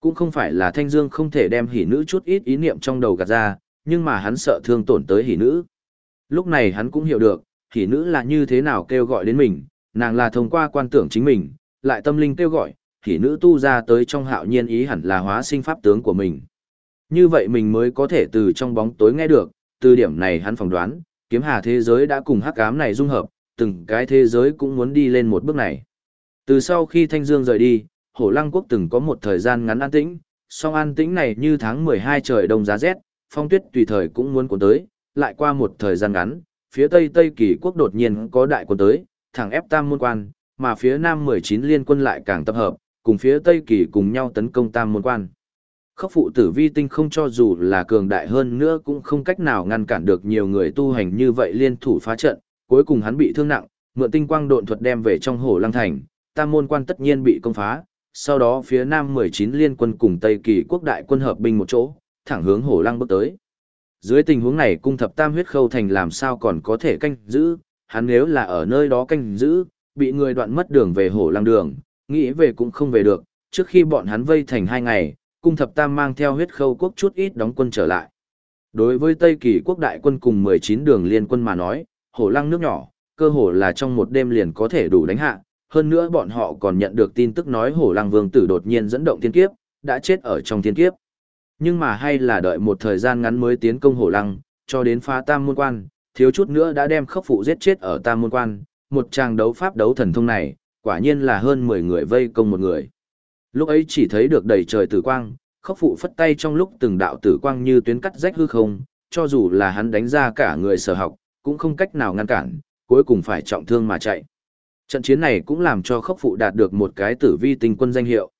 Cũng không phải là Thanh Dương không thể đem hỉ nữ chút ít ý niệm trong đầu gạt ra, nhưng mà hắn sợ thương tổn tới hỉ nữ. Lúc này hắn cũng hiểu được, hỉ nữ là như thế nào kêu gọi đến mình, nàng là thông qua quan tưởng chính mình, lại tâm linh kêu gọi, hỉ nữ tu ra tới trong hạo nhiên ý hẳn là hóa sinh pháp tướng của mình. Như vậy mình mới có thể từ trong bóng tối nghe được, từ điểm này hắn phỏng đoán, kiếm hà thế giới đã cùng hắc ám này dung hợp, từng cái thế giới cũng muốn đi lên một bước này. Từ sau khi Thanh Dương rời đi, Hổ Lăng Quốc từng có một thời gian ngắn an tĩnh, song an tĩnh này như tháng 12 trời đông giá rét, phong tuyết tùy thời cũng muốn cuốn tới, lại qua một thời gian ngắn, phía Tây Tây Kỳ quốc đột nhiên có đại quân tới, thẳng ép Tam Môn Quan, mà phía Nam 19 liên quân lại càng tập hợp, cùng phía Tây Kỳ cùng nhau tấn công Tam Môn Quan. Khốc phụ tử vi tinh không cho dù là cường đại hơn nữa cũng không cách nào ngăn cản được nhiều người tu hành như vậy liên thủ phá trận, cuối cùng hắn bị thương nặng, mượn tinh quang độn thuật đem về trong hồ lăng thành, tam môn quan tất nhiên bị công phá, sau đó phía nam 19 liên quân cùng Tây Kỳ quốc đại quân hợp binh một chỗ, thẳng hướng hồ lăng bước tới. Dưới tình huống này cung thập tam huyết khâu thành làm sao còn có thể canh giữ, hắn nếu là ở nơi đó canh giữ, bị người đoạn mất đường về hồ lăng đường, nghĩ về cũng không về được, trước khi bọn hắn vây thành hai ngày, cung thập tam mang theo huyết khâu quốc chút ít đóng quân trở lại. Đối với Tây Kỳ quốc đại quân cùng 19 đường liên quân mà nói, hổ lăng nước nhỏ, cơ hồ là trong một đêm liền có thể đủ đánh hạ, hơn nữa bọn họ còn nhận được tin tức nói hổ lăng vương tử đột nhiên dẫn động thiên kiếp, đã chết ở trong thiên kiếp. Nhưng mà hay là đợi một thời gian ngắn mới tiến công hổ lăng, cho đến phá tam môn quan, thiếu chút nữa đã đem khốc phụ giết chết ở tam môn quan, một tràng đấu pháp đấu thần thông này, quả nhiên là hơn 10 người vây công một người. Lúc ấy chỉ thấy được đầy trời tử quang, khốc phụ phất tay trong lúc từng đạo tử quang như tuyến cắt rách hư không, cho dù là hắn đánh ra cả người sở học, cũng không cách nào ngăn cản, cuối cùng phải trọng thương mà chạy. Trận chiến này cũng làm cho khốc phụ đạt được một cái tử vi tinh quân danh hiệu.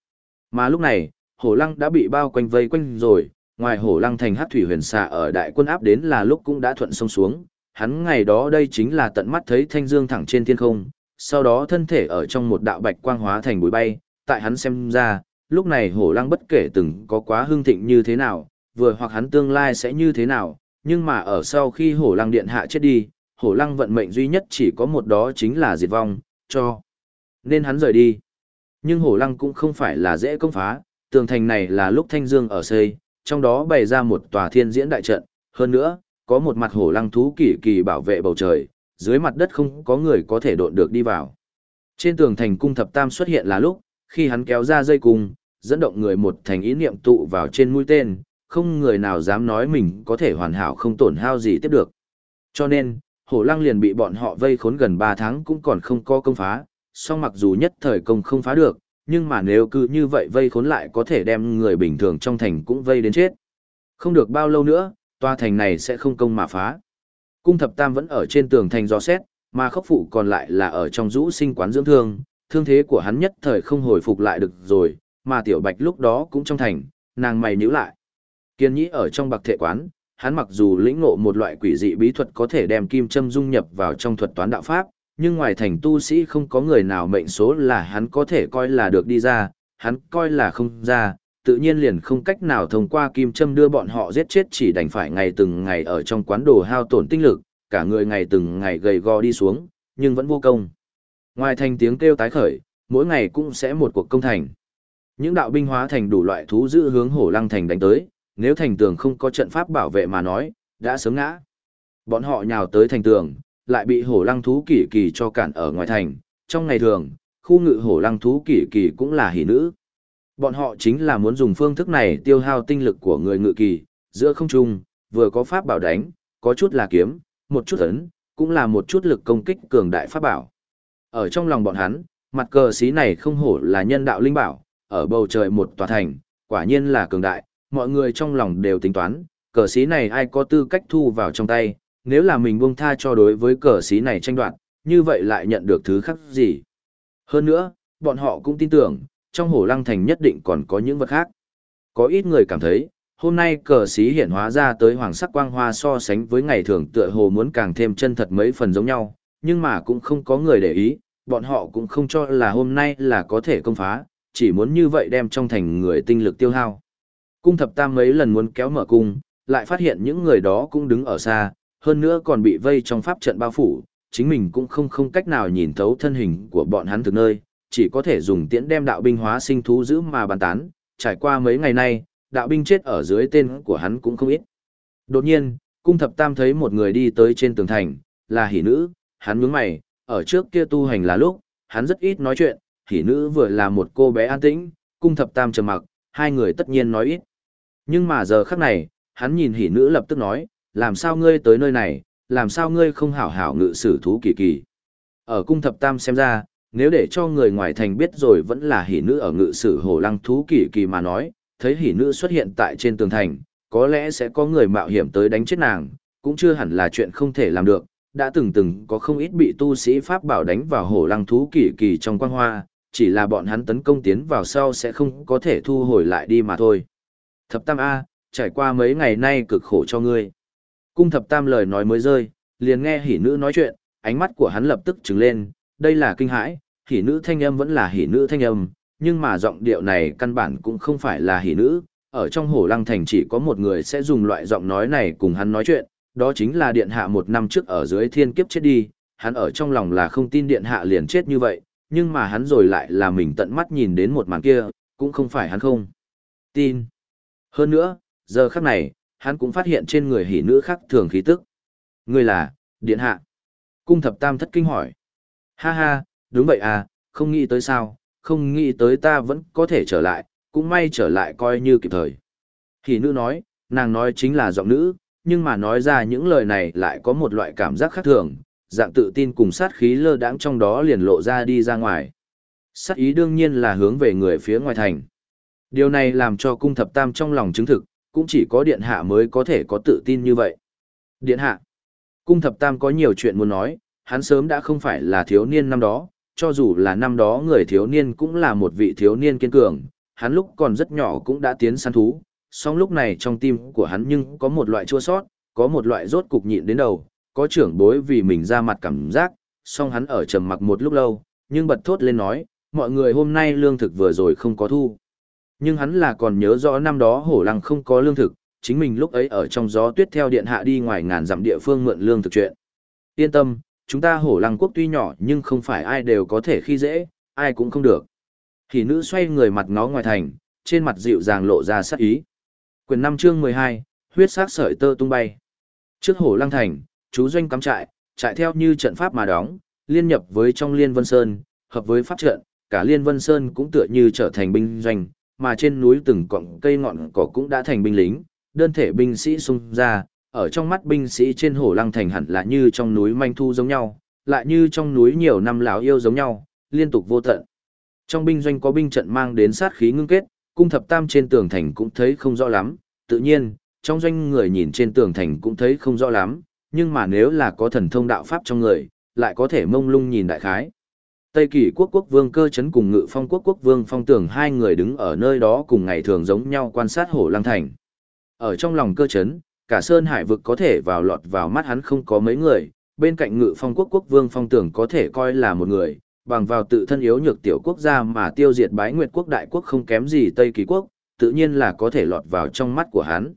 Mà lúc này, hổ lăng đã bị bao quanh vây quanh rồi, ngoài hổ lăng thành hát thủy huyền xạ ở đại quân áp đến là lúc cũng đã thuận sông xuống, hắn ngày đó đây chính là tận mắt thấy thanh dương thẳng trên thiên không, sau đó thân thể ở trong một đạo bạch quang hóa thành bụi bay, tại hắn xem ra, lúc này hổ lăng bất kể từng có quá hương thịnh như thế nào, vừa hoặc hắn tương lai sẽ như thế nào, nhưng mà ở sau khi hổ lăng điện hạ chết đi, hổ lăng vận mệnh duy nhất chỉ có một đó chính là diệt vong, cho. Nên hắn rời đi. Nhưng hổ lăng cũng không phải là dễ công phá, tường thành này là lúc thanh dương ở xây, trong đó bày ra một tòa thiên diễn đại trận, hơn nữa, có một mặt hổ lăng thú kỳ kỳ bảo vệ bầu trời, dưới mặt đất không có người có thể độn được đi vào. Trên tường thành cung thập tam xuất hiện là lúc, khi hắn kéo ra dây cung, dẫn động người một thành ý niệm tụ vào trên mũi tên, không người nào dám nói mình có thể hoàn hảo không tổn hao gì tiếp được. Cho nên, hổ lăng liền bị bọn họ vây khốn gần 3 tháng cũng còn không có công phá, song mặc dù nhất thời công không phá được, nhưng mà nếu cứ như vậy vây khốn lại có thể đem người bình thường trong thành cũng vây đến chết. Không được bao lâu nữa, tòa thành này sẽ không công mà phá. Cung thập tam vẫn ở trên tường thành do xét, mà khốc phụ còn lại là ở trong rũ sinh quán dưỡng thương, thương thế của hắn nhất thời không hồi phục lại được rồi, mà tiểu bạch lúc đó cũng trong thành, nàng mày nhíu lại. Kiên nhĩ ở trong bạc thệ quán, hắn mặc dù lĩnh ngộ một loại quỷ dị bí thuật có thể đem kim châm dung nhập vào trong thuật toán đạo pháp, nhưng ngoài thành tu sĩ không có người nào mệnh số là hắn có thể coi là được đi ra, hắn coi là không ra, tự nhiên liền không cách nào thông qua kim châm đưa bọn họ giết chết chỉ đành phải ngày từng ngày ở trong quán đồ hao tổn tinh lực, cả người ngày từng ngày gầy gò đi xuống, nhưng vẫn vô công. Ngoài thành tiếng kêu tái khởi, mỗi ngày cũng sẽ một cuộc công thành. Những đạo binh hóa thành đủ loại thú dữ hướng hổ lăng thành đánh tới, nếu thành tường không có trận pháp bảo vệ mà nói, đã sớm ngã. Bọn họ nhào tới thành tường, lại bị hổ lăng thú kỳ kỳ cho cản ở ngoài thành. Trong ngày thường, khu ngự hổ lăng thú kỳ kỳ cũng là hỷ nữ. Bọn họ chính là muốn dùng phương thức này tiêu hao tinh lực của người ngự kỳ, giữa không trung, vừa có pháp bảo đánh, có chút là kiếm, một chút ấn, cũng là một chút lực công kích cường đại pháp bảo. Ở trong lòng bọn hắn, mặt cờ xí này không hổ là nhân đạo linh bảo, ở bầu trời một tòa thành, quả nhiên là cường đại, mọi người trong lòng đều tính toán, cờ xí này ai có tư cách thu vào trong tay, nếu là mình buông tha cho đối với cờ xí này tranh đoạt, như vậy lại nhận được thứ khác gì. Hơn nữa, bọn họ cũng tin tưởng, trong hồ lăng thành nhất định còn có những vật khác. Có ít người cảm thấy, hôm nay cờ xí hiển hóa ra tới hoàng sắc quang hoa so sánh với ngày thường tựa hồ muốn càng thêm chân thật mấy phần giống nhau, nhưng mà cũng không có người để ý, bọn họ cũng không cho là hôm nay là có thể công phá, chỉ muốn như vậy đem trong thành người tinh lực tiêu hao. Cung thập tam mấy lần muốn kéo mở cung, lại phát hiện những người đó cũng đứng ở xa, hơn nữa còn bị vây trong pháp trận bao phủ, chính mình cũng không không cách nào nhìn thấu thân hình của bọn hắn từ nơi, chỉ có thể dùng tiễn đem đạo binh hóa sinh thú giữ mà bàn tán, trải qua mấy ngày nay, đạo binh chết ở dưới tên của hắn cũng không ít. Đột nhiên, cung thập tam thấy một người đi tới trên tường thành, là hỷ nữ, hắn nhướng mày, ở trước kia tu hành là lúc, hắn rất ít nói chuyện, hỷ nữ vừa là một cô bé an tĩnh, cung thập tam trầm mặc, hai người tất nhiên nói ít. Nhưng mà giờ khắc này, hắn nhìn hỉ nữ lập tức nói, làm sao ngươi tới nơi này, làm sao ngươi không hảo hảo ngự sử thú kỳ kỳ. Ở cung thập tam xem ra, nếu để cho người ngoài thành biết rồi vẫn là hỉ nữ ở ngự sử hồ lăng thú kỳ kỳ mà nói, thấy hỉ nữ xuất hiện tại trên tường thành, có lẽ sẽ có người mạo hiểm tới đánh chết nàng, cũng chưa hẳn là chuyện không thể làm được, đã từng từng có không ít bị tu sĩ Pháp bảo đánh vào hổ lăng thú kỳ kỳ trong quang hoa, chỉ là bọn hắn tấn công tiến vào sau sẽ không có thể thu hồi lại đi mà thôi. Thập Tam A, trải qua mấy ngày nay cực khổ cho ngươi. Cung Thập Tam lời nói mới rơi, liền nghe hỉ nữ nói chuyện, ánh mắt của hắn lập tức trừng lên, đây là kinh hãi, hỉ nữ thanh âm vẫn là hỉ nữ thanh âm, nhưng mà giọng điệu này căn bản cũng không phải là hỉ nữ, ở trong hổ lăng thành chỉ có một người sẽ dùng loại giọng nói này cùng hắn nói chuyện, đó chính là điện hạ một năm trước ở dưới thiên kiếp chết đi, hắn ở trong lòng là không tin điện hạ liền chết như vậy, nhưng mà hắn rồi lại là mình tận mắt nhìn đến một màn kia, cũng không phải hắn không tin. Hơn nữa, giờ khắc này, hắn cũng phát hiện trên người hỉ nữ khác thường khí tức. Người là, điện hạ. Cung thập tam thất kinh hỏi. Ha ha, đúng vậy à, không nghĩ tới sao, không nghĩ tới ta vẫn có thể trở lại, cũng may trở lại coi như kịp thời. Hỉ nữ nói, nàng nói chính là giọng nữ, nhưng mà nói ra những lời này lại có một loại cảm giác khác thường, dạng tự tin cùng sát khí lơ đãng trong đó liền lộ ra đi ra ngoài. Sát ý đương nhiên là hướng về người phía ngoài thành. Điều này làm cho cung thập tam trong lòng chứng thực, cũng chỉ có điện hạ mới có thể có tự tin như vậy. Điện hạ, cung thập tam có nhiều chuyện muốn nói, hắn sớm đã không phải là thiếu niên năm đó, cho dù là năm đó người thiếu niên cũng là một vị thiếu niên kiên cường, hắn lúc còn rất nhỏ cũng đã tiến săn thú, song lúc này trong tim của hắn nhưng có một loại chua sót, có một loại rốt cục nhịn đến đầu, có trưởng bối vì mình ra mặt cảm giác, song hắn ở trầm mặc một lúc lâu, nhưng bật thốt lên nói, mọi người hôm nay lương thực vừa rồi không có thu. Nhưng hắn là còn nhớ rõ năm đó hổ lăng không có lương thực, chính mình lúc ấy ở trong gió tuyết theo điện hạ đi ngoài ngàn dặm địa phương mượn lương thực chuyện. Yên tâm, chúng ta hổ lăng quốc tuy nhỏ nhưng không phải ai đều có thể khi dễ, ai cũng không được. Thì nữ xoay người mặt ngó ngoài thành, trên mặt dịu dàng lộ ra sắc ý. Quyền năm chương 12, huyết sắc sợi tơ tung bay. Trước hổ lăng thành, chú doanh cắm trại, trại theo như trận pháp mà đóng, liên nhập với trong Liên Vân Sơn, hợp với pháp trận, cả Liên Vân Sơn cũng tựa như trở thành binh doanh, mà trên núi từng cọng cây ngọn cỏ cũng đã thành binh lính, đơn thể binh sĩ xung ra, ở trong mắt binh sĩ trên hổ lăng thành hẳn là như trong núi manh thu giống nhau, lại như trong núi nhiều năm lão yêu giống nhau, liên tục vô tận. Trong binh doanh có binh trận mang đến sát khí ngưng kết, cung thập tam trên tường thành cũng thấy không rõ lắm, tự nhiên, trong doanh người nhìn trên tường thành cũng thấy không rõ lắm, nhưng mà nếu là có thần thông đạo pháp trong người, lại có thể mông lung nhìn đại khái. Tây kỳ quốc quốc vương cơ chấn cùng ngự phong quốc quốc vương phong Tưởng hai người đứng ở nơi đó cùng ngày thường giống nhau quan sát hổ lăng thành. Ở trong lòng cơ chấn, cả sơn hải vực có thể vào lọt vào mắt hắn không có mấy người, bên cạnh ngự phong quốc quốc vương phong Tưởng có thể coi là một người, bằng vào tự thân yếu nhược tiểu quốc gia mà tiêu diệt bái nguyệt quốc đại quốc không kém gì Tây kỳ quốc, tự nhiên là có thể lọt vào trong mắt của hắn.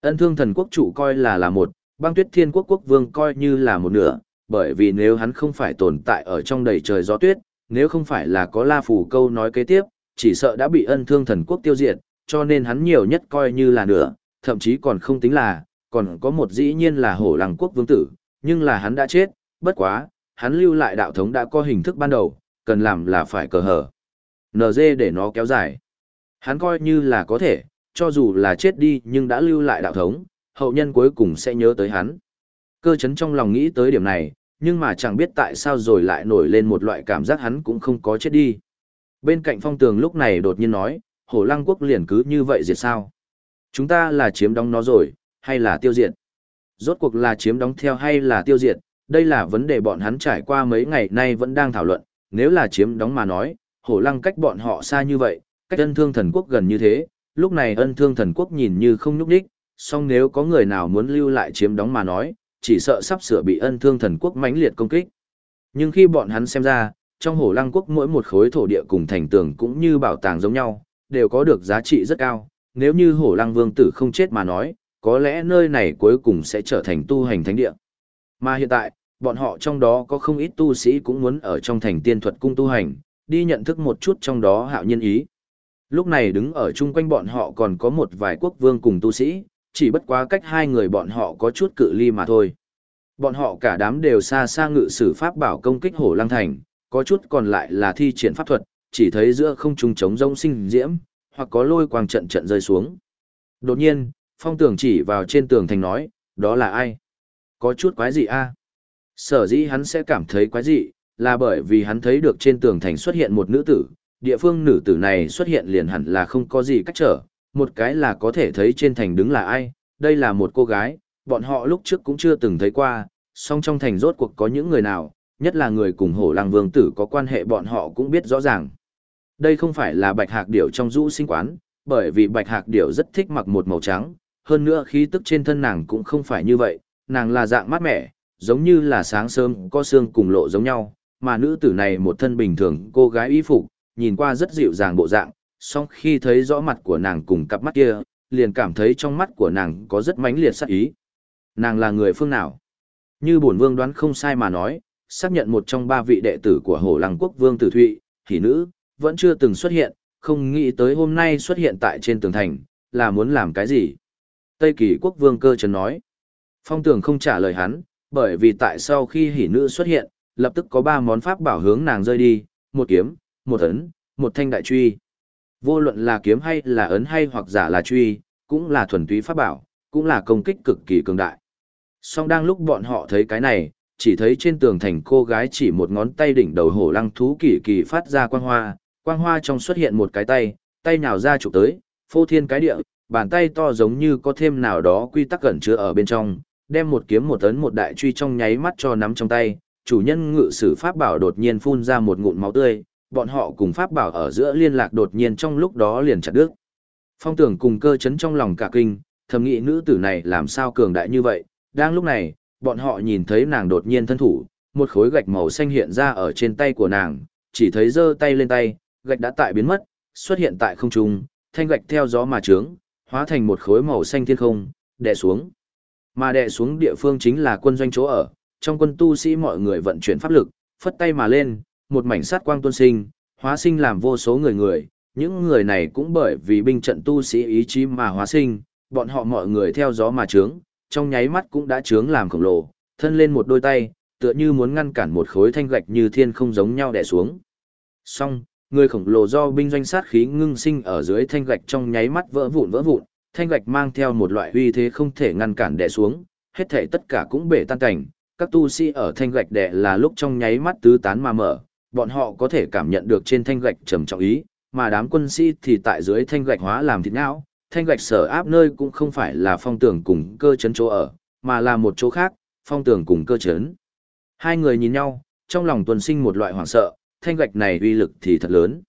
Ân thương thần quốc chủ coi là là một, băng tuyết thiên quốc quốc vương coi như là một nửa, bởi vì nếu hắn không phải tồn tại ở trong đầy trời gió tuyết, nếu không phải là có la phù câu nói kế tiếp, chỉ sợ đã bị ân thương thần quốc tiêu diệt, cho nên hắn nhiều nhất coi như là nửa, thậm chí còn không tính là, còn có một dĩ nhiên là hổ lăng quốc vương tử, nhưng là hắn đã chết, bất quá, hắn lưu lại đạo thống đã có hình thức ban đầu, cần làm là phải cờ hở. NG để nó kéo dài. Hắn coi như là có thể, cho dù là chết đi nhưng đã lưu lại đạo thống, hậu nhân cuối cùng sẽ nhớ tới hắn. Cơ chấn trong lòng nghĩ tới điểm này, nhưng mà chẳng biết tại sao rồi lại nổi lên một loại cảm giác hắn cũng không có chết đi. Bên cạnh phong tường lúc này đột nhiên nói, hổ lăng quốc liền cứ như vậy diệt sao? Chúng ta là chiếm đóng nó rồi, hay là tiêu diệt? Rốt cuộc là chiếm đóng theo hay là tiêu diệt? Đây là vấn đề bọn hắn trải qua mấy ngày nay vẫn đang thảo luận, nếu là chiếm đóng mà nói, hổ lăng cách bọn họ xa như vậy, cách ân thương thần quốc gần như thế, lúc này ân thương thần quốc nhìn như không nhúc đích, song nếu có người nào muốn lưu lại chiếm đóng mà nói, chỉ sợ sắp sửa bị ân thương thần quốc mãnh liệt công kích. Nhưng khi bọn hắn xem ra, trong hổ lăng quốc mỗi một khối thổ địa cùng thành tường cũng như bảo tàng giống nhau, đều có được giá trị rất cao, nếu như hổ lăng vương tử không chết mà nói, có lẽ nơi này cuối cùng sẽ trở thành tu hành thánh địa. Mà hiện tại, bọn họ trong đó có không ít tu sĩ cũng muốn ở trong thành tiên thuật cung tu hành, đi nhận thức một chút trong đó hạo nhân ý. Lúc này đứng ở chung quanh bọn họ còn có một vài quốc vương cùng tu sĩ, chỉ bất quá cách hai người bọn họ có chút cự ly mà thôi. Bọn họ cả đám đều xa xa ngự sử pháp bảo công kích hổ lăng thành, có chút còn lại là thi triển pháp thuật, chỉ thấy giữa không trung trống rông sinh diễm, hoặc có lôi quang trận trận rơi xuống. Đột nhiên, phong tường chỉ vào trên tường thành nói, đó là ai? Có chút quái gì a? Sở dĩ hắn sẽ cảm thấy quái dị, là bởi vì hắn thấy được trên tường thành xuất hiện một nữ tử, địa phương nữ tử này xuất hiện liền hẳn là không có gì cách trở, một cái là có thể thấy trên thành đứng là ai, đây là một cô gái, bọn họ lúc trước cũng chưa từng thấy qua, song trong thành rốt cuộc có những người nào, nhất là người cùng hổ lăng vương tử có quan hệ bọn họ cũng biết rõ ràng. Đây không phải là bạch hạc điểu trong rũ sinh quán, bởi vì bạch hạc điểu rất thích mặc một màu trắng, hơn nữa khí tức trên thân nàng cũng không phải như vậy, nàng là dạng mát mẻ, giống như là sáng sớm có xương cùng lộ giống nhau, mà nữ tử này một thân bình thường cô gái y phục, nhìn qua rất dịu dàng bộ dạng, song khi thấy rõ mặt của nàng cùng cặp mắt kia, liền cảm thấy trong mắt của nàng có rất mãnh liệt sắc ý. Nàng là người phương nào? Như bổn vương đoán không sai mà nói, xác nhận một trong ba vị đệ tử của Hổ Lăng Quốc Vương Tử Thụy, thì nữ, vẫn chưa từng xuất hiện, không nghĩ tới hôm nay xuất hiện tại trên tường thành, là muốn làm cái gì? Tây Kỳ Quốc Vương Cơ Trần nói. Phong tường không trả lời hắn, bởi vì tại sau khi hỉ nữ xuất hiện, lập tức có ba món pháp bảo hướng nàng rơi đi, một kiếm, một ấn, một thanh đại truy. Vô luận là kiếm hay là ấn hay hoặc giả là truy, cũng là thuần túy pháp bảo, cũng là công kích cực kỳ cường đại. Song đang lúc bọn họ thấy cái này, chỉ thấy trên tường thành cô gái chỉ một ngón tay đỉnh đầu hổ lăng thú kỳ kỳ phát ra quang hoa, quang hoa trong xuất hiện một cái tay, tay nhào ra chụp tới, phô thiên cái địa, bàn tay to giống như có thêm nào đó quy tắc cẩn chứa ở bên trong, đem một kiếm một tấn một đại truy trong nháy mắt cho nắm trong tay, chủ nhân ngự sử pháp bảo đột nhiên phun ra một ngụm máu tươi, bọn họ cùng pháp bảo ở giữa liên lạc đột nhiên trong lúc đó liền chặt đứt. Phong tưởng cùng cơ chấn trong lòng cả kinh, thầm nghĩ nữ tử này làm sao cường đại như vậy, đang lúc này, bọn họ nhìn thấy nàng đột nhiên thân thủ, một khối gạch màu xanh hiện ra ở trên tay của nàng, chỉ thấy giơ tay lên tay, gạch đã tại biến mất, xuất hiện tại không trung, thanh gạch theo gió mà trướng, hóa thành một khối màu xanh thiên không, đè xuống. Mà đè xuống địa phương chính là quân doanh chỗ ở, trong quân tu sĩ mọi người vận chuyển pháp lực, phất tay mà lên, một mảnh sát quang tuôn sinh, hóa sinh làm vô số người người, những người này cũng bởi vì binh trận tu sĩ ý chí mà hóa sinh, bọn họ mọi người theo gió mà trướng, trong nháy mắt cũng đã trướng làm khổng lồ, thân lên một đôi tay, tựa như muốn ngăn cản một khối thanh gạch như thiên không giống nhau đè xuống. Song, người khổng lồ do binh doanh sát khí ngưng sinh ở dưới thanh gạch trong nháy mắt vỡ vụn vỡ vụn, thanh gạch mang theo một loại uy thế không thể ngăn cản đè xuống, hết thảy tất cả cũng bể tan cảnh, các tu sĩ ở thanh gạch đè là lúc trong nháy mắt tứ tán mà mở, bọn họ có thể cảm nhận được trên thanh gạch trầm trọng ý, mà đám quân sĩ thì tại dưới thanh gạch hóa làm thịt não, thanh gạch sở áp nơi cũng không phải là phong tường cùng cơ chấn chỗ ở, mà là một chỗ khác, phong tường cùng cơ chấn. Hai người nhìn nhau, trong lòng tuần sinh một loại hoảng sợ, thanh gạch này uy lực thì thật lớn.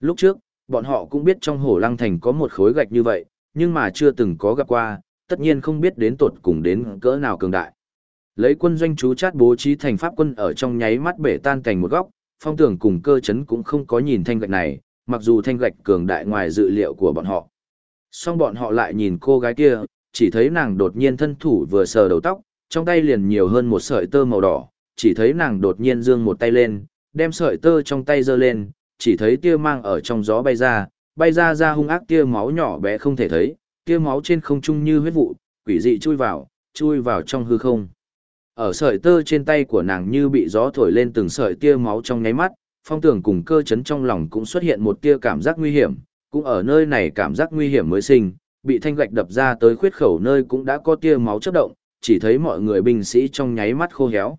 Lúc trước, bọn họ cũng biết trong hồ lăng thành có một khối gạch như vậy, nhưng mà chưa từng có gặp qua, tất nhiên không biết đến tột cùng đến cỡ nào cường đại. Lấy quân doanh chú chát bố trí thành pháp quân ở trong nháy mắt bể tan thành một góc, phong Tưởng cùng cơ chấn cũng không có nhìn thanh gạch này, mặc dù thanh gạch cường đại ngoài dự liệu của bọn họ. Song bọn họ lại nhìn cô gái kia, chỉ thấy nàng đột nhiên thân thủ vừa sờ đầu tóc, trong tay liền nhiều hơn một sợi tơ màu đỏ, chỉ thấy nàng đột nhiên dương một tay lên, đem sợi tơ trong tay giơ lên, chỉ thấy tia mang ở trong gió bay ra, bay ra ra hung ác tia máu nhỏ bé không thể thấy, tia máu trên không trung như huyết vụ, quỷ dị chui vào, chui vào trong hư không. Ở sợi tơ trên tay của nàng như bị gió thổi lên từng sợi tia máu trong nháy mắt, phong tưởng cùng cơ chấn trong lòng cũng xuất hiện một tia cảm giác nguy hiểm, cũng ở nơi này cảm giác nguy hiểm mới sinh, bị thanh gạch đập ra tới khuyết khẩu nơi cũng đã có tia máu chớp động, chỉ thấy mọi người binh sĩ trong nháy mắt khô héo.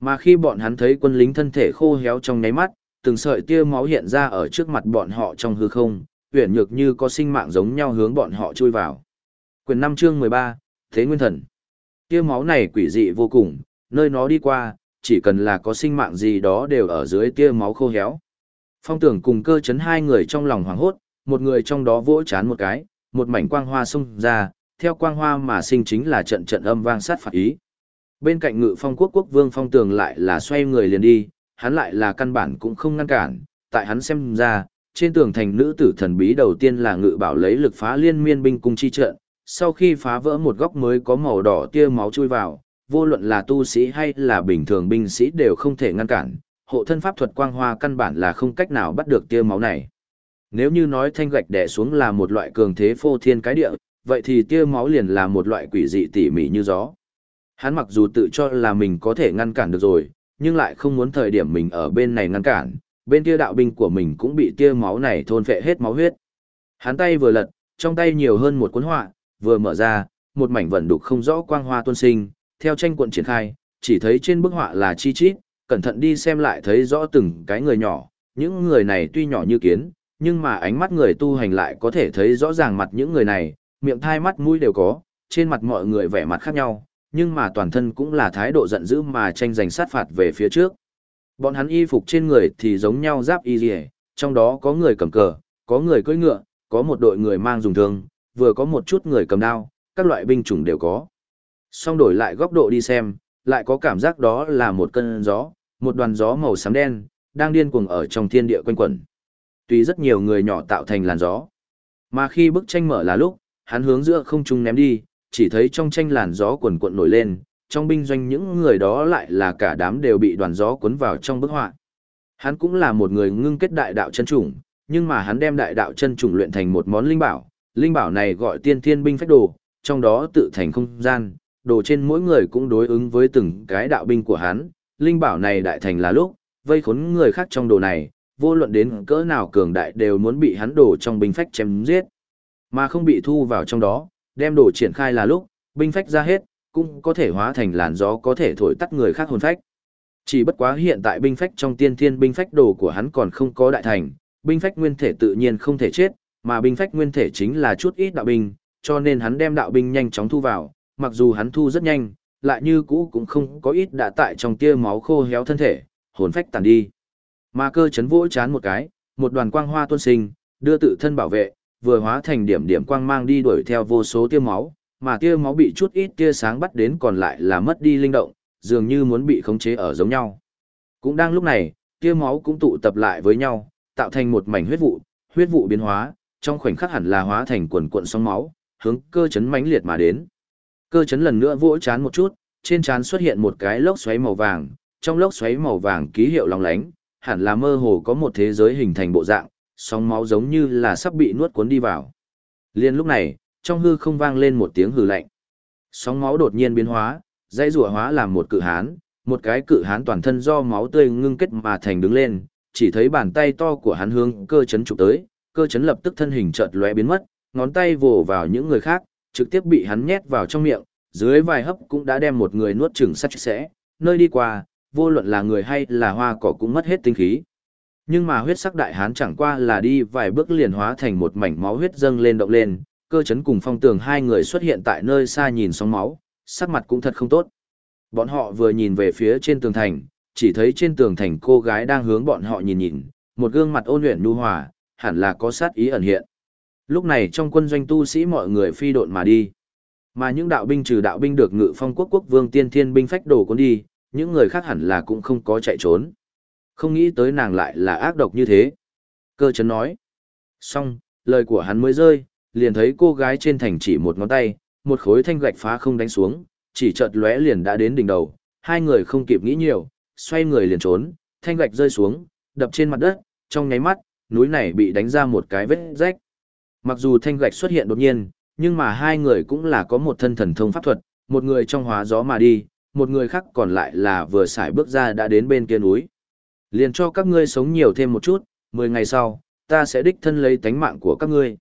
Mà khi bọn hắn thấy quân lính thân thể khô héo trong nháy mắt, từng sợi tia máu hiện ra ở trước mặt bọn họ trong hư không, uyển nhược như có sinh mạng giống nhau hướng bọn họ chui vào. Quyền 5 chương 13, Thế Nguyên Thần. Tia máu này quỷ dị vô cùng, nơi nó đi qua, chỉ cần là có sinh mạng gì đó đều ở dưới tia máu khô héo. Phong tưởng cùng cơ chấn hai người trong lòng hoảng hốt, một người trong đó vỗ chán một cái, một mảnh quang hoa xông ra, theo quang hoa mà sinh chính là trận trận âm vang sát phạt ý. Bên cạnh ngự phong quốc quốc vương phong tường lại là xoay người liền đi, hắn lại là căn bản cũng không ngăn cản, tại hắn xem ra, trên tường thành nữ tử thần bí đầu tiên là ngự bảo lấy lực phá liên miên binh cung chi trận, sau khi phá vỡ một góc mới có màu đỏ tia máu chui vào, vô luận là tu sĩ hay là bình thường binh sĩ đều không thể ngăn cản, hộ thân pháp thuật quang hoa căn bản là không cách nào bắt được tia máu này. Nếu như nói thanh gạch đè xuống là một loại cường thế phô thiên cái địa, vậy thì tia máu liền là một loại quỷ dị tỉ mỉ như gió. Hắn mặc dù tự cho là mình có thể ngăn cản được rồi, nhưng lại không muốn thời điểm mình ở bên này ngăn cản, bên kia đạo binh của mình cũng bị tia máu này thôn phệ hết máu huyết. Hắn tay vừa lật, trong tay nhiều hơn một cuốn họa, vừa mở ra, một mảnh vẩn đục không rõ quang hoa tuôn sinh, theo tranh cuộn triển khai, chỉ thấy trên bức họa là chi chít, cẩn thận đi xem lại thấy rõ từng cái người nhỏ, những người này tuy nhỏ như kiến, nhưng mà ánh mắt người tu hành lại có thể thấy rõ ràng mặt những người này, miệng thai mắt mũi đều có, trên mặt mọi người vẻ mặt khác nhau, nhưng mà toàn thân cũng là thái độ giận dữ mà tranh giành sát phạt về phía trước. Bọn hắn y phục trên người thì giống nhau giáp y rìa, trong đó có người cầm cờ, có người cưỡi ngựa, có một đội người mang dùng thương, vừa có một chút người cầm đao, các loại binh chủng đều có. Song đổi lại góc độ đi xem, lại có cảm giác đó là một cơn gió, một đoàn gió màu xám đen, đang điên cuồng ở trong thiên địa quanh quẩn. Tuy rất nhiều người nhỏ tạo thành làn gió. Mà khi bức tranh mở là lúc, hắn hướng giữa không trung ném đi, chỉ thấy trong tranh làn gió quần cuộn nổi lên, trong binh doanh những người đó lại là cả đám đều bị đoàn gió cuốn vào trong bức họa. Hắn cũng là một người ngưng kết đại đạo chân chủng, nhưng mà hắn đem đại đạo chân chủng luyện thành một món linh bảo, linh bảo này gọi tiên thiên binh phách đồ, trong đó tự thành không gian, đồ trên mỗi người cũng đối ứng với từng cái đạo binh của hắn, linh bảo này đại thành là lúc, vây khốn người khác trong đồ này, vô luận đến cỡ nào cường đại đều muốn bị hắn đổ trong binh phách chém giết, mà không bị thu vào trong đó, đem đồ triển khai là lúc, binh phách ra hết, cũng có thể hóa thành làn gió có thể thổi tắt người khác hồn phách. Chỉ bất quá hiện tại binh phách trong tiên thiên binh phách đồ của hắn còn không có đại thành, binh phách nguyên thể tự nhiên không thể chết, mà binh phách nguyên thể chính là chút ít đạo binh, cho nên hắn đem đạo binh nhanh chóng thu vào, mặc dù hắn thu rất nhanh, lại như cũ cũng không có ít đã tại trong tia máu khô héo thân thể, hồn phách tàn đi. Mà cơ chấn vỗ chán một cái, một đoàn quang hoa tuôn sinh, đưa tự thân bảo vệ, vừa hóa thành điểm điểm quang mang đi đuổi theo vô số tia máu, mà tia máu bị chút ít tia sáng bắt đến còn lại là mất đi linh động, dường như muốn bị khống chế ở giống nhau. Cũng đang lúc này, tia máu cũng tụ tập lại với nhau, tạo thành một mảnh huyết vụ, huyết vụ biến hóa, trong khoảnh khắc hẳn là hóa thành quần cuộn sóng máu, hướng cơ chấn mãnh liệt mà đến. Cơ chấn lần nữa vỗ chán một chút, trên chán xuất hiện một cái lốc xoáy màu vàng, trong lốc xoáy màu vàng ký hiệu long lánh, hẳn là mơ hồ có một thế giới hình thành bộ dạng, sóng máu giống như là sắp bị nuốt cuốn đi vào. Liên lúc này, trong hư không vang lên một tiếng hừ lạnh. Sóng máu đột nhiên biến hóa, dãy rùa hóa làm một cự hán, một cái cự hán toàn thân do máu tươi ngưng kết mà thành đứng lên, chỉ thấy bàn tay to của hắn hướng cơ chấn chụp tới, cơ chấn lập tức thân hình chợt lóe biến mất, ngón tay vồ vào những người khác, trực tiếp bị hắn nhét vào trong miệng, dưới vài hấp cũng đã đem một người nuốt chửng sạch sẽ, nơi đi qua, vô luận là người hay là hoa cỏ cũng mất hết tinh khí. Nhưng mà huyết sắc đại hán chẳng qua là đi vài bước liền hóa thành một mảnh máu huyết dâng lên động lên, cơ chấn cùng phong tường hai người xuất hiện tại nơi xa nhìn sóng máu, sắc mặt cũng thật không tốt. Bọn họ vừa nhìn về phía trên tường thành, chỉ thấy trên tường thành cô gái đang hướng bọn họ nhìn nhìn, một gương mặt ôn luyện nhu hòa, hẳn là có sát ý ẩn hiện. Lúc này trong quân doanh tu sĩ mọi người phi độn mà đi. Mà những đạo binh trừ đạo binh được ngự phong quốc quốc vương tiên thiên binh phách đồ cuốn đi, những người khác hẳn là cũng không có chạy trốn. Không nghĩ tới nàng lại là ác độc như thế. Cơ chấn nói. Xong, lời của hắn mới rơi, liền thấy cô gái trên thành chỉ một ngón tay, một khối thanh gạch phá không đánh xuống, chỉ chợt lóe liền đã đến đỉnh đầu, hai người không kịp nghĩ nhiều, xoay người liền trốn, thanh gạch rơi xuống, đập trên mặt đất, trong nháy mắt, núi này bị đánh ra một cái vết rách. Mặc dù thanh gạch xuất hiện đột nhiên, nhưng mà hai người cũng là có một thân thần thông pháp thuật, một người trong hóa gió mà đi, một người khác còn lại là vừa xài bước ra đã đến bên kia núi. Liền cho các ngươi sống nhiều thêm một chút, 10 ngày sau, ta sẽ đích thân lấy tánh mạng của các ngươi.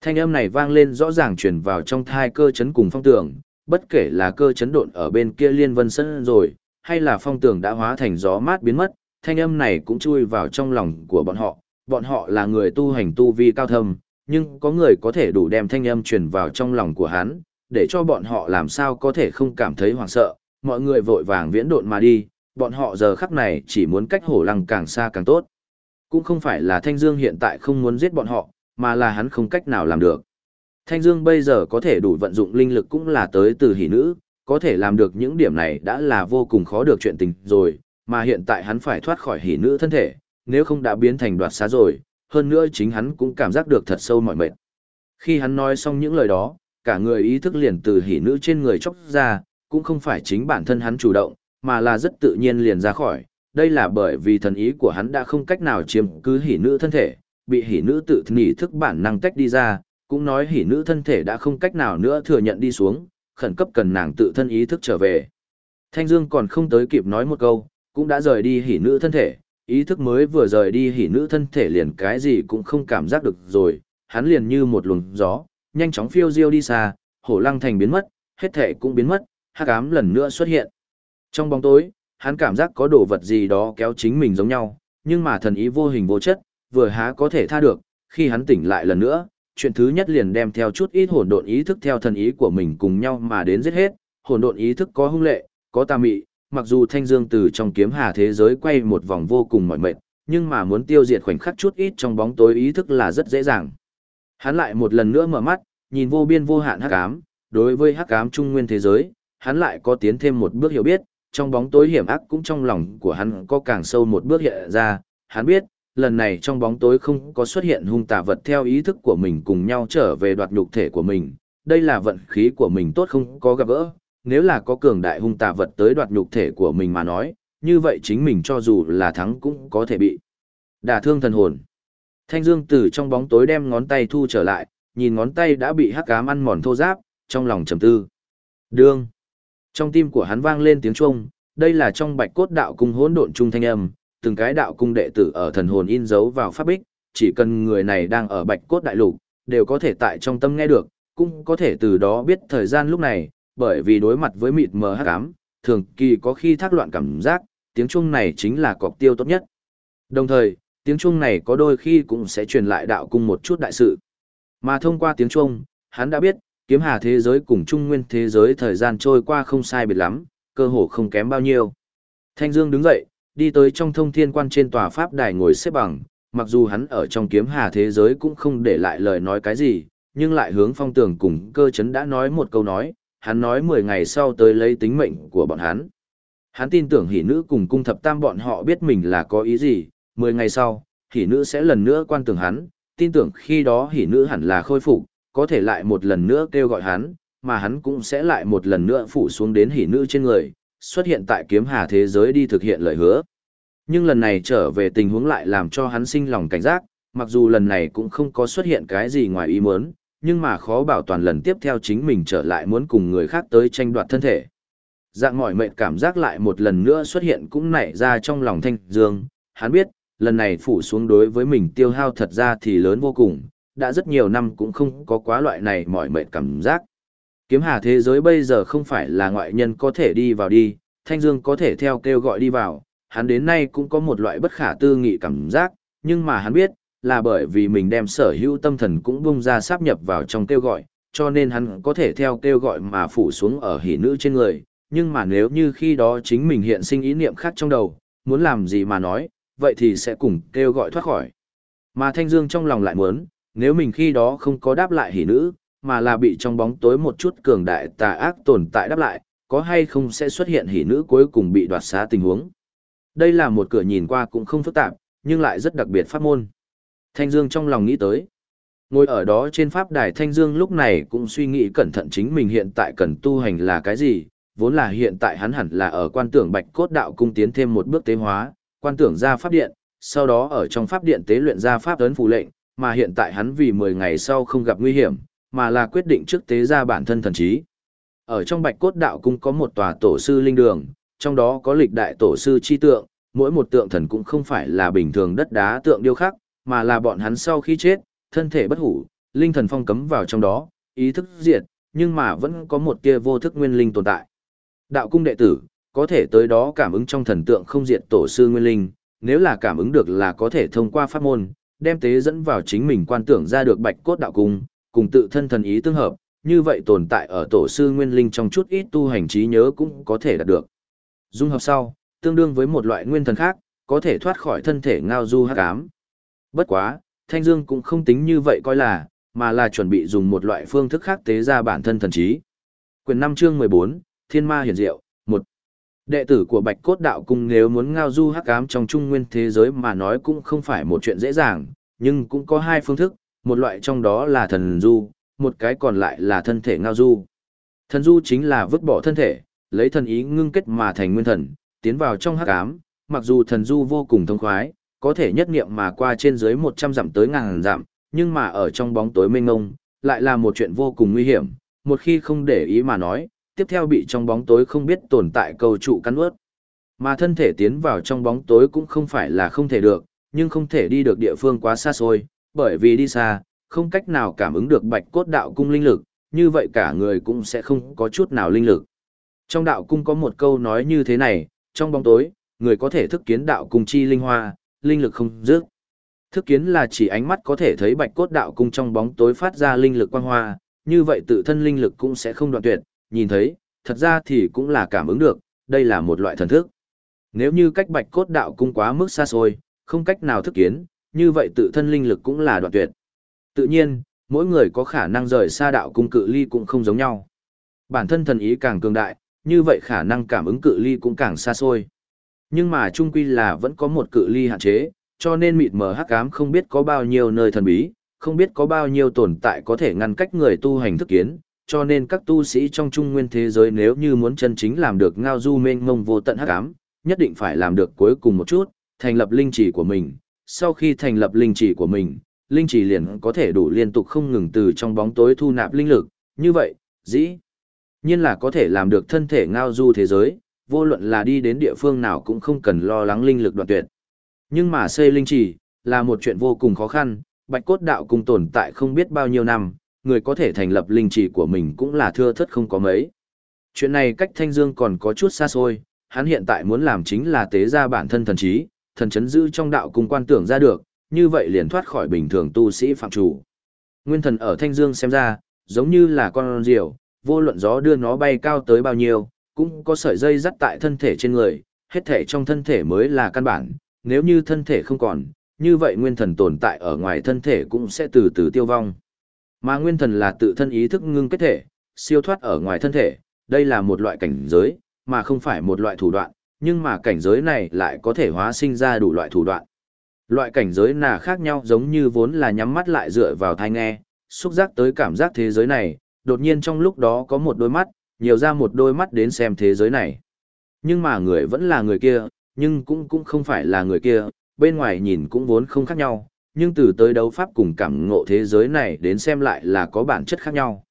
Thanh âm này vang lên rõ ràng truyền vào trong thai cơ chấn cùng phong tường, bất kể là cơ chấn độn ở bên kia liên vân sân rồi, hay là phong tường đã hóa thành gió mát biến mất, thanh âm này cũng chui vào trong lòng của bọn họ, bọn họ là người tu hành tu vi cao thâm, nhưng có người có thể đủ đem thanh âm truyền vào trong lòng của hắn, để cho bọn họ làm sao có thể không cảm thấy hoảng sợ, mọi người vội vàng viễn độn mà đi, bọn họ giờ khắc này chỉ muốn cách hổ lăng càng xa càng tốt. Cũng không phải là Thanh Dương hiện tại không muốn giết bọn họ, mà là hắn không cách nào làm được. Thanh Dương bây giờ có thể đủ vận dụng linh lực cũng là tới từ hỷ nữ, có thể làm được những điểm này đã là vô cùng khó được chuyện tình rồi, mà hiện tại hắn phải thoát khỏi hỷ nữ thân thể, nếu không đã biến thành đoạt xá rồi, hơn nữa chính hắn cũng cảm giác được thật sâu mỏi mệt. Khi hắn nói xong những lời đó, cả người ý thức liền từ hỉ nữ trên người chóc ra, cũng không phải chính bản thân hắn chủ động, mà là rất tự nhiên liền ra khỏi. Đây là bởi vì thần ý của hắn đã không cách nào chiếm cứ hỉ nữ thân thể, bị hỉ nữ tự nỉ thức bản năng tách đi ra, cũng nói hỉ nữ thân thể đã không cách nào nữa thừa nhận đi xuống, khẩn cấp cần nàng tự thân ý thức trở về. Thanh Dương còn không tới kịp nói một câu, cũng đã rời đi hỉ nữ thân thể, ý thức mới vừa rời đi hỉ nữ thân thể liền cái gì cũng không cảm giác được rồi, hắn liền như một luồng gió, nhanh chóng phiêu diêu đi xa, hổ lăng thành biến mất, hết thể cũng biến mất, hắc ám lần nữa xuất hiện. Trong bóng tối, hắn cảm giác có đồ vật gì đó kéo chính mình giống nhau, nhưng mà thần ý vô hình vô chất, vừa há có thể tha được, khi hắn tỉnh lại lần nữa, chuyện thứ nhất liền đem theo chút ít hỗn độn ý thức theo thần ý của mình cùng nhau mà đến giết hết, hỗn độn ý thức có hung lệ, có tà mị, mặc dù thanh dương từ trong kiếm hà thế giới quay một vòng vô cùng mỏi mệt, nhưng mà muốn tiêu diệt khoảnh khắc chút ít trong bóng tối ý thức là rất dễ dàng. Hắn lại một lần nữa mở mắt, nhìn vô biên vô hạn hắc ám, đối với hắc ám trung nguyên thế giới, hắn lại có tiến thêm một bước hiểu biết, trong bóng tối hiểm ác cũng trong lòng của hắn có càng sâu một bước hiện ra, hắn biết, lần này trong bóng tối không có xuất hiện hung tà vật theo ý thức của mình cùng nhau trở về đoạt nhục thể của mình, đây là vận khí của mình tốt không có gặp gỡ, nếu là có cường đại hung tà vật tới đoạt nhục thể của mình mà nói, như vậy chính mình cho dù là thắng cũng có thể bị đả thương thần hồn. Thanh Dương từ trong bóng tối đem ngón tay thu trở lại, nhìn ngón tay đã bị hắc ám ăn mòn thô ráp, trong lòng trầm tư. Đương. Trong tim của hắn vang lên tiếng chuông, đây là trong Bạch Cốt Đạo Cung hỗn độn trung thanh âm, từng cái đạo cung đệ tử ở thần hồn in dấu vào pháp bích, chỉ cần người này đang ở Bạch Cốt Đại Lục, đều có thể tại trong tâm nghe được, cũng có thể từ đó biết thời gian lúc này, bởi vì đối mặt với mịt mờ hắc ám, thường kỳ có khi thác loạn cảm giác, tiếng chuông này chính là cọc tiêu tốt nhất. Đồng thời, tiếng chuông này có đôi khi cũng sẽ truyền lại đạo cung một chút đại sự. Mà thông qua tiếng chuông, hắn đã biết, kiếm hà thế giới cùng trung nguyên thế giới thời gian trôi qua không sai biệt lắm, cơ hồ không kém bao nhiêu. Thanh Dương đứng dậy, đi tới trong thông thiên quan trên tòa pháp đài ngồi xếp bằng, mặc dù hắn ở trong kiếm hà thế giới cũng không để lại lời nói cái gì, nhưng lại hướng phong tường cùng cơ chấn đã nói một câu nói, hắn nói 10 ngày sau tới lấy tính mệnh của bọn hắn. Hắn tin tưởng hỷ nữ cùng cung thập tam bọn họ biết mình là có ý gì, 10 ngày sau, hỷ nữ sẽ lần nữa quan tưởng hắn, tin tưởng khi đó hỷ nữ hẳn là khôi phục, có thể lại một lần nữa kêu gọi hắn, mà hắn cũng sẽ lại một lần nữa phủ xuống đến hỷ nữ trên người, xuất hiện tại kiếm hà thế giới đi thực hiện lời hứa. Nhưng lần này trở về tình huống lại làm cho hắn sinh lòng cảnh giác, mặc dù lần này cũng không có xuất hiện cái gì ngoài ý muốn, nhưng mà khó bảo toàn lần tiếp theo chính mình trở lại muốn cùng người khác tới tranh đoạt thân thể. Dạng mỏi mệt cảm giác lại một lần nữa xuất hiện cũng nảy ra trong lòng thanh dương, hắn biết, lần này phủ xuống đối với mình tiêu hao thật ra thì lớn vô cùng, đã rất nhiều năm cũng không có quá loại này mỏi mệt cảm giác. Kiếm hà thế giới bây giờ không phải là ngoại nhân có thể đi vào đi, Thanh Dương có thể theo kêu gọi đi vào, hắn đến nay cũng có một loại bất khả tư nghị cảm giác, nhưng mà hắn biết, là bởi vì mình đem sở hữu tâm thần cũng bung ra sáp nhập vào trong kêu gọi, cho nên hắn có thể theo kêu gọi mà phủ xuống ở hỷ nữ trên người, nhưng mà nếu như khi đó chính mình hiện sinh ý niệm khác trong đầu, muốn làm gì mà nói, vậy thì sẽ cùng kêu gọi thoát khỏi. Mà Thanh Dương trong lòng lại muốn, nếu mình khi đó không có đáp lại hỷ nữ, mà là bị trong bóng tối một chút cường đại tà ác tồn tại đáp lại, có hay không sẽ xuất hiện hỷ nữ cuối cùng bị đoạt xá tình huống. Đây là một cửa nhìn qua cũng không phức tạp, nhưng lại rất đặc biệt pháp môn. Thanh Dương trong lòng nghĩ tới. Ngồi ở đó trên pháp đài Thanh Dương lúc này cũng suy nghĩ cẩn thận chính mình hiện tại cần tu hành là cái gì, vốn là hiện tại hắn hẳn là ở quan tưởng bạch cốt đạo cung tiến thêm một bước tế hóa, quan tưởng ra pháp điện, sau đó ở trong pháp điện tế luyện ra pháp ấn phù lệnh, mà hiện tại hắn vì 10 ngày sau không gặp nguy hiểm, mà là quyết định trước tế ra bản thân thần trí. Ở trong bạch cốt đạo cung có một tòa tổ sư linh đường, trong đó có lịch đại tổ sư chi tượng, mỗi một tượng thần cũng không phải là bình thường đất đá tượng điêu khắc, mà là bọn hắn sau khi chết, thân thể bất hủ, linh thần phong cấm vào trong đó, ý thức diệt, nhưng mà vẫn có một tia vô thức nguyên linh tồn tại. Đạo cung đệ tử, có thể tới đó cảm ứng trong thần tượng không diệt tổ sư nguyên linh, nếu là cảm ứng được là có thể thông qua pháp môn, đem tế dẫn vào chính mình quan tưởng ra được bạch cốt đạo cung, cùng tự thân thần ý tương hợp, như vậy tồn tại ở tổ sư nguyên linh trong chút ít tu hành trí nhớ cũng có thể đạt được. Dung hợp sau, tương đương với một loại nguyên thần khác, có thể thoát khỏi thân thể ngao du hắc ám. Bất quá, Thanh Dương cũng không tính như vậy coi là, mà là chuẩn bị dùng một loại phương thức khác tế ra bản thân thần trí. Quyền 5 chương 14, Thiên Ma hiển diệu, 1. Đệ tử của Bạch Cốt Đạo Cung nếu muốn ngao du hắc ám trong trung nguyên thế giới mà nói cũng không phải một chuyện dễ dàng, nhưng cũng có hai phương thức, một loại trong đó là thần du, một cái còn lại là thân thể ngao du. Thần du chính là vứt bỏ thân thể, lấy thần ý ngưng kết mà thành nguyên thần, tiến vào trong hắc ám, mặc dù thần du vô cùng thông khoái, có thể nhất niệm mà qua trên dưới 100 dặm tới ngàn dặm, nhưng mà ở trong bóng tối mênh mông, lại là một chuyện vô cùng nguy hiểm, một khi không để ý mà nói, tiếp theo bị trong bóng tối không biết tồn tại cầu trụ cắn ướt. Mà thân thể tiến vào trong bóng tối cũng không phải là không thể được, nhưng không thể đi được địa phương quá xa xôi, bởi vì đi xa, không cách nào cảm ứng được bạch cốt đạo cung linh lực, như vậy cả người cũng sẽ không có chút nào linh lực. Trong đạo cung có một câu nói như thế này, trong bóng tối, người có thể thức kiến đạo cung chi linh hoa, linh lực không dứt. Thức kiến là chỉ ánh mắt có thể thấy bạch cốt đạo cung trong bóng tối phát ra linh lực quang hoa, như vậy tự thân linh lực cũng sẽ không đoạn tuyệt, nhìn thấy, thật ra thì cũng là cảm ứng được, đây là một loại thần thức. Nếu như cách bạch cốt đạo cung quá mức xa xôi, không cách nào thức kiến, như vậy tự thân linh lực cũng là đoạn tuyệt. Tự nhiên, mỗi người có khả năng rời xa đạo cung cự ly cũng không giống nhau. Bản thân thần ý càng cường đại, như vậy khả năng cảm ứng cự ly cũng càng xa xôi. Nhưng mà trung quy là vẫn có một cự ly hạn chế, cho nên mịt mờ hắc ám không biết có bao nhiêu nơi thần bí, không biết có bao nhiêu tồn tại có thể ngăn cách người tu hành thức kiến, cho nên các tu sĩ trong trung nguyên thế giới nếu như muốn chân chính làm được ngao du mênh mông vô tận hắc ám, nhất định phải làm được cuối cùng một chút, thành lập linh chỉ của mình. Sau khi thành lập linh chỉ của mình, linh chỉ liền có thể đủ liên tục không ngừng từ trong bóng tối thu nạp linh lực, như vậy, dĩ nhiên là có thể làm được thân thể ngao du thế giới, vô luận là đi đến địa phương nào cũng không cần lo lắng linh lực đoạn tuyệt. Nhưng mà xây linh chỉ là một chuyện vô cùng khó khăn, Bạch Cốt Đạo cùng tồn tại không biết bao nhiêu năm, người có thể thành lập linh chỉ của mình cũng là thưa thất không có mấy. Chuyện này cách Thanh Dương còn có chút xa xôi, hắn hiện tại muốn làm chính là tế ra bản thân thần trí, thần chấn giữ trong đạo cung quan tưởng ra được, như vậy liền thoát khỏi bình thường tu sĩ phạm chủ. Nguyên thần ở Thanh Dương xem ra, giống như là con diều, vô luận gió đưa nó bay cao tới bao nhiêu, cũng có sợi dây dắt tại thân thể trên người, hết thể trong thân thể mới là căn bản, nếu như thân thể không còn, như vậy nguyên thần tồn tại ở ngoài thân thể cũng sẽ từ từ tiêu vong. Mà nguyên thần là tự thân ý thức ngưng kết thể, siêu thoát ở ngoài thân thể, đây là một loại cảnh giới, mà không phải một loại thủ đoạn, nhưng mà cảnh giới này lại có thể hóa sinh ra đủ loại thủ đoạn. Loại cảnh giới nào khác nhau giống như vốn là nhắm mắt lại dựa vào thai nghe, xúc giác tới cảm giác thế giới này, đột nhiên trong lúc đó có một đôi mắt, nhiều ra một đôi mắt đến xem thế giới này. Nhưng mà người vẫn là người kia, nhưng cũng cũng không phải là người kia, bên ngoài nhìn cũng vốn không khác nhau, nhưng từ tới đấu pháp cùng cảm ngộ thế giới này đến xem lại là có bản chất khác nhau.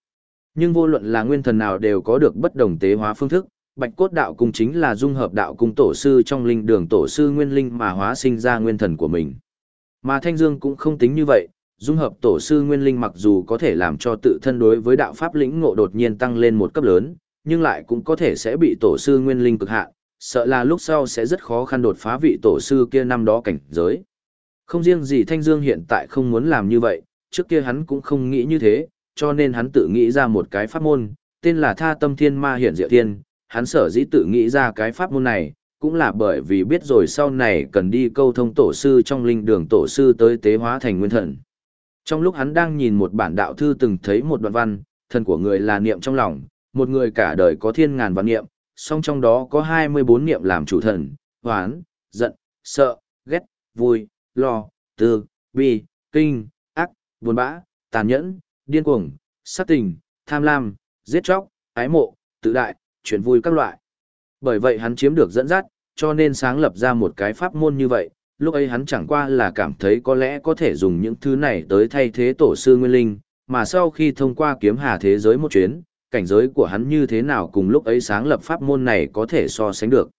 Nhưng vô luận là nguyên thần nào đều có được bất đồng tế hóa phương thức, Bạch cốt đạo cung chính là dung hợp đạo cung tổ sư trong linh đường tổ sư nguyên linh mà hóa sinh ra nguyên thần của mình. Mà Thanh Dương cũng không tính như vậy, dung hợp tổ sư nguyên linh mặc dù có thể làm cho tự thân đối với đạo pháp lĩnh ngộ đột nhiên tăng lên một cấp lớn, nhưng lại cũng có thể sẽ bị tổ sư nguyên linh cực hạn, sợ là lúc sau sẽ rất khó khăn đột phá vị tổ sư kia năm đó cảnh giới. Không riêng gì Thanh Dương hiện tại không muốn làm như vậy, trước kia hắn cũng không nghĩ như thế, cho nên hắn tự nghĩ ra một cái pháp môn, tên là Tha Tâm Thiên Ma Hiển Diệu Thiên, hắn sở dĩ tự nghĩ ra cái pháp môn này, cũng là bởi vì biết rồi sau này cần đi câu thông tổ sư trong linh đường tổ sư tới tế hóa thành nguyên thần. Trong lúc hắn đang nhìn một bản đạo thư từng thấy một đoạn văn, thần của người là niệm trong lòng, một người cả đời có thiên ngàn vạn niệm, song trong đó có 24 niệm làm chủ thần, hoán, giận, sợ, ghét, vui, lo, tư, bi, kinh, ác, buồn bã, tàn nhẫn, điên cuồng, sát tình, tham lam, giết chóc, ái mộ, tự đại, chuyện vui các loại. Bởi vậy hắn chiếm được dẫn dắt, cho nên sáng lập ra một cái pháp môn như vậy, lúc ấy hắn chẳng qua là cảm thấy có lẽ có thể dùng những thứ này tới thay thế tổ sư Nguyên Linh, mà sau khi thông qua kiếm hà thế giới một chuyến, cảnh giới của hắn như thế nào cùng lúc ấy sáng lập pháp môn này có thể so sánh được.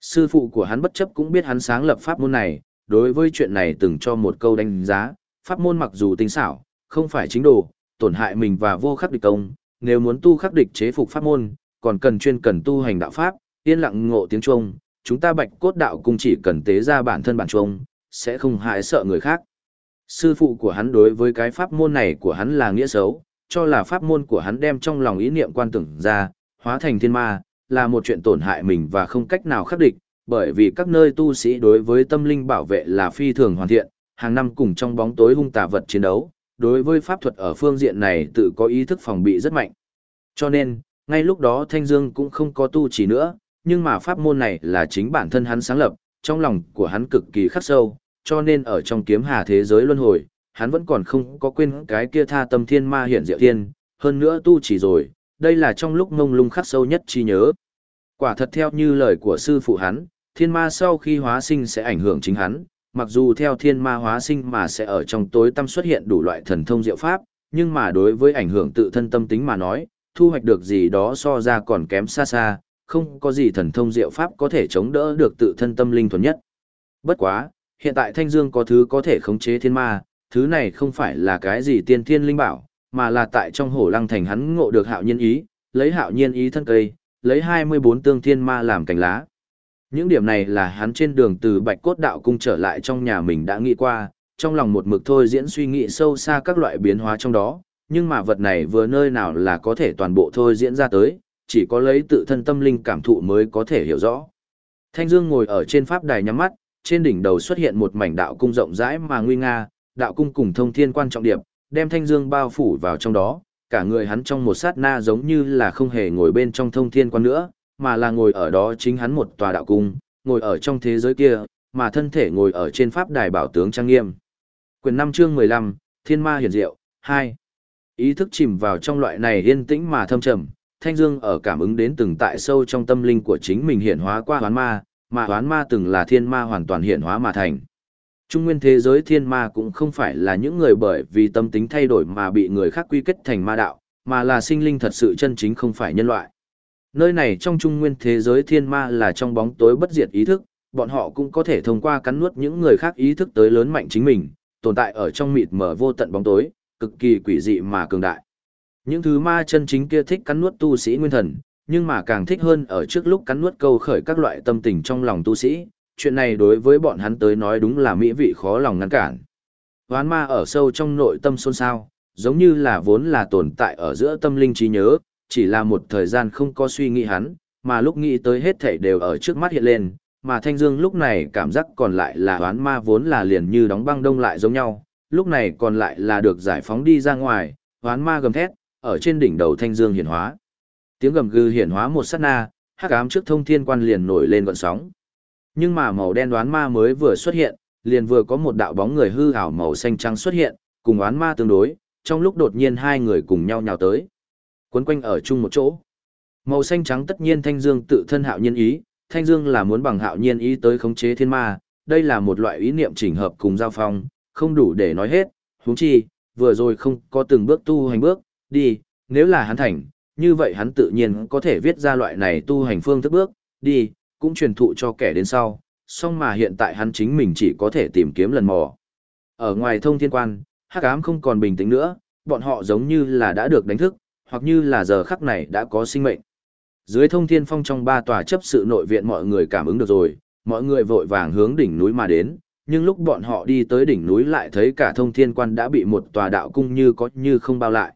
Sư phụ của hắn bất chấp cũng biết hắn sáng lập pháp môn này, đối với chuyện này từng cho một câu đánh giá, pháp môn mặc dù tinh xảo, không phải chính đồ, tổn hại mình và vô khắc địch công, nếu muốn tu khắc địch chế phục pháp môn, còn cần chuyên cần tu hành đạo pháp, yên lặng ngộ tiếng Trung, chúng ta bạch cốt đạo cung chỉ cần tế ra bản thân bản chuông sẽ không hại sợ người khác. Sư phụ của hắn đối với cái pháp môn này của hắn là nghĩa xấu, cho là pháp môn của hắn đem trong lòng ý niệm quan tưởng ra, hóa thành thiên ma, là một chuyện tổn hại mình và không cách nào khắc địch, bởi vì các nơi tu sĩ đối với tâm linh bảo vệ là phi thường hoàn thiện, hàng năm cùng trong bóng tối hung tà vật chiến đấu, đối với pháp thuật ở phương diện này tự có ý thức phòng bị rất mạnh. Cho nên, ngay lúc đó Thanh Dương cũng không có tu chỉ nữa, nhưng mà pháp môn này là chính bản thân hắn sáng lập, trong lòng của hắn cực kỳ khắc sâu, cho nên ở trong kiếm hà thế giới luân hồi, hắn vẫn còn không có quên cái kia tha tâm thiên ma hiện diệu thiên, hơn nữa tu chỉ rồi, đây là trong lúc mông lung khắc sâu nhất chi nhớ. Quả thật theo như lời của sư phụ hắn, thiên ma sau khi hóa sinh sẽ ảnh hưởng chính hắn, mặc dù theo thiên ma hóa sinh mà sẽ ở trong tối tâm xuất hiện đủ loại thần thông diệu pháp, nhưng mà đối với ảnh hưởng tự thân tâm tính mà nói, thu hoạch được gì đó so ra còn kém xa xa, không có gì thần thông diệu pháp có thể chống đỡ được tự thân tâm linh thuần nhất. Bất quá, hiện tại Thanh Dương có thứ có thể khống chế thiên ma, thứ này không phải là cái gì tiên thiên linh bảo, mà là tại trong hổ lăng thành hắn ngộ được hạo nhiên ý, lấy hạo nhiên ý thân cây, lấy 24 tương thiên ma làm cành lá. Những điểm này là hắn trên đường từ Bạch Cốt Đạo Cung trở lại trong nhà mình đã nghĩ qua, trong lòng một mực thôi diễn suy nghĩ sâu xa các loại biến hóa trong đó, nhưng mà vật này vừa nơi nào là có thể toàn bộ thôi diễn ra tới, chỉ có lấy tự thân tâm linh cảm thụ mới có thể hiểu rõ. Thanh Dương ngồi ở trên pháp đài nhắm mắt, trên đỉnh đầu xuất hiện một mảnh đạo cung rộng rãi mà nguy nga, đạo cung cùng thông thiên quan trọng điệp, đem Thanh Dương bao phủ vào trong đó, cả người hắn trong một sát na giống như là không hề ngồi bên trong thông thiên quan nữa, mà là ngồi ở đó chính hắn một tòa đạo cung, ngồi ở trong thế giới kia, mà thân thể ngồi ở trên pháp đài bảo tướng trang nghiêm. Quyền 5 chương 15, Thiên Ma hiển diệu, 2. Ý thức chìm vào trong loại này yên tĩnh mà thâm trầm, Thanh Dương ở cảm ứng đến từng tại sâu trong tâm linh của chính mình hiện hóa qua hoán ma, mà hoán ma từng là thiên ma hoàn toàn hiện hóa mà thành. Trung nguyên thế giới thiên ma cũng không phải là những người bởi vì tâm tính thay đổi mà bị người khác quy kết thành ma đạo, mà là sinh linh thật sự chân chính không phải nhân loại. Nơi này trong trung nguyên thế giới thiên ma là trong bóng tối bất diệt ý thức, bọn họ cũng có thể thông qua cắn nuốt những người khác ý thức tới lớn mạnh chính mình, tồn tại ở trong mịt mờ vô tận bóng tối, cực kỳ quỷ dị mà cường đại. Những thứ ma chân chính kia thích cắn nuốt tu sĩ nguyên thần, nhưng mà càng thích hơn ở trước lúc cắn nuốt câu khởi các loại tâm tình trong lòng tu sĩ, chuyện này đối với bọn hắn tới nói đúng là mỹ vị khó lòng ngăn cản. Hoán ma ở sâu trong nội tâm xôn xao, giống như là vốn là tồn tại ở giữa tâm linh trí nhớ, chỉ là một thời gian không có suy nghĩ hắn, mà lúc nghĩ tới hết thảy đều ở trước mắt hiện lên, mà Thanh Dương lúc này cảm giác còn lại là hoán ma vốn là liền như đóng băng đông lại giống nhau, lúc này còn lại là được giải phóng đi ra ngoài, hoán ma gầm thét, ở trên đỉnh đầu Thanh Dương hiển hóa. Tiếng gầm gừ hiển hóa một sát na, hắc ám trước thông thiên quan liền nổi lên gợn sóng. Nhưng mà màu đen đoán ma mới vừa xuất hiện, liền vừa có một đạo bóng người hư ảo màu xanh trắng xuất hiện, cùng đoán ma tương đối, trong lúc đột nhiên hai người cùng nhau nhào tới. Quấn quanh ở chung một chỗ. Màu xanh trắng tất nhiên thanh dương tự thân hạo nhiên ý, thanh dương là muốn bằng hạo nhiên ý tới khống chế thiên ma, đây là một loại ý niệm chỉnh hợp cùng giao phong, không đủ để nói hết, huống chi, vừa rồi không có từng bước tu hành bước, đi, nếu là hắn thành, như vậy hắn tự nhiên có thể viết ra loại này tu hành phương thức bước, đi, cũng truyền thụ cho kẻ đến sau, song mà hiện tại hắn chính mình chỉ có thể tìm kiếm lần mò. Ở ngoài thông thiên quan, hắc ám không còn bình tĩnh nữa, bọn họ giống như là đã được đánh thức, hoặc như là giờ khắc này đã có sinh mệnh. Dưới thông thiên phong trong ba tòa chấp sự nội viện mọi người cảm ứng được rồi, mọi người vội vàng hướng đỉnh núi mà đến, nhưng lúc bọn họ đi tới đỉnh núi lại thấy cả thông thiên quan đã bị một tòa đạo cung như có như không bao lại.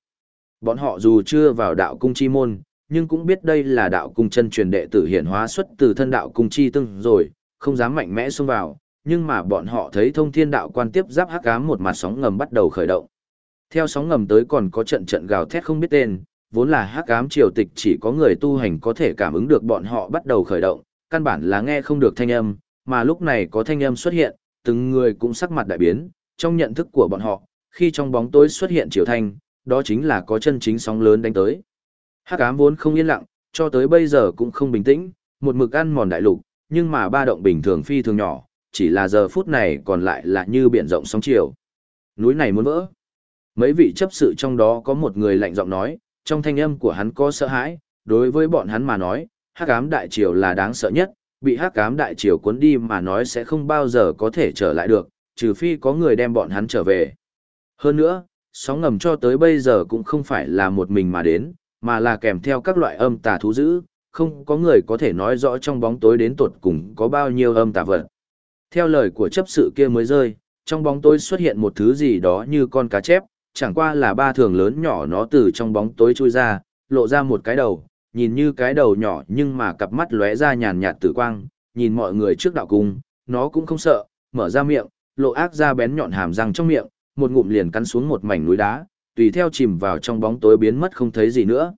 Bọn họ dù chưa vào đạo cung chi môn, nhưng cũng biết đây là đạo cung chân truyền đệ tử hiển hóa xuất từ thân đạo cung chi tương rồi, không dám mạnh mẽ xông vào, nhưng mà bọn họ thấy thông thiên đạo quan tiếp giáp hắc ám một mặt sóng ngầm bắt đầu khởi động. Theo sóng ngầm tới còn có trận trận gào thét không biết tên, vốn là hắc ám triều tịch chỉ có người tu hành có thể cảm ứng được bọn họ bắt đầu khởi động, căn bản là nghe không được thanh âm, mà lúc này có thanh âm xuất hiện, từng người cũng sắc mặt đại biến, trong nhận thức của bọn họ, khi trong bóng tối xuất hiện triều thanh, đó chính là có chân chính sóng lớn đánh tới. Hắc ám vốn không yên lặng, cho tới bây giờ cũng không bình tĩnh, một mực ăn mòn đại lục, nhưng mà ba động bình thường phi thường nhỏ, chỉ là giờ phút này còn lại là như biển rộng sóng chiều. Núi này muốn vỡ. Mấy vị chấp sự trong đó có một người lạnh giọng nói, trong thanh âm của hắn có sợ hãi, đối với bọn hắn mà nói, hắc ám đại triều là đáng sợ nhất, bị hắc ám đại triều cuốn đi mà nói sẽ không bao giờ có thể trở lại được, trừ phi có người đem bọn hắn trở về. Hơn nữa, sóng ngầm cho tới bây giờ cũng không phải là một mình mà đến, mà là kèm theo các loại âm tà thú dữ, không có người có thể nói rõ trong bóng tối đến tột cùng có bao nhiêu âm tà vật. Theo lời của chấp sự kia mới rơi, trong bóng tối xuất hiện một thứ gì đó như con cá chép, chẳng qua là ba thường lớn nhỏ nó từ trong bóng tối chui ra, lộ ra một cái đầu, nhìn như cái đầu nhỏ nhưng mà cặp mắt lóe ra nhàn nhạt tử quang, nhìn mọi người trước đạo cung, nó cũng không sợ, mở ra miệng, lộ ác ra bén nhọn hàm răng trong miệng, một ngụm liền cắn xuống một mảnh núi đá, tùy theo chìm vào trong bóng tối biến mất không thấy gì nữa.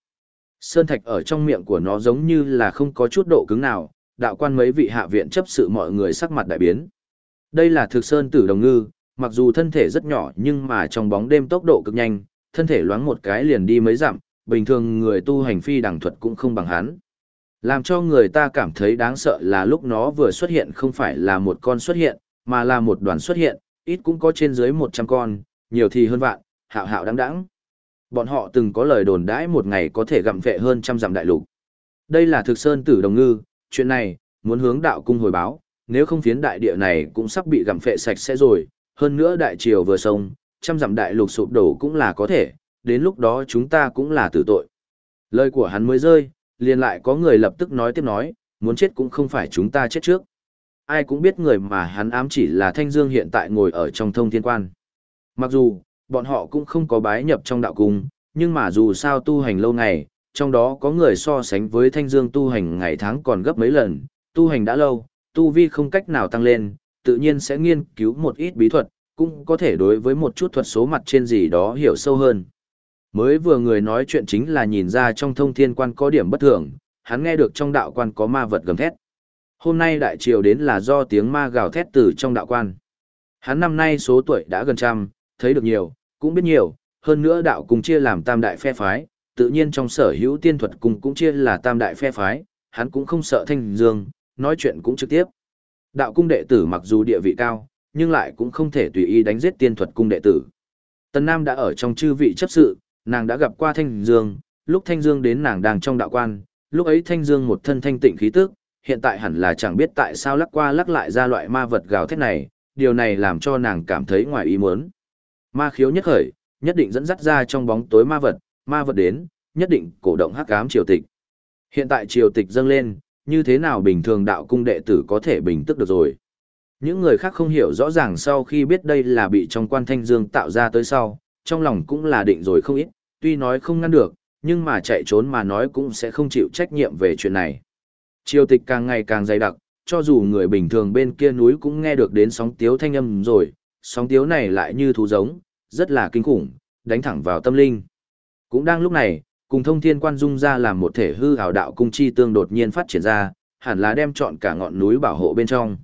Sơn thạch ở trong miệng của nó giống như là không có chút độ cứng nào, đạo quan mấy vị hạ viện chấp sự mọi người sắc mặt đại biến. Đây là thực sơn tử đồng ngư, mặc dù thân thể rất nhỏ nhưng mà trong bóng đêm tốc độ cực nhanh, thân thể loáng một cái liền đi mấy dặm, bình thường người tu hành phi đẳng thuật cũng không bằng hắn. Làm cho người ta cảm thấy đáng sợ là lúc nó vừa xuất hiện không phải là một con xuất hiện, mà là một đoàn xuất hiện, ít cũng có trên dưới 100 con, nhiều thì hơn vạn, hạo hạo đáng đáng. Bọn họ từng có lời đồn đãi một ngày có thể gặm vệ hơn trăm dặm đại lục. Đây là thực sơn tử đồng ngư, chuyện này, muốn hướng đạo cung hồi báo, nếu không phiến đại địa này cũng sắp bị gặm phệ sạch sẽ rồi, hơn nữa đại triều vừa sông, trăm dặm đại lục sụp đổ cũng là có thể, đến lúc đó chúng ta cũng là tử tội. Lời của hắn mới rơi, liền lại có người lập tức nói tiếp nói, muốn chết cũng không phải chúng ta chết trước. Ai cũng biết người mà hắn ám chỉ là Thanh Dương hiện tại ngồi ở trong thông thiên quan. Mặc dù, bọn họ cũng không có bái nhập trong đạo cung, nhưng mà dù sao tu hành lâu ngày, trong đó có người so sánh với Thanh Dương tu hành ngày tháng còn gấp mấy lần, tu hành đã lâu, tu vi không cách nào tăng lên, tự nhiên sẽ nghiên cứu một ít bí thuật, cũng có thể đối với một chút thuật số mặt trên gì đó hiểu sâu hơn. Mới vừa người nói chuyện chính là nhìn ra trong thông thiên quan có điểm bất thường, hắn nghe được trong đạo quan có ma vật gầm thét. Hôm nay đại triều đến là do tiếng ma gào thét từ trong đạo quan. Hắn năm nay số tuổi đã gần trăm, thấy được nhiều, cũng biết nhiều, hơn nữa đạo cùng chia làm tam đại phe phái, tự nhiên trong sở hữu tiên thuật cùng cũng chia là tam đại phe phái, hắn cũng không sợ thanh dương, nói chuyện cũng trực tiếp. Đạo cung đệ tử mặc dù địa vị cao, nhưng lại cũng không thể tùy ý đánh giết tiên thuật cung đệ tử. Tần Nam đã ở trong chư vị chấp sự, nàng đã gặp qua Thanh Dương, lúc Thanh Dương đến nàng đang trong đạo quan, lúc ấy Thanh Dương một thân thanh tịnh khí tức, hiện tại hẳn là chẳng biết tại sao lắc qua lắc lại ra loại ma vật gào thét này, điều này làm cho nàng cảm thấy ngoài ý muốn. Ma khiếu nhất khởi, nhất định dẫn dắt ra trong bóng tối ma vật, ma vật đến, nhất định cổ động hắc ám triều tịch. Hiện tại triều tịch dâng lên, như thế nào bình thường đạo cung đệ tử có thể bình tức được rồi. Những người khác không hiểu rõ ràng sau khi biết đây là bị trong quan thanh dương tạo ra tới sau, trong lòng cũng là định rồi không ít, tuy nói không ngăn được, nhưng mà chạy trốn mà nói cũng sẽ không chịu trách nhiệm về chuyện này. Triều tịch càng ngày càng dày đặc, cho dù người bình thường bên kia núi cũng nghe được đến sóng tiếu thanh âm rồi, sóng tiếu này lại như thú giống, rất là kinh khủng, đánh thẳng vào tâm linh. Cũng đang lúc này, cùng thông thiên quan dung ra làm một thể hư hào đạo cung chi tương đột nhiên phát triển ra, hẳn là đem trọn cả ngọn núi bảo hộ bên trong.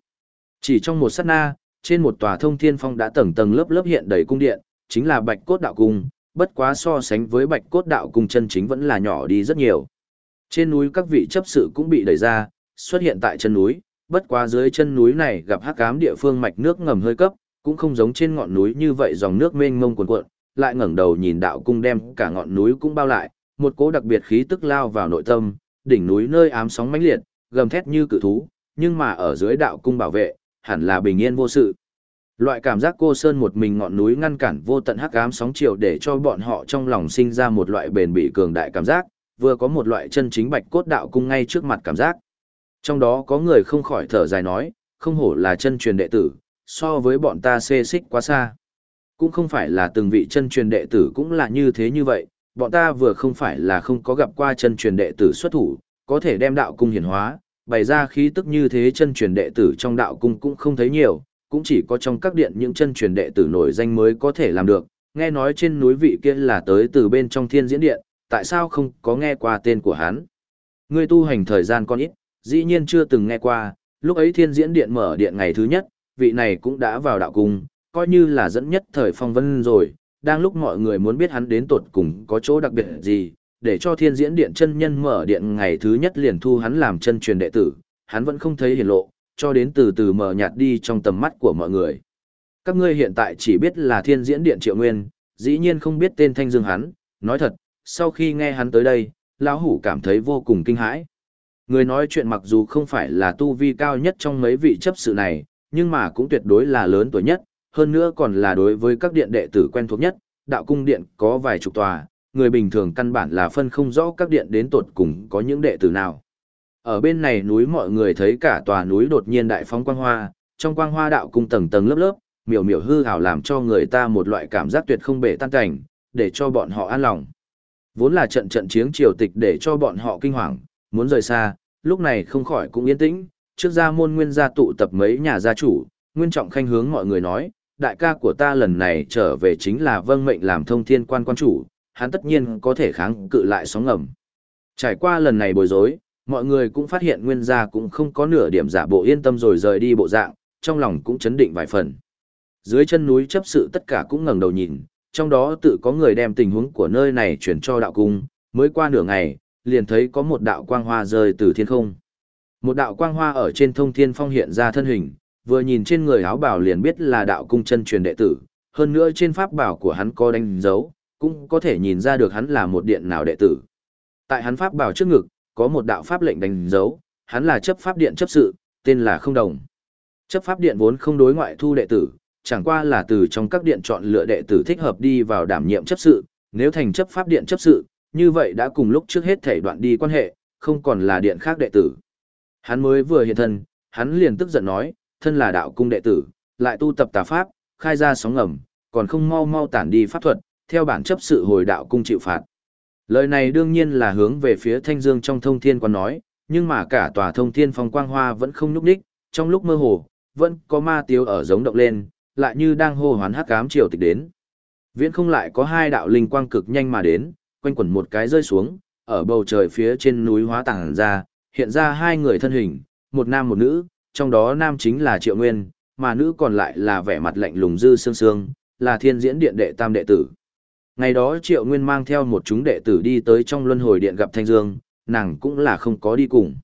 Chỉ trong một sát na, trên một tòa thông thiên phong đã tầng tầng lớp lớp hiện đầy cung điện, chính là bạch cốt đạo cung, bất quá so sánh với bạch cốt đạo cung chân chính vẫn là nhỏ đi rất nhiều. Trên núi các vị chấp sự cũng bị đẩy ra, xuất hiện tại chân núi, bất quá dưới chân núi này gặp hắc ám địa phương mạch nước ngầm hơi cấp, cũng không giống trên ngọn núi như vậy dòng nước mênh mông cuồn cuộn, lại ngẩng đầu nhìn đạo cung đem cả ngọn núi cũng bao lại, một cố đặc biệt khí tức lao vào nội tâm, đỉnh núi nơi ám sóng mãnh liệt, gầm thét như cự thú, nhưng mà ở dưới đạo cung bảo vệ, hẳn là bình yên vô sự. Loại cảm giác cô sơn một mình ngọn núi ngăn cản vô tận hắc ám sóng chiều để cho bọn họ trong lòng sinh ra một loại bền bỉ cường đại cảm giác, vừa có một loại chân chính bạch cốt đạo cung ngay trước mặt cảm giác. Trong đó có người không khỏi thở dài nói, không hổ là chân truyền đệ tử, so với bọn ta xê xích quá xa. Cũng không phải là từng vị chân truyền đệ tử cũng là như thế như vậy, bọn ta vừa không phải là không có gặp qua chân truyền đệ tử xuất thủ, có thể đem đạo cung hiển hóa, bày ra khí tức như thế chân truyền đệ tử trong đạo cung cũng không thấy nhiều, cũng chỉ có trong các điện những chân truyền đệ tử nổi danh mới có thể làm được. Nghe nói trên núi vị kia là tới từ bên trong thiên diễn điện, tại sao không có nghe qua tên của hắn? Ngươi tu hành thời gian con ít, dĩ nhiên chưa từng nghe qua, lúc ấy thiên diễn điện mở điện ngày thứ nhất, vị này cũng đã vào đạo cung, coi như là dẫn nhất thời phong vân rồi, đang lúc mọi người muốn biết hắn đến tột cùng có chỗ đặc biệt gì, để cho thiên diễn điện chân nhân mở điện ngày thứ nhất liền thu hắn làm chân truyền đệ tử, hắn vẫn không thấy hiển lộ, cho đến từ từ mở nhạt đi trong tầm mắt của mọi người. Các ngươi hiện tại chỉ biết là thiên diễn điện triệu nguyên, dĩ nhiên không biết tên thanh dương hắn, nói thật, sau khi nghe hắn tới đây, lão hủ cảm thấy vô cùng kinh hãi. Người nói chuyện mặc dù không phải là tu vi cao nhất trong mấy vị chấp sự này, nhưng mà cũng tuyệt đối là lớn tuổi nhất, hơn nữa còn là đối với các điện đệ tử quen thuộc nhất, đạo cung điện có vài chục tòa, người bình thường căn bản là phân không rõ các điện đến tột cùng có những đệ tử nào. Ở bên này núi mọi người thấy cả tòa núi đột nhiên đại phóng quang hoa, trong quang hoa đạo cung tầng tầng lớp lớp, miểu miểu hư hào làm cho người ta một loại cảm giác tuyệt không bể tan cảnh, để cho bọn họ an lòng. Vốn là trận trận chiến triều tịch để cho bọn họ kinh hoàng, muốn rời xa, lúc này không khỏi cũng yên tĩnh, trước ra môn nguyên gia tụ tập mấy nhà gia chủ, nguyên trọng khanh hướng mọi người nói, đại ca của ta lần này trở về chính là vâng mệnh làm thông thiên quan quan chủ, hắn tất nhiên có thể kháng cự lại sóng ngầm. Trải qua lần này bối rối, mọi người cũng phát hiện nguyên gia cũng không có nửa điểm giả bộ yên tâm rồi rời đi bộ dạng, trong lòng cũng chấn định vài phần. Dưới chân núi chấp sự tất cả cũng ngẩng đầu nhìn, trong đó tự có người đem tình huống của nơi này chuyển cho đạo cung, mới qua nửa ngày, liền thấy có một đạo quang hoa rơi từ thiên không. Một đạo quang hoa ở trên thông thiên phong hiện ra thân hình, vừa nhìn trên người áo bào liền biết là đạo cung chân truyền đệ tử, hơn nữa trên pháp bảo của hắn có đánh dấu, cũng có thể nhìn ra được hắn là một điện nào đệ tử. Tại hắn pháp bảo trước ngực, có một đạo pháp lệnh đánh dấu, hắn là chấp pháp điện chấp sự, tên là không đồng. Chấp pháp điện vốn không đối ngoại thu đệ tử, chẳng qua là từ trong các điện chọn lựa đệ tử thích hợp đi vào đảm nhiệm chấp sự, nếu thành chấp pháp điện chấp sự, như vậy đã cùng lúc trước hết thể đoạn đi quan hệ, không còn là điện khác đệ tử. Hắn mới vừa hiện thân, hắn liền tức giận nói, thân là đạo cung đệ tử, lại tu tập tà pháp, khai ra sóng ngầm, còn không mau mau tản đi pháp thuật, theo bản chấp sự hồi đạo cung chịu phạt. Lời này đương nhiên là hướng về phía Thanh Dương trong thông thiên quan nói, nhưng mà cả tòa thông thiên phong quang hoa vẫn không nhúc đích, trong lúc mơ hồ, vẫn có ma tiêu ở giống động lên, lại như đang hô hoán hắc ám triều tịch đến. Viễn không lại có hai đạo linh quang cực nhanh mà đến, quanh quẩn một cái rơi xuống, ở bầu trời phía trên núi hóa tàng ra, hiện ra hai người thân hình, một nam một nữ, trong đó nam chính là Triệu Nguyên, mà nữ còn lại là vẻ mặt lạnh lùng dư sương sương, là thiên diễn điện đệ tam đệ tử. Ngày đó Triệu Nguyên mang theo một chúng đệ tử đi tới trong luân hồi điện gặp Thanh Dương, nàng cũng là không có đi cùng.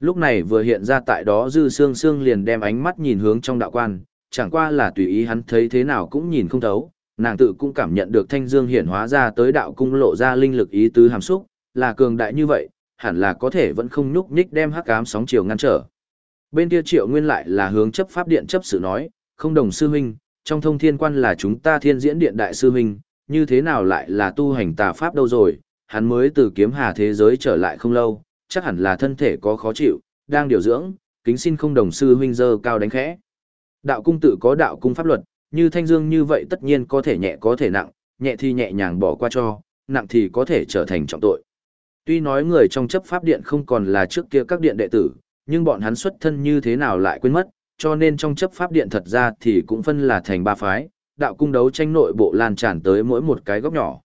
Lúc này vừa hiện ra tại đó dư sương sương liền đem ánh mắt nhìn hướng trong đạo quan, chẳng qua là tùy ý hắn thấy thế nào cũng nhìn không thấu, nàng tự cũng cảm nhận được Thanh Dương hiển hóa ra tới đạo cung lộ ra linh lực ý tứ hàm xúc, là cường đại như vậy, hẳn là có thể vẫn không nhúc nhích đem hắc ám sóng chiều ngăn trở. Bên kia Triệu Nguyên lại là hướng chấp pháp điện chấp sự nói, không đồng sư huynh, trong thông thiên quan là chúng ta thiên diễn điện đại sư huynh, như thế nào lại là tu hành tà pháp đâu rồi, hắn mới từ kiếm hà thế giới trở lại không lâu, chắc hẳn là thân thể có khó chịu, đang điều dưỡng, kính xin không đồng sư huynh dơ cao đánh khẽ. Đạo cung tự có đạo cung pháp luật, như thanh dương như vậy tất nhiên có thể nhẹ có thể nặng, nhẹ thì nhẹ nhàng bỏ qua cho, nặng thì có thể trở thành trọng tội. Tuy nói người trong chấp pháp điện không còn là trước kia các điện đệ tử, nhưng bọn hắn xuất thân như thế nào lại quên mất, cho nên trong chấp pháp điện thật ra thì cũng phân là thành ba phái, đạo cung đấu tranh nội bộ lan tràn tới mỗi một cái góc nhỏ.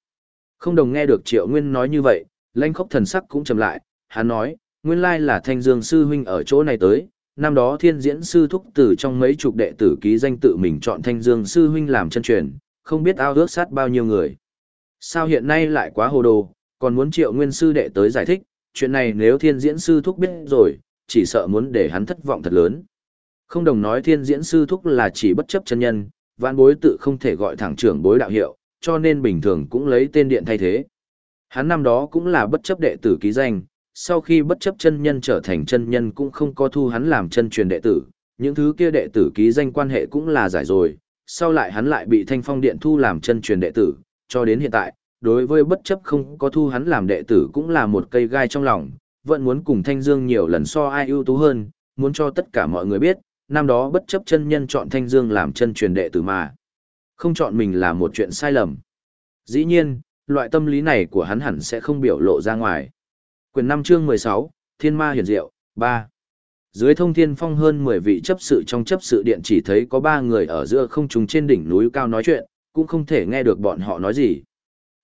Không đồng nghe được Triệu Nguyên nói như vậy, lãnh khốc thần sắc cũng trầm lại, hắn nói, nguyên lai là Thanh Dương sư huynh ở chỗ này tới, năm đó Thiên Diễn sư thúc tử trong mấy chục đệ tử ký danh tự mình chọn Thanh Dương sư huynh làm chân truyền, không biết ao ước sát bao nhiêu người. Sao hiện nay lại quá hồ đồ, còn muốn Triệu Nguyên sư đệ tới giải thích, chuyện này nếu Thiên Diễn sư thúc biết rồi, chỉ sợ muốn để hắn thất vọng thật lớn. Không đồng nói Thiên Diễn sư thúc là chỉ bất chấp chân nhân, vạn bối tự không thể gọi thẳng trưởng bối đạo hiệu, cho nên bình thường cũng lấy tên điện thay thế. Hắn năm đó cũng là bất chấp đệ tử ký danh, sau khi bất chấp chân nhân trở thành chân nhân cũng không có thu hắn làm chân truyền đệ tử, những thứ kia đệ tử ký danh quan hệ cũng là giải rồi, sau lại hắn lại bị thanh phong điện thu làm chân truyền đệ tử, cho đến hiện tại, đối với bất chấp không có thu hắn làm đệ tử cũng là một cây gai trong lòng, vẫn muốn cùng thanh dương nhiều lần so ai ưu tú hơn, muốn cho tất cả mọi người biết, năm đó bất chấp chân nhân chọn thanh dương làm chân truyền đệ tử mà. Không chọn mình là một chuyện sai lầm. Dĩ nhiên, loại tâm lý này của hắn hẳn sẽ không biểu lộ ra ngoài. Quyền 5 chương 16, Thiên Ma Hiển Diệu, 3. Dưới thông thiên phong hơn 10 vị chấp sự trong chấp sự điện chỉ thấy có 3 người ở giữa không trùng trên đỉnh núi cao nói chuyện, cũng không thể nghe được bọn họ nói gì.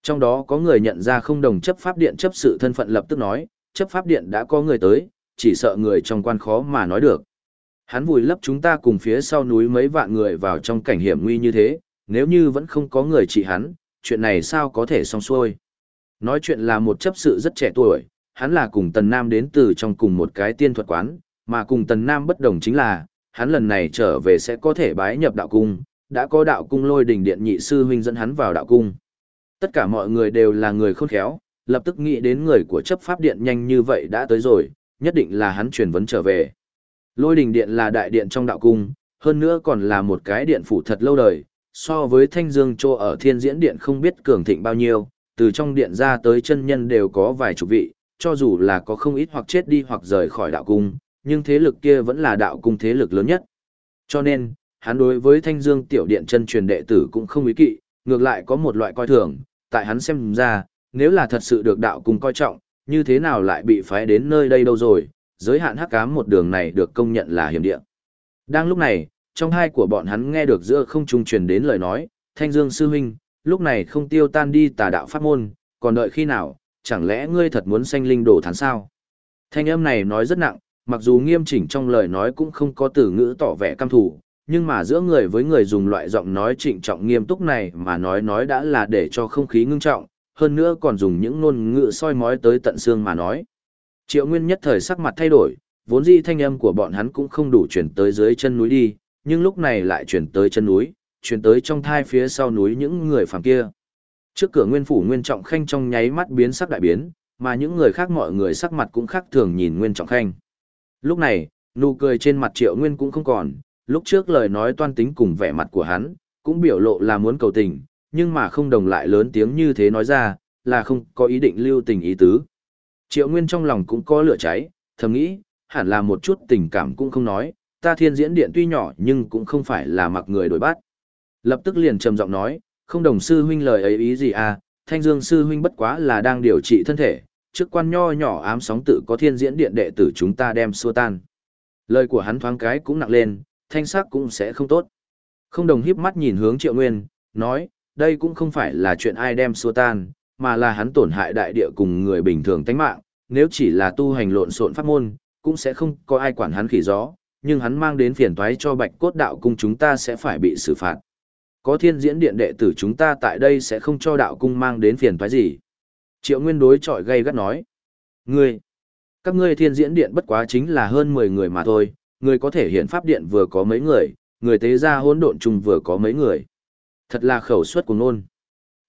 Trong đó có người nhận ra không đồng chấp pháp điện chấp sự thân phận lập tức nói, chấp pháp điện đã có người tới, chỉ sợ người trong quan khó mà nói được. Hắn vùi lấp chúng ta cùng phía sau núi mấy vạn người vào trong cảnh hiểm nguy như thế, nếu như vẫn không có người trị hắn, chuyện này sao có thể xong xuôi. Nói chuyện là một chấp sự rất trẻ tuổi, hắn là cùng Tần Nam đến từ trong cùng một cái tiên thuật quán, mà cùng Tần Nam bất đồng chính là, hắn lần này trở về sẽ có thể bái nhập đạo cung, đã có đạo cung lôi đình điện nhị sư huynh dẫn hắn vào đạo cung. Tất cả mọi người đều là người khôn khéo, lập tức nghĩ đến người của chấp pháp điện nhanh như vậy đã tới rồi, nhất định là hắn truyền vấn trở về. Lôi đình điện là đại điện trong đạo cung, hơn nữa còn là một cái điện phủ thật lâu đời, so với thanh dương trô ở thiên diễn điện không biết cường thịnh bao nhiêu, từ trong điện ra tới chân nhân đều có vài chục vị, cho dù là có không ít hoặc chết đi hoặc rời khỏi đạo cung, nhưng thế lực kia vẫn là đạo cung thế lực lớn nhất. Cho nên, hắn đối với thanh dương tiểu điện chân truyền đệ tử cũng không ý kỵ, ngược lại có một loại coi thường, tại hắn xem ra, nếu là thật sự được đạo cung coi trọng, như thế nào lại bị phái đến nơi đây đâu rồi, giới hạn hắc ám một đường này được công nhận là hiểm địa. Đang lúc này, trong hai của bọn hắn nghe được giữa không trung truyền đến lời nói, Thanh Dương sư huynh, lúc này không tiêu tan đi tà đạo pháp môn, còn đợi khi nào, chẳng lẽ ngươi thật muốn sanh linh đổ thán sao? Thanh âm này nói rất nặng, mặc dù nghiêm chỉnh trong lời nói cũng không có từ ngữ tỏ vẻ cam thủ, nhưng mà giữa người với người dùng loại giọng nói trịnh trọng nghiêm túc này mà nói nói đã là để cho không khí ngưng trọng, hơn nữa còn dùng những ngôn ngữ soi mói tới tận xương mà nói. Triệu Nguyên nhất thời sắc mặt thay đổi, vốn dĩ thanh âm của bọn hắn cũng không đủ chuyển tới dưới chân núi đi, nhưng lúc này lại chuyển tới chân núi, chuyển tới trong thai phía sau núi những người phàm kia. Trước cửa nguyên phủ nguyên trọng khanh trong nháy mắt biến sắc đại biến, mà những người khác mọi người sắc mặt cũng khác thường nhìn nguyên trọng khanh. Lúc này, nụ cười trên mặt triệu nguyên cũng không còn, lúc trước lời nói toan tính cùng vẻ mặt của hắn, cũng biểu lộ là muốn cầu tình, nhưng mà không đồng lại lớn tiếng như thế nói ra, là không có ý định lưu tình ý tứ. Triệu Nguyên trong lòng cũng có lửa cháy, thầm nghĩ, hẳn là một chút tình cảm cũng không nói, ta thiên diễn điện tuy nhỏ nhưng cũng không phải là mặc người đổi bắt. Lập tức liền trầm giọng nói, không đồng sư huynh lời ấy ý gì à, thanh dương sư huynh bất quá là đang điều trị thân thể, trước quan nho nhỏ ám sóng tự có thiên diễn điện đệ tử chúng ta đem xua tan. Lời của hắn thoáng cái cũng nặng lên, thanh sắc cũng sẽ không tốt. Không đồng híp mắt nhìn hướng triệu nguyên, nói, đây cũng không phải là chuyện ai đem xua tan, mà là hắn tổn hại đại địa cùng người bình thường tánh mạng, nếu chỉ là tu hành lộn xộn pháp môn, cũng sẽ không có ai quản hắn khỉ gió, nhưng hắn mang đến phiền toái cho bạch cốt đạo cung chúng ta sẽ phải bị xử phạt. Có thiên diễn điện đệ tử chúng ta tại đây sẽ không cho đạo cung mang đến phiền thoái gì. Triệu Nguyên đối chọi gay gắt nói. Ngươi, các ngươi thiên diễn điện bất quá chính là hơn 10 người mà thôi, người có thể hiện pháp điện vừa có mấy người, người tế gia hỗn độn chung vừa có mấy người. Thật là khẩu suất của nôn.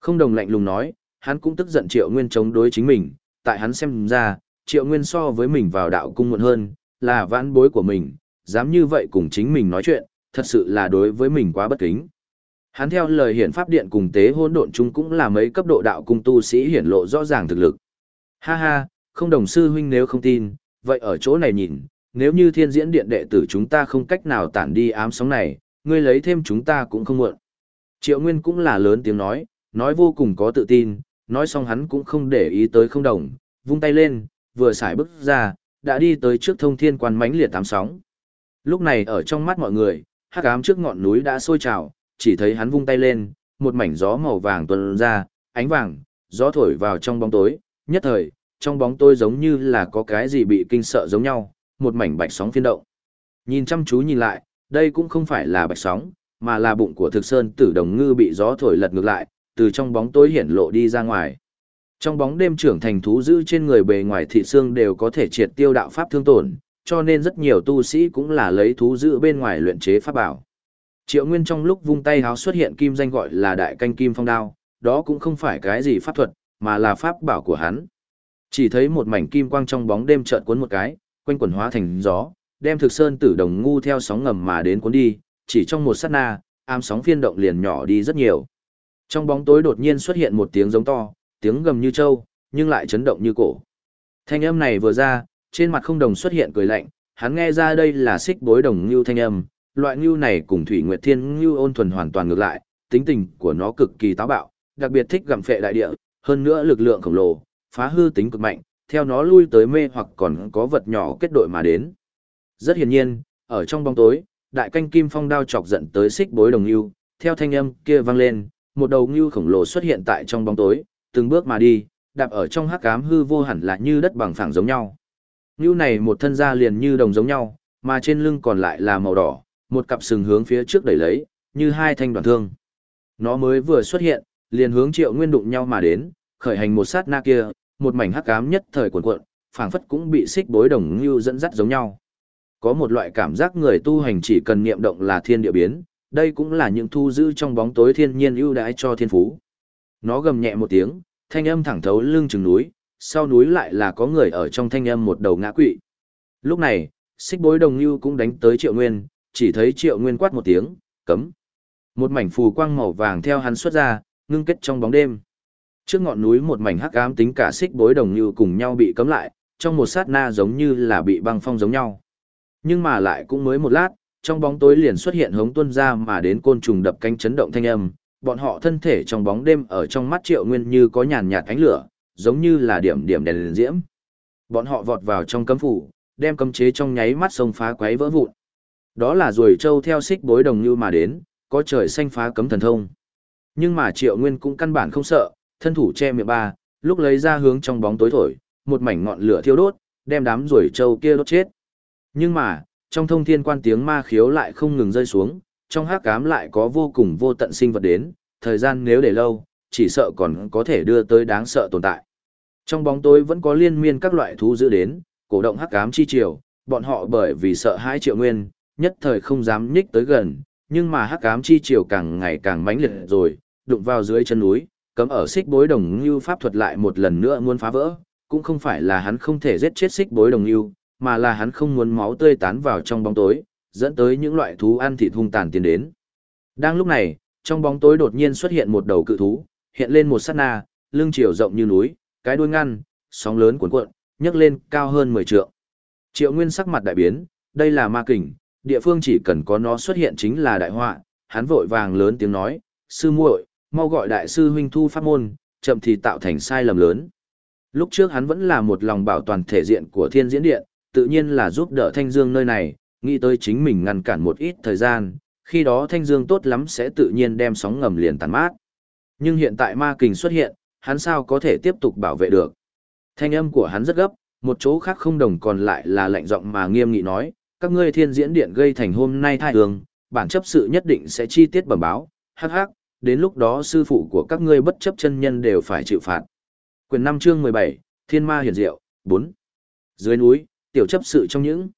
Không đồng lạnh lùng nói, hắn cũng tức giận Triệu Nguyên chống đối chính mình, tại hắn xem ra, Triệu Nguyên so với mình vào đạo cung muộn hơn, là vãn bối của mình, dám như vậy cùng chính mình nói chuyện, thật sự là đối với mình quá bất kính. Hắn theo lời hiển pháp điện cùng tế hỗn độn chung cũng là mấy cấp độ đạo cung tu sĩ hiển lộ rõ ràng thực lực. Ha ha, không đồng sư huynh nếu không tin, vậy ở chỗ này nhìn, nếu như thiên diễn điện đệ tử chúng ta không cách nào tản đi ám sóng này, ngươi lấy thêm chúng ta cũng không muộn. Triệu Nguyên cũng là lớn tiếng nói, nói vô cùng có tự tin, nói xong hắn cũng không để ý tới không đồng, vung tay lên, vừa xài bước ra, đã đi tới trước thông thiên quan mãnh liệt tám sóng. Lúc này ở trong mắt mọi người, hắc ám trước ngọn núi đã sôi trào, chỉ thấy hắn vung tay lên, một mảnh gió màu vàng tuôn ra, ánh vàng, gió thổi vào trong bóng tối, nhất thời, trong bóng tối giống như là có cái gì bị kinh sợ giống nhau, một mảnh bạch sóng phiên động. Nhìn chăm chú nhìn lại, đây cũng không phải là bạch sóng, mà là bụng của thực sơn tử đồng ngư bị gió thổi lật ngược lại, từ trong bóng tối hiển lộ đi ra ngoài. Trong bóng đêm trưởng thành thú giữ trên người bề ngoài thị xương đều có thể triệt tiêu đạo pháp thương tổn, cho nên rất nhiều tu sĩ cũng là lấy thú giữ bên ngoài luyện chế pháp bảo. Triệu Nguyên trong lúc vung tay háo xuất hiện kim danh gọi là đại canh kim phong đao, đó cũng không phải cái gì pháp thuật, mà là pháp bảo của hắn. Chỉ thấy một mảnh kim quang trong bóng đêm chợt cuốn một cái, quanh quần hóa thành gió, đem thực sơn tử đồng ngu theo sóng ngầm mà đến cuốn đi, chỉ trong một sát na, ám sóng phiên động liền nhỏ đi rất nhiều. Trong bóng tối đột nhiên xuất hiện một tiếng giống to, tiếng gầm như trâu, nhưng lại chấn động như cổ. Thanh âm này vừa ra, trên mặt không đồng xuất hiện cười lạnh, hắn nghe ra đây là xích bối đồng như thanh âm, loại ngưu này cùng Thủy Nguyệt Thiên ngưu ôn thuần hoàn toàn ngược lại, tính tình của nó cực kỳ táo bạo, đặc biệt thích gặm phệ đại địa, hơn nữa lực lượng khổng lồ, phá hư tính cực mạnh, theo nó lui tới mê hoặc còn có vật nhỏ kết đội mà đến. Rất hiển nhiên, ở trong bóng tối, đại canh kim phong đao chọc giận tới xích bối đồng ngưu, theo thanh âm kia vang lên, một đầu ngưu khổng lồ xuất hiện tại trong bóng tối, từng bước mà đi, đạp ở trong hắc ám hư vô hẳn là như đất bằng phẳng giống nhau. Ngưu này một thân da liền như đồng giống nhau, mà trên lưng còn lại là màu đỏ, một cặp sừng hướng phía trước đẩy lấy, như hai thanh đoàn thương. Nó mới vừa xuất hiện, liền hướng Triệu Nguyên đụng nhau mà đến, khởi hành một sát na kia, một mảnh hắc ám nhất thời cuộn cuộn, phảng phất cũng bị xích bối đồng như dẫn dắt giống nhau. Có một loại cảm giác người tu hành chỉ cần niệm động là thiên địa biến, đây cũng là những thu giữ trong bóng tối thiên nhiên ưu đãi cho thiên phú. Nó gầm nhẹ một tiếng, thanh âm thẳng thấu lưng chừng núi, sau núi lại là có người ở trong thanh âm một đầu ngã quỵ. Lúc này, xích bối đồng như cũng đánh tới triệu nguyên, chỉ thấy triệu nguyên quát một tiếng, cấm. Một mảnh phù quang màu vàng theo hắn xuất ra, ngưng kết trong bóng đêm. Trước ngọn núi một mảnh hắc ám tính cả xích bối đồng như cùng nhau bị cấm lại, trong một sát na giống như là bị băng phong giống nhau. Nhưng mà lại cũng mới một lát, trong bóng tối liền xuất hiện hống tuân ra mà đến côn trùng đập cánh chấn động thanh âm, bọn họ thân thể trong bóng đêm ở trong mắt triệu nguyên như có nhàn nhạt ánh lửa, giống như là điểm điểm đèn, diễm. Bọn họ vọt vào trong cấm phủ, đem cấm chế trong nháy mắt sông phá quấy vỡ vụn. Đó là ruồi châu theo xích bối đồng như mà đến, có trời xanh phá cấm thần thông. Nhưng mà triệu nguyên cũng căn bản không sợ, thân thủ che miệng ba, lúc lấy ra hướng trong bóng tối thổi, một mảnh ngọn lửa thiêu đốt, đem đám ruồi châu kia đốt chết. Nhưng mà, trong thông thiên quan tiếng ma khiếu lại không ngừng rơi xuống, trong hắc ám lại có vô cùng vô tận sinh vật đến, thời gian nếu để lâu, chỉ sợ còn có thể đưa tới đáng sợ tồn tại. Trong bóng tối vẫn có liên miên các loại thú dữ đến, cổ động hắc ám chi triều, bọn họ bởi vì sợ hãi triệu nguyên, nhất thời không dám nhích tới gần, nhưng mà hắc ám chi chiều càng ngày càng mãnh liệt rồi, đụng vào dưới chân núi, cấm ở xích bối đồng như pháp thuật lại một lần nữa muốn phá vỡ, cũng không phải là hắn không thể giết chết xích bối đồng như, mà là hắn không muốn máu tươi tán vào trong bóng tối, dẫn tới những loại thú ăn thịt hung tàn tiến đến. Đang lúc này, trong bóng tối đột nhiên xuất hiện một đầu cự thú, hiện lên một sát na, lưng chiều rộng như núi, cái đuôi ngăn, sóng lớn cuộn cuộn, nhấc lên cao hơn 10 trượng. Triệu Nguyên sắc mặt đại biến, đây là ma kình, địa phương chỉ cần có nó xuất hiện chính là đại họa, hắn vội vàng lớn tiếng nói, sư muội, mau gọi đại sư huynh thu pháp môn, chậm thì tạo thành sai lầm lớn. Lúc trước hắn vẫn là một lòng bảo toàn thể diện của thiên diễn điện, tự nhiên là giúp đỡ Thanh Dương nơi này, nghĩ tới chính mình ngăn cản một ít thời gian, khi đó Thanh Dương tốt lắm sẽ tự nhiên đem sóng ngầm liền tàn mát. Nhưng hiện tại ma kình xuất hiện, hắn sao có thể tiếp tục bảo vệ được. Thanh âm của hắn rất gấp, một chỗ khác không đồng còn lại là lạnh giọng mà nghiêm nghị nói, các ngươi thiên diễn điện gây thành hôm nay thai hương, bản chấp sự nhất định sẽ chi tiết bẩm báo, hắc hắc, đến lúc đó sư phụ của các ngươi bất chấp chân nhân đều phải chịu phạt. Quyền 5 chương 17, Thiên Ma hiển diệu, 4. Dưới núi, tiểu chấp sự trong những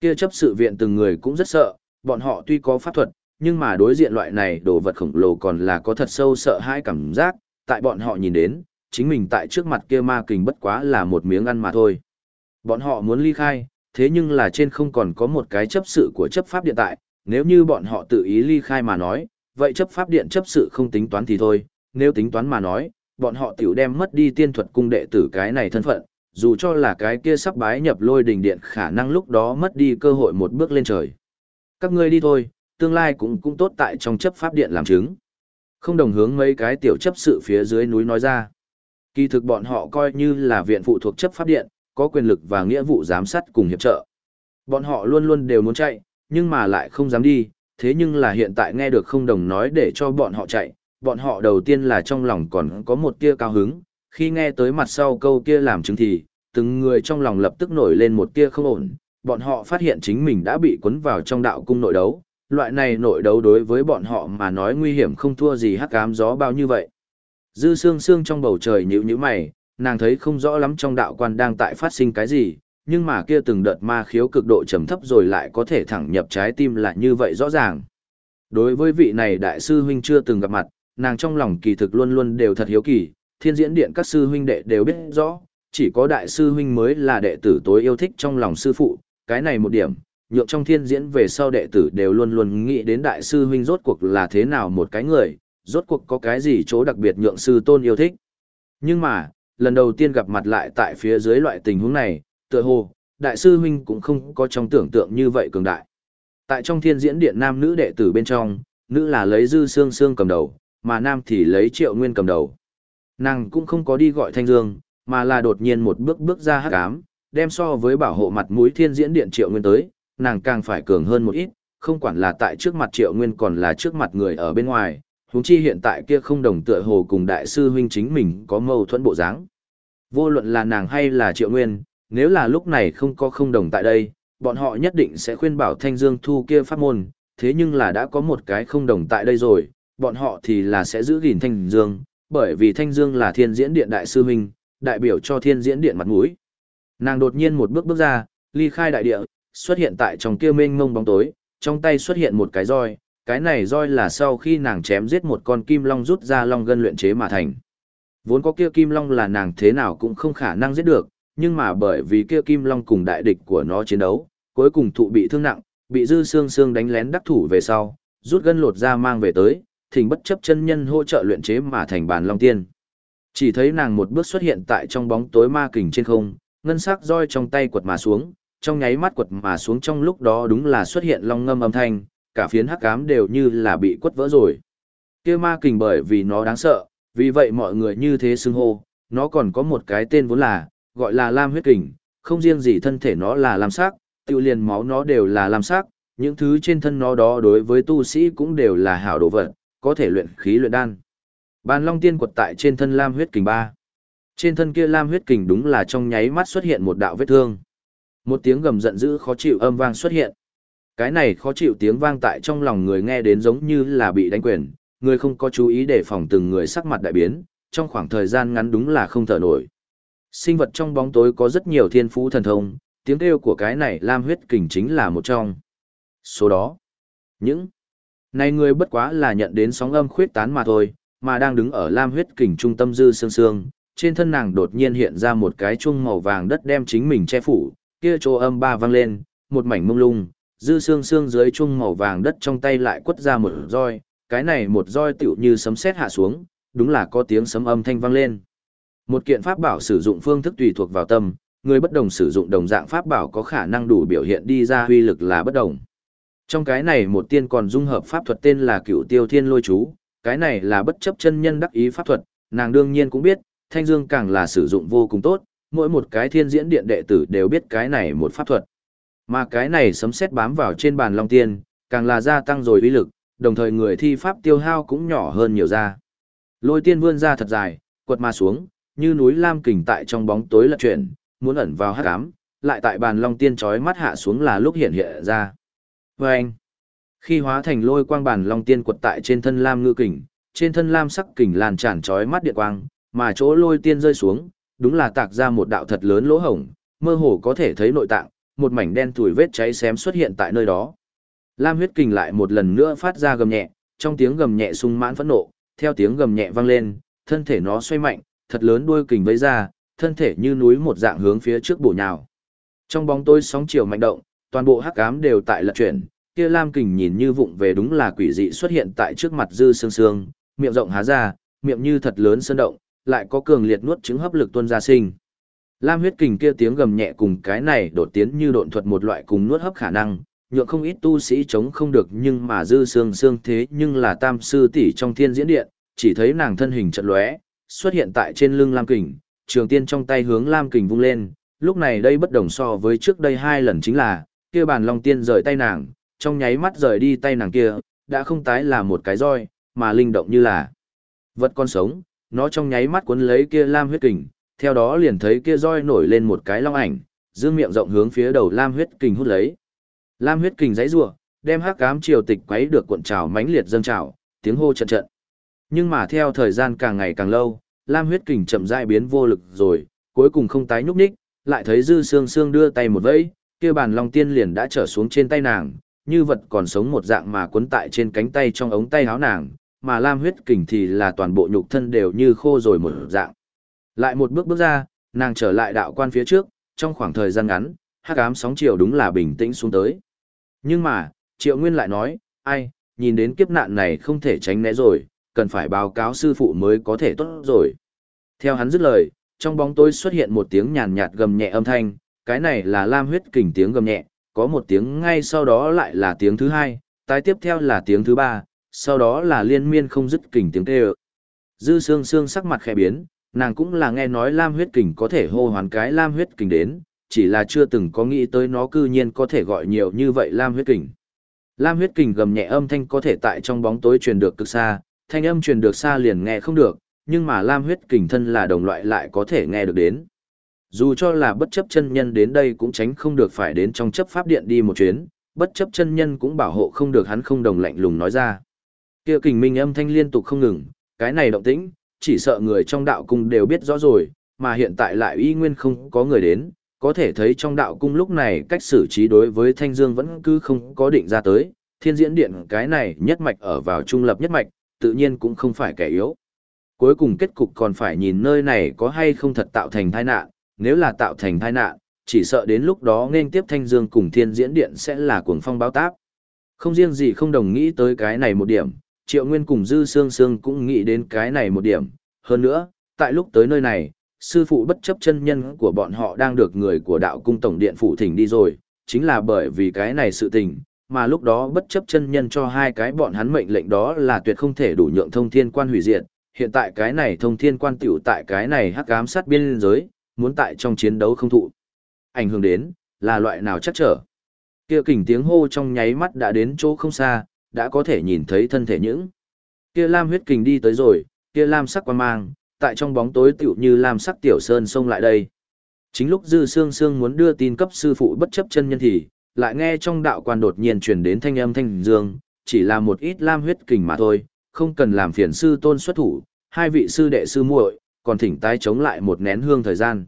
kia chấp sự viện từng người cũng rất sợ, bọn họ tuy có pháp thuật, nhưng mà đối diện loại này đồ vật khổng lồ còn là có thật sâu sợ hãi cảm giác, tại bọn họ nhìn đến, chính mình tại trước mặt kia ma kình bất quá là một miếng ăn mà thôi. Bọn họ muốn ly khai, thế nhưng là trên không còn có một cái chấp sự của chấp pháp điện tại, nếu như bọn họ tự ý ly khai mà nói, vậy chấp pháp điện chấp sự không tính toán thì thôi, nếu tính toán mà nói, bọn họ tiểu đem mất đi tiên thuật cung đệ tử cái này thân phận, dù cho là cái kia sắp bái nhập lôi đình điện khả năng lúc đó mất đi cơ hội một bước lên trời. Các ngươi đi thôi, tương lai cũng cũng tốt tại trong chấp pháp điện làm chứng. Không đồng hướng mấy cái tiểu chấp sự phía dưới núi nói ra. Kỳ thực bọn họ coi như là viện phụ thuộc chấp pháp điện, có quyền lực và nghĩa vụ giám sát cùng hiệp trợ. Bọn họ luôn luôn đều muốn chạy, nhưng mà lại không dám đi, thế nhưng là hiện tại nghe được không đồng nói để cho bọn họ chạy, bọn họ đầu tiên là trong lòng còn có một tia cao hứng, khi nghe tới mặt sau câu kia làm chứng thì, từng người trong lòng lập tức nổi lên một tia không ổn, bọn họ phát hiện chính mình đã bị cuốn vào trong đạo cung nội đấu, loại này nội đấu đối với bọn họ mà nói nguy hiểm không thua gì hắc ám gió bao như vậy. Dư sương sương trong bầu trời nhữ nhữ mày, nàng thấy không rõ lắm trong đạo quan đang tại phát sinh cái gì, nhưng mà kia từng đợt ma khiếu cực độ trầm thấp rồi lại có thể thẳng nhập trái tim lại như vậy rõ ràng. Đối với vị này đại sư huynh chưa từng gặp mặt, nàng trong lòng kỳ thực luôn luôn đều thật hiếu kỳ, thiên diễn điện các sư huynh đệ đều biết rõ, chỉ có đại sư huynh mới là đệ tử tối yêu thích trong lòng sư phụ, cái này một điểm, nhượng trong thiên diễn về sau đệ tử đều luôn luôn nghĩ đến đại sư huynh rốt cuộc là thế nào một cái người, rốt cuộc có cái gì chỗ đặc biệt nhượng sư tôn yêu thích. Nhưng mà, lần đầu tiên gặp mặt lại tại phía dưới loại tình huống này, tựa hồ, đại sư huynh cũng không có trong tưởng tượng như vậy cường đại. Tại trong thiên diễn điện nam nữ đệ tử bên trong, nữ là lấy dư xương xương cầm đầu, mà nam thì lấy triệu nguyên cầm đầu. Nàng cũng không có đi gọi thanh dương, mà là đột nhiên một bước bước ra hắc ám, đem so với bảo hộ mặt mũi thiên diễn điện triệu nguyên tới, nàng càng phải cường hơn một ít, không quản là tại trước mặt triệu nguyên còn là trước mặt người ở bên ngoài, huống chi hiện tại kia không đồng tựa hồ cùng đại sư huynh chính mình có mâu thuẫn bộ dáng. Vô luận là nàng hay là triệu nguyên, nếu là lúc này không có không đồng tại đây, bọn họ nhất định sẽ khuyên bảo Thanh Dương thu kia pháp môn, thế nhưng là đã có một cái không đồng tại đây rồi, bọn họ thì là sẽ giữ gìn Thanh Dương, bởi vì Thanh Dương là thiên diễn điện đại sư huynh, đại biểu cho thiên diễn điện mặt mũi. Nàng đột nhiên một bước bước ra, ly khai đại địa, xuất hiện tại trong kia mênh mông bóng tối, trong tay xuất hiện một cái roi, cái này roi là sau khi nàng chém giết một con kim long rút ra long gân luyện chế mà thành. Vốn có kia kim long là nàng thế nào cũng không khả năng giết được, nhưng mà bởi vì kia kim long cùng đại địch của nó chiến đấu, cuối cùng thụ bị thương nặng, bị dư xương xương đánh lén đắc thủ về sau, rút gân lột ra mang về tới, thỉnh bất chấp chân nhân hỗ trợ luyện chế mà thành bàn long tiên. Chỉ thấy nàng một bước xuất hiện tại trong bóng tối ma kình trên không, ngân sắc roi trong tay quật mà xuống, trong nháy mắt quật mà xuống trong lúc đó đúng là xuất hiện long ngâm âm thanh, cả phiến hắc ám đều như là bị quất vỡ rồi. Kia ma kình bởi vì nó đáng sợ, vì vậy mọi người như thế xưng hô, nó còn có một cái tên vốn là, gọi là lam huyết kình, không riêng gì thân thể nó là lam sắc, tiêu liền máu nó đều là lam sắc, những thứ trên thân nó đó đối với tu sĩ cũng đều là hảo đồ vật, có thể luyện khí luyện đan. Bàn long tiên quật tại trên thân lam huyết kình ba. Trên thân kia lam huyết kình đúng là trong nháy mắt xuất hiện một đạo vết thương. Một tiếng gầm giận dữ khó chịu âm vang xuất hiện. Cái này khó chịu tiếng vang tại trong lòng người nghe đến giống như là bị đánh quyền, người không có chú ý để phòng từng người sắc mặt đại biến, trong khoảng thời gian ngắn đúng là không thở nổi. Sinh vật trong bóng tối có rất nhiều thiên phú thần thông, tiếng kêu của cái này lam huyết kình chính là một trong. Số đó, những này người bất quá là nhận đến sóng âm khuyết tán mà thôi, mà đang đứng ở lam huyết kình trung tâm dư sương sương, trên thân nàng đột nhiên hiện ra một cái chuông màu vàng đất đem chính mình che phủ, kia chỗ âm ba vang lên, một mảnh mông lung, dư xương xương dưới chung màu vàng đất trong tay lại quất ra một roi, cái này một roi tựu như sấm sét hạ xuống, đúng là có tiếng sấm âm thanh vang lên. Một kiện pháp bảo sử dụng phương thức tùy thuộc vào tâm, người bất đồng sử dụng đồng dạng pháp bảo có khả năng đủ biểu hiện đi ra huy lực là bất đồng. Trong cái này một tiên còn dung hợp pháp thuật tên là cựu tiêu thiên lôi chú, cái này là bất chấp chân nhân đắc ý pháp thuật, nàng đương nhiên cũng biết, thanh dương càng là sử dụng vô cùng tốt, mỗi một cái thiên diễn điện đệ tử đều biết cái này một pháp thuật. Mà cái này sấm sét bám vào trên bàn long tiên, càng là gia tăng rồi uy lực, đồng thời người thi pháp tiêu hao cũng nhỏ hơn nhiều ra. Lôi tiên vươn ra thật dài, quật ma xuống, như núi lam kình tại trong bóng tối lật chuyển, muốn ẩn vào hắc ám, lại tại bàn long tiên chói mắt hạ xuống là lúc hiện hiện ra. Và anh, khi hóa thành lôi quang bàn long tiên quật tại trên thân lam ngư kình, trên thân lam sắc kình lan tràn chói mắt điện quang, mà chỗ lôi tiên rơi xuống, đúng là tạc ra một đạo thật lớn lỗ hổng, mơ hồ có thể thấy nội tạng, một mảnh đen thủi vết cháy xém xuất hiện tại nơi đó. Lam huyết kình lại một lần nữa phát ra gầm nhẹ, trong tiếng gầm nhẹ sung mãn phẫn nộ, theo tiếng gầm nhẹ vang lên, thân thể nó xoay mạnh, thật lớn đuôi kình vây ra, thân thể như núi một dạng hướng phía trước bổ nhào. Trong bóng tối sóng chiều mạnh động, toàn bộ hắc ám đều tại lật chuyển, kia lam kình nhìn như vụng về đúng là quỷ dị xuất hiện tại trước mặt dư sương sương, miệng rộng há ra, miệng như thật lớn sơn động, lại có cường liệt nuốt chứng hấp lực tuôn ra sinh. Lam huyết kình kia tiếng gầm nhẹ cùng cái này đột tiến như độn thuật một loại cùng nuốt hấp khả năng, nhượng không ít tu sĩ chống không được nhưng mà dư xương xương thế nhưng là tam sư tỷ trong thiên diễn điện, chỉ thấy nàng thân hình chật lóe, xuất hiện tại trên lưng Lam kình, trường tiên trong tay hướng Lam kình vung lên, lúc này đây bất đồng so với trước đây hai lần chính là, kia bàn long tiên rời tay nàng, trong nháy mắt rời đi tay nàng kia, đã không tái là một cái roi, mà linh động như là vật con sống, nó trong nháy mắt cuốn lấy kia lam huyết kình, theo đó liền thấy kia roi nổi lên một cái long ảnh, dương miệng rộng hướng phía đầu lam huyết kình hút lấy. Lam huyết kình giãy giụa, đem hắc ám triều tịch quấy được cuộn trào mãnh liệt dâng trào, tiếng hô trận trận. Nhưng mà theo thời gian càng ngày càng lâu, lam huyết kình chậm rãi biến vô lực rồi, cuối cùng không tái nhúc nhích, lại thấy dư xương xương đưa tay một vẫy, kia bàn long tiên liền đã trở xuống trên tay nàng, như vật còn sống một dạng mà quấn tại trên cánh tay trong ống tay áo nàng, mà lam huyết kình thì là toàn bộ nhục thân đều như khô rồi một dạng. Lại một bước bước ra, nàng trở lại đạo quan phía trước, trong khoảng thời gian ngắn, hắc ám sóng chiều đúng là bình tĩnh xuống tới. Nhưng mà, Triệu Nguyên lại nói, ai, nhìn đến kiếp nạn này không thể tránh né rồi, cần phải báo cáo sư phụ mới có thể tốt rồi. Theo hắn dứt lời, trong bóng tối xuất hiện một tiếng nhàn nhạt gầm nhẹ âm thanh, cái này là lam huyết kình tiếng gầm nhẹ, có một tiếng ngay sau đó lại là tiếng thứ hai, tái tiếp theo là tiếng thứ ba, sau đó là liên miên không dứt kình tiếng kêu. Dư Sương Sương sắc mặt khẽ biến, nàng cũng là nghe nói Lam huyết kình có thể hô hoán cái Lam huyết kình đến, chỉ là chưa từng có nghĩ tới nó cư nhiên có thể gọi nhiều như vậy Lam huyết kình. Lam huyết kình gầm nhẹ âm thanh có thể tại trong bóng tối truyền được cực xa, thanh âm truyền được xa liền nghe không được, nhưng mà Lam huyết kình thân là đồng loại lại có thể nghe được đến. Dù cho là bất chấp chân nhân đến đây cũng tránh không được phải đến trong chấp pháp điện đi một chuyến, bất chấp chân nhân cũng bảo hộ không được hắn không đồng lạnh lùng nói ra. Kia kình minh âm thanh liên tục không ngừng, cái này động tĩnh, chỉ sợ người trong đạo cung đều biết rõ rồi, mà hiện tại lại y nguyên không có người đến, có thể thấy trong đạo cung lúc này cách xử trí đối với Thanh Dương vẫn cứ không có định ra tới, thiên diễn điện cái này nhất mạch ở vào trung lập nhất mạch, tự nhiên cũng không phải kẻ yếu. Cuối cùng kết cục còn phải nhìn nơi này có hay không thật tạo thành tai nạn, nếu là tạo thành tai nạn, chỉ sợ đến lúc đó nên tiếp Thanh Dương cùng thiên diễn điện sẽ là cuồng phong báo táp. Không riêng gì không đồng nghĩ tới cái này một điểm, Triệu Nguyên cùng Dư Sương Sương cũng nghĩ đến cái này một điểm. Hơn nữa, tại lúc tới nơi này, sư phụ bất chấp chân nhân của bọn họ đang được người của đạo cung tổng điện phụ thỉnh đi rồi, chính là bởi vì cái này sự tình, mà lúc đó bất chấp chân nhân cho hai cái bọn hắn mệnh lệnh đó là tuyệt không thể đủ nhượng thông thiên quan hủy diệt. Hiện tại cái này thông thiên quan tiểu tại cái này hắc ám sát biên giới, muốn tại trong chiến đấu không thụ. Ảnh hưởng đến, là loại nào chắc trở. Kia kình tiếng hô trong nháy mắt đã đến chỗ không xa, đã có thể nhìn thấy thân thể những. Kia lam huyết kình đi tới rồi, kia lam sắc quan mang, tại trong bóng tối tựu như lam sắc tiểu sơn xông lại đây. Chính lúc Dư Sương Sương muốn đưa tin cấp sư phụ bất chấp chân nhân thì, lại nghe trong đạo quan đột nhiên truyền đến thanh âm thanh dương, chỉ là một ít lam huyết kình mà thôi, không cần làm phiền sư tôn xuất thủ, hai vị sư đệ sư muội, còn thỉnh tái chống lại một nén hương thời gian.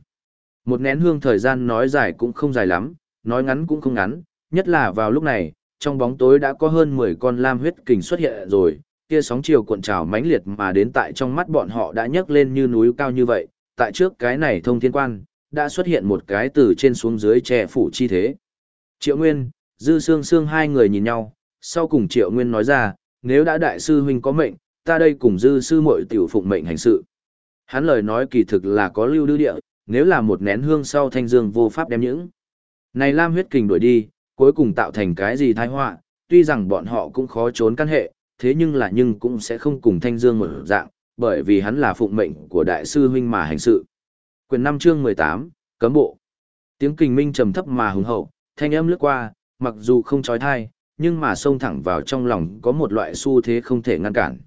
Một nén hương thời gian nói dài cũng không dài lắm, nói ngắn cũng không ngắn, nhất là vào lúc này, trong bóng tối đã có hơn 10 con lam huyết kình xuất hiện rồi, kia sóng chiều cuộn trào mãnh liệt mà đến tại trong mắt bọn họ đã nhấc lên như núi cao như vậy, tại trước cái này thông thiên quan, đã xuất hiện một cái từ trên xuống dưới che phủ chi thế. Triệu Nguyên, Dư Sương Sương hai người nhìn nhau, sau cùng Triệu Nguyên nói ra, nếu đã đại sư huynh có mệnh, ta đây cùng Dư sư muội tiểu phụng mệnh hành sự. Hắn lời nói kỳ thực là có lưu đưa địa, nếu là một nén hương sau thanh dương vô pháp đem những. Này Lam huyết kình đuổi đi, cuối cùng tạo thành cái gì tai họa, tuy rằng bọn họ cũng khó trốn căn hệ, thế nhưng là nhưng cũng sẽ không cùng thanh dương một dạng, bởi vì hắn là phụng mệnh của đại sư huynh mà hành sự. Quyền 5 chương 18, cấm bộ. Tiếng kình minh trầm thấp mà hùng hậu, thanh âm lướt qua, mặc dù không trói tai, nhưng mà xông thẳng vào trong lòng có một loại xu thế không thể ngăn cản.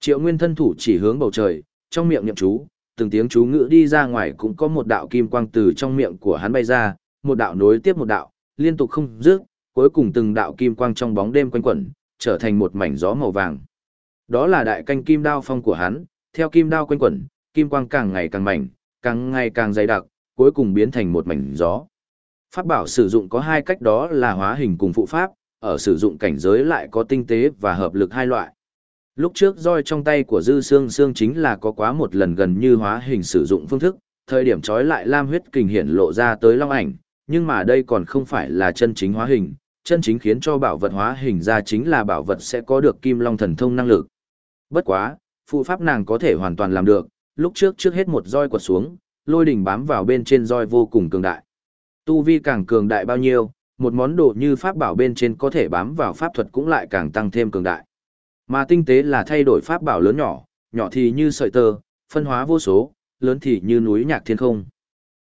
Triệu Nguyên thân thủ chỉ hướng bầu trời, trong miệng niệm chú, từng tiếng chú ngữ đi ra ngoài cũng có một đạo kim quang từ trong miệng của hắn bay ra, một đạo nối tiếp một đạo, liên tục không dứt, cuối cùng từng đạo kim quang trong bóng đêm quanh quẩn, trở thành một mảnh gió màu vàng. Đó là đại canh kim đao phong của hắn, theo kim đao quanh quẩn, kim quang càng ngày càng mảnh, càng ngày càng dày đặc, cuối cùng biến thành một mảnh gió. Pháp bảo sử dụng có hai cách đó là hóa hình cùng phụ pháp, ở sử dụng cảnh giới lại có tinh tế và hợp lực hai loại. Lúc trước roi trong tay của Dư Sương Sương chính là có quá một lần gần như hóa hình sử dụng phương thức, thời điểm trói lại lam huyết kình hiện lộ ra tới long ảnh, nhưng mà đây còn không phải là chân chính hóa hình, chân chính khiến cho bảo vật hóa hình ra chính là bảo vật sẽ có được kim long thần thông năng lực. Bất quá, phụ pháp nàng có thể hoàn toàn làm được, lúc trước trước hết một roi quật xuống, lôi đỉnh bám vào bên trên roi vô cùng cường đại. Tu vi càng cường đại bao nhiêu, một món đồ như pháp bảo bên trên có thể bám vào pháp thuật cũng lại càng tăng thêm cường đại. Mà tinh tế là thay đổi pháp bảo lớn nhỏ, nhỏ thì như sợi tơ, phân hóa vô số, lớn thì như núi nhạc thiên không.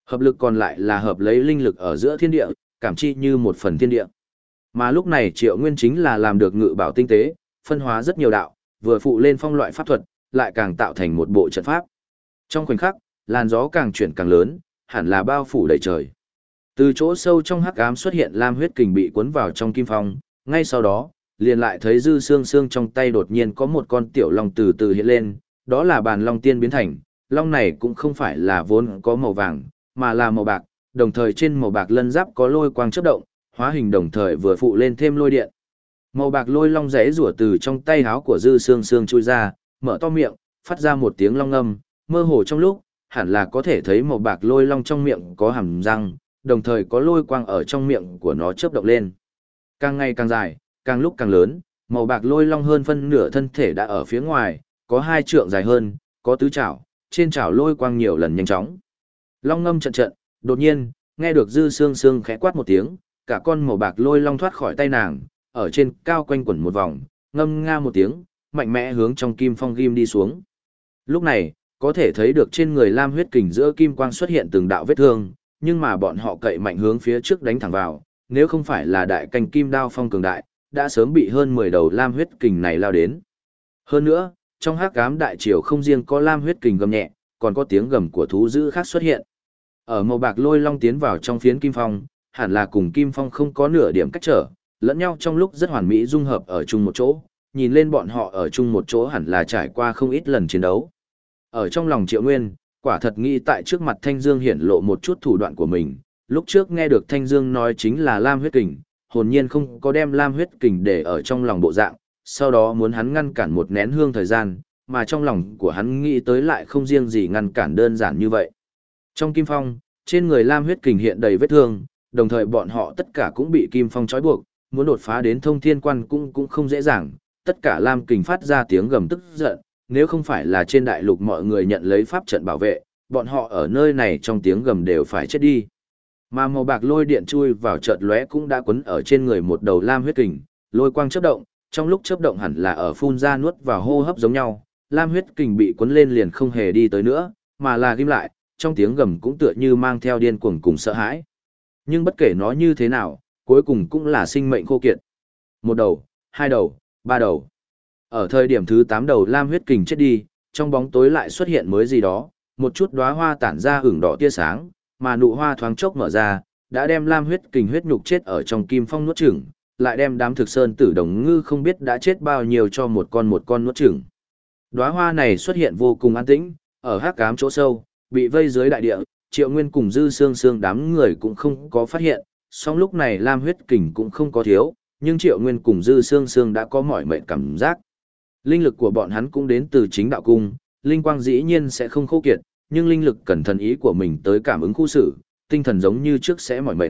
Hợp lực còn lại là hợp lấy linh lực ở giữa thiên địa, cảm chi như một phần thiên địa. Mà lúc này Triệu Nguyên chính là làm được ngự bảo tinh tế, phân hóa rất nhiều đạo, vừa phụ lên phong loại pháp thuật, lại càng tạo thành một bộ trận pháp. Trong khoảnh khắc, làn gió càng chuyển càng lớn, hẳn là bao phủ đầy trời. Từ chỗ sâu trong hắc ám xuất hiện lam huyết kình bị cuốn vào trong kim phong, ngay sau đó, liền lại thấy dư xương xương trong tay đột nhiên có một con tiểu long từ từ hiện lên, đó là bàn long tiên biến thành, long này cũng không phải là vốn có màu vàng, mà là màu bạc, đồng thời trên màu bạc lân giáp có lôi quang chớp động, hóa hình đồng thời vừa phụ lên thêm lôi điện. Màu bạc lôi long rẽ rủa từ trong tay háo của dư xương xương chui ra, mở to miệng, phát ra một tiếng long âm, mơ hồ trong lúc, hẳn là có thể thấy màu bạc lôi long trong miệng có hàm răng, đồng thời có lôi quang ở trong miệng của nó chớp động lên. Càng ngày càng dài, càng lúc càng lớn, màu bạc lôi long hơn phân nửa thân thể đã ở phía ngoài, có hai trượng dài hơn, có tứ chảo, trên chảo lôi quang nhiều lần nhanh chóng. Long ngâm trận trận, đột nhiên, nghe được dư xương xương khẽ quát một tiếng, cả con màu bạc lôi long thoát khỏi tay nàng, ở trên cao quanh quẩn một vòng, ngâm nga một tiếng, mạnh mẽ hướng trong kim phong ghim đi xuống. Lúc này, có thể thấy được trên người lam huyết kình giữa kim quang xuất hiện từng đạo vết thương, nhưng mà bọn họ cậy mạnh hướng phía trước đánh thẳng vào, nếu không phải là đại canh kim đao phong cường đại, đã sớm bị hơn 10 đầu lam huyết kình này lao đến. Hơn nữa, trong hắc ám đại triều không riêng có lam huyết kình gầm nhẹ, còn có tiếng gầm của thú dữ khác xuất hiện. Ở màu bạc lôi long tiến vào trong phiến kim phong, hẳn là cùng kim phong không có nửa điểm cách trở, lẫn nhau trong lúc rất hoàn mỹ dung hợp ở chung một chỗ, nhìn lên bọn họ ở chung một chỗ hẳn là trải qua không ít lần chiến đấu. Ở trong lòng Triệu Nguyên, quả thật nghĩ tại trước mặt Thanh Dương hiển lộ một chút thủ đoạn của mình, lúc trước nghe được Thanh Dương nói chính là Lam huyết kình, hồn nhiên không có đem Lam huyết kình để ở trong lòng bộ dạng, sau đó muốn hắn ngăn cản một nén hương thời gian, mà trong lòng của hắn nghĩ tới lại không riêng gì ngăn cản đơn giản như vậy. Trong kim phong, trên người Lam huyết kình hiện đầy vết thương, đồng thời bọn họ tất cả cũng bị kim phong trói buộc, muốn đột phá đến thông thiên quan cũng cũng không dễ dàng, tất cả Lam kình phát ra tiếng gầm tức giận, nếu không phải là trên đại lục mọi người nhận lấy pháp trận bảo vệ, bọn họ ở nơi này trong tiếng gầm đều phải chết đi. Mà màu bạc lôi điện chui vào chợt lóe cũng đã quấn ở trên người một đầu lam huyết kình, lôi quang chớp động, trong lúc chớp động hẳn là ở phun ra nuốt vào hô hấp giống nhau, lam huyết kình bị quấn lên liền không hề đi tới nữa, mà là ghim lại, trong tiếng gầm cũng tựa như mang theo điên cuồng cùng sợ hãi. Nhưng bất kể nó như thế nào, cuối cùng cũng là sinh mệnh khô kiệt. Một đầu, hai đầu, ba đầu. Ở thời điểm thứ 8 đầu lam huyết kình chết đi, trong bóng tối lại xuất hiện mới gì đó, một chút đóa hoa tản ra hưởng đỏ tia sáng, mà nụ hoa thoáng chốc mở ra, đã đem lam huyết kình huyết nhục chết ở trong kim phong nuốt chửng, lại đem đám thực sơn tử đồng ngư không biết đã chết bao nhiêu cho một con một con nuốt chửng. Đóa hoa này xuất hiện vô cùng an tĩnh, ở hắc ám chỗ sâu, bị vây dưới đại địa, Triệu Nguyên cùng dư xương xương đám người cũng không có phát hiện, song lúc này lam huyết kình cũng không có thiếu, nhưng Triệu Nguyên cùng Dư Sương Sương đã có mỏi mệt cảm giác. Linh lực của bọn hắn cũng đến từ chính đạo cung, linh quang dĩ nhiên sẽ không khô kiệt, nhưng linh lực cần thần ý của mình tới cảm ứng khu xử, tinh thần giống như trước sẽ mỏi mệt.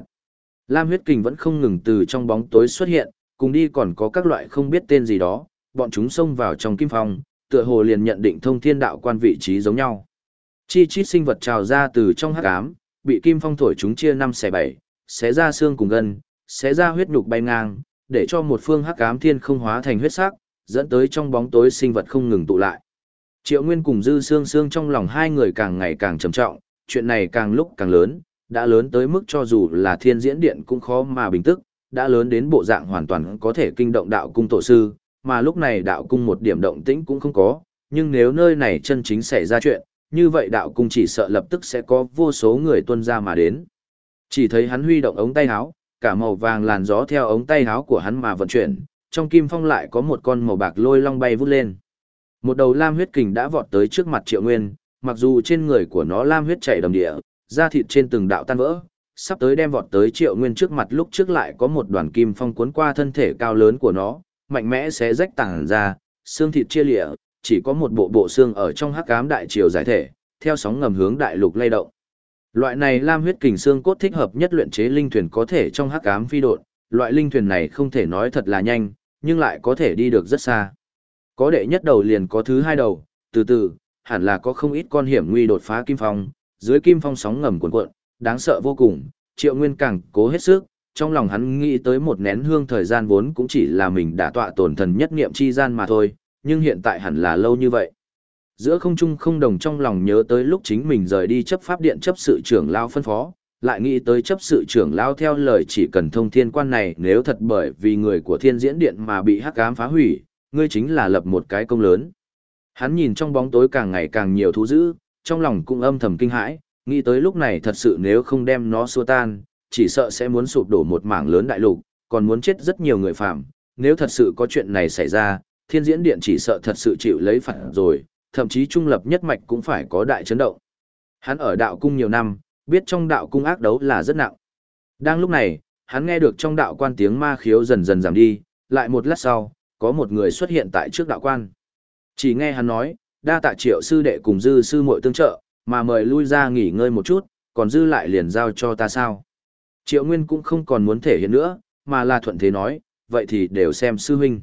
Lam huyết kình vẫn không ngừng từ trong bóng tối xuất hiện, cùng đi còn có các loại không biết tên gì đó, bọn chúng xông vào trong kim phong, tựa hồ liền nhận định thông thiên đạo quan vị trí giống nhau. Chi chít sinh vật trào ra từ trong hắc ám, bị kim phong thổi chúng chia năm xẻ bảy, xé ra xương cùng gân, xé ra huyết nhục bay ngang, để cho một phương hắc ám thiên không hóa thành huyết sắc, dẫn tới trong bóng tối sinh vật không ngừng tụ lại. Triệu Nguyên cùng Dư Sương Sương trong lòng hai người càng ngày càng trầm trọng, chuyện này càng lúc càng lớn, đã lớn tới mức cho dù là thiên diễn điện cũng khó mà bình tức, đã lớn đến bộ dạng hoàn toàn có thể kinh động đạo cung tổ sư, mà lúc này đạo cung một điểm động tĩnh cũng không có, nhưng nếu nơi này chân chính xảy ra chuyện, như vậy đạo cung chỉ sợ lập tức sẽ có vô số người tuân ra mà đến. Chỉ thấy hắn huy động ống tay áo, cả màu vàng làn gió theo ống tay áo của hắn mà vận chuyển, trong kim phong lại có một con màu bạc lôi long bay vút lên. Một đầu lam huyết kình đã vọt tới trước mặt Triệu Nguyên, mặc dù trên người của nó lam huyết chảy đầm địa, da thịt trên từng đạo tan vỡ, sắp tới đem vọt tới Triệu Nguyên trước mặt lúc trước lại có một đoàn kim phong cuốn qua thân thể cao lớn của nó, mạnh mẽ xé rách tảng ra, xương thịt chia lịa, chỉ có một bộ bộ xương ở trong hắc ám đại triều giải thể, theo sóng ngầm hướng đại lục lay động. Loại này lam huyết kình xương cốt thích hợp nhất luyện chế linh thuyền có thể trong hắc ám phi độn, loại linh thuyền này không thể nói thật là nhanh, nhưng lại có thể đi được rất xa. Có đệ nhất đầu liền có thứ hai đầu, từ từ, hẳn là có không ít con hiểm nguy đột phá kim phong, dưới kim phong sóng ngầm cuộn cuộn, đáng sợ vô cùng, Triệu Nguyên càng cố hết sức, trong lòng hắn nghĩ tới một nén hương thời gian vốn cũng chỉ là mình đã tọa tổn thần nhất niệm chi gian mà thôi, nhưng hiện tại hẳn là lâu như vậy. Giữa không trung không đồng trong lòng nhớ tới lúc chính mình rời đi chấp pháp điện chấp sự trưởng lao phân phó, lại nghĩ tới chấp sự trưởng lao theo lời chỉ cần thông thiên quan này nếu thật bởi vì người của thiên diễn điện mà bị hắc ám phá hủy, ngươi chính là lập một cái công lớn. Hắn nhìn trong bóng tối càng ngày càng nhiều thú dữ, trong lòng cũng âm thầm kinh hãi, nghĩ tới lúc này thật sự nếu không đem nó xua tan, chỉ sợ sẽ muốn sụp đổ một mảng lớn đại lục, còn muốn chết rất nhiều người phạm. Nếu thật sự có chuyện này xảy ra, thiên diễn điện chỉ sợ thật sự chịu lấy phản rồi, thậm chí trung lập nhất mạch cũng phải có đại chấn động. Hắn ở đạo cung nhiều năm, biết trong đạo cung ác đấu là rất nặng. Đang lúc này, hắn nghe được trong đạo quan tiếng ma khiếu dần dần giảm đi, lại một lát sau, có một người xuất hiện tại trước đạo quan. Chỉ nghe hắn nói, đa tạ triệu sư đệ cùng dư sư muội tương trợ, mà mời lui ra nghỉ ngơi một chút, còn dư lại liền giao cho ta sao. Triệu Nguyên cũng không còn muốn thể hiện nữa, mà là thuận thế nói, vậy thì đều xem sư huynh.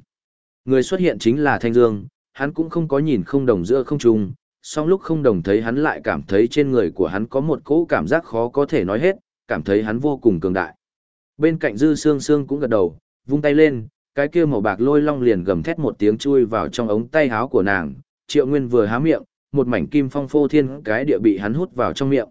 Người xuất hiện chính là Thanh Dương, hắn cũng không có nhìn không đồng giữa không trùng, song lúc không đồng thấy hắn lại cảm thấy trên người của hắn có một cỗ cảm giác khó có thể nói hết, cảm thấy hắn vô cùng cường đại. Bên cạnh Dư Sương Sương cũng gật đầu, vung tay lên, cái kia màu bạc lôi long liền gầm thét một tiếng chui vào trong ống tay áo của nàng, Triệu Nguyên vừa há miệng, một mảnh kim phong phô thiên cái địa bị hắn hút vào trong miệng.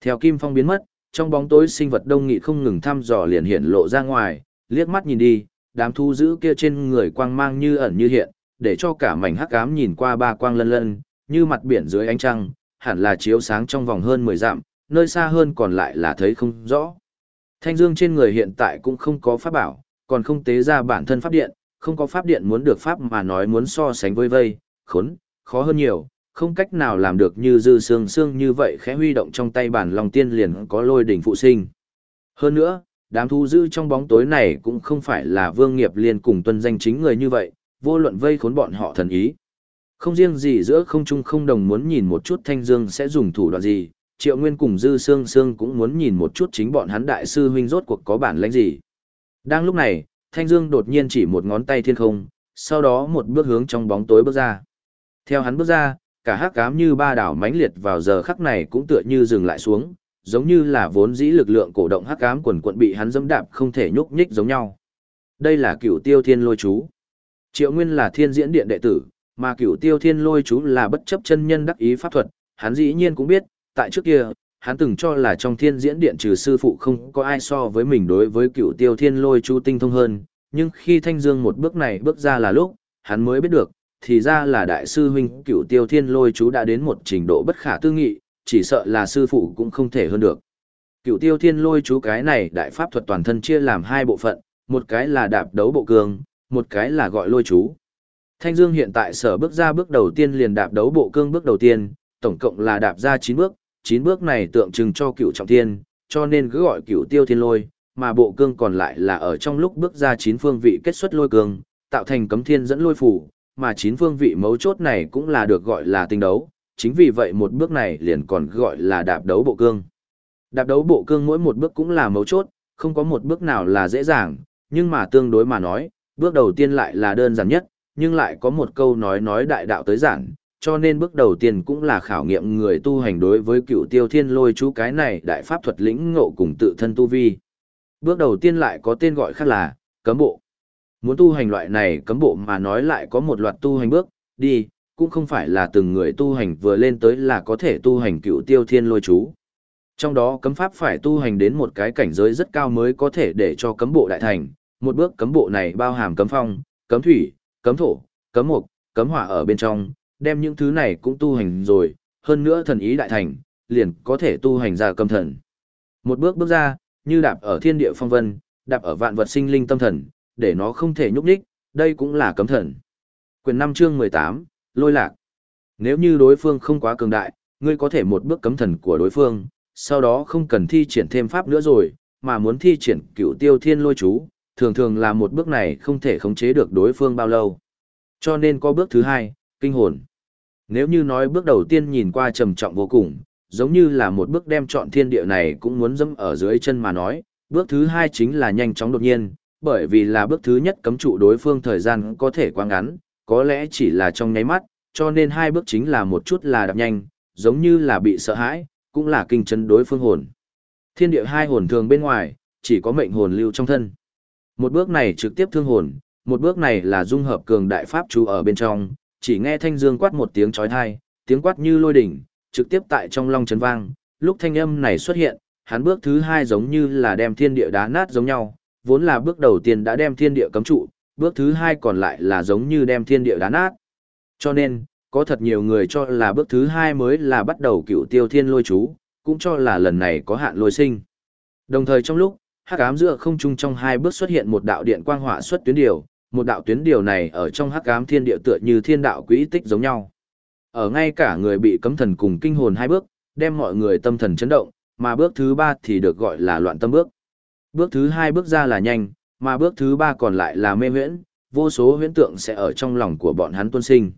Theo kim phong biến mất, trong bóng tối sinh vật đông nghị không ngừng thăm dò liền hiện lộ ra ngoài, liếc mắt nhìn đi, đám thu giữ kia trên người quang mang như ẩn như hiện, để cho cả mảnh hắc ám nhìn qua ba quang lân lân, như mặt biển dưới ánh trăng, hẳn là chiếu sáng trong vòng hơn 10 dặm, nơi xa hơn còn lại là thấy không rõ. Thanh dương trên người hiện tại cũng không có pháp bảo, còn không tế ra bản thân pháp điện, không có pháp điện muốn được pháp mà nói muốn so sánh với vây, khốn, khó hơn nhiều, không cách nào làm được như dư xương xương như vậy khẽ huy động trong tay bản lòng tiên liền có lôi đỉnh phụ sinh. Hơn nữa, đám thu giữ trong bóng tối này cũng không phải là vương nghiệp liên cùng tuân danh chính người như vậy, vô luận vây khốn bọn họ thần ý. Không riêng gì giữa không trung không đồng muốn nhìn một chút thanh dương sẽ dùng thủ đoạn gì, triệu nguyên cùng dư sương sương cũng muốn nhìn một chút chính bọn hắn đại sư huynh rốt cuộc có bản lãnh gì. Đang lúc này, thanh dương đột nhiên chỉ một ngón tay thiên không, sau đó một bước hướng trong bóng tối bước ra. Theo hắn bước ra, cả hắc ám như ba đảo mãnh liệt vào giờ khắc này cũng tựa như dừng lại xuống, giống như là vốn dĩ lực lượng cổ động hắc ám quần quận bị hắn dẫm đạp không thể nhúc nhích giống nhau. Đây là cựu tiêu thiên lôi chú. Triệu Nguyên là thiên diễn điện đệ tử, mà cựu tiêu thiên lôi chú là bất chấp chân nhân đắc ý pháp thuật, hắn dĩ nhiên cũng biết, tại trước kia, hắn từng cho là trong thiên diễn điện trừ sư phụ không có ai so với mình đối với cựu tiêu thiên lôi chú tinh thông hơn, nhưng khi Thanh Dương một bước này bước ra là lúc, hắn mới biết được, thì ra là đại sư huynh cựu tiêu thiên lôi chú đã đến một trình độ bất khả tư nghị, chỉ sợ là sư phụ cũng không thể hơn được. Cựu tiêu thiên lôi chú cái này đại pháp thuật toàn thân chia làm hai bộ phận, một cái là đạp đấu bộ cường, một cái là gọi lôi chú. Thanh Dương hiện tại sở bước ra bước đầu tiên liền đạp đấu bộ cương bước đầu tiên, tổng cộng là đạp ra 9 bước, 9 bước này tượng trưng cho cựu trọng thiên, cho nên cứ gọi cựu tiêu thiên lôi, mà bộ cương còn lại là ở trong lúc bước ra chín phương vị kết xuất lôi cương, tạo thành cấm thiên dẫn lôi phủ, mà chín phương vị mấu chốt này cũng là được gọi là tinh đấu, chính vì vậy một bước này liền còn gọi là đạp đấu bộ cương. Đạp đấu bộ cương mỗi một bước cũng là mấu chốt, không có một bước nào là dễ dàng, nhưng mà tương đối mà nói, bước đầu tiên lại là đơn giản nhất, nhưng lại có một câu nói nói đại đạo tới giản, cho nên bước đầu tiên cũng là khảo nghiệm người tu hành đối với cựu tiêu thiên lôi chú cái này đại pháp thuật lĩnh ngộ cùng tự thân tu vi. Bước đầu tiên lại có tên gọi khác là cấm bộ. Muốn tu hành loại này cấm bộ mà nói lại có một loạt tu hành bước, đi, cũng không phải là từng người tu hành vừa lên tới là có thể tu hành cựu tiêu thiên lôi chú. Trong đó cấm pháp phải tu hành đến một cái cảnh giới rất cao mới có thể để cho cấm bộ đại thành, một bước cấm bộ này bao hàm cấm phong, cấm thủy, cấm thổ, cấm mộc, cấm hỏa ở bên trong, đem những thứ này cũng tu hành rồi, hơn nữa thần ý đại thành, liền có thể tu hành ra cấm thần. Một bước bước ra, như đạp ở thiên địa phong vân, đạp ở vạn vật sinh linh tâm thần, để nó không thể nhúc nhích, đây cũng là cấm thần. Quyền 5 chương 18, lôi lạc. Nếu như đối phương không quá cường đại, ngươi có thể một bước cấm thần của đối phương, sau đó không cần thi triển thêm pháp nữa rồi, mà muốn thi triển cựu tiêu thiên lôi chú, thường thường là một bước này không thể khống chế được đối phương bao lâu. Cho nên có bước thứ hai, kinh hồn. Nếu như nói bước đầu tiên nhìn qua trầm trọng vô cùng, giống như là một bước đem chọn thiên địa này cũng muốn dẫm ở dưới chân mà nói, bước thứ hai chính là nhanh chóng đột nhiên, bởi vì là bước thứ nhất cấm trụ đối phương thời gian có thể quá ngắn, có lẽ chỉ là trong nháy mắt, cho nên hai bước chính là một chút là đạp nhanh, giống như là bị sợ hãi, cũng là kinh chấn đối phương hồn. Thiên địa hai hồn thường bên ngoài, chỉ có mệnh hồn lưu trong thân. Một bước này trực tiếp thương hồn, một bước này là dung hợp cường đại pháp chú ở bên trong, chỉ nghe thanh dương quát một tiếng chói tai, tiếng quát như lôi đỉnh, trực tiếp tại trong long chấn vang, lúc thanh âm này xuất hiện, hắn bước thứ hai giống như là đem thiên địa đá nát giống nhau, vốn là bước đầu tiên đã đem thiên địa cấm trụ, bước thứ hai còn lại là giống như đem thiên địa đá nát. Cho nên, có thật nhiều người cho là bước thứ hai mới là bắt đầu cựu tiêu thiên lôi chú, cũng cho là lần này có hạn lôi sinh. Đồng thời trong lúc, hắc ám giữa không trung trong hai bước xuất hiện một đạo điện quang hỏa xuất tuyến điều, một đạo tuyến điều này ở trong hắc ám thiên địa tựa như thiên đạo quỹ tích giống nhau. Ở ngay cả người bị cấm thần cùng kinh hồn hai bước, đem mọi người tâm thần chấn động, mà bước thứ ba thì được gọi là loạn tâm bước. Bước thứ hai bước ra là nhanh, mà bước thứ ba còn lại là mê huyễn, vô số huyễn tượng sẽ ở trong lòng của bọn hắn tuôn sinh.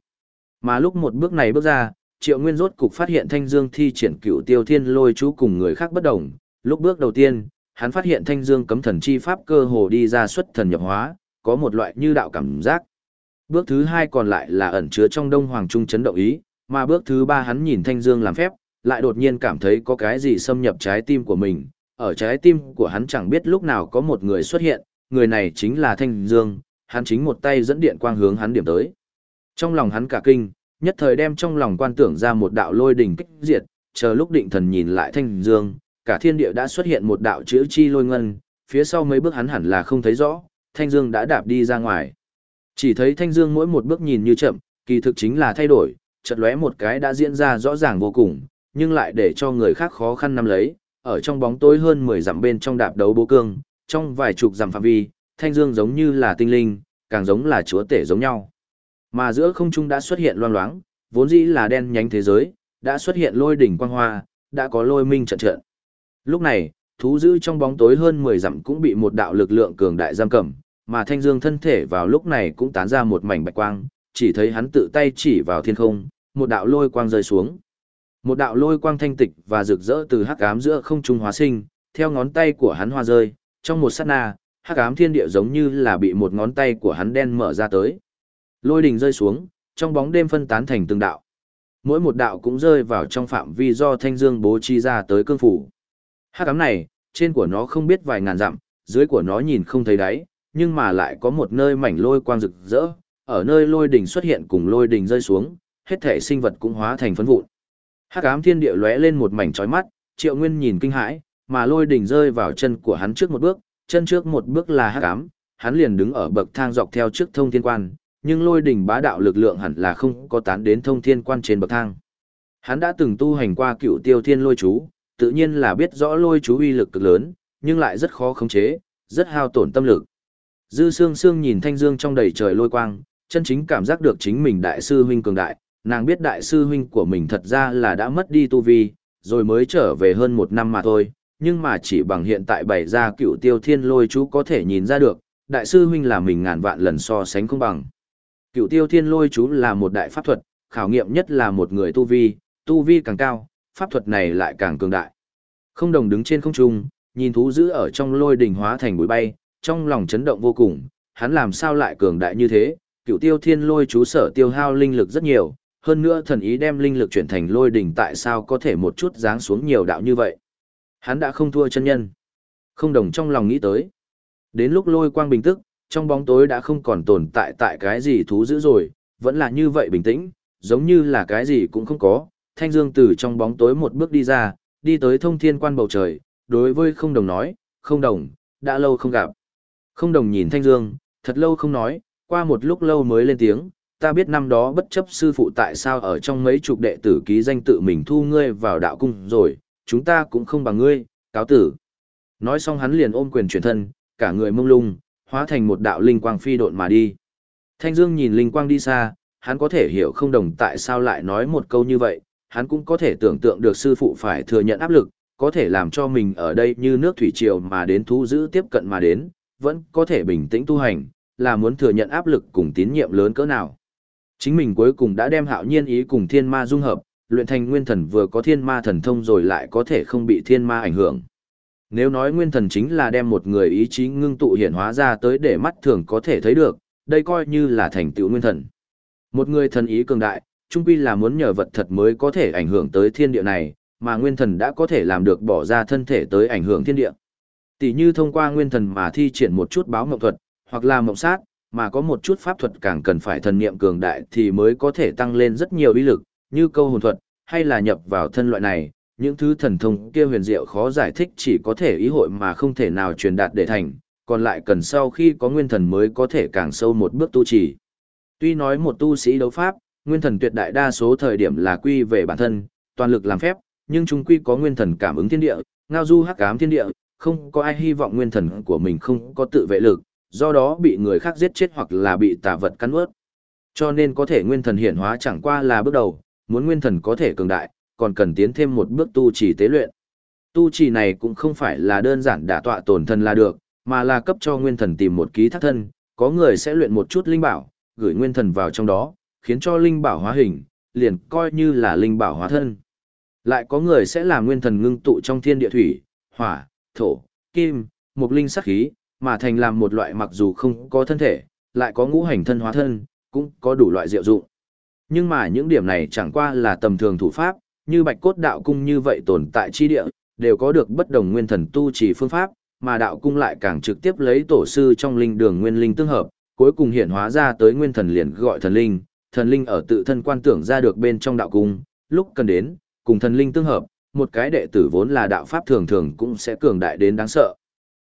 Mà lúc một bước này bước ra, Triệu Nguyên rốt cục phát hiện Thanh Dương thi triển cựu tiêu thiên lôi chú cùng người khác bất đồng. Lúc bước đầu tiên, hắn phát hiện Thanh Dương cấm thần chi pháp cơ hồ đi ra xuất thần nhập hóa, có một loại như đạo cảm giác. Bước thứ hai còn lại là ẩn chứa trong đông hoàng trung chấn động ý, mà bước thứ ba hắn nhìn Thanh Dương làm phép, lại đột nhiên cảm thấy có cái gì xâm nhập trái tim của mình. Ở trái tim của hắn chẳng biết lúc nào có một người xuất hiện, người này chính là Thanh Dương, hắn chính một tay dẫn điện quang hướng hắn điểm tới. Trong lòng hắn cả kinh, nhất thời đem trong lòng quan tưởng ra một đạo lôi đỉnh kích diệt, chờ lúc định thần nhìn lại Thanh Dương, cả thiên địa đã xuất hiện một đạo chữ chi lôi ngân, phía sau mấy bước hắn hẳn là không thấy rõ, Thanh Dương đã đạp đi ra ngoài. Chỉ thấy Thanh Dương mỗi một bước nhìn như chậm, kỳ thực chính là thay đổi, chợt lóe một cái đã diễn ra rõ ràng vô cùng, nhưng lại để cho người khác khó khăn nắm lấy, ở trong bóng tối hơn 10 dặm bên trong đạp đấu bố cương, trong vài chục dặm phạm vi, Thanh Dương giống như là tinh linh, càng giống là chúa tể giống nhau. Mà giữa không trung đã xuất hiện loang loáng, vốn dĩ là đen nhánh thế giới, đã xuất hiện lôi đỉnh quang hoa, đã có lôi minh trận trận. Lúc này, thú dữ trong bóng tối hơn 10 dặm cũng bị một đạo lực lượng cường đại giam cầm, mà thanh dương thân thể vào lúc này cũng tán ra một mảnh bạch quang, chỉ thấy hắn tự tay chỉ vào thiên không, một đạo lôi quang rơi xuống. Một đạo lôi quang thanh tịch và rực rỡ từ hắc ám giữa không trung hóa sinh, theo ngón tay của hắn hoa rơi, trong một sát na, hắc ám thiên địa giống như là bị một ngón tay của hắn đen mở ra tới. Lôi đình rơi xuống, trong bóng đêm phân tán thành từng đạo. Mỗi một đạo cũng rơi vào trong phạm vi do thanh dương bố trí ra tới cương phủ. Hắc ám này, trên của nó không biết vài ngàn dặm, dưới của nó nhìn không thấy đáy, nhưng mà lại có một nơi mảnh lôi quang rực rỡ, ở nơi lôi đỉnh xuất hiện cùng lôi đỉnh rơi xuống, hết thể sinh vật cũng hóa thành phấn vụn. Hắc ám thiên địa lóe lên một mảnh chói mắt, Triệu Nguyên nhìn kinh hãi, mà lôi đỉnh rơi vào chân của hắn trước một bước, chân trước một bước là hắc ám, hắn liền đứng ở bậc thang dọc theo trước thông thiên quan, nhưng lôi đỉnh bá đạo lực lượng hẳn là không có tán đến thông thiên quan trên bậc thang. Hắn đã từng tu hành qua cựu tiêu thiên lôi chú, tự nhiên là biết rõ lôi chú uy lực cực lớn, nhưng lại rất khó khống chế, rất hao tổn tâm lực. Dư Sương Sương nhìn Thanh Dương trong đầy trời lôi quang, chân chính cảm giác được chính mình đại sư huynh cường đại, nàng biết đại sư huynh của mình thật ra là đã mất đi tu vi, rồi mới trở về hơn một năm mà thôi, nhưng mà chỉ bằng hiện tại bày ra cựu tiêu thiên lôi chú có thể nhìn ra được, đại sư huynh là mình ngàn vạn lần so sánh không bằng. Cựu tiêu thiên lôi chú là một đại pháp thuật, khảo nghiệm nhất là một người tu vi, tu vi càng cao, pháp thuật này lại càng cường đại. Không đồng đứng trên không trung, nhìn thú giữ ở trong lôi đỉnh hóa thành bụi bay, trong lòng chấn động vô cùng, hắn làm sao lại cường đại như thế, cựu tiêu thiên lôi chú sở tiêu hao linh lực rất nhiều, hơn nữa thần ý đem linh lực chuyển thành lôi đỉnh tại sao có thể một chút giáng xuống nhiều đạo như vậy. Hắn đã không thua chân nhân. Không đồng trong lòng nghĩ tới. Đến lúc lôi quang bình tức, trong bóng tối đã không còn tồn tại tại cái gì thú dữ rồi, vẫn là như vậy bình tĩnh, giống như là cái gì cũng không có. Thanh Dương từ trong bóng tối một bước đi ra, đi tới thông thiên quan bầu trời, đối với không đồng nói, không đồng, đã lâu không gặp. Không đồng nhìn Thanh Dương, thật lâu không nói, qua một lúc lâu mới lên tiếng, ta biết năm đó bất chấp sư phụ tại sao ở trong mấy chục đệ tử ký danh tự mình thu ngươi vào đạo cung rồi, chúng ta cũng không bằng ngươi, cáo tử. Nói xong hắn liền ôm quyền chuyển thân, cả người mông lung, hóa thành một đạo linh quang phi độn mà đi. Thanh Dương nhìn linh quang đi xa, hắn có thể hiểu không đồng tại sao lại nói một câu như vậy, hắn cũng có thể tưởng tượng được sư phụ phải thừa nhận áp lực, có thể làm cho mình ở đây như nước thủy triều mà đến thu giữ tiếp cận mà đến, vẫn có thể bình tĩnh tu hành, là muốn thừa nhận áp lực cùng tín nhiệm lớn cỡ nào. Chính mình cuối cùng đã đem hạo nhiên ý cùng thiên ma dung hợp, luyện thành nguyên thần vừa có thiên ma thần thông rồi lại có thể không bị thiên ma ảnh hưởng. Nếu nói nguyên thần chính là đem một người ý chí ngưng tụ hiện hóa ra tới để mắt thường có thể thấy được, đây coi như là thành tựu nguyên thần. Một người thần ý cường đại, trung quy là muốn nhờ vật thật mới có thể ảnh hưởng tới thiên địa này, mà nguyên thần đã có thể làm được bỏ ra thân thể tới ảnh hưởng thiên địa. Tỷ như thông qua nguyên thần mà thi triển một chút báo mộng thuật, hoặc là mộng sát, mà có một chút pháp thuật càng cần phải thần niệm cường đại thì mới có thể tăng lên rất nhiều uy lực, như câu hồn thuật, hay là nhập vào thân loại này, những thứ thần thông kia huyền diệu khó giải thích chỉ có thể ý hội mà không thể nào truyền đạt để thành, còn lại cần sau khi có nguyên thần mới có thể càng sâu một bước tu trì. Tuy nói một tu sĩ đấu pháp, nguyên thần tuyệt đại đa số thời điểm là quy về bản thân, toàn lực làm phép, nhưng chúng quy có nguyên thần cảm ứng thiên địa, ngao du hắc ám thiên địa, không có ai hy vọng nguyên thần của mình không có tự vệ lực, do đó bị người khác giết chết hoặc là bị tà vật cắn ướt. Cho nên có thể nguyên thần hiển hóa chẳng qua là bước đầu, muốn nguyên thần có thể cường đại, còn cần tiến thêm một bước tu trì tế luyện. Tu trì này cũng không phải là đơn giản đả tọa tổn thân là được, mà là cấp cho nguyên thần tìm một ký thác thân, có người sẽ luyện một chút linh bảo, gửi nguyên thần vào trong đó, khiến cho linh bảo hóa hình, liền coi như là linh bảo hóa thân. Lại có người sẽ làm nguyên thần ngưng tụ trong thiên địa thủy, hỏa, thổ, kim, mục linh sắc khí, mà thành làm một loại mặc dù không có thân thể, lại có ngũ hành thân hóa thân, cũng có đủ loại diệu dụng. Nhưng mà những điểm này chẳng qua là tầm thường thủ pháp, như bạch cốt đạo cung như vậy tồn tại chi địa, đều có được bất đồng nguyên thần tu chỉ phương pháp, mà đạo cung lại càng trực tiếp lấy tổ sư trong linh đường nguyên linh tương hợp, cuối cùng hiện hóa ra tới nguyên thần liền gọi thần linh, thần linh ở tự thân quan tưởng ra được bên trong đạo cung, lúc cần đến, cùng thần linh tương hợp, một cái đệ tử vốn là đạo pháp thường thường cũng sẽ cường đại đến đáng sợ.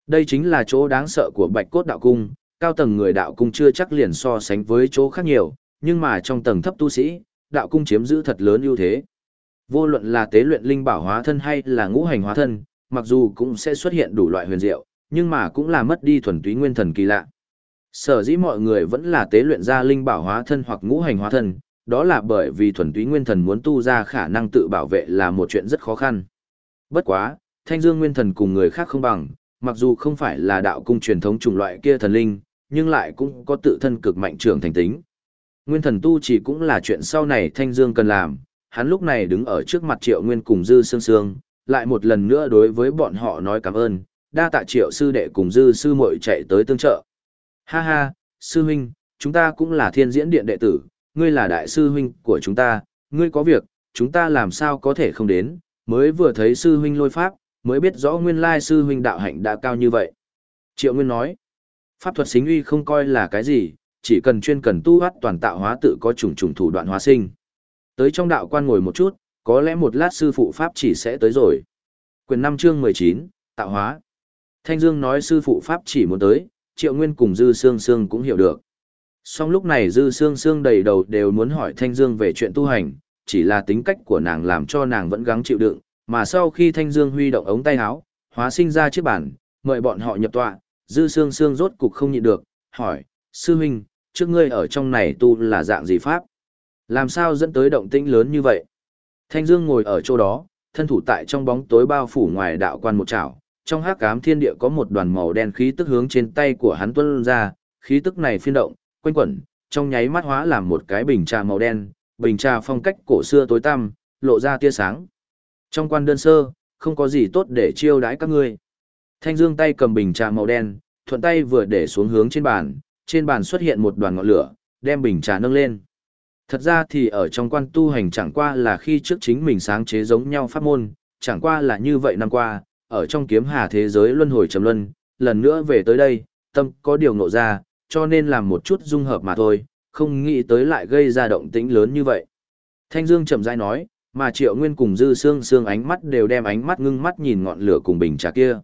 Đây chính là chỗ đáng sợ của Bạch Cốt Đạo Cung, cao tầng người đạo cung chưa chắc liền so sánh với chỗ khác nhiều, nhưng mà trong tầng thấp tu sĩ, đạo cung chiếm giữ thật lớn ưu thế. Vô luận là tế luyện linh bảo hóa thân hay là ngũ hành hóa thân, mặc dù cũng sẽ xuất hiện đủ loại huyền diệu, nhưng mà cũng là mất đi thuần túy nguyên thần kỳ lạ. Sở dĩ mọi người vẫn là tế luyện ra linh bảo hóa thân hoặc ngũ hành hóa thân, đó là bởi vì thuần túy nguyên thần muốn tu ra khả năng tự bảo vệ là một chuyện rất khó khăn. Bất quá, thanh dương nguyên thần cùng người khác không bằng, mặc dù không phải là đạo cung truyền thống chủng loại kia thần linh, nhưng lại cũng có tự thân cực mạnh trưởng thành tính. Nguyên thần tu chỉ cũng là chuyện sau này thanh dương cần làm, hắn lúc này đứng ở trước mặt triệu nguyên cùng dư sương sương, lại một lần nữa đối với bọn họ nói cảm ơn, đa tạ triệu sư đệ cùng dư sư muội chạy tới tương trợ. Ha ha, sư huynh, chúng ta cũng là thiên diễn điện đệ tử, ngươi là đại sư huynh của chúng ta, ngươi có việc, chúng ta làm sao có thể không đến, mới vừa thấy sư huynh lôi pháp, mới biết rõ nguyên lai sư huynh đạo hạnh đã cao như vậy. Triệu Nguyên nói, pháp thuật xính uy không coi là cái gì, chỉ cần chuyên cần tu hoát toàn tạo hóa tự có chủng chủng thủ đoạn hóa sinh. Tới trong đạo quan ngồi một chút, có lẽ một lát sư phụ pháp chỉ sẽ tới rồi. Quyền 5 chương 19, tạo hóa. Thanh Dương nói sư phụ pháp chỉ muốn tới, Triệu Nguyên cùng Dư Sương Sương cũng hiểu được. Song lúc này Dư Sương Sương đầy đầu đều muốn hỏi Thanh Dương về chuyện tu hành, chỉ là tính cách của nàng làm cho nàng vẫn gắng chịu đựng, mà sau khi Thanh Dương huy động ống tay áo, hóa sinh ra chiếc bản, mời bọn họ nhập tọa, Dư Sương Sương rốt cục không nhịn được, hỏi, sư huynh, trước ngươi ở trong này tu là dạng gì pháp? Làm sao dẫn tới động tĩnh lớn như vậy? Thanh Dương ngồi ở chỗ đó, thân thủ tại trong bóng tối bao phủ ngoài đạo quan một chảo, trong hắc ám thiên địa có một đoàn màu đen khí tức hướng trên tay của hắn tuôn ra, khí tức này phiên động, quanh quẩn, trong nháy mắt hóa làm một cái bình trà màu đen, bình trà phong cách cổ xưa tối tăm, lộ ra tia sáng. Trong quan đơn sơ, không có gì tốt để chiêu đãi các ngươi. Thanh Dương tay cầm bình trà màu đen, thuận tay vừa để xuống hướng trên bàn, trên bàn xuất hiện một đoàn ngọn lửa, đem bình trà nâng lên. Thật ra thì ở trong quan tu hành chẳng qua là khi trước chính mình sáng chế giống nhau pháp môn, chẳng qua là như vậy năm qua, ở trong kiếm hà thế giới luân hồi trầm luân, lần nữa về tới đây, tâm có điều ngộ ra, cho nên làm một chút dung hợp mà thôi, không nghĩ tới lại gây ra động tĩnh lớn như vậy. Thanh Dương chậm rãi nói, mà Triệu Nguyên cùng Dư Sương Sương ánh mắt đều đem ánh mắt ngưng mắt nhìn ngọn lửa cùng bình trà kia.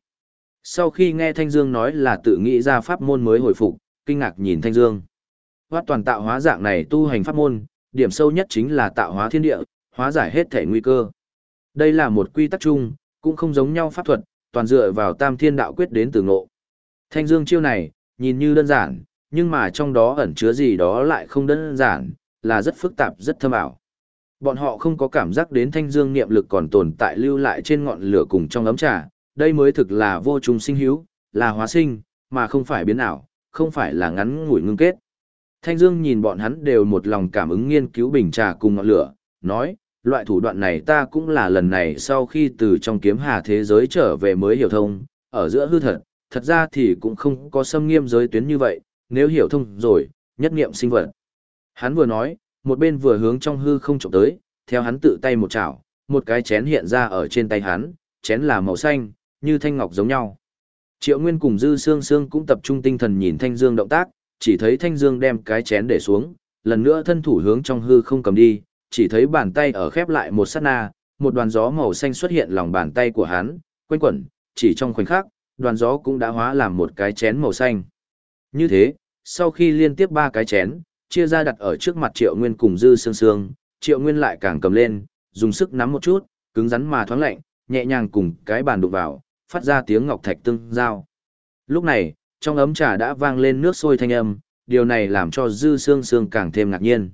Sau khi nghe Thanh Dương nói là tự nghĩ ra pháp môn mới hồi phục, kinh ngạc nhìn Thanh Dương. Hoát toàn tạo hóa dạng này tu hành pháp môn, điểm sâu nhất chính là tạo hóa thiên địa, hóa giải hết thể nguy cơ. Đây là một quy tắc chung, cũng không giống nhau pháp thuật, toàn dựa vào tam thiên đạo quyết đến từ ngộ. Thanh Dương chiêu này, nhìn như đơn giản, nhưng mà trong đó ẩn chứa gì đó lại không đơn giản, là rất phức tạp rất thâm ảo. Bọn họ không có cảm giác đến thanh dương niệm lực còn tồn tại lưu lại trên ngọn lửa cùng trong ấm trà, đây mới thực là vô trùng sinh hữu, là hóa sinh, mà không phải biến ảo, không phải là ngắn ngủi ngưng kết. Thanh Dương nhìn bọn hắn đều một lòng cảm ứng nghiên cứu bình trà cùng ngọn lửa, nói, loại thủ đoạn này ta cũng là lần này sau khi từ trong kiếm hà thế giới trở về mới hiểu thông, ở giữa hư thật, thật ra thì cũng không có xâm nghiêm giới tuyến như vậy, nếu hiểu thông rồi, nhất nghiệm sinh vật. Hắn vừa nói, một bên vừa hướng trong hư không trộm tới, theo hắn tự tay một chảo, một cái chén hiện ra ở trên tay hắn, chén là màu xanh, như thanh ngọc giống nhau. Triệu Nguyên cùng Dư Sương Sương cũng tập trung tinh thần nhìn Thanh Dương động tác, chỉ thấy Thanh Dương đem cái chén để xuống, lần nữa thân thủ hướng trong hư không cầm đi, chỉ thấy bàn tay ở khép lại một sát na, một đoàn gió màu xanh xuất hiện lòng bàn tay của hắn, quanh quẩn, chỉ trong khoảnh khắc, đoàn gió cũng đã hóa làm một cái chén màu xanh. Như thế, sau khi liên tiếp ba cái chén, chia ra đặt ở trước mặt Triệu Nguyên cùng Dư Sương Sương, Triệu Nguyên lại càng cầm lên, dùng sức nắm một chút, cứng rắn mà thoáng lạnh, nhẹ nhàng cùng cái bàn đụng vào, phát ra tiếng ngọc thạch tương giao. Lúc này, trong ấm trà đã vang lên nước sôi thanh âm, điều này làm cho Dư xương Sương càng thêm ngạc nhiên.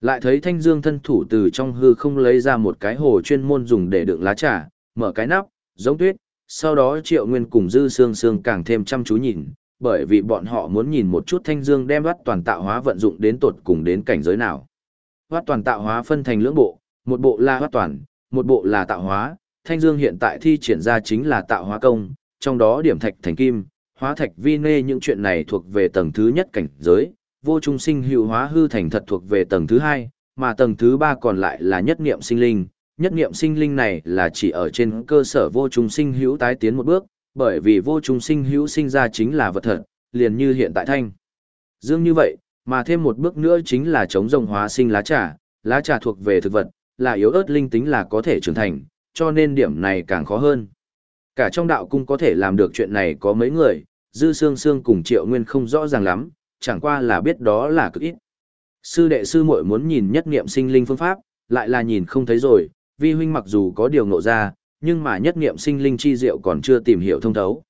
Lại thấy Thanh Dương thân thủ từ trong hư không lấy ra một cái hồ chuyên môn dùng để đựng lá trà, mở cái nắp, giống tuyết, sau đó Triệu Nguyên cùng Dư xương Sương càng thêm chăm chú nhìn, bởi vì bọn họ muốn nhìn một chút Thanh Dương đem bắt toàn tạo hóa vận dụng đến tột cùng đến cảnh giới nào. Hoát toàn tạo hóa phân thành lưỡng bộ, một bộ là hoát toàn, một bộ là tạo hóa, Thanh Dương hiện tại thi triển ra chính là tạo hóa công, trong đó điểm thạch thành kim, hóa thạch vi nê những chuyện này thuộc về tầng thứ nhất cảnh giới, vô trung sinh hữu hóa hư thành thật thuộc về tầng thứ hai, mà tầng thứ ba còn lại là nhất niệm sinh linh. Nhất niệm sinh linh này là chỉ ở trên cơ sở vô trung sinh hữu tái tiến một bước, bởi vì vô trung sinh hữu sinh ra chính là vật thật, liền như hiện tại thanh. Dương như vậy, mà thêm một bước nữa chính là chống rồng hóa sinh lá trà, lá trà thuộc về thực vật, là yếu ớt linh tính là có thể trưởng thành, cho nên điểm này càng khó hơn. Cả trong đạo cung có thể làm được chuyện này có mấy người, Dư Sương Sương cùng Triệu Nguyên không rõ ràng lắm, chẳng qua là biết đó là cực ít. Sư đệ sư muội muốn nhìn nhất niệm sinh linh phương pháp, lại là nhìn không thấy rồi, vi huynh mặc dù có điều ngộ ra, nhưng mà nhất niệm sinh linh chi diệu còn chưa tìm hiểu thông thấu.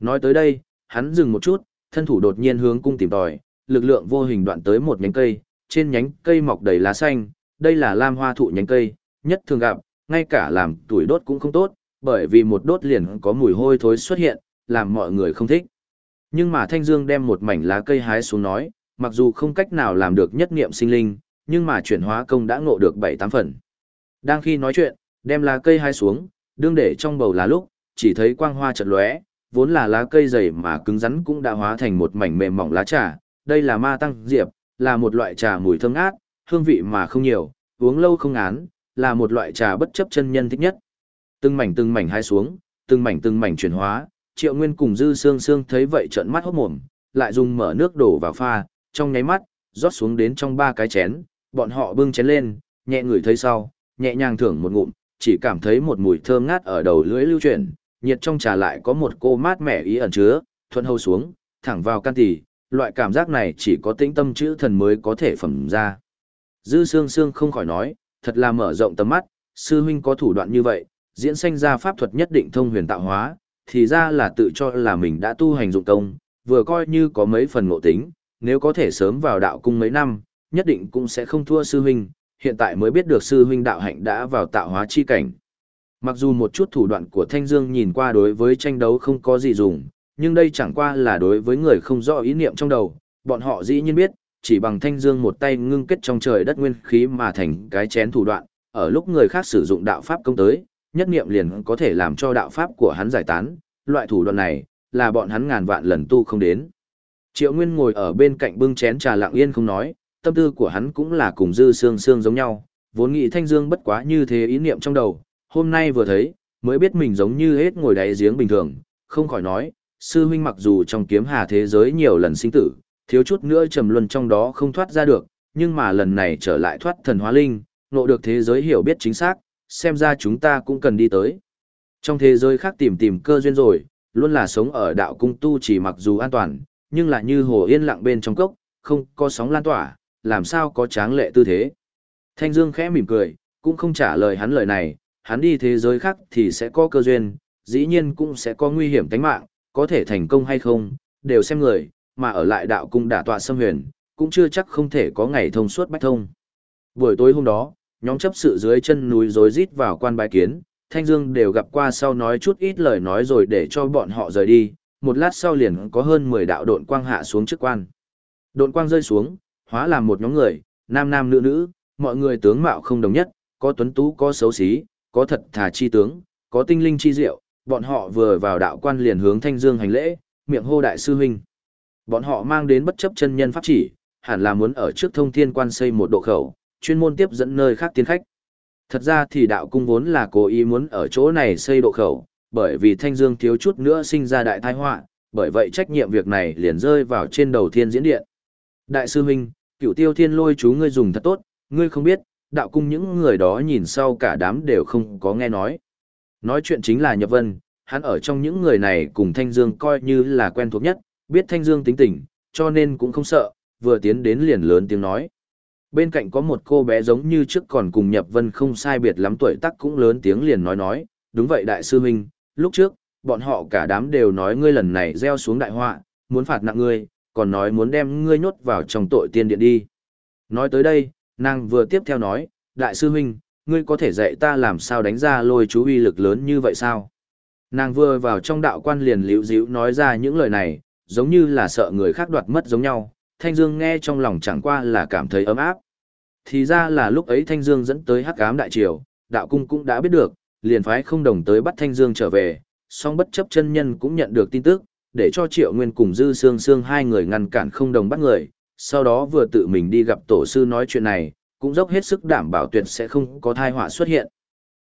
Nói tới đây, hắn dừng một chút, thân thủ đột nhiên hướng cung tìm tòi, lực lượng vô hình đoạn tới một nhánh cây, trên nhánh cây mọc đầy lá xanh, đây là lam hoa thụ nhánh cây, nhất thường gặp, ngay cả làm tuổi đốt cũng không tốt, bởi vì một đốt liền có mùi hôi thối xuất hiện, làm mọi người không thích. Nhưng mà Thanh Dương đem một mảnh lá cây hái xuống nói, mặc dù không cách nào làm được nhất niệm sinh linh, nhưng mà chuyển hóa công đã ngộ được 7-8 phần. Đang khi nói chuyện, đem lá cây hái xuống, đương để trong bầu lá lúc, chỉ thấy quang hoa chợt lóe, vốn là lá cây dày mà cứng rắn cũng đã hóa thành một mảnh mềm mỏng lá trà, đây là ma tăng diệp, là một loại trà mùi thơm ngát, hương vị mà không nhiều, uống lâu không ngán, là một loại trà bất chấp chân nhân thích nhất. Từng mảnh từng mảnh hai xuống, từng mảnh từng mảnh chuyển hóa, Triệu Nguyên cùng Dư Sương Sương thấy vậy trợn mắt hốt mồm, lại dùng mở nước đổ vào pha, trong nháy mắt, rót xuống đến trong ba cái chén, bọn họ bưng chén lên, nhẹ người thấy sau, nhẹ nhàng thưởng một ngụm, chỉ cảm thấy một mùi thơm ngát ở đầu lưỡi lưu chuyển, nhiệt trong trà lại có một cô mát mẻ ý ẩn chứa, thuận hầu xuống, thẳng vào can tỳ, loại cảm giác này chỉ có tĩnh tâm chữ thần mới có thể phẩm ra. Dư Sương Sương không khỏi nói, thật là mở rộng tầm mắt, sư huynh có thủ đoạn như vậy, diễn sanh ra pháp thuật nhất định thông huyền tạo hóa, thì ra là tự cho là mình đã tu hành dụng công, vừa coi như có mấy phần ngộ tính, nếu có thể sớm vào đạo cung mấy năm, nhất định cũng sẽ không thua sư huynh, hiện tại mới biết được sư huynh đạo hạnh đã vào tạo hóa chi cảnh. Mặc dù một chút thủ đoạn của Thanh Dương nhìn qua đối với tranh đấu không có gì dùng, nhưng đây chẳng qua là đối với người không rõ ý niệm trong đầu, bọn họ dĩ nhiên biết, chỉ bằng Thanh Dương một tay ngưng kết trong trời đất nguyên khí mà thành cái chén thủ đoạn, ở lúc người khác sử dụng đạo pháp công tới, nhất niệm liền có thể làm cho đạo pháp của hắn giải tán, loại thủ đoạn này là bọn hắn ngàn vạn lần tu không đến. Triệu Nguyên ngồi ở bên cạnh bưng chén trà lặng yên không nói, tâm tư của hắn cũng là cùng dư sương sương giống nhau, vốn nghĩ Thanh Dương bất quá như thế ý niệm trong đầu, hôm nay vừa thấy, mới biết mình giống như hết ngồi đáy giếng bình thường, không khỏi nói, sư huynh mặc dù trong kiếm hà thế giới nhiều lần sinh tử, thiếu chút nữa trầm luân trong đó không thoát ra được, nhưng mà lần này trở lại thoát thần hóa linh, ngộ được thế giới hiểu biết chính xác, xem ra chúng ta cũng cần đi tới. Trong thế giới khác tìm tìm cơ duyên rồi, luôn là sống ở đạo cung tu chỉ mặc dù an toàn, nhưng là như hồ yên lặng bên trong cốc, không có sóng lan tỏa, làm sao có tráng lệ tư thế. Thanh Dương khẽ mỉm cười, cũng không trả lời hắn lời này, hắn đi thế giới khác thì sẽ có cơ duyên, dĩ nhiên cũng sẽ có nguy hiểm tính mạng, có thể thành công hay không, đều xem người, mà ở lại đạo cung đả tọa xâm huyền, cũng chưa chắc không thể có ngày thông suốt bách thông. Buổi tối hôm đó, nhóm chấp sự dưới chân núi rối rít vào quan bái kiến, Thanh Dương đều gặp qua sau nói chút ít lời nói rồi để cho bọn họ rời đi, một lát sau liền có hơn 10 đạo độn quang hạ xuống trước quan. Độn quang rơi xuống, hóa làm một nhóm người, nam nam nữ nữ, mọi người tướng mạo không đồng nhất, có tuấn tú có xấu xí, có thật thà chi tướng, có tinh linh chi diệu, bọn họ vừa vào đạo quan liền hướng Thanh Dương hành lễ, miệng hô đại sư huynh. Bọn họ mang đến bất chấp chân nhân pháp chỉ, hẳn là muốn ở trước thông thiên quan xây một độ khẩu, chuyên môn tiếp dẫn nơi khác tiến khách. Thật ra thì đạo cung vốn là cố ý muốn ở chỗ này xây độ khẩu, bởi vì Thanh Dương thiếu chút nữa sinh ra đại tai họa, bởi vậy trách nhiệm việc này liền rơi vào trên đầu thiên diễn điện. Đại sư huynh, cựu tiêu thiên lôi chú ngươi dùng thật tốt, ngươi không biết, đạo cung những người đó nhìn sau cả đám đều không có nghe nói. Nói chuyện chính là Nhập Vân, hắn ở trong những người này cùng Thanh Dương coi như là quen thuộc nhất, biết Thanh Dương tính tình, cho nên cũng không sợ, vừa tiến đến liền lớn tiếng nói. Bên cạnh có một cô bé giống như trước còn cùng Nhập Vân không sai biệt lắm tuổi tác cũng lớn tiếng liền nói nói, đúng vậy đại sư huynh, lúc trước, bọn họ cả đám đều nói ngươi lần này gieo xuống đại họa, muốn phạt nặng ngươi, còn nói muốn đem ngươi nhốt vào trong tội tiên điện đi. Nói tới đây, nàng vừa tiếp theo nói, đại sư huynh, ngươi có thể dạy ta làm sao đánh ra lôi chú uy lực lớn như vậy sao? Nàng vừa vào trong đạo quan liền liễu díu nói ra những lời này, giống như là sợ người khác đoạt mất giống nhau, Thanh Dương nghe trong lòng chẳng qua là cảm thấy ấm áp. Thì ra là lúc ấy Thanh Dương dẫn tới Hắc Ám đại triều, đạo cung cũng đã biết được, liền phái không đồng tới bắt Thanh Dương trở về, song bất chấp chân nhân cũng nhận được tin tức, để cho Triệu Nguyên cùng Dư Sương Sương hai người ngăn cản không đồng bắt người, sau đó vừa tự mình đi gặp tổ sư nói chuyện này, cũng dốc hết sức đảm bảo tuyệt sẽ không có tai họa xuất hiện.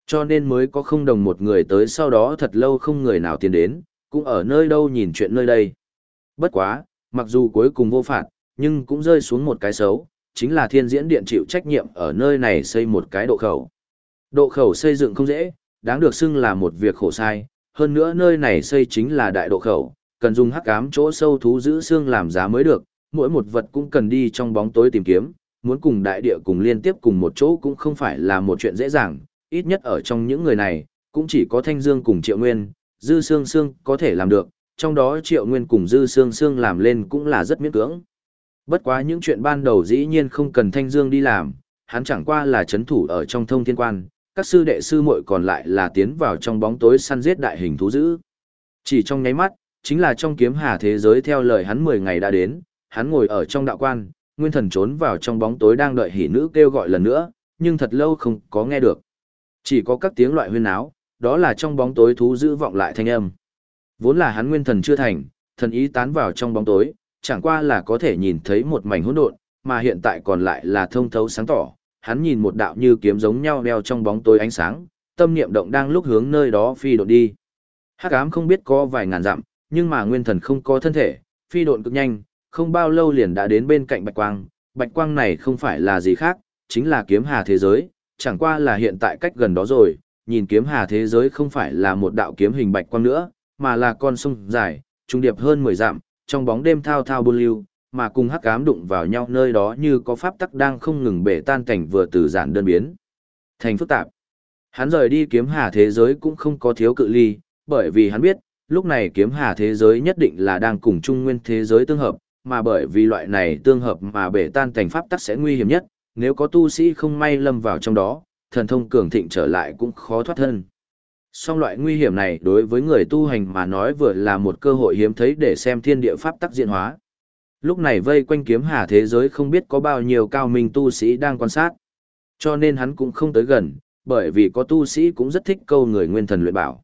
Cho nên mới có không đồng một người tới sau đó thật lâu không người nào tiến đến, cũng ở nơi đâu nhìn chuyện nơi đây. Bất quá, mặc dù cuối cùng vô phạt, nhưng cũng rơi xuống một cái xấu, chính là thiên diễn điện chịu trách nhiệm ở nơi này xây một cái độ khẩu. Độ khẩu xây dựng không dễ, đáng được xưng là một việc khổ sai, hơn nữa nơi này xây chính là đại độ khẩu, cần dùng hắc ám chỗ sâu thú giữ xương làm giá mới được, mỗi một vật cũng cần đi trong bóng tối tìm kiếm, muốn cùng đại địa cùng liên tiếp cùng một chỗ cũng không phải là một chuyện dễ dàng, ít nhất ở trong những người này, cũng chỉ có Thanh Dương cùng Triệu Nguyên, Dư Sương Sương có thể làm được, trong đó Triệu Nguyên cùng Dư Sương Sương làm lên cũng là rất miễn cưỡng. Bất quá những chuyện ban đầu dĩ nhiên không cần Thanh Dương đi làm, hắn chẳng qua là chấn thủ ở trong thông thiên quan, các sư đệ sư muội còn lại là tiến vào trong bóng tối săn giết đại hình thú dữ. Chỉ trong nháy mắt, chính là trong kiếm hà thế giới theo lời hắn 10 ngày đã đến, hắn ngồi ở trong đạo quan, nguyên thần trốn vào trong bóng tối đang đợi hỉ nữ kêu gọi lần nữa, nhưng thật lâu không có nghe được. Chỉ có các tiếng loại huyên áo, đó là trong bóng tối thú dữ vọng lại thanh âm. Vốn là hắn nguyên thần chưa thành, thần ý tán vào trong bóng tối, chẳng qua là có thể nhìn thấy một mảnh hỗn độn, mà hiện tại còn lại là thông thấu sáng tỏ. Hắn nhìn một đạo như kiếm giống nhau đeo trong bóng tối ánh sáng, tâm niệm động đang lúc hướng nơi đó phi độn đi. Hắc ám không biết có vài ngàn dặm, nhưng mà nguyên thần không có thân thể, phi độn cực nhanh, không bao lâu liền đã đến bên cạnh bạch quang. Bạch quang này không phải là gì khác, chính là kiếm hà thế giới, chẳng qua là hiện tại cách gần đó rồi, nhìn kiếm hà thế giới không phải là một đạo kiếm hình bạch quang nữa, mà là con sông dài, trung điệp hơn 10 dặm, trong bóng đêm thao thao buôn lưu, mà cùng hắc ám đụng vào nhau nơi đó như có pháp tắc đang không ngừng bể tan cảnh vừa từ giản đơn biến. Thành phức tạp. Hắn rời đi kiếm hà thế giới cũng không có thiếu cự ly, bởi vì hắn biết, lúc này kiếm hà thế giới nhất định là đang cùng trung nguyên thế giới tương hợp, mà bởi vì loại này tương hợp mà bể tan cảnh pháp tắc sẽ nguy hiểm nhất, nếu có tu sĩ không may lâm vào trong đó, thần thông cường thịnh trở lại cũng khó thoát thân. Song loại nguy hiểm này đối với người tu hành mà nói vừa là một cơ hội hiếm thấy để xem thiên địa pháp tắc diện hóa. Lúc này vây quanh kiếm hà thế giới không biết có bao nhiêu cao minh tu sĩ đang quan sát. Cho nên hắn cũng không tới gần, bởi vì có tu sĩ cũng rất thích câu người nguyên thần luyện bảo.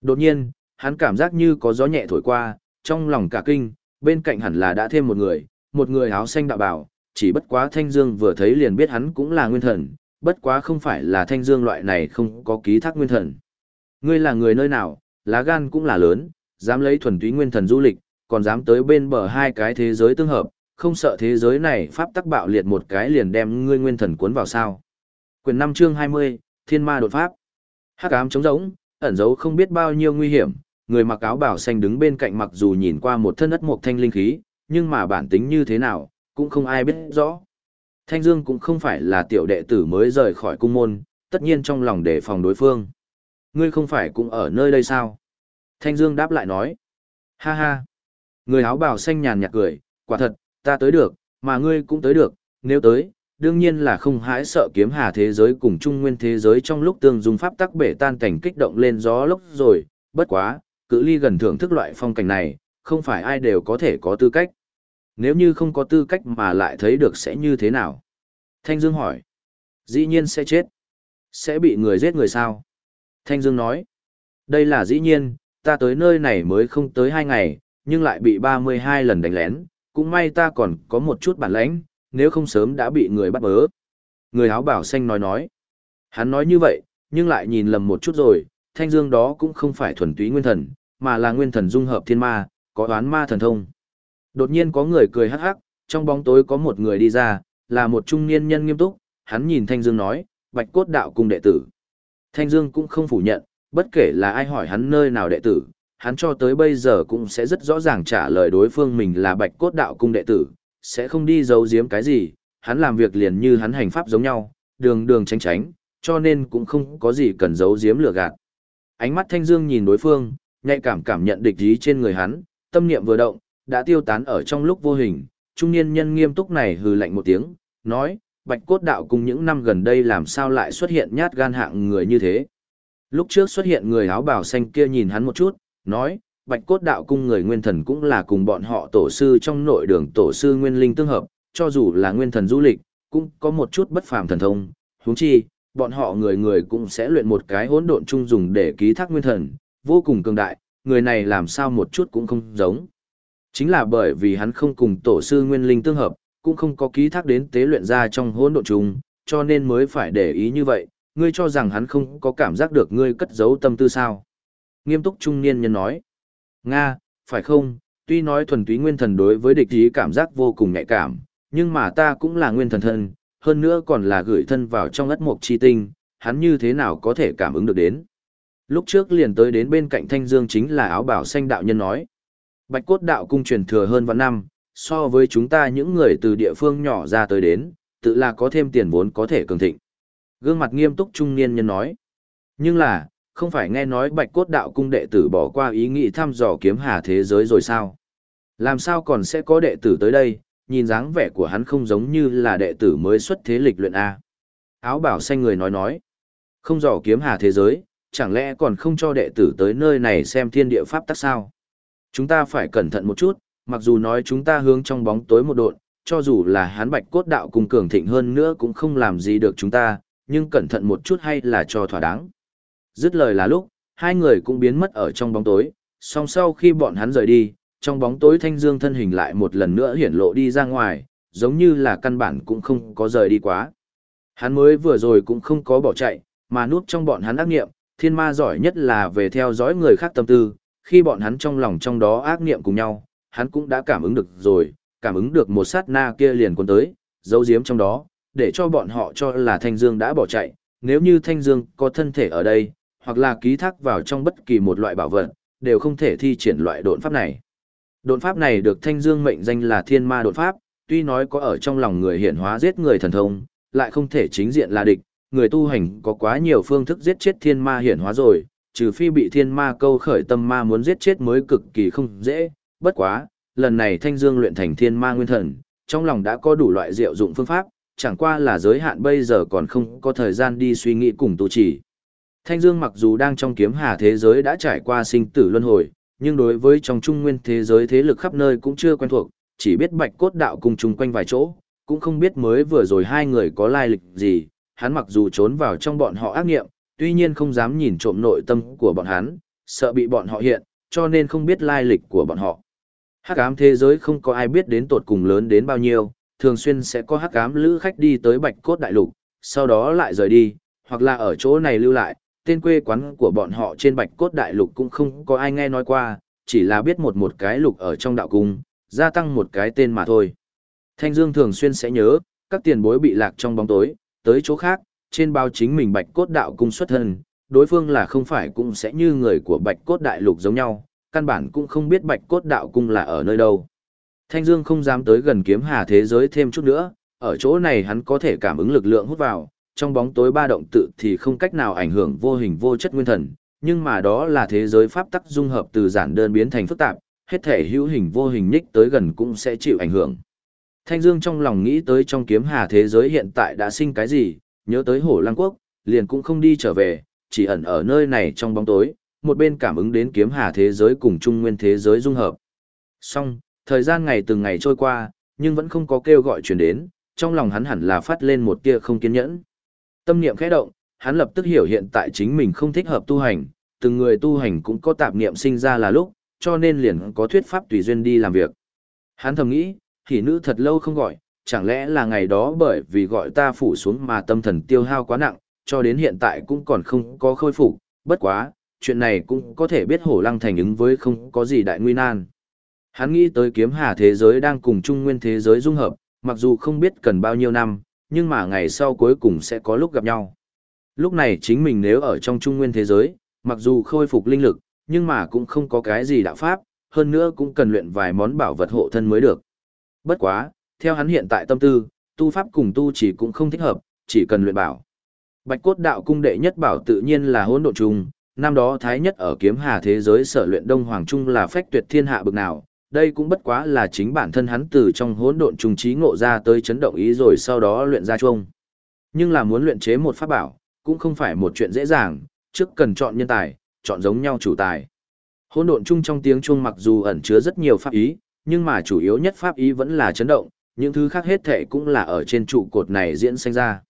Đột nhiên, hắn cảm giác như có gió nhẹ thổi qua, trong lòng cả kinh, bên cạnh hẳn là đã thêm một người, một người áo xanh đạo bảo, chỉ bất quá Thanh Dương vừa thấy liền biết hắn cũng là nguyên thần, bất quá không phải là Thanh Dương loại này không có ký thác nguyên thần. Ngươi là người nơi nào, lá gan cũng là lớn, dám lấy thuần túy nguyên thần du lịch, còn dám tới bên bờ hai cái thế giới tương hợp, không sợ thế giới này pháp tắc bạo liệt một cái liền đem ngươi nguyên thần cuốn vào sao. Quyền 5 chương 20, Thiên Ma đột pháp. Hắc ám trống rỗng, ẩn giấu không biết bao nhiêu nguy hiểm, người mặc áo bảo xanh đứng bên cạnh mặc dù nhìn qua một thân ất mộc thanh linh khí, nhưng mà bản tính như thế nào, cũng không ai biết rõ. Thanh Dương cũng không phải là tiểu đệ tử mới rời khỏi cung môn, tất nhiên trong lòng đề phòng đối phương. Ngươi không phải cũng ở nơi đây sao? Thanh Dương đáp lại nói. Ha ha. Người áo bào xanh nhàn nhạt cười, quả thật, ta tới được, mà ngươi cũng tới được, nếu tới, đương nhiên là không hãi sợ kiếm hà thế giới cùng trung nguyên thế giới trong lúc tương dùng pháp tắc bể tan cảnh kích động lên gió lốc rồi, bất quá, cự ly gần thưởng thức loại phong cảnh này, không phải ai đều có thể có tư cách. Nếu như không có tư cách mà lại thấy được sẽ như thế nào? Thanh Dương hỏi. Dĩ nhiên sẽ chết. Sẽ bị người giết người sao? Thanh Dương nói. Đây là dĩ nhiên, ta tới nơi này mới không tới hai ngày, nhưng lại bị 32 lần đánh lén, cũng may ta còn có một chút bản lãnh, nếu không sớm đã bị người bắt bớ. Người áo bảo xanh nói nói. Hắn nói như vậy, nhưng lại nhìn lầm một chút rồi, thanh dương đó cũng không phải thuần túy nguyên thần, mà là nguyên thần dung hợp thiên ma, có oán ma thần thông. Đột nhiên có người cười hắc hắc, trong bóng tối có một người đi ra, là một trung niên nhân nghiêm túc, hắn nhìn thanh dương nói, bạch cốt đạo cung đệ tử. Thanh dương cũng không phủ nhận, bất kể là ai hỏi hắn nơi nào đệ tử, hắn cho tới bây giờ cũng sẽ rất rõ ràng trả lời đối phương mình là bạch cốt đạo cung đệ tử, sẽ không đi giấu giếm cái gì, hắn làm việc liền như hắn hành pháp giống nhau, đường đường tránh tránh, cho nên cũng không có gì cần giấu giếm lừa gạt. Ánh mắt thanh dương nhìn đối phương, nhạy cảm cảm nhận địch ý trên người hắn, tâm niệm vừa động, đã tiêu tán ở trong lúc vô hình, trung niên nhân nghiêm túc này hừ lạnh một tiếng, nói, bạch cốt đạo cùng những năm gần đây làm sao lại xuất hiện nhát gan hạng người như thế. Lúc trước xuất hiện người áo bào xanh kia nhìn hắn một chút, nói, bạch cốt đạo cung người nguyên thần cũng là cùng bọn họ tổ sư trong nội đường tổ sư nguyên linh tương hợp, cho dù là nguyên thần du lịch, cũng có một chút bất phàm thần thông, huống chi, bọn họ người người cũng sẽ luyện một cái hỗn độn chung dùng để ký thác nguyên thần, vô cùng cường đại, người này làm sao một chút cũng không giống. Chính là bởi vì hắn không cùng tổ sư nguyên linh tương hợp, cũng không có ký thác đến tế luyện ra trong hỗn độn trùng, cho nên mới phải để ý như vậy, ngươi cho rằng hắn không có cảm giác được ngươi cất giấu tâm tư sao. Nghiêm túc trung niên nhân nói, Nga, phải không, tuy nói thuần túy nguyên thần đối với địch ý cảm giác vô cùng nhạy cảm, nhưng mà ta cũng là nguyên thần thân, hơn nữa còn là gửi thân vào trong ất mục chi tinh, hắn như thế nào có thể cảm ứng được đến. Lúc trước liền tới đến bên cạnh Thanh Dương chính là áo bảo xanh đạo nhân nói. Bạch cốt đạo cung truyền thừa hơn vạn năm, so với chúng ta những người từ địa phương nhỏ ra tới đến, tự là có thêm tiền vốn có thể cường thịnh. Gương mặt nghiêm túc trung niên nhân nói. Nhưng là, không phải nghe nói bạch cốt đạo cung đệ tử bỏ qua ý nghĩ thăm dò kiếm hà thế giới rồi sao? Làm sao còn sẽ có đệ tử tới đây, nhìn dáng vẻ của hắn không giống như là đệ tử mới xuất thế lịch luyện A. Áo bảo xanh người nói nói, không dò kiếm hà thế giới, chẳng lẽ còn không cho đệ tử tới nơi này xem thiên địa pháp tắc sao? Chúng ta phải cẩn thận một chút, mặc dù nói chúng ta hướng trong bóng tối một độn, cho dù là hắn bạch cốt đạo cùng cường thịnh hơn nữa cũng không làm gì được chúng ta, nhưng cẩn thận một chút hay là cho thỏa đáng. Dứt lời là lúc, hai người cũng biến mất ở trong bóng tối, song sau khi bọn hắn rời đi, trong bóng tối thanh dương thân hình lại một lần nữa hiển lộ đi ra ngoài, giống như là căn bản cũng không có rời đi quá. Hắn mới vừa rồi cũng không có bỏ chạy, mà núp trong bọn hắn ác nghiệm, thiên ma giỏi nhất là về theo dõi người khác tâm tư, khi bọn hắn trong lòng trong đó ác nghiệm cùng nhau, hắn cũng đã cảm ứng được rồi, cảm ứng được một sát na kia liền cuốn tới, giấu giếm trong đó, để cho bọn họ cho là Thanh Dương đã bỏ chạy, nếu như Thanh Dương có thân thể ở đây, hoặc là ký thác vào trong bất kỳ một loại bảo vật, đều không thể thi triển loại độn pháp này. Độn pháp này được Thanh Dương mệnh danh là Thiên Ma độn pháp, tuy nói có ở trong lòng người hiển hóa giết người thần thông, lại không thể chính diện là địch, người tu hành có quá nhiều phương thức giết chết thiên ma hiển hóa rồi, trừ phi bị thiên ma câu khởi tâm ma muốn giết chết mới cực kỳ không dễ, bất quá, lần này Thanh Dương luyện thành thiên ma nguyên thần, trong lòng đã có đủ loại diệu dụng phương pháp, chẳng qua là giới hạn bây giờ còn không có thời gian đi suy nghĩ cùng tu trì. Thanh Dương mặc dù đang trong kiếm hà thế giới đã trải qua sinh tử luân hồi, nhưng đối với trong trung nguyên thế giới thế lực khắp nơi cũng chưa quen thuộc, chỉ biết bạch cốt đạo cùng chung quanh vài chỗ, cũng không biết mới vừa rồi hai người có lai lịch gì, hắn mặc dù trốn vào trong bọn họ ác nghiệm, tuy nhiên không dám nhìn trộm nội tâm của bọn hắn, sợ bị bọn họ hiện, cho nên không biết lai lịch của bọn họ. Hắc ám thế giới không có ai biết đến tột cùng lớn đến bao nhiêu, thường xuyên sẽ có hắc ám lữ khách đi tới bạch cốt đại lục, sau đó lại rời đi, hoặc là ở chỗ này lưu lại, tên quê quán của bọn họ trên bạch cốt đại lục cũng không có ai nghe nói qua, chỉ là biết một một cái lục ở trong đạo cung, gia tăng một cái tên mà thôi. Thanh Dương thường xuyên sẽ nhớ, các tiền bối bị lạc trong bóng tối, tới chỗ khác, trên bao chính mình bạch cốt đạo cung xuất thân, đối phương là không phải cũng sẽ như người của bạch cốt đại lục giống nhau, căn bản cũng không biết bạch cốt đạo cung là ở nơi đâu. Thanh Dương không dám tới gần kiếm hà thế giới thêm chút nữa, ở chỗ này hắn có thể cảm ứng lực lượng hút vào, trong bóng tối ba động tự thì không cách nào ảnh hưởng vô hình vô chất nguyên thần, nhưng mà đó là thế giới pháp tắc dung hợp từ giản đơn biến thành phức tạp, hết thể hữu hình vô hình nhích tới gần cũng sẽ chịu ảnh hưởng. Thanh Dương trong lòng nghĩ tới trong kiếm hà thế giới hiện tại đã sinh cái gì, nhớ tới hổ lăng quốc, liền cũng không đi trở về, chỉ ẩn ở nơi này trong bóng tối, một bên cảm ứng đến kiếm hà thế giới cùng trung nguyên thế giới dung hợp. Xong, thời gian ngày từng ngày trôi qua, nhưng vẫn không có kêu gọi truyền đến, trong lòng hắn hẳn là phát lên một tia không kiên nhẫn. Tâm niệm khẽ động, hắn lập tức hiểu hiện tại chính mình không thích hợp tu hành, từng người tu hành cũng có tạp niệm sinh ra là lúc, cho nên liền có thuyết pháp tùy duyên đi làm việc. Hắn thầm nghĩ, thì nữ thật lâu không gọi, chẳng lẽ là ngày đó bởi vì gọi ta phủ xuống mà tâm thần tiêu hao quá nặng, cho đến hiện tại cũng còn không có khôi phục, bất quá, chuyện này cũng có thể biết hổ lăng thành ứng với không có gì đại nguy nan. Hắn nghĩ tới kiếm hà thế giới đang cùng trung nguyên thế giới dung hợp, mặc dù không biết cần bao nhiêu năm, nhưng mà ngày sau cuối cùng sẽ có lúc gặp nhau. Lúc này chính mình nếu ở trong trung nguyên thế giới, mặc dù khôi phục linh lực, nhưng mà cũng không có cái gì đạo pháp, hơn nữa cũng cần luyện vài món bảo vật hộ thân mới được. Bất quá, theo hắn hiện tại tâm tư, tu pháp cùng tu chỉ cũng không thích hợp, chỉ cần luyện bảo. Bạch cốt đạo cung đệ nhất bảo tự nhiên là hỗn độn trùng, năm đó thái nhất ở kiếm hà thế giới sở luyện đông hoàng trung là phách tuyệt thiên hạ bực nào, đây cũng bất quá là chính bản thân hắn từ trong hỗn độn trùng trí ngộ ra tới chấn động ý rồi sau đó luyện ra chuông. Nhưng là muốn luyện chế một pháp bảo, cũng không phải một chuyện dễ dàng, trước cần chọn nhân tài, chọn giống nhau chủ tài. Hỗn độn chung trong tiếng chuông mặc dù ẩn chứa rất nhiều pháp ý, nhưng mà chủ yếu nhất pháp ý vẫn là chấn động, những thứ khác hết thệ cũng là ở trên trụ cột này diễn sinh ra.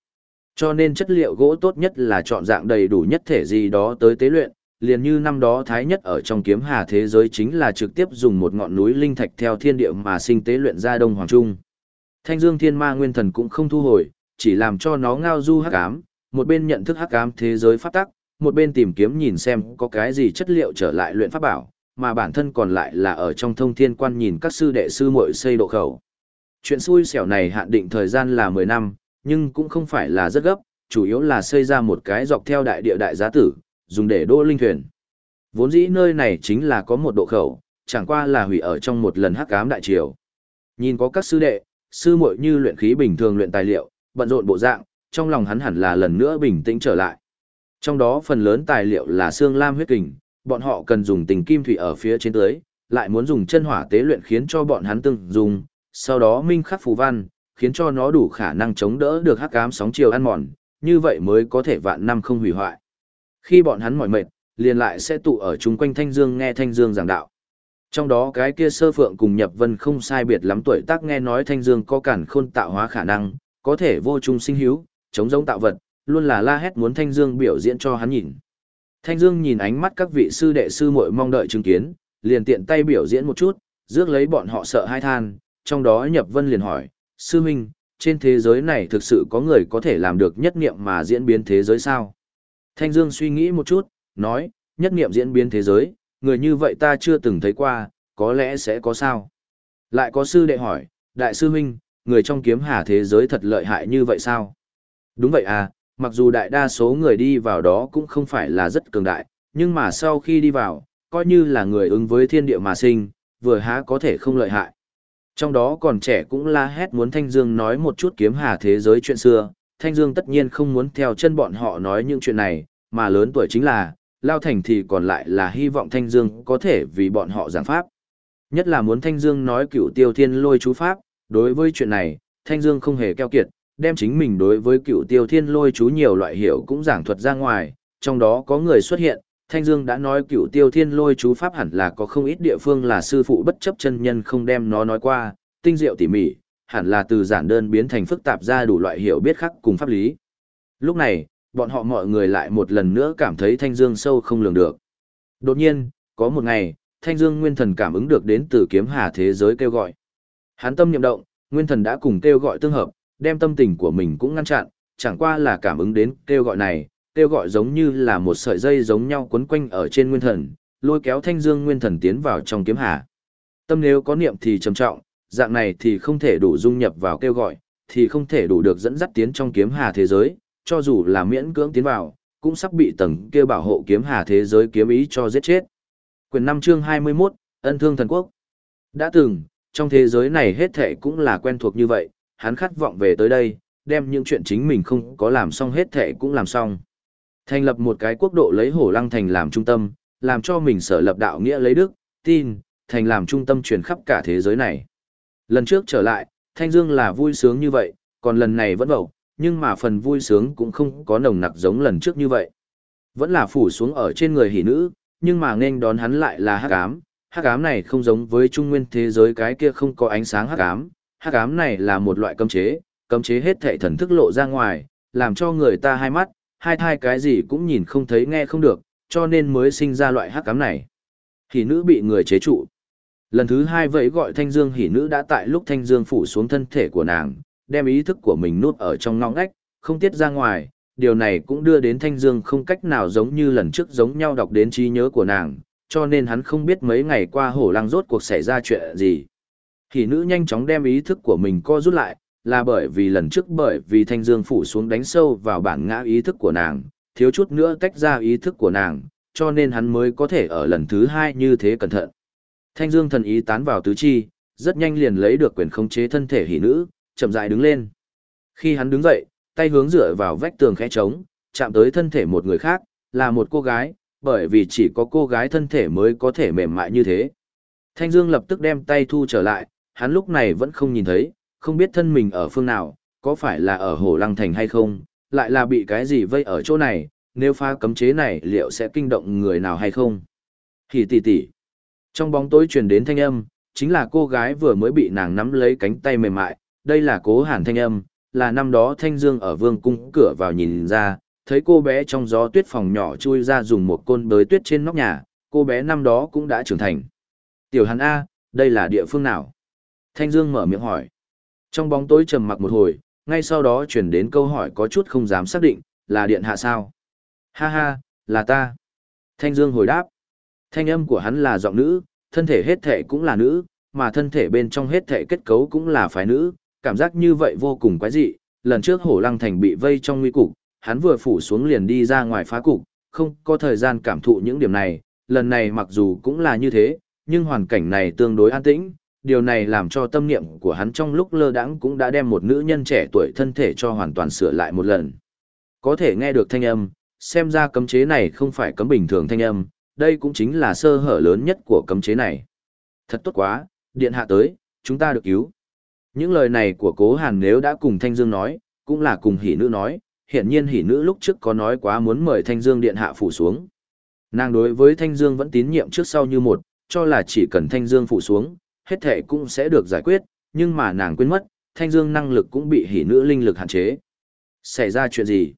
Cho nên chất liệu gỗ tốt nhất là chọn dạng đầy đủ nhất thể gì đó tới tế luyện, liền như năm đó Thái Nhất ở trong kiếm hà thế giới chính là trực tiếp dùng một ngọn núi linh thạch theo thiên địa mà sinh tế luyện ra Đông Hoàng Trung. Thanh Dương Thiên Ma Nguyên Thần cũng không thu hồi, chỉ làm cho nó ngao du hắc ám, một bên nhận thức hắc ám thế giới pháp tắc, một bên tìm kiếm nhìn xem có cái gì chất liệu trở lại luyện pháp bảo, mà bản thân còn lại là ở trong thông thiên quan nhìn các sư đệ sư muội xây độ khẩu. Chuyện xui xẻo này hạn định thời gian là 10 năm, nhưng cũng không phải là rất gấp, chủ yếu là xây ra một cái dọc theo đại địa đại giá tử, dùng để đỗ linh thuyền. Vốn dĩ nơi này chính là có một độ khẩu, chẳng qua là hủy ở trong một lần hắc ám đại triều. Nhìn có các sư đệ, sư muội như luyện khí bình thường luyện tài liệu, bận rộn bộ dạng, trong lòng hắn hẳn là lần nữa bình tĩnh trở lại. Trong đó phần lớn tài liệu là xương lam huyết kình, bọn họ cần dùng tình kim thủy ở phía trên tới, lại muốn dùng chân hỏa tế luyện khiến cho bọn hắn từng dùng, sau đó minh khắc phù văn, khiến cho nó đủ khả năng chống đỡ được hắc ám sóng chiều ăn mòn, như vậy mới có thể vạn năm không hủy hoại. Khi bọn hắn mỏi mệt, liền lại sẽ tụ ở chung quanh Thanh Dương nghe Thanh Dương giảng đạo. Trong đó cái kia sơ phượng cùng nhập vân không sai biệt lắm tuổi tác nghe nói Thanh Dương có cản khôn tạo hóa khả năng, có thể vô trung sinh hữu, chống giống tạo vật, luôn là la hét muốn Thanh Dương biểu diễn cho hắn nhìn. Thanh Dương nhìn ánh mắt các vị sư đệ sư muội mong đợi chứng kiến, liền tiện tay biểu diễn một chút, rước lấy bọn họ sợ hai than, trong đó nhập vân liền hỏi, sư minh, trên thế giới này thực sự có người có thể làm được nhất niệm mà diễn biến thế giới sao? Thanh Dương suy nghĩ một chút, nói, nhất niệm diễn biến thế giới, người như vậy ta chưa từng thấy qua, có lẽ sẽ có sao? Lại có sư đệ hỏi, đại sư huynh, người trong kiếm hà thế giới thật lợi hại như vậy sao? Đúng vậy à, mặc dù đại đa số người đi vào đó cũng không phải là rất cường đại, nhưng mà sau khi đi vào, coi như là người ứng với thiên địa mà sinh, vừa há có thể không lợi hại. Trong đó còn trẻ cũng la hét muốn Thanh Dương nói một chút kiếm hà thế giới chuyện xưa, Thanh Dương tất nhiên không muốn theo chân bọn họ nói những chuyện này, mà lớn tuổi chính là, Lao Thành thì còn lại là hy vọng Thanh Dương có thể vì bọn họ giảng pháp. Nhất là muốn Thanh Dương nói cửu tiêu thiên lôi chú pháp, đối với chuyện này, Thanh Dương không hề keo kiệt, đem chính mình đối với cửu tiêu thiên lôi chú nhiều loại hiểu cũng giảng thuật ra ngoài, trong đó có người xuất hiện, Thanh Dương đã nói cựu tiêu thiên lôi chú pháp hẳn là có không ít địa phương là sư phụ bất chấp chân nhân không đem nó nói qua, tinh diệu tỉ mỉ, hẳn là từ giản đơn biến thành phức tạp ra đủ loại hiểu biết khác cùng pháp lý. Lúc này, bọn họ mọi người lại một lần nữa cảm thấy Thanh Dương sâu không lường được. Đột nhiên, có một ngày, Thanh Dương Nguyên Thần cảm ứng được đến từ kiếm hà thế giới kêu gọi. Hắn tâm niệm động, Nguyên Thần đã cùng kêu gọi tương hợp, đem tâm tình của mình cũng ngăn chặn, chẳng qua là cảm ứng đến kêu gọi này, kêu gọi giống như là một sợi dây giống nhau quấn quanh ở trên Nguyên Thần, lôi kéo Thanh Dương Nguyên Thần tiến vào trong kiếm hà. Tâm nếu có niệm thì trầm trọng, dạng này thì không thể đủ dung nhập vào kêu gọi, thì không thể đủ được dẫn dắt tiến trong kiếm hà thế giới, cho dù là miễn cưỡng tiến vào, cũng sắp bị tầng kia bảo hộ kiếm hà thế giới kiếm ý cho giết chết. Quyền 5 chương 21, Ân Thương Thần Quốc. Đã từng, trong thế giới này hết thể cũng là quen thuộc như vậy, hắn khát vọng về tới đây, đem những chuyện chính mình không có làm xong hết thể cũng làm xong. Thành lập một cái quốc độ lấy hổ lăng thành làm trung tâm, làm cho mình sở lập đạo nghĩa lấy đức, tin, thành làm trung tâm truyền khắp cả thế giới này. Lần trước trở lại, Thanh Dương là vui sướng như vậy, còn lần này vẫn vậu, nhưng mà phần vui sướng cũng không có nồng nặc giống lần trước như vậy. Vẫn là phủ xuống ở trên người hỷ nữ, nhưng mà nên đón hắn lại là hắc ám. Hắc ám này không giống với trung nguyên thế giới cái kia không có ánh sáng hắc ám. Hắc ám này là một loại cấm chế, cấm chế hết thệ thần thức lộ ra ngoài, làm cho người ta hai mắt, hai thai cái gì cũng nhìn không thấy nghe không được, cho nên mới sinh ra loại hắc cám này. Hỷ nữ bị người chế trụ. Lần thứ hai vậy gọi Thanh Dương hỷ nữ đã tại lúc Thanh Dương phủ xuống thân thể của nàng, đem ý thức của mình nuốt ở trong ngõ ngách, không tiết ra ngoài, điều này cũng đưa đến Thanh Dương không cách nào giống như lần trước giống nhau đọc đến trí nhớ của nàng, cho nên hắn không biết mấy ngày qua hổ lăng rốt cuộc xảy ra chuyện gì. Hỷ nữ nhanh chóng đem ý thức của mình co rút lại, là bởi vì lần trước bởi vì Thanh Dương phủ xuống đánh sâu vào bản ngã ý thức của nàng, thiếu chút nữa tách ra ý thức của nàng, cho nên hắn mới có thể ở lần thứ hai như thế cẩn thận. Thanh Dương thần ý tán vào tứ chi, rất nhanh liền lấy được quyền khống chế thân thể hỷ nữ, chậm rãi đứng lên. Khi hắn đứng dậy, tay hướng dựa vào vách tường khẽ trống, chạm tới thân thể một người khác, là một cô gái, bởi vì chỉ có cô gái thân thể mới có thể mềm mại như thế. Thanh Dương lập tức đem tay thu trở lại, hắn lúc này vẫn không nhìn thấy, không biết thân mình ở phương nào, có phải là ở Hồ Lăng Thành hay không, lại là bị cái gì vây ở chỗ này, nếu phá cấm chế này liệu sẽ kinh động người nào hay không. Hỉ tỷ tỷ. Trong bóng tối truyền đến thanh âm, chính là cô gái vừa mới bị nàng nắm lấy cánh tay mềm mại, đây là cố hàn thanh âm, là năm đó thanh dương ở vương cung cửa vào nhìn ra, thấy cô bé trong gió tuyết phòng nhỏ chui ra dùng một côn bới tuyết trên nóc nhà, cô bé năm đó cũng đã trưởng thành. Tiểu hàn A, đây là địa phương nào? Thanh dương mở miệng hỏi. Trong bóng tối trầm mặc một hồi, ngay sau đó chuyển đến câu hỏi có chút không dám xác định, là điện hạ sao? Ha ha, là ta. Thanh dương hồi đáp. Thanh âm của hắn là giọng nữ, thân thể hết thể cũng là nữ, mà thân thể bên trong hết thể kết cấu cũng là phái nữ, cảm giác như vậy vô cùng quái dị. Lần trước hổ lăng thành bị vây trong nguy cục, hắn vừa phủ xuống liền đi ra ngoài phá cục, không có thời gian cảm thụ những điểm này. Lần này mặc dù cũng là như thế, nhưng hoàn cảnh này tương đối an tĩnh, điều này làm cho tâm niệm của hắn trong lúc lơ đãng cũng đã đem một nữ nhân trẻ tuổi thân thể cho hoàn toàn sửa lại một lần. Có thể nghe được thanh âm, xem ra cấm chế này không phải cấm bình thường thanh âm, đây cũng chính là sơ hở lớn nhất của cấm chế này. Thật tốt quá, điện hạ tới, chúng ta được cứu. Những lời này của cố hàn nếu đã cùng Thanh Dương nói, cũng là cùng hỷ nữ nói, hiện nhiên hỷ nữ lúc trước có nói quá muốn mời Thanh Dương điện hạ phủ xuống. Nàng đối với Thanh Dương vẫn tín nhiệm trước sau như một, cho là chỉ cần Thanh Dương phủ xuống, hết thể cũng sẽ được giải quyết, nhưng mà nàng quên mất, Thanh Dương năng lực cũng bị hỉ nữ linh lực hạn chế. Xảy ra chuyện gì?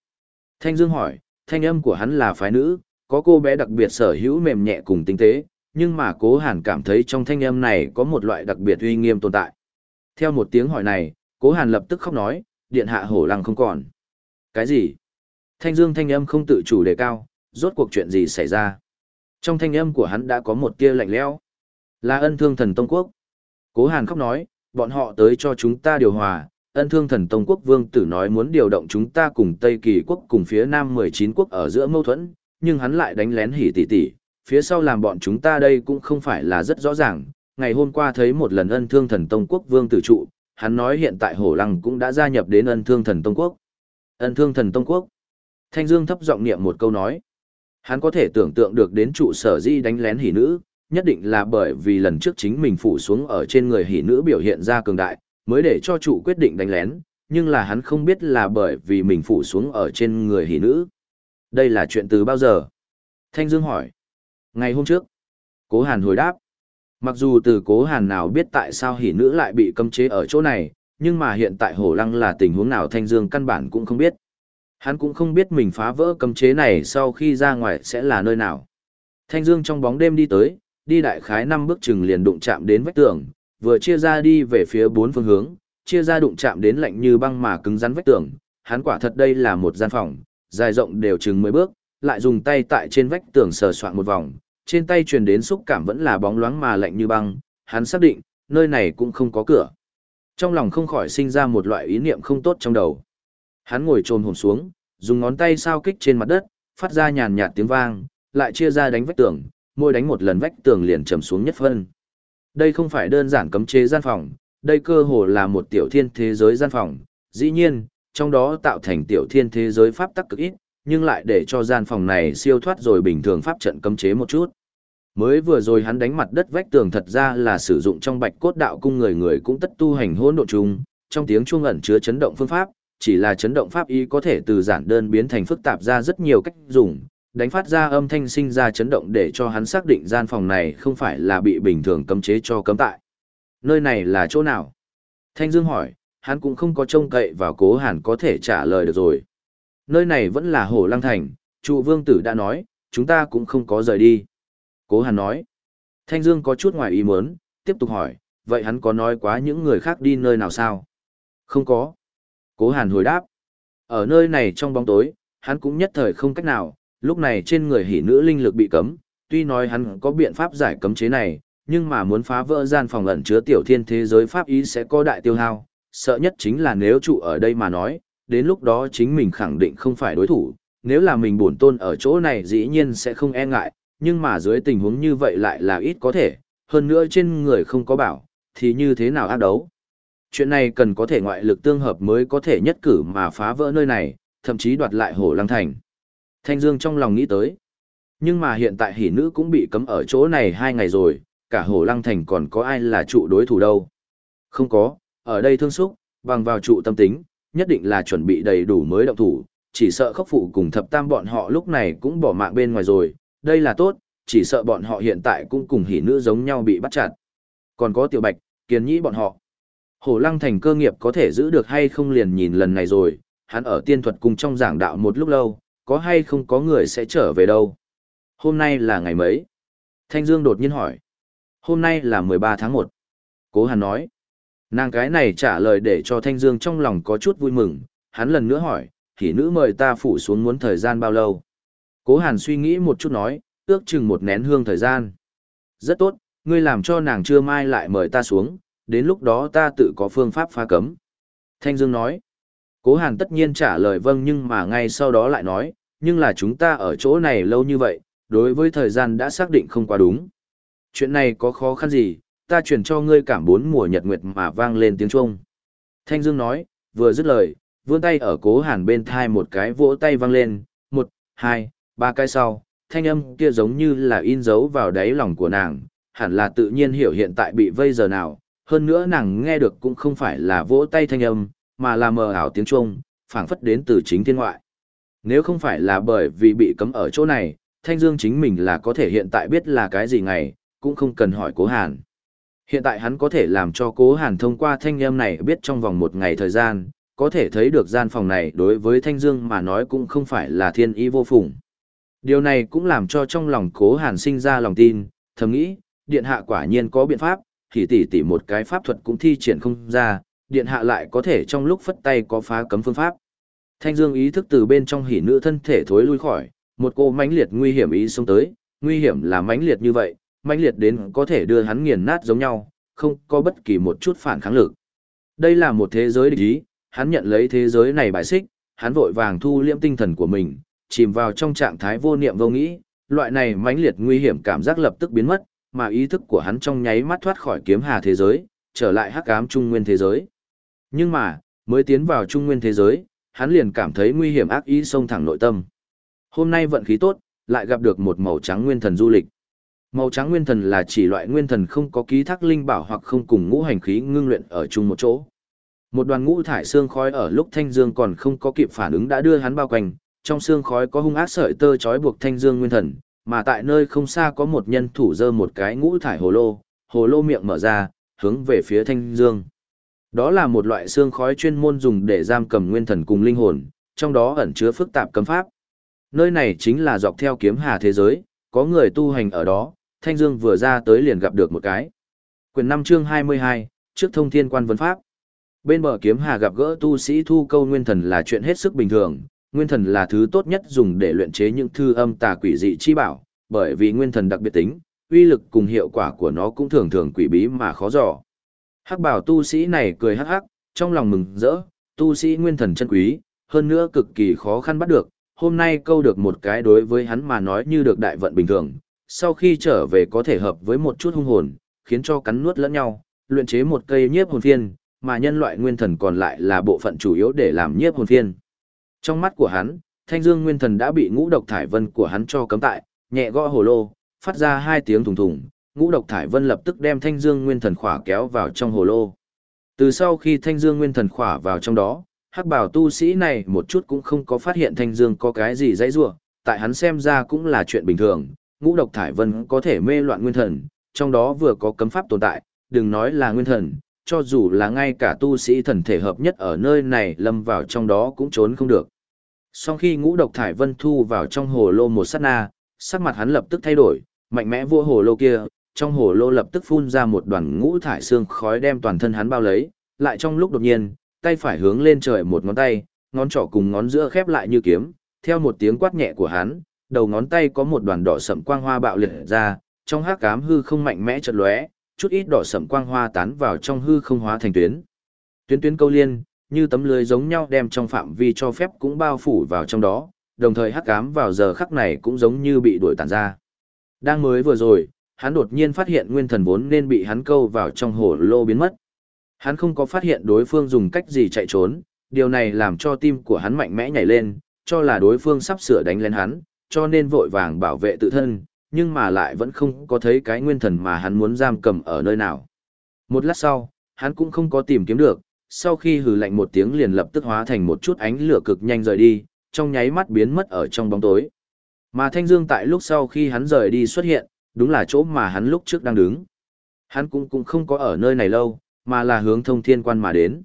Thanh Dương hỏi, thanh âm của hắn là phái nữ, có cô bé đặc biệt sở hữu mềm nhẹ cùng tinh tế, nhưng mà cố hàn cảm thấy trong thanh âm này có một loại đặc biệt uy nghiêm tồn tại. Theo một tiếng hỏi này, cố hàn lập tức khóc nói, điện hạ hổ lăng không còn. Cái gì? Thanh dương thanh âm không tự chủ đề cao, rốt cuộc chuyện gì xảy ra? Trong thanh âm của hắn đã có một tia lạnh lẽo. Là ân thương thần Tông Quốc. Cố hàn khóc nói, bọn họ tới cho chúng ta điều hòa, ân thương thần Tông Quốc vương tử nói muốn điều động chúng ta cùng Tây Kỳ Quốc cùng phía Nam 19 quốc ở giữa mâu thuẫn, nhưng hắn lại đánh lén hỉ tỷ tỷ, phía sau làm bọn chúng ta đây cũng không phải là rất rõ ràng. Ngày hôm qua thấy một lần ân thương thần Tông Quốc vương tử trụ, hắn nói hiện tại Hổ Lăng cũng đã gia nhập đến ân thương thần Tông Quốc. Ân thương thần Tông Quốc. Thanh Dương thấp giọng niệm một câu nói. Hắn có thể tưởng tượng được đến trụ sở di đánh lén hỉ nữ, nhất định là bởi vì lần trước chính mình phủ xuống ở trên người hỉ nữ biểu hiện ra cường đại, mới để cho trụ quyết định đánh lén, nhưng là hắn không biết là bởi vì mình phủ xuống ở trên người hỉ nữ. Đây là chuyện từ bao giờ? Thanh Dương hỏi. Ngày hôm trước. Cố Hàn hồi đáp. Mặc dù từ cố Hàn nào biết tại sao hỉ nữ lại bị cấm chế ở chỗ này, nhưng mà hiện tại hổ lăng là tình huống nào Thanh Dương căn bản cũng không biết. Hắn cũng không biết mình phá vỡ cấm chế này sau khi ra ngoài sẽ là nơi nào. Thanh Dương trong bóng đêm đi tới, đi đại khái năm bước chừng liền đụng chạm đến vách tường, vừa chia ra đi về phía bốn phương hướng, chia ra đụng chạm đến lạnh như băng mà cứng rắn vách tường. Hắn quả thật đây là một gian phòng, dài rộng đều chừng 10 bước, lại dùng tay tại trên vách tường sờ soạn một vòng, trên tay truyền đến xúc cảm vẫn là bóng loáng mà lạnh như băng, hắn xác định, nơi này cũng không có cửa. Trong lòng không khỏi sinh ra một loại ý niệm không tốt trong đầu. Hắn ngồi trồm hồn xuống, dùng ngón tay sao kích trên mặt đất, phát ra nhàn nhạt tiếng vang, lại chia ra đánh vách tường, môi đánh một lần vách tường liền trầm xuống nhất phân. Đây không phải đơn giản cấm chế gian phòng, đây cơ hồ là một tiểu thiên thế giới gian phòng, dĩ nhiên, trong đó tạo thành tiểu thiên thế giới pháp tắc cực ít, nhưng lại để cho gian phòng này siêu thoát rồi bình thường pháp trận cấm chế một chút. Mới vừa rồi hắn đánh mặt đất vách tường thật ra là sử dụng trong bạch cốt đạo cung người người cũng tất tu hành hỗn độ chung, trong tiếng chuông ẩn chứa chấn động phương pháp, chỉ là chấn động pháp ý có thể từ giản đơn biến thành phức tạp ra rất nhiều cách dùng, đánh phát ra âm thanh sinh ra chấn động để cho hắn xác định gian phòng này không phải là bị bình thường cấm chế cho cấm tại. Nơi này là chỗ nào? Thanh Dương hỏi, hắn cũng không có trông cậy vào cố hàn có thể trả lời được rồi. Nơi này vẫn là Hồ Lăng Thành, trụ vương tử đã nói, chúng ta cũng không có rời đi. Cố hàn nói, Thanh Dương có chút ngoài ý muốn, tiếp tục hỏi, vậy hắn có nói quá những người khác đi nơi nào sao? Không có. Cố hàn hồi đáp, ở nơi này trong bóng tối, hắn cũng nhất thời không cách nào, lúc này trên người hỉ nữ linh lực bị cấm, tuy nói hắn có biện pháp giải cấm chế này, nhưng mà muốn phá vỡ gian phòng ẩn chứa tiểu thiên thế giới pháp ý sẽ có đại tiêu hao, sợ nhất chính là nếu trụ ở đây mà nói, đến lúc đó chính mình khẳng định không phải đối thủ, nếu là mình bổn tôn ở chỗ này dĩ nhiên sẽ không e ngại, nhưng mà dưới tình huống như vậy lại là ít có thể, hơn nữa trên người không có bảo, thì như thế nào ác đấu. Chuyện này cần có thể ngoại lực tương hợp mới có thể nhất cử mà phá vỡ nơi này, thậm chí đoạt lại hổ lăng thành. Thanh Dương trong lòng nghĩ tới. Nhưng mà hiện tại hỷ nữ cũng bị cấm ở chỗ này hai ngày rồi, cả Hồ lăng thành còn có ai là trụ đối thủ đâu. Không có, ở đây thương xúc, bằng vào trụ tâm tính, nhất định là chuẩn bị đầy đủ mới động thủ, chỉ sợ khốc phụ cùng thập tam bọn họ lúc này cũng bỏ mạng bên ngoài rồi, đây là tốt, chỉ sợ bọn họ hiện tại cũng cùng Hỉ nữ giống nhau bị bắt chặt. Còn có tiểu bạch, Kiến nhĩ bọn họ. Hồ lăng thành cơ nghiệp có thể giữ được hay không liền nhìn lần này rồi, hắn ở tiên thuật cùng trong giảng đạo một lúc lâu, có hay không có người sẽ trở về đâu. Hôm nay là ngày mấy? Thanh Dương đột nhiên hỏi. Hôm nay là 13 tháng 1. Cố Hàn nói. Nàng cái này trả lời để cho Thanh Dương trong lòng có chút vui mừng, hắn lần nữa hỏi, thì nữ mời ta phủ xuống muốn thời gian bao lâu? Cố Hàn suy nghĩ một chút nói, ước chừng một nén hương thời gian. Rất tốt, ngươi làm cho nàng chưa mai lại mời ta xuống, đến lúc đó ta tự có phương pháp phá cấm. Thanh Dương nói, Cố Hàn tất nhiên trả lời vâng nhưng mà ngay sau đó lại nói, nhưng là chúng ta ở chỗ này lâu như vậy, đối với thời gian đã xác định không quá đúng. Chuyện này có khó khăn gì, ta chuyển cho ngươi cảm bốn mùa nhật nguyệt mà vang lên tiếng Trung. Thanh Dương nói, vừa dứt lời, vươn tay ở cố hàn bên thai một cái vỗ tay vang lên, một, hai, ba cái sau, thanh âm kia giống như là in dấu vào đáy lòng của nàng, hẳn là tự nhiên hiểu hiện tại bị vây giờ nào, hơn nữa nàng nghe được cũng không phải là vỗ tay thanh âm, mà là mờ ảo tiếng Trung, phảng phất đến từ chính thiên ngoại. Nếu không phải là bởi vì bị cấm ở chỗ này, Thanh Dương chính mình là có thể hiện tại biết là cái gì ngày, cũng không cần hỏi Cố Hàn. Hiện tại hắn có thể làm cho Cố Hàn thông qua thanh âm này biết trong vòng một ngày thời gian, có thể thấy được gian phòng này đối với Thanh Dương mà nói cũng không phải là thiên ý vô phùng. Điều này cũng làm cho trong lòng Cố Hàn sinh ra lòng tin, thầm nghĩ, điện hạ quả nhiên có biện pháp, thì tỷ tỷ một cái pháp thuật cũng thi triển không ra, điện hạ lại có thể trong lúc phất tay có phá cấm phương pháp. Thanh Dương ý thức từ bên trong hỉ nữ thân thể thối lui khỏi, một cô mãnh liệt nguy hiểm ý xông tới, nguy hiểm là mãnh liệt như vậy, mãnh liệt đến có thể đưa hắn nghiền nát giống nhau, không có bất kỳ một chút phản kháng lực. Đây là một thế giới địch ý, hắn nhận lấy thế giới này bài xích, hắn vội vàng thu liễm tinh thần của mình, chìm vào trong trạng thái vô niệm vô nghĩ, loại này mãnh liệt nguy hiểm cảm giác lập tức biến mất, mà ý thức của hắn trong nháy mắt thoát khỏi kiếm hà thế giới, trở lại hắc ám trung nguyên thế giới. Nhưng mà, mới tiến vào trung nguyên thế giới, hắn liền cảm thấy nguy hiểm ác ý xông thẳng nội tâm. Hôm nay vận khí tốt, lại gặp được một màu trắng nguyên thần du lịch. Màu trắng nguyên thần là chỉ loại nguyên thần không có ký thác linh bảo hoặc không cùng ngũ hành khí ngưng luyện ở chung một chỗ. Một đoàn ngũ thải xương khói ở lúc Thanh Dương còn không có kịp phản ứng đã đưa hắn bao quanh, trong xương khói có hung ác sợi tơ trói buộc thanh dương nguyên thần, mà tại nơi không xa có một nhân thủ giơ một cái ngũ thải hồ lô, hồ lô miệng mở ra, hướng về phía thanh dương. Đó là một loại xương khói chuyên môn dùng để giam cầm nguyên thần cùng linh hồn, trong đó ẩn chứa phức tạp cấm pháp. Nơi này chính là dọc theo kiếm hà thế giới, có người tu hành ở đó, Thanh Dương vừa ra tới liền gặp được một cái. Quyền năm chương 22, trước thông thiên quan vấn pháp. Bên bờ kiếm hà gặp gỡ tu sĩ thu câu nguyên thần là chuyện hết sức bình thường, nguyên thần là thứ tốt nhất dùng để luyện chế những thư âm tà quỷ dị chi bảo, bởi vì nguyên thần đặc biệt tính, uy lực cùng hiệu quả của nó cũng thường thường quỷ bí mà khó dò. Hắc bảo tu sĩ này cười hắc hắc, trong lòng mừng rỡ, tu sĩ nguyên thần chân quý, hơn nữa cực kỳ khó khăn bắt được, hôm nay câu được một cái đối với hắn mà nói như được đại vận bình thường, sau khi trở về có thể hợp với một chút hung hồn, khiến cho cắn nuốt lẫn nhau, luyện chế một cây nhiếp hồn phiên, mà nhân loại nguyên thần còn lại là bộ phận chủ yếu để làm nhiếp hồn phiên. Trong mắt của hắn, thanh dương nguyên thần đã bị ngũ độc thải vân của hắn cho cấm tại, nhẹ gõ hồ lô, phát ra hai tiếng thùng thùng, ngũ độc thải vân lập tức đem thanh dương nguyên thần khỏa kéo vào trong hồ lô. Từ sau khi thanh dương nguyên thần khỏa vào trong đó, hắc bảo tu sĩ này một chút cũng không có phát hiện thanh dương có cái gì dãy rủa tại hắn xem ra cũng là chuyện bình thường, ngũ độc thải vân có thể mê loạn nguyên thần, trong đó vừa có cấm pháp tồn tại, đừng nói là nguyên thần, cho dù là ngay cả tu sĩ thần thể hợp nhất ở nơi này lâm vào trong đó cũng trốn không được. Sau khi ngũ độc thải vân thu vào trong hồ lô một sát na, sắc mặt hắn lập tức thay đổi, mạnh mẽ vua hồ lô kia, trong hồ lô lập tức phun ra một đoàn ngũ thải xương khói đem toàn thân hắn bao lấy, lại trong lúc đột nhiên, tay phải hướng lên trời một ngón tay, ngón trỏ cùng ngón giữa khép lại như kiếm, theo một tiếng quát nhẹ của hắn, đầu ngón tay có một đoàn đỏ sậm quang hoa bạo liệt ra, trong hắc ám hư không mạnh mẽ chợt lóe, chút ít đỏ sậm quang hoa tán vào trong hư không hóa thành tuyến. Tuyến tuyến câu liên, như tấm lưới giống nhau đem trong phạm vi cho phép cũng bao phủ vào trong đó, đồng thời hắc ám vào giờ khắc này cũng giống như bị đuổi tàn ra. Đang mới vừa rồi, hắn đột nhiên phát hiện nguyên thần vốn nên bị hắn câu vào trong hồ lô biến mất. Hắn không có phát hiện đối phương dùng cách gì chạy trốn, điều này làm cho tim của hắn mạnh mẽ nhảy lên, cho là đối phương sắp sửa đánh lên hắn, cho nên vội vàng bảo vệ tự thân, nhưng mà lại vẫn không có thấy cái nguyên thần mà hắn muốn giam cầm ở nơi nào. Một lát sau, hắn cũng không có tìm kiếm được, sau khi hừ lạnh một tiếng liền lập tức hóa thành một chút ánh lửa cực nhanh rời đi, trong nháy mắt biến mất ở trong bóng tối. Mà Thanh Dương tại lúc sau khi hắn rời đi xuất hiện, đúng là chỗ mà hắn lúc trước đang đứng. Hắn cũng cũng không có ở nơi này lâu, mà là hướng thông thiên quan mà đến.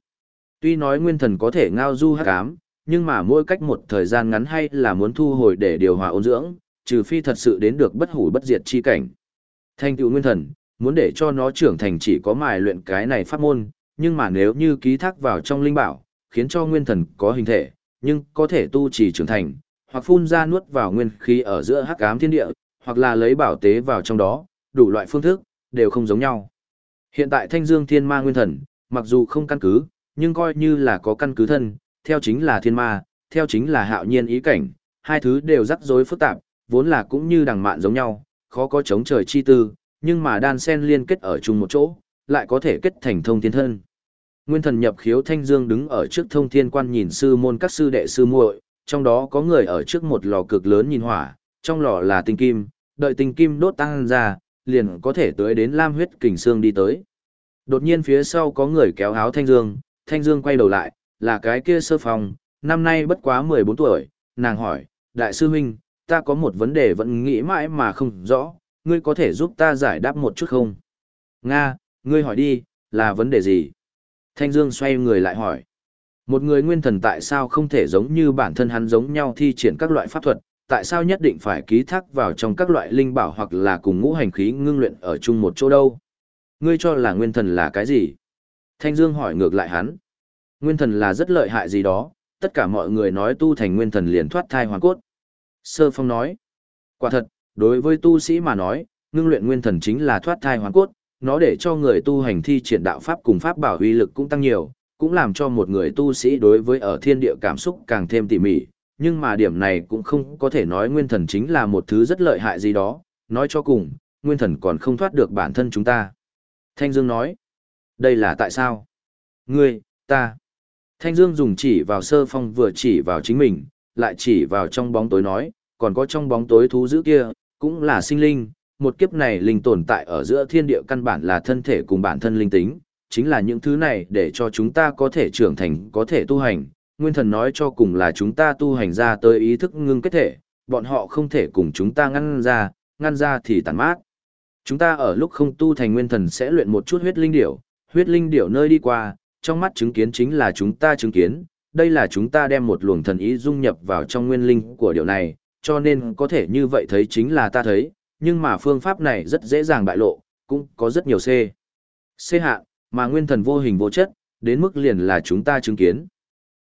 Tuy nói nguyên thần có thể ngao du hắc ám, nhưng mà mỗi cách một thời gian ngắn hay là muốn thu hồi để điều hòa ôn dưỡng, trừ phi thật sự đến được bất hủ bất diệt chi cảnh. Thanh tựu nguyên thần, muốn để cho nó trưởng thành chỉ có mài luyện cái này pháp môn, nhưng mà nếu như ký thác vào trong linh bảo, khiến cho nguyên thần có hình thể, nhưng có thể tu trì trưởng thành, hoặc phun ra nuốt vào nguyên khí ở giữa hắc ám thiên địa, hoặc là lấy bảo tế vào trong đó, đủ loại phương thức, đều không giống nhau. Hiện tại Thanh Dương Thiên Ma Nguyên Thần, mặc dù không căn cứ, nhưng coi như là có căn cứ thân, theo chính là thiên ma, theo chính là hạo nhiên ý cảnh, hai thứ đều rắc rối phức tạp, vốn là cũng như đằng mạn giống nhau, khó có chống trời chi tư, nhưng mà đan sen liên kết ở chung một chỗ, lại có thể kết thành thông thiên thân. Nguyên thần nhập khiếu Thanh Dương đứng ở trước thông thiên quan nhìn sư môn các sư đệ sư muội, trong đó có người ở trước một lò cực lớn nhìn hỏa, trong lò là tinh kim, đợi tinh kim đốt tăng ra, liền có thể tới đến lam huyết kình xương đi tới. Đột nhiên phía sau có người kéo áo Thanh Dương, Thanh Dương quay đầu lại, là cái kia sơ phòng, năm nay bất quá 14 tuổi, nàng hỏi, đại sư huynh, ta có một vấn đề vẫn nghĩ mãi mà không rõ, ngươi có thể giúp ta giải đáp một chút không? Nga, ngươi hỏi đi, là vấn đề gì? Thanh Dương xoay người lại hỏi. Một người nguyên thần tại sao không thể giống như bản thân hắn giống nhau thi triển các loại pháp thuật, tại sao nhất định phải ký thác vào trong các loại linh bảo hoặc là cùng ngũ hành khí ngưng luyện ở chung một chỗ đâu? Ngươi cho là nguyên thần là cái gì? Thanh Dương hỏi ngược lại hắn. Nguyên thần là rất lợi hại gì đó, tất cả mọi người nói tu thành nguyên thần liền thoát thai hoàn cốt. Sơ Phong nói. Quả thật, đối với tu sĩ mà nói, ngưng luyện nguyên thần chính là thoát thai hoàn cốt, nó để cho người tu hành thi triển đạo pháp cùng pháp bảo uy lực cũng tăng nhiều, cũng làm cho một người tu sĩ đối với ở thiên địa cảm xúc càng thêm tỉ mỉ, nhưng mà điểm này cũng không có thể nói nguyên thần chính là một thứ rất lợi hại gì đó, nói cho cùng, nguyên thần còn không thoát được bản thân chúng ta. Thanh Dương nói, đây là tại sao? Ngươi, ta. Thanh Dương dùng chỉ vào sơ phong vừa chỉ vào chính mình, lại chỉ vào trong bóng tối nói, còn có trong bóng tối thú dữ kia, cũng là sinh linh, một kiếp này linh tồn tại ở giữa thiên địa căn bản là thân thể cùng bản thân linh tính, chính là những thứ này để cho chúng ta có thể trưởng thành, có thể tu hành, nguyên thần nói cho cùng là chúng ta tu hành ra tới ý thức ngưng kết thể, bọn họ không thể cùng chúng ta ngăn ra, ngăn ra thì tàn mát. Chúng ta ở lúc không tu thành nguyên thần sẽ luyện một chút huyết linh điểu, huyết linh điểu nơi đi qua, trong mắt chứng kiến chính là chúng ta chứng kiến, đây là chúng ta đem một luồng thần ý dung nhập vào trong nguyên linh của điều này, cho nên có thể như vậy thấy chính là ta thấy, nhưng mà phương pháp này rất dễ dàng bại lộ, cũng có rất nhiều C. C hạ, mà nguyên thần vô hình vô chất, đến mức liền là chúng ta chứng kiến.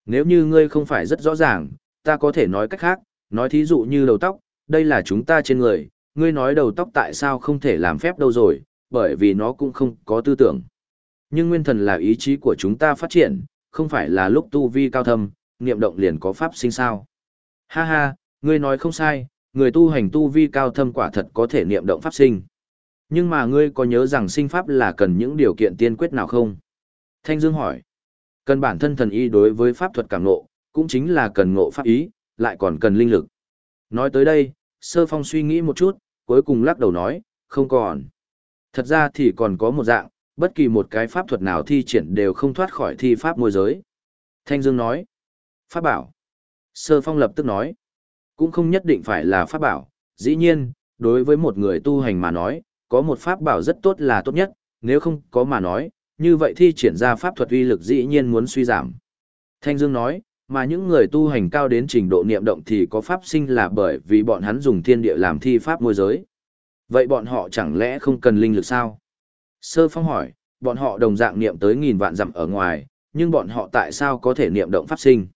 Nếu như ngươi không phải rất rõ ràng, ta có thể nói cách khác, nói thí dụ như đầu tóc, đây là chúng ta trên người, ngươi nói đầu tóc tại sao không thể làm phép đâu rồi, bởi vì nó cũng không có tư tưởng. Nhưng nguyên thần là ý chí của chúng ta phát triển, không phải là lúc tu vi cao thâm, niệm động liền có pháp sinh sao. Ha ha, ngươi nói không sai, người tu hành tu vi cao thâm quả thật có thể niệm động pháp sinh. Nhưng mà ngươi có nhớ rằng sinh pháp là cần những điều kiện tiên quyết nào không? Thanh Dương hỏi. Cần bản thân thần y đối với pháp thuật cảm ngộ, cũng chính là cần ngộ pháp ý, lại còn cần linh lực. Nói tới đây, Sơ Phong suy nghĩ một chút, cuối cùng lắc đầu nói, không còn. Thật ra thì còn có một dạng, bất kỳ một cái pháp thuật nào thi triển đều không thoát khỏi thi pháp môi giới. Thanh Dương nói, pháp bảo. Sơ Phong lập tức nói, cũng không nhất định phải là pháp bảo, dĩ nhiên, đối với một người tu hành mà nói, có một pháp bảo rất tốt là tốt nhất, nếu không có mà nói, như vậy thi triển ra pháp thuật uy lực dĩ nhiên muốn suy giảm. Thanh Dương nói, mà những người tu hành cao đến trình độ niệm động thì có pháp sinh là bởi vì bọn hắn dùng thiên địa làm thi pháp môi giới. Vậy bọn họ chẳng lẽ không cần linh lực sao? Sơ Phong hỏi, bọn họ đồng dạng niệm tới nghìn vạn dặm ở ngoài, nhưng bọn họ tại sao có thể niệm động pháp sinh?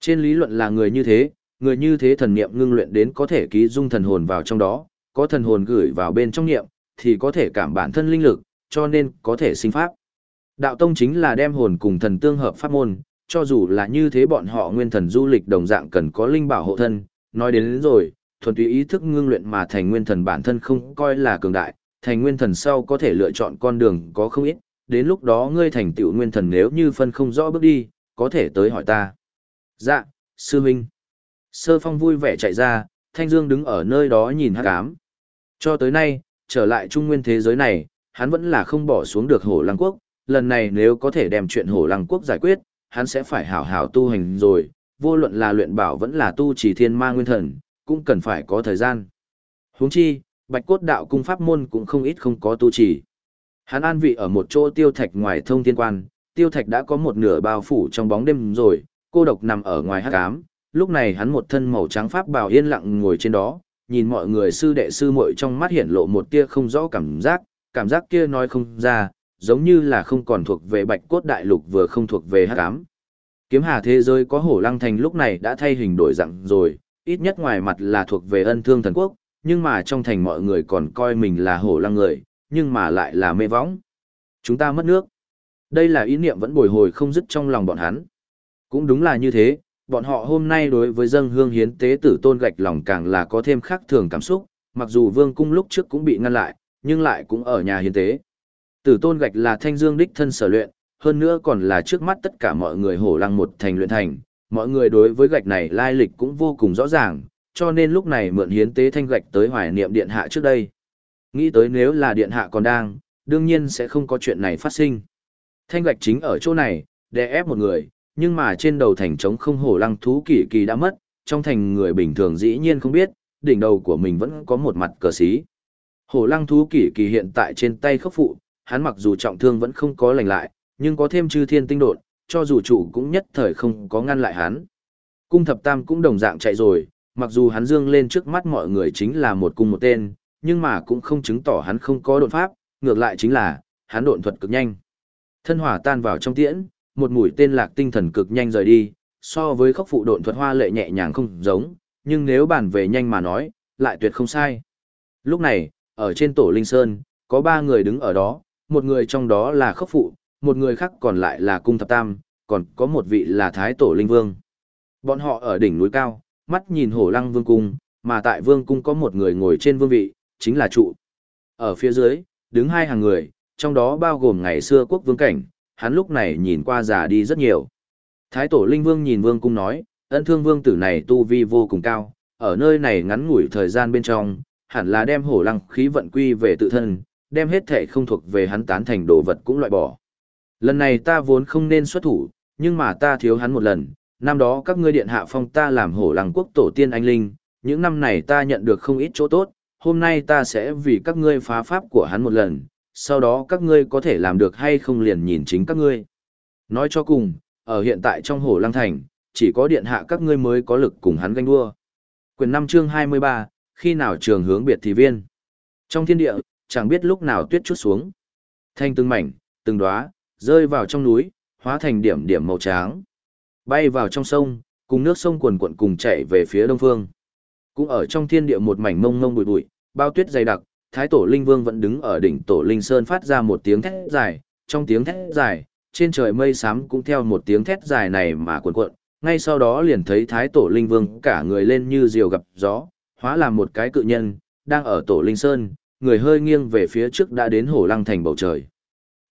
Trên lý luận là người như thế, người như thế thần niệm ngưng luyện đến có thể ký dung thần hồn vào trong đó, có thần hồn gửi vào bên trong niệm, thì có thể cảm bản thân linh lực, cho nên có thể sinh pháp. Đạo tông chính là đem hồn cùng thần tương hợp pháp môn, cho dù là như thế bọn họ nguyên thần du lịch đồng dạng cần có linh bảo hộ thân, nói đến, đến rồi, thuần túy ý thức ngưng luyện mà thành nguyên thần bản thân không coi là cường đại, thành nguyên thần sau có thể lựa chọn con đường có không ít, đến lúc đó ngươi thành tựu nguyên thần nếu như phân không rõ bước đi, có thể tới hỏi ta. Dạ, sư huynh. Sơ phong vui vẻ chạy ra, Thanh Dương đứng ở nơi đó nhìn hắc ám. Cho tới nay, trở lại trung nguyên thế giới này, hắn vẫn là không bỏ xuống được hổ lăng quốc, lần này nếu có thể đem chuyện hổ lăng quốc giải quyết, hắn sẽ phải hảo hảo tu hành rồi, vô luận là luyện bảo vẫn là tu chỉ thiên ma nguyên thần, cũng cần phải có thời gian. Huống chi, bạch cốt đạo cung pháp môn cũng không ít không có tu chỉ. Hắn an vị ở một chỗ tiêu thạch ngoài thông thiên quan, tiêu thạch đã có một nửa bao phủ trong bóng đêm rồi, cô độc nằm ở ngoài hắc ám. Lúc này hắn một thân màu trắng pháp bào yên lặng ngồi trên đó, nhìn mọi người sư đệ sư muội trong mắt hiện lộ một tia không rõ cảm giác, cảm giác kia nói không ra, giống như là không còn thuộc về bạch cốt đại lục vừa không thuộc về hắc ám. Kiếm hà thế giới có hổ lăng thành lúc này đã thay hình đổi dạng rồi, ít nhất ngoài mặt là thuộc về ân thương thần quốc, nhưng mà trong thành mọi người còn coi mình là hổ lăng người, nhưng mà lại là mê võng. Chúng ta mất nước. Đây là ý niệm vẫn bồi hồi không dứt trong lòng bọn hắn. Cũng đúng là như thế, bọn họ hôm nay đối với dân hương hiến tế tử tôn gạch lòng càng là có thêm khác thường cảm xúc, mặc dù vương cung lúc trước cũng bị ngăn lại, nhưng lại cũng ở nhà hiến tế. Tử tôn gạch là thanh dương đích thân sở luyện, hơn nữa còn là trước mắt tất cả mọi người hổ lăng một thành luyện thành, mọi người đối với gạch này lai lịch cũng vô cùng rõ ràng, cho nên lúc này mượn hiến tế thanh gạch tới hoài niệm điện hạ trước đây. Nghĩ tới nếu là điện hạ còn đang, đương nhiên sẽ không có chuyện này phát sinh. Thanh gạch chính ở chỗ này, đè ép một người, nhưng mà trên đầu thành trống không hổ lăng thú kỳ kỳ đã mất, trong thành người bình thường dĩ nhiên không biết, đỉnh đầu của mình vẫn có một mặt cờ xí. Hổ lăng thú kỳ kỳ hiện tại trên tay khốc phụ, hắn mặc dù trọng thương vẫn không có lành lại, nhưng có thêm chư thiên tinh đột, cho dù chủ cũng nhất thời không có ngăn lại hắn. Cung thập tam cũng đồng dạng chạy rồi, mặc dù hắn dương lên trước mắt mọi người chính là một cung một tên, nhưng mà cũng không chứng tỏ hắn không có đột pháp, ngược lại chính là, hắn độn thuật cực nhanh. Thân hỏa tan vào trong tiễn, một mũi tên lạc tinh thần cực nhanh rời đi, so với khốc phụ độn thuật hoa lệ nhẹ nhàng không giống, nhưng nếu bàn về nhanh mà nói, lại tuyệt không sai. Lúc này, ở trên tổ Linh Sơn, có ba người đứng ở đó, một người trong đó là khốc phụ, một người khác còn lại là cung thập tam, còn có một vị là thái tổ linh vương. Bọn họ ở đỉnh núi cao, mắt nhìn hổ lăng vương cung, mà tại vương cung có một người ngồi trên vương vị, chính là trụ. Ở phía dưới, đứng hai hàng người, trong đó bao gồm ngày xưa quốc vương cảnh, hắn lúc này nhìn qua già đi rất nhiều. Thái tổ linh vương nhìn vương cung nói, ân thương vương tử này tu vi vô cùng cao, ở nơi này ngắn ngủi thời gian bên trong, hẳn là đem hổ lăng khí vận quy về tự thân, đem hết thể không thuộc về hắn tán thành đồ vật cũng loại bỏ. Lần này ta vốn không nên xuất thủ, nhưng mà ta thiếu hắn một lần, năm đó các ngươi điện hạ phong ta làm hổ lăng quốc tổ tiên anh linh, những năm này ta nhận được không ít chỗ tốt, hôm nay ta sẽ vì các ngươi phá pháp của hắn một lần, sau đó các ngươi có thể làm được hay không liền nhìn chính các ngươi. Nói cho cùng, ở hiện tại trong hổ lăng thành, chỉ có điện hạ các ngươi mới có lực cùng hắn ganh đua. Quyền 5 chương 23, khi nào trường hướng biệt thì viên. Trong thiên địa, chẳng biết lúc nào tuyết chút xuống. Thanh từng mảnh, từng đóa, rơi vào trong núi, hóa thành điểm điểm màu trắng. Bay vào trong sông, cùng nước sông cuồn cuộn cùng chạy về phía đông phương. Cũng ở trong thiên địa một mảnh mông mông bụi bụi, bao tuyết dày đặc, Thái Tổ Linh Vương vẫn đứng ở đỉnh Tổ Linh Sơn phát ra một tiếng thét dài, trong tiếng thét dài, trên trời mây xám cũng theo một tiếng thét dài này mà cuộn cuộn, ngay sau đó liền thấy Thái Tổ Linh Vương cả người lên như diều gặp gió, hóa làm một cái cự nhân, đang ở Tổ Linh Sơn, người hơi nghiêng về phía trước đã đến hổ lăng thành bầu trời.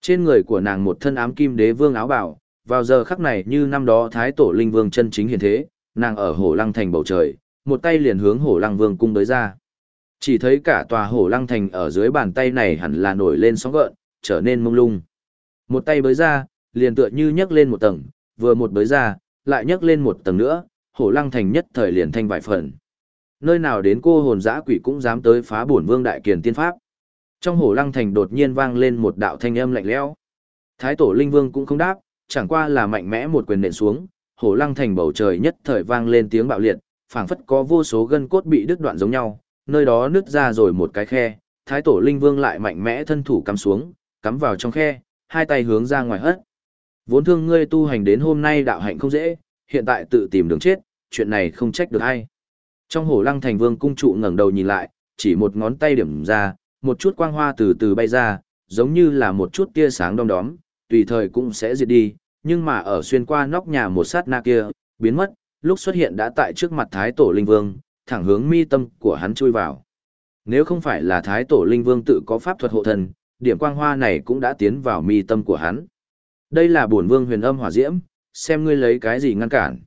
Trên người của nàng một thân ám kim đế vương áo bào, vào giờ khắc này như năm đó Thái Tổ Linh Vương chân chính hiện thế, nàng ở hổ lăng thành bầu trời, một tay liền hướng hổ lăng vương cung tới ra. Chỉ thấy cả tòa hổ lăng thành ở dưới bàn tay này hẳn là nổi lên sóng gợn, trở nên mông lung. Một tay bới ra, liền tựa như nhấc lên một tầng, vừa một bới ra, lại nhấc lên một tầng nữa, hổ lăng thành nhất thời liền thanh vài phần. Nơi nào đến cô hồn dã quỷ cũng dám tới phá bổn vương đại kiền tiên pháp. Trong hồ lăng thành đột nhiên vang lên một đạo thanh âm lạnh lẽo. Thái tổ linh vương cũng không đáp, chẳng qua là mạnh mẽ một quyền nện xuống, hồ lăng thành bầu trời nhất thời vang lên tiếng bạo liệt, phảng phất có vô số gân cốt bị đứt đoạn giống nhau, nơi đó nứt ra rồi một cái khe, thái tổ linh vương lại mạnh mẽ thân thủ cắm xuống, cắm vào trong khe, hai tay hướng ra ngoài hất. Vốn thương ngươi tu hành đến hôm nay đạo hạnh không dễ, hiện tại tự tìm đường chết, chuyện này không trách được ai. Trong hổ lăng thành vương cung trụ ngẩng đầu nhìn lại, chỉ một ngón tay điểm ra, một chút quang hoa từ từ bay ra, giống như là một chút tia sáng đom đóm, tùy thời cũng sẽ diệt đi, nhưng mà ở xuyên qua nóc nhà một sát na kia, biến mất, lúc xuất hiện đã tại trước mặt Thái Tổ Linh Vương, thẳng hướng mi tâm của hắn chui vào. Nếu không phải là Thái Tổ Linh Vương tự có pháp thuật hộ thần, điểm quang hoa này cũng đã tiến vào mi tâm của hắn. Đây là bổn vương huyền âm hỏa diễm, xem ngươi lấy cái gì ngăn cản.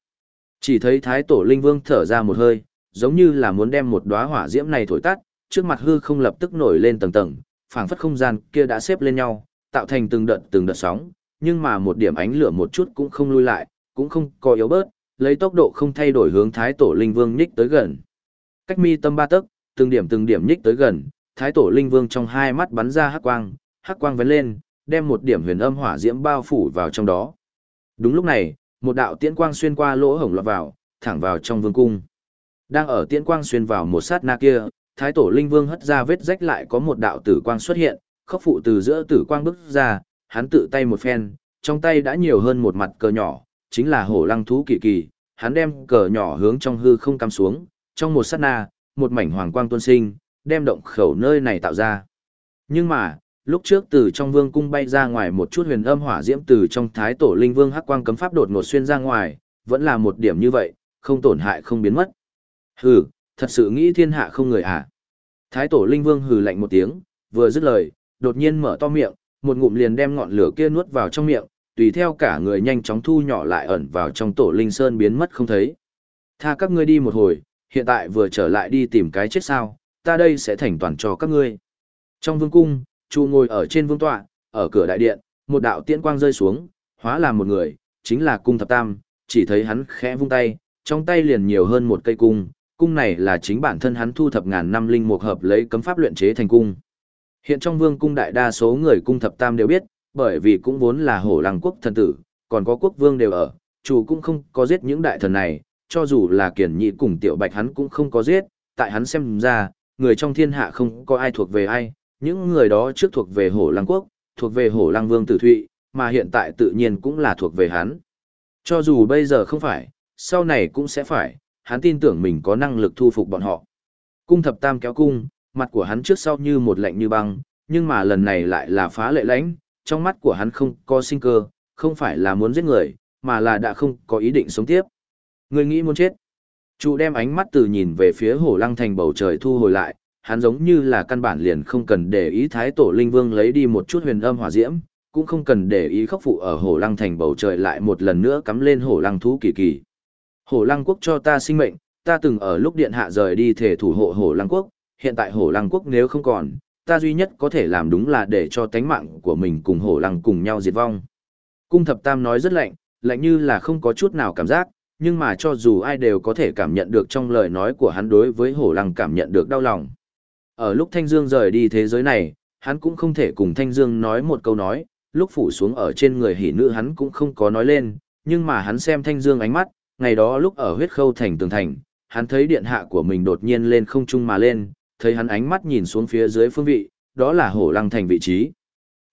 Chỉ thấy Thái Tổ Linh Vương thở ra một hơi, giống như là muốn đem một đóa hỏa diễm này thổi tắt, trước mặt hư không lập tức nổi lên tầng tầng, phảng phất không gian kia đã xếp lên nhau, tạo thành từng đợt từng đợt sóng, nhưng mà một điểm ánh lửa một chút cũng không lui lại, cũng không có yếu bớt, lấy tốc độ không thay đổi hướng Thái Tổ Linh Vương nhích tới gần. Cách mi tâm ba tấc, từng điểm từng điểm nhích tới gần, Thái Tổ Linh Vương trong hai mắt bắn ra hắc quang, hắc quang vén lên, đem một điểm huyền âm hỏa diễm bao phủ vào trong đó. Đúng lúc này, một đạo tiễn quang xuyên qua lỗ hổng lọt vào, thẳng vào trong vương cung. Đang ở tiễn quang xuyên vào một sát na kia, Thái Tổ Linh Vương hất ra vết rách lại có một đạo tử quang xuất hiện, khốc phụ từ giữa tử quang bước ra, hắn tự tay một phen, trong tay đã nhiều hơn một mặt cờ nhỏ, chính là hổ lăng thú kỳ kỳ, hắn đem cờ nhỏ hướng trong hư không cắm xuống, trong một sát na, một mảnh hoàng quang tuôn sinh, đem động khẩu nơi này tạo ra. Nhưng mà, lúc trước từ trong vương cung bay ra ngoài một chút huyền âm hỏa diễm từ trong thái tổ linh vương hắc quang cấm pháp đột ngột xuyên ra ngoài, vẫn là một điểm như vậy, không tổn hại không biến mất. Hừ, thật sự nghĩ thiên hạ không người à. Thái tổ linh vương hừ lạnh một tiếng, vừa dứt lời, đột nhiên mở to miệng, một ngụm liền đem ngọn lửa kia nuốt vào trong miệng, tùy theo cả người nhanh chóng thu nhỏ lại ẩn vào trong tổ linh sơn biến mất không thấy. Tha các ngươi đi một hồi, hiện tại vừa trở lại đi tìm cái chết sao, ta đây sẽ thành toàn cho các ngươi. Trong vương cung, Chu ngồi ở trên vương tọa, ở cửa đại điện, một đạo tiễn quang rơi xuống, hóa làm một người, chính là cung thập tam, chỉ thấy hắn khẽ vung tay, trong tay liền nhiều hơn một cây cung, cung này là chính bản thân hắn thu thập ngàn năm linh mục hợp lấy cấm pháp luyện chế thành cung. Hiện trong vương cung đại đa số người cung thập tam đều biết, bởi vì cũng vốn là hổ lăng quốc thần tử, còn có quốc vương đều ở, chủ cũng không có giết những đại thần này, cho dù là kiển nhị cùng tiểu bạch hắn cũng không có giết, tại hắn xem ra, người trong thiên hạ không có ai thuộc về ai, những người đó trước thuộc về hổ lăng quốc, thuộc về hổ lăng vương tử thụy, mà hiện tại tự nhiên cũng là thuộc về hắn. Cho dù bây giờ không phải, sau này cũng sẽ phải, hắn tin tưởng mình có năng lực thu phục bọn họ. Cung thập tam kéo cung, mặt của hắn trước sau như một lạnh như băng, nhưng mà lần này lại là phá lệ lãnh, trong mắt của hắn không có sinh cơ, không phải là muốn giết người, mà là đã không có ý định sống tiếp. Người nghĩ muốn chết. Chủ đem ánh mắt từ nhìn về phía hồ lăng thành bầu trời thu hồi lại, hắn giống như là căn bản liền không cần để ý thái tổ linh vương lấy đi một chút huyền âm hỏa diễm, cũng không cần để ý khắc phụ ở hồ lăng thành bầu trời lại một lần nữa cắm lên hồ lăng thú kỳ kỳ. Hổ lăng quốc cho ta sinh mệnh, ta từng ở lúc điện hạ rời đi thể thủ hộ Hổ lăng quốc, hiện tại Hổ lăng quốc nếu không còn, ta duy nhất có thể làm đúng là để cho tánh mạng của mình cùng hổ lăng cùng nhau diệt vong. Cung thập tam nói rất lạnh, lạnh như là không có chút nào cảm giác, nhưng mà cho dù ai đều có thể cảm nhận được trong lời nói của hắn đối với hổ lăng cảm nhận được đau lòng. Ở lúc Thanh Dương rời đi thế giới này, hắn cũng không thể cùng Thanh Dương nói một câu nói, lúc phủ xuống ở trên người hỉ nữ hắn cũng không có nói lên, nhưng mà hắn xem Thanh Dương ánh mắt, ngày đó lúc ở huyết khâu thành tường thành, hắn thấy điện hạ của mình đột nhiên lên không trung mà lên, thấy hắn ánh mắt nhìn xuống phía dưới phương vị, đó là hổ lăng thành vị trí.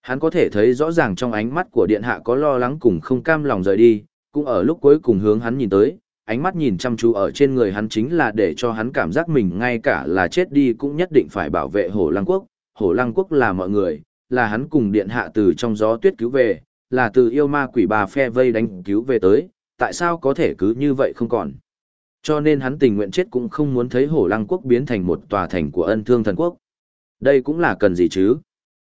Hắn có thể thấy rõ ràng trong ánh mắt của điện hạ có lo lắng cùng không cam lòng rời đi, cũng ở lúc cuối cùng hướng hắn nhìn tới, ánh mắt nhìn chăm chú ở trên người hắn chính là để cho hắn cảm giác mình ngay cả là chết đi cũng nhất định phải bảo vệ hổ lăng quốc. Hổ lăng quốc là mọi người, là hắn cùng điện hạ từ trong gió tuyết cứu về, là từ yêu ma quỷ bà phe vây đánh cứu về tới, tại sao có thể cứ như vậy không còn. Cho nên hắn tình nguyện chết cũng không muốn thấy hổ lăng quốc biến thành một tòa thành của ân thương thần quốc. Đây cũng là cần gì chứ?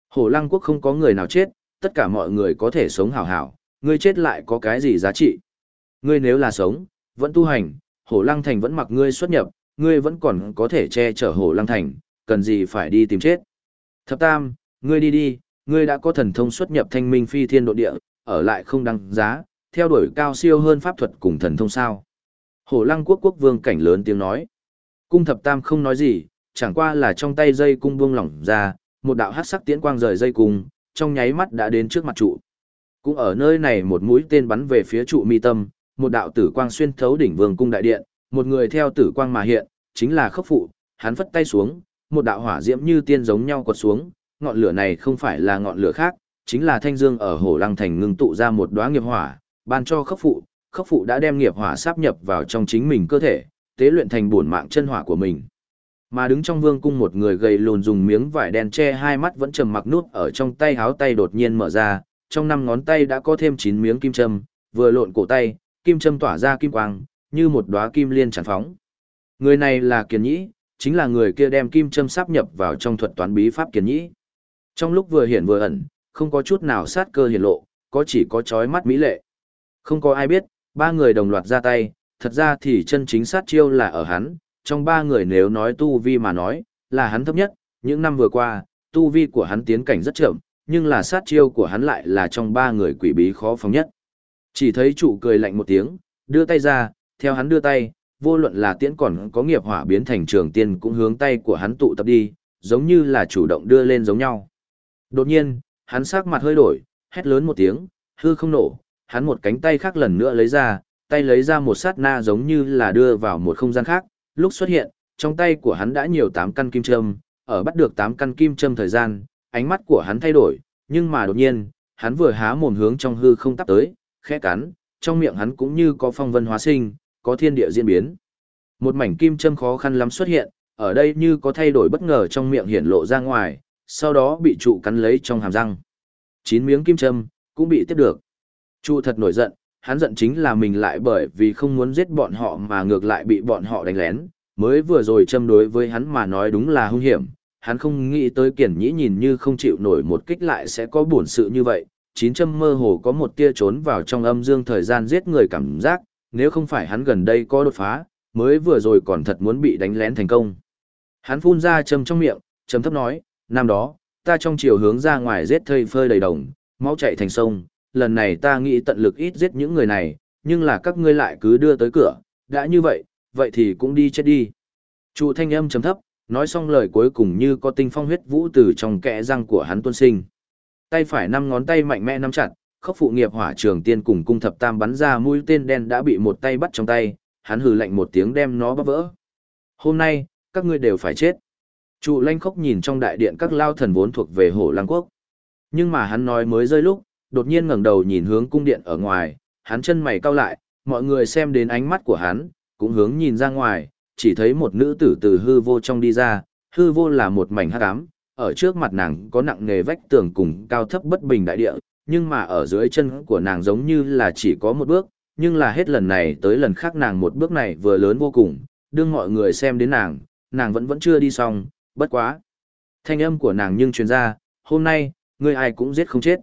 Hổ lăng quốc không có người nào chết, tất cả mọi người có thể sống hảo hảo, ngươi chết lại có cái gì giá trị? Ngươi nếu là sống, vẫn tu hành, hổ lăng thành vẫn mặc ngươi xuất nhập, ngươi vẫn còn có thể che chở hổ lăng thành, cần gì phải đi tìm chết? Thập tam, ngươi đi đi, ngươi đã có thần thông xuất nhập thanh minh phi thiên độ địa, ở lại không đăng giá, theo đuổi cao siêu hơn pháp thuật cùng thần thông sao. Hổ lăng quốc quốc vương cảnh lớn tiếng nói. Cung thập tam không nói gì, chẳng qua là trong tay dây cung buông lỏng ra, một đạo hắc sắc tiễn quang rời dây cung, trong nháy mắt đã đến trước mặt trụ. Cũng ở nơi này một mũi tên bắn về phía trụ mi tâm, một đạo tử quang xuyên thấu đỉnh vương cung đại điện, một người theo tử quang mà hiện, chính là khốc phụ, hắn phất tay xuống, một đạo hỏa diễm như tiên giống nhau quật xuống, ngọn lửa này không phải là ngọn lửa khác, chính là thanh dương ở hồ lăng thành ngưng tụ ra một đóa nghiệp hỏa, ban cho khắc phụ, khắc phụ đã đem nghiệp hỏa sáp nhập vào trong chính mình cơ thể, tế luyện thành bổn mạng chân hỏa của mình. Mà đứng trong vương cung một người gầy lùn dùng miếng vải đen che hai mắt vẫn trầm mặc nút ở trong tay háo tay đột nhiên mở ra, trong năm ngón tay đã có thêm chín miếng kim châm, vừa lộn cổ tay, kim châm tỏa ra kim quang, như một đóa kim liên tràn phóng. Người này là Kiền Nhĩ, chính là người kia đem kim châm sáp nhập vào trong thuật toán bí pháp Kiền Nhĩ. Trong lúc vừa hiện vừa ẩn, không có chút nào sát cơ hiển lộ, có chỉ có chói mắt mỹ lệ. Không có ai biết, ba người đồng loạt ra tay, thật ra thì chân chính sát chiêu là ở hắn, trong ba người nếu nói tu vi mà nói, là hắn thấp nhất, những năm vừa qua, tu vi của hắn tiến cảnh rất chậm, nhưng là sát chiêu của hắn lại là trong ba người quỷ bí khó phóng nhất. Chỉ thấy chủ cười lạnh một tiếng, đưa tay ra, theo hắn đưa tay, vô luận là tiễn còn có nghiệp hỏa biến thành trường tiên cũng hướng tay của hắn tụ tập đi, giống như là chủ động đưa lên giống nhau. Đột nhiên, hắn sắc mặt hơi đổi, hét lớn một tiếng, hư không nổ, hắn một cánh tay khác lần nữa lấy ra, tay lấy ra một sát na giống như là đưa vào một không gian khác, lúc xuất hiện, trong tay của hắn đã nhiều tám căn kim châm, ở bắt được tám căn kim châm thời gian, ánh mắt của hắn thay đổi, nhưng mà đột nhiên, hắn vừa há mồm hướng trong hư không tắp tới, khẽ cắn, trong miệng hắn cũng như có phong vân hóa sinh, có thiên địa diễn biến. Một mảnh kim châm khó khăn lắm xuất hiện, ở đây như có thay đổi bất ngờ trong miệng hiển lộ ra ngoài, sau đó bị trụ cắn lấy trong hàm răng. Chín miếng kim châm, cũng bị tiếp được. Chu thật nổi giận, hắn giận chính là mình lại bởi vì không muốn giết bọn họ mà ngược lại bị bọn họ đánh lén, mới vừa rồi châm đối với hắn mà nói đúng là hung hiểm, hắn không nghĩ tới kiển nhĩ nhìn như không chịu nổi một kích lại sẽ có buồn sự như vậy, chín châm mơ hồ có một tia trốn vào trong âm dương thời gian giết người cảm giác, nếu không phải hắn gần đây có đột phá, mới vừa rồi còn thật muốn bị đánh lén thành công. Hắn phun ra châm trong miệng, châm thấp nói, năm đó, ta trong chiều hướng ra ngoài giết thây phơi đầy đồng, máu chạy thành sông, lần này ta nghĩ tận lực ít giết những người này, nhưng là các ngươi lại cứ đưa tới cửa, đã như vậy, vậy thì cũng đi chết đi. Trụ thanh âm trầm thấp, nói xong lời cuối cùng như có tinh phong huyết vũ từ trong kẽ răng của hắn tuôn sinh. Tay phải năm ngón tay mạnh mẽ nắm chặt, khốc phụ nghiệp hỏa trường tiên cùng cung thập tam bắn ra mũi tên đen đã bị một tay bắt trong tay, hắn hừ lạnh một tiếng đem nó bắp vỡ. Hôm nay, các ngươi đều phải chết. Trụ lanh khốc nhìn trong đại điện các lao thần vốn thuộc về hổ lang quốc. Nhưng mà hắn nói mới rơi lúc, đột nhiên ngẩng đầu nhìn hướng cung điện ở ngoài, hắn chân mày cau lại, mọi người xem đến ánh mắt của hắn, cũng hướng nhìn ra ngoài, chỉ thấy một nữ tử từ hư vô trong đi ra, hư vô là một mảnh hắc ám, ở trước mặt nàng có nặng nề vách tường cùng cao thấp bất bình đại địa, nhưng mà ở dưới chân của nàng giống như là chỉ có một bước, nhưng là hết lần này tới lần khác nàng một bước này vừa lớn vô cùng, đương mọi người xem đến nàng, nàng vẫn vẫn chưa đi xong, bất quá. Thanh âm của nàng nhưng truyền ra, hôm nay, người ai cũng giết không chết.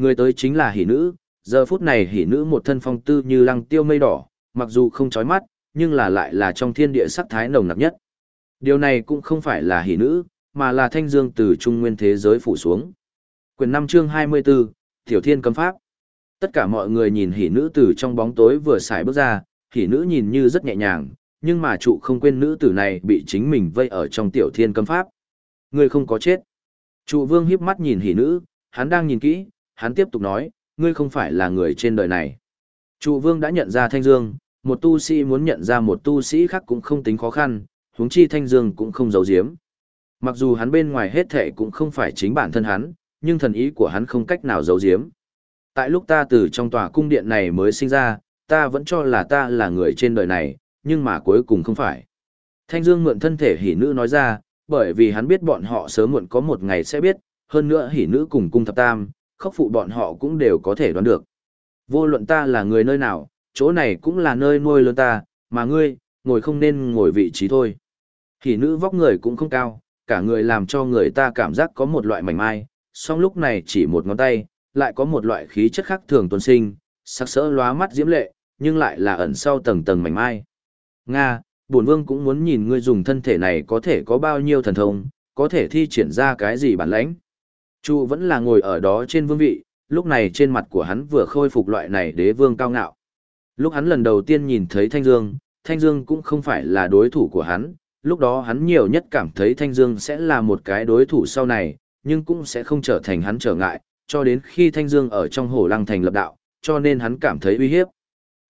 Người tới chính là hỷ nữ, giờ phút này hỷ nữ một thân phong tư như lăng tiêu mây đỏ, mặc dù không chói mắt, nhưng là lại là trong thiên địa sắc thái nồng nặc nhất. Điều này cũng không phải là hỷ nữ, mà là thanh dương từ trung nguyên thế giới phủ xuống. Quyền 5 chương 24, Tiểu Thiên cấm pháp. Tất cả mọi người nhìn hỷ nữ từ trong bóng tối vừa xài bước ra, hỷ nữ nhìn như rất nhẹ nhàng, nhưng mà trụ không quên nữ tử này bị chính mình vây ở trong tiểu thiên cấm pháp. người không có chết. Trụ vương hiếp mắt nhìn hỷ nữ, hắn đang nhìn kỹ, hắn tiếp tục nói, ngươi không phải là người trên đời này. Trụ vương đã nhận ra Thanh Dương, một tu sĩ muốn nhận ra một tu sĩ khác cũng không tính khó khăn, huống chi Thanh Dương cũng không giấu giếm. Mặc dù hắn bên ngoài hết thệ cũng không phải chính bản thân hắn, nhưng thần ý của hắn không cách nào giấu giếm. Tại lúc ta từ trong tòa cung điện này mới sinh ra, ta vẫn cho là ta là người trên đời này, nhưng mà cuối cùng không phải. Thanh Dương mượn thân thể hỉ nữ nói ra, bởi vì hắn biết bọn họ sớm muộn có một ngày sẽ biết, hơn nữa hỉ nữ cùng cung thập tam, khốc phụ bọn họ cũng đều có thể đoán được. Vô luận ta là người nơi nào, chỗ này cũng là nơi nuôi lớn ta, mà ngươi, ngồi không nên ngồi vị trí thôi. Hỉ nữ vóc người cũng không cao, cả người làm cho người ta cảm giác có một loại mảnh mai, song lúc này chỉ một ngón tay, lại có một loại khí chất khác thường tuần sinh, sắc sỡ lóa mắt diễm lệ, nhưng lại là ẩn sau tầng tầng mảnh mai. Nga, bổn vương cũng muốn nhìn ngươi dùng thân thể này có thể có bao nhiêu thần thông, có thể thi triển ra cái gì bản lãnh. Chu vẫn là ngồi ở đó trên vương vị, lúc này trên mặt của hắn vừa khôi phục loại này đế vương cao ngạo. Lúc hắn lần đầu tiên nhìn thấy Thanh Dương, Thanh Dương cũng không phải là đối thủ của hắn, lúc đó hắn nhiều nhất cảm thấy Thanh Dương sẽ là một cái đối thủ sau này, nhưng cũng sẽ không trở thành hắn trở ngại, cho đến khi Thanh Dương ở trong Hổ Lăng Thành lập đạo, cho nên hắn cảm thấy uy hiếp.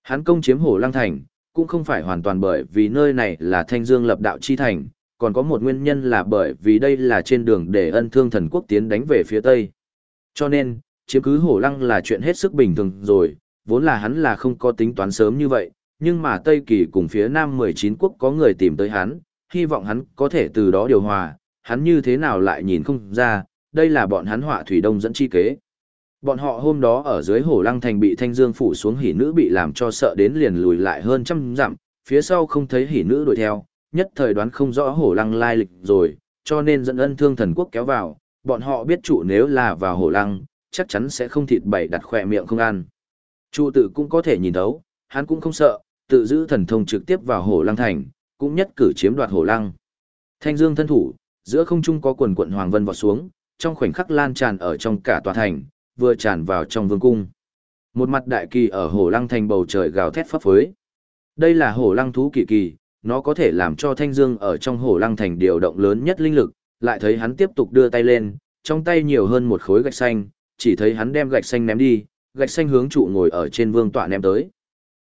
Hắn công chiếm Hổ Lăng Thành, cũng không phải hoàn toàn bởi vì nơi này là Thanh Dương lập đạo chi thành, còn có một nguyên nhân là bởi vì đây là trên đường để ân thương thần quốc tiến đánh về phía Tây. Cho nên, chiếm cứ Hổ Lăng là chuyện hết sức bình thường rồi, vốn là hắn là không có tính toán sớm như vậy, nhưng mà Tây Kỳ cùng phía Nam 19 quốc có người tìm tới hắn, hy vọng hắn có thể từ đó điều hòa, hắn như thế nào lại nhìn không ra, đây là bọn hắn họa thủy đông dẫn chi kế. Bọn họ hôm đó ở dưới hồ lăng thành bị thanh dương phủ xuống hỉ nữ bị làm cho sợ đến liền lùi lại hơn trăm dặm, phía sau không thấy hỉ nữ đuổi theo, nhất thời đoán không rõ hổ lăng lai lịch rồi, cho nên dẫn ân thương thần quốc kéo vào, bọn họ biết chủ nếu là vào hổ lăng, chắc chắn sẽ không thịt bày đặt khỏe miệng không ăn. chủ tự cũng có thể nhìn thấu, hắn cũng không sợ, tự giữ thần thông trực tiếp vào hổ lăng thành, cũng nhất cử chiếm đoạt hổ lăng. Thanh dương thân thủ, giữa không trung có quần quận hoàng vân vọt xuống, trong khoảnh khắc lan tràn ở trong cả tòa thành, vừa tràn vào trong vương cung. Một mặt đại kỳ ở hổ lăng thành bầu trời gào thét phấp phới. Đây là hổ lăng thú kỳ kỳ, nó có thể làm cho thanh dương ở trong hồ lăng thành điều động lớn nhất linh lực, lại thấy hắn tiếp tục đưa tay lên, trong tay nhiều hơn một khối gạch xanh, chỉ thấy hắn đem gạch xanh ném đi, gạch xanh hướng trụ ngồi ở trên vương tọa ném tới.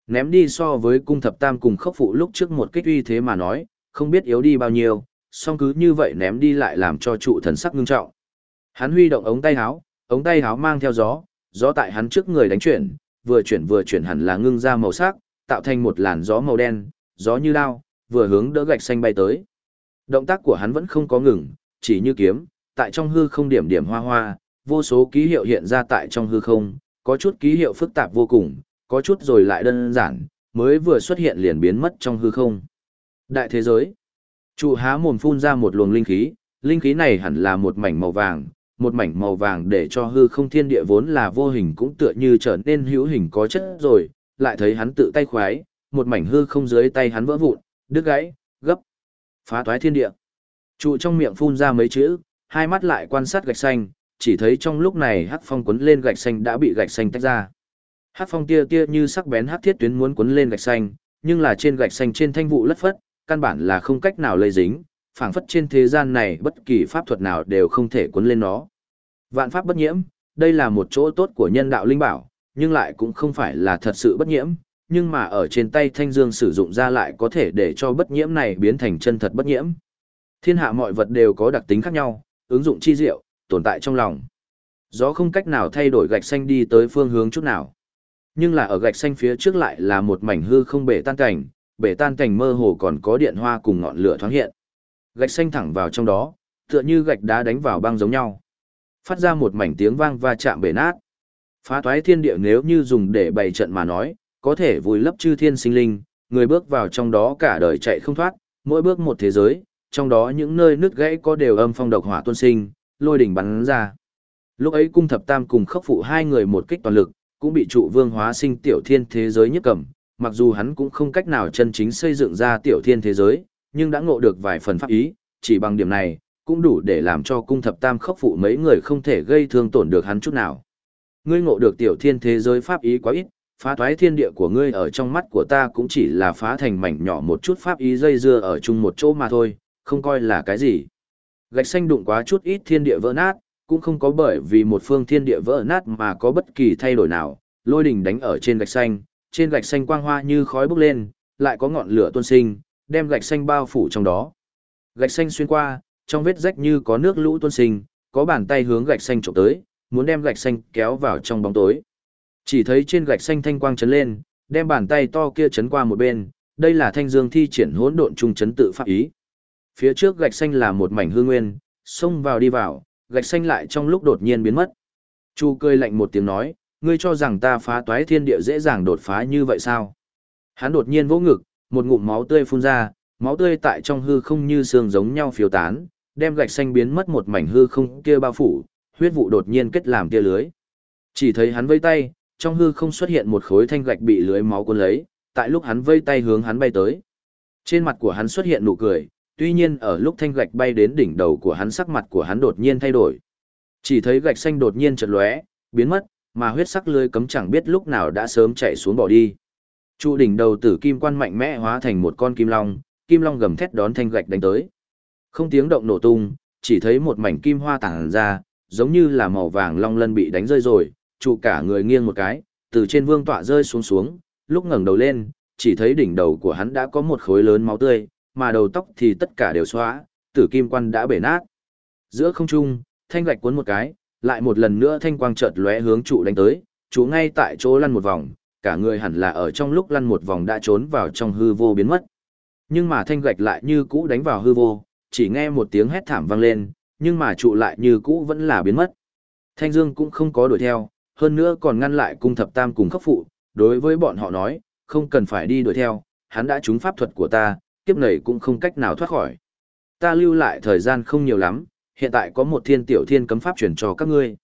Ném đi so với cung thập tam cùng khốc phụ lúc trước một kích uy thế mà nói, không biết yếu đi bao nhiêu, song cứ như vậy ném đi lại làm cho trụ thần sắc ngưng trọng. Hắn huy động ống tay háo, ống tay háo mang theo gió, gió tại hắn trước người đánh chuyển, vừa chuyển vừa chuyển hẳn là ngưng ra màu sắc, tạo thành một làn gió màu đen, gió như lao, vừa hướng đỡ gạch xanh bay tới. Động tác của hắn vẫn không có ngừng, chỉ như kiếm, tại trong hư không điểm điểm hoa hoa, vô số ký hiệu hiện ra tại trong hư không, có chút ký hiệu phức tạp vô cùng, có chút rồi lại đơn giản, mới vừa xuất hiện liền biến mất trong hư không. Đại thế giới. Trụ há mồm phun ra một luồng linh khí, linh khí này hẳn là một mảnh màu vàng, một mảnh màu vàng để cho hư không thiên địa vốn là vô hình cũng tựa như trở nên hữu hình có chất rồi, lại thấy hắn tự tay khoái, một mảnh hư không dưới tay hắn vỡ vụn, đứt gãy, gấp, phá toái thiên địa. Trụ trong miệng phun ra mấy chữ, hai mắt lại quan sát gạch xanh, chỉ thấy trong lúc này hắc phong quấn lên gạch xanh đã bị gạch xanh tách ra. Hắc phong tia tia như sắc bén hắc thiết tuyến muốn quấn lên gạch xanh, nhưng là trên gạch xanh trên thanh vụ lất phất, căn bản là không cách nào lây dính, phảng phất trên thế gian này bất kỳ pháp thuật nào đều không thể cuốn lên nó. Vạn pháp bất nhiễm, đây là một chỗ tốt của nhân đạo linh bảo, nhưng lại cũng không phải là thật sự bất nhiễm, nhưng mà ở trên tay Thanh Dương sử dụng ra lại có thể để cho bất nhiễm này biến thành chân thật bất nhiễm. Thiên hạ mọi vật đều có đặc tính khác nhau, ứng dụng chi diệu, tồn tại trong lòng. Gió không cách nào thay đổi gạch xanh đi tới phương hướng chút nào. Nhưng là ở gạch xanh phía trước lại là một mảnh hư không bể tan cảnh, bể tan cảnh mơ hồ còn có điện hoa cùng ngọn lửa thoáng hiện. Gạch xanh thẳng vào trong đó, tựa như gạch đá đánh vào băng giống nhau. Phát ra một mảnh tiếng vang va chạm bể nát. Phá toái thiên địa nếu như dùng để bày trận mà nói, có thể vùi lấp chư thiên sinh linh, người bước vào trong đó cả đời chạy không thoát, mỗi bước một thế giới, trong đó những nơi nứt gãy có đều âm phong độc hỏa tuôn sinh, lôi đỉnh bắn ra. Lúc ấy cung thập tam cùng khắc phụ hai người một kích toàn lực, cũng bị trụ vương hóa sinh tiểu thiên thế giới nhất cầm, mặc dù hắn cũng không cách nào chân chính xây dựng ra tiểu thiên thế giới, nhưng đã ngộ được vài phần pháp ý, chỉ bằng điểm này, cũng đủ để làm cho cung thập tam khắc phụ mấy người không thể gây thương tổn được hắn chút nào. Ngươi ngộ được tiểu thiên thế giới pháp ý quá ít, phá toái thiên địa của ngươi ở trong mắt của ta cũng chỉ là phá thành mảnh nhỏ một chút pháp ý dây dưa ở chung một chỗ mà thôi, không coi là cái gì. Gạch xanh đụng quá chút ít thiên địa vỡ nát, cũng không có bởi vì một phương thiên địa vỡ nát mà có bất kỳ thay đổi nào, lôi đỉnh đánh ở trên gạch xanh, trên gạch xanh quang hoa như khói bốc lên, lại có ngọn lửa tuôn sinh, đem gạch xanh bao phủ trong đó. Gạch xanh xuyên qua, trong vết rách như có nước lũ tuôn sinh, có bàn tay hướng gạch xanh trộm tới, muốn đem gạch xanh kéo vào trong bóng tối. Chỉ thấy trên gạch xanh thanh quang chấn lên, đem bàn tay to kia chấn qua một bên, đây là thanh dương thi triển hỗn độn trung chấn tự pháp ý. Phía trước gạch xanh là một mảnh hư nguyên, xông vào đi vào, gạch xanh lại trong lúc đột nhiên biến mất. Chu cười lạnh một tiếng nói, ngươi cho rằng ta phá toái thiên địa dễ dàng đột phá như vậy sao? Hắn đột nhiên vỗ ngực, một ngụm máu tươi phun ra, máu tươi tại trong hư không như xương giống nhau phiêu tán, đem gạch xanh biến mất một mảnh hư không kia bao phủ, huyết vụ đột nhiên kết làm tia lưới. Chỉ thấy hắn vây tay, trong hư không xuất hiện một khối thanh gạch bị lưới máu cuốn lấy, tại lúc hắn vây tay hướng hắn bay tới. Trên mặt của hắn xuất hiện nụ cười, tuy nhiên ở lúc thanh gạch bay đến đỉnh đầu của hắn sắc mặt của hắn đột nhiên thay đổi. Chỉ thấy gạch xanh đột nhiên chợt lóe, biến mất, mà huyết sắc lưới cấm chẳng biết lúc nào đã sớm chạy xuống bỏ đi. Trụ đỉnh đầu tử kim quan mạnh mẽ hóa thành một con kim long, kim long gầm thét đón thanh gạch đánh tới. Không tiếng động nổ tung, chỉ thấy một mảnh kim hoa tản ra, giống như là màu vàng long lân bị đánh rơi rồi, trụ cả người nghiêng một cái, từ trên vương tọa rơi xuống xuống, lúc ngẩng đầu lên, chỉ thấy đỉnh đầu của hắn đã có một khối lớn máu tươi, mà đầu tóc thì tất cả đều xóa, tử kim quan đã bể nát. Giữa không trung, thanh gạch cuốn một cái, lại một lần nữa thanh quang chợt lóe hướng trụ đánh tới, chú ngay tại chỗ lăn một vòng, cả người hẳn là ở trong lúc lăn một vòng đã trốn vào trong hư vô biến mất. Nhưng mà thanh gạch lại như cũ đánh vào hư vô, chỉ nghe một tiếng hét thảm vang lên, nhưng mà trụ lại như cũ vẫn là biến mất. Thanh Dương cũng không có đuổi theo, hơn nữa còn ngăn lại cung thập tam cùng khắc phụ, đối với bọn họ nói, không cần phải đi đuổi theo, hắn đã trúng pháp thuật của ta, kiếp này cũng không cách nào thoát khỏi. Ta lưu lại thời gian không nhiều lắm, hiện tại có một thiên tiểu thiên cấm pháp truyền cho các ngươi.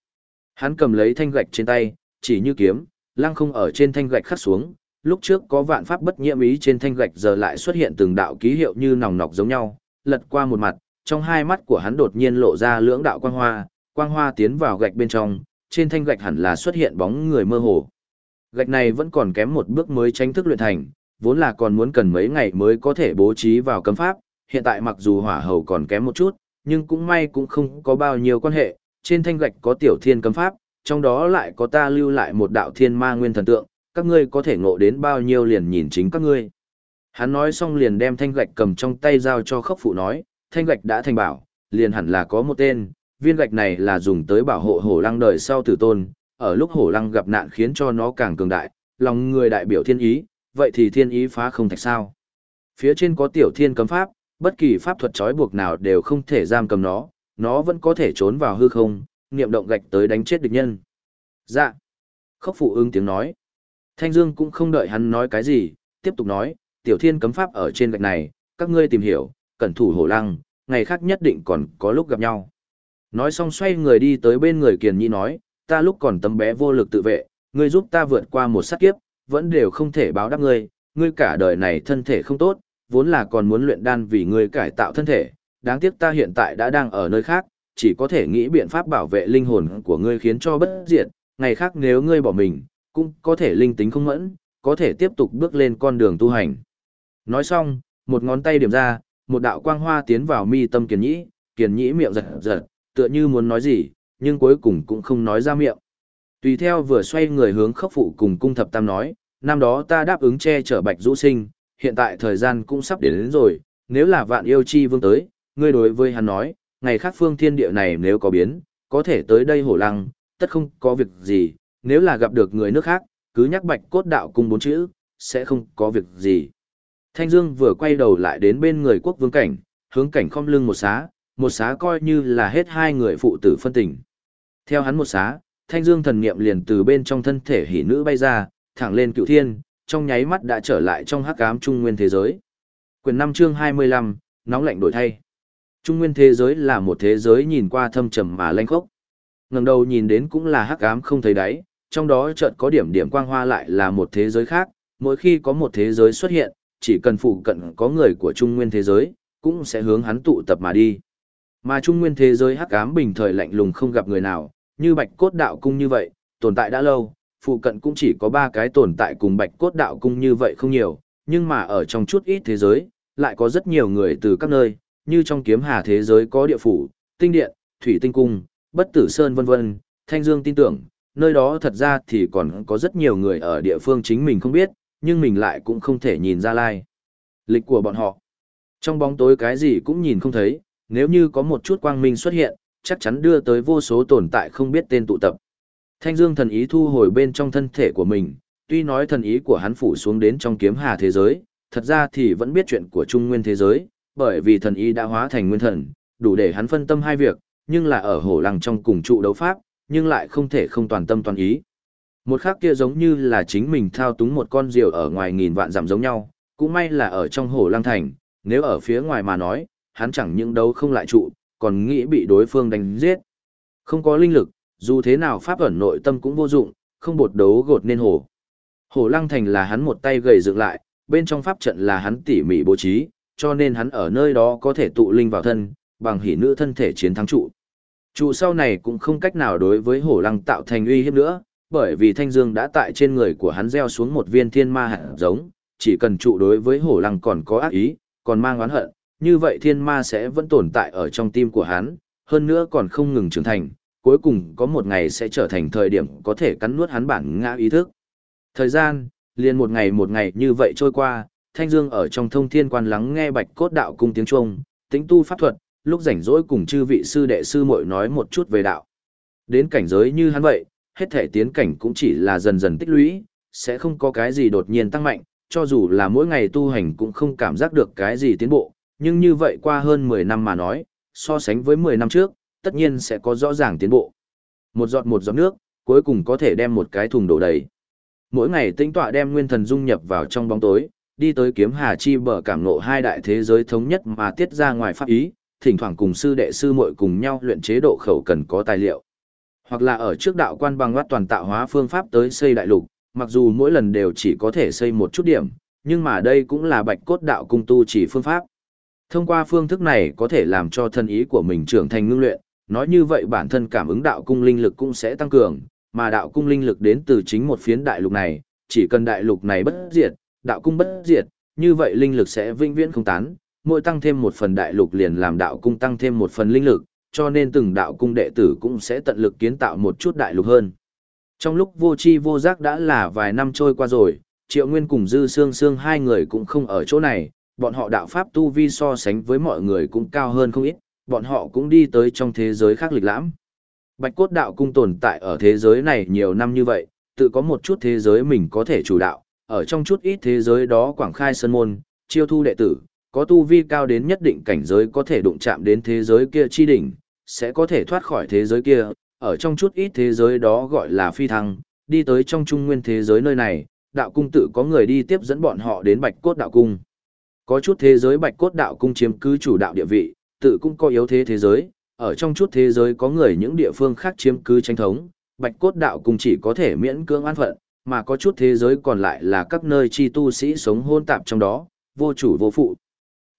Hắn cầm lấy thanh gạch trên tay, chỉ như kiếm, lăng không ở trên thanh gạch khắc xuống, lúc trước có vạn pháp bất nhiễm ý trên thanh gạch giờ lại xuất hiện từng đạo ký hiệu như nòng nọc giống nhau, lật qua một mặt, trong hai mắt của hắn đột nhiên lộ ra lưỡng đạo quang hoa, quang hoa tiến vào gạch bên trong, trên thanh gạch hẳn là xuất hiện bóng người mơ hồ. Gạch này vẫn còn kém một bước mới tránh thức luyện thành, vốn là còn muốn cần mấy ngày mới có thể bố trí vào cấm pháp, hiện tại mặc dù hỏa hầu còn kém một chút, nhưng cũng may cũng không có bao nhiêu quan hệ, trên thanh gạch có tiểu thiên cấm pháp, trong đó lại có ta lưu lại một đạo thiên ma nguyên thần tượng, các ngươi có thể ngộ đến bao nhiêu liền nhìn chính các ngươi. Hắn nói xong liền đem thanh gạch cầm trong tay giao cho khốc phụ nói, thanh gạch đã thành bảo, liền hẳn là có một tên, viên gạch này là dùng tới bảo hộ hổ lăng đời sau tử tôn, ở lúc hổ lăng gặp nạn khiến cho nó càng cường đại, lòng người đại biểu thiên ý, vậy thì thiên ý phá không thạch sao. Phía trên có tiểu thiên cấm pháp, bất kỳ pháp thuật trói buộc nào đều không thể giam cầm nó, nó vẫn có thể trốn vào hư không, niệm động gạch tới đánh chết địch nhân. Dạ. Khốc phụ ứng tiếng nói. Thanh Dương cũng không đợi hắn nói cái gì, tiếp tục nói, tiểu thiên cấm pháp ở trên gạch này, các ngươi tìm hiểu, cẩn thủ hổ lăng, ngày khác nhất định còn có lúc gặp nhau. Nói xong xoay người đi tới bên người Kiền Nhi nói, ta lúc còn tấm bé vô lực tự vệ, ngươi giúp ta vượt qua một sát kiếp, vẫn đều không thể báo đáp ngươi, ngươi cả đời này thân thể không tốt, vốn là còn muốn luyện đan vì ngươi cải tạo thân thể, đáng tiếc ta hiện tại đã đang ở nơi khác, chỉ có thể nghĩ biện pháp bảo vệ linh hồn của ngươi khiến cho bất diệt, ngày khác nếu ngươi bỏ mình, cũng có thể linh tính không mẫn, có thể tiếp tục bước lên con đường tu hành. Nói xong, một ngón tay điểm ra, một đạo quang hoa tiến vào mi tâm kiền nhĩ, kiền nhĩ miệng giật giật, tựa như muốn nói gì, nhưng cuối cùng cũng không nói ra miệng. Tùy theo vừa xoay người hướng khốc phụ cùng cung thập tam nói, năm đó ta đáp ứng che chở bạch rũ sinh, hiện tại thời gian cũng sắp đến, đến rồi, nếu là vạn yêu chi vương tới, ngươi đối với hắn nói, ngày khác phương thiên địa này nếu có biến, có thể tới đây hổ lăng, tất không có việc gì, nếu là gặp được người nước khác, cứ nhắc bạch cốt đạo cung bốn chữ, sẽ không có việc gì. Thanh Dương vừa quay đầu lại đến bên người quốc vương cảnh, hướng cảnh khom lưng một xá, một xá coi như là hết hai người phụ tử phân tình. Theo hắn một xá, Thanh Dương thần niệm liền từ bên trong thân thể hỉ nữ bay ra, thẳng lên cựu thiên, trong nháy mắt đã trở lại trong hắc ám trung nguyên thế giới. Quyền 5 chương 25, nóng lạnh đổi thay. Trung nguyên thế giới là một thế giới nhìn qua thâm trầm mà lanh khốc. Ngẩng đầu nhìn đến cũng là hắc ám không thấy đáy, trong đó chợt có điểm điểm quang hoa lại là một thế giới khác, mỗi khi có một thế giới xuất hiện, chỉ cần phụ cận có người của trung nguyên thế giới, cũng sẽ hướng hắn tụ tập mà đi. Mà trung nguyên thế giới hắc ám bình thời lạnh lùng không gặp người nào, như bạch cốt đạo cung như vậy, tồn tại đã lâu, phụ cận cũng chỉ có ba cái tồn tại cùng bạch cốt đạo cung như vậy không nhiều, nhưng mà ở trong chút ít thế giới, lại có rất nhiều người từ các nơi, như trong kiếm hà thế giới có địa phủ, tinh điện, thủy tinh cung, bất tử sơn vân vân, thanh dương tin tưởng, nơi đó thật ra thì còn có rất nhiều người ở địa phương chính mình không biết, nhưng mình lại cũng không thể nhìn ra lai. Lịch của bọn họ. Trong bóng tối cái gì cũng nhìn không thấy, nếu như có một chút quang minh xuất hiện, chắc chắn đưa tới vô số tồn tại không biết tên tụ tập. Thanh dương thần ý thu hồi bên trong thân thể của mình, tuy nói thần ý của hắn phủ xuống đến trong kiếm hà thế giới, thật ra thì vẫn biết chuyện của trung nguyên thế giới, bởi vì thần ý đã hóa thành nguyên thần, đủ để hắn phân tâm hai việc, nhưng là ở hổ lăng trong cùng trụ đấu pháp, nhưng lại không thể không toàn tâm toàn ý. Một khắc kia giống như là chính mình thao túng một con diều ở ngoài nghìn vạn dặm giống nhau, cũng may là ở trong hổ lăng thành, nếu ở phía ngoài mà nói, hắn chẳng những đấu không lại trụ, còn nghĩ bị đối phương đánh giết. Không có linh lực, dù thế nào pháp ẩn nội tâm cũng vô dụng, không bột đấu gột nên hổ. Hổ lăng thành là hắn một tay gầy dựng lại, bên trong pháp trận là hắn tỉ mỉ bố trí, cho nên hắn ở nơi đó có thể tụ linh vào thân, bằng hỉ nữ thân thể chiến thắng trụ. Trụ sau này cũng không cách nào đối với hổ lăng tạo thành uy hiếp nữa, bởi vì thanh dương đã tại trên người của hắn gieo xuống một viên thiên ma hạt giống, chỉ cần trụ đối với hổ lăng còn có ác ý, còn mang oán hận, như vậy thiên ma sẽ vẫn tồn tại ở trong tim của hắn, hơn nữa còn không ngừng trưởng thành, cuối cùng có một ngày sẽ trở thành thời điểm có thể cắn nuốt hắn bản ngã ý thức. Thời gian, liền một ngày một ngày như vậy trôi qua, Thanh Dương ở trong thông thiên quan lắng nghe bạch cốt đạo cung tiếng Trung, tĩnh tu pháp thuật, lúc rảnh rỗi cùng chư vị sư đệ sư muội nói một chút về đạo. Đến cảnh giới như hắn vậy, hết thể tiến cảnh cũng chỉ là dần dần tích lũy, sẽ không có cái gì đột nhiên tăng mạnh, cho dù là mỗi ngày tu hành cũng không cảm giác được cái gì tiến bộ, nhưng như vậy qua hơn 10 năm mà nói, so sánh với 10 năm trước, tất nhiên sẽ có rõ ràng tiến bộ. Một giọt một giọt nước, cuối cùng có thể đem một cái thùng đổ đầy. Mỗi ngày tinh tọa đem nguyên thần dung nhập vào trong bóng tối, đi tới kiếm hà chi bờ cảm ngộ hai đại thế giới thống nhất mà tiết ra ngoài pháp ý, thỉnh thoảng cùng sư đệ sư muội cùng nhau luyện chế độ khẩu cần có tài liệu. Hoặc là ở trước đạo quan bằng ngoát toàn tạo hóa phương pháp tới xây đại lục, mặc dù mỗi lần đều chỉ có thể xây một chút điểm, nhưng mà đây cũng là bạch cốt đạo cung tu chỉ phương pháp. Thông qua phương thức này có thể làm cho thân ý của mình trưởng thành ngưng luyện, nói như vậy bản thân cảm ứng đạo cung linh lực cũng sẽ tăng cường, mà đạo cung linh lực đến từ chính một phiến đại lục này, chỉ cần đại lục này bất diệt, đạo cung bất diệt, như vậy linh lực sẽ vĩnh viễn không tán, mỗi tăng thêm một phần đại lục liền làm đạo cung tăng thêm một phần linh lực, cho nên từng đạo cung đệ tử cũng sẽ tận lực kiến tạo một chút đại lục hơn. Trong lúc vô chi vô giác đã là vài năm trôi qua rồi, Triệu Nguyên cùng Dư Sương Sương hai người cũng không ở chỗ này, bọn họ đạo pháp tu vi so sánh với mọi người cũng cao hơn không ít, bọn họ cũng đi tới trong thế giới khác lịch lãm. Bạch cốt đạo cung tồn tại ở thế giới này nhiều năm như vậy, tự có một chút thế giới mình có thể chủ đạo, ở trong chút ít thế giới đó quảng khai sân môn, chiêu thu đệ tử, có tu vi cao đến nhất định cảnh giới có thể đụng chạm đến thế giới kia chi đỉnh, sẽ có thể thoát khỏi thế giới kia, ở trong chút ít thế giới đó gọi là phi thăng, đi tới trong trung nguyên thế giới nơi này, đạo cung tự có người đi tiếp dẫn bọn họ đến bạch cốt đạo cung. Có chút thế giới bạch cốt đạo cung chiếm cứ chủ đạo địa vị, tự cũng có yếu thế thế giới, ở trong chút thế giới có người những địa phương khác chiếm cứ tranh thống, bạch cốt đạo cung chỉ có thể miễn cưỡng an phận, mà có chút thế giới còn lại là các nơi chi tu sĩ sống hôn tạp trong đó, vô chủ vô phụ.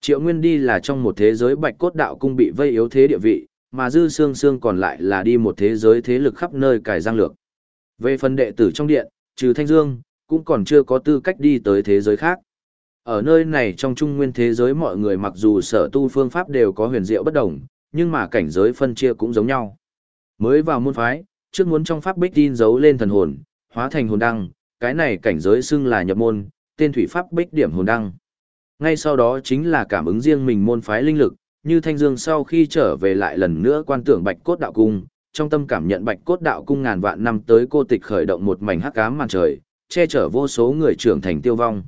Triệu Nguyên đi là trong một thế giới bạch cốt đạo cung bị vây yếu thế địa vị, mà dư xương xương còn lại là đi một thế giới thế lực khắp nơi cải giang lược. Về phần đệ tử trong điện, trừ Thanh Dương, cũng còn chưa có tư cách đi tới thế giới khác. Ở nơi này trong trung nguyên thế giới mọi người mặc dù sở tu phương pháp đều có huyền diệu bất đồng, nhưng mà cảnh giới phân chia cũng giống nhau. Mới vào môn phái, trước muốn trong pháp bích tin giấu lên thần hồn, hóa thành hồn đăng, cái này cảnh giới xưng là nhập môn, tên thủy pháp bích điểm hồn đăng. Ngay sau đó chính là cảm ứng riêng mình môn phái linh lực, như Thanh Dương sau khi trở về lại lần nữa quan tưởng Bạch Cốt Đạo Cung, trong tâm cảm nhận Bạch Cốt Đạo Cung ngàn vạn năm tới cô tịch khởi động một mảnh hắc ám màn trời, che chở vô số người trưởng thành tiêu vong.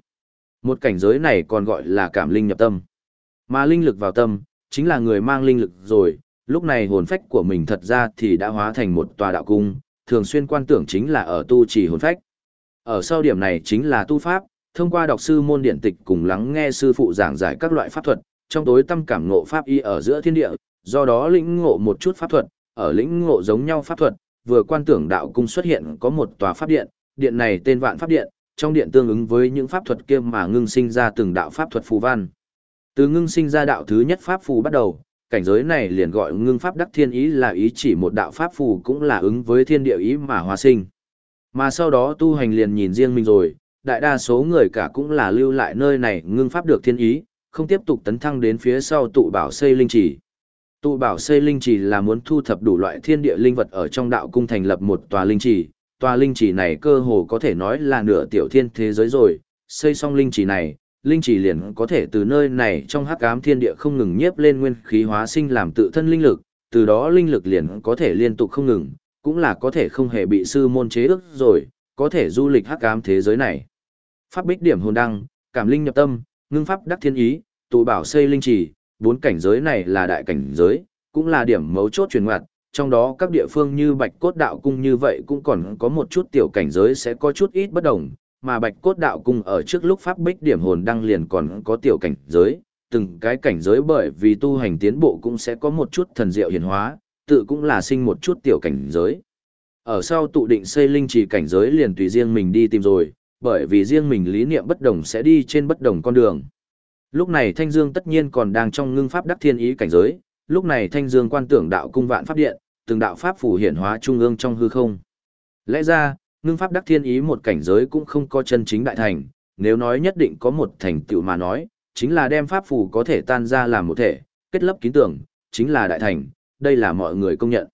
Một cảnh giới này còn gọi là cảm linh nhập tâm. Mà linh lực vào tâm, chính là người mang linh lực rồi, lúc này hồn phách của mình thật ra thì đã hóa thành một tòa đạo cung, thường xuyên quan tưởng chính là ở tu trì hồn phách. Ở sau điểm này chính là tu pháp, thông qua đọc sư môn điện tịch cùng lắng nghe sư phụ giảng giải các loại pháp thuật, trong tối tâm cảm ngộ pháp y ở giữa thiên địa, do đó lĩnh ngộ một chút pháp thuật, ở lĩnh ngộ giống nhau pháp thuật, vừa quan tưởng đạo cung xuất hiện có một tòa pháp điện, điện này tên Vạn Pháp Điện, trong điện tương ứng với những pháp thuật kia mà ngưng sinh ra từng đạo pháp thuật phù văn. Từ ngưng sinh ra đạo thứ nhất pháp phù bắt đầu, cảnh giới này liền gọi ngưng pháp đắc thiên ý là ý chỉ một đạo pháp phù cũng là ứng với thiên địa ý mà hóa sinh. Mà sau đó tu hành liền nhìn riêng mình rồi, đại đa số người cả cũng là lưu lại nơi này ngưng pháp được thiên ý, không tiếp tục tấn thăng đến phía sau tụ bảo xây linh chỉ Tụ bảo xây linh chỉ là muốn thu thập đủ loại thiên địa linh vật ở trong đạo cung thành lập một tòa linh chỉ tòa linh chỉ này cơ hồ có thể nói là nửa tiểu thiên thế giới rồi, xây xong linh chỉ này, linh chỉ liền có thể từ nơi này trong hắc ám thiên địa không ngừng nhiếp lên nguyên khí hóa sinh làm tự thân linh lực, từ đó linh lực liền có thể liên tục không ngừng, cũng là có thể không hề bị sư môn chế ước rồi, có thể du lịch hắc ám thế giới này. Pháp bích điểm hồn đăng, cảm linh nhập tâm, ngưng pháp đắc thiên ý, tụ bảo xây linh chỉ. bốn cảnh giới này là đại cảnh giới, cũng là điểm mấu chốt truyền ngoặt, trong đó các địa phương như Bạch Cốt Đạo Cung như vậy cũng còn có một chút tiểu cảnh giới sẽ có chút ít bất đồng, mà Bạch Cốt Đạo Cung ở trước lúc pháp bích điểm hồn đăng liền còn có tiểu cảnh giới, từng cái cảnh giới bởi vì tu hành tiến bộ cũng sẽ có một chút thần diệu hiển hóa, tự cũng là sinh một chút tiểu cảnh giới. Ở sau tụ định xây linh trì cảnh giới liền tùy riêng mình đi tìm rồi, bởi vì riêng mình lý niệm bất đồng sẽ đi trên bất đồng con đường. Lúc này Thanh Dương tất nhiên còn đang trong ngưng pháp đắc thiên ý cảnh giới, lúc này Thanh Dương quan tưởng đạo cung vạn pháp điện, từng đạo pháp phủ hiển hóa trung ương trong hư không. Lẽ ra, ngưng pháp đắc thiên ý một cảnh giới cũng không có chân chính đại thành, nếu nói nhất định có một thành tựu mà nói, chính là đem pháp phù có thể tan ra làm một thể, kết lấp kín tưởng, chính là đại thành, đây là mọi người công nhận.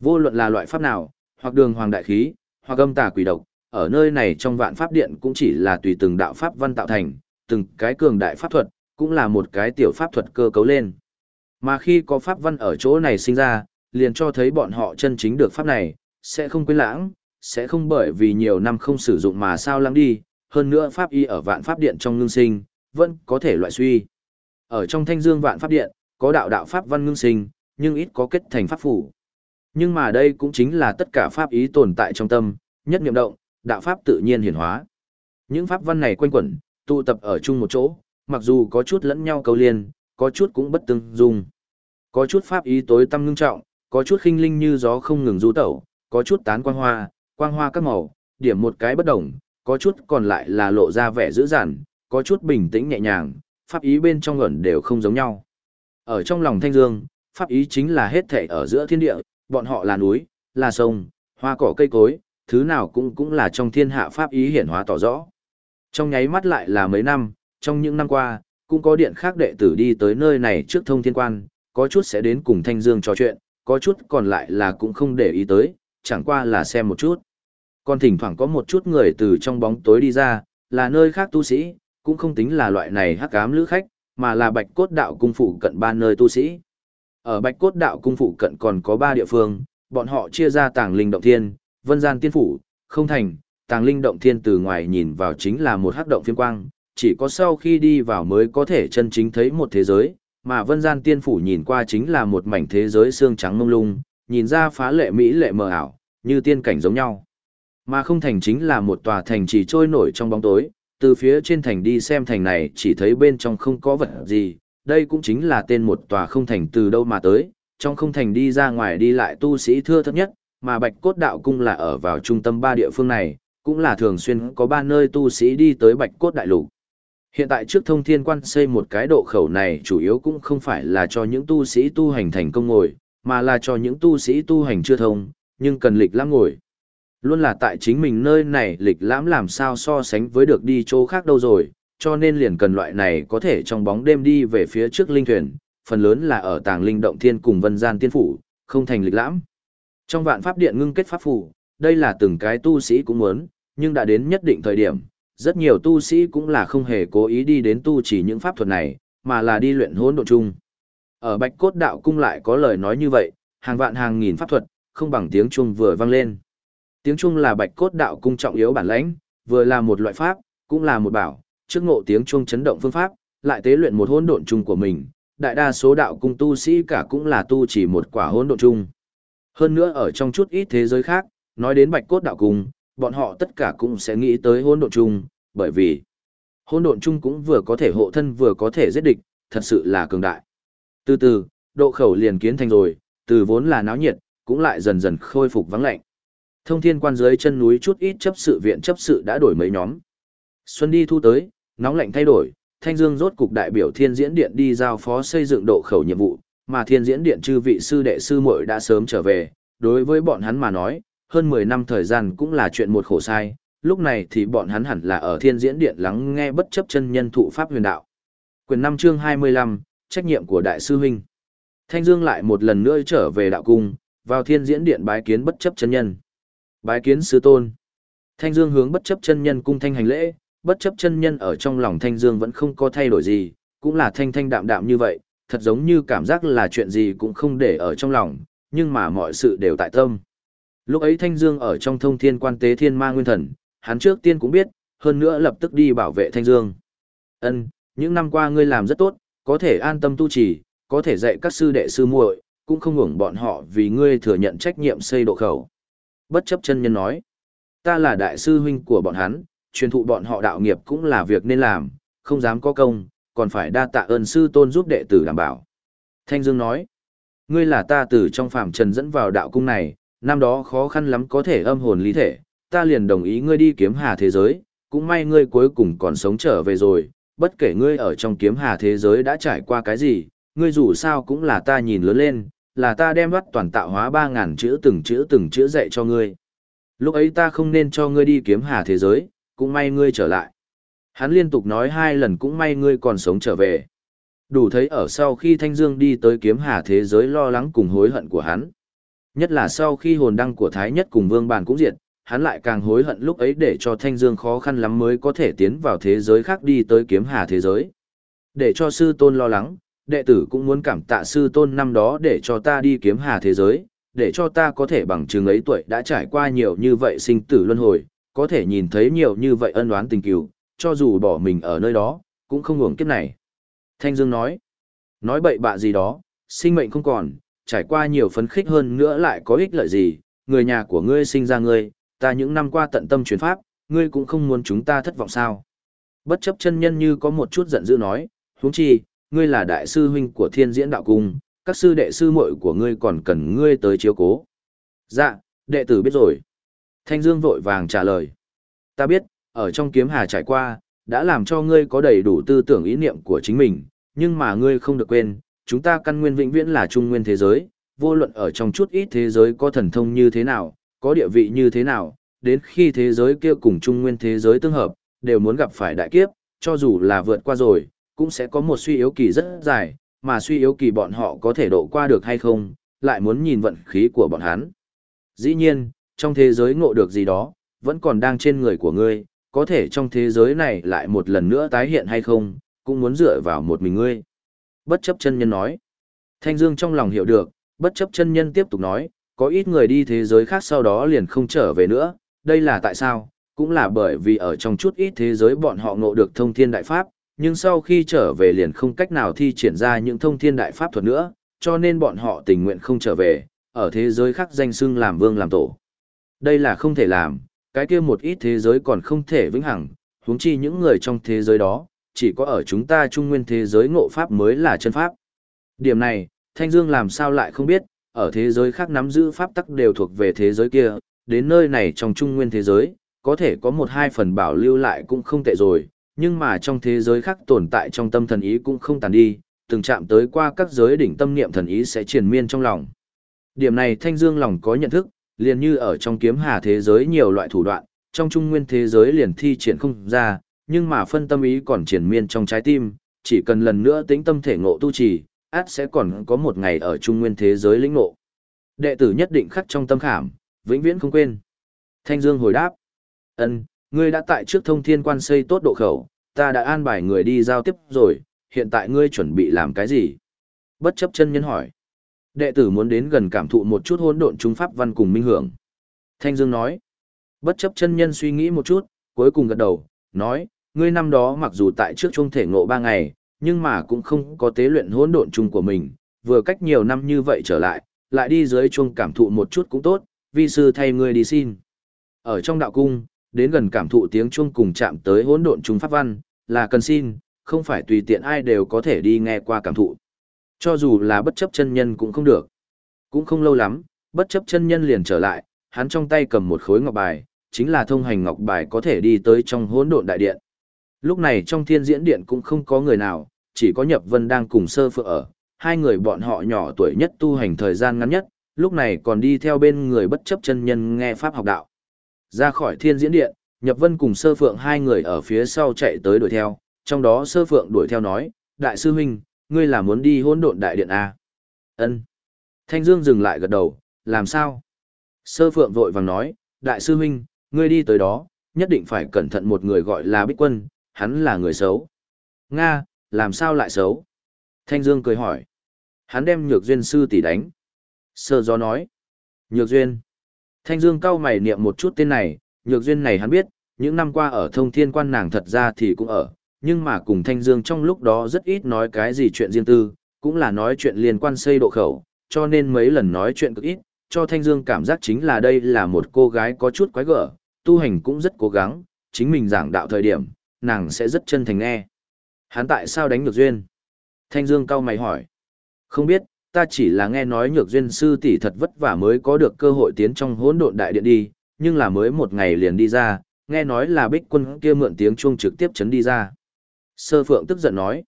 Vô luận là loại pháp nào, hoặc đường hoàng đại khí, hoặc âm tà quỷ độc, ở nơi này trong vạn pháp điện cũng chỉ là tùy từng đạo pháp văn tạo thành, từng cái cường đại pháp thuật, cũng là một cái tiểu pháp thuật cơ cấu lên. Mà khi có pháp văn ở chỗ này sinh ra, liền cho thấy bọn họ chân chính được pháp này, sẽ không quên lãng, sẽ không bởi vì nhiều năm không sử dụng mà sao lãng đi, hơn nữa pháp y ở vạn pháp điện trong ngưng sinh, vẫn có thể loại suy. Ở trong thanh dương vạn pháp điện, có đạo đạo pháp văn ngưng sinh, nhưng ít có kết thành pháp phủ. Nhưng mà đây cũng chính là tất cả pháp ý tồn tại trong tâm, nhất niệm động, đạo pháp tự nhiên hiển hóa. Những pháp văn này quanh quẩn, tụ tập ở chung một chỗ, mặc dù có chút lẫn nhau cầu liên, có chút cũng bất tương dung. Có chút pháp ý tối tâm ngưng trọng, có chút khinh linh như gió không ngừng du tẩu, có chút tán quang hoa, quang hoa các màu, điểm một cái bất đồng, có chút còn lại là lộ ra vẻ dữ dằn, có chút bình tĩnh nhẹ nhàng, pháp ý bên trong ẩn đều không giống nhau. Ở trong lòng thanh dương, pháp ý chính là hết thảy ở giữa thiên địa, bọn họ là núi, là sông, hoa cỏ cây cối, thứ nào cũng cũng là trong thiên hạ pháp ý hiển hóa tỏ rõ. Trong nháy mắt lại là mấy năm, trong những năm qua, cũng có điện khác đệ tử đi tới nơi này trước thông thiên quan, có chút sẽ đến cùng Thanh Dương trò chuyện, có chút còn lại là cũng không để ý tới, chẳng qua là xem một chút. Còn thỉnh thoảng có một chút người từ trong bóng tối đi ra, là nơi khác tu sĩ, cũng không tính là loại này hắc ám lữ khách, mà là bạch cốt đạo cung phụ cận ba nơi tu sĩ. Ở bạch cốt đạo cung phụ cận còn có ba địa phương, bọn họ chia ra tàng linh động thiên, vân gian tiên phủ, không thành, tàng linh động thiên từ ngoài nhìn vào chính là một hắc động phiên quang, chỉ có sau khi đi vào mới có thể chân chính thấy một thế giới, mà vân gian tiên phủ nhìn qua chính là một mảnh thế giới xương trắng mông lung, nhìn ra phá lệ mỹ lệ mờ ảo, như tiên cảnh giống nhau. Mà không thành chính là một tòa thành chỉ trôi nổi trong bóng tối, từ phía trên thành đi xem thành này chỉ thấy bên trong không có vật gì, đây cũng chính là tên một tòa không thành từ đâu mà tới, trong không thành đi ra ngoài đi lại tu sĩ thưa thấp nhất, mà Bạch Cốt Đạo Cung là ở vào trung tâm ba địa phương này, cũng là thường xuyên có ba nơi tu sĩ đi tới Bạch Cốt Đại Lục. Hiện tại trước thông thiên quan xây một cái độ khẩu này chủ yếu cũng không phải là cho những tu sĩ tu hành thành công ngồi, mà là cho những tu sĩ tu hành chưa thông, nhưng cần lịch lãm ngồi. Luôn là tại chính mình nơi này lịch lãm làm sao so sánh với được đi chỗ khác đâu rồi, cho nên liền cần loại này có thể trong bóng đêm đi về phía trước linh thuyền, phần lớn là ở tàng linh động thiên cùng vân gian tiên phủ, không thành lịch lãm. Trong vạn pháp điện ngưng kết pháp phủ, đây là từng cái tu sĩ cũng muốn, nhưng đã đến nhất định thời điểm, rất nhiều tu sĩ cũng là không hề cố ý đi đến tu chỉ những pháp thuật này, mà là đi luyện hỗn độn chung. Ở Bạch Cốt Đạo cung lại có lời nói như vậy, hàng vạn hàng nghìn pháp thuật, không bằng tiếng chuông vừa vang lên. Tiếng chuông là Bạch Cốt Đạo cung trọng yếu bản lãnh, vừa là một loại pháp, cũng là một bảo, trước ngộ tiếng chuông chấn động phương pháp, lại tế luyện một hỗn độn chung của mình. Đại đa số đạo cung tu sĩ cả cũng là tu chỉ một quả hỗn độn chung. Hơn nữa ở trong chút ít thế giới khác, nói đến Bạch Cốt Đạo cung, bọn họ tất cả cũng sẽ nghĩ tới hỗn độn chung, bởi vì hỗn độn chung cũng vừa có thể hộ thân vừa có thể giết địch, thật sự là cường đại. Từ từ, độ khẩu liền kiến thành rồi, từ vốn là náo nhiệt, cũng lại dần dần khôi phục vắng lạnh. Thông thiên quan dưới chân núi chút ít chấp sự viện chấp sự đã đổi mấy nhóm. Xuân đi thu tới, nóng lạnh thay đổi, Thanh Dương rốt cục đại biểu Thiên Diễn Điện đi giao phó xây dựng độ khẩu nhiệm vụ, mà Thiên Diễn Điện chư vị sư đệ sư muội đã sớm trở về, đối với bọn hắn mà nói, hơn 10 năm thời gian cũng là chuyện một khổ sai, lúc này thì bọn hắn hẳn là ở thiên diễn điện lắng nghe bất chấp chân nhân thụ pháp huyền đạo. Quyền 5 chương 25, trách nhiệm của đại sư huynh. Thanh Dương lại một lần nữa trở về đạo cung, vào thiên diễn điện bái kiến bất chấp chân nhân. Bái kiến sư tôn. Thanh Dương hướng bất chấp chân nhân cung thanh hành lễ, bất chấp chân nhân ở trong lòng Thanh Dương vẫn không có thay đổi gì, cũng là thanh thanh đạm đạm như vậy, thật giống như cảm giác là chuyện gì cũng không để ở trong lòng, nhưng mà mọi sự đều tại tâm. Lúc ấy Thanh Dương ở trong thông thiên quan tế thiên ma nguyên thần, hắn trước tiên cũng biết, hơn nữa lập tức đi bảo vệ Thanh Dương. Ân, những năm qua ngươi làm rất tốt, có thể an tâm tu trì, có thể dạy các sư đệ sư muội, cũng không hưởng bọn họ vì ngươi thừa nhận trách nhiệm xây độ khẩu. Bất chấp chân nhân nói, ta là đại sư huynh của bọn hắn, truyền thụ bọn họ đạo nghiệp cũng là việc nên làm, không dám có công, còn phải đa tạ ơn sư tôn giúp đệ tử đảm bảo. Thanh Dương nói, ngươi là ta từ trong phàm trần dẫn vào đạo cung này, năm đó khó khăn lắm có thể âm hồn lý thể, ta liền đồng ý ngươi đi kiếm hà thế giới, cũng may ngươi cuối cùng còn sống trở về rồi, bất kể ngươi ở trong kiếm hà thế giới đã trải qua cái gì, ngươi dù sao cũng là ta nhìn lớn lên, là ta đem bắt toàn tạo hóa 3.000 chữ từng chữ từng chữ dạy cho ngươi. Lúc ấy ta không nên cho ngươi đi kiếm hà thế giới, cũng may ngươi trở lại. Hắn liên tục nói hai lần cũng may ngươi còn sống trở về. Đủ thấy ở sau khi Thanh Dương đi tới kiếm hà thế giới lo lắng cùng hối hận của hắn. Nhất là sau khi hồn đăng của Thái Nhất cùng Vương Bàn cũng diệt, hắn lại càng hối hận lúc ấy để cho Thanh Dương khó khăn lắm mới có thể tiến vào thế giới khác đi tới kiếm hà thế giới. Để cho sư tôn lo lắng, đệ tử cũng muốn cảm tạ sư tôn năm đó để cho ta đi kiếm hà thế giới, để cho ta có thể bằng chứng ấy tuổi đã trải qua nhiều như vậy sinh tử luân hồi, có thể nhìn thấy nhiều như vậy ân oán tình cừu, cho dù bỏ mình ở nơi đó, cũng không hưởng kiếp này. Thanh Dương nói, nói bậy bạ gì đó, sinh mệnh không còn, trải qua nhiều phấn khích hơn nữa lại có ích lợi gì, người nhà của ngươi sinh ra ngươi, ta những năm qua tận tâm truyền pháp, ngươi cũng không muốn chúng ta thất vọng sao. Bất chấp chân nhân như có một chút giận dữ nói, huống chi, ngươi là đại sư huynh của thiên diễn đạo cung, các sư đệ sư muội của ngươi còn cần ngươi tới chiếu cố. Dạ, đệ tử biết rồi. Thanh Dương vội vàng trả lời. Ta biết, ở trong kiếm hà trải qua, đã làm cho ngươi có đầy đủ tư tưởng ý niệm của chính mình, nhưng mà ngươi không được quên, chúng ta căn nguyên vĩnh viễn là trung nguyên thế giới, vô luận ở trong chút ít thế giới có thần thông như thế nào, có địa vị như thế nào, đến khi thế giới kia cùng trung nguyên thế giới tương hợp, đều muốn gặp phải đại kiếp, cho dù là vượt qua rồi, cũng sẽ có một suy yếu kỳ rất dài, mà suy yếu kỳ bọn họ có thể độ qua được hay không, lại muốn nhìn vận khí của bọn hắn. Dĩ nhiên, trong thế giới ngộ được gì đó, vẫn còn đang trên người của ngươi, có thể trong thế giới này lại một lần nữa tái hiện hay không, cũng muốn dựa vào một mình ngươi. Bất chấp chân nhân nói. Thanh Dương trong lòng hiểu được, bất chấp chân nhân tiếp tục nói, có ít người đi thế giới khác sau đó liền không trở về nữa, đây là tại sao? Cũng là bởi vì ở trong chút ít thế giới bọn họ ngộ được thông thiên đại pháp, nhưng sau khi trở về liền không cách nào thi triển ra những thông thiên đại pháp thuật nữa, cho nên bọn họ tình nguyện không trở về, ở thế giới khác danh xưng làm vương làm tổ. Đây là không thể làm, cái kia một ít thế giới còn không thể vĩnh hằng, huống chi những người trong thế giới đó, chỉ có ở chúng ta trung nguyên thế giới ngộ pháp mới là chân pháp. Điểm này, Thanh Dương làm sao lại không biết, ở thế giới khác nắm giữ pháp tắc đều thuộc về thế giới kia, đến nơi này trong trung nguyên thế giới, có thể có một hai phần bảo lưu lại cũng không tệ rồi, nhưng mà trong thế giới khác tồn tại trong tâm thần ý cũng không tàn đi, từng chạm tới qua các giới đỉnh tâm niệm thần ý sẽ triền miên trong lòng. Điểm này Thanh Dương lòng có nhận thức, liền như ở trong kiếm hà thế giới nhiều loại thủ đoạn, trong trung nguyên thế giới liền thi triển không ra, nhưng mà phân tâm ý còn triển miên trong trái tim, chỉ cần lần nữa tĩnh tâm thể ngộ tu trì, át sẽ còn có một ngày ở trung nguyên thế giới lĩnh ngộ. Đệ tử nhất định khắc trong tâm khảm, vĩnh viễn không quên. Thanh Dương hồi đáp, ân, ngươi đã tại trước thông thiên quan xây tốt độ khẩu, ta đã an bài người đi giao tiếp rồi, hiện tại ngươi chuẩn bị làm cái gì? Bất chấp chân nhân hỏi. Đệ tử muốn đến gần cảm thụ một chút hỗn độn trung pháp văn cùng minh hưởng. Thanh Dương nói. Bất chấp chân nhân suy nghĩ một chút, cuối cùng gật đầu, nói, ngươi năm đó mặc dù tại trước trung thể ngộ ba ngày, nhưng mà cũng không có tế luyện hỗn độn chung của mình, vừa cách nhiều năm như vậy trở lại, lại đi dưới chuông cảm thụ một chút cũng tốt, vi sư thay ngươi đi xin. Ở trong đạo cung, đến gần cảm thụ tiếng chuông cùng chạm tới hỗn độn chung pháp văn, là cần xin, không phải tùy tiện ai đều có thể đi nghe qua cảm thụ. Cho dù là bất chấp chân nhân cũng không được. Cũng không lâu lắm, bất chấp chân nhân liền trở lại, hắn trong tay cầm một khối ngọc bài, chính là thông hành ngọc bài có thể đi tới trong hỗn độn đại điện. Lúc này trong thiên diễn điện cũng không có người nào, chỉ có Nhập Vân đang cùng sơ phượng ở, hai người bọn họ nhỏ tuổi nhất tu hành thời gian ngắn nhất, lúc này còn đi theo bên người bất chấp chân nhân nghe pháp học đạo. Ra khỏi thiên diễn điện, Nhập Vân cùng Sơ Phượng hai người ở phía sau chạy tới đuổi theo, trong đó Sơ Phượng đuổi theo nói, Đại sư huynh, ngươi là muốn đi hỗn độn đại điện à? Ân. Thanh Dương dừng lại gật đầu, làm sao? Sơ Phượng vội vàng nói, Đại sư huynh, ngươi đi tới đó, nhất định phải cẩn thận một người gọi là Bích Quân, hắn là người xấu. Nga, làm sao lại xấu? Thanh Dương cười hỏi. Hắn đem Nhược Duyên sư tỷ đánh. Sơ gió nói. Nhược Duyên. Thanh Dương cau mày niệm một chút tên này, Nhược Duyên này hắn biết, những năm qua ở thông thiên quan nàng thật ra thì cũng ở, nhưng mà cùng Thanh Dương trong lúc đó rất ít nói cái gì chuyện riêng tư, cũng là nói chuyện liên quan xây độ khẩu, cho nên mấy lần nói chuyện cực ít, cho Thanh Dương cảm giác chính là đây là một cô gái có chút quái gở, tu hành cũng rất cố gắng, chính mình giảng đạo thời điểm, nàng sẽ rất chân thành nghe. Hắn tại sao đánh Nhược Duyên? Thanh Dương cau mày hỏi. Không biết, ta chỉ là nghe nói Nhược Duyên sư tỷ thật vất vả mới có được cơ hội tiến trong hỗn độn đại điện đi, nhưng là mới một ngày liền đi ra, nghe nói là bích quân kia mượn tiếng chuông trực tiếp chấn đi ra. Sơ Phượng tức giận nói.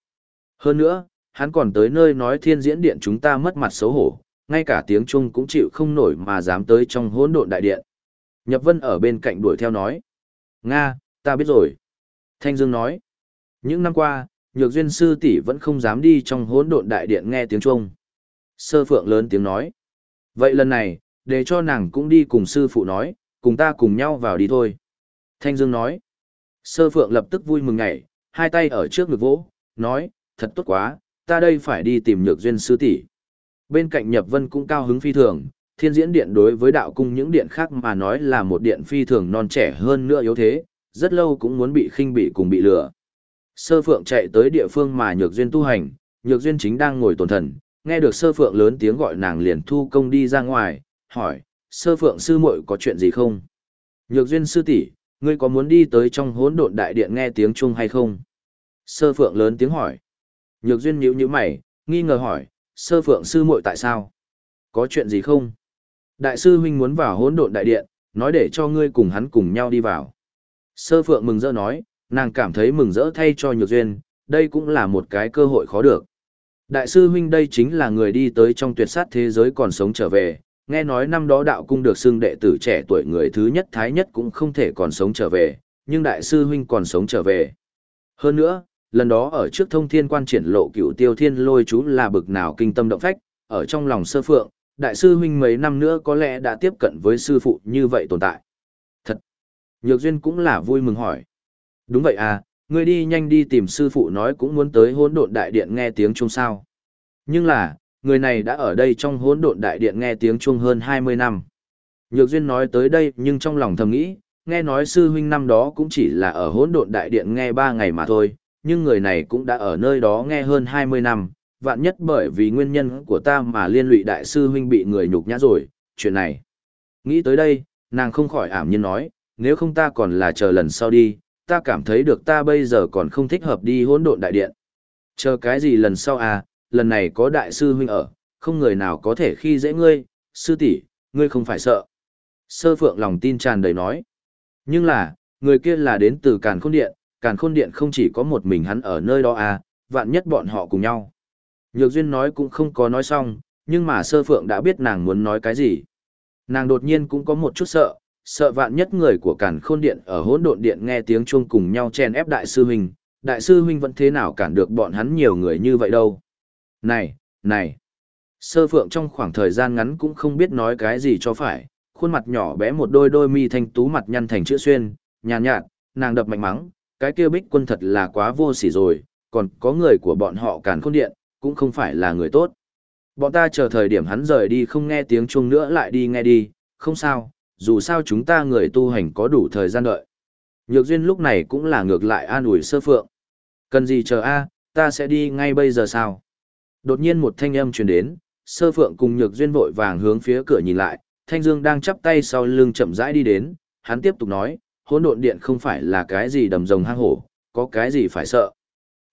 Hơn nữa, hắn còn tới nơi nói thiên diễn điện chúng ta mất mặt xấu hổ, ngay cả tiếng chuông cũng chịu không nổi mà dám tới trong hỗn độn đại điện. Nhập Vân ở bên cạnh đuổi theo nói. Nga, ta biết rồi. Thanh Dương nói. Những năm qua, Nhược Duyên sư tỷ vẫn không dám đi trong hỗn độn đại điện nghe tiếng chuông. Sơ Phượng lớn tiếng nói. Vậy lần này, để cho nàng cũng đi cùng sư phụ nói, cùng ta cùng nhau vào đi thôi. Thanh Dương nói. Sơ Phượng lập tức vui mừng nhảy, hai tay ở trước ngực vỗ, nói, thật tốt quá, ta đây phải đi tìm nhược duyên sư tỷ. Bên cạnh Nhập Vân cũng cao hứng phi thường, thiên diễn điện đối với đạo cung những điện khác mà nói là một điện phi thường non trẻ hơn nữa yếu thế, rất lâu cũng muốn bị khinh bị cùng bị lừa. Sơ Phượng chạy tới địa phương mà Nhược Duyên tu hành, Nhược Duyên chính đang ngồi tổn thần, nghe được Sơ Phượng lớn tiếng gọi nàng liền thu công đi ra ngoài, hỏi, Sơ Phượng sư muội có chuyện gì không? Nhược Duyên sư tỷ, ngươi có muốn đi tới trong hỗn độn đại điện nghe tiếng chuông hay không? Sơ Phượng lớn tiếng hỏi. Nhược Duyên nhíu nhíu mày, nghi ngờ hỏi, Sơ Phượng sư muội tại sao? Có chuyện gì không? Đại sư huynh muốn vào hỗn độn đại điện, nói để cho ngươi cùng hắn cùng nhau đi vào. Sơ Phượng mừng rỡ nói, nàng cảm thấy mừng rỡ thay cho Nhược Duyên, đây cũng là một cái cơ hội khó được. Đại sư huynh đây chính là người đi tới trong tuyệt sát thế giới còn sống trở về, nghe nói năm đó đạo cung được xưng đệ tử trẻ tuổi người thứ nhất thái nhất cũng không thể còn sống trở về, nhưng đại sư huynh còn sống trở về. Hơn nữa, lần đó ở trước thông thiên quan triển lộ cựu tiêu thiên lôi chú là bực nào kinh tâm động phách, ở trong lòng sơ phượng, đại sư huynh mấy năm nữa có lẽ đã tiếp cận với sư phụ như vậy tồn tại. Nhược duyên cũng là vui mừng hỏi. Đúng vậy à, ngươi đi nhanh đi tìm sư phụ nói cũng muốn tới hỗn độn đại điện nghe tiếng chuông sao. Nhưng là, người này đã ở đây trong hỗn độn đại điện nghe tiếng chuông hơn 20 năm. Nhược Duyên nói tới đây nhưng trong lòng thầm nghĩ, nghe nói sư huynh năm đó cũng chỉ là ở hỗn độn đại điện nghe 3 ngày mà thôi, nhưng người này cũng đã ở nơi đó nghe hơn 20 năm, vạn nhất bởi vì nguyên nhân của ta mà liên lụy đại sư huynh bị người nhục nhã rồi, chuyện này. Nghĩ tới đây, nàng không khỏi ảm nhiên nói, nếu không ta còn là chờ lần sau đi, ta cảm thấy được ta bây giờ còn không thích hợp đi hỗn độn đại điện. Chờ cái gì lần sau à, lần này có đại sư huynh ở, không người nào có thể khi dễ ngươi, sư tỷ, ngươi không phải sợ. Sơ phượng lòng tin tràn đầy nói. Nhưng là, người kia là đến từ Càn Khôn Điện, Càn Khôn Điện không chỉ có một mình hắn ở nơi đó à, vạn nhất bọn họ cùng nhau. Nhược Duyên nói cũng không có nói xong, nhưng mà sơ phượng đã biết nàng muốn nói cái gì. Nàng đột nhiên cũng có một chút sợ, sợ vạn nhất người của cản Khôn Điện ở hỗn độn điện nghe tiếng chuông cùng nhau chen ép đại sư huynh, đại sư huynh vẫn thế nào cản được bọn hắn nhiều người như vậy đâu. Này, này. Sơ phượng trong khoảng thời gian ngắn cũng không biết nói cái gì cho phải, khuôn mặt nhỏ bé một đôi đôi mi thanh tú mặt nhăn thành chữ xuyên, nhàn nhạt, nàng đập mạnh mắng, cái kia bích quân thật là quá vô sỉ rồi, còn có người của bọn họ cản khôn điện, cũng không phải là người tốt. Bọn ta chờ thời điểm hắn rời đi không nghe tiếng chuông nữa lại đi nghe đi, không sao, dù sao chúng ta người tu hành có đủ thời gian đợi. Nhược duyên lúc này cũng là ngược lại an ủi sơ phượng. Cần gì chờ a, ta sẽ đi ngay bây giờ sao? Đột nhiên một thanh âm truyền đến, sơ phượng cùng nhược duyên vội vàng hướng phía cửa nhìn lại, thanh dương đang chắp tay sau lưng chậm rãi đi đến, hắn tiếp tục nói, hỗn độn điện không phải là cái gì đầm rồng hang hổ, có cái gì phải sợ.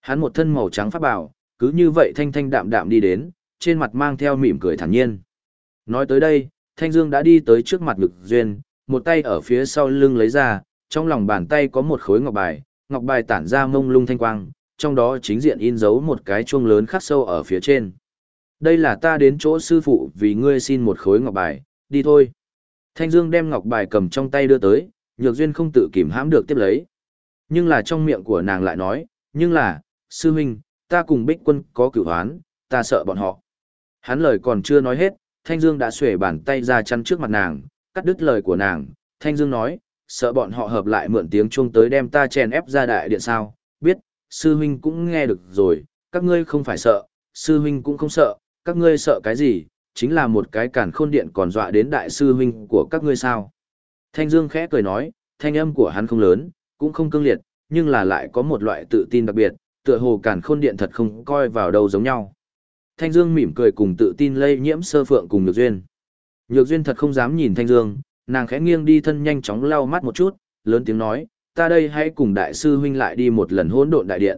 Hắn một thân màu trắng pháp bảo, cứ như vậy thanh thanh đạm đạm đi đến, trên mặt mang theo mỉm cười thản nhiên. Nói tới đây, thanh dương đã đi tới trước mặt nhược duyên, một tay ở phía sau lưng lấy ra, trong lòng bàn tay có một khối ngọc bài, ngọc bài tản ra mông lung thanh quang, trong đó chính diện in dấu một cái chuông lớn khắc sâu ở phía trên. Đây là ta đến chỗ sư phụ vì ngươi xin một khối ngọc bài, đi thôi. Thanh Dương đem ngọc bài cầm trong tay đưa tới, Nhược Duyên không tự kìm hãm được tiếp lấy. Nhưng là trong miệng của nàng lại nói, nhưng là, sư huynh, ta cùng bích quân có cửu hoán, ta sợ bọn họ. Hắn lời còn chưa nói hết, Thanh Dương đã xuề bàn tay ra chắn trước mặt nàng, cắt đứt lời của nàng. Thanh Dương nói, sợ bọn họ hợp lại mượn tiếng chuông tới đem ta chèn ép ra đại điện sao, biết, sư huynh cũng nghe được rồi, các ngươi không phải sợ, sư huynh cũng không sợ, các ngươi sợ cái gì, chính là một cái cản khôn điện còn dọa đến đại sư huynh của các ngươi sao. Thanh Dương khẽ cười nói, thanh âm của hắn không lớn, cũng không cương liệt, nhưng là lại có một loại tự tin đặc biệt, tựa hồ cản khôn điện thật không coi vào đâu giống nhau. Thanh Dương mỉm cười cùng tự tin lây nhiễm sơ phượng cùng Nhược Duyên. Nhược Duyên thật không dám nhìn Thanh Dương, nàng khẽ nghiêng đi thân nhanh chóng lau mắt một chút, lớn tiếng nói, ta đây hãy cùng đại sư huynh lại đi một lần hỗn độn đại điện.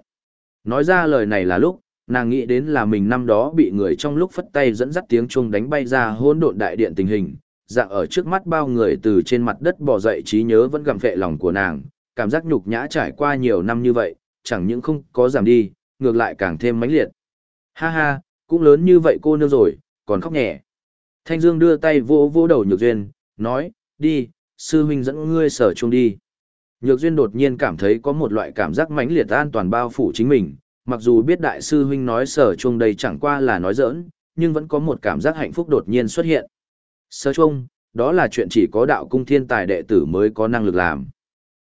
Nói ra lời này là lúc, nàng nghĩ đến là mình năm đó bị người trong lúc phất tay dẫn dắt tiếng chuông đánh bay ra hỗn độn đại điện tình hình, dạng ở trước mắt bao người từ trên mặt đất bò dậy trí nhớ vẫn gặm phệ lòng của nàng, cảm giác nhục nhã trải qua nhiều năm như vậy, chẳng những không có giảm đi, ngược lại càng thêm mãnh liệt. Ha ha, cũng lớn như vậy cô nương rồi, còn khóc nhẹ. Thanh Dương đưa tay vỗ vỗ đầu Nhược Duyên, nói, đi, sư huynh dẫn ngươi sở chuông đi. Nhược Duyên đột nhiên cảm thấy có một loại cảm giác mãnh liệt an toàn bao phủ chính mình, mặc dù biết đại sư huynh nói sở chuông đây chẳng qua là nói giỡn, nhưng vẫn có một cảm giác hạnh phúc đột nhiên xuất hiện. Sở chuông, đó là chuyện chỉ có đạo cung thiên tài đệ tử mới có năng lực làm.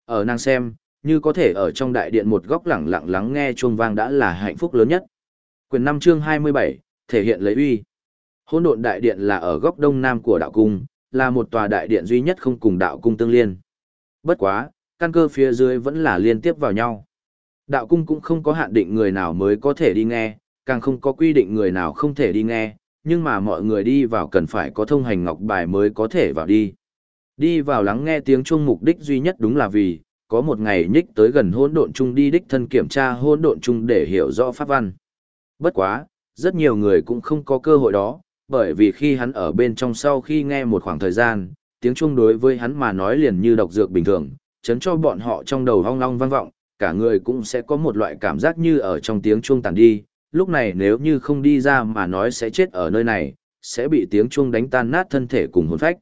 Ở nàng xem, như có thể ở trong đại điện một góc lặng lặng lắng nghe chuông vang đã là hạnh phúc lớn nhất. Quyền 5 chương 27, thể hiện lấy uy. Hỗn độn đại điện là ở góc đông nam của đạo cung, là một tòa đại điện duy nhất không cùng đạo cung tương liên. Bất quá, căn cơ phía dưới vẫn là liên tiếp vào nhau. Đạo cung cũng không có hạn định người nào mới có thể đi nghe, càng không có quy định người nào không thể đi nghe, nhưng mà mọi người đi vào cần phải có thông hành ngọc bài mới có thể vào đi. Đi vào lắng nghe tiếng chuông mục đích duy nhất đúng là vì, có một ngày nhích tới gần hỗn độn chung đi đích thân kiểm tra hỗn độn chung để hiểu rõ pháp văn. Bất quá, rất nhiều người cũng không có cơ hội đó, bởi vì khi hắn ở bên trong sau khi nghe một khoảng thời gian, tiếng chuông đối với hắn mà nói liền như độc dược bình thường, chấn cho bọn họ trong đầu hong long vang vọng, cả người cũng sẽ có một loại cảm giác như ở trong tiếng chuông tàn đi, lúc này nếu như không đi ra mà nói sẽ chết ở nơi này, sẽ bị tiếng chuông đánh tan nát thân thể cùng hồn phách.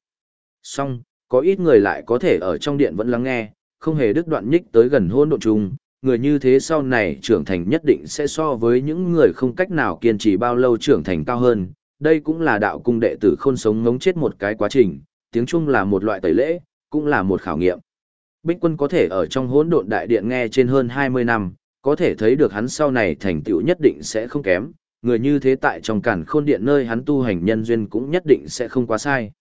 Song, có ít người lại có thể ở trong điện vẫn lắng nghe, không hề đứt đoạn nhích tới gần hôn độ trùng người như thế sau này trưởng thành nhất định sẽ so với những người không cách nào kiên trì bao lâu trưởng thành cao hơn. Đây cũng là đạo cung đệ tử khôn sống ngống chết một cái quá trình, tiếng Trung là một loại tẩy lễ, cũng là một khảo nghiệm. Bích quân có thể ở trong hỗn độn đại điện nghe trên hơn 20 năm, có thể thấy được hắn sau này thành tựu nhất định sẽ không kém, người như thế tại trong cản khôn điện nơi hắn tu hành nhân duyên cũng nhất định sẽ không quá sai.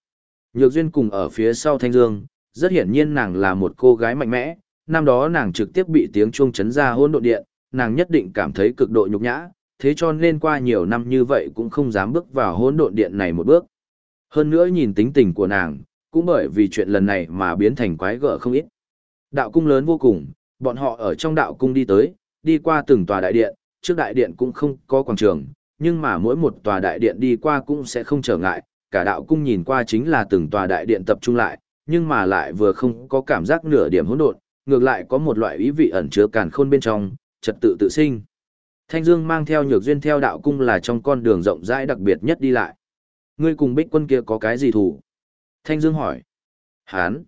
Nhược duyên cùng ở phía sau thanh dương, rất hiển nhiên nàng là một cô gái mạnh mẽ, năm đó nàng trực tiếp bị tiếng chuông chấn ra hỗn độn điện, nàng nhất định cảm thấy cực độ nhục nhã, thế cho nên qua nhiều năm như vậy cũng không dám bước vào hỗn độn điện này một bước. Hơn nữa nhìn tính tình của nàng, cũng bởi vì chuyện lần này mà biến thành quái gở không ít. Đạo cung lớn vô cùng, bọn họ ở trong đạo cung đi tới, đi qua từng tòa đại điện, trước đại điện cũng không có quảng trường, nhưng mà mỗi một tòa đại điện đi qua cũng sẽ không trở ngại, cả đạo cung nhìn qua chính là từng tòa đại điện tập trung lại, nhưng mà lại vừa không có cảm giác nửa điểm hỗn độn, ngược lại có một loại ý vị ẩn chứa càn khôn bên trong, trật tự tự sinh. Thanh Dương mang theo nhược duyên theo đạo cung là trong con đường rộng rãi đặc biệt nhất đi lại. Ngươi cùng Bích Quân kia có cái gì thủ? Thanh Dương hỏi. Hán.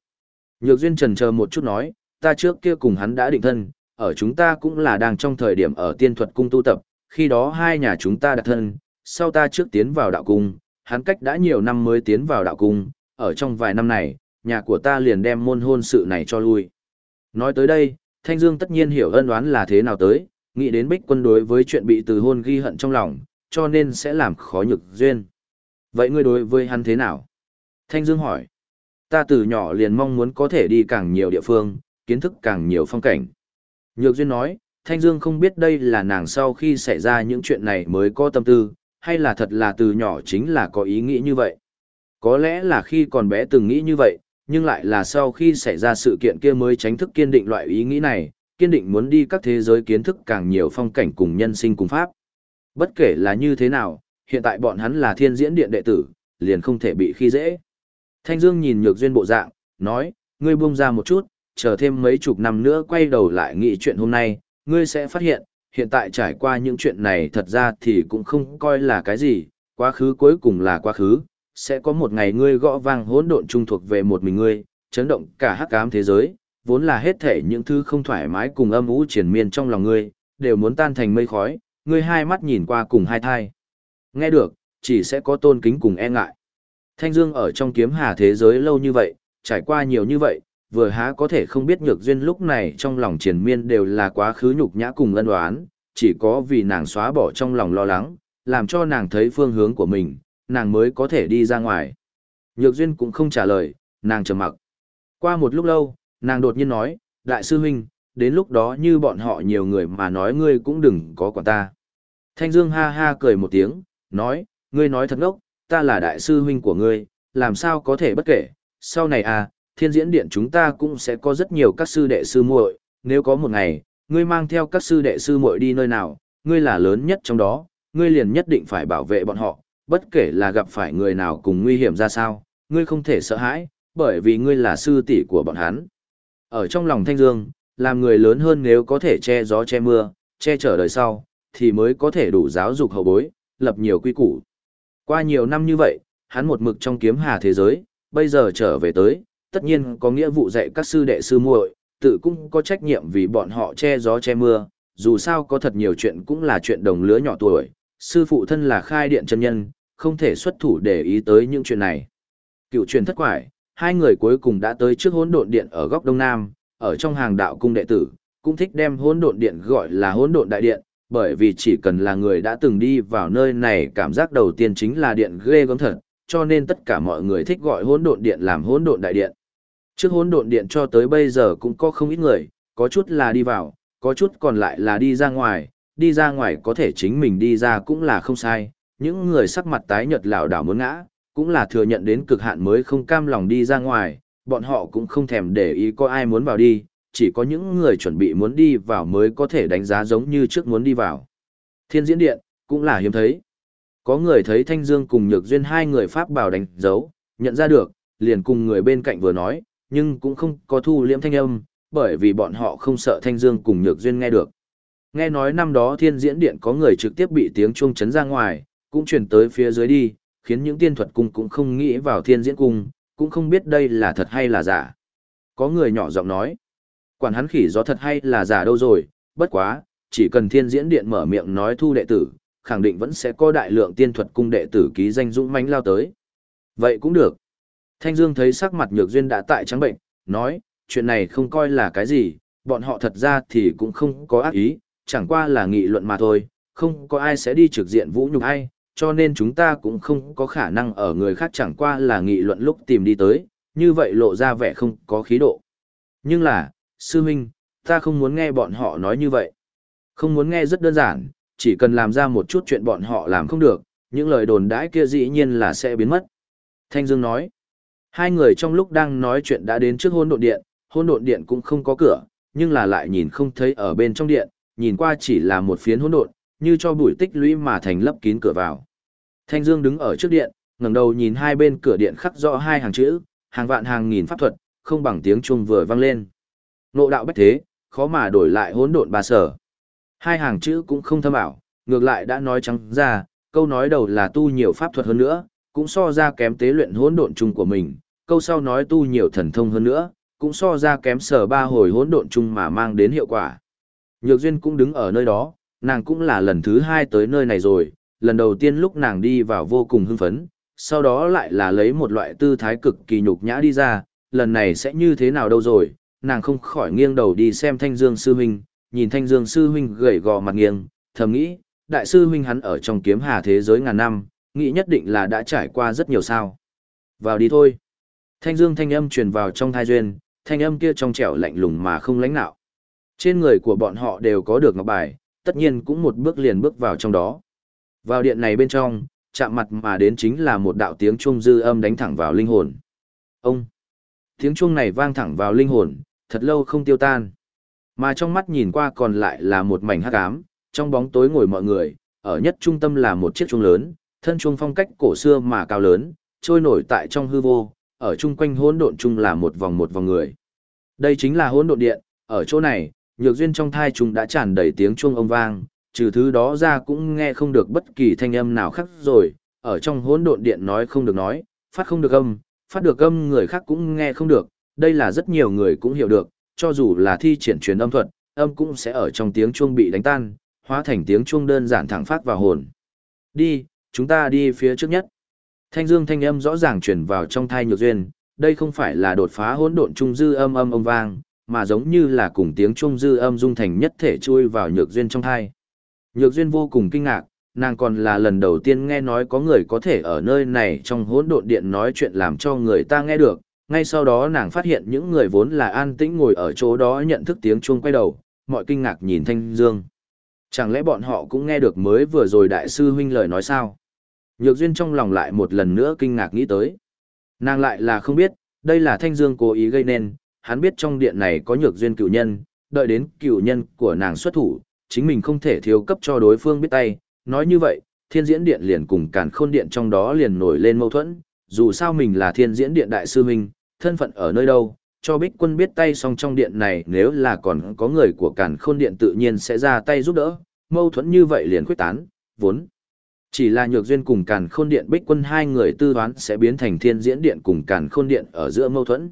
Nhược duyên trần chờ một chút nói, ta trước kia cùng hắn đã định thân, ở chúng ta cũng là đang trong thời điểm ở tiên thuật cung tu tập, khi đó hai nhà chúng ta đặt thân, sau ta trước tiến vào đạo cung, hắn cách đã nhiều năm mới tiến vào đạo cung, ở trong vài năm này, nhà của ta liền đem môn hôn sự này cho lui. Nói tới đây, Thanh Dương tất nhiên hiểu ân đoán là thế nào tới, nghĩ đến bích quân đối với chuyện bị từ hôn ghi hận trong lòng, cho nên sẽ làm khó nhược duyên. Vậy ngươi đối với hắn thế nào? Thanh Dương hỏi. Ta từ nhỏ liền mong muốn có thể đi càng nhiều địa phương, kiến thức càng nhiều phong cảnh. Nhược duyên nói, Thanh Dương không biết đây là nàng sau khi xảy ra những chuyện này mới có tâm tư, hay là thật là từ nhỏ chính là có ý nghĩ như vậy. Có lẽ là khi còn bé từng nghĩ như vậy, nhưng lại là sau khi xảy ra sự kiện kia mới tránh thức kiên định loại ý nghĩ này, kiên định muốn đi các thế giới kiến thức càng nhiều phong cảnh cùng nhân sinh cùng pháp. Bất kể là như thế nào, hiện tại bọn hắn là thiên diễn điện đệ tử, liền không thể bị khi dễ. Thanh Dương nhìn nhược duyên bộ dạng, nói, ngươi buông ra một chút, chờ thêm mấy chục năm nữa quay đầu lại nghĩ chuyện hôm nay, ngươi sẽ phát hiện, hiện tại trải qua những chuyện này thật ra thì cũng không coi là cái gì, quá khứ cuối cùng là quá khứ, sẽ có một ngày ngươi gõ vang hỗn độn trung thuộc về một mình ngươi, chấn động cả hắc ám thế giới, vốn là hết thể những thứ không thoải mái cùng âm u triển miên trong lòng ngươi, đều muốn tan thành mây khói, ngươi hai mắt nhìn qua cùng hai thai. Nghe được, chỉ sẽ có tôn kính cùng e ngại. Thanh Dương ở trong kiếm hà thế giới lâu như vậy, trải qua nhiều như vậy, vừa há có thể không biết nhược duyên lúc này trong lòng triển miên đều là quá khứ nhục nhã cùng ân đoán, chỉ có vì nàng xóa bỏ trong lòng lo lắng, làm cho nàng thấy phương hướng của mình, nàng mới có thể đi ra ngoài. Nhược duyên cũng không trả lời, nàng trầm mặc. Qua một lúc lâu, nàng đột nhiên nói, đại sư huynh, đến lúc đó như bọn họ nhiều người mà nói ngươi cũng đừng có quản ta. Thanh Dương ha ha cười một tiếng, nói, ngươi nói thật ngốc, ta là đại sư huynh của ngươi, làm sao có thể bất kể, sau này à, thiên diễn điện chúng ta cũng sẽ có rất nhiều các sư đệ sư muội, nếu có một ngày, ngươi mang theo các sư đệ sư muội đi nơi nào, ngươi là lớn nhất trong đó, ngươi liền nhất định phải bảo vệ bọn họ, bất kể là gặp phải người nào cùng nguy hiểm ra sao, ngươi không thể sợ hãi, bởi vì ngươi là sư tỷ của bọn hắn. Ở trong lòng Thanh Dương, làm người lớn hơn nếu có thể che gió che mưa, che chở đời sau, thì mới có thể đủ giáo dục hậu bối, lập nhiều quy củ. Qua nhiều năm như vậy, hắn một mực trong kiếm hà thế giới, bây giờ trở về tới, tất nhiên có nghĩa vụ dạy các sư đệ sư muội, tự cũng có trách nhiệm vì bọn họ che gió che mưa, dù sao có thật nhiều chuyện cũng là chuyện đồng lứa nhỏ tuổi, sư phụ thân là khai điện chân nhân, không thể xuất thủ để ý tới những chuyện này. Cựu truyền thất quải, hai người cuối cùng đã tới trước hỗn độn điện ở góc đông nam, ở trong hàng đạo cung đệ tử, cũng thích đem hỗn độn điện gọi là hỗn độn đại điện, bởi vì chỉ cần là người đã từng đi vào nơi này cảm giác đầu tiên chính là điện ghê gớm thật, cho nên tất cả mọi người thích gọi hỗn độn điện làm hỗn độn đại điện. Trước hỗn độn điện cho tới bây giờ cũng có không ít người, có chút là đi vào, có chút còn lại là đi ra ngoài, đi ra ngoài có thể chính mình đi ra cũng là không sai, những người sắc mặt tái nhợt lảo đảo muốn ngã, cũng là thừa nhận đến cực hạn mới không cam lòng đi ra ngoài, bọn họ cũng không thèm để ý có ai muốn vào đi, chỉ có những người chuẩn bị muốn đi vào mới có thể đánh giá giống như trước muốn đi vào. Thiên diễn điện, cũng là hiếm thấy. Có người thấy Thanh Dương cùng Nhược Duyên hai người Pháp bảo đánh dấu, nhận ra được, liền cùng người bên cạnh vừa nói, nhưng cũng không có thu liễm thanh âm, bởi vì bọn họ không sợ Thanh Dương cùng Nhược Duyên nghe được. Nghe nói năm đó thiên diễn điện có người trực tiếp bị tiếng chuông chấn ra ngoài, cũng truyền tới phía dưới đi, khiến những tiên thuật cung cũng không nghĩ vào thiên diễn cung, cũng không biết đây là thật hay là giả. Có người nhỏ giọng nói, quản hắn khỉ gió thật hay là giả đâu rồi, bất quá, chỉ cần thiên diễn điện mở miệng nói thu đệ tử, khẳng định vẫn sẽ có đại lượng tiên thuật cung đệ tử ký danh dũng mãnh lao tới. Vậy cũng được. Thanh Dương thấy sắc mặt nhược duyên đã tại trắng bệnh, nói, chuyện này không coi là cái gì, bọn họ thật ra thì cũng không có ác ý, chẳng qua là nghị luận mà thôi, không có ai sẽ đi trực diện vũ nhục ai, cho nên chúng ta cũng không có khả năng ở người khác chẳng qua là nghị luận lúc tìm đi tới, như vậy lộ ra vẻ không có khí độ. Nhưng là, sư huynh, ta không muốn nghe bọn họ nói như vậy. Không muốn nghe rất đơn giản, chỉ cần làm ra một chút chuyện bọn họ làm không được, những lời đồn đãi kia dĩ nhiên là sẽ biến mất. Thanh Dương nói, hai người trong lúc đang nói chuyện đã đến trước hôn độn điện, hôn độn điện cũng không có cửa, nhưng là lại nhìn không thấy ở bên trong điện, nhìn qua chỉ là một phiến hỗn độn, như cho bụi tích lũy mà thành lấp kín cửa vào. Thanh Dương đứng ở trước điện, ngẩng đầu nhìn hai bên cửa điện khắc rõ hai hàng chữ, hàng vạn hàng nghìn pháp thuật, không bằng tiếng chuông vừa vang lên. Nộ đạo bách thế, khó mà đổi lại hỗn độn ba sở. Hai hàng chữ cũng không thâm ảo, ngược lại đã nói trắng ra, câu nói đầu là tu nhiều pháp thuật hơn nữa, cũng so ra kém tế luyện hỗn độn chung của mình, câu sau nói tu nhiều thần thông hơn nữa, cũng so ra kém sở ba hồi hỗn độn chung mà mang đến hiệu quả. Nhược Duyên cũng đứng ở nơi đó, nàng cũng là lần thứ hai tới nơi này rồi, lần đầu tiên lúc nàng đi vào vô cùng hưng phấn, sau đó lại là lấy một loại tư thái cực kỳ nhục nhã đi ra, lần này sẽ như thế nào đâu rồi, nàng không khỏi nghiêng đầu đi xem Thanh Dương Sư Huynh, nhìn Thanh Dương Sư Huynh gầy gò mặt nghiêng, thầm nghĩ, Đại Sư Huynh hắn ở trong kiếm hà thế giới ngàn năm, nghĩ nhất định là đã trải qua rất nhiều sao. Vào đi thôi. Thanh Dương thanh âm truyền vào trong thai duyên, thanh âm kia trong trẻo lạnh lùng mà không lãnh nạo. Trên người của bọn họ đều có được ngọc bài, tất nhiên cũng một bước liền bước vào trong đó. Vào điện này bên trong, chạm mặt mà đến chính là một đạo tiếng chuông dư âm đánh thẳng vào linh hồn. Ông! Tiếng chuông này vang thẳng vào linh hồn, thật lâu không tiêu tan. Mà trong mắt nhìn qua còn lại là một mảnh hắc ám, trong bóng tối ngồi mọi người, ở nhất trung tâm là một chiếc chuông lớn, thân chuông phong cách cổ xưa mà cao lớn, trôi nổi tại trong hư vô, ở chung quanh hỗn độn chung là một vòng một vòng người. Đây chính là hỗn độn điện, ở chỗ này, nhược duyên trong thai chúng đã tràn đầy tiếng chuông ông vang, trừ thứ đó ra cũng nghe không được bất kỳ thanh âm nào khác rồi, ở trong hỗn độn điện nói không được nói, phát không được âm, phát được âm người khác cũng nghe không được, đây là rất nhiều người cũng hiểu được, cho dù là thi triển truyền âm thuật, âm cũng sẽ ở trong tiếng chuông bị đánh tan, hóa thành tiếng chuông đơn giản thẳng phát vào hồn. Đi, chúng ta đi phía trước nhất. Thanh dương thanh âm rõ ràng truyền vào trong thai nhược duyên, đây không phải là đột phá hỗn độn trung dư âm âm âm vang, mà giống như là cùng tiếng trung dư âm dung thành nhất thể chui vào nhược duyên trong thai. Nhược duyên vô cùng kinh ngạc, nàng còn là lần đầu tiên nghe nói có người có thể ở nơi này trong hỗn độn điện nói chuyện làm cho người ta nghe được, ngay sau đó nàng phát hiện những người vốn là an tĩnh ngồi ở chỗ đó nhận thức tiếng chuông quay đầu, mọi kinh ngạc nhìn Thanh Dương. Chẳng lẽ bọn họ cũng nghe được mới vừa rồi đại sư huynh lời nói sao? Nhược duyên trong lòng lại một lần nữa kinh ngạc nghĩ tới. Nàng lại là không biết, đây là Thanh Dương cố ý gây nên, hắn biết trong điện này có nhược duyên cựu nhân, đợi đến cựu nhân của nàng xuất thủ, chính mình không thể thiếu cấp cho đối phương biết tay, nói như vậy, thiên diễn điện liền cùng càn khôn điện trong đó liền nổi lên mâu thuẫn, dù sao mình là thiên diễn điện đại sư huynh, thân phận ở nơi đâu, cho bích quân biết tay xong trong điện này nếu là còn có người của càn khôn điện tự nhiên sẽ ra tay giúp đỡ, mâu thuẫn như vậy liền quyết tán, vốn. Chỉ là nhược duyên cùng càn khôn điện bích quân hai người tư đoán sẽ biến thành thiên diễn điện cùng càn khôn điện ở giữa mâu thuẫn.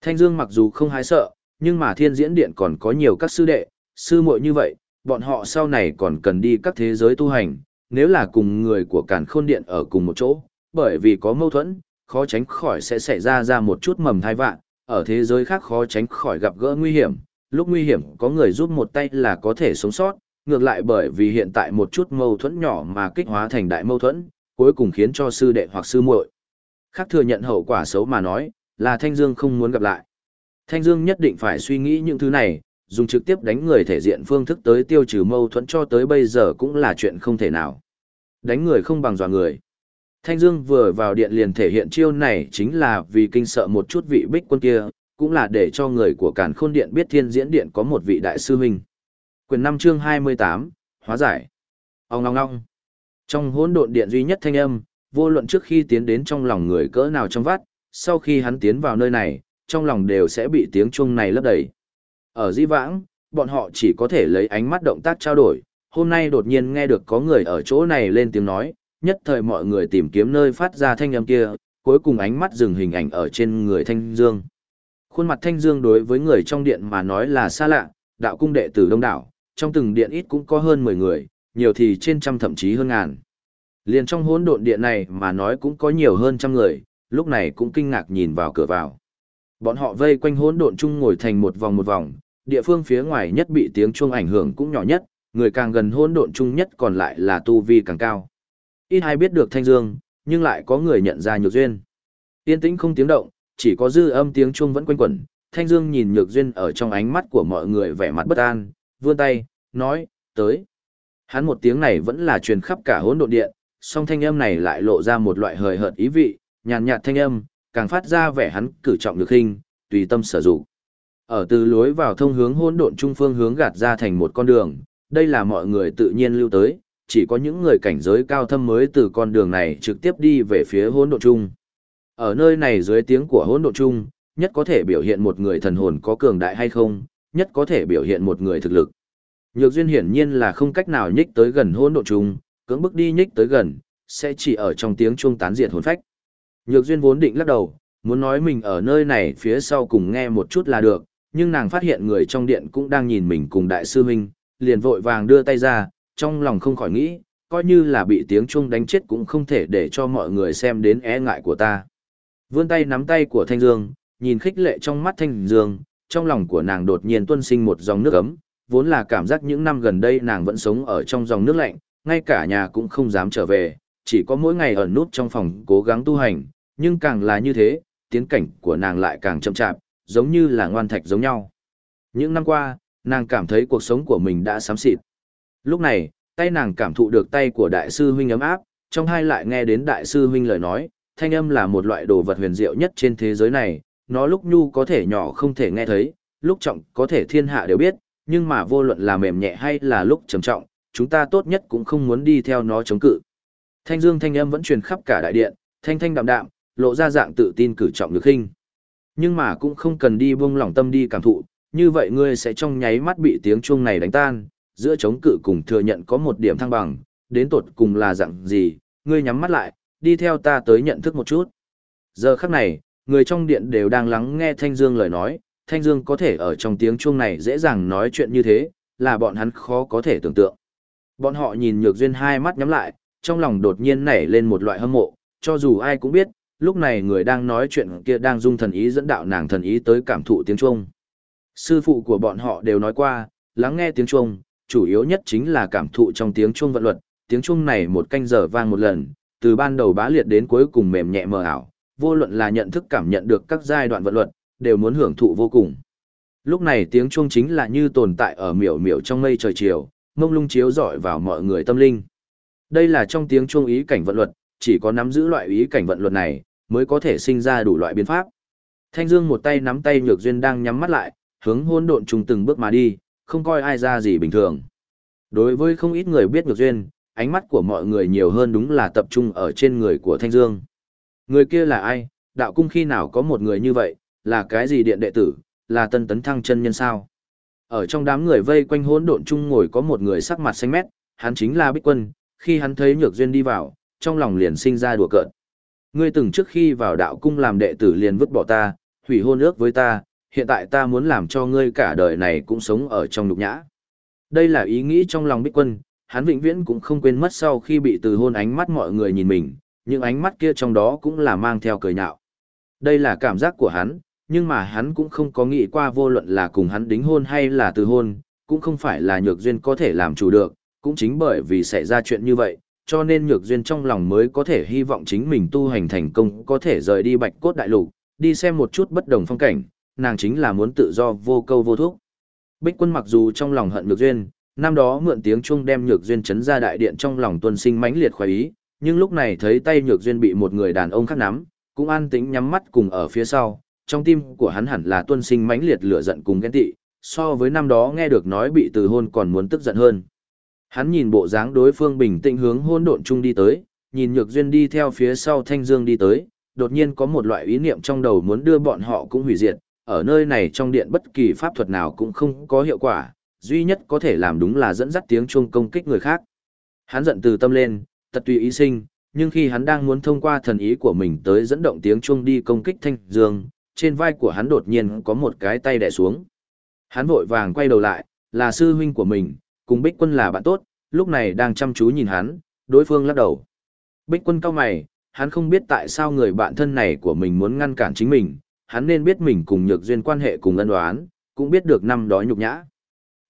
Thanh Dương mặc dù không hái sợ, nhưng mà thiên diễn điện còn có nhiều các sư đệ, sư muội như vậy, bọn họ sau này còn cần đi các thế giới tu hành, nếu là cùng người của càn khôn điện ở cùng một chỗ, bởi vì có mâu thuẫn, khó tránh khỏi sẽ xảy ra ra một chút mầm thai vạn, ở thế giới khác khó tránh khỏi gặp gỡ nguy hiểm, lúc nguy hiểm có người giúp một tay là có thể sống sót, ngược lại bởi vì hiện tại một chút mâu thuẫn nhỏ mà kích hóa thành đại mâu thuẫn, cuối cùng khiến cho sư đệ hoặc sư muội khác thừa nhận hậu quả xấu mà nói, là Thanh Dương không muốn gặp lại. Thanh Dương nhất định phải suy nghĩ những thứ này, dùng trực tiếp đánh người thể diện phương thức tới tiêu trừ mâu thuẫn cho tới bây giờ cũng là chuyện không thể nào. Đánh người không bằng dọa người. Thanh Dương vừa vào điện liền thể hiện chiêu này chính là vì kinh sợ một chút vị bích quân kia, cũng là để cho người của Càn Khôn Điện biết Thiên Diễn Điện có một vị đại sư huynh. Quyền 5 chương 28, hóa giải. Ông ngong ngong. Trong hỗn độn điện duy nhất thanh âm, vô luận trước khi tiến đến trong lòng người cỡ nào trong vắt, sau khi hắn tiến vào nơi này, trong lòng đều sẽ bị tiếng chuông này lấp đầy. Ở di vãng, bọn họ chỉ có thể lấy ánh mắt động tác trao đổi, hôm nay đột nhiên nghe được có người ở chỗ này lên tiếng nói, nhất thời mọi người tìm kiếm nơi phát ra thanh âm kia, cuối cùng ánh mắt dừng hình ảnh ở trên người Thanh Dương. Khuôn mặt Thanh Dương đối với người trong điện mà nói là xa lạ, đạo cung đệ tử đông đảo, trong từng điện ít cũng có hơn 10 người, nhiều thì trên trăm thậm chí hơn ngàn. Liền trong hỗn độn điện này mà nói cũng có nhiều hơn trăm người, lúc này cũng kinh ngạc nhìn vào cửa vào. Bọn họ vây quanh hỗn độn chung ngồi thành một vòng một vòng, địa phương phía ngoài nhất bị tiếng chuông ảnh hưởng cũng nhỏ nhất, người càng gần hỗn độn chung nhất còn lại là tu vi càng cao. Ít ai biết được Thanh Dương, nhưng lại có người nhận ra Nhược Duyên. Yên tĩnh không tiếng động, chỉ có dư âm tiếng chuông vẫn quanh quẩn. Thanh Dương nhìn Nhược Duyên ở trong ánh mắt của mọi người vẻ mặt bất an, vươn tay, nói, tới. Hắn một tiếng này vẫn là truyền khắp cả hỗn độn điện, song thanh âm này lại lộ ra một loại hời hợt ý vị, nhàn nhạt thanh âm, càng phát ra vẻ hắn cử trọng lực hình, tùy tâm sở dụng. Ở từ lối vào thông hướng hỗn độn trung phương hướng gạt ra thành một con đường, đây là mọi người tự nhiên lưu tới, chỉ có những người cảnh giới cao thâm mới từ con đường này trực tiếp đi về phía hỗn độn trung. Ở nơi này dưới tiếng của hỗn độn trung, nhất có thể biểu hiện một người thần hồn có cường đại hay không, nhất có thể biểu hiện một người thực lực. Nhược duyên hiển nhiên là không cách nào nhích tới gần hỗn độn trung, cưỡng bức đi nhích tới gần, sẽ chỉ ở trong tiếng chuông tán diệt hồn phách. Nhược duyên vốn định lắc đầu, muốn nói mình ở nơi này phía sau cùng nghe một chút là được, nhưng nàng phát hiện người trong điện cũng đang nhìn mình cùng đại sư huynh, liền vội vàng đưa tay ra, trong lòng không khỏi nghĩ, coi như là bị tiếng chuông đánh chết cũng không thể để cho mọi người xem đến e ngại của ta. Vươn tay nắm tay của Thanh Dương, nhìn khích lệ trong mắt Thanh Dương, trong lòng của nàng đột nhiên tuôn sinh một dòng nước ấm, vốn là cảm giác những năm gần đây nàng vẫn sống ở trong dòng nước lạnh, ngay cả nhà cũng không dám trở về, chỉ có mỗi ngày ở nút trong phòng cố gắng tu hành, nhưng càng là như thế, tiến cảnh của nàng lại càng chậm chạp, giống như là ngoan thạch giống nhau. Những năm qua, nàng cảm thấy cuộc sống của mình đã xám xịt. Lúc này, tay nàng cảm thụ được tay của đại sư huynh ấm áp, trong hai lại nghe đến đại sư huynh lời nói, thanh âm là một loại đồ vật huyền diệu nhất trên thế giới này, nó lúc nhu có thể nhỏ không thể nghe thấy, lúc trọng có thể thiên hạ đều biết, nhưng mà vô luận là mềm nhẹ hay là lúc trầm trọng, chúng ta tốt nhất cũng không muốn đi theo nó chống cự. Thanh dương thanh âm vẫn truyền khắp cả đại điện, thanh thanh đạm đạm, lộ ra dạng tự tin cử trọng được hình. Nhưng mà cũng không cần đi buông lỏng tâm đi cảm thụ, như vậy ngươi sẽ trong nháy mắt bị tiếng chuông này đánh tan, giữa chống cự cùng thừa nhận có một điểm thăng bằng, đến tột cùng là dạng gì, ngươi nhắm mắt lại, đi theo ta tới nhận thức một chút. Giờ khắc này, người trong điện đều đang lắng nghe Thanh Dương lời nói, Thanh Dương có thể ở trong tiếng chuông này dễ dàng nói chuyện như thế, là bọn hắn khó có thể tưởng tượng. Bọn họ nhìn Nhược Duyên hai mắt nhắm lại, trong lòng đột nhiên nảy lên một loại hâm mộ, cho dù ai cũng biết, lúc này người đang nói chuyện kia đang dung thần ý dẫn đạo nàng thần ý tới cảm thụ tiếng chuông. Sư phụ của bọn họ đều nói qua, lắng nghe tiếng chuông, chủ yếu nhất chính là cảm thụ trong tiếng chuông vận luật, tiếng chuông này một canh giờ vang một lần, từ ban đầu bá liệt đến cuối cùng mềm nhẹ mờ ảo, vô luận là nhận thức cảm nhận được các giai đoạn vận luật, đều muốn hưởng thụ vô cùng. Lúc này tiếng chuông chính là như tồn tại ở miểu miểu trong mây trời chiều, mông lung chiếu rọi vào mọi người tâm linh. Đây là trong tiếng chuông ý cảnh vận luật, chỉ có nắm giữ loại ý cảnh vận luật này, mới có thể sinh ra đủ loại biến pháp. Thanh Dương một tay nắm tay Nhược Duyên đang nhắm mắt lại, hướng hỗn độn trùng từng bước mà đi, không coi ai ra gì bình thường. Đối với không ít người biết Nhược Duyên, ánh mắt của mọi người nhiều hơn đúng là tập trung ở trên người của Thanh Dương. Người kia là ai? Đạo cung khi nào có một người như vậy, là cái gì điện đệ tử, là tân tấn thăng chân nhân sao? Ở trong đám người vây quanh hỗn độn chung ngồi có một người sắc mặt xanh mét, hắn chính là Bích Quân, khi hắn thấy Nhược Duyên đi vào, trong lòng liền sinh ra đùa cợt. Ngươi từng trước khi vào đạo cung làm đệ tử liền vứt bỏ ta, hủy hôn ước với ta, hiện tại ta muốn làm cho ngươi cả đời này cũng sống ở trong nhục nhã. Đây là ý nghĩ trong lòng Bích Quân, hắn vĩnh viễn cũng không quên mất sau khi bị từ hôn ánh mắt mọi người nhìn mình, những ánh mắt kia trong đó cũng là mang theo cười nhạo. Đây là cảm giác của hắn, nhưng mà hắn cũng không có nghĩ qua vô luận là cùng hắn đính hôn hay là từ hôn, cũng không phải là nhược duyên có thể làm chủ được, cũng chính bởi vì xảy ra chuyện như vậy, cho nên nhược duyên trong lòng mới có thể hy vọng chính mình tu hành thành công có thể rời đi bạch cốt đại lục, đi xem một chút bất đồng phong cảnh, nàng chính là muốn tự do vô câu vô thuốc. Bích quân mặc dù trong lòng hận nhược duyên, năm đó mượn tiếng chuông đem nhược duyên chấn ra đại điện trong lòng tuân sinh mãnh liệt khoái ý, nhưng lúc này thấy tay nhược duyên bị một người đàn ông khác nắm, cũng an tĩnh nhắm mắt cùng ở phía sau, trong tim của hắn hẳn là tuân sinh mãnh liệt lửa giận cùng ghen tị, so với năm đó nghe được nói bị từ hôn còn muốn tức giận hơn. Hắn nhìn bộ dáng đối phương bình tĩnh hướng hôn độn chung đi tới, nhìn nhược duyên đi theo phía sau thanh dương đi tới, đột nhiên có một loại ý niệm trong đầu muốn đưa bọn họ cũng hủy diệt, ở nơi này trong điện bất kỳ pháp thuật nào cũng không có hiệu quả, duy nhất có thể làm đúng là dẫn dắt tiếng chuông công kích người khác. Hắn giận từ tâm lên, tật tùy ý sinh, nhưng khi hắn đang muốn thông qua thần ý của mình tới dẫn động tiếng chuông đi công kích thanh dương, trên vai của hắn đột nhiên có một cái tay đè xuống. Hắn vội vàng quay đầu lại, là sư huynh của mình, cùng Bích Quân là bạn tốt, lúc này đang chăm chú nhìn hắn, đối phương lắc đầu. Bích Quân cao mày, hắn không biết tại sao người bạn thân này của mình muốn ngăn cản chính mình, hắn nên biết mình cùng nhược duyên quan hệ cùng ân đoán, cũng biết được năm đó nhục nhã.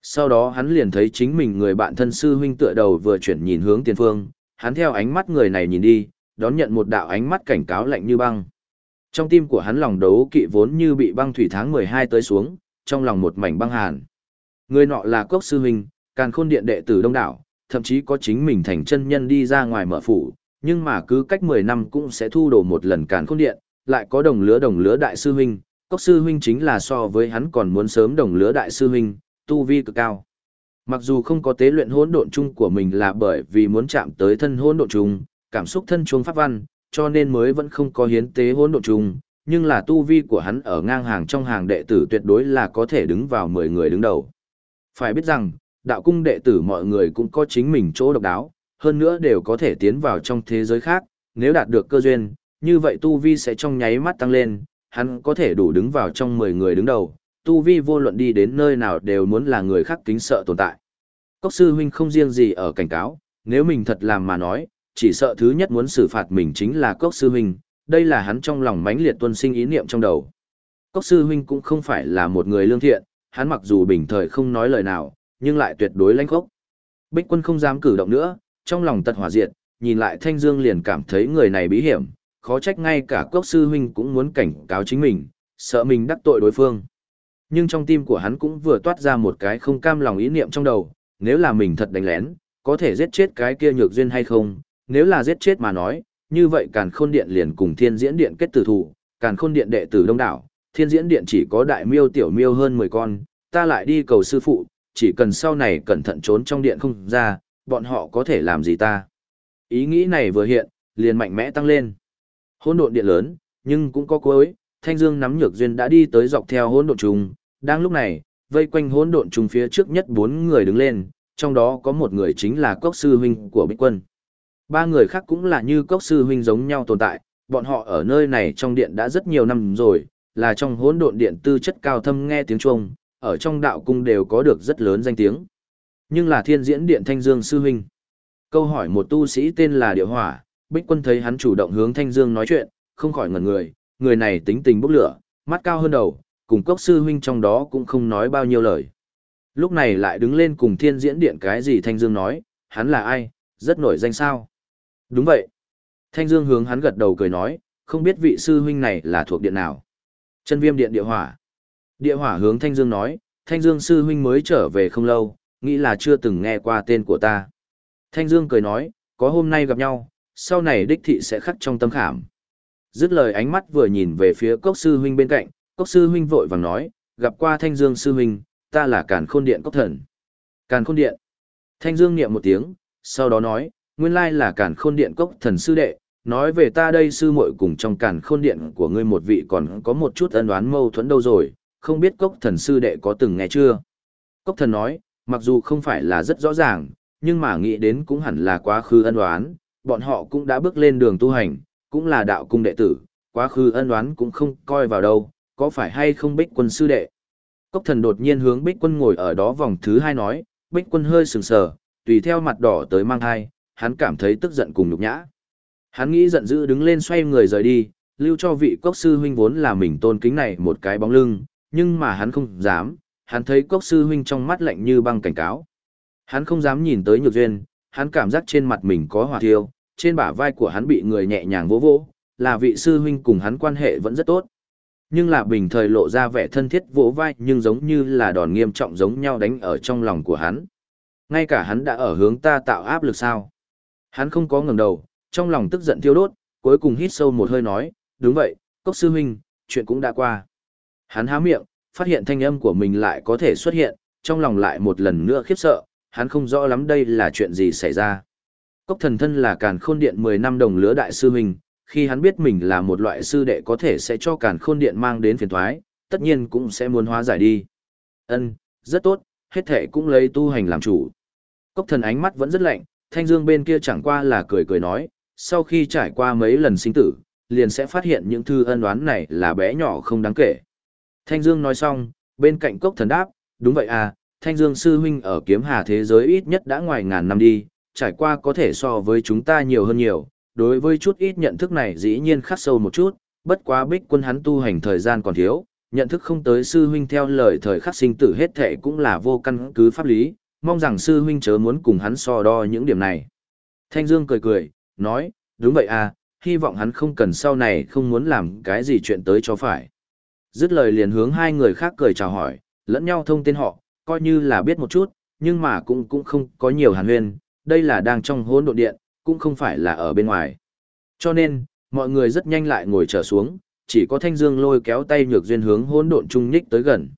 Sau đó hắn liền thấy chính mình người bạn thân sư huynh tựa đầu vừa chuyển nhìn hướng tiền phương, hắn theo ánh mắt người này nhìn đi, đón nhận một đạo ánh mắt cảnh cáo lạnh như băng. Trong tim của hắn lòng đấu kỵ vốn như bị băng thủy tháng 12 tới xuống, trong lòng một mảnh băng hàn. Người nọ là cốc sư huynh, càn khôn điện đệ tử đông đảo, thậm chí có chính mình thành chân nhân đi ra ngoài mở phủ, nhưng mà cứ cách 10 năm cũng sẽ thu đổ một lần càn khôn điện, lại có đồng lứa đồng lứa đại sư huynh, cốc sư huynh chính là so với hắn còn muốn sớm đồng lứa đại sư huynh, tu vi cực cao. Mặc dù không có tế luyện hỗn độn chung của mình là bởi vì muốn chạm tới thân hỗn độn chung, cảm xúc thân chuông pháp văn, cho nên mới vẫn không có hiến tế hỗn độn chung, nhưng là tu vi của hắn ở ngang hàng trong hàng đệ tử tuyệt đối là có thể đứng vào 10 người đứng đầu. Phải biết rằng, đạo cung đệ tử mọi người cũng có chính mình chỗ độc đáo, hơn nữa đều có thể tiến vào trong thế giới khác, nếu đạt được cơ duyên, như vậy tu vi sẽ trong nháy mắt tăng lên, hắn có thể đủ đứng vào trong 10 người đứng đầu, tu vi vô luận đi đến nơi nào đều muốn là người khác kính sợ tồn tại. Cốc sư huynh không riêng gì ở cảnh cáo, nếu mình thật làm mà nói, chỉ sợ thứ nhất muốn xử phạt mình chính là cốc sư huynh, đây là hắn trong lòng mãnh liệt tuân sinh ý niệm trong đầu. Cốc sư huynh cũng không phải là một người lương thiện, hắn mặc dù bình thời không nói lời nào, nhưng lại tuyệt đối lãnh khốc. Bích quân không dám cử động nữa, trong lòng tật hỏa diệt, nhìn lại thanh dương liền cảm thấy người này bí hiểm, khó trách ngay cả cốc sư huynh cũng muốn cảnh cáo chính mình, sợ mình đắc tội đối phương. Nhưng trong tim của hắn cũng vừa toát ra một cái không cam lòng ý niệm trong đầu, nếu là mình thật đánh lén, có thể giết chết cái kia nhược duyên hay không, nếu là giết chết mà nói, như vậy càn khôn điện liền cùng thiên diễn điện kết tử thủ, càn khôn điện đệ tử đông đảo, thiên diễn điện chỉ có đại miêu tiểu miêu hơn 10 con, ta lại đi cầu sư phụ, chỉ cần sau này cẩn thận trốn trong điện không ra, bọn họ có thể làm gì ta. Ý nghĩ này vừa hiện, liền mạnh mẽ tăng lên. Hỗn độn điện lớn, nhưng cũng có cuối, Thanh Dương nắm nhược duyên đã đi tới dọc theo hỗn độn trùng, đang lúc này, vây quanh hỗn độn trùng phía trước nhất bốn người đứng lên, trong đó có một người chính là cốc sư huynh của Bích Quân. Ba người khác cũng là như cốc sư huynh giống nhau tồn tại, bọn họ ở nơi này trong điện đã rất nhiều năm rồi, là trong hỗn độn điện tư chất cao thâm nghe tiếng chuông, ở trong đạo cung đều có được rất lớn danh tiếng. Nhưng là thiên diễn điện Thanh Dương sư huynh. Câu hỏi một tu sĩ tên là Địa Hỏa, Bích Quân thấy hắn chủ động hướng Thanh Dương nói chuyện, không khỏi ngẩn người, người này tính tình bốc lửa, mắt cao hơn đầu, cùng cốc sư huynh trong đó cũng không nói bao nhiêu lời. Lúc này lại đứng lên cùng thiên diễn điện cái gì Thanh Dương nói, hắn là ai, rất nổi danh sao. Đúng vậy. Thanh Dương hướng hắn gật đầu cười nói, không biết vị sư huynh này là thuộc điện nào. Chân viêm điện địa hỏa. Địa hỏa hướng Thanh Dương nói, Thanh Dương sư huynh mới trở về không lâu, nghĩ là chưa từng nghe qua tên của ta. Thanh Dương cười nói, có hôm nay gặp nhau, sau này đích thị sẽ khắc trong tâm khảm. Dứt lời ánh mắt vừa nhìn về phía cốc sư huynh bên cạnh, cốc sư huynh vội vàng nói, gặp qua Thanh Dương sư huynh, ta là Càn Khôn Điện cốc thần. Càn Khôn Điện. Thanh Dương niệm một tiếng, sau đó nói, nguyên lai là Càn Khôn Điện cốc thần sư đệ, nói về ta đây sư muội cùng trong Càn Khôn Điện của ngươi một vị còn có một chút ân oán mâu thuẫn đâu rồi, không biết cốc thần sư đệ có từng nghe chưa? Cốc thần nói, mặc dù không phải là rất rõ ràng, nhưng mà nghĩ đến cũng hẳn là quá khứ ân oán, bọn họ cũng đã bước lên đường tu hành, cũng là đạo cung đệ tử, quá khứ ân oán cũng không coi vào đâu, có phải hay không bích quân sư đệ? Cốc thần đột nhiên hướng bích quân ngồi ở đó vòng thứ hai nói, bích quân hơi sừng sờ, tùy theo mặt đỏ tới mang hai, hắn cảm thấy tức giận cùng nhục nhã. Hắn nghĩ giận dữ đứng lên xoay người rời đi, lưu cho vị cốc sư huynh vốn là mình tôn kính này một cái bóng lưng, nhưng mà hắn không dám, hắn thấy cốc sư huynh trong mắt lạnh như băng cảnh cáo. Hắn không dám nhìn tới nhược duyên, hắn cảm giác trên mặt mình có hỏa thiêu, trên bả vai của hắn bị người nhẹ nhàng vỗ vỗ, là vị sư huynh cùng hắn quan hệ vẫn rất tốt. Nhưng là bình thời lộ ra vẻ thân thiết vỗ vai nhưng giống như là đòn nghiêm trọng giống nhau đánh ở trong lòng của hắn. Ngay cả hắn đã ở hướng ta tạo áp lực sao. Hắn không có ngẩng đầu, trong lòng tức giận thiêu đốt, cuối cùng hít sâu một hơi nói, đúng vậy, cốc sư huynh, chuyện cũng đã qua. Hắn há miệng, phát hiện thanh âm của mình lại có thể xuất hiện, trong lòng lại một lần nữa khiếp sợ, hắn không rõ lắm đây là chuyện gì xảy ra. Cốc thần thân là càn khôn điện 10 năm đồng lứa đại sư mình, khi hắn biết mình là một loại sư đệ có thể sẽ cho càn khôn điện mang đến phiền thoái, tất nhiên cũng sẽ muốn hóa giải đi. Ân, rất tốt, hết thể cũng lấy tu hành làm chủ. Cốc thần ánh mắt vẫn rất lạnh, thanh dương bên kia chẳng qua là cười cười nói, sau khi trải qua mấy lần sinh tử, liền sẽ phát hiện những thư ân đoán này là bé nhỏ không đáng kể. Thanh dương nói xong, bên cạnh cốc thần đáp, đúng vậy à, thanh dương sư huynh ở kiếm hà thế giới ít nhất đã ngoài ngàn năm đi, trải qua có thể so với chúng ta nhiều hơn nhiều, đối với chút ít nhận thức này dĩ nhiên khắc sâu một chút, bất quá bích quân hắn tu hành thời gian còn thiếu, nhận thức không tới sư huynh theo lời thời khắc sinh tử hết thệ cũng là vô căn cứ pháp lý, mong rằng sư huynh chớ muốn cùng hắn so đo những điểm này. Thanh Dương cười cười, nói, đúng vậy à, hy vọng hắn không cần sau này không muốn làm cái gì chuyện tới cho phải. Dứt lời liền hướng hai người khác cười chào hỏi, lẫn nhau thông tên họ, coi như là biết một chút, nhưng mà cũng cũng không có nhiều hàn huyên, đây là đang trong hỗn độn điện, cũng không phải là ở bên ngoài. Cho nên, mọi người rất nhanh lại ngồi trở xuống, chỉ có Thanh Dương lôi kéo tay Nhược Duyên hướng hỗn độn trung nhích tới gần.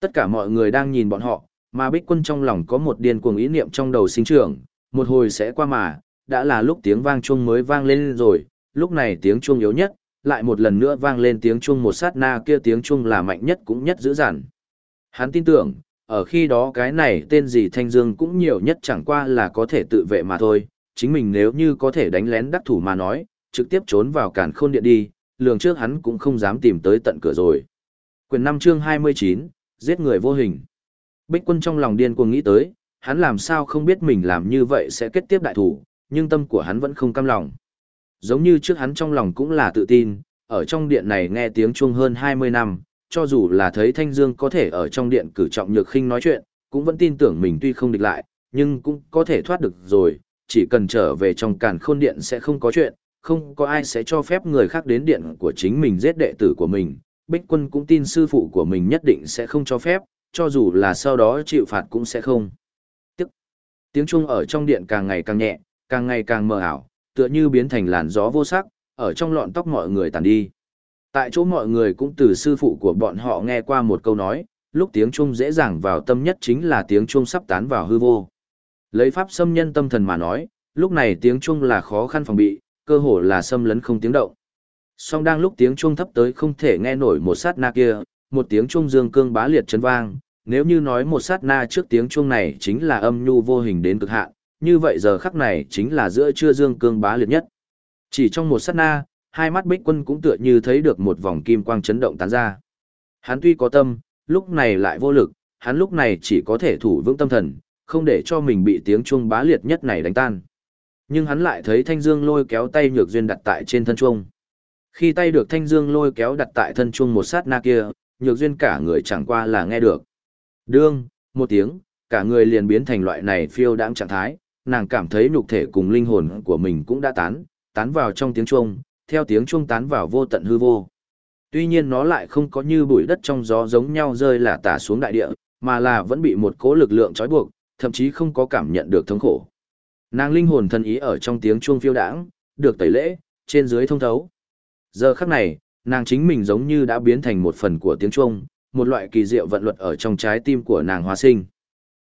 Tất cả mọi người đang nhìn bọn họ, mà Bích Quân trong lòng có một điên cuồng ý niệm trong đầu sinh trưởng, một hồi sẽ qua mà, đã là lúc tiếng vang chuông mới vang lên rồi, lúc này tiếng chuông yếu nhất, lại một lần nữa vang lên tiếng chuông một sát na kia tiếng chuông là mạnh nhất cũng nhất dữ dằn. Hắn tin tưởng, ở khi đó cái này tên gì Thanh Dương cũng nhiều nhất chẳng qua là có thể tự vệ mà thôi, chính mình nếu như có thể đánh lén đắc thủ mà nói, trực tiếp trốn vào cản khôn điện đi, lường trước hắn cũng không dám tìm tới tận cửa rồi. Quyền 5 chương 29, giết người vô hình. Bích quân trong lòng điên cuồng nghĩ tới, hắn làm sao không biết mình làm như vậy sẽ kết tiếp đại thủ, nhưng tâm của hắn vẫn không cam lòng. Giống như trước hắn trong lòng cũng là tự tin, ở trong điện này nghe tiếng chuông hơn 20 năm, cho dù là thấy Thanh Dương có thể ở trong điện cử trọng nhược khinh nói chuyện, cũng vẫn tin tưởng mình tuy không địch lại, nhưng cũng có thể thoát được rồi, chỉ cần trở về trong càn khôn điện sẽ không có chuyện, không có ai sẽ cho phép người khác đến điện của chính mình giết đệ tử của mình. Bích quân cũng tin sư phụ của mình nhất định sẽ không cho phép, cho dù là sau đó chịu phạt cũng sẽ không. Tức, tiếng chuông ở trong điện càng ngày càng nhẹ, càng ngày càng mờ ảo, tựa như biến thành làn gió vô sắc, ở trong lọn tóc mọi người tàn đi. Tại chỗ mọi người cũng từ sư phụ của bọn họ nghe qua một câu nói, lúc tiếng chuông dễ dàng vào tâm nhất chính là tiếng chuông sắp tán vào hư vô. Lấy pháp xâm nhân tâm thần mà nói, lúc này tiếng chuông là khó khăn phòng bị, cơ hồ là xâm lấn không tiếng động. Song đang lúc tiếng chuông thấp tới không thể nghe nổi một sát na kia, một tiếng chuông dương cương bá liệt chấn vang, nếu như nói một sát na trước tiếng chuông này chính là âm nhu vô hình đến cực hạn, như vậy giờ khắc này chính là giữa trưa dương cương bá liệt nhất. Chỉ trong một sát na, hai mắt bích quân cũng tựa như thấy được một vòng kim quang chấn động tán ra. Hắn tuy có tâm, lúc này lại vô lực, hắn lúc này chỉ có thể thủ vững tâm thần, không để cho mình bị tiếng chuông bá liệt nhất này đánh tan. Nhưng hắn lại thấy Thanh Dương lôi kéo tay Nhược Duyên đặt tại trên thân chuông. Khi tay được Thanh Dương lôi kéo đặt tại thân chuông một sát na kia, Nhược Duyên cả người chẳng qua là nghe được. Đương, một tiếng, cả người liền biến thành loại này phiêu đãng trạng thái, nàng cảm thấy nhục thể cùng linh hồn của mình cũng đã tán, tán vào trong tiếng chuông, theo tiếng chuông tán vào vô tận hư vô. Tuy nhiên nó lại không có như bụi đất trong gió giống nhau rơi là tả xuống đại địa, mà là vẫn bị một cố lực lượng trói buộc, thậm chí không có cảm nhận được thống khổ. Nàng linh hồn thân ý ở trong tiếng chuông phiêu đãng, được tẩy lễ, trên dưới thông thấu. Giờ khắc này, nàng chính mình giống như đã biến thành một phần của tiếng chuông, một loại kỳ diệu vận luật ở trong trái tim của nàng hóa sinh.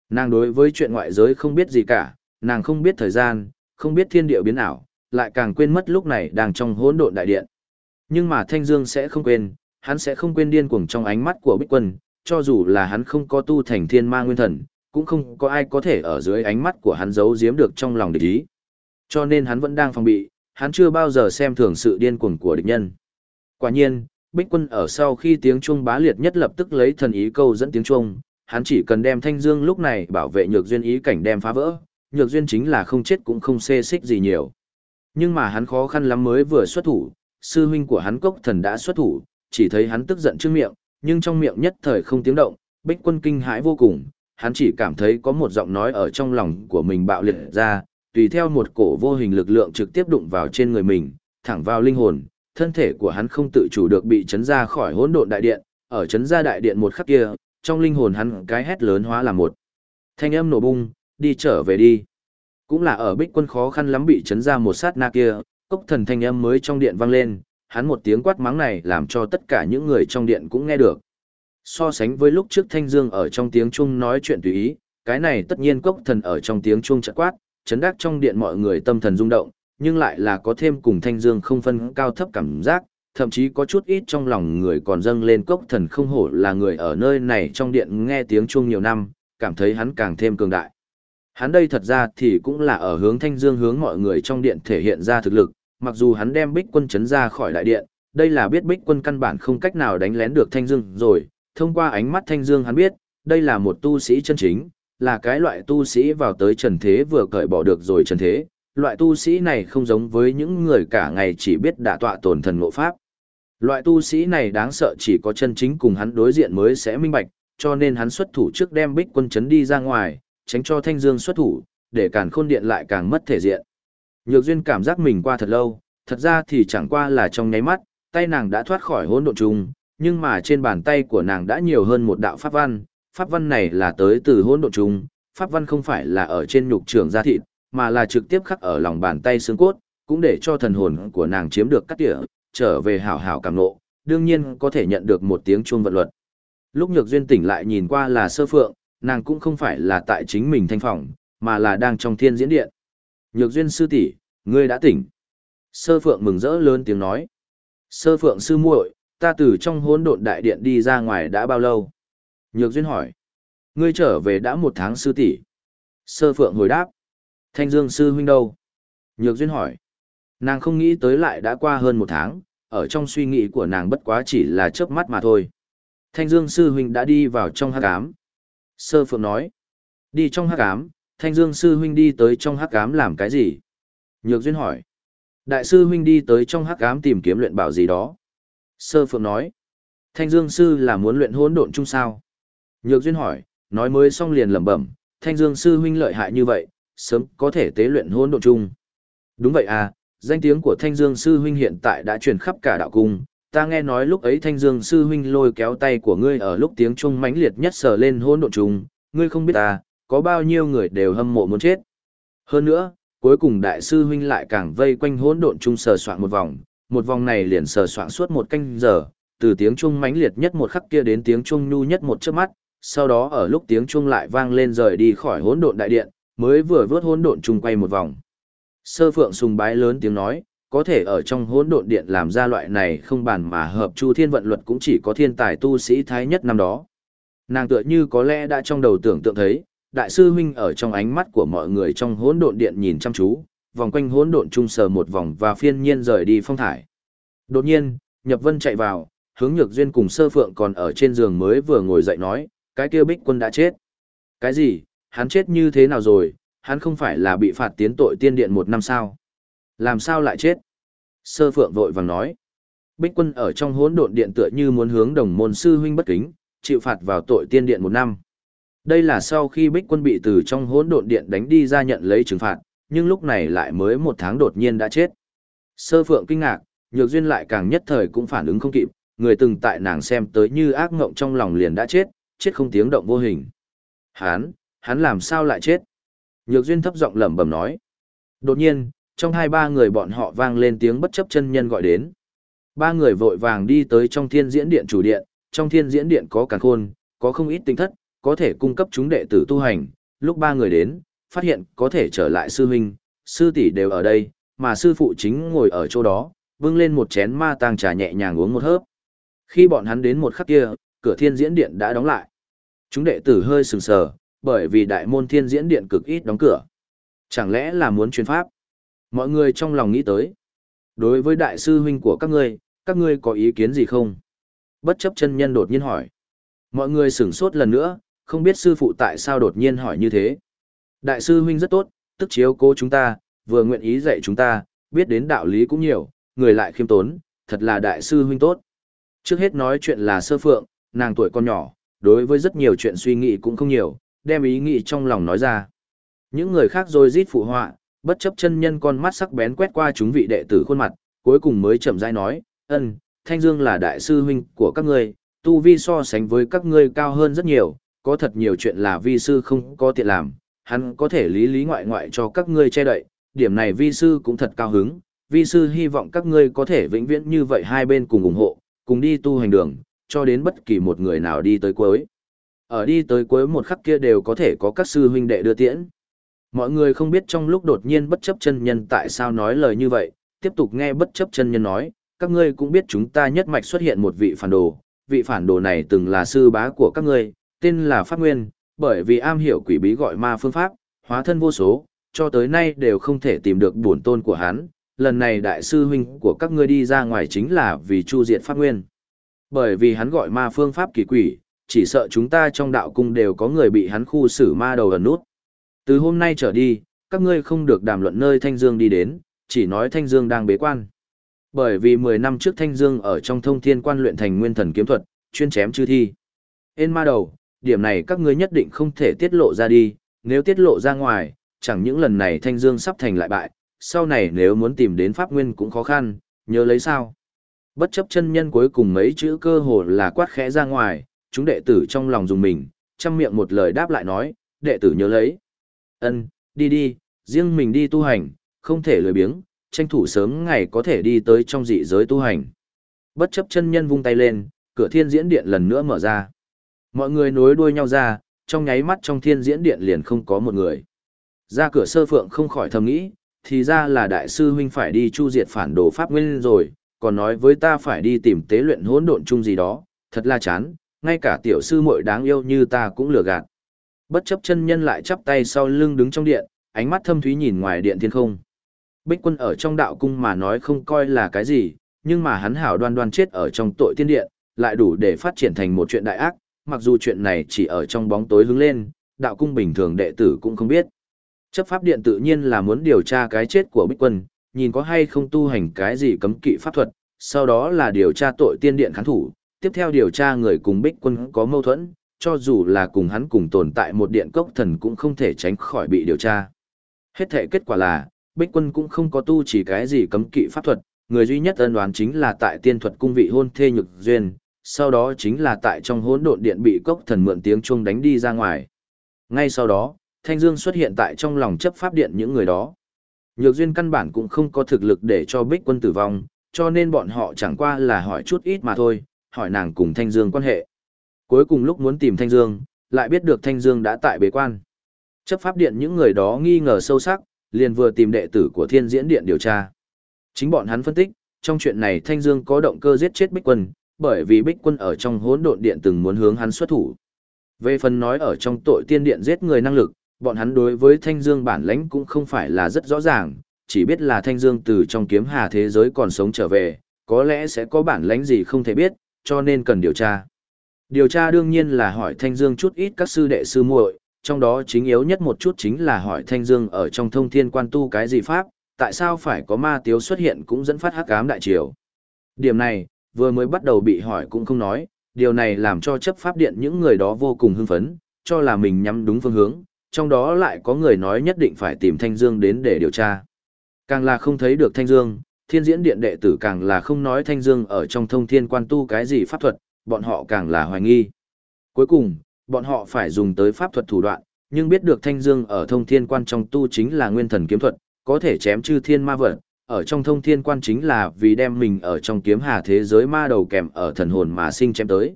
Nàng đối với chuyện ngoại giới không biết gì cả, nàng không biết thời gian, không biết thiên địa biến ảo, lại càng quên mất lúc này đang trong hỗn độn đại điện. Nhưng mà Thanh Dương sẽ không quên, hắn sẽ không quên điên cuồng trong ánh mắt của Bích Quân, cho dù là hắn không có tu thành thiên ma nguyên thần, cũng không có ai có thể ở dưới ánh mắt của hắn giấu giếm được trong lòng địch ý. Cho nên hắn vẫn đang phòng bị, hắn chưa bao giờ xem thường sự điên cuồng của địch nhân. Quả nhiên, Bích Quân ở sau khi tiếng chuông bá liệt nhất lập tức lấy thần ý câu dẫn tiếng chuông, hắn chỉ cần đem Thanh Dương lúc này bảo vệ nhược duyên ý cảnh đem phá vỡ, nhược duyên chính là không chết cũng không xê xích gì nhiều. Nhưng mà hắn khó khăn lắm mới vừa xuất thủ, sư huynh của hắn cốc thần đã xuất thủ, chỉ thấy hắn tức giận trước miệng, nhưng trong miệng nhất thời không tiếng động, bích quân kinh hãi vô cùng, hắn chỉ cảm thấy có một giọng nói ở trong lòng của mình bạo liệt ra, tùy theo một cổ vô hình lực lượng trực tiếp đụng vào trên người mình, thẳng vào linh hồn, thân thể của hắn không tự chủ được bị chấn ra khỏi hỗn độn đại điện, ở chấn ra đại điện một khắc kia, trong linh hồn hắn cái hét lớn hóa là một. Thanh âm nổ bung, đi trở về đi. Cũng là ở bích quân khó khăn lắm bị chấn ra một sát na kia, cốc thần thanh âm mới trong điện vang lên, hắn một tiếng quát mắng này làm cho tất cả những người trong điện cũng nghe được. So sánh với lúc trước Thanh Dương ở trong tiếng chuông nói chuyện tùy ý, cái này tất nhiên cốc thần ở trong tiếng chuông chợt quát, chấn đắc trong điện mọi người tâm thần rung động, nhưng lại là có thêm cùng Thanh Dương không phân cao thấp cảm giác, thậm chí có chút ít trong lòng người còn dâng lên cốc thần không hổ là người ở nơi này trong điện nghe tiếng chuông nhiều năm, cảm thấy hắn càng thêm cường đại. Hắn đây thật ra thì cũng là ở hướng Thanh Dương hướng mọi người trong điện thể hiện ra thực lực, mặc dù hắn đem Bích Quân chấn ra khỏi đại điện, đây là biết Bích Quân căn bản không cách nào đánh lén được Thanh Dương rồi, thông qua ánh mắt Thanh Dương hắn biết, đây là một tu sĩ chân chính, là cái loại tu sĩ vào tới trần thế vừa cởi bỏ được rồi trần thế, loại tu sĩ này không giống với những người cả ngày chỉ biết đả tọa tổn thần ngộ pháp. Loại tu sĩ này đáng sợ chỉ có chân chính cùng hắn đối diện mới sẽ minh bạch, cho nên hắn xuất thủ trước đem Bích Quân chấn đi ra ngoài, tránh cho Thanh Dương xuất thủ, để càn khôn điện lại càng mất thể diện. Nhược Duyên cảm giác mình qua thật lâu, thật ra thì chẳng qua là trong nháy mắt, tay nàng đã thoát khỏi hỗn độn trùng, nhưng mà trên bàn tay của nàng đã nhiều hơn một đạo pháp văn, pháp văn này là tới từ hỗn độn trùng, pháp văn không phải là ở trên nhục trường da thịt, mà là trực tiếp khắc ở lòng bàn tay xương cốt, cũng để cho thần hồn của nàng chiếm được cắt tỉa, trở về hảo hảo cảm nộ, đương nhiên có thể nhận được một tiếng chuông vận luật. Lúc Nhược Duyên tỉnh lại nhìn qua là sơ phượng, nàng cũng không phải là tại chính mình thanh phòng, mà là đang trong thiên diễn điện. Nhược duyên sư tỷ, ngươi đã tỉnh. Sơ phượng mừng rỡ lớn tiếng nói. Sơ phượng sư muội, ta từ trong hỗn độn đại điện đi ra ngoài đã bao lâu? Nhược duyên hỏi. Ngươi trở về đã một tháng sư tỷ. Sơ phượng hồi đáp. Thanh dương sư huynh đâu? Nhược duyên hỏi. Nàng không nghĩ tới lại đã qua hơn một tháng, ở trong suy nghĩ của nàng bất quá chỉ là chớp mắt mà thôi. Thanh dương sư huynh đã đi vào trong hát cám Sơ Phượng nói, đi trong hắc ám, Thanh Dương sư huynh đi tới trong hắc ám làm cái gì? Nhược Duyên hỏi, đại sư huynh đi tới trong hắc ám tìm kiếm luyện bảo gì đó. Sơ Phượng nói, Thanh Dương sư là muốn luyện hỗn độn chung sao? Nhược Duyên hỏi, nói mới xong liền lẩm bẩm, Thanh Dương sư huynh lợi hại như vậy, sớm có thể tế luyện hỗn độn chung. Đúng vậy à, danh tiếng của Thanh Dương sư huynh hiện tại đã truyền khắp cả đạo cung, ta nghe nói lúc ấy thanh dương sư huynh lôi kéo tay của ngươi ở lúc tiếng trung mãnh liệt nhất sờ lên hỗn độn trùng, ngươi không biết ta, có bao nhiêu người đều hâm mộ muốn chết. Hơn nữa, cuối cùng đại sư huynh lại càng vây quanh hỗn độn trung sờ soạn một vòng, một vòng này liền sờ soạn suốt một canh giờ, từ tiếng trung mãnh liệt nhất một khắc kia đến tiếng trung nhu nhất một chớp mắt, sau đó ở lúc tiếng trung lại vang lên rời đi khỏi hỗn độn đại điện, mới vừa vớt hỗn độn trung quay một vòng. Sơ Phượng sùng bái lớn tiếng nói, có thể ở trong hỗn độn điện làm ra loại này không bàn mà hợp chu thiên vận luật cũng chỉ có thiên tài tu sĩ thái nhất năm đó. Nàng tựa như có lẽ đã trong đầu tưởng tượng thấy, đại sư huynh ở trong ánh mắt của mọi người trong hỗn độn điện nhìn chăm chú, vòng quanh hỗn độn trung sờ một vòng và phiên nhiên rời đi phong thải. Đột nhiên, Nhập Vân chạy vào, hướng Nhược Duyên cùng Sơ Phượng còn ở trên giường mới vừa ngồi dậy nói, cái kia Bích Quân đã chết. Cái gì? Hắn chết như thế nào rồi? Hắn không phải là bị phạt tiến tội tiên điện một năm sao? Làm sao lại chết? Sơ Phượng vội vàng nói. Bích Quân ở trong hỗn độn điện tựa như muốn hướng đồng môn sư huynh bất kính, chịu phạt vào tội tiên điện một năm. Đây là sau khi Bích Quân bị từ trong hỗn độn điện đánh đi ra nhận lấy trừng phạt, nhưng lúc này lại mới một tháng đột nhiên đã chết. Sơ Phượng kinh ngạc, Nhược Duyên lại càng nhất thời cũng phản ứng không kịp, người từng tại nàng xem tới như ác ngộng trong lòng liền đã chết, chết không tiếng động vô hình. Hắn, hắn làm sao lại chết? Nhược Duyên thấp giọng lẩm bẩm nói. Đột nhiên, trong hai ba người bọn họ vang lên tiếng bất chấp chân nhân gọi đến. Ba người vội vàng đi tới trong thiên diễn điện chủ điện, trong thiên diễn điện có càng khôn, có không ít tinh thất, có thể cung cấp chúng đệ tử tu hành. Lúc ba người đến, phát hiện có thể trở lại sư huynh, sư tỷ đều ở đây, mà sư phụ chính ngồi ở chỗ đó, vưng lên một chén ma tang trà nhẹ nhàng uống một hớp. Khi bọn hắn đến một khắc kia, cửa thiên diễn điện đã đóng lại. Chúng đệ tử hơi sừng sờ, bởi vì đại môn thiên diễn điện cực ít đóng cửa. Chẳng lẽ là muốn truyền pháp? Mọi người trong lòng nghĩ tới. Đối với đại sư huynh của các ngươi, các ngươi có ý kiến gì không? Bất chấp chân nhân đột nhiên hỏi. Mọi người sửng sốt lần nữa, không biết sư phụ tại sao đột nhiên hỏi như thế. Đại sư huynh rất tốt, tức chiếu cố chúng ta, vừa nguyện ý dạy chúng ta, biết đến đạo lý cũng nhiều, người lại khiêm tốn, thật là đại sư huynh tốt. Trước hết nói chuyện là sơ phượng, nàng tuổi còn nhỏ, đối với rất nhiều chuyện suy nghĩ cũng không nhiều, đem ý nghĩ trong lòng nói ra. Những người khác rồi rít phụ họa, bất chấp chân nhân con mắt sắc bén quét qua chúng vị đệ tử khuôn mặt, cuối cùng mới chậm rãi nói, ân, Thanh Dương là đại sư huynh của các ngươi, tu vi so sánh với các ngươi cao hơn rất nhiều, có thật nhiều chuyện là vi sư không có tiện làm, hắn có thể lý lý ngoại ngoại cho các ngươi che đậy, điểm này vi sư cũng thật cao hứng, vi sư hy vọng các ngươi có thể vĩnh viễn như vậy hai bên cùng ủng hộ, cùng đi tu hành đường, cho đến bất kỳ một người nào đi tới cuối. Ở đi tới cuối một khắc kia đều có thể có các sư huynh đệ đưa tiễn. Mọi người không biết trong lúc đột nhiên bất chấp chân nhân tại sao nói lời như vậy, tiếp tục nghe bất chấp chân nhân nói, các ngươi cũng biết chúng ta nhất mạch xuất hiện một vị phản đồ, vị phản đồ này từng là sư bá của các ngươi, tên là Pháp Nguyên, bởi vì am hiểu quỷ bí gọi ma phương pháp, hóa thân vô số, cho tới nay đều không thể tìm được bổn tôn của hắn. Lần này đại sư huynh của các ngươi đi ra ngoài chính là vì chu diệt Pháp Nguyên. Bởi vì hắn gọi ma phương pháp kỳ quỷ, chỉ sợ chúng ta trong đạo cung đều có người bị hắn khu xử ma đầu ẩn nút. Từ hôm nay trở đi, các ngươi không được đàm luận nơi Thanh Dương đi đến, chỉ nói Thanh Dương đang bế quan. Bởi vì 10 năm trước Thanh Dương ở trong thông thiên quan luyện thành nguyên thần kiếm thuật, chuyên chém chư thi. Ên ma đầu, điểm này các ngươi nhất định không thể tiết lộ ra đi, nếu tiết lộ ra ngoài, chẳng những lần này Thanh Dương sắp thành lại bại, sau này nếu muốn tìm đến Pháp Nguyên cũng khó khăn, nhớ lấy sao. Bất chấp chân nhân cuối cùng mấy chữ cơ hồ là quát khẽ ra ngoài, chúng đệ tử trong lòng dùng mình, chăm miệng một lời đáp lại nói, đệ tử nhớ lấy ân đi đi, riêng mình đi tu hành, không thể lười biếng, tranh thủ sớm ngày có thể đi tới trong dị giới tu hành. Bất chấp chân nhân vung tay lên, cửa thiên diễn điện lần nữa mở ra. Mọi người nối đuôi nhau ra, trong nháy mắt trong thiên diễn điện liền không có một người. Ra cửa sơ phượng không khỏi thầm nghĩ, thì ra là đại sư huynh phải đi chu diệt phản đồ pháp nguyên rồi, còn nói với ta phải đi tìm tế luyện hỗn độn chung gì đó, thật là chán, ngay cả tiểu sư muội đáng yêu như ta cũng lừa gạt. Bất chấp chân nhân lại chắp tay sau lưng đứng trong điện, ánh mắt thâm thúy nhìn ngoài điện thiên không. Bích quân ở trong đạo cung mà nói không coi là cái gì, nhưng mà hắn hảo đoan đoan chết ở trong tội tiên điện, lại đủ để phát triển thành một chuyện đại ác, mặc dù chuyện này chỉ ở trong bóng tối hướng lên, đạo cung bình thường đệ tử cũng không biết. Chấp pháp điện tự nhiên là muốn điều tra cái chết của Bích quân, nhìn có hay không tu hành cái gì cấm kỵ pháp thuật, sau đó là điều tra tội tiên điện khán thủ, tiếp theo điều tra người cùng Bích quân có mâu thuẫn, cho dù là cùng hắn cùng tồn tại một điện cốc thần cũng không thể tránh khỏi bị điều tra. Hết thể kết quả là, Bích quân cũng không có tu chỉ cái gì cấm kỵ pháp thuật, người duy nhất ân đoán chính là tại tiên thuật cung vị hôn thê nhược duyên, sau đó chính là tại trong hỗn độn điện bị cốc thần mượn tiếng chuông đánh đi ra ngoài. Ngay sau đó, Thanh Dương xuất hiện tại trong lòng chấp pháp điện những người đó. Nhược duyên căn bản cũng không có thực lực để cho Bích quân tử vong, cho nên bọn họ chẳng qua là hỏi chút ít mà thôi, hỏi nàng cùng Thanh Dương quan hệ. Cuối cùng lúc muốn tìm Thanh Dương, lại biết được Thanh Dương đã tại bế quan. Chấp pháp điện những người đó nghi ngờ sâu sắc, liền vừa tìm đệ tử của Thiên Diễn Điện điều tra. Chính bọn hắn phân tích, trong chuyện này Thanh Dương có động cơ giết chết Bích Quân, bởi vì Bích Quân ở trong hỗn độn điện từng muốn hướng hắn xuất thủ. Về phần nói ở trong tội tiên điện giết người năng lực, bọn hắn đối với Thanh Dương bản lãnh cũng không phải là rất rõ ràng, chỉ biết là Thanh Dương từ trong kiếm hà thế giới còn sống trở về, có lẽ sẽ có bản lãnh gì không thể biết, cho nên cần điều tra. Điều tra đương nhiên là hỏi Thanh Dương chút ít các sư đệ sư muội, trong đó chính yếu nhất một chút chính là hỏi Thanh Dương ở trong thông thiên quan tu cái gì pháp, tại sao phải có ma tiếu xuất hiện cũng dẫn phát hắc ám đại triều. Điểm này, vừa mới bắt đầu bị hỏi cũng không nói, điều này làm cho chấp pháp điện những người đó vô cùng hưng phấn, cho là mình nhắm đúng phương hướng, trong đó lại có người nói nhất định phải tìm Thanh Dương đến để điều tra. Càng là không thấy được Thanh Dương, thiên diễn điện đệ tử càng là không nói Thanh Dương ở trong thông thiên quan tu cái gì pháp thuật, bọn họ càng là hoài nghi. Cuối cùng, bọn họ phải dùng tới pháp thuật thủ đoạn, nhưng biết được Thanh Dương ở thông thiên quan trong tu chính là nguyên thần kiếm thuật, có thể chém chư thiên ma vật, ở trong thông thiên quan chính là vì đem mình ở trong kiếm hà thế giới ma đầu kèm ở thần hồn mà sinh chém tới.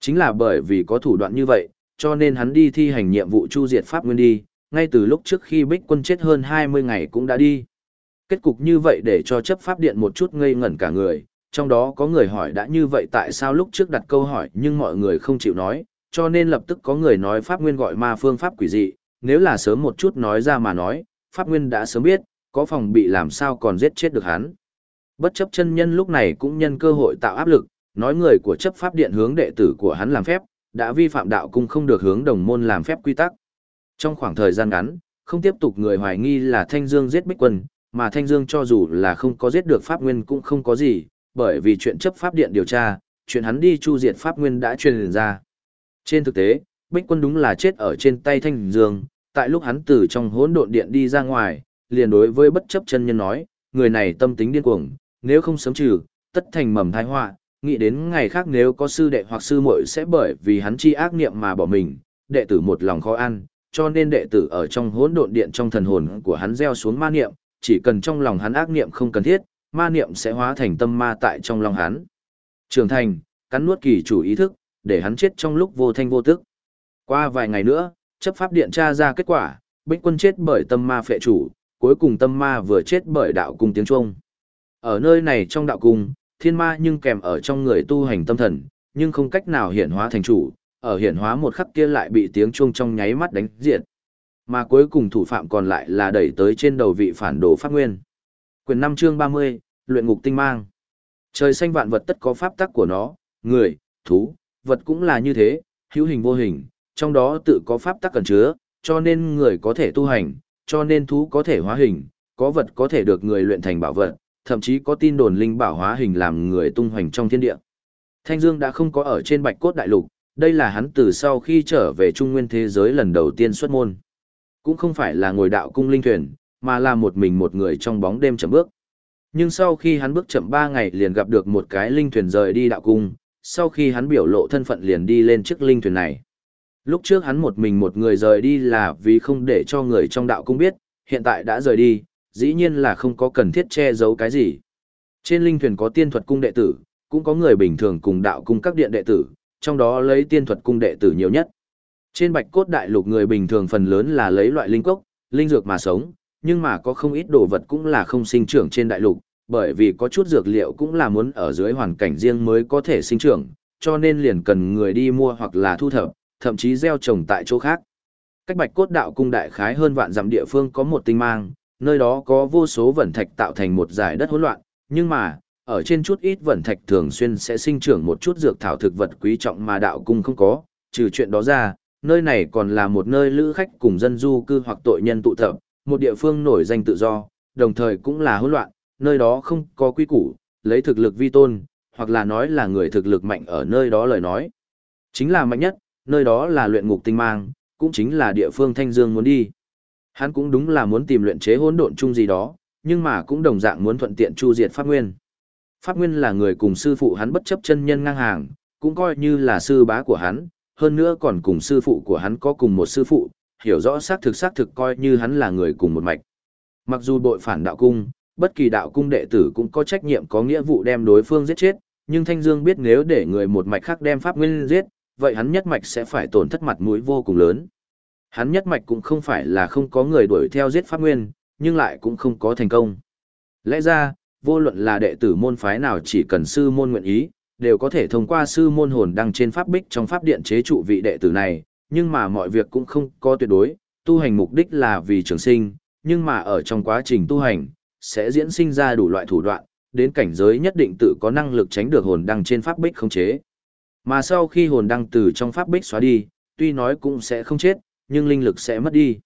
Chính là bởi vì có thủ đoạn như vậy, cho nên hắn đi thi hành nhiệm vụ chu diệt pháp nguyên đi, ngay từ lúc trước khi bích quân chết hơn 20 ngày cũng đã đi. Kết cục như vậy để cho chấp pháp điện một chút ngây ngẩn cả người, trong đó có người hỏi đã như vậy tại sao lúc trước đặt câu hỏi nhưng mọi người không chịu nói, cho nên lập tức có người nói pháp nguyên gọi ma phương pháp quỷ dị, nếu là sớm một chút nói ra mà nói, pháp nguyên đã sớm biết, có phòng bị làm sao còn giết chết được hắn. Bất chấp chân nhân lúc này cũng nhân cơ hội tạo áp lực, nói người của chấp pháp điện hướng đệ tử của hắn làm phép, đã vi phạm đạo cung không được hướng đồng môn làm phép quy tắc. Trong khoảng thời gian ngắn, không tiếp tục người hoài nghi là Thanh Dương giết Bích Quân, mà Thanh Dương cho dù là không có giết được Pháp Nguyên cũng không có gì, bởi vì chuyện chấp pháp điện điều tra, chuyện hắn đi chu diệt Pháp Nguyên đã truyền ra. Trên thực tế, Bích Quân đúng là chết ở trên tay Thanh Dương, tại lúc hắn từ trong hỗn độn điện đi ra ngoài, liền đối với bất chấp chân nhân nói, người này tâm tính điên cuồng, nếu không sớm trừ, tất thành mầm tai họa, nghĩ đến ngày khác nếu có sư đệ hoặc sư muội sẽ bởi vì hắn chi ác niệm mà bỏ mình, đệ tử một lòng khó ăn, cho nên đệ tử ở trong hỗn độn điện trong thần hồn của hắn gieo xuống ma niệm, chỉ cần trong lòng hắn ác niệm không cần thiết, ma niệm sẽ hóa thành tâm ma tại trong lòng hắn. Trưởng thành, cắn nuốt kỳ chủ ý thức, để hắn chết trong lúc vô thanh vô tức. Qua vài ngày nữa, chấp pháp điện tra ra kết quả, Bích Quân chết bởi tâm ma phệ chủ, cuối cùng tâm ma vừa chết bởi đạo cung tiếng Trung. Ở nơi này trong đạo cung, thiên ma nhưng kèm ở trong người tu hành tâm thần, nhưng không cách nào hiển hóa thành chủ, ở hiển hóa một khắc kia lại bị tiếng chuông trong nháy mắt đánh diệt. Mà cuối cùng thủ phạm còn lại là đẩy tới trên đầu vị phản đồ pháp nguyên. Quyền 5 chương 30, luyện ngục tinh mang. Trời xanh vạn vật tất có pháp tắc của nó, người, thú, vật cũng là như thế, hữu hình vô hình, trong đó tự có pháp tắc cần chứa, cho nên người có thể tu hành, cho nên thú có thể hóa hình, có vật có thể được người luyện thành bảo vật, thậm chí có tin đồn linh bảo hóa hình làm người tung hoành trong thiên địa. Thanh Dương đã không có ở trên Bạch Cốt Đại Lục, đây là hắn từ sau khi trở về Trung Nguyên thế giới lần đầu tiên xuất môn. Cũng không phải là ngồi đạo cung linh thuyền, mà là một mình một người trong bóng đêm chậm bước. Nhưng sau khi hắn bước chậm 3 ngày liền gặp được một cái linh thuyền rời đi đạo cung, sau khi hắn biểu lộ thân phận liền đi lên chiếc linh thuyền này. Lúc trước hắn một mình một người rời đi là vì không để cho người trong đạo cung biết, hiện tại đã rời đi, dĩ nhiên là không có cần thiết che giấu cái gì. Trên linh thuyền có tiên thuật cung đệ tử, cũng có người bình thường cùng đạo cung các điện đệ tử, trong đó lấy tiên thuật cung đệ tử nhiều nhất. Trên bạch cốt đại lục người bình thường phần lớn là lấy loại linh cốc, linh dược mà sống, nhưng mà có không ít đồ vật cũng là không sinh trưởng trên đại lục, bởi vì có chút dược liệu cũng là muốn ở dưới hoàn cảnh riêng mới có thể sinh trưởng, cho nên liền cần người đi mua hoặc là thu thập, thậm chí gieo trồng tại chỗ khác. Cách bạch cốt đạo cung đại khái hơn vạn dặm địa phương có một tinh mang, nơi đó có vô số vẩn thạch tạo thành một giải đất hỗn loạn, nhưng mà, ở trên chút ít vẩn thạch thường xuyên sẽ sinh trưởng một chút dược thảo thực vật quý trọng mà đạo cung không có, trừ chuyện đó ra, nơi này còn là một nơi lữ khách cùng dân du cư hoặc tội nhân tụ tập, một địa phương nổi danh tự do, đồng thời cũng là hỗn loạn, nơi đó không có quy củ, lấy thực lực vi tôn, hoặc là nói là người thực lực mạnh ở nơi đó lời nói. Chính là mạnh nhất, nơi đó là luyện ngục tinh mang, cũng chính là địa phương Thanh Dương muốn đi. Hắn cũng đúng là muốn tìm luyện chế hỗn độn chung gì đó, nhưng mà cũng đồng dạng muốn thuận tiện chu diệt Pháp Nguyên. Pháp Nguyên là người cùng sư phụ hắn bất chấp chân nhân ngang hàng, cũng coi như là sư bá của hắn, hơn nữa còn cùng sư phụ của hắn có cùng một sư phụ, hiểu rõ xác thực xác thực coi như hắn là người cùng một mạch. Mặc dù bội phản đạo cung, bất kỳ đạo cung đệ tử cũng có trách nhiệm có nghĩa vụ đem đối phương giết chết, nhưng Thanh Dương biết nếu để người một mạch khác đem Pháp Nguyên giết, vậy hắn nhất mạch sẽ phải tổn thất mặt mũi vô cùng lớn. Hắn nhất mạch cũng không phải là không có người đuổi theo giết Pháp Nguyên, nhưng lại cũng không có thành công. Lẽ ra, vô luận là đệ tử môn phái nào chỉ cần sư môn nguyện ý, đều có thể thông qua sư môn hồn đăng trên pháp bích trong pháp điện chế trụ vị đệ tử này, nhưng mà mọi việc cũng không có tuyệt đối, tu hành mục đích là vì trường sinh, nhưng mà ở trong quá trình tu hành, sẽ diễn sinh ra đủ loại thủ đoạn, đến cảnh giới nhất định tự có năng lực tránh được hồn đăng trên pháp bích không chế. Mà sau khi hồn đăng từ trong pháp bích xóa đi, tuy nói cũng sẽ không chết, nhưng linh lực sẽ mất đi.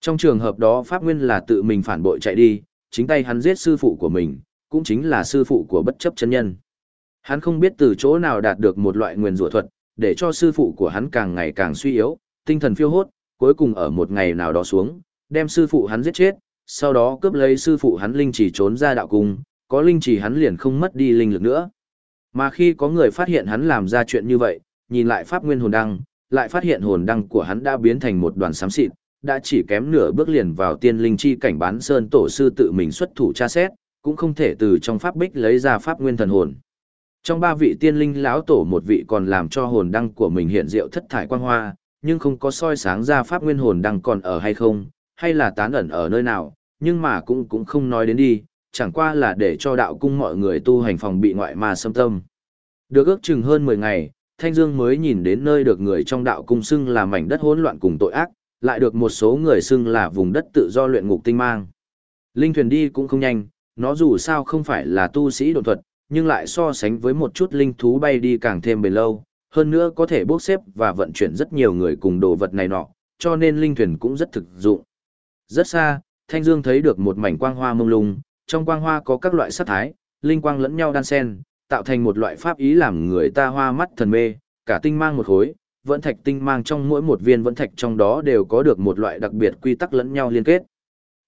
Trong trường hợp đó Pháp Nguyên là tự mình phản bội chạy đi, chính tay hắn giết sư phụ của mình, cũng chính là sư phụ của bất chấp chân nhân. Hắn không biết từ chỗ nào đạt được một loại nguyên rủa thuật, để cho sư phụ của hắn càng ngày càng suy yếu, tinh thần phiêu hốt, cuối cùng ở một ngày nào đó xuống, đem sư phụ hắn giết chết, sau đó cướp lấy sư phụ hắn linh chỉ trốn ra đạo cung, có linh chỉ hắn liền không mất đi linh lực nữa. Mà khi có người phát hiện hắn làm ra chuyện như vậy, nhìn lại pháp nguyên hồn đăng, lại phát hiện hồn đăng của hắn đã biến thành một đoàn xám xịt, đã chỉ kém nửa bước liền vào tiên linh chi cảnh bán sơn tổ sư tự mình xuất thủ tra xét, cũng không thể từ trong pháp bích lấy ra pháp nguyên thần hồn. Trong ba vị tiên linh lão tổ một vị còn làm cho hồn đăng của mình hiện diệu thất thải quang hoa, nhưng không có soi sáng ra pháp nguyên hồn đăng còn ở hay không, hay là tán ẩn ở nơi nào, nhưng mà cũng cũng không nói đến đi, chẳng qua là để cho đạo cung mọi người tu hành phòng bị ngoại ma xâm tâm. Được ước chừng hơn 10 ngày, Thanh Dương mới nhìn đến nơi được người trong đạo cung xưng là mảnh đất hỗn loạn cùng tội ác, lại được một số người xưng là vùng đất tự do luyện ngục tinh mang. Linh thuyền đi cũng không nhanh, nó dù sao không phải là tu sĩ độ thuật, nhưng lại so sánh với một chút linh thú bay đi càng thêm bền lâu, hơn nữa có thể bốc xếp và vận chuyển rất nhiều người cùng đồ vật này nọ, cho nên linh thuyền cũng rất thực dụng. Rất xa, Thanh Dương thấy được một mảnh quang hoa mông lung, trong quang hoa có các loại sắc thái, linh quang lẫn nhau đan xen, tạo thành một loại pháp ý làm người ta hoa mắt thần mê, cả tinh mang một khối, vẫn thạch tinh mang trong mỗi một viên vẫn thạch trong đó đều có được một loại đặc biệt quy tắc lẫn nhau liên kết.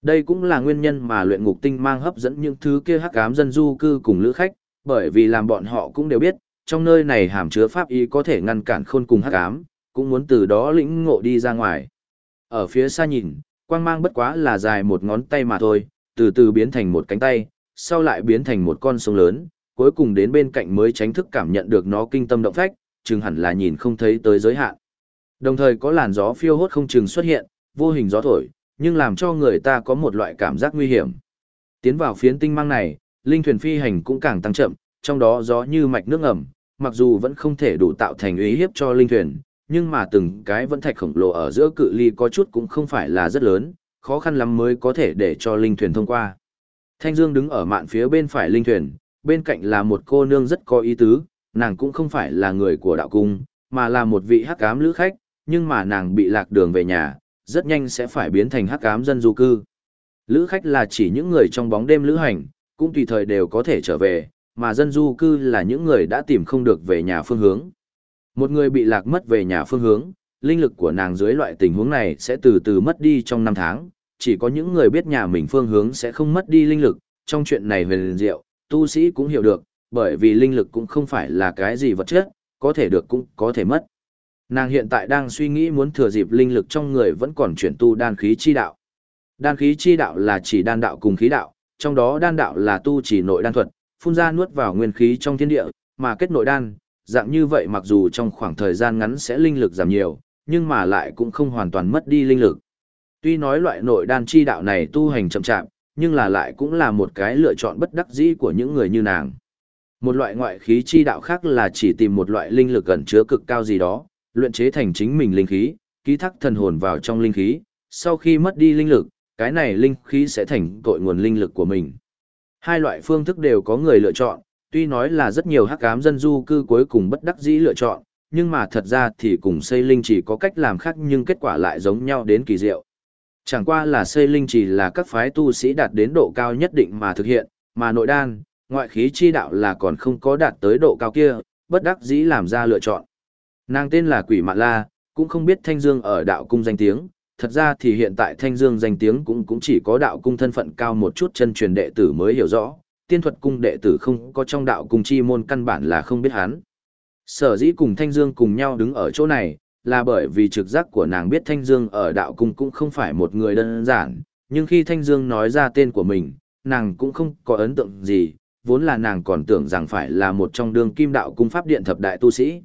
Đây cũng là nguyên nhân mà luyện ngục tinh mang hấp dẫn những thứ kia hắc ám dân du cư cùng lữ khách, bởi vì làm bọn họ cũng đều biết, trong nơi này hàm chứa pháp ý có thể ngăn cản khôn cùng hắc ám, cũng muốn từ đó lĩnh ngộ đi ra ngoài. Ở phía xa nhìn, quang mang bất quá là dài một ngón tay mà thôi, từ từ biến thành một cánh tay, sau lại biến thành một con sông lớn, cuối cùng đến bên cạnh mới tránh thức cảm nhận được nó kinh tâm động phách, chừng hẳn là nhìn không thấy tới giới hạn. Đồng thời có làn gió phiêu hốt không chừng xuất hiện, vô hình gió thổi, nhưng làm cho người ta có một loại cảm giác nguy hiểm. Tiến vào phiến tinh mang này, linh thuyền phi hành cũng càng tăng chậm, trong đó gió như mạch nước ngầm, mặc dù vẫn không thể đủ tạo thành uy hiếp cho linh thuyền, nhưng mà từng cái vẫn thạch khổng lồ ở giữa cự ly có chút cũng không phải là rất lớn, khó khăn lắm mới có thể để cho linh thuyền thông qua. Thanh Dương đứng ở mạn phía bên phải linh thuyền, bên cạnh là một cô nương rất có ý tứ, nàng cũng không phải là người của đạo cung, mà là một vị hắc ám lữ khách, nhưng mà nàng bị lạc đường về nhà, rất nhanh sẽ phải biến thành hắc ám dân du cư. Lữ khách là chỉ những người trong bóng đêm lữ hành, cũng tùy thời đều có thể trở về, mà dân du cư là những người đã tìm không được về nhà phương hướng. Một người bị lạc mất về nhà phương hướng, linh lực của nàng dưới loại tình huống này sẽ từ từ mất đi trong năm tháng, chỉ có những người biết nhà mình phương hướng sẽ không mất đi linh lực, trong chuyện này về liền diệu, tu sĩ cũng hiểu được, bởi vì linh lực cũng không phải là cái gì vật chất, có thể được cũng có thể mất. Nàng hiện tại đang suy nghĩ muốn thừa dịp linh lực trong người vẫn còn chuyển tu đan khí chi đạo. Đan khí chi đạo là chỉ đan đạo cùng khí đạo, trong đó đan đạo là tu chỉ nội đan thuật, phun ra nuốt vào nguyên khí trong thiên địa, mà kết nội đan, dạng như vậy mặc dù trong khoảng thời gian ngắn sẽ linh lực giảm nhiều, nhưng mà lại cũng không hoàn toàn mất đi linh lực. Tuy nói loại nội đan chi đạo này tu hành chậm chạp, nhưng là lại cũng là một cái lựa chọn bất đắc dĩ của những người như nàng. Một loại ngoại khí chi đạo khác là chỉ tìm một loại linh lực gần chứa cực cao gì đó, luyện chế thành chính mình linh khí, ký thác thần hồn vào trong linh khí, sau khi mất đi linh lực, cái này linh khí sẽ thành tội nguồn linh lực của mình. Hai loại phương thức đều có người lựa chọn, tuy nói là rất nhiều hắc ám dân du cư cuối cùng bất đắc dĩ lựa chọn, nhưng mà thật ra thì cùng xây linh chỉ có cách làm khác nhưng kết quả lại giống nhau đến kỳ diệu. Chẳng qua là xây linh chỉ là các phái tu sĩ đạt đến độ cao nhất định mà thực hiện, mà nội đan, ngoại khí chi đạo là còn không có đạt tới độ cao kia, bất đắc dĩ làm ra lựa chọn. Nàng tên là Quỷ Mạn La, cũng không biết Thanh Dương ở đạo cung danh tiếng, thật ra thì hiện tại Thanh Dương danh tiếng cũng cũng chỉ có đạo cung thân phận cao một chút chân truyền đệ tử mới hiểu rõ, tiên thuật cung đệ tử không có trong đạo cung chi môn căn bản là không biết hắn. Sở dĩ cùng Thanh Dương cùng nhau đứng ở chỗ này, là bởi vì trực giác của nàng biết Thanh Dương ở đạo cung cũng không phải một người đơn giản, nhưng khi Thanh Dương nói ra tên của mình, nàng cũng không có ấn tượng gì, vốn là nàng còn tưởng rằng phải là một trong đường kim đạo cung pháp điện thập đại tu sĩ.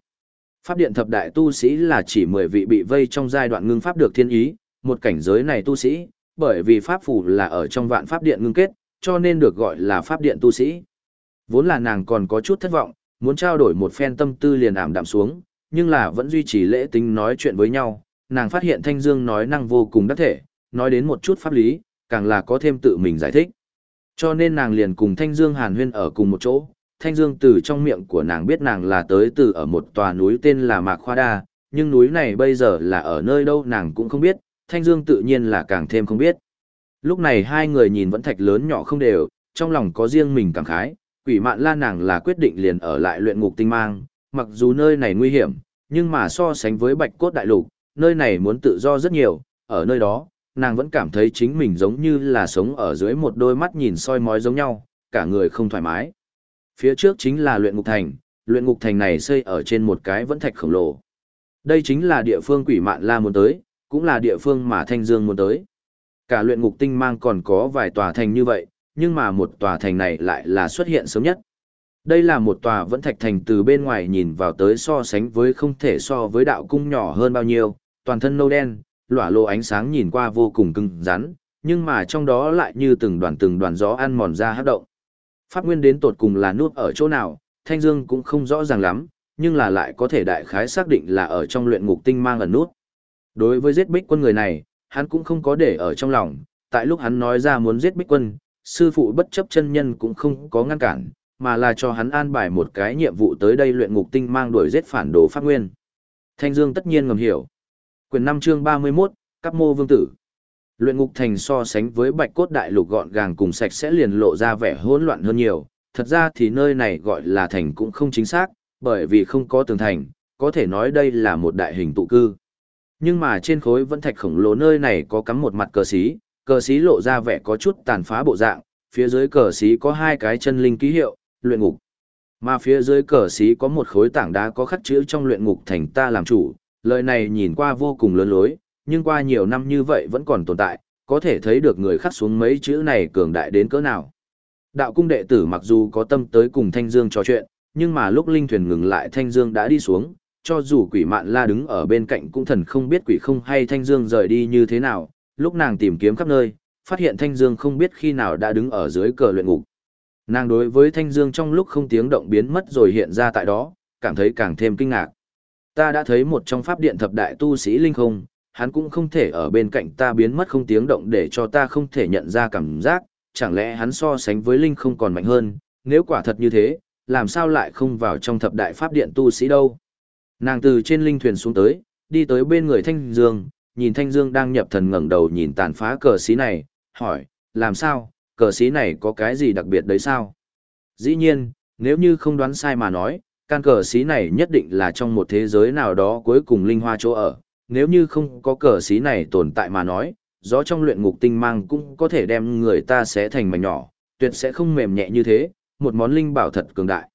Pháp điện thập đại tu sĩ là chỉ 10 vị bị vây trong giai đoạn ngưng pháp được thiên ý, một cảnh giới này tu sĩ, bởi vì pháp phủ là ở trong vạn pháp điện ngưng kết, cho nên được gọi là pháp điện tu sĩ. Vốn là nàng còn có chút thất vọng, muốn trao đổi một phen tâm tư liền ảm đạm xuống, nhưng là vẫn duy trì lễ tính nói chuyện với nhau, nàng phát hiện Thanh Dương nói năng vô cùng đắc thể, nói đến một chút pháp lý, càng là có thêm tự mình giải thích. Cho nên nàng liền cùng Thanh Dương hàn huyên ở cùng một chỗ, Thanh Dương từ trong miệng của nàng biết nàng là tới từ ở một tòa núi tên là Mạc Khoa Đa, nhưng núi này bây giờ là ở nơi đâu nàng cũng không biết, Thanh Dương tự nhiên là càng thêm không biết. Lúc này hai người nhìn vẫn thạch lớn nhỏ không đều, trong lòng có riêng mình cảm khái, quỷ mạn la nàng là quyết định liền ở lại luyện ngục tinh mang, mặc dù nơi này nguy hiểm, nhưng mà so sánh với bạch cốt đại lục, nơi này muốn tự do rất nhiều, ở nơi đó, nàng vẫn cảm thấy chính mình giống như là sống ở dưới một đôi mắt nhìn soi mói giống nhau, cả người không thoải mái. Phía trước chính là luyện ngục thành, luyện ngục thành này xây ở trên một cái vẫn thạch khổng lồ. Đây chính là địa phương quỷ mạn la muốn tới, cũng là địa phương mà Thanh Dương muốn tới. Cả luyện ngục tinh mang còn có vài tòa thành như vậy, nhưng mà một tòa thành này lại là xuất hiện sớm nhất. Đây là một tòa vẫn thạch thành từ bên ngoài nhìn vào tới so sánh với không thể so với đạo cung nhỏ hơn bao nhiêu, toàn thân nâu đen, lỏa lộ ánh sáng nhìn qua vô cùng cứng rắn, nhưng mà trong đó lại như từng đoàn từng đoàn gió ăn mòn ra hát động. Pháp nguyên đến tột cùng là nuốt ở chỗ nào, Thanh Dương cũng không rõ ràng lắm, nhưng là lại có thể đại khái xác định là ở trong luyện ngục tinh mang ẩn nút. Đối với giết bích quân người này, hắn cũng không có để ở trong lòng, tại lúc hắn nói ra muốn giết bích quân, sư phụ bất chấp chân nhân cũng không có ngăn cản, mà là cho hắn an bài một cái nhiệm vụ tới đây luyện ngục tinh mang đuổi giết phản đồ pháp nguyên. Thanh Dương tất nhiên ngầm hiểu. Quyền 5 chương 31, Các mô vương tử. Luyện ngục thành so sánh với bạch cốt đại lục gọn gàng cùng sạch sẽ liền lộ ra vẻ hỗn loạn hơn nhiều. Thật ra thì nơi này gọi là thành cũng không chính xác, bởi vì không có tường thành, có thể nói đây là một đại hình tụ cư. Nhưng mà trên khối vẫn thạch khổng lồ nơi này có cắm một mặt cờ xí, cờ xí lộ ra vẻ có chút tàn phá bộ dạng, phía dưới cờ xí có hai cái chân linh ký hiệu, luyện ngục. Mà phía dưới cờ xí có một khối tảng đá có khắc chữ trong luyện ngục thành ta làm chủ, lời này nhìn qua vô cùng lớn lối, nhưng qua nhiều năm như vậy vẫn còn tồn tại, có thể thấy được người khắc xuống mấy chữ này cường đại đến cỡ nào. Đạo cung đệ tử mặc dù có tâm tới cùng Thanh Dương trò chuyện, nhưng mà lúc linh thuyền ngừng lại Thanh Dương đã đi xuống, cho dù quỷ mạn la đứng ở bên cạnh cũng thần không biết quỷ không hay Thanh Dương rời đi như thế nào, lúc nàng tìm kiếm khắp nơi, phát hiện Thanh Dương không biết khi nào đã đứng ở dưới cờ luyện ngục. Nàng đối với Thanh Dương trong lúc không tiếng động biến mất rồi hiện ra tại đó, cảm thấy càng thêm kinh ngạc. Ta đã thấy một trong pháp điện thập đại tu sĩ linh không, hắn cũng không thể ở bên cạnh ta biến mất không tiếng động để cho ta không thể nhận ra cảm giác, chẳng lẽ hắn so sánh với linh không còn mạnh hơn, nếu quả thật như thế, làm sao lại không vào trong thập đại pháp điện tu sĩ đâu. Nàng từ trên linh thuyền xuống tới, đi tới bên người Thanh Dương, nhìn Thanh Dương đang nhập thần ngẩng đầu nhìn tàn phá cờ xí này, hỏi, làm sao, cờ xí này có cái gì đặc biệt đấy sao? Dĩ nhiên, nếu như không đoán sai mà nói, can cờ xí này nhất định là trong một thế giới nào đó cuối cùng linh hoa chỗ ở, nếu như không có cờ xí này tồn tại mà nói, gió trong luyện ngục tinh mang cũng có thể đem người ta xé thành mảnh nhỏ, tuyệt sẽ không mềm nhẹ như thế, một món linh bảo thật cường đại.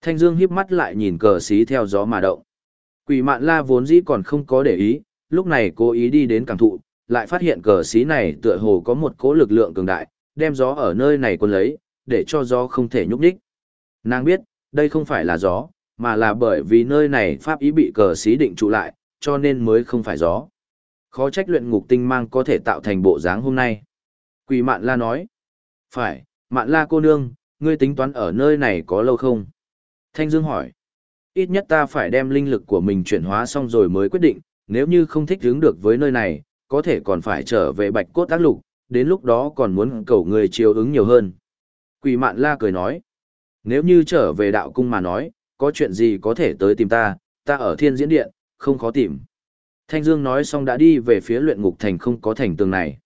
Thanh Dương híp mắt lại nhìn cờ xí theo gió mà động. Quỷ mạn la vốn dĩ còn không có để ý, lúc này cố ý đi đến cảm thụ, lại phát hiện cờ xí này tựa hồ có một cỗ lực lượng cường đại, đem gió ở nơi này quân lấy, để cho gió không thể nhúc nhích. Nàng biết, đây không phải là gió, mà là bởi vì nơi này pháp ý bị cờ xí định trụ lại, cho nên mới không phải gió. Khó trách luyện ngục tinh mang có thể tạo thành bộ dáng hôm nay. Quỷ mạn la nói. Phải, mạn la cô nương, ngươi tính toán ở nơi này có lâu không? Thanh Dương hỏi. Ít nhất ta phải đem linh lực của mình chuyển hóa xong rồi mới quyết định, nếu như không thích hướng được với nơi này, có thể còn phải trở về bạch cốt tác lục, đến lúc đó còn muốn cầu người chiều ứng nhiều hơn. Quỷ mạn la cười nói. Nếu như trở về đạo cung mà nói, có chuyện gì có thể tới tìm ta, ta ở thiên diễn điện, không khó tìm. Thanh Dương nói xong đã đi về phía luyện ngục thành không có thành tường này.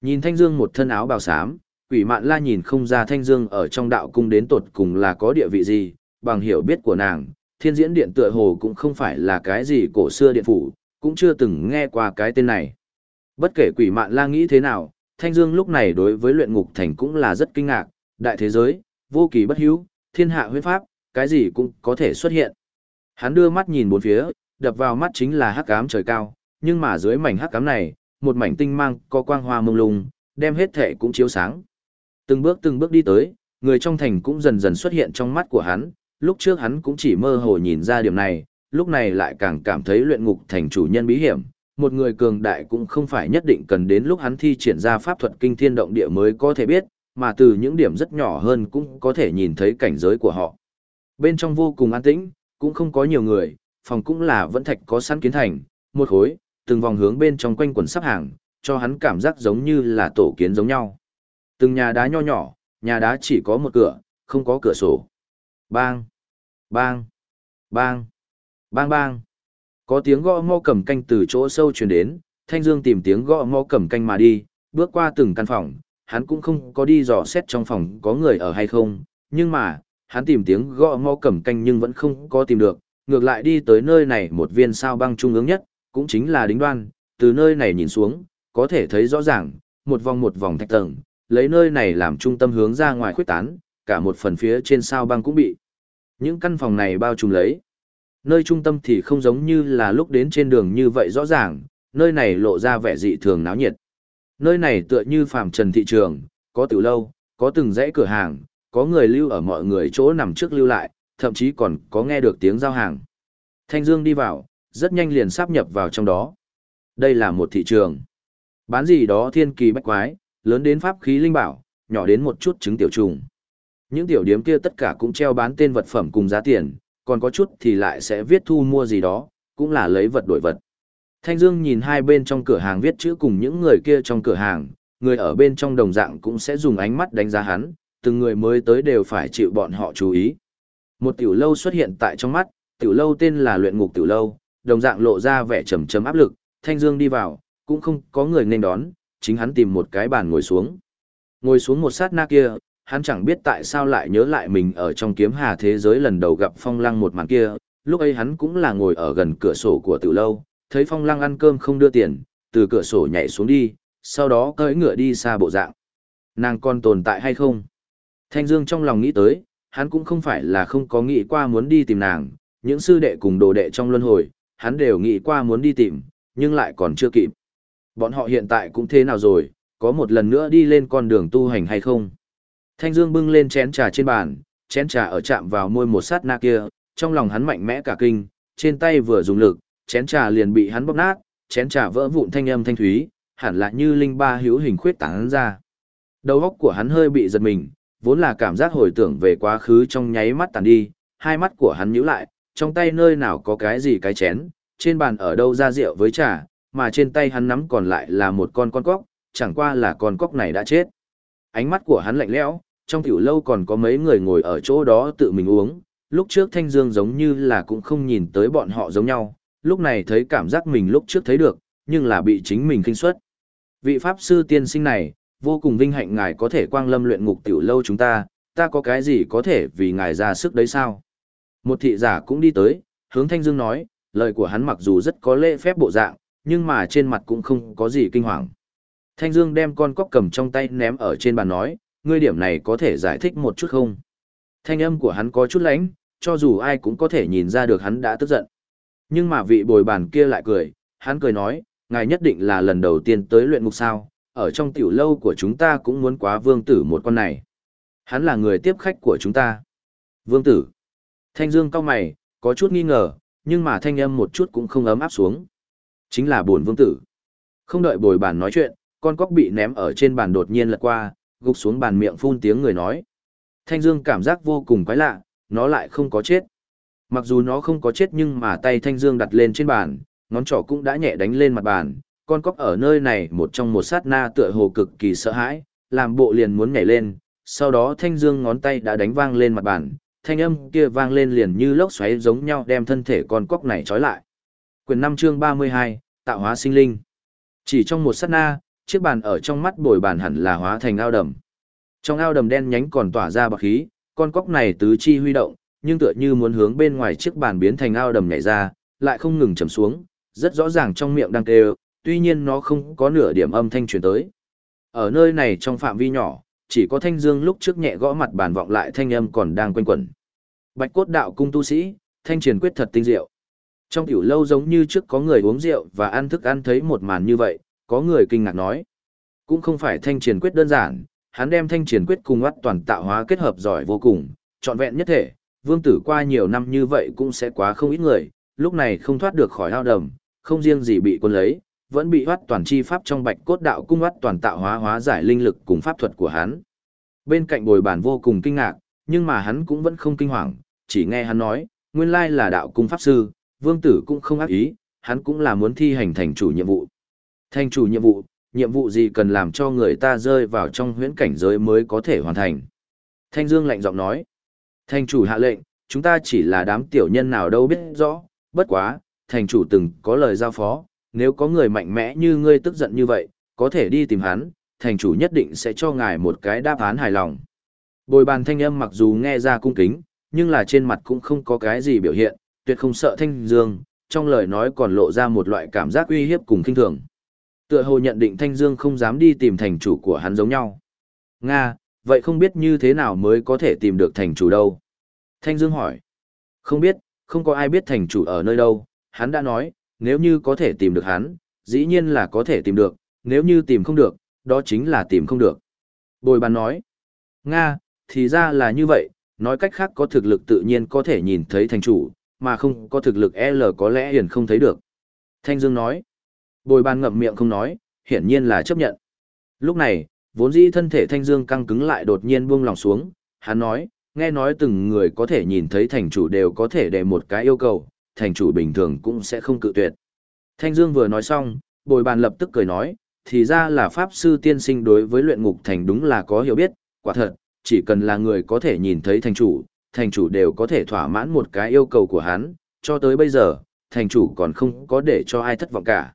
Nhìn Thanh Dương một thân áo bào xám, quỷ mạn la nhìn không ra Thanh Dương ở trong đạo cung đến tột cùng là có địa vị gì, bằng hiểu biết của nàng, thiên diễn điện tựa hồ cũng không phải là cái gì cổ xưa điện phủ, cũng chưa từng nghe qua cái tên này. Bất kể quỷ mạn la nghĩ thế nào, Thanh Dương lúc này đối với luyện ngục thành cũng là rất kinh ngạc, đại thế giới, vô kỳ bất hữu, thiên hạ huyết pháp, cái gì cũng có thể xuất hiện. Hắn đưa mắt nhìn bốn phía, đập vào mắt chính là hắc ám trời cao, nhưng mà dưới mảnh hắc ám này, một mảnh tinh mang có quang hoa mông lung, đem hết thể cũng chiếu sáng. Từng bước từng bước đi tới, người trong thành cũng dần dần xuất hiện trong mắt của hắn, lúc trước hắn cũng chỉ mơ hồ nhìn ra điểm này, lúc này lại càng cảm thấy luyện ngục thành chủ nhân bí hiểm. Một người cường đại cũng không phải nhất định cần đến lúc hắn thi triển ra pháp thuật kinh thiên động địa mới có thể biết, mà từ những điểm rất nhỏ hơn cũng có thể nhìn thấy cảnh giới của họ. Bên trong vô cùng an tĩnh, cũng không có nhiều người, phòng cũng là vẫn thạch có sẵn kiến thành, một khối, từng vòng hướng bên trong quanh quần sắp hàng, cho hắn cảm giác giống như là tổ kiến giống nhau. Từng nhà đá nho nhỏ, nhà đá chỉ có một cửa, không có cửa sổ. Bang! Bang! Bang! Bang bang! Có tiếng gõ mõ cầm canh từ chỗ sâu truyền đến, Thanh Dương tìm tiếng gõ mõ cầm canh mà đi, bước qua từng căn phòng, hắn cũng không có đi dò xét trong phòng có người ở hay không, nhưng mà, hắn tìm tiếng gõ mõ cầm canh nhưng vẫn không có tìm được, ngược lại đi tới nơi này một viên sao băng trung ương nhất, cũng chính là đính đoan, từ nơi này nhìn xuống, có thể thấy rõ ràng, một vòng một vòng thạch tầng, lấy nơi này làm trung tâm hướng ra ngoài khuyết tán, cả một phần phía trên sao băng cũng bị. Những căn phòng này bao trùm lấy. Nơi trung tâm thì không giống như là lúc đến trên đường như vậy rõ ràng, nơi này lộ ra vẻ dị thường náo nhiệt. Nơi này tựa như phàm trần thị trường, có tiểu lâu, có từng dãy cửa hàng, có người lưu ở mọi người chỗ nằm trước lưu lại, thậm chí còn có nghe được tiếng giao hàng. Thanh Dương đi vào, rất nhanh liền sáp nhập vào trong đó. Đây là một thị trường. Bán gì đó thiên kỳ bách quái, lớn đến pháp khí linh bảo, nhỏ đến một chút trứng tiểu trùng. Những tiểu điếm kia tất cả cũng treo bán tên vật phẩm cùng giá tiền, còn có chút thì lại sẽ viết thu mua gì đó, cũng là lấy vật đổi vật. Thanh Dương nhìn hai bên trong cửa hàng viết chữ cùng những người kia trong cửa hàng, người ở bên trong đồng dạng cũng sẽ dùng ánh mắt đánh giá hắn, từng người mới tới đều phải chịu bọn họ chú ý. Một tiểu lâu xuất hiện tại trong mắt, tiểu lâu tên là luyện ngục tiểu lâu, đồng dạng lộ ra vẻ trầm trầm áp lực, Thanh Dương đi vào, cũng không có người nên đón, chính hắn tìm một cái bàn ngồi xuống. Ngồi xuống một sát na kia, hắn chẳng biết tại sao lại nhớ lại mình ở trong kiếm hà thế giới lần đầu gặp phong lăng một màn kia, lúc ấy hắn cũng là ngồi ở gần cửa sổ của tiểu lâu, thấy phong lăng ăn cơm không đưa tiền, từ cửa sổ nhảy xuống đi, sau đó cưỡi ngựa đi xa bộ dạng. Nàng còn tồn tại hay không? Thanh Dương trong lòng nghĩ tới, hắn cũng không phải là không có nghĩ qua muốn đi tìm nàng, những sư đệ cùng đồ đệ trong luân hồi, hắn đều nghĩ qua muốn đi tìm, nhưng lại còn chưa kịp. Bọn họ hiện tại cũng thế nào rồi, có một lần nữa đi lên con đường tu hành hay không? Thanh Dương bưng lên chén trà trên bàn, chén trà ở chạm vào môi một sát na kia, trong lòng hắn mạnh mẽ cả kinh, trên tay vừa dùng lực, chén trà liền bị hắn bóp nát, chén trà vỡ vụn thanh âm thanh thúy, hẳn là như linh ba hữu hình khuyết tán ra. Đầu óc của hắn hơi bị giật mình, vốn là cảm giác hồi tưởng về quá khứ trong nháy mắt tàn đi, hai mắt của hắn nhíu lại, trong tay nơi nào có cái gì cái chén, trên bàn ở đâu ra rượu với trà, mà trên tay hắn nắm còn lại là một con con cóc, chẳng qua là con cóc này đã chết. Ánh mắt của hắn lạnh lẽo, trong tiểu lâu còn có mấy người ngồi ở chỗ đó tự mình uống, lúc trước Thanh Dương giống như là cũng không nhìn tới bọn họ giống nhau, lúc này thấy cảm giác mình lúc trước thấy được, nhưng là bị chính mình kinh suất. Vị Pháp Sư tiên sinh này, vô cùng vinh hạnh ngài có thể quang lâm luyện ngục tiểu lâu chúng ta, ta có cái gì có thể vì ngài ra sức đấy sao? Một thị giả cũng đi tới, hướng Thanh Dương nói, lời của hắn mặc dù rất có lễ phép bộ dạng, nhưng mà trên mặt cũng không có gì kinh hoàng. Thanh Dương đem con cóc cầm trong tay ném ở trên bàn nói, ngươi điểm này có thể giải thích một chút không? Thanh âm của hắn có chút lãnh, cho dù ai cũng có thể nhìn ra được hắn đã tức giận. Nhưng mà vị bồi bàn kia lại cười, hắn cười nói, ngài nhất định là lần đầu tiên tới luyện ngục sao, ở trong tiểu lâu của chúng ta cũng muốn quá vương tử một con này. Hắn là người tiếp khách của chúng ta. Vương tử. Thanh Dương cao mày, có chút nghi ngờ, nhưng mà thanh âm một chút cũng không ấm áp xuống. Chính là buồn vương tử. Không đợi bồi bàn nói chuyện, con cóc bị ném ở trên bàn đột nhiên lật qua, gục xuống bàn miệng phun tiếng người nói. Thanh Dương cảm giác vô cùng quái lạ, nó lại không có chết. Mặc dù nó không có chết nhưng mà tay Thanh Dương đặt lên trên bàn, ngón trỏ cũng đã nhẹ đánh lên mặt bàn. Con cóc ở nơi này một trong một sát na tựa hồ cực kỳ sợ hãi, làm bộ liền muốn nhảy lên. Sau đó Thanh Dương ngón tay đã đánh vang lên mặt bàn, thanh âm kia vang lên liền như lốc xoáy giống nhau đem thân thể con cóc này trói lại. Quyền 5 chương 32, tạo hóa sinh linh. Chỉ trong một sát na, chiếc bàn ở trong mắt bồi bàn hẳn là hóa thành ao đầm. Trong ao đầm đen nhánh còn tỏa ra bạc khí, con cóc này tứ chi huy động, nhưng tựa như muốn hướng bên ngoài chiếc bàn biến thành ao đầm nhảy ra, lại không ngừng chầm xuống, rất rõ ràng trong miệng đang kêu, tuy nhiên nó không có nửa điểm âm thanh truyền tới. Ở nơi này trong phạm vi nhỏ, chỉ có thanh dương lúc trước nhẹ gõ mặt bàn vọng lại thanh âm còn đang quanh quẩn. Bạch cốt đạo cung tu sĩ, thanh truyền quyết thật tinh diệu. Trong tiểu lâu giống như trước có người uống rượu và ăn thức ăn thấy một màn như vậy, có người kinh ngạc nói. Cũng không phải thanh triển quyết đơn giản, hắn đem thanh triển quyết cùng oát toàn tạo hóa kết hợp giỏi vô cùng, trọn vẹn nhất thể, vương tử qua nhiều năm như vậy cũng sẽ quá không ít người, lúc này không thoát được khỏi ao đầm, không riêng gì bị quân lấy, vẫn bị oát toàn chi pháp trong bạch cốt đạo cung oát toàn tạo hóa hóa giải linh lực cùng pháp thuật của hắn. Bên cạnh bồi bản vô cùng kinh ngạc, nhưng mà hắn cũng vẫn không kinh hoàng, chỉ nghe hắn nói, nguyên lai là đạo cung pháp sư, vương tử cũng không ác ý, hắn cũng là muốn thi hành thành chủ nhiệm vụ. Thành chủ nhiệm vụ, nhiệm vụ gì cần làm cho người ta rơi vào trong huyễn cảnh giới mới có thể hoàn thành. Thanh Dương lạnh giọng nói, thành chủ hạ lệnh, chúng ta chỉ là đám tiểu nhân nào đâu biết rõ, bất quá, thành chủ từng có lời giao phó, nếu có người mạnh mẽ như ngươi tức giận như vậy, có thể đi tìm hắn, thành chủ nhất định sẽ cho ngài một cái đáp án hài lòng. Bồi bàn thanh âm mặc dù nghe ra cung kính, nhưng là trên mặt cũng không có cái gì biểu hiện, tuyệt không sợ thanh dương, trong lời nói còn lộ ra một loại cảm giác uy hiếp cùng kinh thường. Tựa hồ nhận định thanh dương không dám đi tìm thành chủ của hắn giống nhau. Nga, vậy không biết như thế nào mới có thể tìm được thành chủ đâu? Thanh dương hỏi. Không biết, không có ai biết thành chủ ở nơi đâu, hắn đã nói, nếu như có thể tìm được hắn, dĩ nhiên là có thể tìm được, nếu như tìm không được, đó chính là tìm không được. Bồi bàn nói, Nga, thì ra là như vậy, nói cách khác có thực lực tự nhiên có thể nhìn thấy thành chủ, mà không có thực lực L có lẽ hiển không thấy được. Thanh Dương nói, bồi bàn ngậm miệng không nói, hiển nhiên là chấp nhận. Lúc này, vốn dĩ thân thể Thanh Dương căng cứng lại đột nhiên buông lòng xuống, hắn nói, nghe nói từng người có thể nhìn thấy thành chủ đều có thể để một cái yêu cầu, thành chủ bình thường cũng sẽ không cự tuyệt. Thanh Dương vừa nói xong, bồi bàn lập tức cười nói, thì ra là Pháp Sư tiên sinh đối với luyện ngục thành đúng là có hiểu biết, quả thật, chỉ cần là người có thể nhìn thấy thành chủ, thành chủ đều có thể thỏa mãn một cái yêu cầu của hắn, cho tới bây giờ, thành chủ còn không có để cho ai thất vọng cả.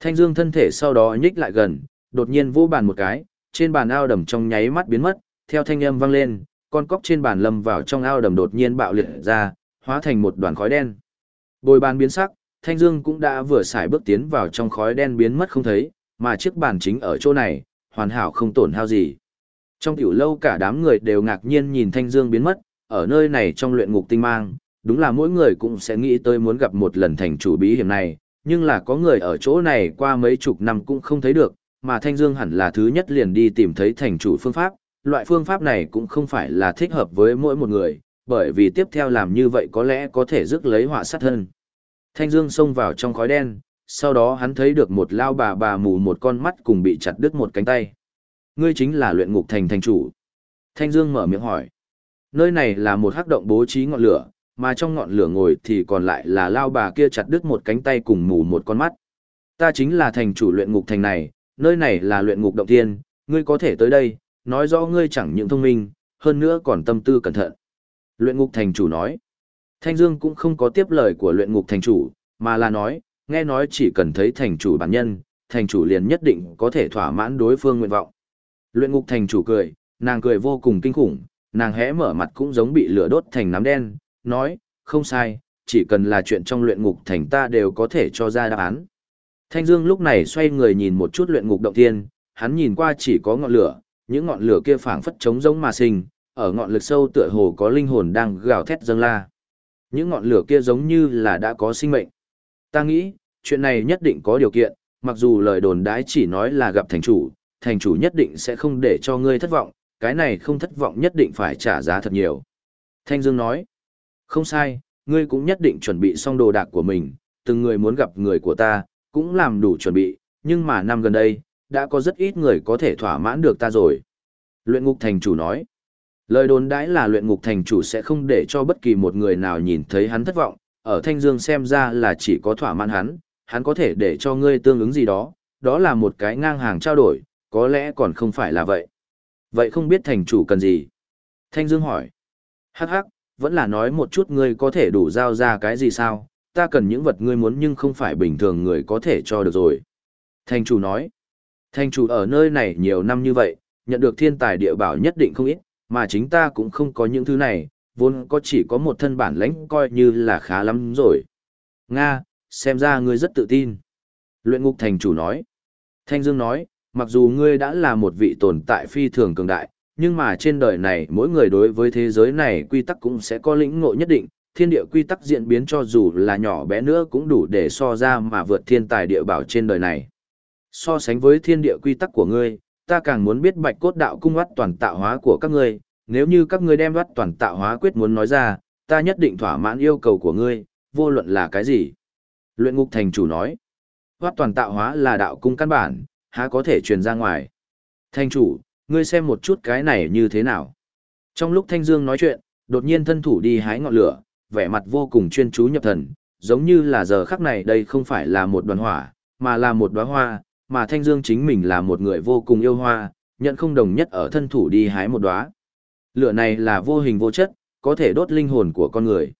Thanh Dương thân thể sau đó nhích lại gần, đột nhiên vỗ bàn một cái, trên bàn ao đầm trong nháy mắt biến mất, theo thanh âm vang lên, con cóc trên bàn lâm vào trong ao đầm đột nhiên bạo liệt ra, hóa thành một đoàn khói đen. Bồi bàn biến sắc, Thanh Dương cũng đã vừa xài bước tiến vào trong khói đen biến mất không thấy, mà chiếc bàn chính ở chỗ này, hoàn hảo không tổn hao gì. Trong tiểu lâu cả đám người đều ngạc nhiên nhìn Thanh Dương biến mất, ở nơi này trong luyện ngục tinh mang, đúng là mỗi người cũng sẽ nghĩ tới muốn gặp một lần thành chủ bí hiểm này, nhưng là có người ở chỗ này qua mấy chục năm cũng không thấy được, mà Thanh Dương hẳn là thứ nhất liền đi tìm thấy thành chủ phương pháp, loại phương pháp này cũng không phải là thích hợp với mỗi một người, bởi vì tiếp theo làm như vậy có lẽ có thể rước lấy họa sát thân. Thanh Dương xông vào trong khói đen, sau đó hắn thấy được một lao bà bà mù một con mắt cùng bị chặt đứt một cánh tay. Ngươi chính là luyện ngục thành thành chủ. Thanh Dương mở miệng hỏi. Nơi này là một hắc động bố trí ngọn lửa, mà trong ngọn lửa ngồi thì còn lại là lao bà kia chặt đứt một cánh tay cùng mù một con mắt. Ta chính là thành chủ luyện ngục thành này, nơi này là luyện ngục động thiên, ngươi có thể tới đây, nói rõ ngươi chẳng những thông minh, hơn nữa còn tâm tư cẩn thận. Luyện ngục thành chủ nói. Thanh Dương cũng không có tiếp lời của luyện ngục thành chủ, mà là nói, nghe nói chỉ cần thấy thành chủ bản nhân, thành chủ liền nhất định có thể thỏa mãn đối phương nguyện vọng. Luyện ngục thành chủ cười, nàng cười vô cùng kinh khủng, nàng hé mở mặt cũng giống bị lửa đốt thành nám đen, nói, không sai, chỉ cần là chuyện trong luyện ngục thành ta đều có thể cho ra đáp án. Thanh Dương lúc này xoay người nhìn một chút luyện ngục động thiên, hắn nhìn qua chỉ có ngọn lửa, những ngọn lửa kia phảng phất trống rỗng mà sinh, ở ngọn lực sâu tựa hồ có linh hồn đang gào thét dâng la. Những ngọn lửa kia giống như là đã có sinh mệnh. Ta nghĩ, chuyện này nhất định có điều kiện, mặc dù lời đồn đãi chỉ nói là gặp thành chủ, thành chủ nhất định sẽ không để cho ngươi thất vọng, cái này không thất vọng nhất định phải trả giá thật nhiều. Thanh Dương nói, không sai, ngươi cũng nhất định chuẩn bị xong đồ đạc của mình, từng người muốn gặp người của ta, cũng làm đủ chuẩn bị, nhưng mà năm gần đây, đã có rất ít người có thể thỏa mãn được ta rồi. Luyện ngục thành chủ nói, lời đồn đãi là luyện ngục thành chủ sẽ không để cho bất kỳ một người nào nhìn thấy hắn thất vọng, ở Thanh Dương xem ra là chỉ có thỏa mãn hắn, hắn có thể để cho ngươi tương ứng gì đó, đó là một cái ngang hàng trao đổi, có lẽ còn không phải là vậy. Vậy không biết thành chủ cần gì? Thanh Dương hỏi. Hắc hắc, vẫn là nói một chút ngươi có thể đủ giao ra cái gì sao, ta cần những vật ngươi muốn nhưng không phải bình thường người có thể cho được rồi. Thành chủ nói. Thành chủ ở nơi này nhiều năm như vậy, nhận được thiên tài địa bảo nhất định không ít, mà chính ta cũng không có những thứ này, vốn có chỉ có một thân bản lãnh coi như là khá lắm rồi. Nga, xem ra ngươi rất tự tin. Luyện ngục thành chủ nói. Thanh Dương nói, mặc dù ngươi đã là một vị tồn tại phi thường cường đại, nhưng mà trên đời này mỗi người đối với thế giới này quy tắc cũng sẽ có lĩnh ngộ nhất định, thiên địa quy tắc diễn biến cho dù là nhỏ bé nữa cũng đủ để so ra mà vượt thiên tài địa bảo trên đời này. So sánh với thiên địa quy tắc của ngươi, ta càng muốn biết bạch cốt đạo cung oát toàn tạo hóa của các ngươi, nếu như các ngươi đem oát toàn tạo hóa quyết muốn nói ra, ta nhất định thỏa mãn yêu cầu của ngươi, vô luận là cái gì. Luyện ngục thành chủ nói, oát toàn tạo hóa là đạo cung căn bản, há có thể truyền ra ngoài. Thành chủ, ngươi xem một chút cái này như thế nào. Trong lúc Thanh Dương nói chuyện, đột nhiên thân thủ đi hái ngọn lửa, vẻ mặt vô cùng chuyên chú nhập thần, giống như là giờ khắc này đây không phải là một đoàn hỏa, mà là một đóa hoa, mà Thanh Dương chính mình là một người vô cùng yêu hoa, nhận không đồng nhất ở thân thủ đi hái một đóa. Lửa này là vô hình vô chất, có thể đốt linh hồn của con người.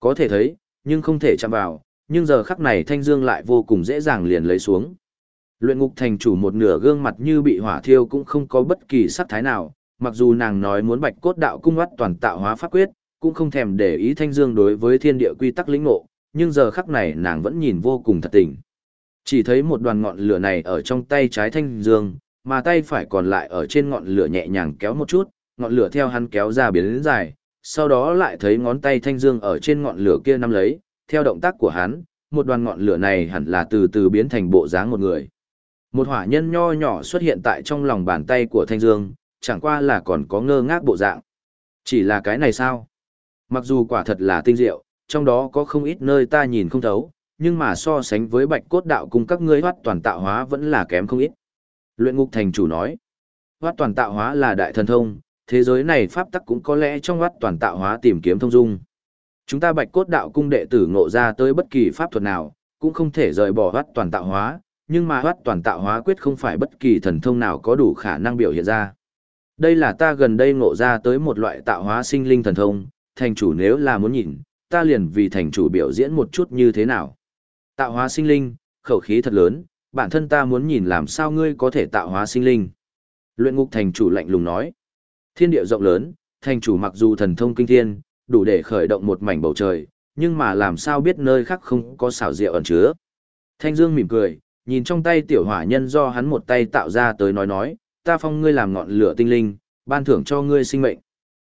Có thể thấy, nhưng không thể chạm vào, nhưng giờ khắc này Thanh Dương lại vô cùng dễ dàng liền lấy xuống. Luyện ngục thành chủ một nửa gương mặt như bị hỏa thiêu cũng không có bất kỳ sắc thái nào, mặc dù nàng nói muốn bạch cốt đạo cung ngoắt toàn tạo hóa pháp quyết, cũng không thèm để ý Thanh Dương đối với thiên địa quy tắc lĩnh ngộ, nhưng giờ khắc này nàng vẫn nhìn vô cùng thật tình. Chỉ thấy một đoàn ngọn lửa này ở trong tay trái Thanh Dương, mà tay phải còn lại ở trên ngọn lửa nhẹ nhàng kéo một chút, ngọn lửa theo hắn kéo ra biến đến dài, sau đó lại thấy ngón tay Thanh Dương ở trên ngọn lửa kia nắm lấy, theo động tác của hắn, một đoàn ngọn lửa này hẳn là từ từ biến thành bộ dáng một người. Một hỏa nhân nho nhỏ xuất hiện tại trong lòng bàn tay của Thanh Dương, chẳng qua là còn có ngơ ngác bộ dạng. Chỉ là cái này sao? Mặc dù quả thật là tinh diệu, trong đó có không ít nơi ta nhìn không thấu, nhưng mà so sánh với bạch cốt đạo cùng các ngươi hoát toàn tạo hóa vẫn là kém không ít. Luyện ngục thành chủ nói, hoát toàn tạo hóa là đại thần thông, thế giới này pháp tắc cũng có lẽ trong hoát toàn tạo hóa tìm kiếm thông dung. Chúng ta bạch cốt đạo cung đệ tử ngộ ra tới bất kỳ pháp thuật nào, cũng không thể rời bỏ hoát toàn tạo hóa, nhưng mà hoát toàn tạo hóa quyết không phải bất kỳ thần thông nào có đủ khả năng biểu hiện ra. Đây là ta gần đây ngộ ra tới một loại tạo hóa sinh linh thần thông, thành chủ nếu là muốn nhìn, ta liền vì thành chủ biểu diễn một chút như thế nào. Tạo hóa sinh linh, khẩu khí thật lớn, bản thân ta muốn nhìn làm sao ngươi có thể tạo hóa sinh linh. Luyện ngục thành chủ lạnh lùng nói. Thiên địa rộng lớn, thành chủ mặc dù thần thông kinh thiên, đủ để khởi động một mảnh bầu trời, nhưng mà làm sao biết nơi khác không có xảo diệu ẩn chứa. Thanh Dương mỉm cười, nhìn trong tay tiểu hỏa nhân do hắn một tay tạo ra tới nói nói, ta phong ngươi làm ngọn lửa tinh linh, ban thưởng cho ngươi sinh mệnh.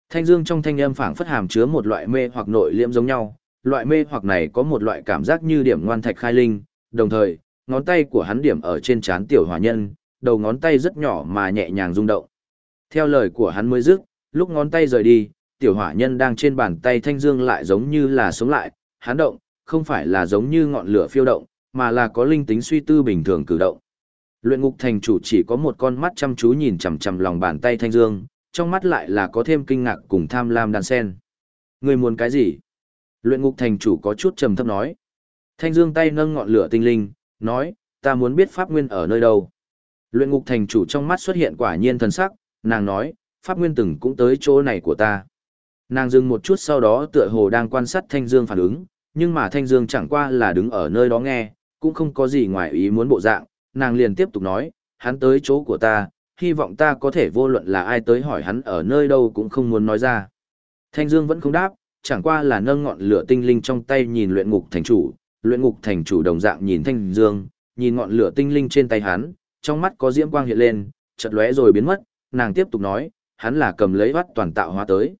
Thanh Dương trong thanh âm phảng phất hàm chứa một loại mê hoặc nội liễm giống nhau, loại mê hoặc này có một loại cảm giác như điểm ngoan thạch khai linh, đồng thời, ngón tay của hắn điểm ở trên trán tiểu hỏa nhân, đầu ngón tay rất nhỏ mà nhẹ nhàng rung động. Theo lời của hắn mới dứt, lúc ngón tay rời đi, tiểu hỏa nhân đang trên bàn tay thanh dương lại giống như là sống lại, hắn động, không phải là giống như ngọn lửa phiêu động, mà là có linh tính suy tư bình thường cử động. Luyện ngục thành chủ chỉ có một con mắt chăm chú nhìn chằm chằm lòng bàn tay thanh dương, trong mắt lại là có thêm kinh ngạc cùng tham lam đan sen. Người muốn cái gì? Luyện ngục thành chủ có chút trầm thấp nói. Thanh dương tay nâng ngọn lửa tinh linh, nói, ta muốn biết pháp nguyên ở nơi đâu. Luyện ngục thành chủ trong mắt xuất hiện quả nhiên thần sắc, nàng nói, pháp nguyên từng cũng tới chỗ này của ta. Nàng dừng một chút sau đó tựa hồ đang quan sát Thanh Dương phản ứng, nhưng mà Thanh Dương chẳng qua là đứng ở nơi đó nghe, cũng không có gì ngoài ý muốn bộ dạng, nàng liền tiếp tục nói, hắn tới chỗ của ta, hy vọng ta có thể vô luận là ai tới hỏi hắn ở nơi đâu cũng không muốn nói ra. Thanh Dương vẫn không đáp, chẳng qua là nâng ngọn lửa tinh linh trong tay nhìn luyện ngục thành chủ, luyện ngục thành chủ đồng dạng nhìn Thanh Dương, nhìn ngọn lửa tinh linh trên tay hắn, trong mắt có diễm quang hiện lên, chợt lóe rồi biến mất, nàng tiếp tục nói, hắn là cầm lấy vắt toàn tạo hóa tới.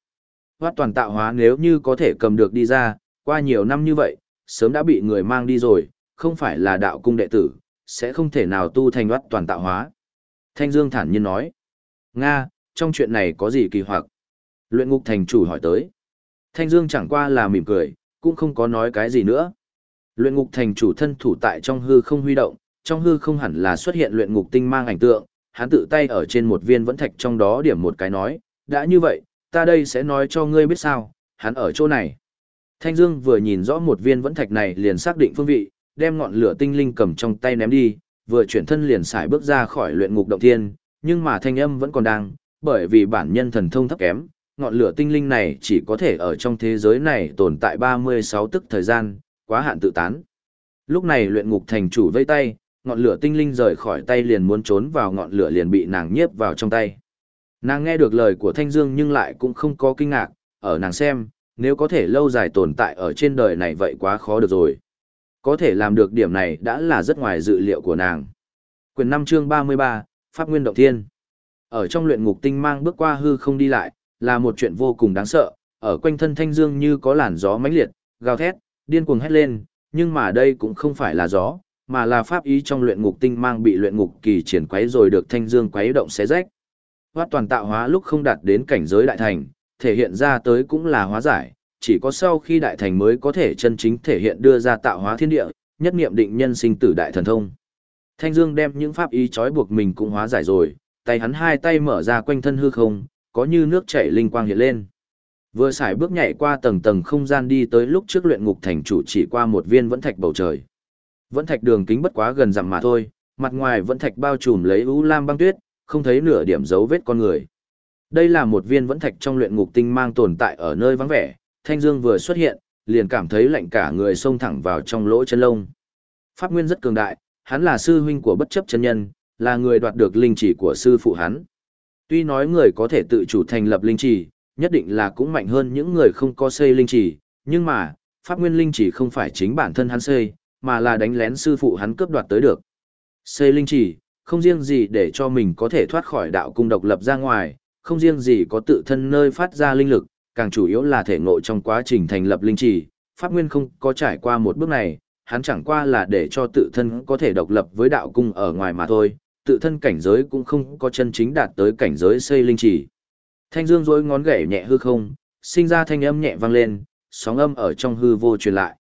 Vắt toàn tạo hóa nếu như có thể cầm được đi ra, qua nhiều năm như vậy, sớm đã bị người mang đi rồi, không phải là đạo cung đệ tử, sẽ không thể nào tu thành vắt toàn tạo hóa. Thanh Dương thản nhiên nói, Nga, trong chuyện này có gì kỳ hoặc? Luyện ngục thành chủ hỏi tới. Thanh Dương chẳng qua là mỉm cười, cũng không có nói cái gì nữa. Luyện ngục thành chủ thân thủ tại trong hư không huy động, trong hư không hẳn là xuất hiện luyện ngục tinh mang ảnh tượng, hắn tự tay ở trên một viên vẫn thạch trong đó điểm một cái nói, đã như vậy, ta đây sẽ nói cho ngươi biết sao, hắn ở chỗ này. Thanh Dương vừa nhìn rõ một viên vẫn thạch này liền xác định phương vị, đem ngọn lửa tinh linh cầm trong tay ném đi, vừa chuyển thân liền xài bước ra khỏi luyện ngục động thiên, nhưng mà thanh âm vẫn còn đang, bởi vì bản nhân thần thông thấp kém, ngọn lửa tinh linh này chỉ có thể ở trong thế giới này tồn tại 36 tức thời gian, quá hạn tự tán. Lúc này luyện ngục thành chủ vây tay, ngọn lửa tinh linh rời khỏi tay liền muốn trốn vào ngọn lửa liền bị nàng nhiếp vào trong tay. Nàng nghe được lời của Thanh Dương nhưng lại cũng không có kinh ngạc, ở nàng xem, nếu có thể lâu dài tồn tại ở trên đời này vậy quá khó được rồi. Có thể làm được điểm này đã là rất ngoài dự liệu của nàng. Quyền 5 chương 33, Pháp Nguyên Động Thiên. Ở trong luyện ngục tinh mang bước qua hư không đi lại, là một chuyện vô cùng đáng sợ, ở quanh thân Thanh Dương như có làn gió mãnh liệt, gào thét, điên cuồng hét lên, nhưng mà đây cũng không phải là gió, mà là pháp ý trong luyện ngục tinh mang bị luyện ngục kỳ triển quấy rồi được Thanh Dương quấy động xé rách. Hoát toàn tạo hóa lúc không đạt đến cảnh giới đại thành, thể hiện ra tới cũng là hóa giải, chỉ có sau khi đại thành mới có thể chân chính thể hiện đưa ra tạo hóa thiên địa, nhất niệm định nhân sinh tử đại thần thông. Thanh Dương đem những pháp ý trói buộc mình cũng hóa giải rồi, tay hắn hai tay mở ra quanh thân hư không, có như nước chảy linh quang hiện lên. Vừa xài bước nhảy qua tầng tầng không gian đi tới lúc trước luyện ngục thành chủ chỉ qua một viên vẫn thạch bầu trời. Vẫn thạch đường kính bất quá gần dặm mà thôi, mặt ngoài vẫn thạch bao trùm lấy u lam băng tuyết, không thấy nửa điểm dấu vết con người. Đây là một viên vẫn thạch trong luyện ngục tinh mang tồn tại ở nơi vắng vẻ, Thanh Dương vừa xuất hiện, liền cảm thấy lạnh cả người xông thẳng vào trong lỗ chân lông. Pháp Nguyên rất cường đại, hắn là sư huynh của bất chấp chân nhân, là người đoạt được linh chỉ của sư phụ hắn. Tuy nói người có thể tự chủ thành lập linh chỉ, nhất định là cũng mạnh hơn những người không có xây linh chỉ, nhưng mà, Pháp Nguyên linh chỉ không phải chính bản thân hắn xây, mà là đánh lén sư phụ hắn cướp đoạt tới được. Xây linh chỉ, không riêng gì để cho mình có thể thoát khỏi đạo cung độc lập ra ngoài, không riêng gì có tự thân nơi phát ra linh lực, càng chủ yếu là thể ngộ trong quá trình thành lập linh chỉ, Pháp Nguyên không có trải qua một bước này, hắn chẳng qua là để cho tự thân có thể độc lập với đạo cung ở ngoài mà thôi, tự thân cảnh giới cũng không có chân chính đạt tới cảnh giới xây linh chỉ. Thanh dương rối ngón gảy nhẹ hư không, sinh ra thanh âm nhẹ vang lên, sóng âm ở trong hư vô truyền lại.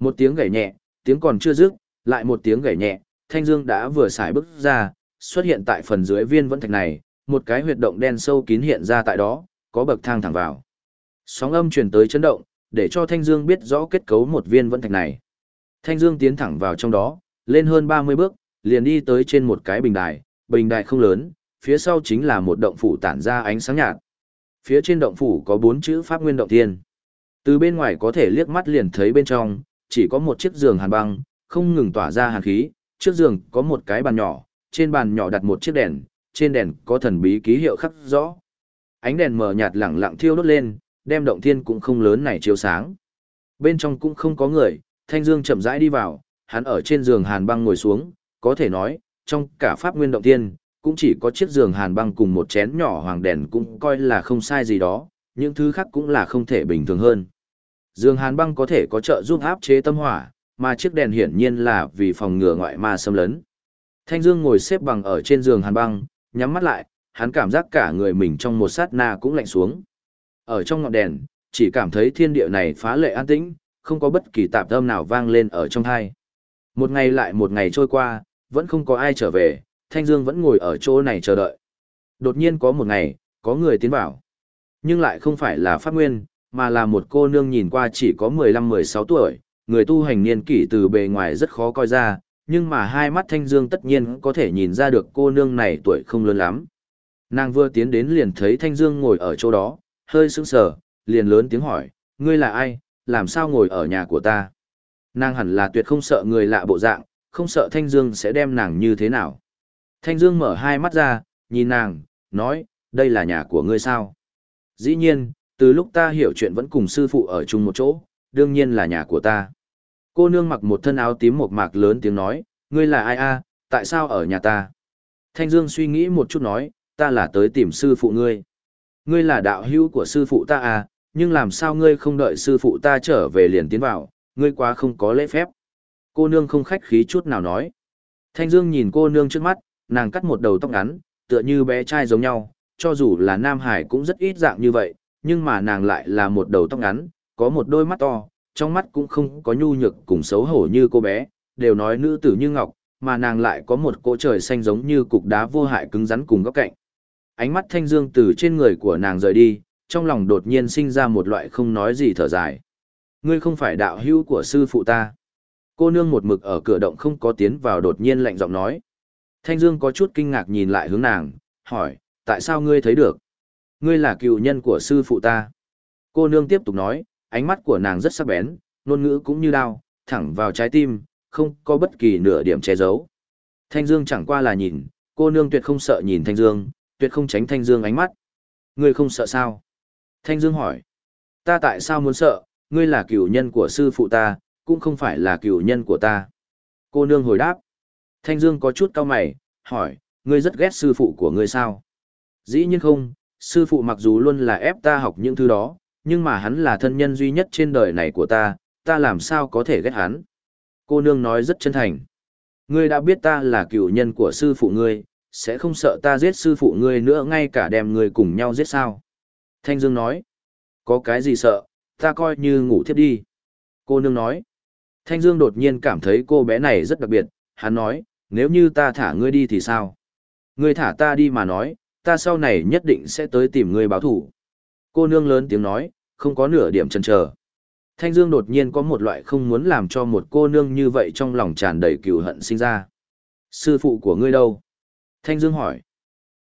Một tiếng gảy nhẹ, tiếng còn chưa dứt, lại một tiếng gảy nhẹ, thanh dương đã vừa xài bước ra, xuất hiện tại phần dưới viên vẫn thạch này, một cái huyệt động đen sâu kín hiện ra tại đó, có bậc thang thẳng vào. Sóng âm truyền tới chấn động, để cho Thanh Dương biết rõ kết cấu một viên vẫn thạch này. Thanh Dương tiến thẳng vào trong đó, lên hơn 30 bước, liền đi tới trên một cái bình đài, bình đài không lớn, phía sau chính là một động phủ tản ra ánh sáng nhạt. Phía trên động phủ có bốn chữ Pháp Nguyên Động Thiên. Từ bên ngoài có thể liếc mắt liền thấy bên trong, chỉ có một chiếc giường hàn băng, không ngừng tỏa ra hàn khí, trước giường có một cái bàn nhỏ, trên bàn nhỏ đặt một chiếc đèn, trên đèn có thần bí ký hiệu khắc rõ. Ánh đèn mờ nhạt lẳng lặng thiêu đốt lên, đem động thiên cũng không lớn này chiếu sáng. Bên trong cũng không có người, Thanh Dương chậm rãi đi vào, hắn ở trên giường hàn băng ngồi xuống, có thể nói, trong cả pháp nguyên động thiên, cũng chỉ có chiếc giường hàn băng cùng một chén nhỏ hoàng đèn cũng coi là không sai gì đó, những thứ khác cũng là không thể bình thường hơn. Giường hàn băng có thể có trợ giúp áp chế tâm hỏa, mà chiếc đèn hiển nhiên là vì phòng ngừa ngoại ma xâm lấn. Thanh Dương ngồi xếp bằng ở trên giường hàn băng, nhắm mắt lại, hắn cảm giác cả người mình trong một sát na cũng lạnh xuống. Ở trong ngọn đèn, chỉ cảm thấy thiên địa này phá lệ an tĩnh, không có bất kỳ tạp âm nào vang lên ở trong hai. Một ngày lại một ngày trôi qua, vẫn không có ai trở về, Thanh Dương vẫn ngồi ở chỗ này chờ đợi. Đột nhiên có một ngày, có người tiến vào. Nhưng lại không phải là Pháp Nguyên, mà là một cô nương nhìn qua chỉ có 15-16 tuổi, người tu hành niên kỷ từ bề ngoài rất khó coi ra, nhưng mà hai mắt Thanh Dương tất nhiên có thể nhìn ra được cô nương này tuổi không lớn lắm. Nàng vừa tiến đến liền thấy Thanh Dương ngồi ở chỗ đó, hơi sững sờ, liền lớn tiếng hỏi, ngươi là ai, làm sao ngồi ở nhà của ta? Nàng hẳn là tuyệt không sợ người lạ bộ dạng, không sợ Thanh Dương sẽ đem nàng như thế nào. Thanh Dương mở hai mắt ra, nhìn nàng, nói, đây là nhà của ngươi sao? Dĩ nhiên, từ lúc ta hiểu chuyện vẫn cùng sư phụ ở chung một chỗ, đương nhiên là nhà của ta. Cô nương mặc một thân áo tím một mạc lớn tiếng nói, ngươi là ai a? tại sao ở nhà ta? Thanh Dương suy nghĩ một chút nói, ta là tới tìm sư phụ ngươi. Ngươi là đạo hữu của sư phụ ta à, nhưng làm sao ngươi không đợi sư phụ ta trở về liền tiến vào, ngươi quá không có lễ phép. Cô nương không khách khí chút nào nói. Thanh Dương nhìn cô nương trước mắt, nàng cắt một đầu tóc ngắn, tựa như bé trai giống nhau, cho dù là Nam Hải cũng rất ít dạng như vậy, nhưng mà nàng lại là một đầu tóc ngắn, có một đôi mắt to, trong mắt cũng không có nhu nhược cùng xấu hổ như cô bé, đều nói nữ tử như ngọc, mà nàng lại có một cỗ trời xanh giống như cục đá vô hại cứng rắn cùng góc cạnh. Ánh mắt thanh dương từ trên người của nàng rời đi, trong lòng đột nhiên sinh ra một loại không nói gì thở dài. Ngươi không phải đạo hữu của sư phụ ta. Cô nương một mực ở cửa động không có tiến vào đột nhiên lạnh giọng nói. Thanh Dương có chút kinh ngạc nhìn lại hướng nàng, hỏi, tại sao ngươi thấy được? Ngươi là cựu nhân của sư phụ ta. Cô nương tiếp tục nói, ánh mắt của nàng rất sắc bén, ngôn ngữ cũng như đao, thẳng vào trái tim, không có bất kỳ nửa điểm che giấu. Thanh Dương chẳng qua là nhìn, cô nương tuyệt không sợ nhìn Thanh Dương, tuyệt không tránh Thanh Dương ánh mắt. Ngươi không sợ sao? Thanh Dương hỏi. Ta tại sao muốn sợ, ngươi là cửu nhân của sư phụ ta, cũng không phải là cửu nhân của ta. Cô nương hồi đáp. Thanh Dương có chút cau mày, hỏi, ngươi rất ghét sư phụ của ngươi sao? Dĩ nhiên không, sư phụ mặc dù luôn là ép ta học những thứ đó, nhưng mà hắn là thân nhân duy nhất trên đời này của ta, ta làm sao có thể ghét hắn? Cô nương nói rất chân thành. Ngươi đã biết ta là cửu nhân của sư phụ ngươi, sẽ không sợ ta giết sư phụ ngươi nữa ngay cả đem ngươi cùng nhau giết sao? Thanh Dương nói, có cái gì sợ, ta coi như ngủ thiếp đi. Cô nương nói, Thanh Dương đột nhiên cảm thấy cô bé này rất đặc biệt, hắn nói, nếu như ta thả ngươi đi thì sao? Ngươi thả ta đi mà nói, ta sau này nhất định sẽ tới tìm ngươi báo thủ. Cô nương lớn tiếng nói, không có nửa điểm chần chờ. Thanh Dương đột nhiên có một loại không muốn làm cho một cô nương như vậy trong lòng tràn đầy cừu hận sinh ra. Sư phụ của ngươi đâu? Thanh Dương hỏi.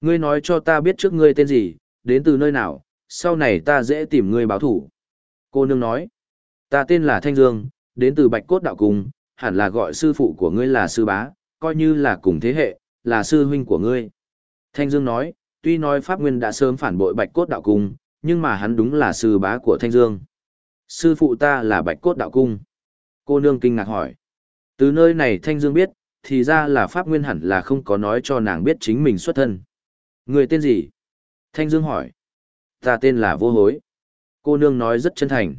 Ngươi nói cho ta biết trước ngươi tên gì, đến từ nơi nào, sau này ta dễ tìm ngươi báo thủ. Cô nương nói. Ta tên là Thanh Dương, đến từ Bạch Cốt Đạo Cung, hẳn là gọi sư phụ của ngươi là sư bá, coi như là cùng thế hệ, là sư huynh của ngươi. Thanh Dương nói, tuy nói Pháp Nguyên đã sớm phản bội Bạch Cốt Đạo Cung, nhưng mà hắn đúng là sư bá của Thanh Dương. Sư phụ ta là Bạch Cốt Đạo Cung. Cô nương kinh ngạc hỏi. Từ nơi này Thanh Dương biết, thì ra là Pháp Nguyên hẳn là không có nói cho nàng biết chính mình xuất thân. Người tên gì? Thanh Dương hỏi. Ta tên là Vô Hối. Cô nương nói rất chân thành.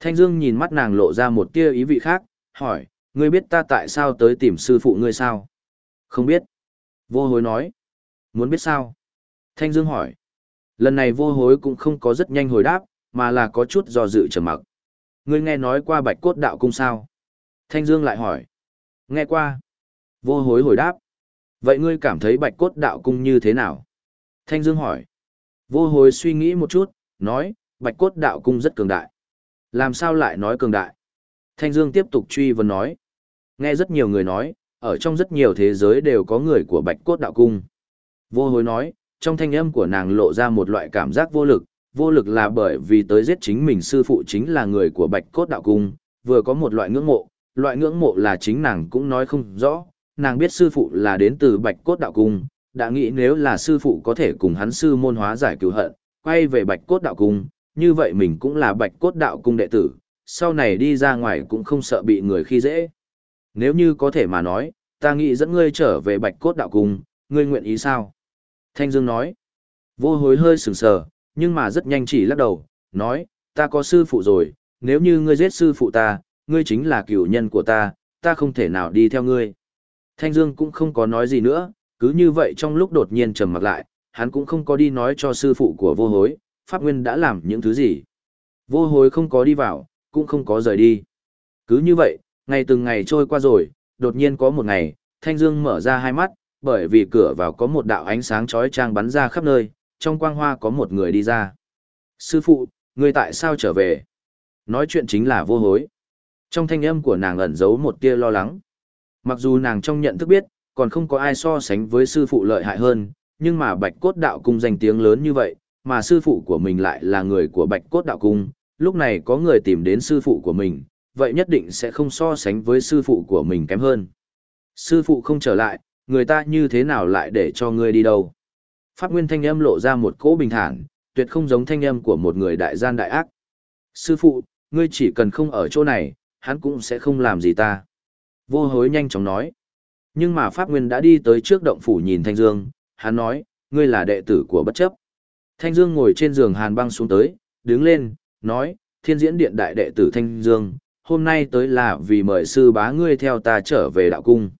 Thanh Dương nhìn mắt nàng lộ ra một tia ý vị khác, hỏi, ngươi biết ta tại sao tới tìm sư phụ ngươi sao? Không biết. Vô hối nói. Muốn biết sao? Thanh Dương hỏi. Lần này vô hối cũng không có rất nhanh hồi đáp, mà là có chút do dự trầm mặc. Ngươi nghe nói qua bạch cốt đạo cung sao? Thanh Dương lại hỏi. Nghe qua. Vô hối hồi đáp. Vậy ngươi cảm thấy bạch cốt đạo cung như thế nào? Thanh Dương hỏi. Vô hối suy nghĩ một chút, nói, bạch cốt đạo cung rất cường đại. Làm sao lại nói cường đại? Thanh Dương tiếp tục truy vấn nói. Nghe rất nhiều người nói, ở trong rất nhiều thế giới đều có người của bạch cốt đạo cung. Vô hối nói, trong thanh âm của nàng lộ ra một loại cảm giác vô lực, vô lực là bởi vì tới giết chính mình sư phụ chính là người của bạch cốt đạo cung, vừa có một loại ngưỡng mộ, loại ngưỡng mộ là chính nàng cũng nói không rõ, nàng biết sư phụ là đến từ bạch cốt đạo cung, đã nghĩ nếu là sư phụ có thể cùng hắn sư môn hóa giải cứu hận, quay về bạch cốt đạo cung, như vậy mình cũng là bạch cốt đạo cung đệ tử, sau này đi ra ngoài cũng không sợ bị người khi dễ. Nếu như có thể mà nói, ta nghĩ dẫn ngươi trở về bạch cốt đạo cung, ngươi nguyện ý sao? Thanh Dương nói, vô hối hơi sừng sờ, nhưng mà rất nhanh chỉ lắc đầu, nói, ta có sư phụ rồi, nếu như ngươi giết sư phụ ta, ngươi chính là cửu nhân của ta, ta không thể nào đi theo ngươi. Thanh Dương cũng không có nói gì nữa, cứ như vậy trong lúc đột nhiên trầm mặt lại, hắn cũng không có đi nói cho sư phụ của vô hối, Pháp Nguyên đã làm những thứ gì. Vô hối không có đi vào, cũng không có rời đi. Cứ như vậy, ngày từng ngày trôi qua rồi, đột nhiên có một ngày, Thanh Dương mở ra hai mắt, bởi vì cửa vào có một đạo ánh sáng chói chang bắn ra khắp nơi, trong quang hoa có một người đi ra. Sư phụ, người tại sao trở về? Nói chuyện chính là vô hối. Trong thanh âm của nàng ẩn giấu một tia lo lắng. Mặc dù nàng trong nhận thức biết, còn không có ai so sánh với sư phụ lợi hại hơn, nhưng mà bạch cốt đạo cung danh tiếng lớn như vậy, mà sư phụ của mình lại là người của bạch cốt đạo cung, lúc này có người tìm đến sư phụ của mình, vậy nhất định sẽ không so sánh với sư phụ của mình kém hơn. Sư phụ không trở lại, người ta như thế nào lại để cho ngươi đi đâu? Pháp Nguyên thanh âm lộ ra một cỗ bình thản, tuyệt không giống thanh âm của một người đại gian đại ác. Sư phụ, ngươi chỉ cần không ở chỗ này, hắn cũng sẽ không làm gì ta. Vô hối nhanh chóng nói. Nhưng mà Pháp Nguyên đã đi tới trước động phủ nhìn Thanh Dương, hắn nói, ngươi là đệ tử của bất chấp. Thanh Dương ngồi trên giường hàn băng xuống tới, đứng lên, nói, thiên diễn điện đại đệ tử Thanh Dương, hôm nay tới là vì mời sư bá ngươi theo ta trở về đạo cung.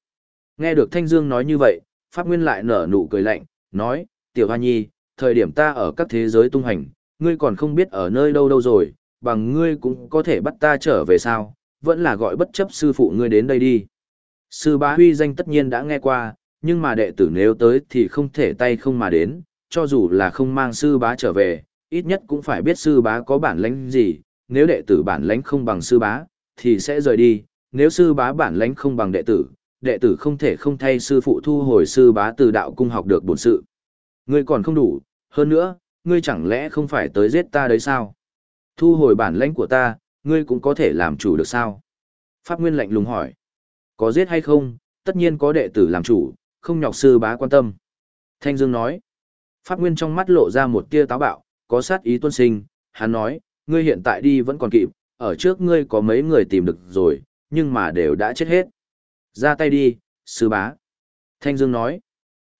Nghe được Thanh Dương nói như vậy, Pháp Nguyên lại nở nụ cười lạnh, nói, tiểu hoa nhi, thời điểm ta ở các thế giới tung hành, ngươi còn không biết ở nơi đâu đâu rồi, bằng ngươi cũng có thể bắt ta trở về sao, vẫn là gọi bất chấp sư phụ ngươi đến đây đi. Sư bá huy danh tất nhiên đã nghe qua, nhưng mà đệ tử nếu tới thì không thể tay không mà đến, cho dù là không mang sư bá trở về, ít nhất cũng phải biết sư bá có bản lãnh gì, nếu đệ tử bản lãnh không bằng sư bá, thì sẽ rời đi, nếu sư bá bản lãnh không bằng đệ tử, đệ tử không thể không thay sư phụ thu hồi sư bá từ đạo cung học được bổn sự. Ngươi còn không đủ, hơn nữa, ngươi chẳng lẽ không phải tới giết ta đấy sao? Thu hồi bản lãnh của ta, ngươi cũng có thể làm chủ được sao? Pháp Nguyên lạnh lùng hỏi. Có giết hay không, tất nhiên có đệ tử làm chủ, không nhọc sư bá quan tâm. Thanh Dương nói. Pháp Nguyên trong mắt lộ ra một tia táo bạo, có sát ý tuân sinh, hắn nói, ngươi hiện tại đi vẫn còn kịp, ở trước ngươi có mấy người tìm được rồi, nhưng mà đều đã chết hết. Ra tay đi, sư bá. Thanh Dương nói.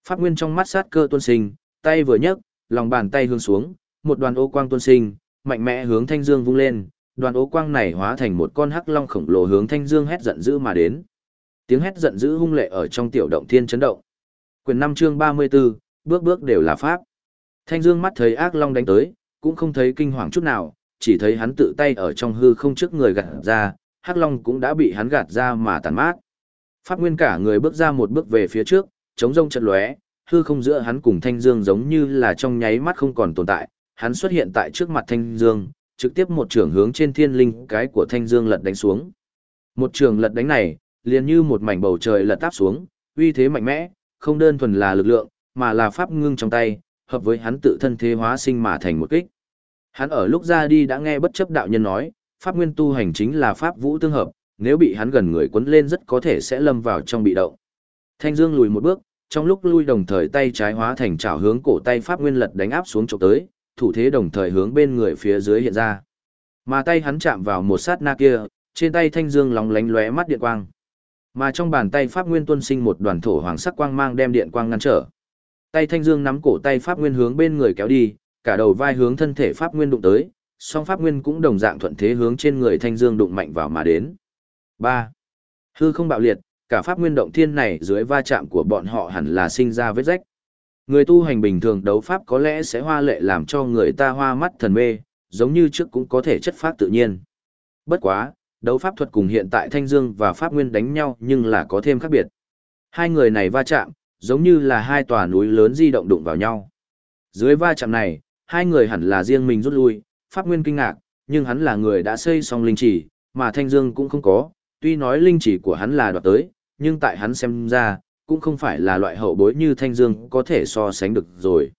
Pháp Nguyên trong mắt sát cơ tuân sinh, tay vừa nhấc, lòng bàn tay hướng xuống, một đoàn ô quang tuân sinh, mạnh mẽ hướng Thanh Dương vung lên, đoàn ố quang này hóa thành một con hắc long khổng lồ hướng Thanh Dương hét giận dữ mà đến. Tiếng hét giận dữ hung lệ ở trong tiểu động thiên chấn động. Quyền năm chương 34, bước bước đều là pháp. Thanh Dương mắt thấy ác long đánh tới, cũng không thấy kinh hoàng chút nào, chỉ thấy hắn tự tay ở trong hư không trước người gạt ra, hắc long cũng đã bị hắn gạt ra mà tàn mát. Pháp Nguyên cả người bước ra một bước về phía trước, chống rông chật lóe, hư không giữa hắn cùng Thanh Dương giống như là trong nháy mắt không còn tồn tại, hắn xuất hiện tại trước mặt Thanh Dương, trực tiếp một trường hướng trên thiên linh cái của Thanh Dương lật đánh xuống. Một trường lật đánh này, liền như một mảnh bầu trời lật táp xuống, uy thế mạnh mẽ, không đơn thuần là lực lượng, mà là pháp ngưng trong tay, hợp với hắn tự thân thế hóa sinh mà thành một kích. Hắn ở lúc ra đi đã nghe bất chấp đạo nhân nói, pháp nguyên tu hành chính là pháp vũ tương hợp, nếu bị hắn gần người quấn lên rất có thể sẽ lâm vào trong bị động. Thanh Dương lùi một bước, trong lúc lui đồng thời tay trái hóa thành chảo hướng cổ tay pháp nguyên lật đánh áp xuống chụp tới, thủ thế đồng thời hướng bên người phía dưới hiện ra. Mà tay hắn chạm vào một sát na kia, trên tay Thanh Dương lóng lánh lóe mắt điện quang. Mà trong bàn tay Pháp Nguyên tuân sinh một đoàn thổ hoàng sắc quang mang đem điện quang ngăn trở. Tay Thanh Dương nắm cổ tay Pháp Nguyên hướng bên người kéo đi, cả đầu vai hướng thân thể Pháp Nguyên đụng tới, song Pháp Nguyên cũng đồng dạng thuận thế hướng trên người Thanh Dương đụng mạnh vào mà đến. 3. Hư không bạo liệt, cả Pháp Nguyên động thiên này dưới va chạm của bọn họ hẳn là sinh ra vết rách. Người tu hành bình thường đấu pháp có lẽ sẽ hoa lệ làm cho người ta hoa mắt thần mê, giống như trước cũng có thể chất phát tự nhiên. Bất quá, đấu pháp thuật cùng hiện tại Thanh Dương và Pháp Nguyên đánh nhau nhưng là có thêm khác biệt. Hai người này va chạm, giống như là hai tòa núi lớn di động đụng vào nhau. Dưới va chạm này, hai người hẳn là riêng mình rút lui, Pháp Nguyên kinh ngạc, nhưng hắn là người đã xây xong linh chỉ, mà Thanh Dương cũng không có, tuy nói linh chỉ của hắn là đoạt tới, nhưng tại hắn xem ra, cũng không phải là loại hậu bối như Thanh Dương có thể so sánh được rồi.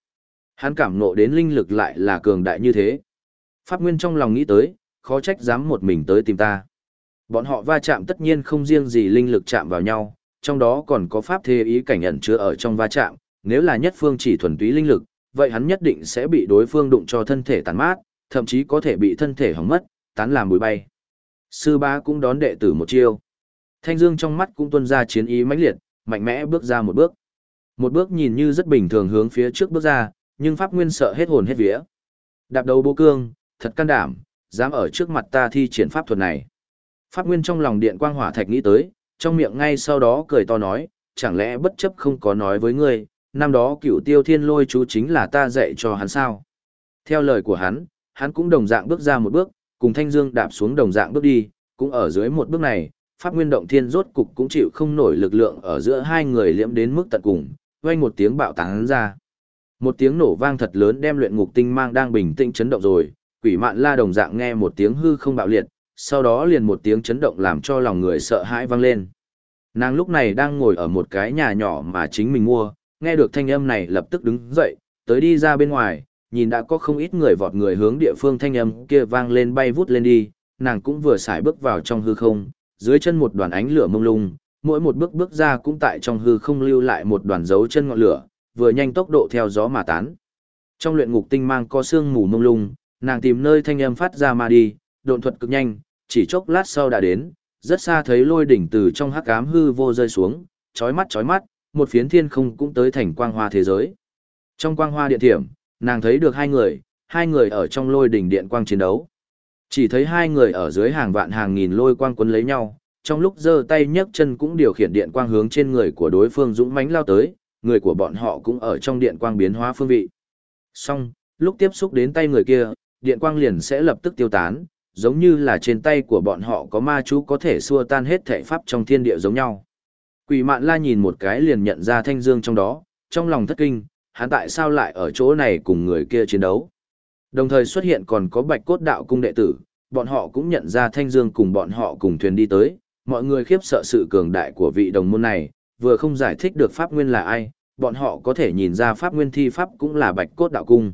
Hắn cảm ngộ đến linh lực lại là cường đại như thế. Pháp Nguyên trong lòng nghĩ tới, khó trách dám một mình tới tìm ta. Bọn họ va chạm tất nhiên không riêng gì linh lực chạm vào nhau, trong đó còn có pháp thế ý cảnh ẩn chứa ở trong va chạm, nếu là nhất phương chỉ thuần túy linh lực, vậy hắn nhất định sẽ bị đối phương đụng cho thân thể tàn mát, thậm chí có thể bị thân thể hỏng mất, tán làm bụi bay. Sư bá cũng đón đệ tử một chiêu. Thanh Dương trong mắt cũng tuôn ra chiến ý mãnh liệt, mạnh mẽ bước ra một bước. Một bước nhìn như rất bình thường hướng phía trước bước ra, nhưng Pháp Nguyên sợ hết hồn hết vía. Đạp đầu bố cương, thật can đảm, dám ở trước mặt ta thi triển pháp thuật này. Pháp Nguyên trong lòng điện quang hỏa thạch nghĩ tới, trong miệng ngay sau đó cười to nói, chẳng lẽ bất chấp không có nói với ngươi, năm đó cựu tiêu thiên lôi chú chính là ta dạy cho hắn sao. Theo lời của hắn, hắn cũng đồng dạng bước ra một bước, cùng Thanh Dương đạp xuống đồng dạng bước đi, cũng ở dưới một bước này, Pháp Nguyên động thiên rốt cục cũng chịu không nổi lực lượng ở giữa hai người liễm đến mức tận cùng, vang một tiếng bạo tán ra. Một tiếng nổ vang thật lớn đem luyện ngục tinh mang đang bình tĩnh chấn động rồi, quỷ mạn la đồng dạng nghe một tiếng hư không bạo liệt, sau đó liền một tiếng chấn động làm cho lòng người sợ hãi vang lên. Nàng lúc này đang ngồi ở một cái nhà nhỏ mà chính mình mua, nghe được thanh âm này lập tức đứng dậy, tới đi ra bên ngoài, nhìn đã có không ít người vọt người hướng địa phương thanh âm kia vang lên bay vút lên đi, nàng cũng vừa xài bước vào trong hư không, dưới chân một đoàn ánh lửa mông lung, mỗi một bước bước ra cũng tại trong hư không lưu lại một đoàn dấu chân ngọn lửa, vừa nhanh tốc độ theo gió mà tán. Trong luyện ngục tinh mang có sương mù mông lung, nàng tìm nơi thanh âm phát ra mà đi, độn thuật cực nhanh, chỉ chốc lát sau đã đến, rất xa thấy lôi đỉnh từ trong hắc ám hư vô rơi xuống, chói mắt chói mắt, một phiến thiên không cũng tới thành quang hoa thế giới. Trong quang hoa điện thiểm, nàng thấy được hai người, hai người ở trong lôi đỉnh điện quang chiến đấu. Chỉ thấy hai người ở dưới hàng vạn hàng nghìn lôi quang quấn lấy nhau, trong lúc giơ tay nhấc chân cũng điều khiển điện quang hướng trên người của đối phương dũng mãnh lao tới, người của bọn họ cũng ở trong điện quang biến hóa phương vị. Song, lúc tiếp xúc đến tay người kia, điện quang liền sẽ lập tức tiêu tán, giống như là trên tay của bọn họ có ma chú có thể xua tan hết thể pháp trong thiên địa giống nhau. Quỷ mạn la nhìn một cái liền nhận ra thanh dương trong đó, trong lòng thất kinh, hắn tại sao lại ở chỗ này cùng người kia chiến đấu. Đồng thời xuất hiện còn có bạch cốt đạo cung đệ tử, bọn họ cũng nhận ra thanh dương cùng bọn họ cùng thuyền đi tới, mọi người khiếp sợ sự cường đại của vị đồng môn này, vừa không giải thích được pháp nguyên là ai, bọn họ có thể nhìn ra pháp nguyên thi pháp cũng là bạch cốt đạo cung.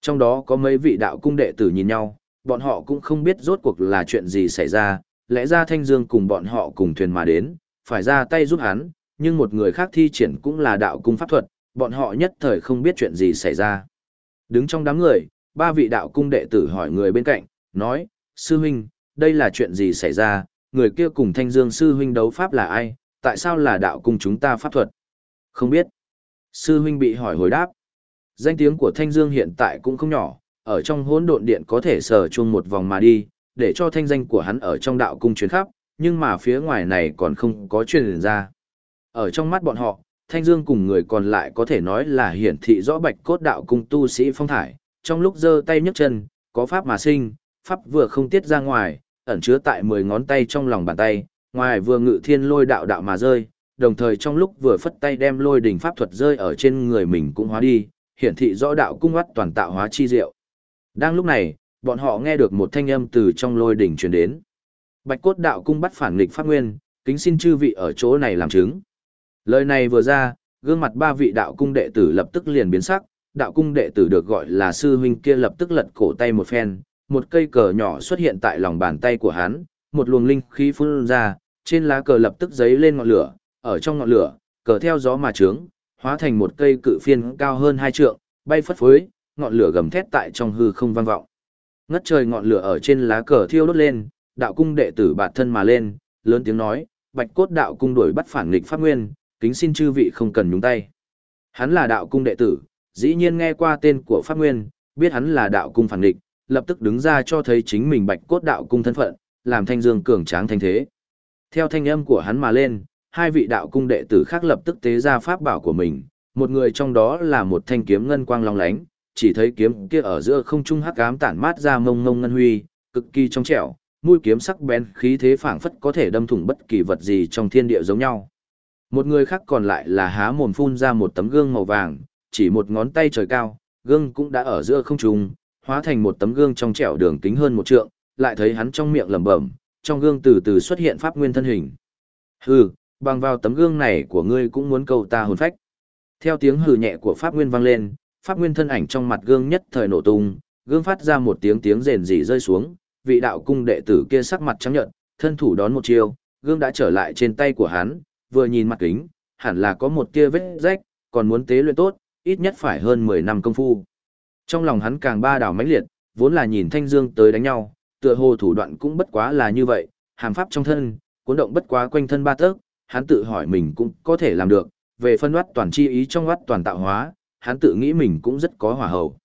Trong đó có mấy vị đạo cung đệ tử nhìn nhau, bọn họ cũng không biết rốt cuộc là chuyện gì xảy ra, lẽ ra Thanh Dương cùng bọn họ cùng thuyền mà đến, phải ra tay giúp hắn, nhưng một người khác thi triển cũng là đạo cung pháp thuật, bọn họ nhất thời không biết chuyện gì xảy ra. Đứng trong đám người, ba vị đạo cung đệ tử hỏi người bên cạnh, nói, Sư huynh, đây là chuyện gì xảy ra, người kia cùng Thanh Dương Sư huynh đấu pháp là ai, tại sao là đạo cung chúng ta pháp thuật? Không biết. Sư huynh bị hỏi hồi đáp. Danh tiếng của Thanh Dương hiện tại cũng không nhỏ, ở trong hỗn độn điện có thể sờ chuông một vòng mà đi, để cho thanh danh của hắn ở trong đạo cung truyền khắp, nhưng mà phía ngoài này còn không có truyền ra. Ở trong mắt bọn họ, Thanh Dương cùng người còn lại có thể nói là hiển thị rõ bạch cốt đạo cung tu sĩ phong thải, trong lúc giơ tay nhấc chân, có pháp mà sinh, pháp vừa không tiết ra ngoài, ẩn chứa tại 10 ngón tay trong lòng bàn tay, ngoài vừa ngự thiên lôi đạo đạo mà rơi, đồng thời trong lúc vừa phất tay đem lôi đỉnh pháp thuật rơi ở trên người mình cũng hóa đi, hiển thị rõ đạo cung oát toàn tạo hóa chi diệu. Đang lúc này, bọn họ nghe được một thanh âm từ trong lôi đỉnh truyền đến. Bạch cốt đạo cung bắt phản nghịch pháp nguyên, kính xin chư vị ở chỗ này làm chứng. Lời này vừa ra, gương mặt ba vị đạo cung đệ tử lập tức liền biến sắc, đạo cung đệ tử được gọi là sư huynh kia lập tức lật cổ tay một phen, một cây cờ nhỏ xuất hiện tại lòng bàn tay của hắn, một luồng linh khí phun ra, trên lá cờ lập tức giấy lên ngọn lửa, ở trong ngọn lửa, cờ theo gió mà trướng, hóa thành một cây cự phiên cao hơn hai trượng, bay phất phới, ngọn lửa gầm thét tại trong hư không vang vọng. Ngất trời ngọn lửa ở trên lá cờ thiêu đốt lên, đạo cung đệ tử bạt thân mà lên, lớn tiếng nói, Bạch Cốt đạo cung đuổi bắt phản nghịch pháp nguyên, kính xin chư vị không cần nhúng tay. Hắn là đạo cung đệ tử, dĩ nhiên nghe qua tên của pháp nguyên, biết hắn là đạo cung phản định, lập tức đứng ra cho thấy chính mình Bạch Cốt đạo cung thân phận, làm thanh dương cường tráng thanh thế. Theo thanh âm của hắn mà lên, hai vị đạo cung đệ tử khác lập tức tế ra pháp bảo của mình, một người trong đó là một thanh kiếm ngân quang long lánh, chỉ thấy kiếm kia ở giữa không trung hắc ám tản mát ra mông mông ngân huy, cực kỳ trong trẻo, mũi kiếm sắc bén khí thế phảng phất có thể đâm thủng bất kỳ vật gì trong thiên địa giống nhau. Một người khác còn lại là há mồm phun ra một tấm gương màu vàng, chỉ một ngón tay trời cao, gương cũng đã ở giữa không trung, hóa thành một tấm gương trong trẻo đường kính hơn một trượng, lại thấy hắn trong miệng lẩm bẩm, trong gương từ từ xuất hiện pháp nguyên thân hình. Hừ, bằng vào tấm gương này của ngươi cũng muốn cầu ta hồn phách. Theo tiếng hừ nhẹ của pháp nguyên vang lên, pháp nguyên thân ảnh trong mặt gương nhất thời nổ tung, gương phát ra một tiếng tiếng rền rỉ rơi xuống, vị đạo cung đệ tử kia sắc mặt trắng nhợt, thân thủ đón một chiêu, gương đã trở lại trên tay của hắn, vừa nhìn mặt kính, hẳn là có một tia vết rách, còn muốn tế luyện tốt, ít nhất phải hơn 10 năm công phu. Trong lòng hắn càng ba đảo mãnh liệt, vốn là nhìn Thanh Dương tới đánh nhau, tựa hồ thủ đoạn cũng bất quá là như vậy, hàm pháp trong thân, cuốn động bất quá quanh thân ba tấc, hắn tự hỏi mình cũng có thể làm được, về phân oát toàn chi ý trong oát toàn tạo hóa, hắn tự nghĩ mình cũng rất có hỏa hậu.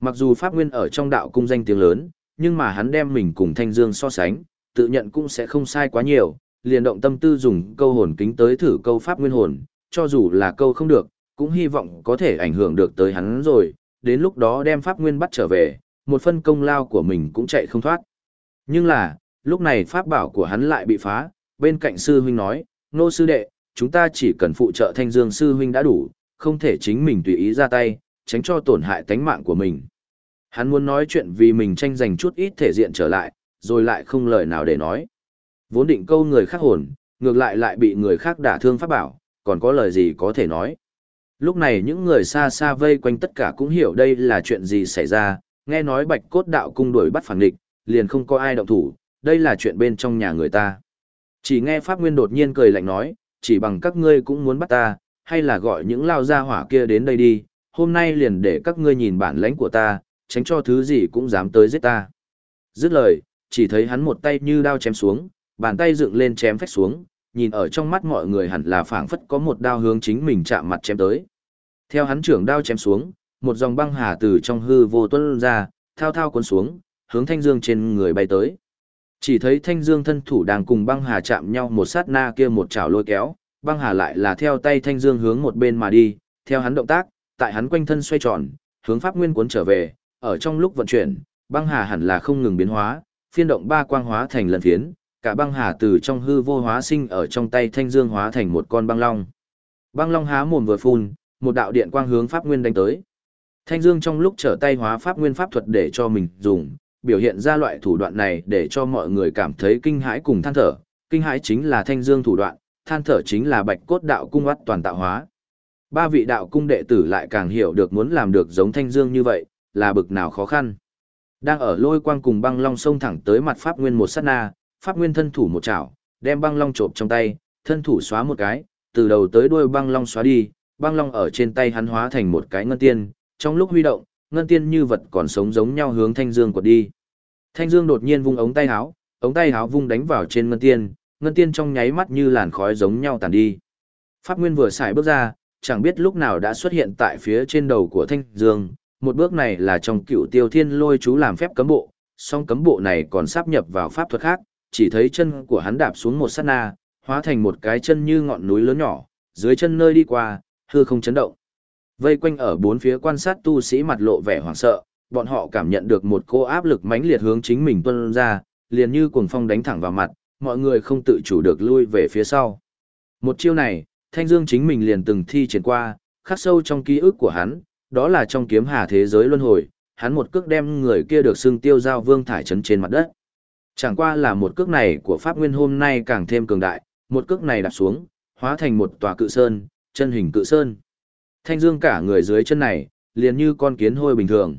Mặc dù pháp nguyên ở trong đạo cung danh tiếng lớn, nhưng mà hắn đem mình cùng Thanh Dương so sánh, tự nhận cũng sẽ không sai quá nhiều, liền động tâm tư dùng câu hồn kính tới thử câu pháp nguyên hồn, cho dù là câu không được, cũng hy vọng có thể ảnh hưởng được tới hắn rồi, đến lúc đó đem pháp nguyên bắt trở về, một phân công lao của mình cũng chạy không thoát. Nhưng là, lúc này pháp bảo của hắn lại bị phá, bên cạnh sư huynh nói, nô sư đệ, chúng ta chỉ cần phụ trợ thanh dương sư huynh đã đủ, không thể chính mình tùy ý ra tay, tránh cho tổn hại tánh mạng của mình. Hắn muốn nói chuyện vì mình tranh giành chút ít thể diện trở lại, rồi lại không lời nào để nói. Vốn định câu người khác hồn, ngược lại lại bị người khác đả thương pháp bảo, còn có lời gì có thể nói. Lúc này những người xa xa vây quanh tất cả cũng hiểu đây là chuyện gì xảy ra, nghe nói bạch cốt đạo cung đuổi bắt phản địch, liền không có ai động thủ, đây là chuyện bên trong nhà người ta. Chỉ nghe Pháp Nguyên đột nhiên cười lạnh nói, chỉ bằng các ngươi cũng muốn bắt ta, hay là gọi những lao gia hỏa kia đến đây đi, hôm nay liền để các ngươi nhìn bản lãnh của ta, tránh cho thứ gì cũng dám tới giết ta. Dứt lời, chỉ thấy hắn một tay như đao chém xuống, bàn tay dựng lên chém phách xuống, nhìn ở trong mắt mọi người hẳn là phảng phất có một đao hướng chính mình chạm mặt chém tới. Theo hắn trưởng đao chém xuống, một dòng băng hà từ trong hư vô tuôn ra, thao thao cuốn xuống, hướng Thanh Dương trên người bay tới. Chỉ thấy Thanh Dương thân thủ đang cùng băng hà chạm nhau một sát na kia một chảo lôi kéo, băng hà lại là theo tay Thanh Dương hướng một bên mà đi, theo hắn động tác, tại hắn quanh thân xoay tròn, hướng pháp nguyên cuốn trở về, ở trong lúc vận chuyển, băng hà hẳn là không ngừng biến hóa, phiên động ba quang hóa thành lần phiến, cả băng hà từ trong hư vô hóa sinh ở trong tay Thanh Dương hóa thành một con băng long. Băng long há mồm vừa phun, một đạo điện quang hướng pháp nguyên đánh tới. Thanh Dương trong lúc trở tay hóa pháp nguyên pháp thuật để cho mình dùng, biểu hiện ra loại thủ đoạn này để cho mọi người cảm thấy kinh hãi cùng than thở. Kinh hãi chính là Thanh Dương thủ đoạn, than thở chính là Bạch Cốt đạo cung oắt toàn tạo hóa. Ba vị đạo cung đệ tử lại càng hiểu được muốn làm được giống Thanh Dương như vậy, là bực nào khó khăn. Đang ở lôi quang cùng băng long sông thẳng tới mặt pháp nguyên một sát na, pháp nguyên thân thủ một chảo, đem băng long trộm trong tay, thân thủ xóa một cái, từ đầu tới đuôi băng long xóa đi, băng long ở trên tay hắn hóa thành một cái ngân tiên, trong lúc huy động, ngân tiên như vật còn sống giống nhau hướng Thanh Dương quật đi. Thanh Dương đột nhiên vung ống tay áo, ống tay áo vung đánh vào trên ngân tiên, ngân tiên trong nháy mắt như làn khói giống nhau tàn đi. Pháp Nguyên vừa xài bước ra, chẳng biết lúc nào đã xuất hiện tại phía trên đầu của Thanh Dương, một bước này là trong cựu tiêu thiên lôi chú làm phép cấm bộ, song cấm bộ này còn sáp nhập vào pháp thuật khác, chỉ thấy chân của hắn đạp xuống một sát na, hóa thành một cái chân như ngọn núi lớn nhỏ, dưới chân nơi đi qua, hư không chấn động. Vây quanh ở bốn phía quan sát tu sĩ mặt lộ vẻ hoảng sợ, bọn họ cảm nhận được một cô áp lực mãnh liệt hướng chính mình tuôn ra, liền như cuồng phong đánh thẳng vào mặt, mọi người không tự chủ được lui về phía sau. Một chiêu này, Thanh Dương chính mình liền từng thi triển qua, khắc sâu trong ký ức của hắn, đó là trong kiếm hà thế giới luân hồi, hắn một cước đem người kia được xưng tiêu giao vương thải chấn trên mặt đất. Chẳng qua là một cước này của Pháp Nguyên hôm nay càng thêm cường đại, một cước này đạp xuống, hóa thành một tòa cự sơn, chân hình cự sơn. Thanh Dương cả người dưới chân này, liền như con kiến hôi bình thường.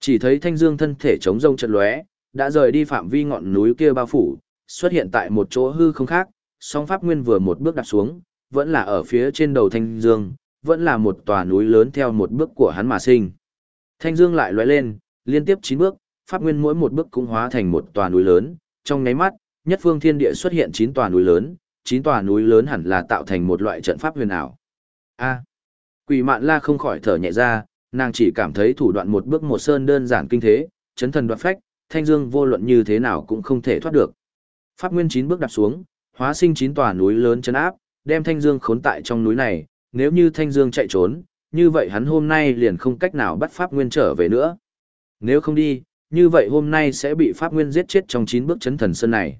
Chỉ thấy Thanh Dương thân thể chống rông chật lóe, đã rời đi phạm vi ngọn núi kia bao phủ, xuất hiện tại một chỗ hư không khác, song Pháp Nguyên vừa một bước đạp xuống, vẫn là ở phía trên đầu Thanh Dương, vẫn là một tòa núi lớn theo một bước của hắn mà sinh. Thanh Dương lại lóe lên, liên tiếp 9 bước, Pháp Nguyên mỗi một bước cũng hóa thành một tòa núi lớn, trong nháy mắt, nhất phương thiên địa xuất hiện 9 tòa núi lớn, 9 tòa núi lớn hẳn là tạo thành một loại trận pháp huyền ảo. A. À, Quỷ Mạn La không khỏi thở nhẹ ra, nàng chỉ cảm thấy thủ đoạn một bước một sơn đơn giản kinh thế, chấn thần đoạt phách, Thanh Dương vô luận như thế nào cũng không thể thoát được. Pháp Nguyên 9 bước đạp xuống, hóa sinh 9 tòa núi lớn chấn áp, đem Thanh Dương khốn tại trong núi này, nếu như Thanh Dương chạy trốn, như vậy hắn hôm nay liền không cách nào bắt Pháp Nguyên trở về nữa. Nếu không đi, như vậy hôm nay sẽ bị Pháp Nguyên giết chết trong 9 bước chấn thần sơn này.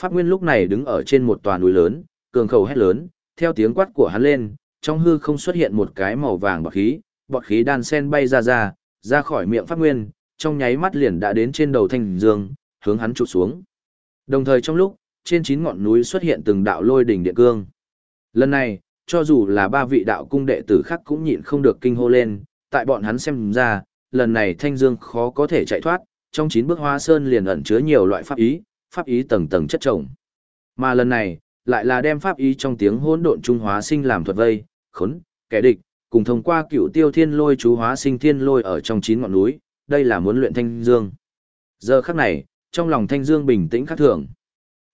Pháp Nguyên lúc này đứng ở trên một tòa núi lớn, cường khẩu hét lớn, theo tiếng quát của hắn lên, trong hư không xuất hiện một cái màu vàng bọt khí, bọt khí đan sen bay ra ra, ra khỏi miệng Pháp Nguyên, trong nháy mắt liền đã đến trên đầu Thanh Dương, hướng hắn chụp xuống. Đồng thời trong lúc, trên chín ngọn núi xuất hiện từng đạo lôi đỉnh điện cương. Lần này, cho dù là ba vị đạo cung đệ tử khác cũng nhịn không được kinh hô lên, tại bọn hắn xem ra, lần này Thanh Dương khó có thể chạy thoát, trong chín bước hoa sơn liền ẩn chứa nhiều loại pháp ý, pháp ý tầng tầng chất chồng. Mà lần này, lại là đem pháp ý trong tiếng hỗn độn trung hóa sinh làm thuật vây, khốn, kẻ địch, cùng thông qua cựu tiêu thiên lôi chú hóa sinh thiên lôi ở trong chín ngọn núi, đây là muốn luyện Thanh Dương. Giờ khắc này, trong lòng Thanh Dương bình tĩnh khác thường.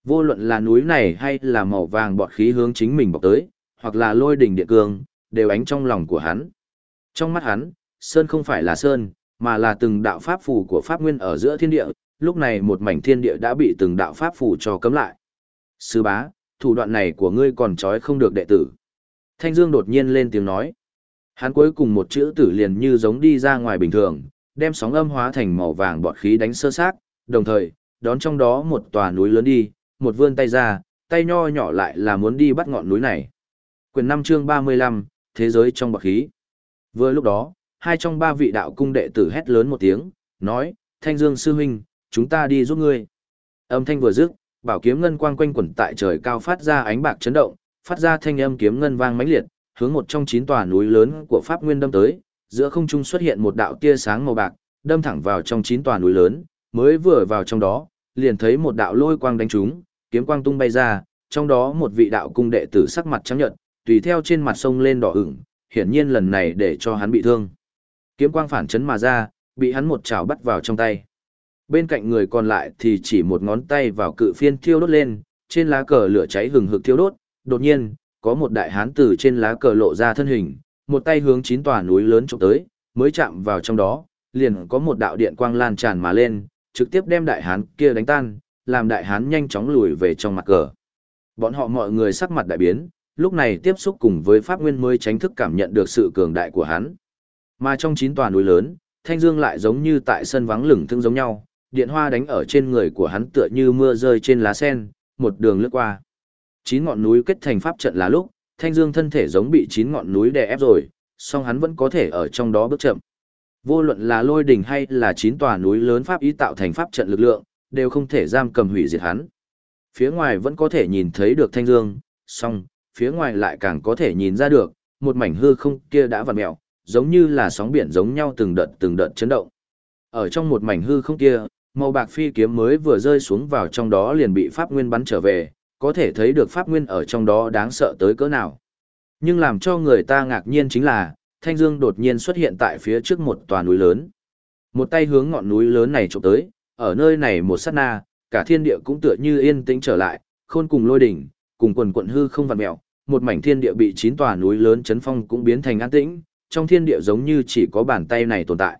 Vô luận là núi này hay là màu vàng bọt khí hướng chính mình bọc tới, hoặc là lôi đỉnh địa cương, đều ánh trong lòng của hắn. Trong mắt hắn, sơn không phải là sơn, mà là từng đạo pháp phù của pháp nguyên ở giữa thiên địa, lúc này một mảnh thiên địa đã bị từng đạo pháp phù cho cấm lại. Sư bá, thủ đoạn này của ngươi còn trói không được đệ tử. Thanh Dương đột nhiên lên tiếng nói. Hắn cuối cùng một chữ tử liền như giống đi ra ngoài bình thường, đem sóng âm hóa thành màu vàng bọt khí đánh sơ sát, đồng thời, đón trong đó một tòa núi lớn đi, một vươn tay ra, tay nho nhỏ lại là muốn đi bắt ngọn núi này. Quyền 5 chương 35, Thế giới trong bọt khí. Vừa lúc đó, hai trong ba vị đạo cung đệ tử hét lớn một tiếng, nói, Thanh Dương sư huynh, chúng ta đi giúp ngươi. Âm thanh vừa dứt, bảo kiếm ngân quang quanh quẩn tại trời cao phát ra ánh bạc chấn động, phát ra thanh âm kiếm ngân vang mãnh liệt, hướng một trong chín tòa núi lớn của Pháp Nguyên đâm tới, giữa không trung xuất hiện một đạo tia sáng màu bạc, đâm thẳng vào trong chín tòa núi lớn, mới vừa vào trong đó, liền thấy một đạo lôi quang đánh trúng, kiếm quang tung bay ra, trong đó một vị đạo cung đệ tử sắc mặt trắng nhợt, tùy theo trên mặt sông lên đỏ ửng, hiển nhiên lần này để cho hắn bị thương. Kiếm quang phản chấn mà ra, bị hắn một chảo bắt vào trong tay. Bên cạnh người còn lại thì chỉ một ngón tay vào cự phiên thiêu đốt lên, trên lá cờ lửa cháy hừng hực thiêu đốt, đột nhiên, có một đại hán từ trên lá cờ lộ ra thân hình, một tay hướng chín tòa núi lớn chụp tới, mới chạm vào trong đó, liền có một đạo điện quang lan tràn mà lên, trực tiếp đem đại hán kia đánh tan, làm đại hán nhanh chóng lùi về trong mặt cờ. Bọn họ mọi người sắc mặt đại biến, lúc này tiếp xúc cùng với Pháp Nguyên mới tránh thức cảm nhận được sự cường đại của hắn. Mà trong chín tòa núi lớn, Thanh Dương lại giống như tại sân vắng lửng thương giống nhau, điện hoa đánh ở trên người của hắn tựa như mưa rơi trên lá sen, một đường lướt qua. Chín ngọn núi kết thành pháp trận là lúc, Thanh Dương thân thể giống bị chín ngọn núi đè ép rồi, song hắn vẫn có thể ở trong đó bước chậm. Vô luận là lôi đỉnh hay là chín tòa núi lớn pháp ý tạo thành pháp trận lực lượng, đều không thể giam cầm hủy diệt hắn. Phía ngoài vẫn có thể nhìn thấy được Thanh Dương, song phía ngoài lại càng có thể nhìn ra được, một mảnh hư không kia đã vặn mèo, giống như là sóng biển giống nhau từng đợt từng đợt chấn động. Ở trong một mảnh hư không kia, màu bạc phi kiếm mới vừa rơi xuống vào trong đó liền bị pháp nguyên bắn trở về, có thể thấy được pháp nguyên ở trong đó đáng sợ tới cỡ nào. Nhưng làm cho người ta ngạc nhiên chính là, Thanh Dương đột nhiên xuất hiện tại phía trước một tòa núi lớn. Một tay hướng ngọn núi lớn này chụp tới, ở nơi này một sát na, cả thiên địa cũng tựa như yên tĩnh trở lại, khôn cùng lôi đỉnh, cùng quần quận hư không vặn mèo, một mảnh thiên địa bị chín tòa núi lớn chấn phong cũng biến thành an tĩnh, trong thiên địa giống như chỉ có bàn tay này tồn tại.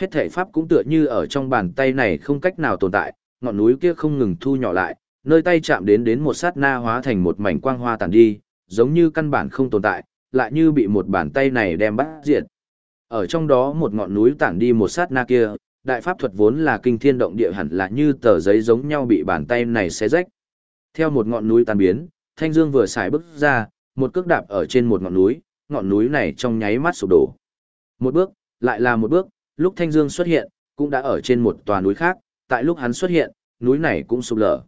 Hết thể pháp cũng tựa như ở trong bàn tay này không cách nào tồn tại, ngọn núi kia không ngừng thu nhỏ lại, nơi tay chạm đến đến một sát na hóa thành một mảnh quang hoa tàn đi, giống như căn bản không tồn tại, lại như bị một bàn tay này đem bắt diệt. Ở trong đó một ngọn núi tản đi một sát na kia, đại pháp thuật vốn là kinh thiên động địa hẳn là như tờ giấy giống nhau bị bàn tay này xé rách. Theo một ngọn núi tan biến, Thanh Dương vừa xài bước ra, một cước đạp ở trên một ngọn núi, ngọn núi này trong nháy mắt sụp đổ. Một bước, lại là một bước, Lúc Thanh Dương xuất hiện, cũng đã ở trên một tòa núi khác, tại lúc hắn xuất hiện, núi này cũng sụp lở.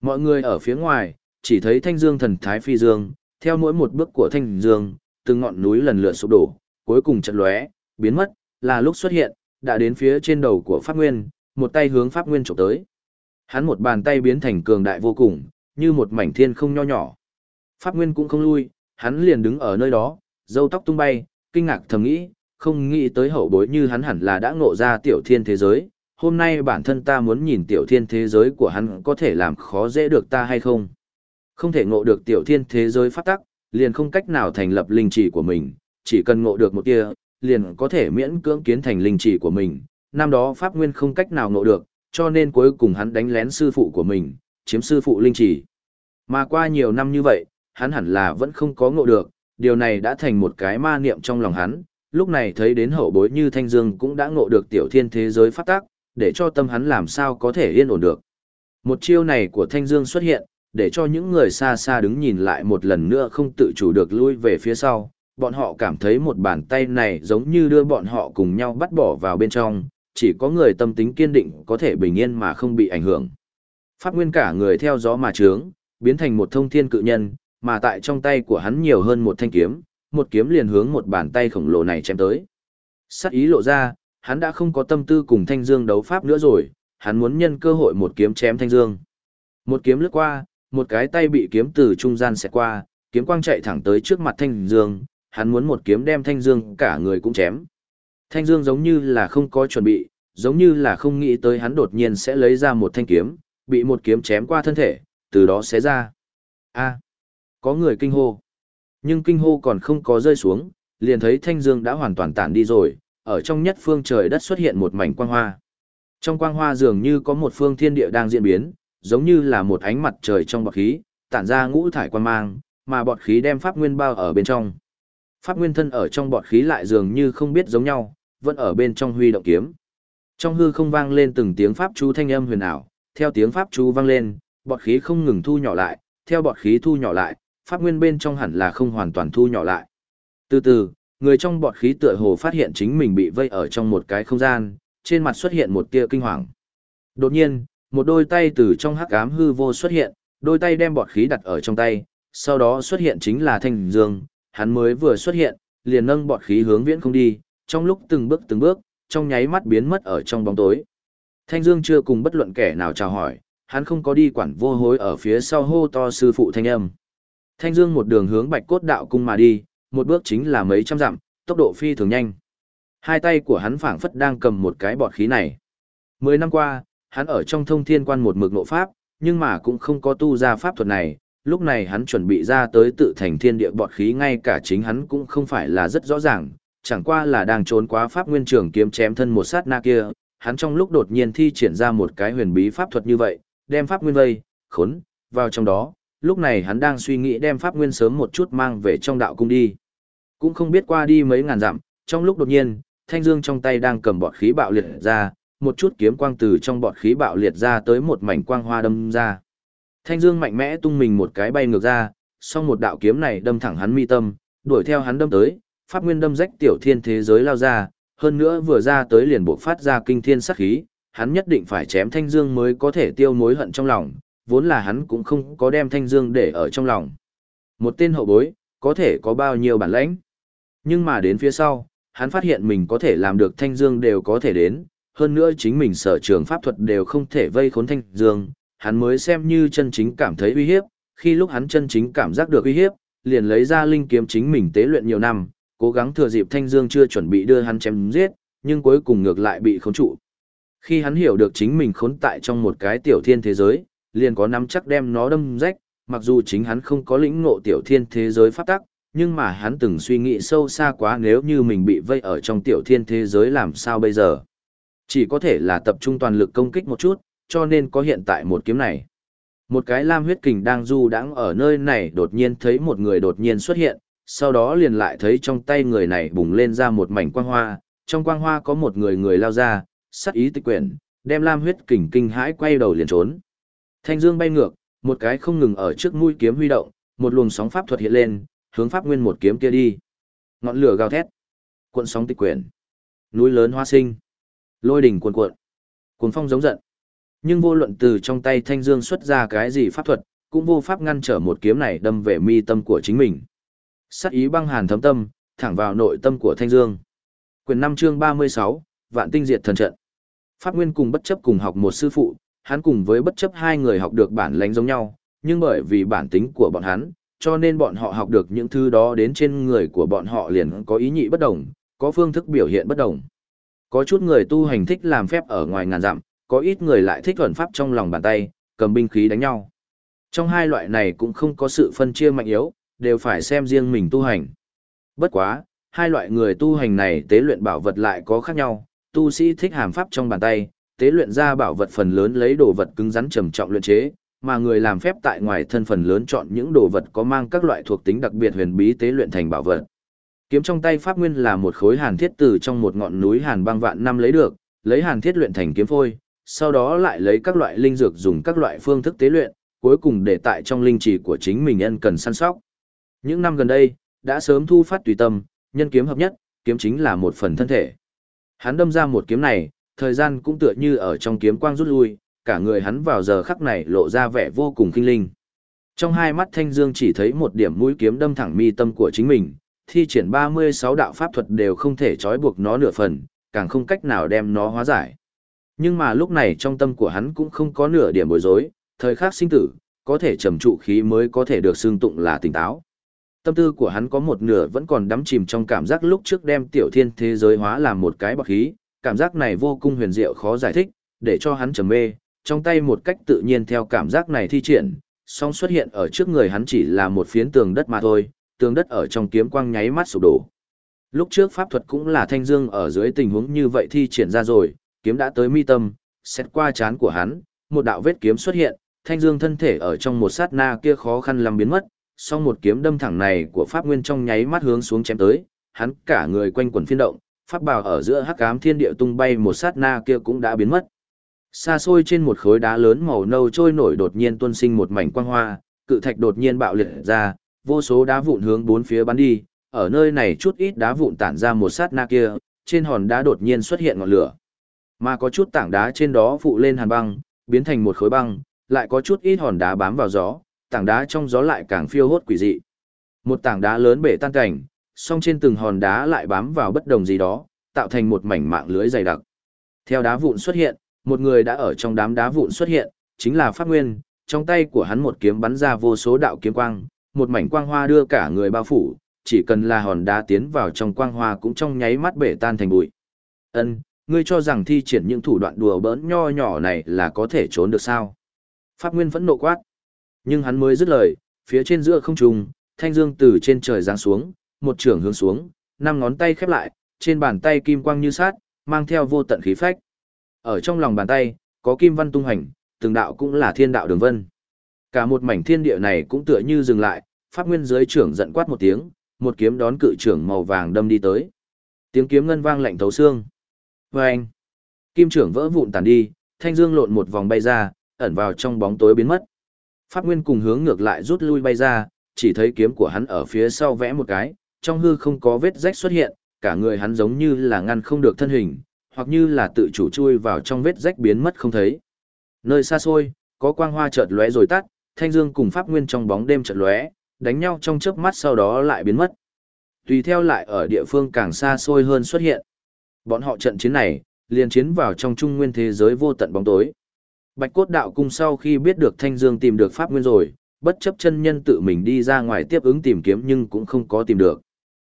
Mọi người ở phía ngoài, chỉ thấy Thanh Dương thần thái phi dương, theo mỗi một bước của Thanh Dương, từng ngọn núi lần lượt sụp đổ, cuối cùng chợt lóe, biến mất, là lúc xuất hiện, đã đến phía trên đầu của Pháp Nguyên, một tay hướng Pháp Nguyên chụp tới. Hắn một bàn tay biến thành cường đại vô cùng, như một mảnh thiên không nho nhỏ. Pháp Nguyên cũng không lui, hắn liền đứng ở nơi đó, Dâu tóc tung bay, kinh ngạc thầm nghĩ, không nghĩ tới hậu bối như hắn hẳn là đã ngộ ra tiểu thiên thế giới. Hôm nay bản thân ta muốn nhìn tiểu thiên thế giới của hắn có thể làm khó dễ được ta hay không. Không thể ngộ được tiểu thiên thế giới phát tắc, liền không cách nào thành lập linh chỉ của mình, chỉ cần ngộ được một tia, liền có thể miễn cưỡng kiến thành linh chỉ của mình. Năm đó Pháp Nguyên không cách nào ngộ được, cho nên cuối cùng hắn đánh lén sư phụ của mình, chiếm sư phụ linh chỉ. Mà qua nhiều năm như vậy, hắn hẳn là vẫn không có ngộ được, điều này đã thành một cái ma niệm trong lòng hắn, lúc này thấy đến hậu bối như Thanh Dương cũng đã ngộ được tiểu thiên thế giới phát tác, để cho tâm hắn làm sao có thể yên ổn được. Một chiêu này của Thanh Dương xuất hiện, để cho những người xa xa đứng nhìn lại một lần nữa không tự chủ được lui về phía sau, bọn họ cảm thấy một bàn tay này giống như đưa bọn họ cùng nhau bắt bỏ vào bên trong, chỉ có người tâm tính kiên định có thể bình yên mà không bị ảnh hưởng. Pháp nguyên cả người theo gió mà trướng, biến thành một thông thiên cự nhân, mà tại trong tay của hắn nhiều hơn một thanh kiếm, một kiếm liền hướng một bàn tay khổng lồ này chém tới. sát ý lộ ra, hắn đã không có tâm tư cùng Thanh Dương đấu pháp nữa rồi, hắn muốn nhân cơ hội một kiếm chém Thanh Dương. Một kiếm lướt qua, một cái tay bị kiếm từ trung gian xẹt qua, kiếm quang chạy thẳng tới trước mặt Thanh Dương, hắn muốn một kiếm đem Thanh Dương cả người cũng chém. Thanh Dương giống như là không có chuẩn bị, giống như là không nghĩ tới hắn đột nhiên sẽ lấy ra một thanh kiếm, bị một kiếm chém qua thân thể, từ đó xé ra. A, có người kinh hô. Nhưng kinh hô còn không có rơi xuống, liền thấy Thanh Dương đã hoàn toàn tản đi rồi, ở trong nhất phương trời đất xuất hiện một mảnh quang hoa. Trong quang hoa dường như có một phương thiên địa đang diễn biến, giống như là một ánh mặt trời trong bọt khí, tản ra ngũ thải quang mang, mà bọt khí đem pháp nguyên bao ở bên trong. Pháp nguyên thân ở trong bọt khí lại dường như không biết giống nhau, vẫn ở bên trong huy động kiếm. Trong hư không vang lên từng tiếng pháp chú thanh âm huyền ảo, theo tiếng pháp chú vang lên, bọt khí không ngừng thu nhỏ lại, theo bọt khí thu nhỏ lại, pháp nguyên bên trong hẳn là không hoàn toàn thu nhỏ lại. Từ từ, người trong bọt khí tựa hồ phát hiện chính mình bị vây ở trong một cái không gian, trên mặt xuất hiện một tia kinh hoàng. Đột nhiên, một đôi tay từ trong hắc ám hư vô xuất hiện, đôi tay đem bọt khí đặt ở trong tay, sau đó xuất hiện chính là Thanh Dương, hắn mới vừa xuất hiện, liền nâng bọt khí hướng viễn không đi, trong lúc từng bước từng bước, trong nháy mắt biến mất ở trong bóng tối. Thanh Dương chưa cùng bất luận kẻ nào chào hỏi, hắn không có đi quản vô hối ở phía sau hô to sư phụ thanh âm. Thanh Dương một đường hướng Bạch Cốt Đạo cung mà đi, một bước chính là mấy trăm dặm, tốc độ phi thường nhanh. Hai tay của hắn phảng phất đang cầm một cái bọt khí này. Mười năm qua, hắn ở trong thông thiên quan một mực nộ pháp, nhưng mà cũng không có tu ra pháp thuật này. Lúc này hắn chuẩn bị ra tới tự thành thiên địa bọt khí ngay cả chính hắn cũng không phải là rất rõ ràng, chẳng qua là đang trốn quá pháp nguyên trường kiếm chém thân một sát na kia, hắn trong lúc đột nhiên thi triển ra một cái huyền bí pháp thuật như vậy, đem pháp nguyên vây, khốn, vào trong đó, lúc này hắn đang suy nghĩ đem pháp nguyên sớm một chút mang về trong đạo cung đi. Cũng không biết qua đi mấy ngàn dặm, trong lúc đột nhiên, thanh dương trong tay đang cầm bọt khí bạo liệt ra, một chút kiếm quang từ trong bọt khí bạo liệt ra tới một mảnh quang hoa đâm ra. Thanh dương mạnh mẽ tung mình một cái bay ngược ra, song một đạo kiếm này đâm thẳng hắn mi tâm, đuổi theo hắn đâm tới, pháp nguyên đâm rách tiểu thiên thế giới lao ra, hơn nữa vừa ra tới liền buộc phát ra kinh thiên sát khí, hắn nhất định phải chém thanh dương mới có thể tiêu mối hận trong lòng, vốn là hắn cũng không có đem thanh dương để ở trong lòng. Một tên hậu bối, có thể có bao nhiêu bản lãnh. Nhưng mà đến phía sau, hắn phát hiện mình có thể làm được thanh dương đều có thể đến, hơn nữa chính mình sở trường pháp thuật đều không thể vây khốn thanh dương, hắn mới xem như chân chính cảm thấy uy hiếp, khi lúc hắn chân chính cảm giác được uy hiếp, liền lấy ra linh kiếm chính mình tế luyện nhiều năm, cố gắng thừa dịp thanh dương chưa chuẩn bị đưa hắn chém giết, nhưng cuối cùng ngược lại bị khốn trụ. Khi hắn hiểu được chính mình khốn tại trong một cái tiểu thiên thế giới, liền có nắm chắc đem nó đâm rách, mặc dù chính hắn không có lĩnh ngộ tiểu thiên thế giới pháp tắc, nhưng mà hắn từng suy nghĩ sâu xa quá nếu như mình bị vây ở trong tiểu thiên thế giới làm sao bây giờ. Chỉ có thể là tập trung toàn lực công kích một chút, cho nên có hiện tại một kiếm này. Một cái lam huyết kình đang du đãng ở nơi này đột nhiên thấy một người đột nhiên xuất hiện, sau đó liền lại thấy trong tay người này bùng lên ra một mảnh quang hoa, trong quang hoa có một người người lao ra, sắc ý tịch quyển, đem lam huyết kình kinh hãi quay đầu liền trốn. Thanh dương bay ngược, một cái không ngừng ở trước mũi kiếm huy động, một luồng sóng pháp thuật hiện lên, hướng pháp nguyên một kiếm kia đi. Ngọn lửa gào thét, cuộn sóng tịch quyển, núi lớn hoa sinh. Lôi đỉnh cuồn cuộn. cuồn phong giống giận. Nhưng vô luận từ trong tay Thanh Dương xuất ra cái gì pháp thuật, cũng vô pháp ngăn trở một kiếm này đâm về mi tâm của chính mình. Sát ý băng hàn thấm tâm, thẳng vào nội tâm của Thanh Dương. Quyền 5 chương 36, Vạn tinh diệt thần trận. Pháp Nguyên cùng bất chấp cùng học một sư phụ, hắn cùng với bất chấp hai người học được bản lãnh giống nhau, nhưng bởi vì bản tính của bọn hắn, cho nên bọn họ học được những thứ đó đến trên người của bọn họ liền có ý nhị bất đồng, có phương thức biểu hiện bất đồng. Có chút người tu hành thích làm phép ở ngoài ngàn dặm, có ít người lại thích thuần pháp trong lòng bàn tay, cầm binh khí đánh nhau. Trong hai loại này cũng không có sự phân chia mạnh yếu, đều phải xem riêng mình tu hành. Bất quá, hai loại người tu hành này tế luyện bảo vật lại có khác nhau, tu sĩ thích hàm pháp trong bàn tay, tế luyện ra bảo vật phần lớn lấy đồ vật cứng rắn trầm trọng luyện chế, mà người làm phép tại ngoài thân phần lớn chọn những đồ vật có mang các loại thuộc tính đặc biệt huyền bí tế luyện thành bảo vật. Kiếm trong tay pháp nguyên là một khối hàn thiết từ trong một ngọn núi hàn băng vạn năm lấy được, lấy hàn thiết luyện thành kiếm phôi, sau đó lại lấy các loại linh dược dùng các loại phương thức tế luyện, cuối cùng để tại trong linh trì của chính mình ân cần săn sóc. Những năm gần đây, đã sớm thu phát tùy tâm, nhân kiếm hợp nhất, kiếm chính là một phần thân thể. Hắn đâm ra một kiếm này, thời gian cũng tựa như ở trong kiếm quang rút lui, cả người hắn vào giờ khắc này lộ ra vẻ vô cùng kinh linh. Trong hai mắt Thanh Dương chỉ thấy một điểm mũi kiếm đâm thẳng mi tâm của chính mình, thi triển 36 đạo pháp thuật đều không thể trói buộc nó nửa phần, càng không cách nào đem nó hóa giải. Nhưng mà lúc này trong tâm của hắn cũng không có nửa điểm bối rối, thời khắc sinh tử, có thể trầm trụ khí mới có thể được xưng tụng là tỉnh táo. Tâm tư của hắn có một nửa vẫn còn đắm chìm trong cảm giác lúc trước đem tiểu thiên thế giới hóa làm một cái bọc khí, cảm giác này vô cùng huyền diệu khó giải thích, để cho hắn trầm mê, trong tay một cách tự nhiên theo cảm giác này thi triển, song xuất hiện ở trước người hắn chỉ là một phiến tường đất mà thôi, tường đất ở trong kiếm quang nháy mắt sụp đổ. Lúc trước pháp thuật cũng là thanh dương ở dưới tình huống như vậy thi triển ra rồi, kiếm đã tới mi tâm, xét qua chán của hắn, một đạo vết kiếm xuất hiện, thanh dương thân thể ở trong một sát na kia khó khăn lắm biến mất, song một kiếm đâm thẳng này của pháp nguyên trong nháy mắt hướng xuống chém tới, hắn cả người quanh quần phiên động, pháp bào ở giữa hắc ám thiên địa tung bay một sát na kia cũng đã biến mất. Xa xôi trên một khối đá lớn màu nâu trôi nổi đột nhiên tuôn sinh một mảnh quang hoa, cự thạch đột nhiên bạo liệt ra, vô số đá vụn hướng bốn phía bắn đi, ở nơi này chút ít đá vụn tản ra một sát na kia, trên hòn đá đột nhiên xuất hiện ngọn lửa. Mà có chút tảng đá trên đó phụ lên hàn băng, biến thành một khối băng, lại có chút ít hòn đá bám vào gió, tảng đá trong gió lại càng phiêu hốt quỷ dị. Một tảng đá lớn bể tan cảnh, song trên từng hòn đá lại bám vào bất đồng gì đó, tạo thành một mảnh mạng lưới dày đặc. Theo đá vụn xuất hiện, một người đã ở trong đám đá vụn xuất hiện, chính là Pháp Nguyên, trong tay của hắn một kiếm bắn ra vô số đạo kiếm quang, một mảnh quang hoa đưa cả người bao phủ, chỉ cần là hòn đá tiến vào trong quang hoa cũng trong nháy mắt bể tan thành bụi. Ân, ngươi cho rằng thi triển những thủ đoạn đùa bỡn nho nhỏ này là có thể trốn được sao? Pháp Nguyên vẫn nộ quát. Nhưng hắn mới dứt lời, phía trên giữa không trung, thanh dương từ trên trời giáng xuống, một trường hướng xuống, năm ngón tay khép lại, trên bàn tay kim quang như sát, mang theo vô tận khí phách. Ở trong lòng bàn tay, có kim văn tung hành, từng đạo cũng là thiên đạo đường vân. Cả một mảnh thiên địa này cũng tựa như dừng lại, pháp nguyên giới trưởng giận quát một tiếng, một kiếm đón cự trưởng màu vàng đâm đi tới. Tiếng kiếm ngân vang lạnh thấu xương. Vâng! Kim trưởng vỡ vụn tàn đi, thanh dương lộn một vòng bay ra, ẩn vào trong bóng tối biến mất. Pháp Nguyên cùng hướng ngược lại rút lui bay ra, chỉ thấy kiếm của hắn ở phía sau vẽ một cái, trong hư không có vết rách xuất hiện, cả người hắn giống như là ngăn không được thân hình, hoặc như là tự chủ chui vào trong vết rách biến mất không thấy. Nơi xa xôi, có quang hoa chợt lóe rồi tắt, Thanh Dương cùng Pháp Nguyên trong bóng đêm chợt lóe, đánh nhau trong chớp mắt sau đó lại biến mất. Tùy theo lại ở địa phương càng xa xôi hơn xuất hiện. Bọn họ trận chiến này, liền chiến vào trong trung nguyên thế giới vô tận bóng tối. Bạch cốt đạo cung sau khi biết được Thanh Dương tìm được Pháp Nguyên rồi, bất chấp chân nhân tự mình đi ra ngoài tiếp ứng tìm kiếm nhưng cũng không có tìm được.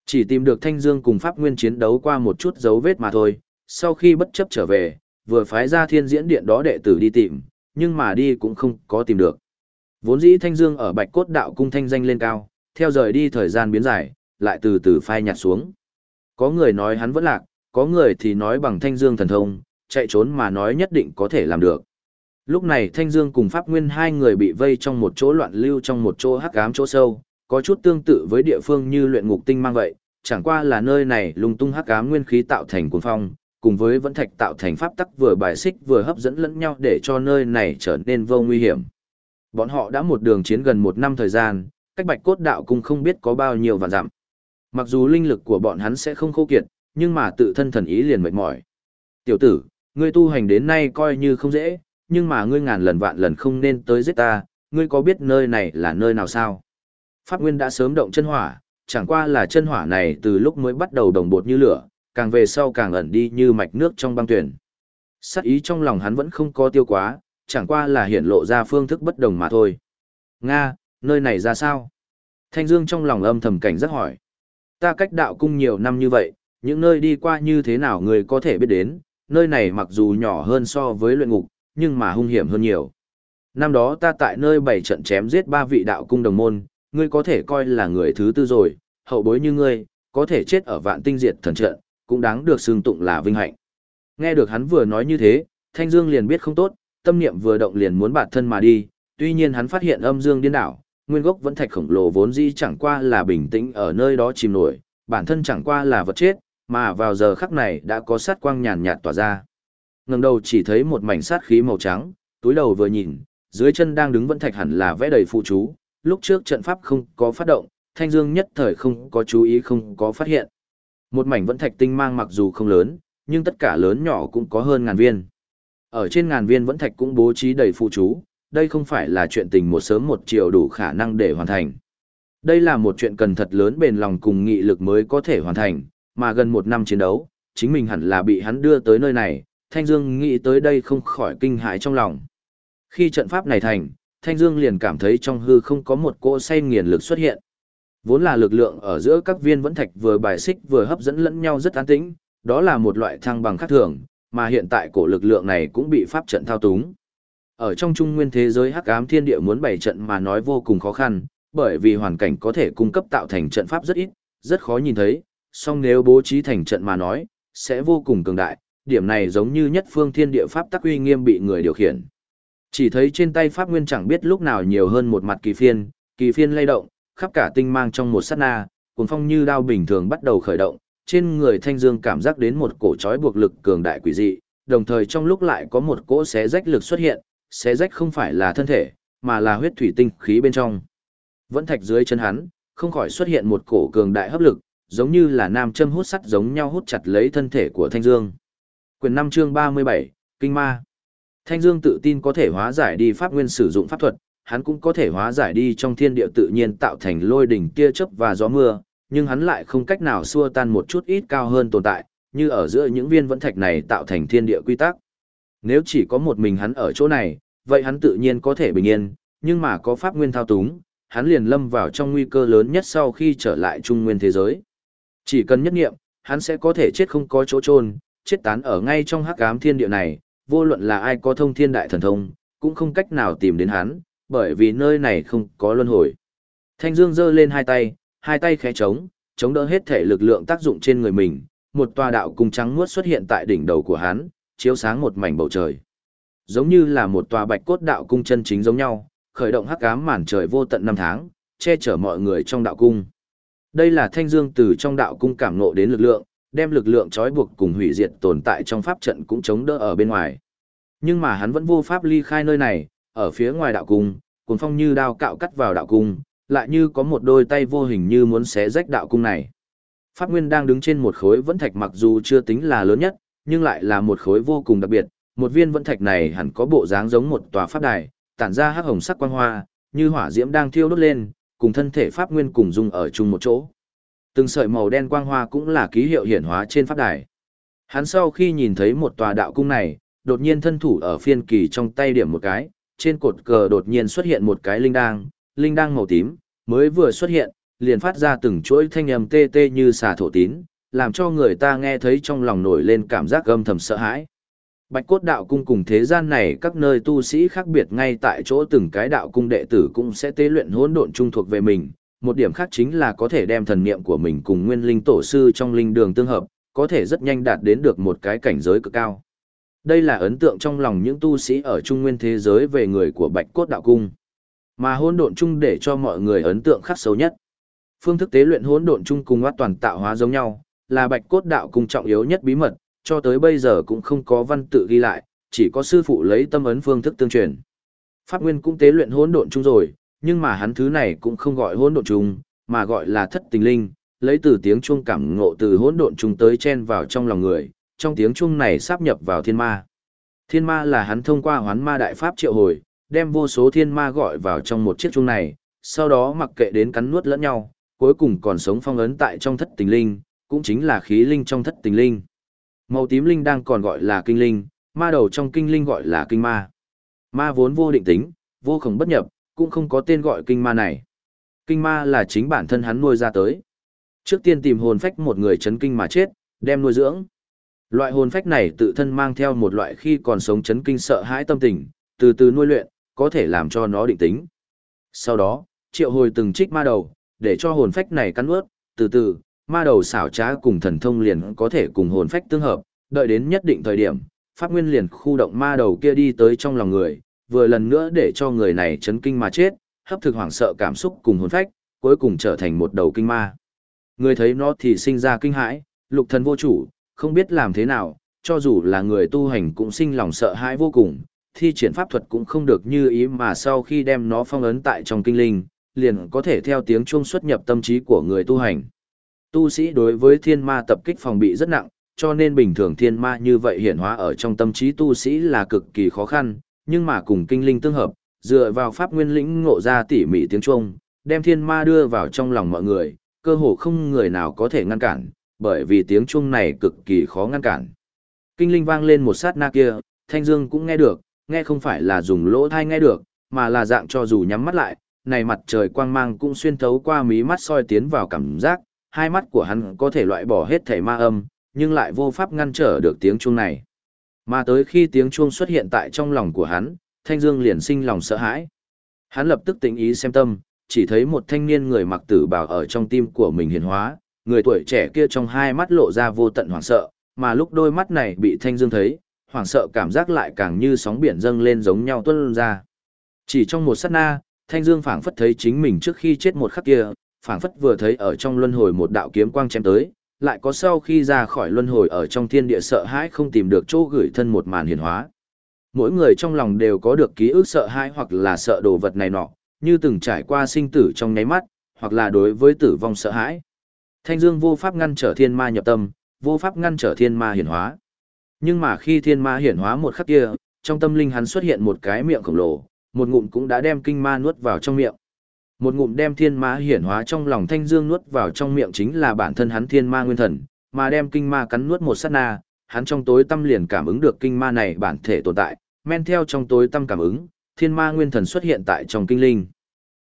Chỉ tìm được Thanh Dương cùng Pháp Nguyên chiến đấu qua một chút dấu vết mà thôi, sau khi bất chấp trở về, vừa phái ra thiên diễn điện đó đệ tử đi tìm, nhưng mà đi cũng không có tìm được. Vốn dĩ Thanh Dương ở Bạch Cốt Đạo Cung thanh danh lên cao, theo rời đi thời gian biến dài, lại từ từ phai nhạt xuống. Có người nói hắn vẫn lạc, có người thì nói bằng Thanh Dương thần thông, chạy trốn mà nói nhất định có thể làm được. Lúc này Thanh Dương cùng Pháp Nguyên hai người bị vây trong một chỗ loạn lưu trong một chỗ hắc ám chỗ sâu, có chút tương tự với địa phương như luyện ngục tinh mang vậy, chẳng qua là nơi này lung tung hắc ám nguyên khí tạo thành cuồng phong, cùng với vẫn thạch tạo thành pháp tắc vừa bài xích vừa hấp dẫn lẫn nhau để cho nơi này trở nên vô nguy hiểm. Bọn họ đã một đường chiến gần một năm thời gian, cách bạch cốt đạo cung không biết có bao nhiêu vạn dặm. Mặc dù linh lực của bọn hắn sẽ không khô kiệt, nhưng mà tự thân thần ý liền mệt mỏi. Tiểu tử, Ngươi tu hành đến nay coi như không dễ, nhưng mà ngươi ngàn lần vạn lần không nên tới giết ta, ngươi có biết nơi này là nơi nào sao? Pháp Nguyên đã sớm động chân hỏa, chẳng qua là chân hỏa này từ lúc mới bắt đầu đồng bột như lửa, càng về sau càng ẩn đi như mạch nước trong băng tuyển. Sát ý trong lòng hắn vẫn không có tiêu quá, chẳng qua là hiện lộ ra phương thức bất đồng mà thôi. Nga, nơi này ra sao? Thanh Dương trong lòng âm thầm cảnh rất hỏi. Ta cách đạo cung nhiều năm như vậy, những nơi đi qua như thế nào người có thể biết đến, nơi này mặc dù nhỏ hơn so với luyện ngục, nhưng mà hung hiểm hơn nhiều. Năm đó ta tại nơi bảy trận chém giết ba vị đạo cung đồng môn, ngươi có thể coi là người thứ tư rồi, hậu bối như ngươi, có thể chết ở vạn tinh diệt thần trận, cũng đáng được xưng tụng là vinh hạnh. Nghe được hắn vừa nói như thế, Thanh Dương liền biết không tốt, tâm niệm vừa động liền muốn bạt thân mà đi, tuy nhiên hắn phát hiện âm dương điên đảo, nguyên gốc vẫn thạch khổng lồ vốn dĩ chẳng qua là bình tĩnh ở nơi đó chìm nổi, bản thân chẳng qua là vật chết, mà vào giờ khắc này đã có sát quang nhàn nhạt tỏa ra. Ngẩng đầu chỉ thấy một mảnh sát khí màu trắng, túi đầu vừa nhìn, dưới chân đang đứng vẫn thạch hẳn là vẽ đầy phụ chú, lúc trước trận pháp không có phát động, Thanh Dương nhất thời không có chú ý không có phát hiện. Một mảnh vẫn thạch tinh mang mặc dù không lớn, nhưng tất cả lớn nhỏ cũng có hơn ngàn viên. Ở trên ngàn viên vẫn thạch cũng bố trí đầy phụ chú, đây không phải là chuyện tình một sớm một chiều đủ khả năng để hoàn thành. Đây là một chuyện cần thật lớn bền lòng cùng nghị lực mới có thể hoàn thành, mà gần một năm chiến đấu, chính mình hẳn là bị hắn đưa tới nơi này, Thanh Dương nghĩ tới đây không khỏi kinh hãi trong lòng. Khi trận pháp này thành, Thanh Dương liền cảm thấy trong hư không có một cỗ say nghiền lực xuất hiện. Vốn là lực lượng ở giữa các viên vẫn thạch vừa bài xích vừa hấp dẫn lẫn nhau rất an tĩnh, đó là một loại thăng bằng khác thường, mà hiện tại cổ lực lượng này cũng bị pháp trận thao túng. Ở trong trung nguyên thế giới hắc ám thiên địa muốn bày trận mà nói vô cùng khó khăn, bởi vì hoàn cảnh có thể cung cấp tạo thành trận pháp rất ít, rất khó nhìn thấy, song nếu bố trí thành trận mà nói, sẽ vô cùng cường đại, điểm này giống như nhất phương thiên địa pháp tắc uy nghiêm bị người điều khiển. Chỉ thấy trên tay pháp nguyên chẳng biết lúc nào nhiều hơn một mặt kỳ phiên, kỳ phiên lay động, khắp cả tinh mang trong một sát na, cuồng phong như đao bình thường bắt đầu khởi động, trên người thanh dương cảm giác đến một cổ trói buộc lực cường đại quỷ dị, đồng thời trong lúc lại có một cỗ xé rách lực xuất hiện, xé rách không phải là thân thể, mà là huyết thủy tinh khí bên trong. Vẫn thạch dưới chân hắn, không khỏi xuất hiện một cổ cường đại hấp lực, giống như là nam châm hút sắt giống nhau hút chặt lấy thân thể của Thanh Dương. Quyền 5 chương 37, Kinh Ma. Thanh Dương tự tin có thể hóa giải đi pháp nguyên sử dụng pháp thuật, hắn cũng có thể hóa giải đi trong thiên địa tự nhiên tạo thành lôi đỉnh kia chớp và gió mưa, nhưng hắn lại không cách nào xua tan một chút ít cao hơn tồn tại, như ở giữa những viên vẫn thạch này tạo thành thiên địa quy tắc. Nếu chỉ có một mình hắn ở chỗ này, vậy hắn tự nhiên có thể bình yên, nhưng mà có pháp nguyên thao túng, hắn liền lâm vào trong nguy cơ lớn nhất sau khi trở lại trung nguyên thế giới. Chỉ cần nhất nghiệm, hắn sẽ có thể chết không có chỗ trôn, chết tán ở ngay trong hắc ám thiên địa này, vô luận là ai có thông thiên đại thần thông, cũng không cách nào tìm đến hắn, bởi vì nơi này không có luân hồi. Thanh Dương giơ lên hai tay, hai tay khẽ trống, chống đỡ hết thể lực lượng tác dụng trên người mình, một tòa đạo cung trắng muốt xuất hiện tại đỉnh đầu của hắn, chiếu sáng một mảnh bầu trời. Giống như là một tòa bạch cốt đạo cung chân chính giống nhau, khởi động hắc ám màn trời vô tận năm tháng, che chở mọi người trong đạo cung. Đây là thanh dương từ trong đạo cung cảm ngộ đến lực lượng, đem lực lượng trói buộc cùng hủy diệt tồn tại trong pháp trận cũng chống đỡ ở bên ngoài. Nhưng mà hắn vẫn vô pháp ly khai nơi này, ở phía ngoài đạo cung, cuồng phong như đao cạo cắt vào đạo cung, lại như có một đôi tay vô hình như muốn xé rách đạo cung này. Pháp Nguyên đang đứng trên một khối vẫn thạch mặc dù chưa tính là lớn nhất, nhưng lại là một khối vô cùng đặc biệt, một viên vẫn thạch này hẳn có bộ dáng giống một tòa pháp đài, tản ra hắc hồng sắc quang hoa, như hỏa diễm đang thiêu đốt lên, cùng thân thể pháp nguyên cùng dung ở chung một chỗ. Từng sợi màu đen quang hoa cũng là ký hiệu hiển hóa trên pháp đài. Hắn sau khi nhìn thấy một tòa đạo cung này, đột nhiên thân thủ ở phiên kỳ trong tay điểm một cái, trên cột cờ đột nhiên xuất hiện một cái linh đang, linh đang màu tím, mới vừa xuất hiện, liền phát ra từng chuỗi thanh âm tê tê như xà thổ tín, làm cho người ta nghe thấy trong lòng nổi lên cảm giác âm thầm sợ hãi. Bạch cốt đạo cung cùng thế gian này các nơi tu sĩ khác biệt ngay tại chỗ từng cái đạo cung đệ tử cũng sẽ tế luyện hỗn độn trung thuộc về mình. Một điểm khác chính là có thể đem thần niệm của mình cùng nguyên linh tổ sư trong linh đường tương hợp, có thể rất nhanh đạt đến được một cái cảnh giới cực cao. Đây là ấn tượng trong lòng những tu sĩ ở trung nguyên thế giới về người của Bạch cốt đạo cung. Mà hỗn độn chung để cho mọi người ấn tượng khắc sâu nhất. Phương thức tế luyện hỗn độn chung cùng oát toàn tạo hóa giống nhau, là Bạch cốt đạo cung trọng yếu nhất bí mật, cho tới bây giờ cũng không có văn tự ghi lại, chỉ có sư phụ lấy tâm ấn phương thức tương truyền. Pháp Nguyên cũng tế luyện hỗn độn chung rồi, nhưng mà hắn thứ này cũng không gọi hỗn độn trùng, mà gọi là thất tình linh, lấy từ tiếng chuông cảm ngộ từ hỗn độn trùng tới chen vào trong lòng người, trong tiếng chuông này sáp nhập vào thiên ma. Thiên ma là hắn thông qua hoán ma đại pháp triệu hồi, đem vô số thiên ma gọi vào trong một chiếc chuông này, sau đó mặc kệ đến cắn nuốt lẫn nhau, cuối cùng còn sống phong ấn tại trong thất tình linh, cũng chính là khí linh trong thất tình linh. Màu tím linh đang còn gọi là kinh linh, ma đầu trong kinh linh gọi là kinh ma. Ma vốn vô định tính, vô khổng bất nhập, cũng không có tên gọi kinh ma này. Kinh ma là chính bản thân hắn nuôi ra tới. Trước tiên tìm hồn phách một người chấn kinh mà chết, đem nuôi dưỡng. Loại hồn phách này tự thân mang theo một loại khi còn sống chấn kinh sợ hãi tâm tình, từ từ nuôi luyện, có thể làm cho nó định tính. Sau đó, triệu hồi từng trích ma đầu, để cho hồn phách này cắn ướt, từ từ, ma đầu xảo trá cùng thần thông liền có thể cùng hồn phách tương hợp, đợi đến nhất định thời điểm, pháp nguyên liền khu động ma đầu kia đi tới trong lòng người, vừa lần nữa để cho người này chấn kinh mà chết, hấp thực hoảng sợ cảm xúc cùng hồn phách, cuối cùng trở thành một đầu kinh ma. Người thấy nó thì sinh ra kinh hãi, lục thần vô chủ, không biết làm thế nào, cho dù là người tu hành cũng sinh lòng sợ hãi vô cùng, thi triển pháp thuật cũng không được như ý mà sau khi đem nó phong ấn tại trong kinh linh, liền có thể theo tiếng chuông xuất nhập tâm trí của người tu hành. Tu sĩ đối với thiên ma tập kích phòng bị rất nặng, cho nên bình thường thiên ma như vậy hiện hóa ở trong tâm trí tu sĩ là cực kỳ khó khăn, nhưng mà cùng kinh linh tương hợp, dựa vào pháp nguyên lĩnh ngộ ra tỉ mỉ tiếng trung, đem thiên ma đưa vào trong lòng mọi người, cơ hồ không người nào có thể ngăn cản, bởi vì tiếng trung này cực kỳ khó ngăn cản. Kinh linh vang lên một sát na kia, Thanh Dương cũng nghe được, nghe không phải là dùng lỗ thai nghe được, mà là dạng cho dù nhắm mắt lại, này mặt trời quang mang cũng xuyên thấu qua mí mắt soi tiến vào cảm giác, hai mắt của hắn có thể loại bỏ hết thể ma âm, nhưng lại vô pháp ngăn trở được tiếng chuông này. Mà tới khi tiếng chuông xuất hiện tại trong lòng của hắn, Thanh Dương liền sinh lòng sợ hãi. Hắn lập tức tỉnh ý xem tâm, chỉ thấy một thanh niên người mặc tử bào ở trong tim của mình hiển hóa, người tuổi trẻ kia trong hai mắt lộ ra vô tận hoảng sợ, mà lúc đôi mắt này bị Thanh Dương thấy, hoảng sợ cảm giác lại càng như sóng biển dâng lên giống nhau tuôn ra. Chỉ trong một sát na, Thanh Dương phảng phất thấy chính mình trước khi chết một khắc kia, phảng phất vừa thấy ở trong luân hồi một đạo kiếm quang chém tới, lại có sau khi ra khỏi luân hồi ở trong thiên địa sợ hãi không tìm được chỗ gửi thân một màn hiển hóa. Mỗi người trong lòng đều có được ký ức sợ hãi hoặc là sợ đồ vật này nọ, như từng trải qua sinh tử trong nháy mắt, hoặc là đối với tử vong sợ hãi. Thanh Dương vô pháp ngăn trở thiên ma nhập tâm, vô pháp ngăn trở thiên ma hiển hóa. Nhưng mà khi thiên ma hiển hóa một khắc kia, trong tâm linh hắn xuất hiện một cái miệng khổng lồ, một ngụm cũng đã đem kinh ma nuốt vào trong miệng. Một ngụm đem thiên ma hiển hóa trong lòng thanh dương nuốt vào trong miệng chính là bản thân hắn thiên ma nguyên thần, mà đem kinh ma cắn nuốt một sát na, hắn trong tối tâm liền cảm ứng được kinh ma này bản thể tồn tại, men theo trong tối tâm cảm ứng, thiên ma nguyên thần xuất hiện tại trong kinh linh.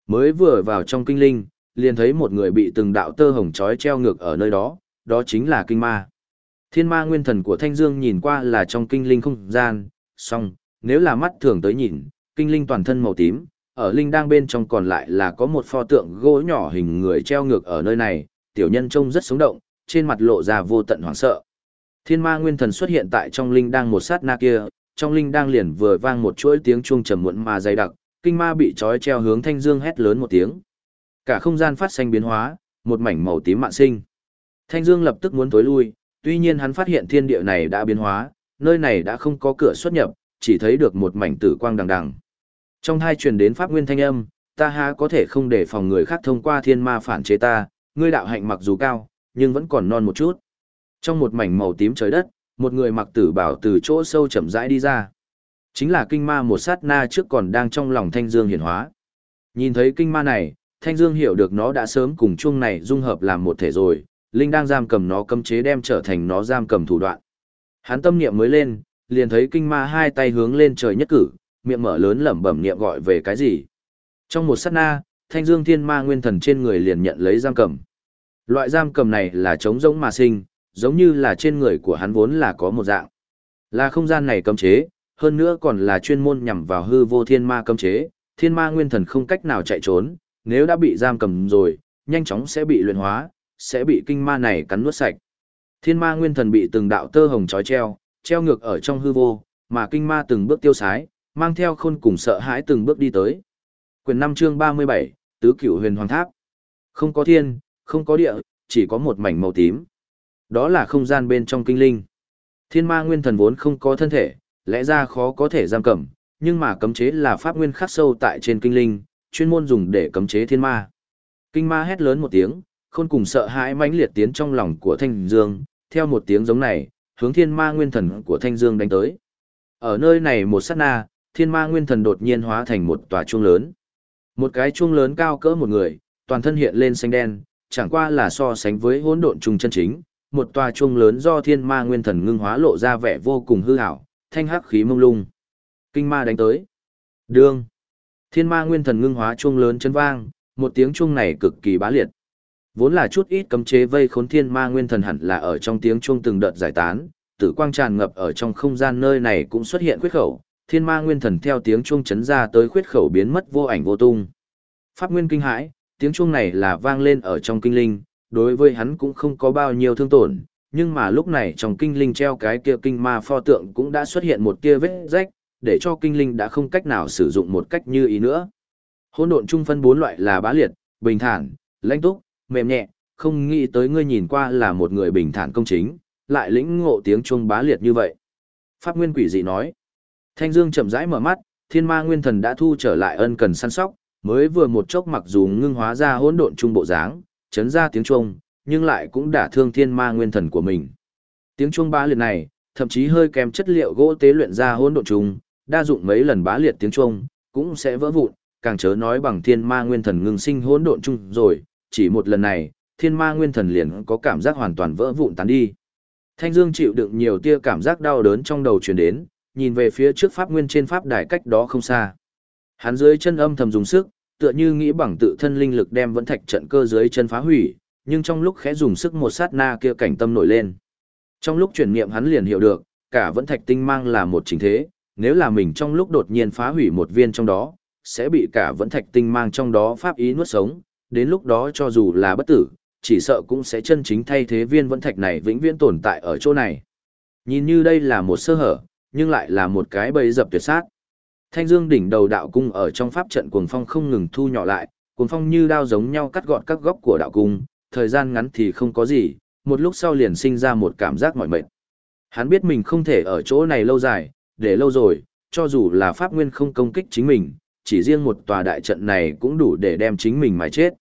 Mới vừa vào trong kinh linh, liền thấy một người bị từng đạo tơ hồng trói treo ngược ở nơi đó, đó chính là kinh ma. Thiên ma nguyên thần của Thanh Dương nhìn qua là trong kinh linh không gian, song, nếu là mắt thường tới nhìn, kinh linh toàn thân màu tím, ở linh đang bên trong còn lại là có một pho tượng gỗ nhỏ hình người treo ngược ở nơi này, tiểu nhân trông rất sống động, trên mặt lộ ra vô tận hoảng sợ. Thiên ma nguyên thần xuất hiện tại trong linh đang một sát na kia, trong linh đang liền vừa vang một chuỗi tiếng chuông trầm muộn mà dày đặc, kinh ma bị trói treo hướng thanh dương hét lớn một tiếng. Cả không gian phát sinh biến hóa, một mảnh màu tím mạn sinh. Thanh dương lập tức muốn tối lui, tuy nhiên hắn phát hiện thiên địa này đã biến hóa, nơi này đã không có cửa xuất nhập, chỉ thấy được một mảnh tử quang đằng đằng. Trong thai truyền đến pháp nguyên thanh âm, ta há có thể không để phòng người khác thông qua thiên ma phản chế ta, ngươi đạo hạnh mặc dù cao, nhưng vẫn còn non một chút. Trong một mảnh màu tím trời đất, một người mặc tử bảo từ chỗ sâu chậm rãi đi ra. Chính là kinh ma một sát na trước còn đang trong lòng thanh dương hiển hóa. Nhìn thấy kinh ma này, thanh dương hiểu được nó đã sớm cùng chuông này dung hợp làm một thể rồi, linh đang giam cầm nó cấm chế đem trở thành nó giam cầm thủ đoạn. Hắn tâm niệm mới lên, liền thấy kinh ma hai tay hướng lên trời nhất cử, miệng mở lớn lẩm bẩm niệm gọi về cái gì. Trong một sát na, thanh dương thiên ma nguyên thần trên người liền nhận lấy giam cầm. Loại giam cầm này là chống rỗng mà sinh, giống như là trên người của hắn vốn là có một dạng. Là không gian này cấm chế, hơn nữa còn là chuyên môn nhằm vào hư vô thiên ma cấm chế, thiên ma nguyên thần không cách nào chạy trốn, nếu đã bị giam cầm rồi, nhanh chóng sẽ bị luyện hóa, sẽ bị kinh ma này cắn nuốt sạch. Thiên ma nguyên thần bị từng đạo tơ hồng trói treo, treo ngược ở trong hư vô, mà kinh ma từng bước tiêu sái, mang theo khôn cùng sợ hãi từng bước đi tới. Quyền 5 chương 37, Tứ Cửu Huyền Hoàng Tháp. Không có thiên, không có địa, chỉ có một mảnh màu tím. Đó là không gian bên trong kinh linh. Thiên ma nguyên thần vốn không có thân thể, lẽ ra khó có thể giam cầm, nhưng mà cấm chế là pháp nguyên khắc sâu tại trên kinh linh, chuyên môn dùng để cấm chế thiên ma. Kinh ma hét lớn một tiếng, khôn cùng sợ hãi mãnh liệt tiến trong lòng của Thanh Dương, theo một tiếng giống này, hướng thiên ma nguyên thần của Thanh Dương đánh tới. Ở nơi này một sát na, thiên ma nguyên thần đột nhiên hóa thành một tòa chuông lớn. Một cái chuông lớn cao cỡ một người, toàn thân hiện lên xanh đen, chẳng qua là so sánh với hỗn độn trùng chân chính, một tòa chuông lớn do thiên ma nguyên thần ngưng hóa lộ ra vẻ vô cùng hư ảo, thanh hắc khí mông lung. Kinh ma đánh tới. Đương. Thiên ma nguyên thần ngưng hóa chuông lớn chấn vang, một tiếng chuông này cực kỳ bá liệt. Vốn là chút ít cấm chế vây khốn thiên ma nguyên thần hẳn là ở trong tiếng chuông từng đợt giải tán, tử quang tràn ngập ở trong không gian nơi này cũng xuất hiện khuyết khẩu, thiên ma nguyên thần theo tiếng chuông chấn ra tới khuyết khẩu biến mất vô ảnh vô tung. Pháp nguyên kinh hãi, tiếng chuông này là vang lên ở trong kinh linh, đối với hắn cũng không có bao nhiêu thương tổn, nhưng mà lúc này trong kinh linh treo cái kia kinh ma pho tượng cũng đã xuất hiện một tia vết rách, để cho kinh linh đã không cách nào sử dụng một cách như ý nữa. Hỗn độn trung phân bốn loại là bá liệt, bình thản, lãnh túc, mềm nhẹ, không nghĩ tới ngươi nhìn qua là một người bình thản công chính, lại lĩnh ngộ tiếng chuông bá liệt như vậy. Pháp Nguyên Quỷ dị nói. Thanh Dương chậm rãi mở mắt, Thiên Ma Nguyên Thần đã thu trở lại ân cần săn sóc, mới vừa một chốc mặc dù ngưng hóa ra hỗn độn trung bộ dáng, chấn ra tiếng chuông, nhưng lại cũng đả thương Thiên Ma Nguyên Thần của mình. Tiếng chuông ba liệt này, thậm chí hơi kèm chất liệu gỗ tế luyện ra hỗn độn trung, đa dụng mấy lần bá liệt tiếng chuông, cũng sẽ vỡ vụn, càng chớ nói bằng Thiên Ma Nguyên Thần ngưng sinh hỗn độn trung rồi, chỉ một lần này, Thiên Ma Nguyên Thần liền có cảm giác hoàn toàn vỡ vụn tán đi. Thanh Dương chịu đựng nhiều tia cảm giác đau đớn trong đầu truyền đến, nhìn về phía trước pháp nguyên trên pháp đài cách đó không xa. Hắn dưới chân âm thầm dùng sức, tựa như nghĩ bằng tự thân linh lực đem vẫn thạch trận cơ dưới chân phá hủy, nhưng trong lúc khẽ dùng sức một sát na kia cảnh tâm nổi lên. Trong lúc chuyển niệm hắn liền hiểu được, cả vẫn thạch tinh mang là một chính thế, nếu là mình trong lúc đột nhiên phá hủy một viên trong đó, sẽ bị cả vẫn thạch tinh mang trong đó pháp ý nuốt sống, đến lúc đó cho dù là bất tử, chỉ sợ cũng sẽ chân chính thay thế viên vẫn thạch này vĩnh viễn tồn tại ở chỗ này. Nhìn như đây là một sơ hở, nhưng lại là một cái bẫy dập tuyệt sát. Thanh dương đỉnh đầu đạo cung ở trong pháp trận cuồng phong không ngừng thu nhỏ lại, cuồng phong như đao giống nhau cắt gọn các góc của đạo cung, thời gian ngắn thì không có gì, một lúc sau liền sinh ra một cảm giác mỏi mệt. Hắn biết mình không thể ở chỗ này lâu dài, để lâu rồi, cho dù là pháp nguyên không công kích chính mình, chỉ riêng một tòa đại trận này cũng đủ để đem chính mình mà chết.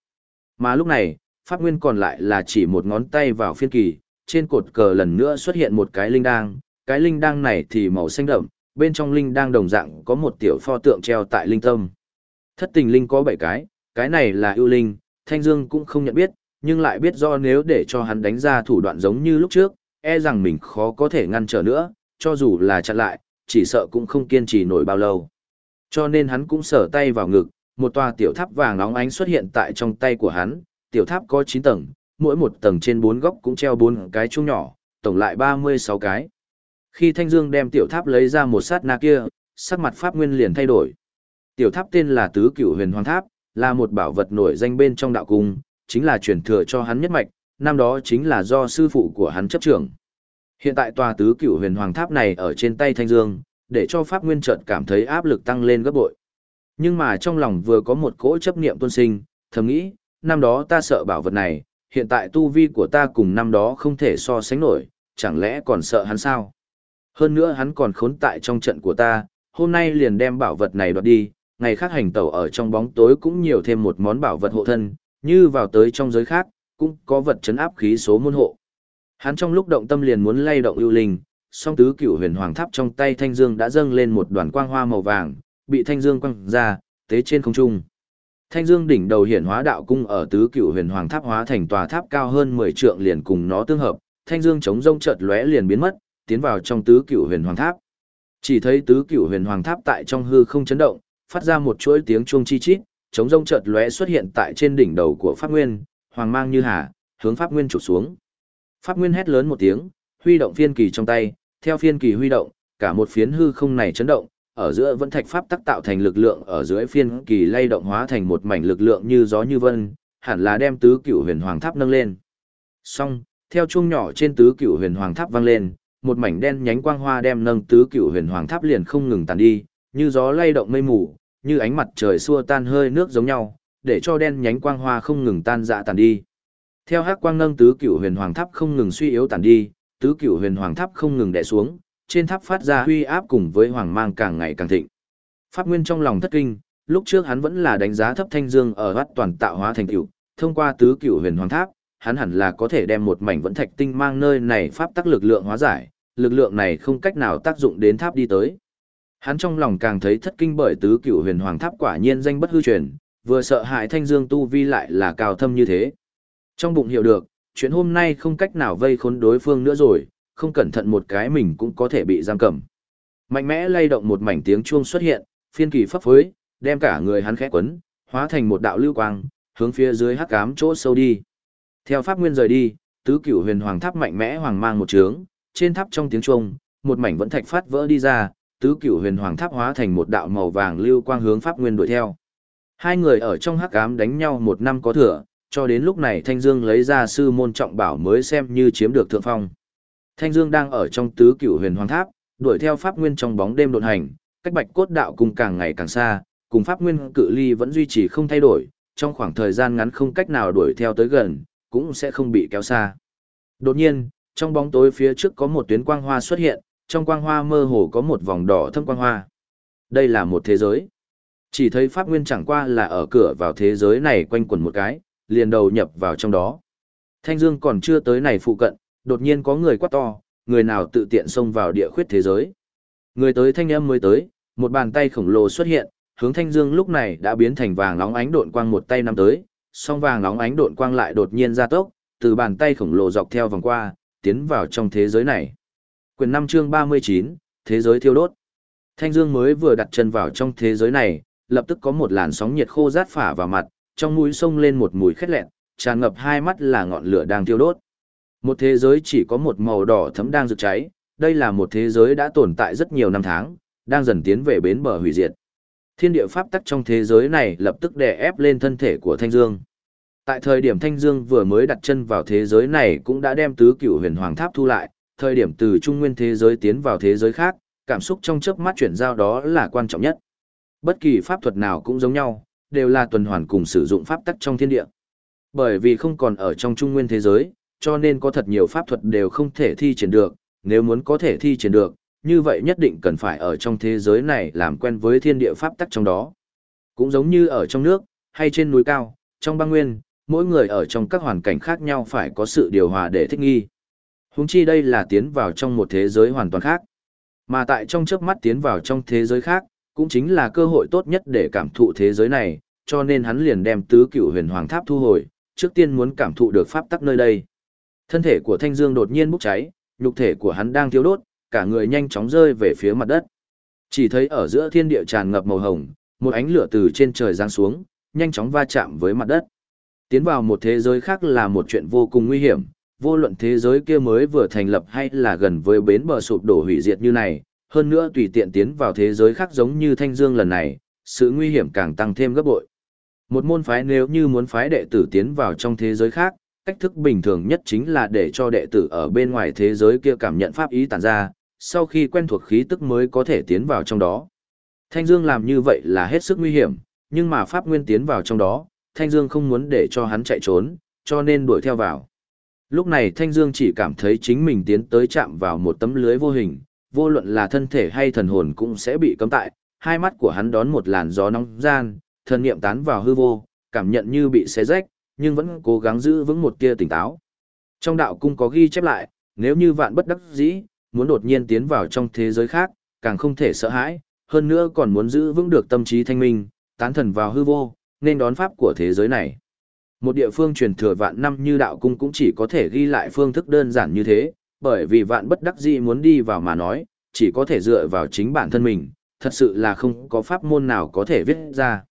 Mà lúc này, pháp nguyên còn lại là chỉ một ngón tay vào phiên kỳ, trên cột cờ lần nữa xuất hiện một cái linh đang, cái linh đang này thì màu xanh đậm, bên trong linh đang đồng dạng có một tiểu pho tượng treo tại linh tâm. Thất tình linh có bảy cái, cái này là ưu linh, Thanh Dương cũng không nhận biết, nhưng lại biết do nếu để cho hắn đánh ra thủ đoạn giống như lúc trước, e rằng mình khó có thể ngăn trở nữa, cho dù là chặn lại, chỉ sợ cũng không kiên trì nổi bao lâu. Cho nên hắn cũng sở tay vào ngực, một tòa tiểu tháp vàng óng ánh xuất hiện tại trong tay của hắn, tiểu tháp có 9 tầng, mỗi một tầng trên 4 góc cũng treo 4 cái chuông nhỏ, tổng lại 36 cái. Khi Thanh Dương đem tiểu tháp lấy ra một sát na kia, sắc mặt Pháp Nguyên liền thay đổi. Tiểu tháp tên là Tứ Cửu Huyền Hoàng Tháp, là một bảo vật nổi danh bên trong đạo cung, chính là truyền thừa cho hắn nhất mạch, năm đó chính là do sư phụ của hắn chấp trưởng. Hiện tại tòa Tứ Cửu Huyền Hoàng Tháp này ở trên tay Thanh Dương, để cho Pháp Nguyên chợt cảm thấy áp lực tăng lên gấp bội. Nhưng mà trong lòng vừa có một cỗ chấp niệm tuôn sinh, thầm nghĩ, năm đó ta sợ bảo vật này, hiện tại tu vi của ta cùng năm đó không thể so sánh nổi, chẳng lẽ còn sợ hắn sao? Hơn nữa hắn còn khốn tại trong trận của ta, hôm nay liền đem bảo vật này đoạt đi, ngày khác hành tẩu ở trong bóng tối cũng nhiều thêm một món bảo vật hộ thân, như vào tới trong giới khác, cũng có vật chấn áp khí số môn hộ. Hắn trong lúc động tâm liền muốn lay động ưu linh, song tứ cửu huyền hoàng tháp trong tay thanh dương đã dâng lên một đoàn quang hoa màu vàng, bị thanh dương quăng ra, tế trên không trung. Thanh dương đỉnh đầu hiển hóa đạo cung ở tứ cửu huyền hoàng tháp hóa thành tòa tháp cao hơn 10 trượng liền cùng nó tương hợp, thanh dương chống rông chợt lóe liền biến mất, tiến vào trong tứ cửu huyền hoàng tháp. Chỉ thấy tứ cửu huyền hoàng tháp tại trong hư không chấn động, phát ra một chuỗi tiếng chuông chi chít, chống rông chợt lóe xuất hiện tại trên đỉnh đầu của Pháp Nguyên, hoàng mang như hà, hướng Pháp Nguyên chụp xuống. Pháp Nguyên hét lớn một tiếng, huy động phiên kỳ trong tay, theo phiên kỳ huy động, cả một phiến hư không này chấn động, ở giữa vẫn thạch pháp tác tạo thành lực lượng ở dưới phiên kỳ lay động hóa thành một mảnh lực lượng như gió như vân, hẳn là đem tứ cửu huyền hoàng tháp nâng lên. Song, theo chuông nhỏ trên tứ cửu huyền hoàng tháp vang lên, một mảnh đen nhánh quang hoa đem nâng tứ cửu huyền hoàng tháp liền không ngừng tàn đi, như gió lay động mây mù, như ánh mặt trời xua tan hơi nước giống nhau, để cho đen nhánh quang hoa không ngừng tan dạ tàn đi. Theo hắc quang nâng tứ cửu huyền hoàng tháp không ngừng suy yếu tàn đi, tứ cửu huyền hoàng tháp không ngừng đè xuống, trên tháp phát ra huy áp cùng với hoàng mang càng ngày càng thịnh. Pháp Nguyên trong lòng thất kinh, lúc trước hắn vẫn là đánh giá thấp Thanh Dương ở vắt toàn tạo hóa thành cửu, thông qua tứ cửu huyền hoàng tháp, hắn hẳn là có thể đem một mảnh vẫn thạch tinh mang nơi này pháp tắc lực lượng hóa giải, lực lượng này không cách nào tác dụng đến tháp đi tới. Hắn trong lòng càng thấy thất kinh bởi tứ cửu huyền hoàng tháp quả nhiên danh bất hư truyền, vừa sợ hại thanh dương tu vi lại là cao thâm như thế. Trong bụng hiểu được, chuyện hôm nay không cách nào vây khốn đối phương nữa rồi, không cẩn thận một cái mình cũng có thể bị giam cầm. Mạnh mẽ lay động một mảnh tiếng chuông xuất hiện, phiên kỳ pháp phối, đem cả người hắn khẽ quấn, hóa thành một đạo lưu quang, hướng phía dưới hắc ám chỗ sâu đi. Theo pháp nguyên rời đi, tứ cửu huyền hoàng tháp mạnh mẽ hoàng mang một trướng, trên tháp trong tiếng chuông, một mảnh vẫn thạch phát vỡ đi ra, tứ cửu huyền hoàng tháp hóa thành một đạo màu vàng lưu quang hướng pháp nguyên đuổi theo. Hai người ở trong hắc ám đánh nhau một năm có thừa, cho đến lúc này Thanh Dương lấy ra sư môn trọng bảo mới xem như chiếm được thượng phong. Thanh Dương đang ở trong tứ cửu huyền hoàng tháp, đuổi theo pháp nguyên trong bóng đêm đột hành, cách bạch cốt đạo cùng càng ngày càng xa, cùng pháp nguyên cự ly vẫn duy trì không thay đổi, trong khoảng thời gian ngắn không cách nào đuổi theo tới gần, cũng sẽ không bị kéo xa. Đột nhiên, trong bóng tối phía trước có một tuyến quang hoa xuất hiện, trong quang hoa mơ hồ có một vòng đỏ thâm quang hoa. Đây là một thế giới. Chỉ thấy Pháp Nguyên chẳng qua là ở cửa vào thế giới này quanh quẩn một cái, liền đầu nhập vào trong đó. Thanh Dương còn chưa tới này phụ cận, đột nhiên có người quát to, người nào tự tiện xông vào địa khuyết thế giới. Người tới thanh âm mới tới, một bàn tay khổng lồ xuất hiện, hướng Thanh Dương lúc này đã biến thành vàng nóng ánh độn quang một tay nắm tới, song vàng nóng ánh độn quang lại đột nhiên ra tốc, từ bàn tay khổng lồ dọc theo vòng qua, tiến vào trong thế giới này. Quyền 5 chương 39, Thế giới thiêu đốt. Thanh Dương mới vừa đặt chân vào trong thế giới này, lập tức có một làn sóng nhiệt khô rát phả vào mặt, trong mũi sông lên một mùi khét lẹn, tràn ngập hai mắt là ngọn lửa đang thiêu đốt. Một thế giới chỉ có một màu đỏ thấm đang rực cháy, đây là một thế giới đã tồn tại rất nhiều năm tháng, đang dần tiến về bến bờ hủy diệt. Thiên địa pháp tắc trong thế giới này lập tức đè ép lên thân thể của Thanh Dương. Tại thời điểm Thanh Dương vừa mới đặt chân vào thế giới này cũng đã đem tứ cửu huyền hoàng tháp thu lại, thời điểm từ trung nguyên thế giới tiến vào thế giới khác, cảm xúc trong chớp mắt chuyển giao đó là quan trọng nhất. Bất kỳ pháp thuật nào cũng giống nhau, đều là tuần hoàn cùng sử dụng pháp tắc trong thiên địa. Bởi vì không còn ở trong trung nguyên thế giới, cho nên có thật nhiều pháp thuật đều không thể thi triển được, nếu muốn có thể thi triển được, như vậy nhất định cần phải ở trong thế giới này làm quen với thiên địa pháp tắc trong đó. Cũng giống như ở trong nước, hay trên núi cao, trong băng nguyên, mỗi người ở trong các hoàn cảnh khác nhau phải có sự điều hòa để thích nghi. Húng chi đây là tiến vào trong một thế giới hoàn toàn khác. Mà tại trong chớp mắt tiến vào trong thế giới khác, cũng chính là cơ hội tốt nhất để cảm thụ thế giới này, cho nên hắn liền đem tứ cửu huyền hoàng tháp thu hồi, trước tiên muốn cảm thụ được pháp tắc nơi đây. Thân thể của Thanh Dương đột nhiên bốc cháy, nhục thể của hắn đang thiêu đốt, cả người nhanh chóng rơi về phía mặt đất. Chỉ thấy ở giữa thiên địa tràn ngập màu hồng, một ánh lửa từ trên trời giáng xuống, nhanh chóng va chạm với mặt đất. Tiến vào một thế giới khác là một chuyện vô cùng nguy hiểm, vô luận thế giới kia mới vừa thành lập hay là gần với bến bờ sụp đổ hủy diệt như này, hơn nữa tùy tiện tiến vào thế giới khác giống như Thanh Dương lần này, sự nguy hiểm càng tăng thêm gấp bội. Một môn phái nếu như muốn phái đệ tử tiến vào trong thế giới khác, cách thức bình thường nhất chính là để cho đệ tử ở bên ngoài thế giới kia cảm nhận pháp ý tản ra, sau khi quen thuộc khí tức mới có thể tiến vào trong đó. Thanh Dương làm như vậy là hết sức nguy hiểm, nhưng mà pháp nguyên tiến vào trong đó, Thanh Dương không muốn để cho hắn chạy trốn, cho nên đuổi theo vào. Lúc này Thanh Dương chỉ cảm thấy chính mình tiến tới chạm vào một tấm lưới vô hình, vô luận là thân thể hay thần hồn cũng sẽ bị cấm tại, hai mắt của hắn đón một làn gió nóng gian, thần niệm tán vào hư vô, cảm nhận như bị xé rách, nhưng vẫn cố gắng giữ vững một tia tỉnh táo. Trong đạo cung có ghi chép lại, nếu như vạn bất đắc dĩ, muốn đột nhiên tiến vào trong thế giới khác, càng không thể sợ hãi, hơn nữa còn muốn giữ vững được tâm trí thanh minh, tán thần vào hư vô, nên đón pháp của thế giới này. Một địa phương truyền thừa vạn năm như đạo cung cũng chỉ có thể ghi lại phương thức đơn giản như thế, bởi vì vạn bất đắc dĩ muốn đi vào mà nói, chỉ có thể dựa vào chính bản thân mình, thật sự là không có pháp môn nào có thể viết ra.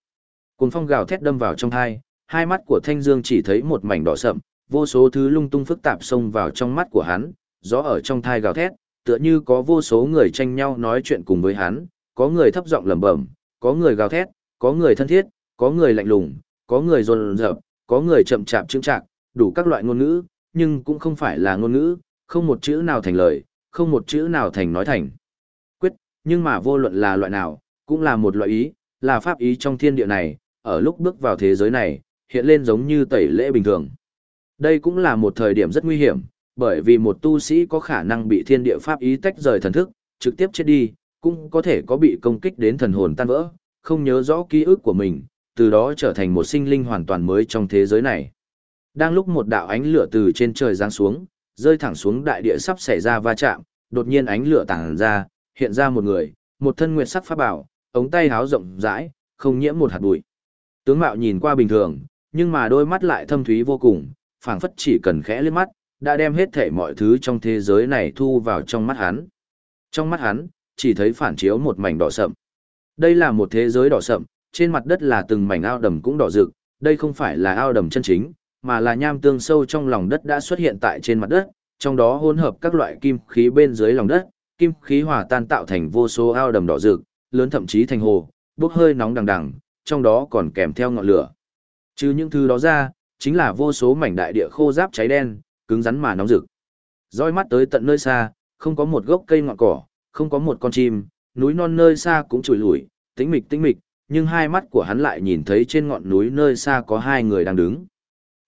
Cùng phong gào thét đâm vào trong thai, hai mắt của Thanh Dương chỉ thấy một mảnh đỏ sậm, vô số thứ lung tung phức tạp xông vào trong mắt của hắn, gió ở trong thai gào thét, tựa như có vô số người tranh nhau nói chuyện cùng với hắn, có người thấp giọng lẩm bẩm, có người gào thét, có người thân thiết, có người lạnh lùng, có người rồn rập, có người chậm chạp chững chạc, đủ các loại ngôn ngữ, nhưng cũng không phải là ngôn ngữ, không một chữ nào thành lời, không một chữ nào thành nói thành. Quyết, nhưng mà vô luận là loại nào, cũng là một loại ý, là pháp ý trong thiên địa này, ở lúc bước vào thế giới này, hiện lên giống như tẩy lễ bình thường. Đây cũng là một thời điểm rất nguy hiểm, bởi vì một tu sĩ có khả năng bị thiên địa pháp ý tách rời thần thức, trực tiếp chết đi, cũng có thể có bị công kích đến thần hồn tan vỡ, không nhớ rõ ký ức của mình, từ đó trở thành một sinh linh hoàn toàn mới trong thế giới này. Đang lúc một đạo ánh lửa từ trên trời giáng xuống, rơi thẳng xuống đại địa sắp xảy ra va chạm, đột nhiên ánh lửa tàng ra, hiện ra một người, một thân nguyệt sắc pháp bảo, ống tay háo rộng rãi, không nhiễm một hạt bụi. Tướng mạo nhìn qua bình thường, nhưng mà đôi mắt lại thâm thúy vô cùng, phảng phất chỉ cần khẽ liếc mắt, đã đem hết thảy mọi thứ trong thế giới này thu vào trong mắt hắn. Trong mắt hắn, chỉ thấy phản chiếu một mảnh đỏ sậm. Đây là một thế giới đỏ sậm, trên mặt đất là từng mảnh ao đầm cũng đỏ rực, đây không phải là ao đầm chân chính, mà là nham tương sâu trong lòng đất đã xuất hiện tại trên mặt đất, trong đó hỗn hợp các loại kim khí bên dưới lòng đất, kim khí hòa tan tạo thành vô số ao đầm đỏ rực, lớn thậm chí thành hồ, bốc hơi nóng đằng đằng, trong đó còn kèm theo ngọn lửa. Chứ những thứ đó ra, chính là vô số mảnh đại địa khô giáp cháy đen, cứng rắn mà nóng rực. Roi mắt tới tận nơi xa, không có một gốc cây ngọn cỏ, không có một con chim, núi non nơi xa cũng trùi lủi, tĩnh mịch tĩnh mịch, nhưng hai mắt của hắn lại nhìn thấy trên ngọn núi nơi xa có hai người đang đứng.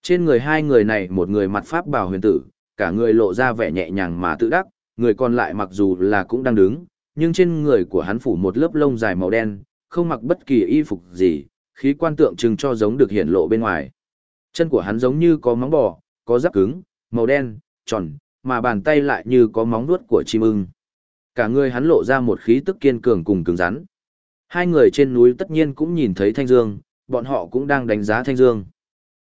Trên người hai người này một người mặt pháp bảo huyền tử, cả người lộ ra vẻ nhẹ nhàng mà tự đắc, người còn lại mặc dù là cũng đang đứng, nhưng trên người của hắn phủ một lớp lông dài màu đen, không mặc bất kỳ y phục gì, khí quan tượng trưng cho giống được hiển lộ bên ngoài. Chân của hắn giống như có móng bò, có giáp cứng, màu đen, tròn, mà bàn tay lại như có móng vuốt của chim ưng. Cả người hắn lộ ra một khí tức kiên cường cùng cứng rắn. Hai người trên núi tất nhiên cũng nhìn thấy Thanh Dương, bọn họ cũng đang đánh giá Thanh Dương.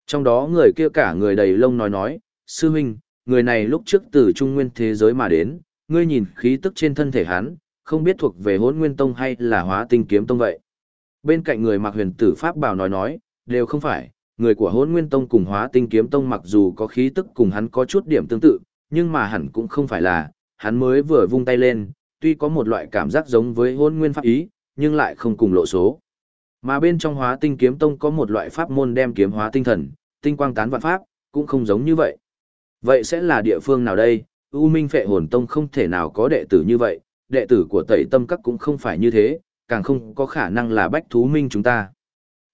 Trong đó người kia cả người đầy lông nói nói, sư huynh, người này lúc trước từ trung nguyên thế giới mà đến, ngươi nhìn khí tức trên thân thể hắn, không biết thuộc về hỗn nguyên tông hay là hóa tinh kiếm tông vậy. Bên cạnh người mặc huyền tử pháp bảo nói nói, đều không phải, người của hôn nguyên tông cùng hóa tinh kiếm tông mặc dù có khí tức cùng hắn có chút điểm tương tự, nhưng mà hẳn cũng không phải là, hắn mới vừa vung tay lên, tuy có một loại cảm giác giống với hôn nguyên pháp ý, nhưng lại không cùng lộ số. Mà bên trong hóa tinh kiếm tông có một loại pháp môn đem kiếm hóa tinh thần, tinh quang tán vạn pháp, cũng không giống như vậy. Vậy sẽ là địa phương nào đây? U Minh Phệ Hồn Tông không thể nào có đệ tử như vậy, đệ tử của Tẩy Tâm Các cũng không phải như thế, càng không có khả năng là Bách Thú Minh chúng ta.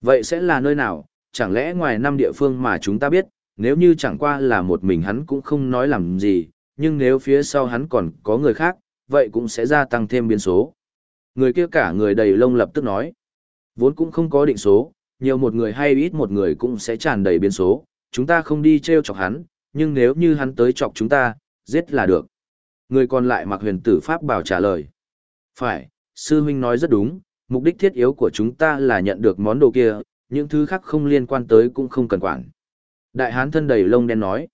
Vậy sẽ là nơi nào? Chẳng lẽ ngoài năm địa phương mà chúng ta biết, nếu như chẳng qua là một mình hắn cũng không nói làm gì, nhưng nếu phía sau hắn còn có người khác, vậy cũng sẽ gia tăng thêm biến số. Người kia cả người đầy lông lập tức nói. Vốn cũng không có định số, nhiều một người hay ít một người cũng sẽ tràn đầy biến số, chúng ta không đi treo chọc hắn, nhưng nếu như hắn tới chọc chúng ta, giết là được. Người còn lại mặc huyền tử pháp bảo trả lời. Phải, sư huynh nói rất đúng, mục đích thiết yếu của chúng ta là nhận được món đồ kia, những thứ khác không liên quan tới cũng không cần quản. Đại hán thân đầy lông đen nói.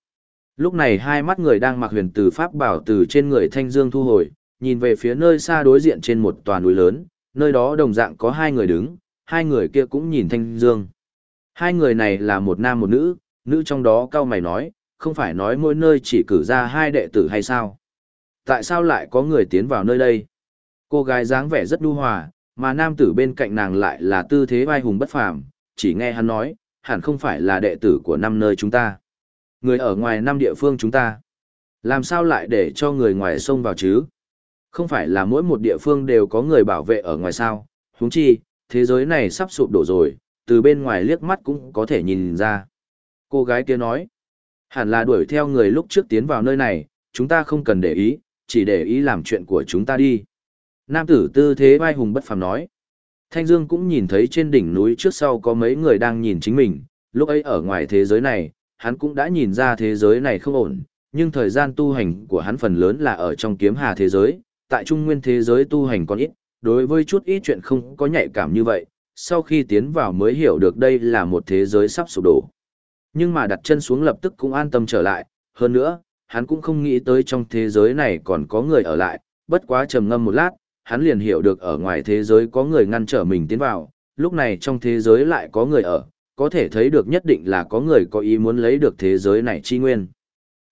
Lúc này hai mắt người đang mặc huyền tử pháp bảo từ trên người thanh dương thu hồi, nhìn về phía nơi xa đối diện trên một tòa núi lớn, nơi đó đồng dạng có hai người đứng, hai người kia cũng nhìn thanh dương. Hai người này là một nam một nữ, nữ trong đó cao mày nói, không phải nói mỗi nơi chỉ cử ra hai đệ tử hay sao? Tại sao lại có người tiến vào nơi đây? Cô gái dáng vẻ rất nhu hòa, mà nam tử bên cạnh nàng lại là tư thế vai hùng bất phàm, chỉ nghe hắn nói, hẳn không phải là đệ tử của năm nơi chúng ta. Người ở ngoài năm địa phương chúng ta. Làm sao lại để cho người ngoài xông vào chứ? Không phải là mỗi một địa phương đều có người bảo vệ ở ngoài sao? Huống chi, thế giới này sắp sụp đổ rồi, từ bên ngoài liếc mắt cũng có thể nhìn ra. Cô gái kia nói, hẳn là đuổi theo người lúc trước tiến vào nơi này, chúng ta không cần để ý, chỉ để ý làm chuyện của chúng ta đi. Nam tử tư thế vai hùng bất phàm nói. Thanh Dương cũng nhìn thấy trên đỉnh núi trước sau có mấy người đang nhìn chính mình, lúc ấy ở ngoài thế giới này, hắn cũng đã nhìn ra thế giới này không ổn, nhưng thời gian tu hành của hắn phần lớn là ở trong kiếm hà thế giới, tại trung nguyên thế giới tu hành còn ít, đối với chút ít chuyện không có nhạy cảm như vậy, sau khi tiến vào mới hiểu được đây là một thế giới sắp sụp đổ. Nhưng mà đặt chân xuống lập tức cũng an tâm trở lại, hơn nữa, hắn cũng không nghĩ tới trong thế giới này còn có người ở lại, bất quá trầm ngâm một lát, hắn liền hiểu được ở ngoài thế giới có người ngăn trở mình tiến vào, lúc này trong thế giới lại có người ở, có thể thấy được nhất định là có người có ý muốn lấy được thế giới này chi nguyên.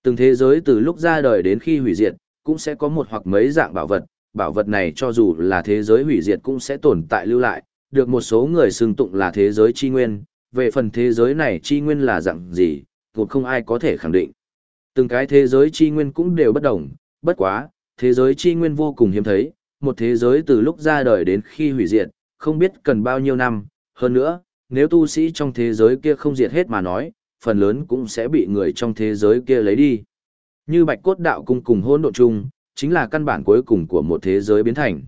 Từng thế giới từ lúc ra đời đến khi hủy diệt, cũng sẽ có một hoặc mấy dạng bảo vật, bảo vật này cho dù là thế giới hủy diệt cũng sẽ tồn tại lưu lại, được một số người xưng tụng là thế giới chi nguyên, về phần thế giới này chi nguyên là dạng gì, cũng không ai có thể khẳng định. Từng cái thế giới chi nguyên cũng đều bất đồng, bất quá, thế giới chi nguyên vô cùng hiếm thấy, một thế giới từ lúc ra đời đến khi hủy diệt, không biết cần bao nhiêu năm, hơn nữa, nếu tu sĩ trong thế giới kia không diệt hết mà nói, phần lớn cũng sẽ bị người trong thế giới kia lấy đi. Như bạch cốt đạo cung cùng hôn độ chung, chính là căn bản cuối cùng của một thế giới biến thành.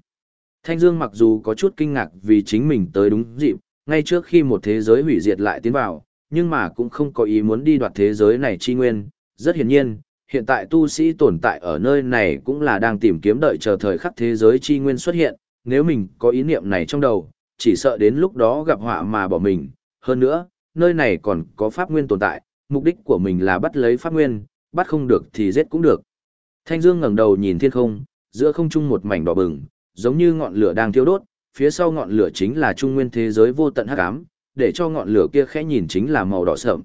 Thanh Dương mặc dù có chút kinh ngạc vì chính mình tới đúng dịp, ngay trước khi một thế giới hủy diệt lại tiến vào, nhưng mà cũng không có ý muốn đi đoạt thế giới này chi nguyên. Rất hiển nhiên, hiện tại tu sĩ tồn tại ở nơi này cũng là đang tìm kiếm đợi chờ thời khắc thế giới chi nguyên xuất hiện, nếu mình có ý niệm này trong đầu, chỉ sợ đến lúc đó gặp họa mà bỏ mình. Hơn nữa, nơi này còn có pháp nguyên tồn tại, mục đích của mình là bắt lấy pháp nguyên, bắt không được thì giết cũng được. Thanh Dương ngẩng đầu nhìn thiên không, giữa không trung một mảnh đỏ bừng, giống như ngọn lửa đang thiêu đốt, phía sau ngọn lửa chính là trung nguyên thế giới vô tận hắc ám, để cho ngọn lửa kia khẽ nhìn chính là màu đỏ sẫm.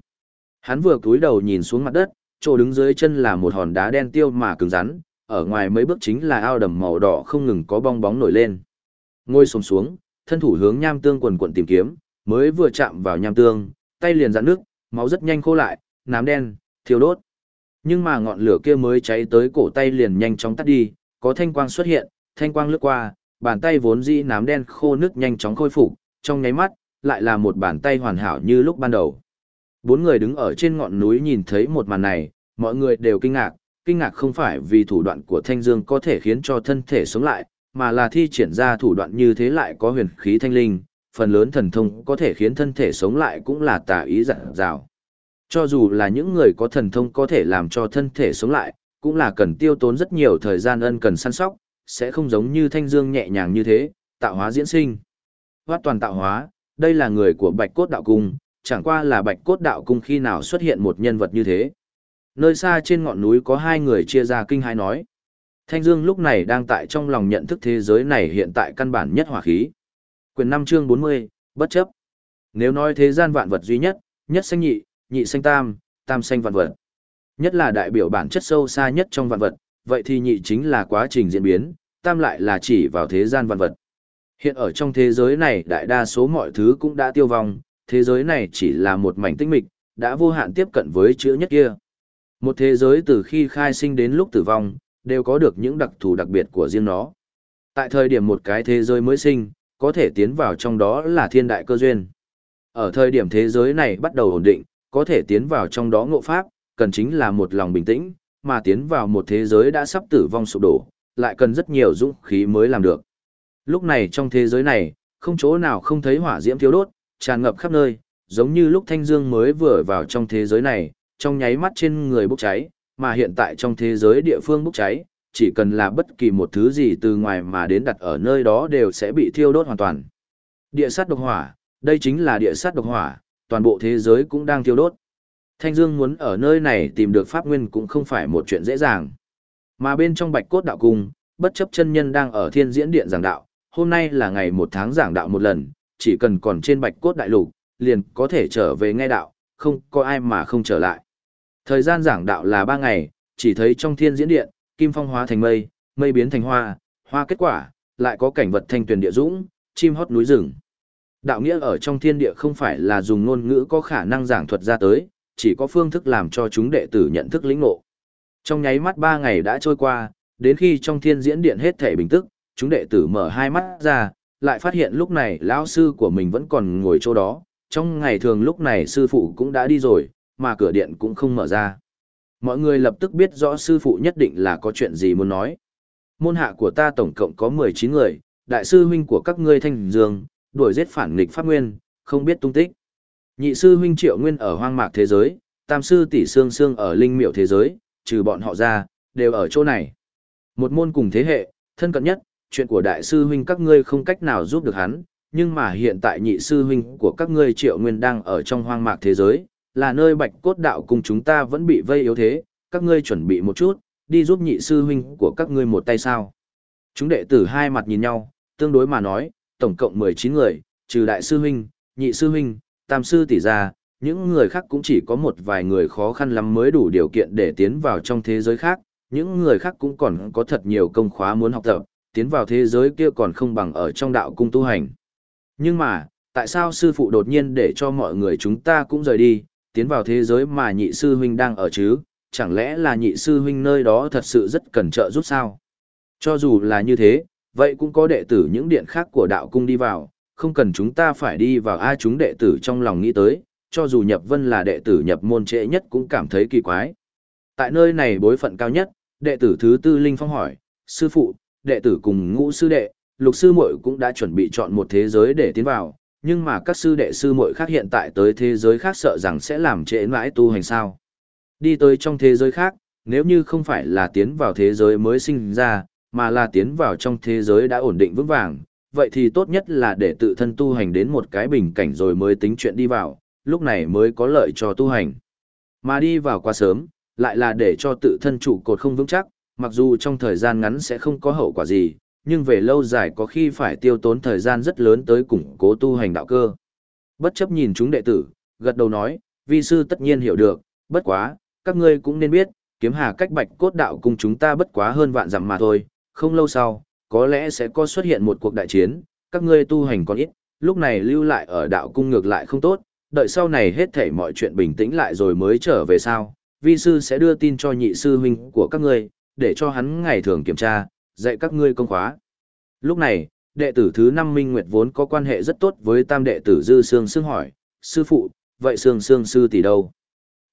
Hắn vừa cúi đầu nhìn xuống mặt đất, chỗ đứng dưới chân là một hòn đá đen tiêu mà cứng rắn, ở ngoài mấy bước chính là ao đầm màu đỏ không ngừng có bong bóng nổi lên. Ngôi xổm xuống, thân thủ hướng nham tương quần quần tìm kiếm, mới vừa chạm vào nham tương, tay liền dạn nước, máu rất nhanh khô lại, nám đen, thiêu đốt. Nhưng mà ngọn lửa kia mới cháy tới cổ tay liền nhanh chóng tắt đi, có thanh quang xuất hiện, thanh quang lướt qua, bàn tay vốn dĩ nám đen khô nước nhanh chóng khôi phục, trong nháy mắt, lại là một bàn tay hoàn hảo như lúc ban đầu. Bốn người đứng ở trên ngọn núi nhìn thấy một màn này, mọi người đều kinh ngạc, kinh ngạc không phải vì thủ đoạn của Thanh Dương có thể khiến cho thân thể sống lại, mà là thi triển ra thủ đoạn như thế lại có huyền khí thanh linh, phần lớn thần thông có thể khiến thân thể sống lại cũng là tà ý dặn dào. Cho dù là những người có thần thông có thể làm cho thân thể sống lại, cũng là cần tiêu tốn rất nhiều thời gian ân cần săn sóc, sẽ không giống như thanh dương nhẹ nhàng như thế, tạo hóa diễn sinh. Hoát toàn tạo hóa, đây là người của Bạch Cốt Đạo Cung, chẳng qua là Bạch Cốt Đạo Cung khi nào xuất hiện một nhân vật như thế. Nơi xa trên ngọn núi có hai người chia ra kinh hai nói. Thanh Dương lúc này đang tại trong lòng nhận thức thế giới này hiện tại căn bản nhất hỏa khí. Quyền 5 chương 40, bất chấp. Nếu nói thế gian vạn vật duy nhất, nhất sanh nhị, nhị sanh tam, tam sanh vạn vật. Nhất là đại biểu bản chất sâu xa nhất trong vạn vật, vậy thì nhị chính là quá trình diễn biến, tam lại là chỉ vào thế gian vạn vật. Hiện ở trong thế giới này đại đa số mọi thứ cũng đã tiêu vong, thế giới này chỉ là một mảnh tinh mịch, đã vô hạn tiếp cận với chữ nhất kia. Một thế giới từ khi khai sinh đến lúc tử vong, đều có được những đặc thù đặc biệt của riêng nó. Tại thời điểm một cái thế giới mới sinh, có thể tiến vào trong đó là thiên đại cơ duyên. Ở thời điểm thế giới này bắt đầu ổn định, có thể tiến vào trong đó ngộ pháp, cần chính là một lòng bình tĩnh, mà tiến vào một thế giới đã sắp tử vong sụp đổ, lại cần rất nhiều dũng khí mới làm được. Lúc này trong thế giới này, không chỗ nào không thấy hỏa diễm thiếu đốt, tràn ngập khắp nơi, giống như lúc Thanh Dương mới vừa vào trong thế giới này, trong nháy mắt trên người bốc cháy, mà hiện tại trong thế giới địa phương bốc cháy, chỉ cần là bất kỳ một thứ gì từ ngoài mà đến đặt ở nơi đó đều sẽ bị thiêu đốt hoàn toàn. Địa sát độc hỏa, đây chính là địa sát độc hỏa, toàn bộ thế giới cũng đang thiêu đốt. Thanh Dương muốn ở nơi này tìm được pháp nguyên cũng không phải một chuyện dễ dàng. Mà bên trong Bạch Cốt Đạo Cung, bất chấp chân nhân đang ở Thiên Diễn Điện giảng đạo, hôm nay là ngày một tháng giảng đạo một lần, chỉ cần còn trên Bạch Cốt Đại Lục, liền có thể trở về nghe đạo, không có ai mà không trở lại. Thời gian giảng đạo là ba ngày, chỉ thấy trong Thiên Diễn Điện, kim phong hóa thành mây, mây biến thành hoa, hoa kết quả, lại có cảnh vật thanh tuyền địa dũng, chim hót núi rừng. Đạo nghĩa ở trong thiên địa không phải là dùng ngôn ngữ có khả năng giảng thuật ra tới, chỉ có phương thức làm cho chúng đệ tử nhận thức lĩnh ngộ. Trong nháy mắt ba ngày đã trôi qua, đến khi trong thiên diễn điện hết thể bình tức, chúng đệ tử mở hai mắt ra, lại phát hiện lúc này lão sư của mình vẫn còn ngồi chỗ đó, trong ngày thường lúc này sư phụ cũng đã đi rồi, mà cửa điện cũng không mở ra. Mọi người lập tức biết rõ sư phụ nhất định là có chuyện gì muốn nói. Môn hạ của ta tổng cộng có 19 người, đại sư huynh của các ngươi thanh dương, đuổi giết phản nghịch pháp nguyên, không biết tung tích. Nhị sư huynh Triệu Nguyên ở hoang mạc thế giới, tam sư tỷ xương xương ở linh miệu thế giới, trừ bọn họ ra, đều ở chỗ này. Một môn cùng thế hệ, thân cận nhất, chuyện của đại sư huynh các ngươi không cách nào giúp được hắn, nhưng mà hiện tại nhị sư huynh của các ngươi Triệu Nguyên đang ở trong hoang mạc thế giới, là nơi Bạch Cốt đạo cùng chúng ta vẫn bị vây yếu thế, các ngươi chuẩn bị một chút, đi giúp nhị sư huynh của các ngươi một tay sao? Chúng đệ tử hai mặt nhìn nhau, tương đối mà nói, tổng cộng 19 người, trừ đại sư huynh, nhị sư huynh, tam sư tỷ gia, những người khác cũng chỉ có một vài người khó khăn lắm mới đủ điều kiện để tiến vào trong thế giới khác, những người khác cũng còn có thật nhiều công khóa muốn học tập, tiến vào thế giới kia còn không bằng ở trong đạo cung tu hành. Nhưng mà, tại sao sư phụ đột nhiên để cho mọi người chúng ta cũng rời đi, tiến vào thế giới mà nhị sư huynh đang ở chứ, chẳng lẽ là nhị sư huynh nơi đó thật sự rất cần trợ giúp sao? Cho dù là như thế, vậy cũng có đệ tử những điện khác của đạo cung đi vào, không cần chúng ta phải đi vào ai chúng đệ tử trong lòng nghĩ tới, cho dù nhập vân là đệ tử nhập môn trễ nhất cũng cảm thấy kỳ quái. Tại nơi này bối phận cao nhất, đệ tử thứ tư Linh Phong hỏi, sư phụ, đệ tử cùng ngũ sư đệ, lục sư muội cũng đã chuẩn bị chọn một thế giới để tiến vào, nhưng mà các sư đệ sư muội khác hiện tại tới thế giới khác sợ rằng sẽ làm trễ mãi tu hành sao. Đi tới trong thế giới khác, nếu như không phải là tiến vào thế giới mới sinh ra, mà là tiến vào trong thế giới đã ổn định vững vàng, vậy thì tốt nhất là để tự thân tu hành đến một cái bình cảnh rồi mới tính chuyện đi vào, lúc này mới có lợi cho tu hành. Mà đi vào quá sớm, lại là để cho tự thân trụ cột không vững chắc, mặc dù trong thời gian ngắn sẽ không có hậu quả gì, nhưng về lâu dài có khi phải tiêu tốn thời gian rất lớn tới củng cố tu hành đạo cơ. Bất chấp nhìn chúng đệ tử, gật đầu nói, vi sư tất nhiên hiểu được, bất quá, các ngươi cũng nên biết, kiếm hà cách bạch cốt đạo cùng chúng ta bất quá hơn vạn dặm mà thôi, không lâu sau, có lẽ sẽ có xuất hiện một cuộc đại chiến, các ngươi tu hành còn ít, lúc này lưu lại ở đạo cung ngược lại không tốt, đợi sau này hết thảy mọi chuyện bình tĩnh lại rồi mới trở về sao, vi sư sẽ đưa tin cho nhị sư huynh của các ngươi, để cho hắn ngày thường kiểm tra, dạy các ngươi công khóa. Lúc này, đệ tử thứ năm Minh Nguyệt vốn có quan hệ rất tốt với tam đệ tử Dư Sương Sương hỏi, sư phụ, vậy Sương Sương sư tỷ đâu?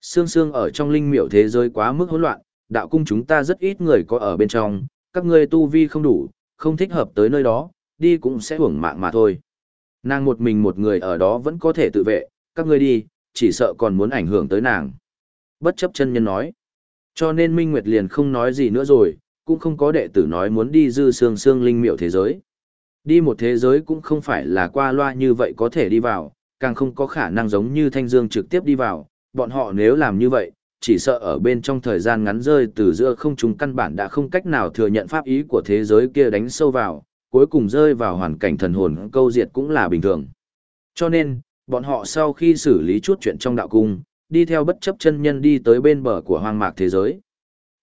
Sương Sương ở trong linh miểu thế giới quá mức hỗn loạn, đạo cung chúng ta rất ít người có ở bên trong, các ngươi tu vi không đủ, không thích hợp tới nơi đó, đi cũng sẽ hưởng mạng mà thôi. Nàng một mình một người ở đó vẫn có thể tự vệ, các ngươi đi, chỉ sợ còn muốn ảnh hưởng tới nàng. Bất chấp chân nhân nói. Cho nên Minh Nguyệt liền không nói gì nữa rồi, cũng không có đệ tử nói muốn đi dư xương xương linh miệu thế giới. Đi một thế giới cũng không phải là qua loa như vậy có thể đi vào, càng không có khả năng giống như Thanh Dương trực tiếp đi vào, bọn họ nếu làm như vậy, chỉ sợ ở bên trong thời gian ngắn rơi từ giữa không trung căn bản đã không cách nào thừa nhận pháp ý của thế giới kia đánh sâu vào, cuối cùng rơi vào hoàn cảnh thần hồn câu diệt cũng là bình thường. Cho nên, bọn họ sau khi xử lý chút chuyện trong đạo cung, đi theo bất chấp chân nhân đi tới bên bờ của hoang mạc thế giới.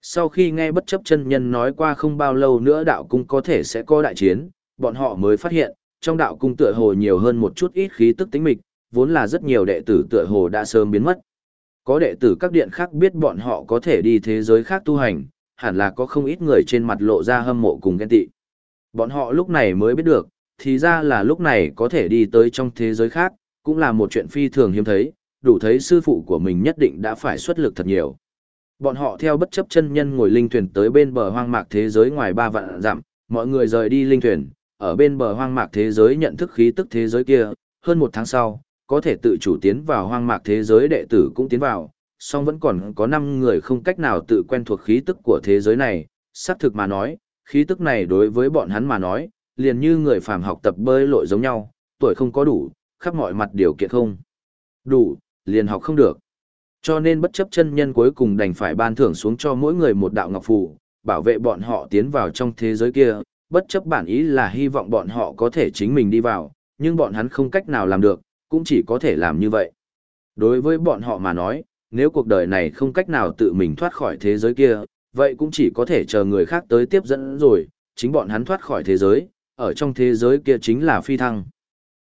Sau khi nghe bất chấp chân nhân nói qua không bao lâu nữa đạo cung có thể sẽ có đại chiến, bọn họ mới phát hiện, trong đạo cung tựa hồ nhiều hơn một chút ít khí tức tính mịch, vốn là rất nhiều đệ tử tựa hồ đã sớm biến mất. Có đệ tử các điện khác biết bọn họ có thể đi thế giới khác tu hành, hẳn là có không ít người trên mặt lộ ra hâm mộ cùng ghen tị. Bọn họ lúc này mới biết được, thì ra là lúc này có thể đi tới trong thế giới khác, cũng là một chuyện phi thường hiếm thấy, đủ thấy sư phụ của mình nhất định đã phải xuất lực thật nhiều. Bọn họ theo bất chấp chân nhân ngồi linh thuyền tới bên bờ hoang mạc thế giới ngoài ba vạn dặm, mọi người rời đi linh thuyền, ở bên bờ hoang mạc thế giới nhận thức khí tức thế giới kia, hơn một tháng sau, có thể tự chủ tiến vào hoang mạc thế giới đệ tử cũng tiến vào, song vẫn còn có 5 người không cách nào tự quen thuộc khí tức của thế giới này, xác thực mà nói, khí tức này đối với bọn hắn mà nói, liền như người phàm học tập bơi lội giống nhau, tuổi không có đủ, khắp mọi mặt điều kiện không đủ, liền học không được. Cho nên bất chấp chân nhân cuối cùng đành phải ban thưởng xuống cho mỗi người một đạo ngọc phù, bảo vệ bọn họ tiến vào trong thế giới kia, bất chấp bản ý là hy vọng bọn họ có thể chính mình đi vào, nhưng bọn hắn không cách nào làm được, cũng chỉ có thể làm như vậy. Đối với bọn họ mà nói, nếu cuộc đời này không cách nào tự mình thoát khỏi thế giới kia, vậy cũng chỉ có thể chờ người khác tới tiếp dẫn rồi, chính bọn hắn thoát khỏi thế giới, ở trong thế giới kia chính là phi thăng.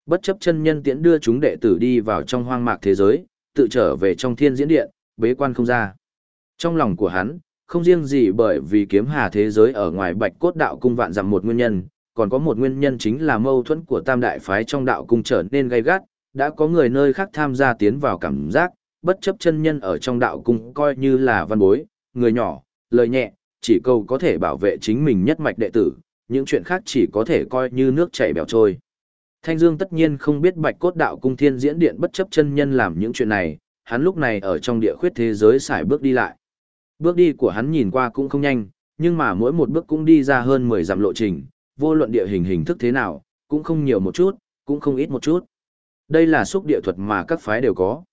Bất chấp chân nhân tiễn đưa chúng đệ tử đi vào trong hoang mạc thế giới, tự trở về trong thiên diễn điện, bế quan không ra. Trong lòng của hắn, không riêng gì bởi vì kiếm hà thế giới ở ngoài bạch cốt đạo cung vạn dặm một nguyên nhân, còn có một nguyên nhân chính là mâu thuẫn của tam đại phái trong đạo cung trở nên gay gắt, đã có người nơi khác tham gia tiến vào cảm giác, bất chấp chân nhân ở trong đạo cung coi như là văn bối, người nhỏ, lời nhẹ, chỉ cầu có thể bảo vệ chính mình nhất mạch đệ tử, những chuyện khác chỉ có thể coi như nước chảy bèo trôi. Thanh Dương tất nhiên không biết Bạch Cốt Đạo Cung Thiên Diễn Điện bất chấp chân nhân làm những chuyện này, hắn lúc này ở trong địa khuyết thế giới xài bước đi lại. Bước đi của hắn nhìn qua cũng không nhanh, nhưng mà mỗi một bước cũng đi ra hơn 10 dặm lộ trình, vô luận địa hình hình thức thế nào, cũng không nhiều một chút, cũng không ít một chút. Đây là xúc địa thuật mà các phái đều có.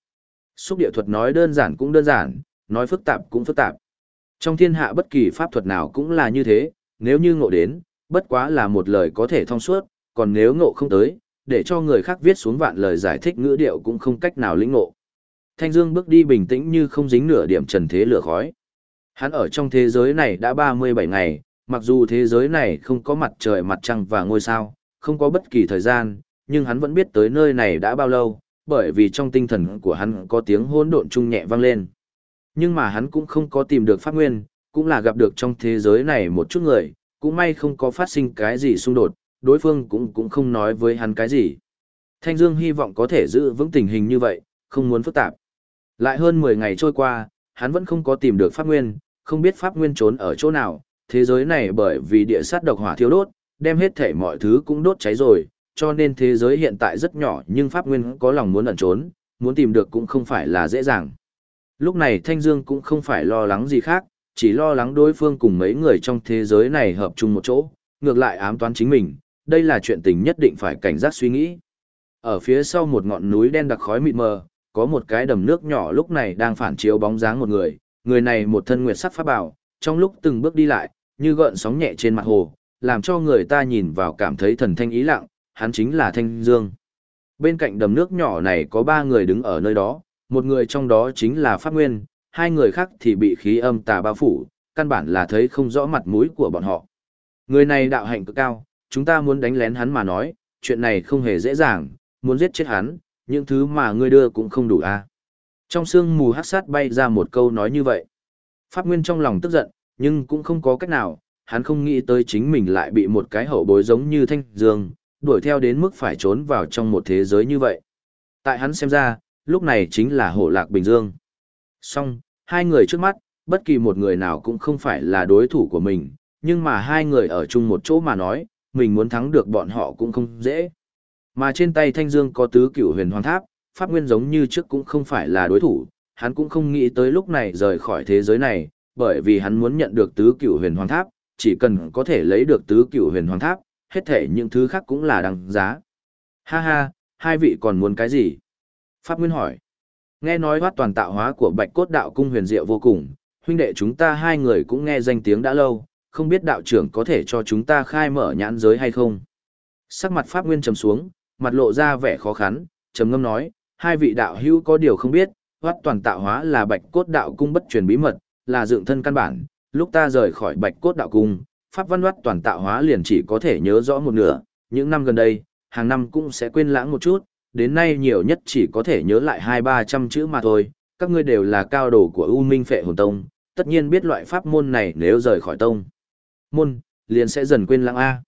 Xúc địa thuật nói đơn giản cũng đơn giản, nói phức tạp cũng phức tạp. Trong thiên hạ bất kỳ pháp thuật nào cũng là như thế, nếu như ngộ đến, bất quá là một lời có thể thông suốt, còn nếu ngộ không tới, để cho người khác viết xuống vạn lời giải thích ngữ điệu cũng không cách nào lĩnh ngộ. Thanh Dương bước đi bình tĩnh như không dính nửa điểm trần thế lửa khói. Hắn ở trong thế giới này đã 37 ngày, mặc dù thế giới này không có mặt trời mặt trăng và ngôi sao, không có bất kỳ thời gian, nhưng hắn vẫn biết tới nơi này đã bao lâu, bởi vì trong tinh thần của hắn có tiếng hỗn độn trung nhẹ vang lên. Nhưng mà hắn cũng không có tìm được pháp nguyên, cũng là gặp được trong thế giới này một chút người, cũng may không có phát sinh cái gì xung đột, đối phương cũng cũng không nói với hắn cái gì. Thanh Dương hy vọng có thể giữ vững tình hình như vậy, không muốn phức tạp. Lại hơn 10 ngày trôi qua, hắn vẫn không có tìm được pháp nguyên, không biết pháp nguyên trốn ở chỗ nào, thế giới này bởi vì địa sát độc hỏa thiêu đốt, đem hết thể mọi thứ cũng đốt cháy rồi, cho nên thế giới hiện tại rất nhỏ nhưng pháp nguyên có lòng muốn ẩn trốn, muốn tìm được cũng không phải là dễ dàng. Lúc này Thanh Dương cũng không phải lo lắng gì khác, chỉ lo lắng đối phương cùng mấy người trong thế giới này hợp chung một chỗ, ngược lại ám toán chính mình, đây là chuyện tình nhất định phải cảnh giác suy nghĩ. Ở phía sau một ngọn núi đen đặc khói mịt mờ, có một cái đầm nước nhỏ lúc này đang phản chiếu bóng dáng một người, người này một thân nguyệt sắc pháp bảo, trong lúc từng bước đi lại, như gợn sóng nhẹ trên mặt hồ, làm cho người ta nhìn vào cảm thấy thần thanh ý lặng, hắn chính là Thanh Dương. Bên cạnh đầm nước nhỏ này có ba người đứng ở nơi đó, một người trong đó chính là Pháp Nguyên, hai người khác thì bị khí âm tà bao phủ, căn bản là thấy không rõ mặt mũi của bọn họ. Người này đạo hạnh cực cao, chúng ta muốn đánh lén hắn mà nói, chuyện này không hề dễ dàng, muốn giết chết hắn, những thứ mà ngươi đưa cũng không đủ a. À. Trong sương mù hắc sát bay ra một câu nói như vậy. Pháp Nguyên trong lòng tức giận, nhưng cũng không có cách nào, hắn không nghĩ tới chính mình lại bị một cái hậu bối giống như Thanh Dương, đuổi theo đến mức phải trốn vào trong một thế giới như vậy. Tại hắn xem ra, lúc này chính là hổ lạc Bình Dương. Song, hai người trước mắt, bất kỳ một người nào cũng không phải là đối thủ của mình, nhưng mà hai người ở chung một chỗ mà nói, mình muốn thắng được bọn họ cũng không dễ. Mà trên tay Thanh Dương có tứ cửu huyền hoàng tháp, Pháp Nguyên giống như trước cũng không phải là đối thủ, hắn cũng không nghĩ tới lúc này rời khỏi thế giới này, bởi vì hắn muốn nhận được tứ cửu huyền hoàng tháp, chỉ cần có thể lấy được tứ cửu huyền hoàng tháp, hết thể những thứ khác cũng là đằng giá. Ha ha, hai vị còn muốn cái gì? Pháp Nguyên hỏi. Nghe nói hoát toàn tạo hóa của bạch cốt đạo cung huyền diệu vô cùng, huynh đệ chúng ta hai người cũng nghe danh tiếng đã lâu, không biết đạo trưởng có thể cho chúng ta khai mở nhãn giới hay không? Sắc mặt Pháp Nguyên trầm xuống, mặt lộ ra vẻ khó khăn, trầm ngâm nói, hai vị đạo hữu có điều không biết, hoát toàn tạo hóa là bạch cốt đạo cung bất truyền bí mật, là dựng thân căn bản, lúc ta rời khỏi bạch cốt đạo cung, pháp văn hoát toàn tạo hóa liền chỉ có thể nhớ rõ một nửa, những năm gần đây, hàng năm cũng sẽ quên lãng một chút, đến nay nhiều nhất chỉ có thể nhớ lại hai ba trăm chữ mà thôi, các ngươi đều là cao đồ của U Minh Phệ Hồn Tông, tất nhiên biết loại pháp môn này nếu rời khỏi tông. Môn, liền sẽ dần quên lãng A.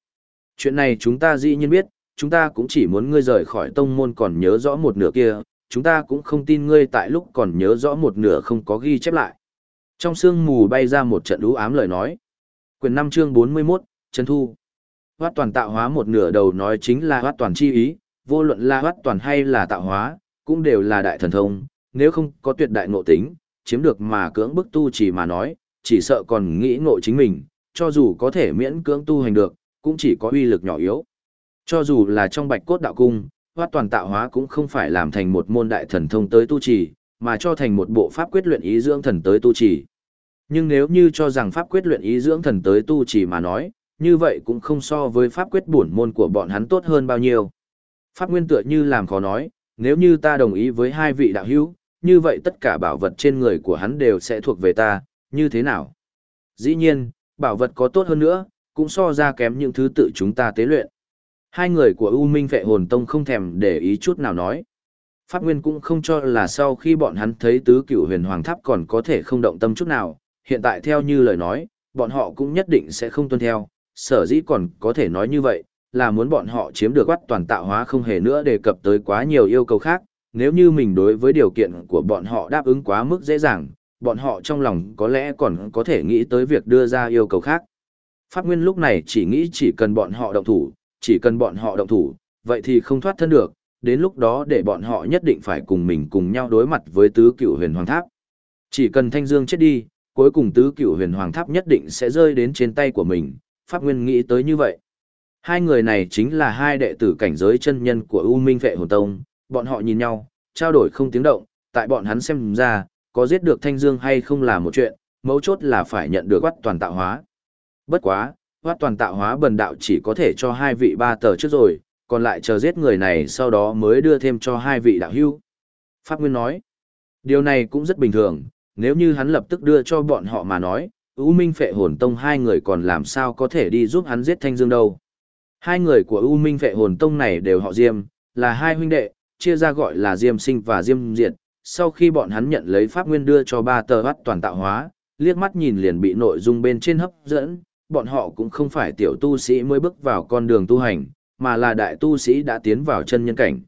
Chuyện này chúng ta dĩ nhiên biết, chúng ta cũng chỉ muốn ngươi rời khỏi tông môn còn nhớ rõ một nửa kia, chúng ta cũng không tin ngươi tại lúc còn nhớ rõ một nửa không có ghi chép lại. Trong sương mù bay ra một trận đú ám lời nói. Quyền 5 chương 41, Trần Thu. Hoát toàn tạo hóa một nửa đầu nói chính là hoát toàn chi ý, vô luận là hoát toàn hay là tạo hóa, cũng đều là đại thần thông, nếu không có tuyệt đại ngộ tính, chiếm được mà cưỡng bức tu chỉ mà nói, chỉ sợ còn nghĩ ngộ chính mình, cho dù có thể miễn cưỡng tu hành được, cũng chỉ có uy lực nhỏ yếu. Cho dù là trong bạch cốt đạo cung, hoát toàn tạo hóa cũng không phải làm thành một môn đại thần thông tới tu trì, mà cho thành một bộ pháp quyết luyện ý dưỡng thần tới tu trì. Nhưng nếu như cho rằng pháp quyết luyện ý dưỡng thần tới tu trì mà nói, như vậy cũng không so với pháp quyết bổn môn của bọn hắn tốt hơn bao nhiêu. Pháp nguyên tựa như làm khó nói, nếu như ta đồng ý với hai vị đạo hữu, như vậy tất cả bảo vật trên người của hắn đều sẽ thuộc về ta, như thế nào? Dĩ nhiên, bảo vật có tốt hơn nữa, cũng so ra kém những thứ tự chúng ta tế luyện. Hai người của U Minh Vệ Hồn Tông không thèm để ý chút nào nói. Pháp Nguyên cũng không cho là sau khi bọn hắn thấy tứ cửu huyền hoàng tháp còn có thể không động tâm chút nào, hiện tại theo như lời nói, bọn họ cũng nhất định sẽ không tuân theo, sở dĩ còn có thể nói như vậy, là muốn bọn họ chiếm được quát toàn tạo hóa không hề nữa đề cập tới quá nhiều yêu cầu khác, nếu như mình đối với điều kiện của bọn họ đáp ứng quá mức dễ dàng, bọn họ trong lòng có lẽ còn có thể nghĩ tới việc đưa ra yêu cầu khác. Pháp Nguyên lúc này chỉ nghĩ chỉ cần bọn họ động thủ, chỉ cần bọn họ động thủ, vậy thì không thoát thân được, đến lúc đó để bọn họ nhất định phải cùng mình cùng nhau đối mặt với tứ cửu huyền hoàng tháp. Chỉ cần Thanh Dương chết đi, cuối cùng tứ cửu huyền hoàng tháp nhất định sẽ rơi đến trên tay của mình, Pháp Nguyên nghĩ tới như vậy. Hai người này chính là hai đệ tử cảnh giới chân nhân của U Minh Vệ Hồn Tông, bọn họ nhìn nhau, trao đổi không tiếng động, tại bọn hắn xem ra, có giết được Thanh Dương hay không là một chuyện, mấu chốt là phải nhận được quát toàn tạo hóa. Bất quá, quát toàn tạo hóa bần đạo chỉ có thể cho hai vị ba tờ trước rồi, còn lại chờ giết người này sau đó mới đưa thêm cho hai vị đạo hưu. Pháp Nguyên nói, điều này cũng rất bình thường, nếu như hắn lập tức đưa cho bọn họ mà nói, U Minh Phệ Hồn Tông hai người còn làm sao có thể đi giúp hắn giết Thanh Dương đâu. Hai người của U Minh Phệ Hồn Tông này đều họ Diêm, là hai huynh đệ, chia ra gọi là Diêm Sinh và Diêm Diệt. Sau khi bọn hắn nhận lấy Pháp Nguyên đưa cho ba tờ bắt toàn tạo hóa, liếc mắt nhìn liền bị nội dung bên trên hấp dẫn, bọn họ cũng không phải tiểu tu sĩ mới bước vào con đường tu hành, mà là đại tu sĩ đã tiến vào chân nhân cảnh.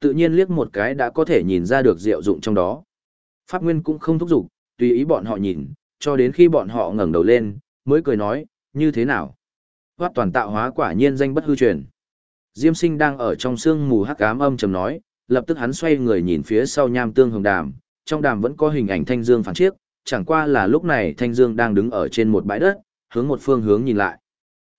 Tự nhiên liếc một cái đã có thể nhìn ra được diệu dụng trong đó. Pháp Nguyên cũng không thúc giục, tùy ý bọn họ nhìn, cho đến khi bọn họ ngẩng đầu lên, mới cười nói, như thế nào? Hoát toàn tạo hóa quả nhiên danh bất hư truyền. Diêm sinh đang ở trong sương mù hắc ám âm trầm nói, lập tức hắn xoay người nhìn phía sau nham tương hồng đàm, trong đàm vẫn có hình ảnh thanh dương phản chiếc, chẳng qua là lúc này Thanh Dương đang đứng ở trên một bãi đất, hướng một phương hướng nhìn lại.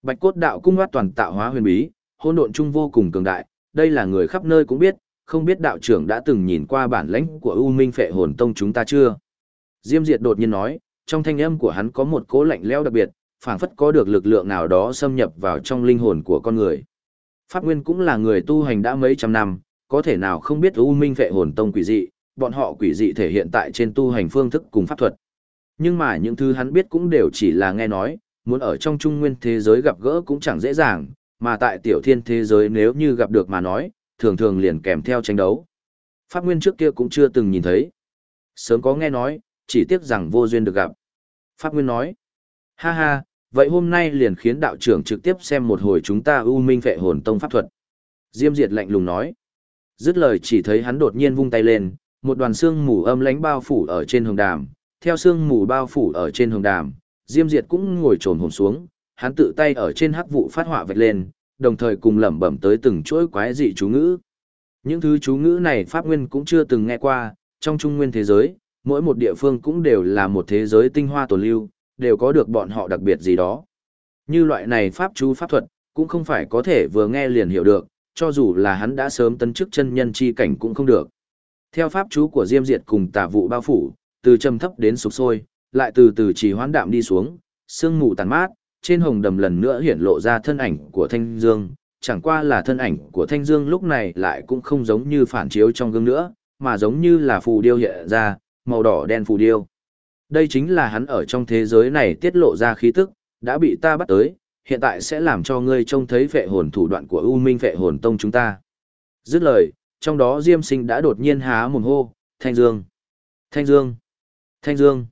Bạch cốt đạo cung ngoát toàn tạo hóa huyền bí, hỗn độn trung vô cùng cường đại, đây là người khắp nơi cũng biết, không biết đạo trưởng đã từng nhìn qua bản lãnh của U Minh Phệ Hồn Tông chúng ta chưa? Diêm Diệt đột nhiên nói, trong thanh âm của hắn có một cố lạnh lẽo đặc biệt, phảng phất có được lực lượng nào đó xâm nhập vào trong linh hồn của con người. Pháp Nguyên cũng là người tu hành đã mấy trăm năm, có thể nào không biết U Minh Phệ Hồn Tông quỷ dị, bọn họ quỷ dị thể hiện tại trên tu hành phương thức cùng pháp thuật. Nhưng mà những thứ hắn biết cũng đều chỉ là nghe nói, muốn ở trong trung nguyên thế giới gặp gỡ cũng chẳng dễ dàng, mà tại tiểu thiên thế giới nếu như gặp được mà nói, thường thường liền kèm theo tranh đấu. Pháp Nguyên trước kia cũng chưa từng nhìn thấy. Sớm có nghe nói, chỉ tiếc rằng vô duyên được gặp. Pháp Nguyên nói, ha ha, vậy hôm nay liền khiến đạo trưởng trực tiếp xem một hồi chúng ta U minh vệ hồn tông pháp thuật. Diêm Diệt lạnh lùng nói. Dứt lời chỉ thấy hắn đột nhiên vung tay lên, một đoàn xương mù âm lánh bao phủ ở trên hồng đàm, theo xương mù bao phủ ở trên hồng đàm, Diêm Diệt cũng ngồi trồn hồn xuống, hắn tự tay ở trên hắc vụ phát họa vạch lên, đồng thời cùng lẩm bẩm tới từng chuỗi quái dị chú ngữ. Những thứ chú ngữ này Pháp Nguyên cũng chưa từng nghe qua, trong trung nguyên thế giới, mỗi một địa phương cũng đều là một thế giới tinh hoa tồn lưu, đều có được bọn họ đặc biệt gì đó. Như loại này Pháp chú Pháp thuật, cũng không phải có thể vừa nghe liền hiểu được, cho dù là hắn đã sớm tấn chức chân nhân chi cảnh cũng không được. Theo Pháp chú của Diêm Diệt cùng tả vụ bao phủ, từ trầm thấp đến sụp sôi, lại từ từ chỉ hoán đạm đi xuống, sương mù tàn mát, trên hồng đầm lần nữa hiển lộ ra thân ảnh của Thanh Dương, chẳng qua là thân ảnh của Thanh Dương lúc này lại cũng không giống như phản chiếu trong gương nữa, mà giống như là phù điêu hiện ra, màu đỏ đen phù điêu. Đây chính là hắn ở trong thế giới này tiết lộ ra khí tức, đã bị ta bắt tới, hiện tại sẽ làm cho ngươi trông thấy vệ hồn thủ đoạn của U Minh vệ hồn tông chúng ta. Dứt lời, trong đó Diêm Sinh đã đột nhiên há mồm hô, Thanh Dương, Thanh Dương, Thanh Dương.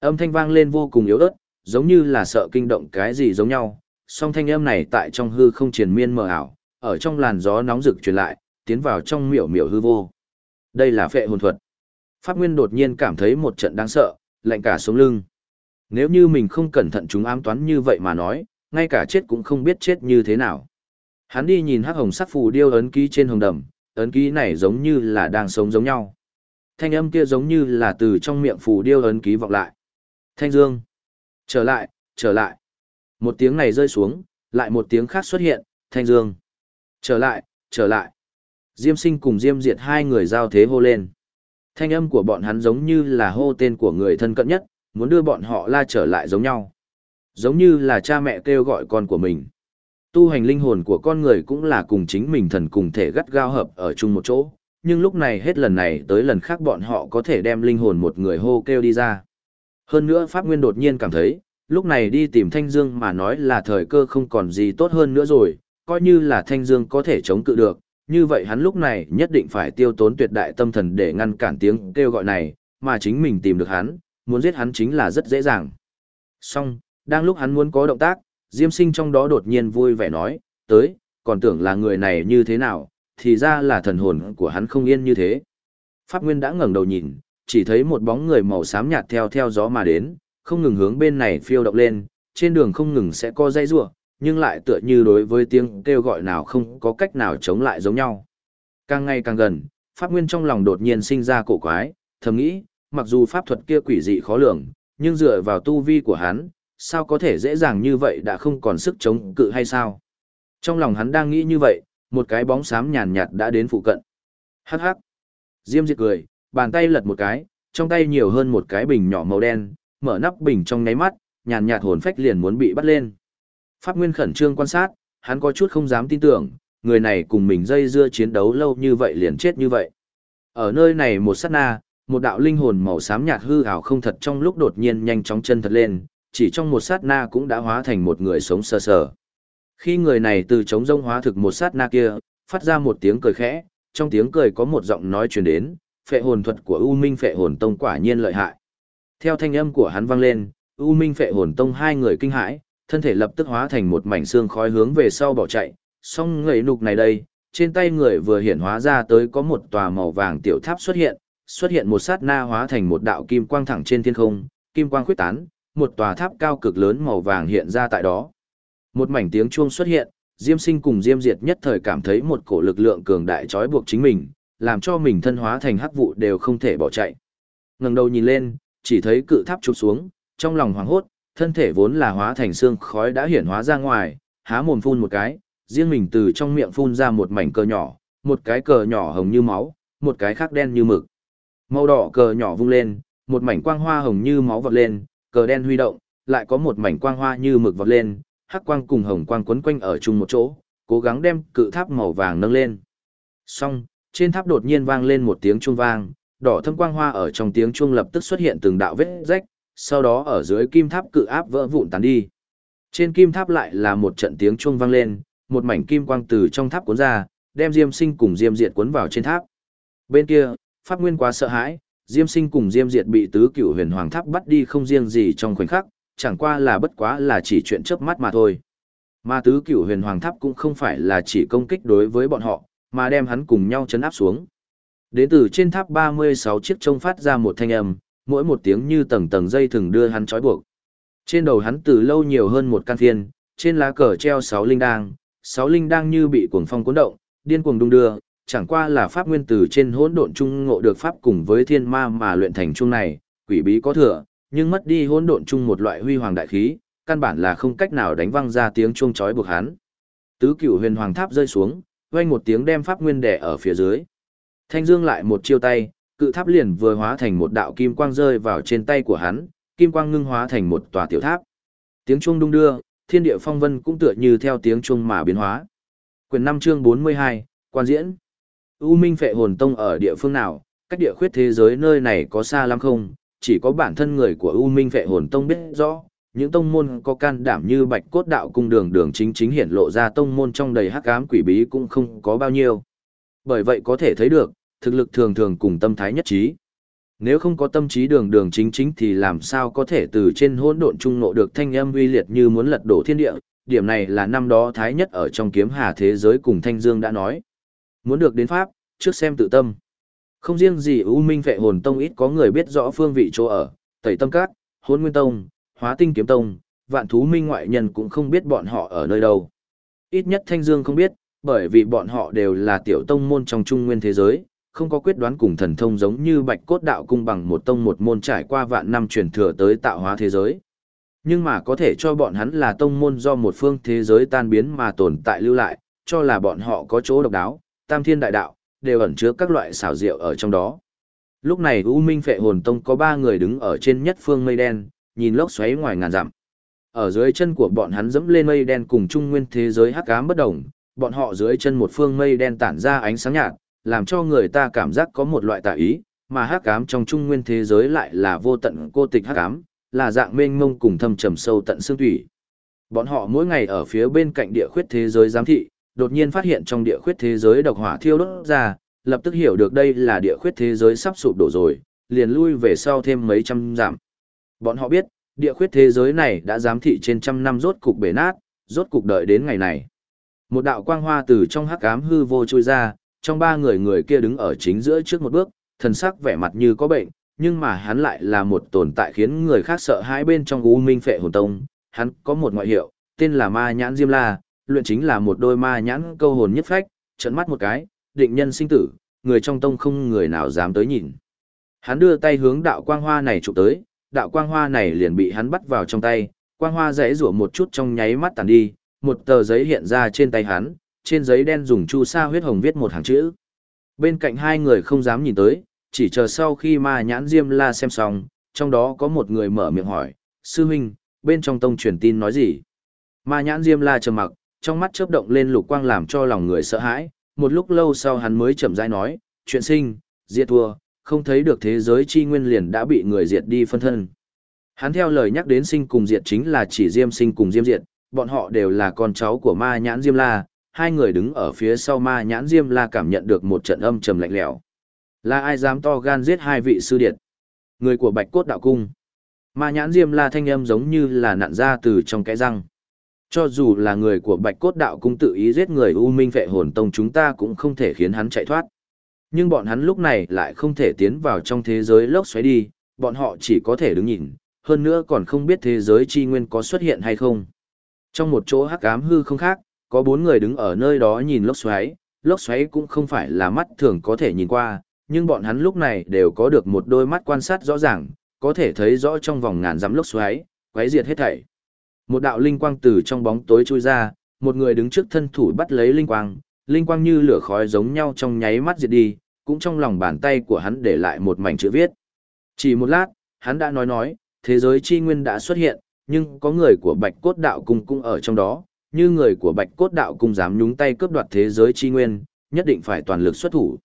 Âm thanh vang lên vô cùng yếu ớt, giống như là sợ kinh động cái gì giống nhau, song thanh âm này tại trong hư không triền miên mờ ảo, ở trong làn gió nóng rực truyền lại, tiến vào trong miểu miểu hư vô. Đây là phệ hồn thuật. Pháp Nguyên đột nhiên cảm thấy một trận đáng sợ, lạnh cả sống lưng. Nếu như mình không cẩn thận chúng ám toán như vậy mà nói, ngay cả chết cũng không biết chết như thế nào. Hắn đi nhìn hắc hồng sắc phù điêu ấn ký trên hồng đầm, ấn ký này giống như là đang sống giống nhau. Thanh âm kia giống như là từ trong miệng phù điêu ấn ký vọng lại. Thanh Dương. Trở lại, trở lại. Một tiếng này rơi xuống, lại một tiếng khác xuất hiện, Thanh Dương. Trở lại, trở lại. Diêm sinh cùng Diêm diệt hai người giao thế hô lên. Thanh âm của bọn hắn giống như là hô tên của người thân cận nhất, muốn đưa bọn họ la trở lại giống nhau. Giống như là cha mẹ kêu gọi con của mình. Tu hành linh hồn của con người cũng là cùng chính mình thần cùng thể gắt gao hợp ở chung một chỗ, nhưng lúc này hết lần này tới lần khác bọn họ có thể đem linh hồn một người hô kêu đi ra. Hơn nữa Pháp Nguyên đột nhiên cảm thấy, lúc này đi tìm Thanh Dương mà nói là thời cơ không còn gì tốt hơn nữa rồi, coi như là Thanh Dương có thể chống cự được, như vậy hắn lúc này nhất định phải tiêu tốn tuyệt đại tâm thần để ngăn cản tiếng kêu gọi này, mà chính mình tìm được hắn, muốn giết hắn chính là rất dễ dàng. Song, đang lúc hắn muốn có động tác, Diêm Sinh trong đó đột nhiên vui vẻ nói, tới, còn tưởng là người này như thế nào, thì ra là thần hồn của hắn không yên như thế. Pháp Nguyên đã ngẩng đầu nhìn, chỉ thấy một bóng người màu xám nhạt theo theo gió mà đến, không ngừng hướng bên này phiêu động lên, trên đường không ngừng sẽ có dây rủa, nhưng lại tựa như đối với tiếng kêu gọi nào không có cách nào chống lại giống nhau. Càng ngày càng gần, Pháp Nguyên trong lòng đột nhiên sinh ra cổ quái, thầm nghĩ, mặc dù pháp thuật kia quỷ dị khó lường, nhưng dựa vào tu vi của hắn, sao có thể dễ dàng như vậy đã không còn sức chống cự hay sao? Trong lòng hắn đang nghĩ như vậy, một cái bóng xám nhàn nhạt đã đến phụ cận. Hắc hắc. Diêm Diệt cười, bàn tay lật một cái, trong tay nhiều hơn một cái bình nhỏ màu đen, mở nắp bình trong nháy mắt, nhàn nhạt hồn phách liền muốn bị bắt lên. Pháp Nguyên khẩn trương quan sát, hắn có chút không dám tin tưởng, người này cùng mình dây dưa chiến đấu lâu như vậy liền chết như vậy. Ở nơi này một sát na, một đạo linh hồn màu xám nhạt hư ảo không thật trong lúc đột nhiên nhanh chóng chân thật lên, chỉ trong một sát na cũng đã hóa thành một người sống sờ sờ. Khi người này từ trống rông hóa thực một sát na kia, phát ra một tiếng cười khẽ, trong tiếng cười có một giọng nói truyền đến, phệ hồn thuật của U Minh phệ hồn tông quả nhiên lợi hại. Theo thanh âm của hắn vang lên, U Minh phệ hồn tông hai người kinh hãi, thân thể lập tức hóa thành một mảnh xương khói hướng về sau bỏ chạy, song người nục này đây, trên tay người vừa hiện hóa ra tới có một tòa màu vàng tiểu tháp xuất hiện, xuất hiện một sát na hóa thành một đạo kim quang thẳng trên thiên không, kim quang khuyết tán, một tòa tháp cao cực lớn màu vàng hiện ra tại đó. Một mảnh tiếng chuông xuất hiện, Diêm Sinh cùng Diêm Diệt nhất thời cảm thấy một cổ lực lượng cường đại trói buộc chính mình, làm cho mình thân hóa thành hắc vụ đều không thể bỏ chạy. Ngẩng đầu nhìn lên, chỉ thấy cự tháp chụp xuống, trong lòng hoảng hốt, thân thể vốn là hóa thành xương khói đã hiển hóa ra ngoài, há mồm phun một cái, riêng mình từ trong miệng phun ra một mảnh cờ nhỏ, một cái cờ nhỏ hồng như máu, một cái khác đen như mực. Màu đỏ cờ nhỏ vung lên, một mảnh quang hoa hồng như máu vọt lên, cờ đen huy động, lại có một mảnh quang hoa như mực vọt lên, hắc quang cùng hồng quang quấn quanh ở chung một chỗ, cố gắng đem cự tháp màu vàng nâng lên. Xong, trên tháp đột nhiên vang lên một tiếng chuông vang, đỏ thâm quang hoa ở trong tiếng chuông lập tức xuất hiện từng đạo vết rách, sau đó ở dưới kim tháp cự áp vỡ vụn tan đi. Trên kim tháp lại là một trận tiếng chuông vang lên, một mảnh kim quang từ trong tháp cuốn ra, đem Diêm Sinh cùng Diêm Diệt cuốn vào trên tháp. Bên kia, Pháp Nguyên quá sợ hãi, Diêm Sinh cùng Diêm Diệt bị tứ cửu huyền hoàng tháp bắt đi không riêng gì trong khoảnh khắc, chẳng qua là bất quá là chỉ chuyện chớp mắt mà thôi. Mà tứ cửu huyền hoàng tháp cũng không phải là chỉ công kích đối với bọn họ, mà đem hắn cùng nhau chấn áp xuống. Đến từ trên tháp 36 chiếc trông phát ra một thanh âm, mỗi một tiếng như tầng tầng dây thừng đưa hắn trói buộc. Trên đầu hắn từ lâu nhiều hơn một căn thiên, trên lá cờ treo 6 linh đang, 6 linh đang như bị cuồng phong cuốn động, điên cuồng đung đưa, chẳng qua là pháp nguyên tử trên hỗn độn trung ngộ được pháp cùng với thiên ma mà luyện thành chung này, quỷ bí có thừa, nhưng mất đi hỗn độn chung một loại huy hoàng đại khí, căn bản là không cách nào đánh văng ra tiếng chuông chói buộc hắn. Tứ cửu huyền hoàng tháp rơi xuống, vang một tiếng đem pháp nguyên đè ở phía dưới. Thanh Dương lại một chiêu tay, cự tháp liền vừa hóa thành một đạo kim quang rơi vào trên tay của hắn, kim quang ngưng hóa thành một tòa tiểu tháp. Tiếng chuông đung đưa, thiên địa phong vân cũng tựa như theo tiếng chuông mà biến hóa. Quyền 5 chương 42, quan diễn. U Minh Phệ Hồn Tông ở địa phương nào, cách địa khuyết thế giới nơi này có xa lắm không, chỉ có bản thân người của U Minh Phệ Hồn Tông biết rõ, những tông môn có can đảm như Bạch Cốt Đạo cung đường đường chính chính hiển lộ ra tông môn trong đầy hắc ám quỷ bí cũng không có bao nhiêu. Bởi vậy có thể thấy được, thực lực thường thường cùng tâm thái nhất trí. Nếu không có tâm trí đường đường chính chính thì làm sao có thể từ trên hỗn độn trung nộ được thanh âm uy liệt như muốn lật đổ thiên địa, điểm này là năm đó thái nhất ở trong kiếm hà thế giới cùng Thanh Dương đã nói. Muốn được đến pháp, trước xem tự tâm. Không riêng gì U Minh Vệ Hồn Tông ít có người biết rõ phương vị chỗ ở, Tẩy Tâm Cát, Hôn Nguyên Tông, Hóa Tinh Kiếm Tông, Vạn Thú Minh ngoại nhân cũng không biết bọn họ ở nơi đâu. Ít nhất Thanh Dương không biết, bởi vì bọn họ đều là tiểu tông môn trong trung nguyên thế giới, không có quyết đoán cùng thần thông giống như Bạch Cốt Đạo cung bằng một tông một môn trải qua vạn năm truyền thừa tới tạo hóa thế giới. Nhưng mà có thể cho bọn hắn là tông môn do một phương thế giới tan biến mà tồn tại lưu lại, cho là bọn họ có chỗ độc đáo, tam thiên đại đạo, đều ẩn chứa các loại xảo diệu ở trong đó. Lúc này U Minh Phệ Hồn Tông có ba người đứng ở trên nhất phương mây đen, nhìn lốc xoáy ngoài ngàn dặm. Ở dưới chân của bọn hắn dẫm lên mây đen cùng trung nguyên thế giới hắc ám bất động, bọn họ dưới chân một phương mây đen tản ra ánh sáng nhạt, làm cho người ta cảm giác có một loại tà ý, mà hắc ám trong trung nguyên thế giới lại là vô tận cô tịch hắc ám, là dạng mênh mông cùng thâm trầm sâu tận xương thủy. Bọn họ mỗi ngày ở phía bên cạnh địa khuyết thế giới giám thị, đột nhiên phát hiện trong địa khuyết thế giới độc hỏa thiêu đốt ra, lập tức hiểu được đây là địa khuyết thế giới sắp sụp đổ rồi, liền lui về sau thêm mấy trăm giảm. Bọn họ biết, địa khuyết thế giới này đã giám thị trên trăm năm rốt cục bể nát, rốt cục đợi đến ngày này. Một đạo quang hoa từ trong hắc ám hư vô trôi ra, trong ba người người kia đứng ở chính giữa trước một bước, thần sắc vẻ mặt như có bệnh, nhưng mà hắn lại là một tồn tại khiến người khác sợ hãi bên trong U Minh Phệ Hồn Tông, hắn có một ngoại hiệu, tên là Ma Nhãn Diêm La, luyện chính là một đôi ma nhãn câu hồn nhất phách, trận mắt một cái, định nhân sinh tử, người trong tông không người nào dám tới nhìn. Hắn đưa tay hướng đạo quang hoa này chụp tới, đạo quang hoa này liền bị hắn bắt vào trong tay, quang hoa rẽ rủa một chút trong nháy mắt tàn đi, một tờ giấy hiện ra trên tay hắn, trên giấy đen dùng chu sa huyết hồng viết một hàng chữ. Bên cạnh hai người không dám nhìn tới, chỉ chờ sau khi ma nhãn diêm la xem xong, trong đó có một người mở miệng hỏi, sư huynh, bên trong tông truyền tin nói gì? Ma nhãn diêm la trầm mặc, trong mắt chớp động lên lục quang làm cho lòng người sợ hãi, một lúc lâu sau hắn mới chậm rãi nói, chuyện sinh, diệt thua, không thấy được thế giới chi nguyên liền đã bị người diệt đi phân thân. Hắn theo lời nhắc đến sinh cùng diệt chính là chỉ diêm sinh cùng diêm diệt, bọn họ đều là con cháu của ma nhãn diêm la, hai người đứng ở phía sau ma nhãn diêm la cảm nhận được một trận âm trầm lạnh lẽo. Là ai dám to gan giết hai vị sư điệt? Người của bạch cốt đạo cung. Ma nhãn diêm la thanh âm giống như là nặn ra từ trong cái răng. Cho dù là người của Bạch Cốt Đạo Cung tự ý giết người U Minh Vệ Hồn Tông chúng ta cũng không thể khiến hắn chạy thoát. Nhưng bọn hắn lúc này lại không thể tiến vào trong thế giới lốc xoáy đi, bọn họ chỉ có thể đứng nhìn, hơn nữa còn không biết thế giới chi nguyên có xuất hiện hay không. Trong một chỗ hắc ám hư không khác, có bốn người đứng ở nơi đó nhìn lốc xoáy, lốc xoáy cũng không phải là mắt thường có thể nhìn qua, nhưng bọn hắn lúc này đều có được một đôi mắt quan sát rõ ràng, có thể thấy rõ trong vòng ngàn dặm lốc xoáy, quấy diệt hết thảy. Một đạo linh quang từ trong bóng tối chui ra, một người đứng trước thân thủ bắt lấy linh quang, linh quang như lửa khói giống nhau trong nháy mắt diệt đi, cũng trong lòng bàn tay của hắn để lại một mảnh chữ viết. Chỉ một lát, hắn đã nói nói, thế giới chi nguyên đã xuất hiện, nhưng có người của Bạch Cốt Đạo Cung cũng ở trong đó, như người của Bạch Cốt Đạo Cung dám nhúng tay cướp đoạt thế giới chi nguyên, nhất định phải toàn lực xuất thủ.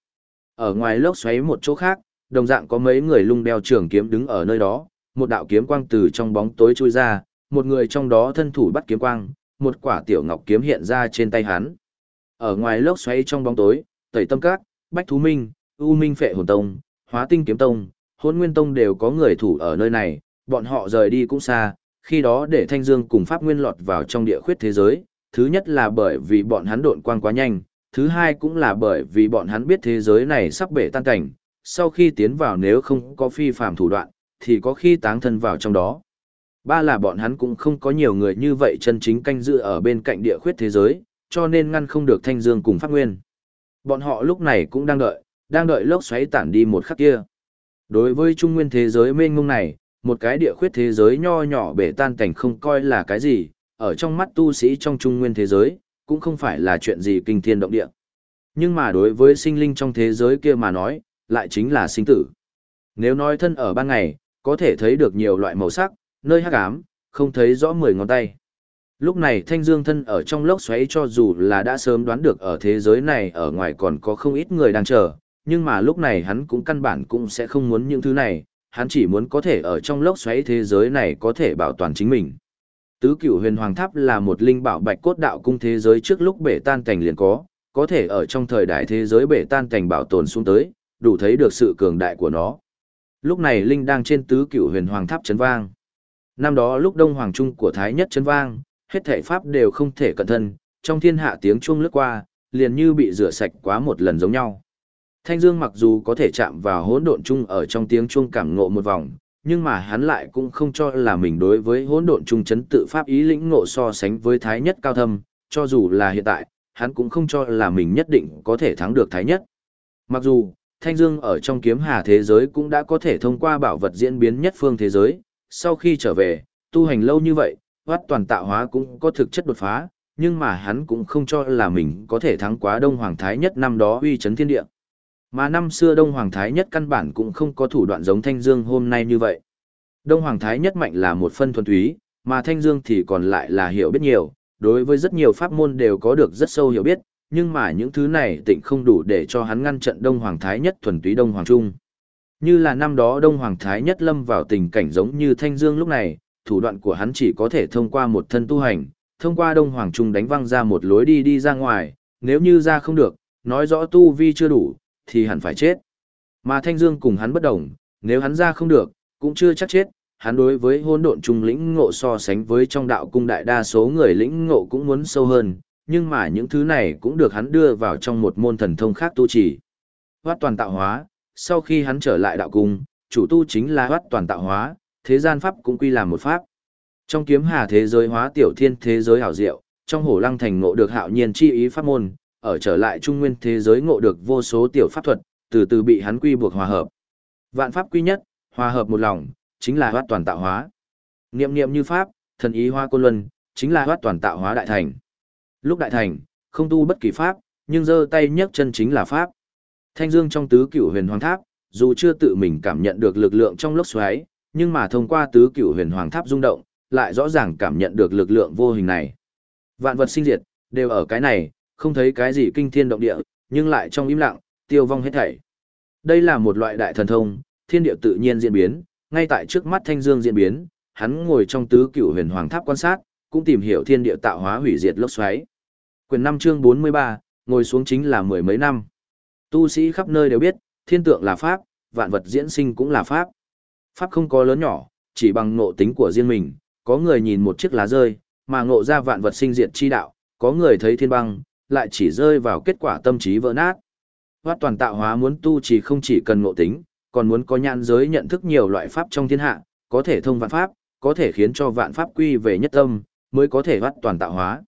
Ở ngoài lốc xoáy một chỗ khác, đồng dạng có mấy người lung đeo trường kiếm đứng ở nơi đó, một đạo kiếm quang từ trong bóng tối chui ra, một người trong đó thân thủ bắt kiếm quang, một quả tiểu ngọc kiếm hiện ra trên tay hắn. Ở ngoài lốc xoáy trong bóng tối, Tẩy Tâm Các, Bách Thú Minh, U Minh Phệ Hồn Tông, Hóa Tinh Kiếm Tông, Hỗn Nguyên Tông đều có người thủ ở nơi này, bọn họ rời đi cũng xa, khi đó để Thanh Dương cùng Pháp Nguyên lọt vào trong địa khuyết thế giới, thứ nhất là bởi vì bọn hắn độn quang quá nhanh, thứ hai cũng là bởi vì bọn hắn biết thế giới này sắp bể tan cảnh, sau khi tiến vào nếu không có phi phạm thủ đoạn, thì có khi táng thân vào trong đó. Ba là bọn hắn cũng không có nhiều người như vậy chân chính canh giữ ở bên cạnh địa khuyết thế giới, cho nên ngăn không được Thanh Dương cùng Pháp Nguyên. Bọn họ lúc này cũng đang đợi, đang đợi lốc xoáy tản đi một khắc kia. Đối với trung nguyên thế giới mênh mông này, một cái địa khuyết thế giới nho nhỏ bể tan cảnh không coi là cái gì, ở trong mắt tu sĩ trong trung nguyên thế giới, cũng không phải là chuyện gì kinh thiên động địa. Nhưng mà đối với sinh linh trong thế giới kia mà nói, lại chính là sinh tử. Nếu nói thân ở ban ngày, có thể thấy được nhiều loại màu sắc, nơi hắc ám, không thấy rõ mười ngón tay. Lúc này thanh dương thân ở trong lốc xoáy cho dù là đã sớm đoán được ở thế giới này ở ngoài còn có không ít người đang chờ, nhưng mà lúc này hắn cũng căn bản cũng sẽ không muốn những thứ này, hắn chỉ muốn có thể ở trong lốc xoáy thế giới này có thể bảo toàn chính mình. Tứ cửu huyền hoàng tháp là một linh bảo bạch cốt đạo cung thế giới trước lúc bể tan cảnh liền có, có thể ở trong thời đại thế giới bể tan cảnh bảo tồn xuống tới, đủ thấy được sự cường đại của nó. Lúc này linh đang trên tứ cửu huyền hoàng tháp chấn vang. Năm đó lúc đông hoàng trung của thái nhất chấn vang, hết thể pháp đều không thể cẩn thân, trong thiên hạ tiếng chuông lướt qua, liền như bị rửa sạch quá một lần giống nhau. Thanh Dương mặc dù có thể chạm vào hỗn độn chung ở trong tiếng chuông cảm ngộ một vòng, nhưng mà hắn lại cũng không cho là mình đối với hỗn độn chung chấn tự pháp ý lĩnh ngộ so sánh với thái nhất cao thâm, cho dù là hiện tại, hắn cũng không cho là mình nhất định có thể thắng được thái nhất. Mặc dù, Thanh Dương ở trong kiếm hà thế giới cũng đã có thể thông qua bảo vật diễn biến nhất phương thế giới, sau khi trở về, tu hành lâu như vậy, hoát toàn tạo hóa cũng có thực chất đột phá, nhưng mà hắn cũng không cho là mình có thể thắng quá Đông Hoàng Thái nhất năm đó uy chấn thiên địa. Mà năm xưa Đông Hoàng Thái nhất căn bản cũng không có thủ đoạn giống Thanh Dương hôm nay như vậy. Đông Hoàng Thái nhất mạnh là một phân thuần túy, mà Thanh Dương thì còn lại là hiểu biết nhiều, đối với rất nhiều pháp môn đều có được rất sâu hiểu biết, nhưng mà những thứ này tịnh không đủ để cho hắn ngăn trận Đông Hoàng Thái nhất thuần túy Đông Hoàng Trung. Như là năm đó Đông Hoàng Thái nhất lâm vào tình cảnh giống như Thanh Dương lúc này, thủ đoạn của hắn chỉ có thể thông qua một thân tu hành, thông qua Đông Hoàng Trung đánh văng ra một lối đi đi ra ngoài, nếu như ra không được, nói rõ tu vi chưa đủ, thì hẳn phải chết. Mà Thanh Dương cùng hắn bất đồng, nếu hắn ra không được, cũng chưa chắc chết, hắn đối với hôn độn trung lĩnh ngộ so sánh với trong đạo cung đại đa số người lĩnh ngộ cũng muốn sâu hơn, nhưng mà những thứ này cũng được hắn đưa vào trong một môn thần thông khác tu trì. Hoát toàn tạo hóa, sau khi hắn trở lại đạo cung, chủ tu chính là hoát toàn tạo hóa, thế gian pháp cũng quy làm một pháp. Trong kiếm hà thế giới hóa tiểu thiên thế giới hảo diệu, trong hổ lăng thành ngộ được hạo nhiên chi ý pháp môn, ở trở lại trung nguyên thế giới ngộ được vô số tiểu pháp thuật, từ từ bị hắn quy buộc hòa hợp. Vạn pháp quy nhất, hòa hợp một lòng, chính là hoát toàn tạo hóa. Niệm niệm như pháp, thần ý hoa côn luân, chính là hoát toàn tạo hóa đại thành. Lúc đại thành, không tu bất kỳ pháp, nhưng giơ tay nhấc chân chính là pháp. Thanh Dương trong tứ cửu huyền hoàng tháp, dù chưa tự mình cảm nhận được lực lượng trong lốc xoáy, nhưng mà thông qua tứ cửu huyền hoàng tháp rung động, lại rõ ràng cảm nhận được lực lượng vô hình này. Vạn vật sinh diệt, đều ở cái này, không thấy cái gì kinh thiên động địa, nhưng lại trong im lặng, tiêu vong hết thảy. Đây là một loại đại thần thông, thiên địa tự nhiên diễn biến, ngay tại trước mắt Thanh Dương diễn biến, hắn ngồi trong tứ cửu huyền hoàng tháp quan sát, cũng tìm hiểu thiên địa tạo hóa hủy diệt lốc xoáy. Quyền 5 chương 43, ngồi xuống chính là mười mấy năm. Tu sĩ khắp nơi đều biết, thiên tượng là pháp, vạn vật diễn sinh cũng là pháp. Pháp không có lớn nhỏ, chỉ bằng ngộ tính của riêng mình, có người nhìn một chiếc lá rơi, mà ngộ ra vạn vật sinh diệt chi đạo, có người thấy thiên băng, lại chỉ rơi vào kết quả tâm trí vỡ nát. Hoát toàn tạo hóa muốn tu chỉ không chỉ cần ngộ tính, còn muốn có nhãn giới nhận thức nhiều loại pháp trong thiên hạ, có thể thông vạn pháp, có thể khiến cho vạn pháp quy về nhất tâm, mới có thể hoát toàn tạo hóa.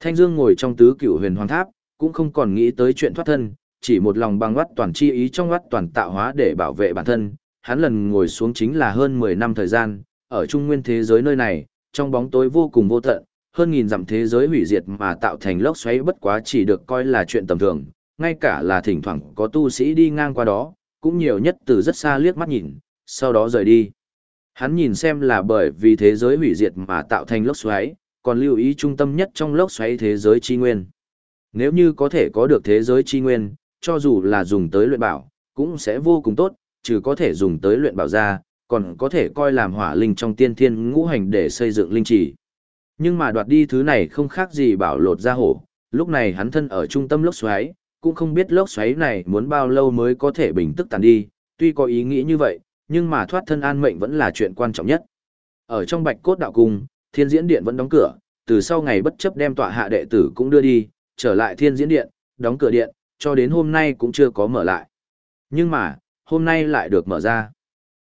Thanh Dương ngồi trong tứ cửu huyền hoàng tháp, cũng không còn nghĩ tới chuyện thoát thân, chỉ một lòng bằng hoát toàn chi ý trong hoát toàn tạo hóa để bảo vệ bản thân, hắn lần ngồi xuống chính là hơn 10 năm thời gian, ở trung nguyên thế giới nơi này, trong bóng tối vô cùng vô tận, hơn nghìn dặm thế giới hủy diệt mà tạo thành lốc xoáy bất quá chỉ được coi là chuyện tầm thường, ngay cả là thỉnh thoảng có tu sĩ đi ngang qua đó, cũng nhiều nhất từ rất xa liếc mắt nhìn, sau đó rời đi. Hắn nhìn xem là bởi vì thế giới hủy diệt mà tạo thành lốc xoáy, còn lưu ý trung tâm nhất trong lốc xoáy thế giới chi nguyên. Nếu như có thể có được thế giới chi nguyên, cho dù là dùng tới luyện bảo, cũng sẽ vô cùng tốt, trừ có thể dùng tới luyện bảo ra, còn có thể coi làm hỏa linh trong tiên thiên ngũ hành để xây dựng linh trì. Nhưng mà đoạt đi thứ này không khác gì bảo lột ra hổ, lúc này hắn thân ở trung tâm lốc xoáy, cũng không biết lốc xoáy này muốn bao lâu mới có thể bình tức tàn đi, tuy có ý nghĩ như vậy, nhưng mà thoát thân an mệnh vẫn là chuyện quan trọng nhất. Ở trong bạch cốt đạo cung, thiên diễn điện vẫn đóng cửa, từ sau ngày bất chấp đem tọa hạ đệ tử cũng đưa đi, trở lại thiên diễn điện, đóng cửa điện, cho đến hôm nay cũng chưa có mở lại. Nhưng mà, hôm nay lại được mở ra.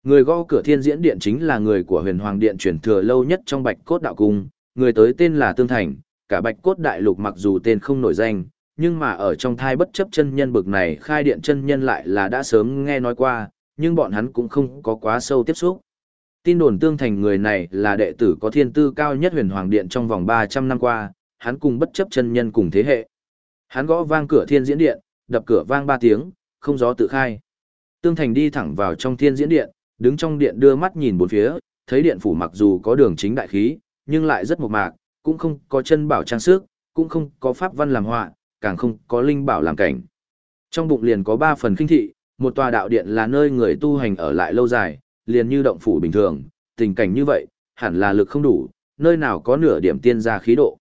Người gõ cửa thiên diễn điện chính là người của huyền hoàng điện truyền thừa lâu nhất trong bạch cốt đạo cung, người tới tên là Tương Thành, cả bạch cốt đại lục mặc dù tên không nổi danh, nhưng mà ở trong thai bất chấp chân nhân bực này khai điện chân nhân lại là đã sớm nghe nói qua, nhưng bọn hắn cũng không có quá sâu tiếp xúc. Tin đồn Tương Thành người này là đệ tử có thiên tư cao nhất huyền hoàng điện trong vòng 300 năm qua, hắn cùng bất chấp chân nhân cùng thế hệ. Hắn gõ vang cửa thiên diễn điện, đập cửa vang ba tiếng, không gió tự khai. Tương Thành đi thẳng vào trong thiên diễn điện, đứng trong điện đưa mắt nhìn bốn phía, thấy điện phủ mặc dù có đường chính đại khí, nhưng lại rất mộc mạc, cũng không có chân bảo trang sức, cũng không có pháp văn làm họa, càng không có linh bảo làm cảnh. Trong bụng liền có ba phần kinh thị, một tòa đạo điện là nơi người tu hành ở lại lâu dài, liền như động phủ bình thường, tình cảnh như vậy, hẳn là lực không đủ, nơi nào có nửa điểm tiên gia khí độ.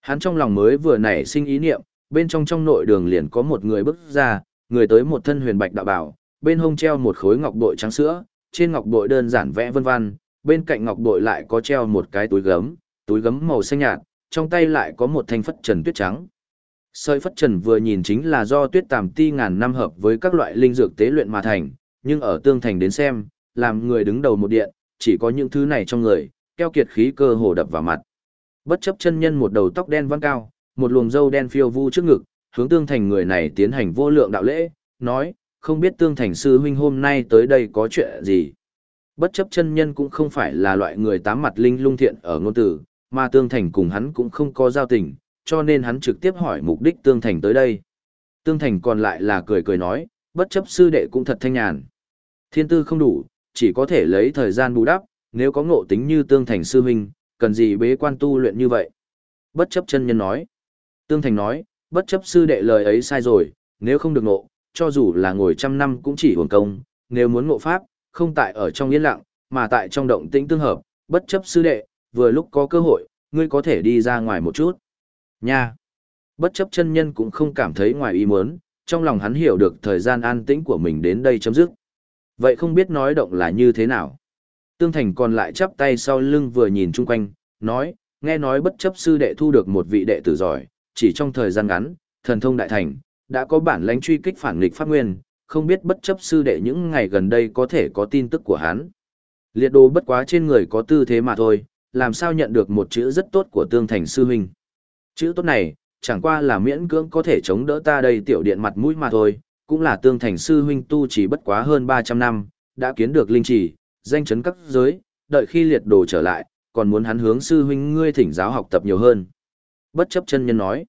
Hắn trong lòng mới vừa nảy sinh ý niệm, bên trong trong nội đường liền có một người bước ra, người tới một thân huyền bạch đạo bảo, bên hông treo một khối ngọc bội trắng sữa, trên ngọc bội đơn giản vẽ vân văn, bên cạnh ngọc bội lại có treo một cái túi gấm, túi gấm màu xanh nhạt, trong tay lại có một thanh phất trần tuyết trắng. Sợi phất trần vừa nhìn chính là do tuyết tàm ti ngàn năm hợp với các loại linh dược tế luyện mà thành, nhưng ở tương thành đến xem, làm người đứng đầu một điện, chỉ có những thứ này trong người, keo kiệt khí cơ hồ đập vào mặt. Bất chấp chân nhân một đầu tóc đen văng cao, một luồng dâu đen phiêu vu trước ngực, hướng tương thành người này tiến hành vô lượng đạo lễ, nói, không biết tương thành sư huynh hôm nay tới đây có chuyện gì. Bất chấp chân nhân cũng không phải là loại người tám mặt linh lung thiện ở ngôn tử, mà tương thành cùng hắn cũng không có giao tình, cho nên hắn trực tiếp hỏi mục đích tương thành tới đây. Tương thành còn lại là cười cười nói, bất chấp sư đệ cũng thật thanh nhàn. Thiên tư không đủ, chỉ có thể lấy thời gian bù đắp, nếu có ngộ tính như tương thành sư huynh, cần gì bế quan tu luyện như vậy. Bất chấp chân nhân nói. Tương thành nói, bất chấp sư đệ lời ấy sai rồi, nếu không được ngộ, cho dù là ngồi trăm năm cũng chỉ hưởng công, nếu muốn ngộ pháp, không tại ở trong yên lặng, mà tại trong động tĩnh tương hợp, bất chấp sư đệ, vừa lúc có cơ hội, ngươi có thể đi ra ngoài một chút. Nha! Bất chấp chân nhân cũng không cảm thấy ngoài ý muốn, trong lòng hắn hiểu được thời gian an tĩnh của mình đến đây chấm dứt. Vậy không biết nói động là như thế nào? Tương Thành còn lại chắp tay sau lưng vừa nhìn chung quanh, nói, nghe nói bất chấp sư đệ thu được một vị đệ tử giỏi, chỉ trong thời gian ngắn, thần thông đại thành, đã có bản lãnh truy kích phản nghịch pháp nguyên, không biết bất chấp sư đệ những ngày gần đây có thể có tin tức của hắn. Liệt đồ bất quá trên người có tư thế mà thôi, làm sao nhận được một chữ rất tốt của tương thành sư huynh. Chữ tốt này, chẳng qua là miễn cưỡng có thể chống đỡ ta đây tiểu điện mặt mũi mà thôi, cũng là tương thành sư huynh tu chỉ bất quá hơn 300 năm, đã kiến được linh chỉ, danh chấn các giới, đợi khi liệt đồ trở lại, còn muốn hắn hướng sư huynh ngươi thỉnh giáo học tập nhiều hơn. Bất chấp chân nhân nói.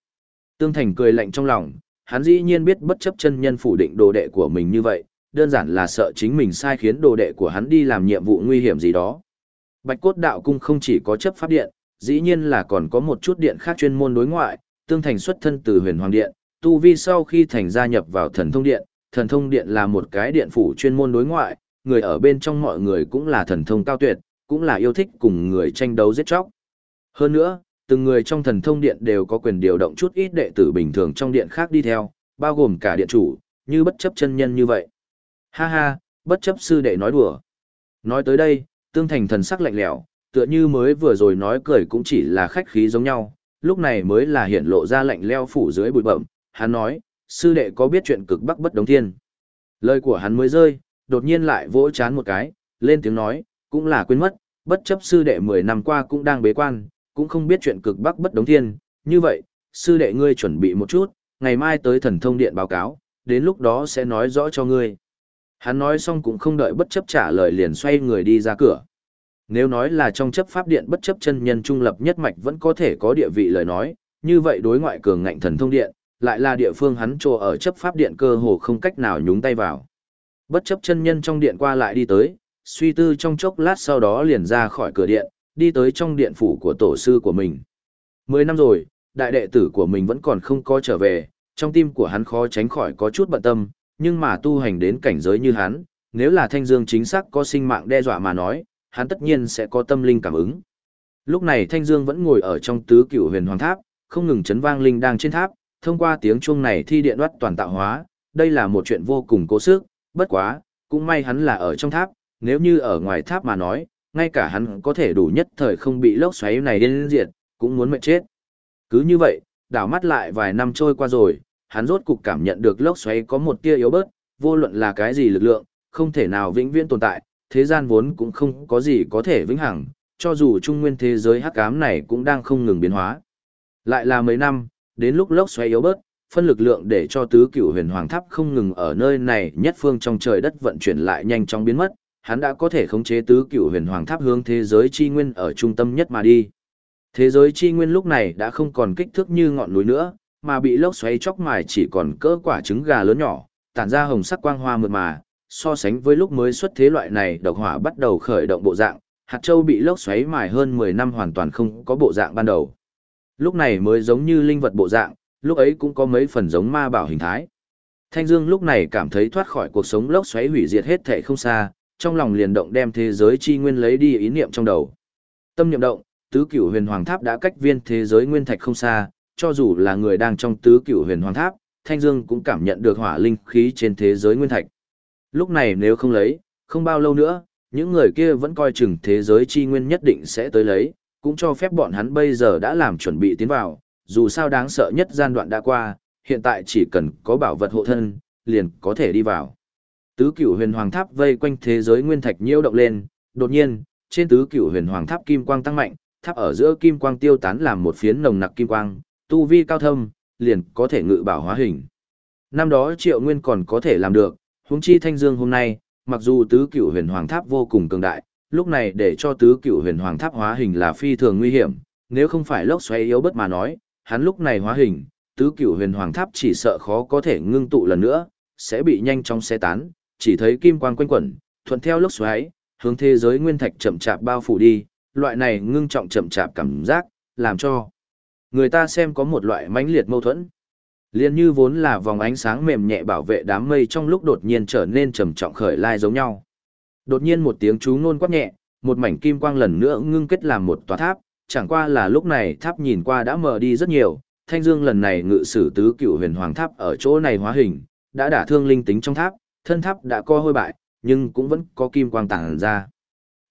Tương thành cười lạnh trong lòng, hắn dĩ nhiên biết bất chấp chân nhân phủ định đồ đệ của mình như vậy, đơn giản là sợ chính mình sai khiến đồ đệ của hắn đi làm nhiệm vụ nguy hiểm gì đó. Bạch cốt đạo cung không chỉ có chấp pháp điện, dĩ nhiên là còn có một chút điện khác chuyên môn đối ngoại, tương thành xuất thân từ huyền hoàng điện, tu vi sau khi thành gia nhập vào thần thông điện, thần thông điện là một cái điện phủ chuyên môn đối ngoại, người ở bên trong mọi người cũng là thần thông cao tuyệt, cũng là yêu thích cùng người tranh đấu giết chóc. Hơn nữa, từng người trong thần thông điện đều có quyền điều động chút ít đệ tử bình thường trong điện khác đi theo, bao gồm cả điện chủ, như bất chấp chân nhân như vậy. Ha ha, bất chấp sư đệ nói đùa. Nói tới đây, tương thành thần sắc lạnh lẽo, tựa như mới vừa rồi nói cười cũng chỉ là khách khí giống nhau, lúc này mới là hiện lộ ra lạnh leo phủ dưới bụi bậm, hắn nói, sư đệ có biết chuyện cực bắc bất đống thiên. Lời của hắn mới rơi, đột nhiên lại vỗ chán một cái, lên tiếng nói, cũng là quên mất, bất chấp sư đệ 10 năm qua cũng đang bế quan, cũng không biết chuyện cực bắc bất đống thiên, như vậy, sư đệ ngươi chuẩn bị một chút, ngày mai tới thần thông điện báo cáo, đến lúc đó sẽ nói rõ cho ngươi. Hắn nói xong cũng không đợi bất chấp trả lời liền xoay người đi ra cửa. Nếu nói là trong chấp pháp điện bất chấp chân nhân trung lập nhất mạch vẫn có thể có địa vị lời nói, như vậy đối ngoại cường ngạnh thần thông điện, lại là địa phương hắn trồ ở chấp pháp điện cơ hồ không cách nào nhúng tay vào. Bất chấp chân nhân trong điện qua lại đi tới, suy tư trong chốc lát sau đó liền ra khỏi cửa điện, đi tới trong điện phủ của tổ sư của mình. Mười năm rồi, đại đệ tử của mình vẫn còn không có trở về, trong tim của hắn khó tránh khỏi có chút bận tâm, nhưng mà tu hành đến cảnh giới như hắn, nếu là thanh dương chính xác có sinh mạng đe dọa mà nói, hắn tất nhiên sẽ có tâm linh cảm ứng. Lúc này thanh dương vẫn ngồi ở trong tứ cửu huyền hoàng tháp, không ngừng chấn vang linh đang trên tháp, thông qua tiếng chuông này thi điện đoát toàn tạo hóa, đây là một chuyện vô cùng cố sức, bất quá, cũng may hắn là ở trong tháp, nếu như ở ngoài tháp mà nói, ngay cả hắn có thể đủ nhất thời không bị lốc xoáy này đến diệt, cũng muốn mệt chết. Cứ như vậy, đảo mắt lại vài năm trôi qua rồi, hắn rốt cục cảm nhận được lốc xoáy có một tia yếu bớt, vô luận là cái gì lực lượng, không thể nào vĩnh viễn tồn tại, thế gian vốn cũng không có gì có thể vĩnh hằng, cho dù trung nguyên thế giới hắc ám này cũng đang không ngừng biến hóa. Lại là mấy năm, đến lúc lốc xoáy yếu bớt, phân lực lượng để cho tứ cửu huyền hoàng tháp không ngừng ở nơi này nhất phương trong trời đất vận chuyển lại nhanh chóng biến mất, hắn đã có thể khống chế tứ cựu huyền hoàng tháp hướng thế giới chi nguyên ở trung tâm nhất mà đi. Thế giới chi nguyên lúc này đã không còn kích thước như ngọn núi nữa, mà bị lốc xoáy chóc mài chỉ còn cỡ quả trứng gà lớn nhỏ, tản ra hồng sắc quang hoa mượt mà, so sánh với lúc mới xuất thế loại này độc hỏa bắt đầu khởi động bộ dạng, hạt châu bị lốc xoáy mài hơn 10 năm hoàn toàn không có bộ dạng ban đầu. Lúc này mới giống như linh vật bộ dạng, lúc ấy cũng có mấy phần giống ma bảo hình thái. Thanh Dương lúc này cảm thấy thoát khỏi cuộc sống lốc xoáy hủy diệt hết thể không xa, trong lòng liền động đem thế giới chi nguyên lấy đi ý niệm trong đầu. Tâm niệm động, tứ cửu huyền hoàng tháp đã cách viên thế giới nguyên thạch không xa, cho dù là người đang trong tứ cửu huyền hoàng tháp, Thanh Dương cũng cảm nhận được hỏa linh khí trên thế giới nguyên thạch. Lúc này nếu không lấy, không bao lâu nữa, những người kia vẫn coi chừng thế giới chi nguyên nhất định sẽ tới lấy, cũng cho phép bọn hắn bây giờ đã làm chuẩn bị tiến vào, dù sao đáng sợ nhất gian đoạn đã qua, hiện tại chỉ cần có bảo vật hộ thân, liền có thể đi vào. Tứ cửu huyền hoàng tháp vây quanh thế giới nguyên thạch nhiễu động lên, đột nhiên, trên tứ cửu huyền hoàng tháp kim quang tăng mạnh, tháp ở giữa kim quang tiêu tán làm một phiến nồng nặc kim quang, tu vi cao thâm, liền có thể ngự bảo hóa hình. Năm đó Triệu Nguyên còn có thể làm được, huống chi Thanh Dương hôm nay, mặc dù tứ cửu huyền hoàng tháp vô cùng cường đại, lúc này để cho tứ cửu huyền hoàng tháp hóa hình là phi thường nguy hiểm, nếu không phải lốc xoáy yếu bất mà nói, hắn lúc này hóa hình, tứ cửu huyền hoàng tháp chỉ sợ khó có thể ngưng tụ lần nữa, sẽ bị nhanh chóng xe tán, chỉ thấy kim quang quanh quẩn, thuận theo lốc xoáy, hướng thế giới nguyên thạch chậm chạp bao phủ đi, loại này ngưng trọng chậm chạp cảm giác, làm cho người ta xem có một loại mãnh liệt mâu thuẫn. Liên như vốn là vòng ánh sáng mềm nhẹ bảo vệ đám mây trong lúc đột nhiên trở nên trầm trọng khởi lai giống nhau. Đột nhiên một tiếng chú ngôn quát nhẹ, một mảnh kim quang lần nữa ngưng kết làm một tòa tháp, chẳng qua là lúc này tháp nhìn qua đã mờ đi rất nhiều, Thanh Dương lần này ngự sử tứ cựu huyền hoàng tháp ở chỗ này hóa hình, đã đả thương linh tính trong tháp, thân tháp đã co hôi bại, nhưng cũng vẫn có kim quang tản ra.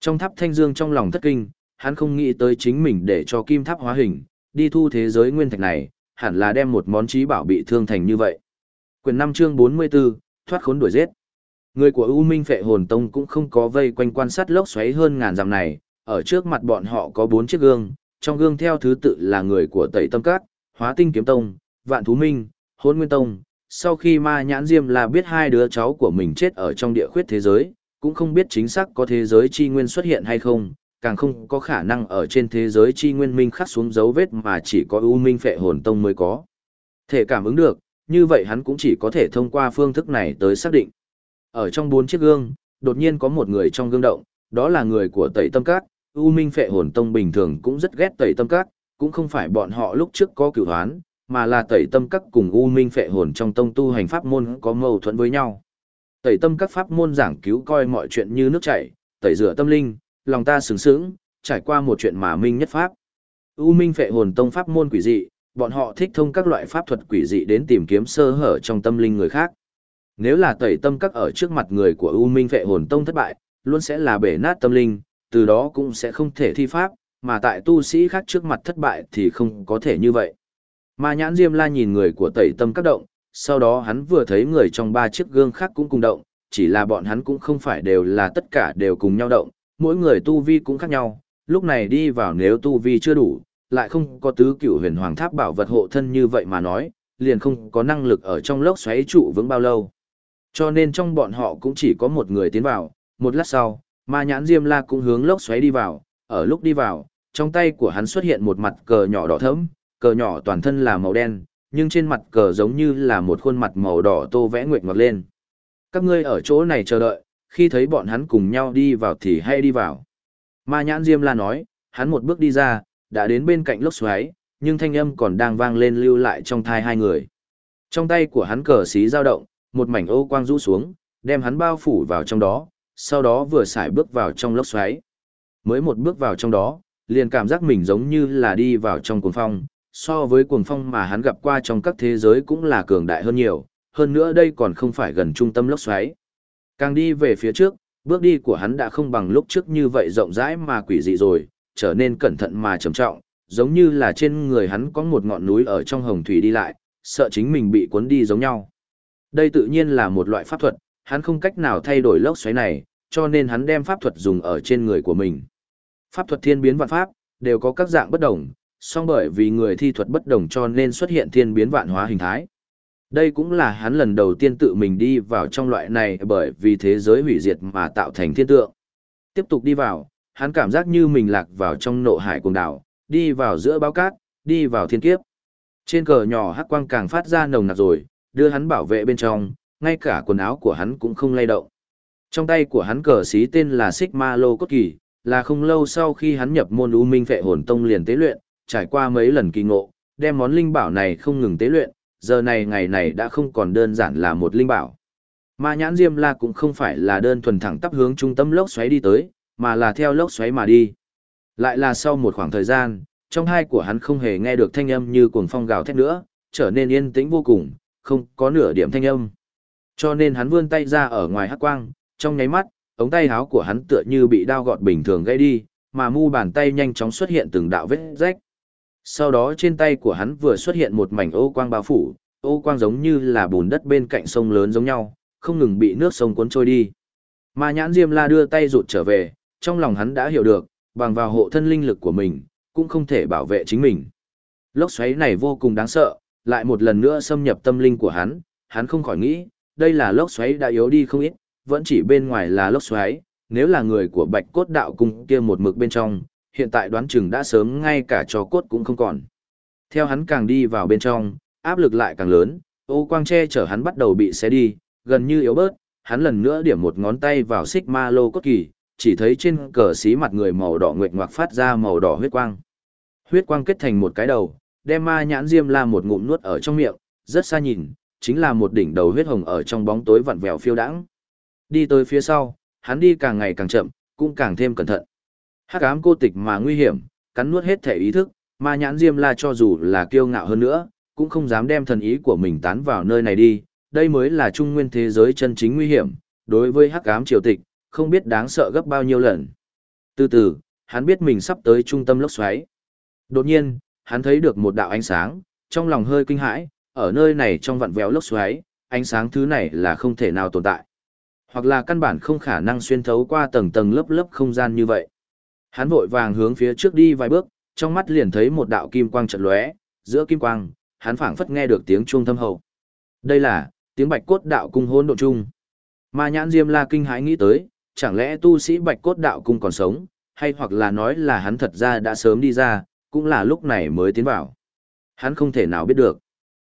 Trong tháp Thanh Dương trong lòng thất kinh, hắn không nghĩ tới chính mình để cho kim tháp hóa hình, đi thu thế giới nguyên thạch này, hẳn là đem một món trí bảo bị thương thành như vậy. Quyền 5 chương 44, thoát khốn đuổi giết. Người của U Minh Phệ Hồn Tông cũng không có vây quanh quan sát lốc xoáy hơn ngàn dặm này, ở trước mặt bọn họ có bốn chiếc gương, trong gương theo thứ tự là người của Tẩy Tâm Các, Hóa Tinh Kiếm Tông, Vạn Thú Minh, Hôn Nguyên Tông. Sau khi Ma Nhãn Diêm là biết hai đứa cháu của mình chết ở trong địa khuyết thế giới, cũng không biết chính xác có thế giới chi nguyên xuất hiện hay không, càng không có khả năng ở trên thế giới chi nguyên minh khắc xuống dấu vết mà chỉ có U Minh Phệ Hồn Tông mới có. Thể cảm ứng được, như vậy hắn cũng chỉ có thể thông qua phương thức này tới xác định. Ở trong bốn chiếc gương, đột nhiên có một người trong gương động, đó là người của Tẩy Tâm Các, U Minh Phệ Hồn Tông bình thường cũng rất ghét Tẩy Tâm Các, cũng không phải bọn họ lúc trước có cửu hoán, mà là Tẩy Tâm Các cùng U Minh Phệ Hồn trong tông tu hành pháp môn có mâu thuẫn với nhau. Tẩy Tâm Các pháp môn giảng cứu coi mọi chuyện như nước chảy, tẩy rửa tâm linh, lòng ta sướng sướng, trải qua một chuyện mà minh nhất pháp. U Minh Phệ Hồn Tông pháp môn quỷ dị, bọn họ thích thông các loại pháp thuật quỷ dị đến tìm kiếm sơ hở trong tâm linh người khác. Nếu là tẩy tâm các ở trước mặt người của U Minh Phệ Hồn Tông thất bại, luôn sẽ là bể nát tâm linh, từ đó cũng sẽ không thể thi pháp, mà tại tu sĩ khác trước mặt thất bại thì không có thể như vậy. Ma nhãn Diêm La nhìn người của tẩy tâm các động, sau đó hắn vừa thấy người trong ba chiếc gương khác cũng cùng động, chỉ là bọn hắn cũng không phải đều là tất cả đều cùng nhau động, mỗi người tu vi cũng khác nhau, lúc này đi vào nếu tu vi chưa đủ, lại không có tứ cửu huyền hoàng tháp bảo vật hộ thân như vậy mà nói, liền không có năng lực ở trong lốc xoáy trụ vững bao lâu. Cho nên trong bọn họ cũng chỉ có một người tiến vào, một lát sau, ma nhãn Diêm La cũng hướng lốc xoáy đi vào, ở lúc đi vào, trong tay của hắn xuất hiện một mặt cờ nhỏ đỏ thẫm, cờ nhỏ toàn thân là màu đen, nhưng trên mặt cờ giống như là một khuôn mặt màu đỏ tô vẽ nguyệt ngọt lên. Các ngươi ở chỗ này chờ đợi, khi thấy bọn hắn cùng nhau đi vào thì hay đi vào. Ma nhãn Diêm La nói, hắn một bước đi ra, đã đến bên cạnh lốc xoáy, nhưng thanh âm còn đang vang lên lưu lại trong thai hai người. Trong tay của hắn cờ xí dao động, một mảnh ô quang rũ xuống, đem hắn bao phủ vào trong đó, sau đó vừa xài bước vào trong lốc xoáy. Mới một bước vào trong đó, liền cảm giác mình giống như là đi vào trong cuồng phong, so với cuồng phong mà hắn gặp qua trong các thế giới cũng là cường đại hơn nhiều, hơn nữa đây còn không phải gần trung tâm lốc xoáy. Càng đi về phía trước, bước đi của hắn đã không bằng lúc trước như vậy rộng rãi mà quỷ dị rồi, trở nên cẩn thận mà trầm trọng, giống như là trên người hắn có một ngọn núi ở trong hồng thủy đi lại, sợ chính mình bị cuốn đi giống nhau. Đây tự nhiên là một loại pháp thuật, hắn không cách nào thay đổi lốc xoáy này, cho nên hắn đem pháp thuật dùng ở trên người của mình. Pháp thuật thiên biến vạn pháp, đều có các dạng bất đồng, song bởi vì người thi thuật bất đồng cho nên xuất hiện thiên biến vạn hóa hình thái. Đây cũng là hắn lần đầu tiên tự mình đi vào trong loại này bởi vì thế giới hủy diệt mà tạo thành thiên tượng. Tiếp tục đi vào, hắn cảm giác như mình lạc vào trong nộ hải cuồng đảo, đi vào giữa báo cát, đi vào thiên kiếp. Trên cờ nhỏ hắc quang càng phát ra nồng nặc rồi, đưa hắn bảo vệ bên trong, ngay cả quần áo của hắn cũng không lay động. Trong tay của hắn cờ xí tên là Sigma Lô Cốt Kỳ, là không lâu sau khi hắn nhập môn U Minh Phệ Hồn Tông liền tế luyện, trải qua mấy lần kỳ ngộ, đem món linh bảo này không ngừng tế luyện, giờ này ngày này đã không còn đơn giản là một linh bảo. mà nhãn Diêm La cũng không phải là đơn thuần thẳng tắp hướng trung tâm lốc xoáy đi tới, mà là theo lốc xoáy mà đi. Lại là sau một khoảng thời gian, trong hai của hắn không hề nghe được thanh âm như cuồng phong gào thét nữa, trở nên yên tĩnh vô cùng, không có nửa điểm thanh âm. Cho nên hắn vươn tay ra ở ngoài hắc quang, trong nháy mắt, ống tay áo của hắn tựa như bị đao gọt bình thường gãy đi, mà mu bàn tay nhanh chóng xuất hiện từng đạo vết rách. Sau đó trên tay của hắn vừa xuất hiện một mảnh ô quang bao phủ, ô quang giống như là bùn đất bên cạnh sông lớn giống nhau, không ngừng bị nước sông cuốn trôi đi. Mà nhãn Diêm La đưa tay rụt trở về, trong lòng hắn đã hiểu được, bằng vào hộ thân linh lực của mình, cũng không thể bảo vệ chính mình. Lốc xoáy này vô cùng đáng sợ, lại một lần nữa xâm nhập tâm linh của hắn, hắn không khỏi nghĩ, đây là lốc xoáy đã yếu đi không ít, vẫn chỉ bên ngoài là lốc xoáy, nếu là người của bạch cốt đạo cung kia một mực bên trong, hiện tại đoán chừng đã sớm ngay cả cho cốt cũng không còn. Theo hắn càng đi vào bên trong, áp lực lại càng lớn, ô quang che chở hắn bắt đầu bị xé đi, gần như yếu bớt, hắn lần nữa điểm một ngón tay vào xích ma lô cốt kỳ, chỉ thấy trên cờ xí mặt người màu đỏ nguyệt ngoạc phát ra màu đỏ huyết quang. Huyết quang kết thành một cái đầu, đem ma nhãn diêm la một ngụm nuốt ở trong miệng, rất xa nhìn, chính là một đỉnh đầu huyết hồng ở trong bóng tối vặn vẹo phiêu đãng. Đi tới phía sau, hắn đi càng ngày càng chậm, cũng càng thêm cẩn thận. Hắc ám cô tịch mà nguy hiểm, cắn nuốt hết thể ý thức, ma nhãn diêm la cho dù là kiêu ngạo hơn nữa, cũng không dám đem thần ý của mình tán vào nơi này đi, đây mới là trung nguyên thế giới chân chính nguy hiểm, đối với hắc ám triều tịch, không biết đáng sợ gấp bao nhiêu lần. Từ từ, hắn biết mình sắp tới trung tâm lốc xoáy. Đột nhiên, hắn thấy được một đạo ánh sáng, trong lòng hơi kinh hãi, ở nơi này trong vặn vẹo lốc xoáy, ánh sáng thứ này là không thể nào tồn tại. Hoặc là căn bản không khả năng xuyên thấu qua tầng tầng lớp lớp không gian như vậy. Hắn vội vàng hướng phía trước đi vài bước, trong mắt liền thấy một đạo kim quang chợt lóe, giữa kim quang, hắn phảng phất nghe được tiếng chuông thâm hậu. Đây là tiếng Bạch Cốt Đạo cung hỗn độn chung. Ma nhãn Diêm La kinh hãi nghĩ tới, chẳng lẽ tu sĩ Bạch Cốt Đạo cung còn sống, hay hoặc là nói là hắn thật ra đã sớm đi ra, cũng là lúc này mới tiến vào. Hắn không thể nào biết được.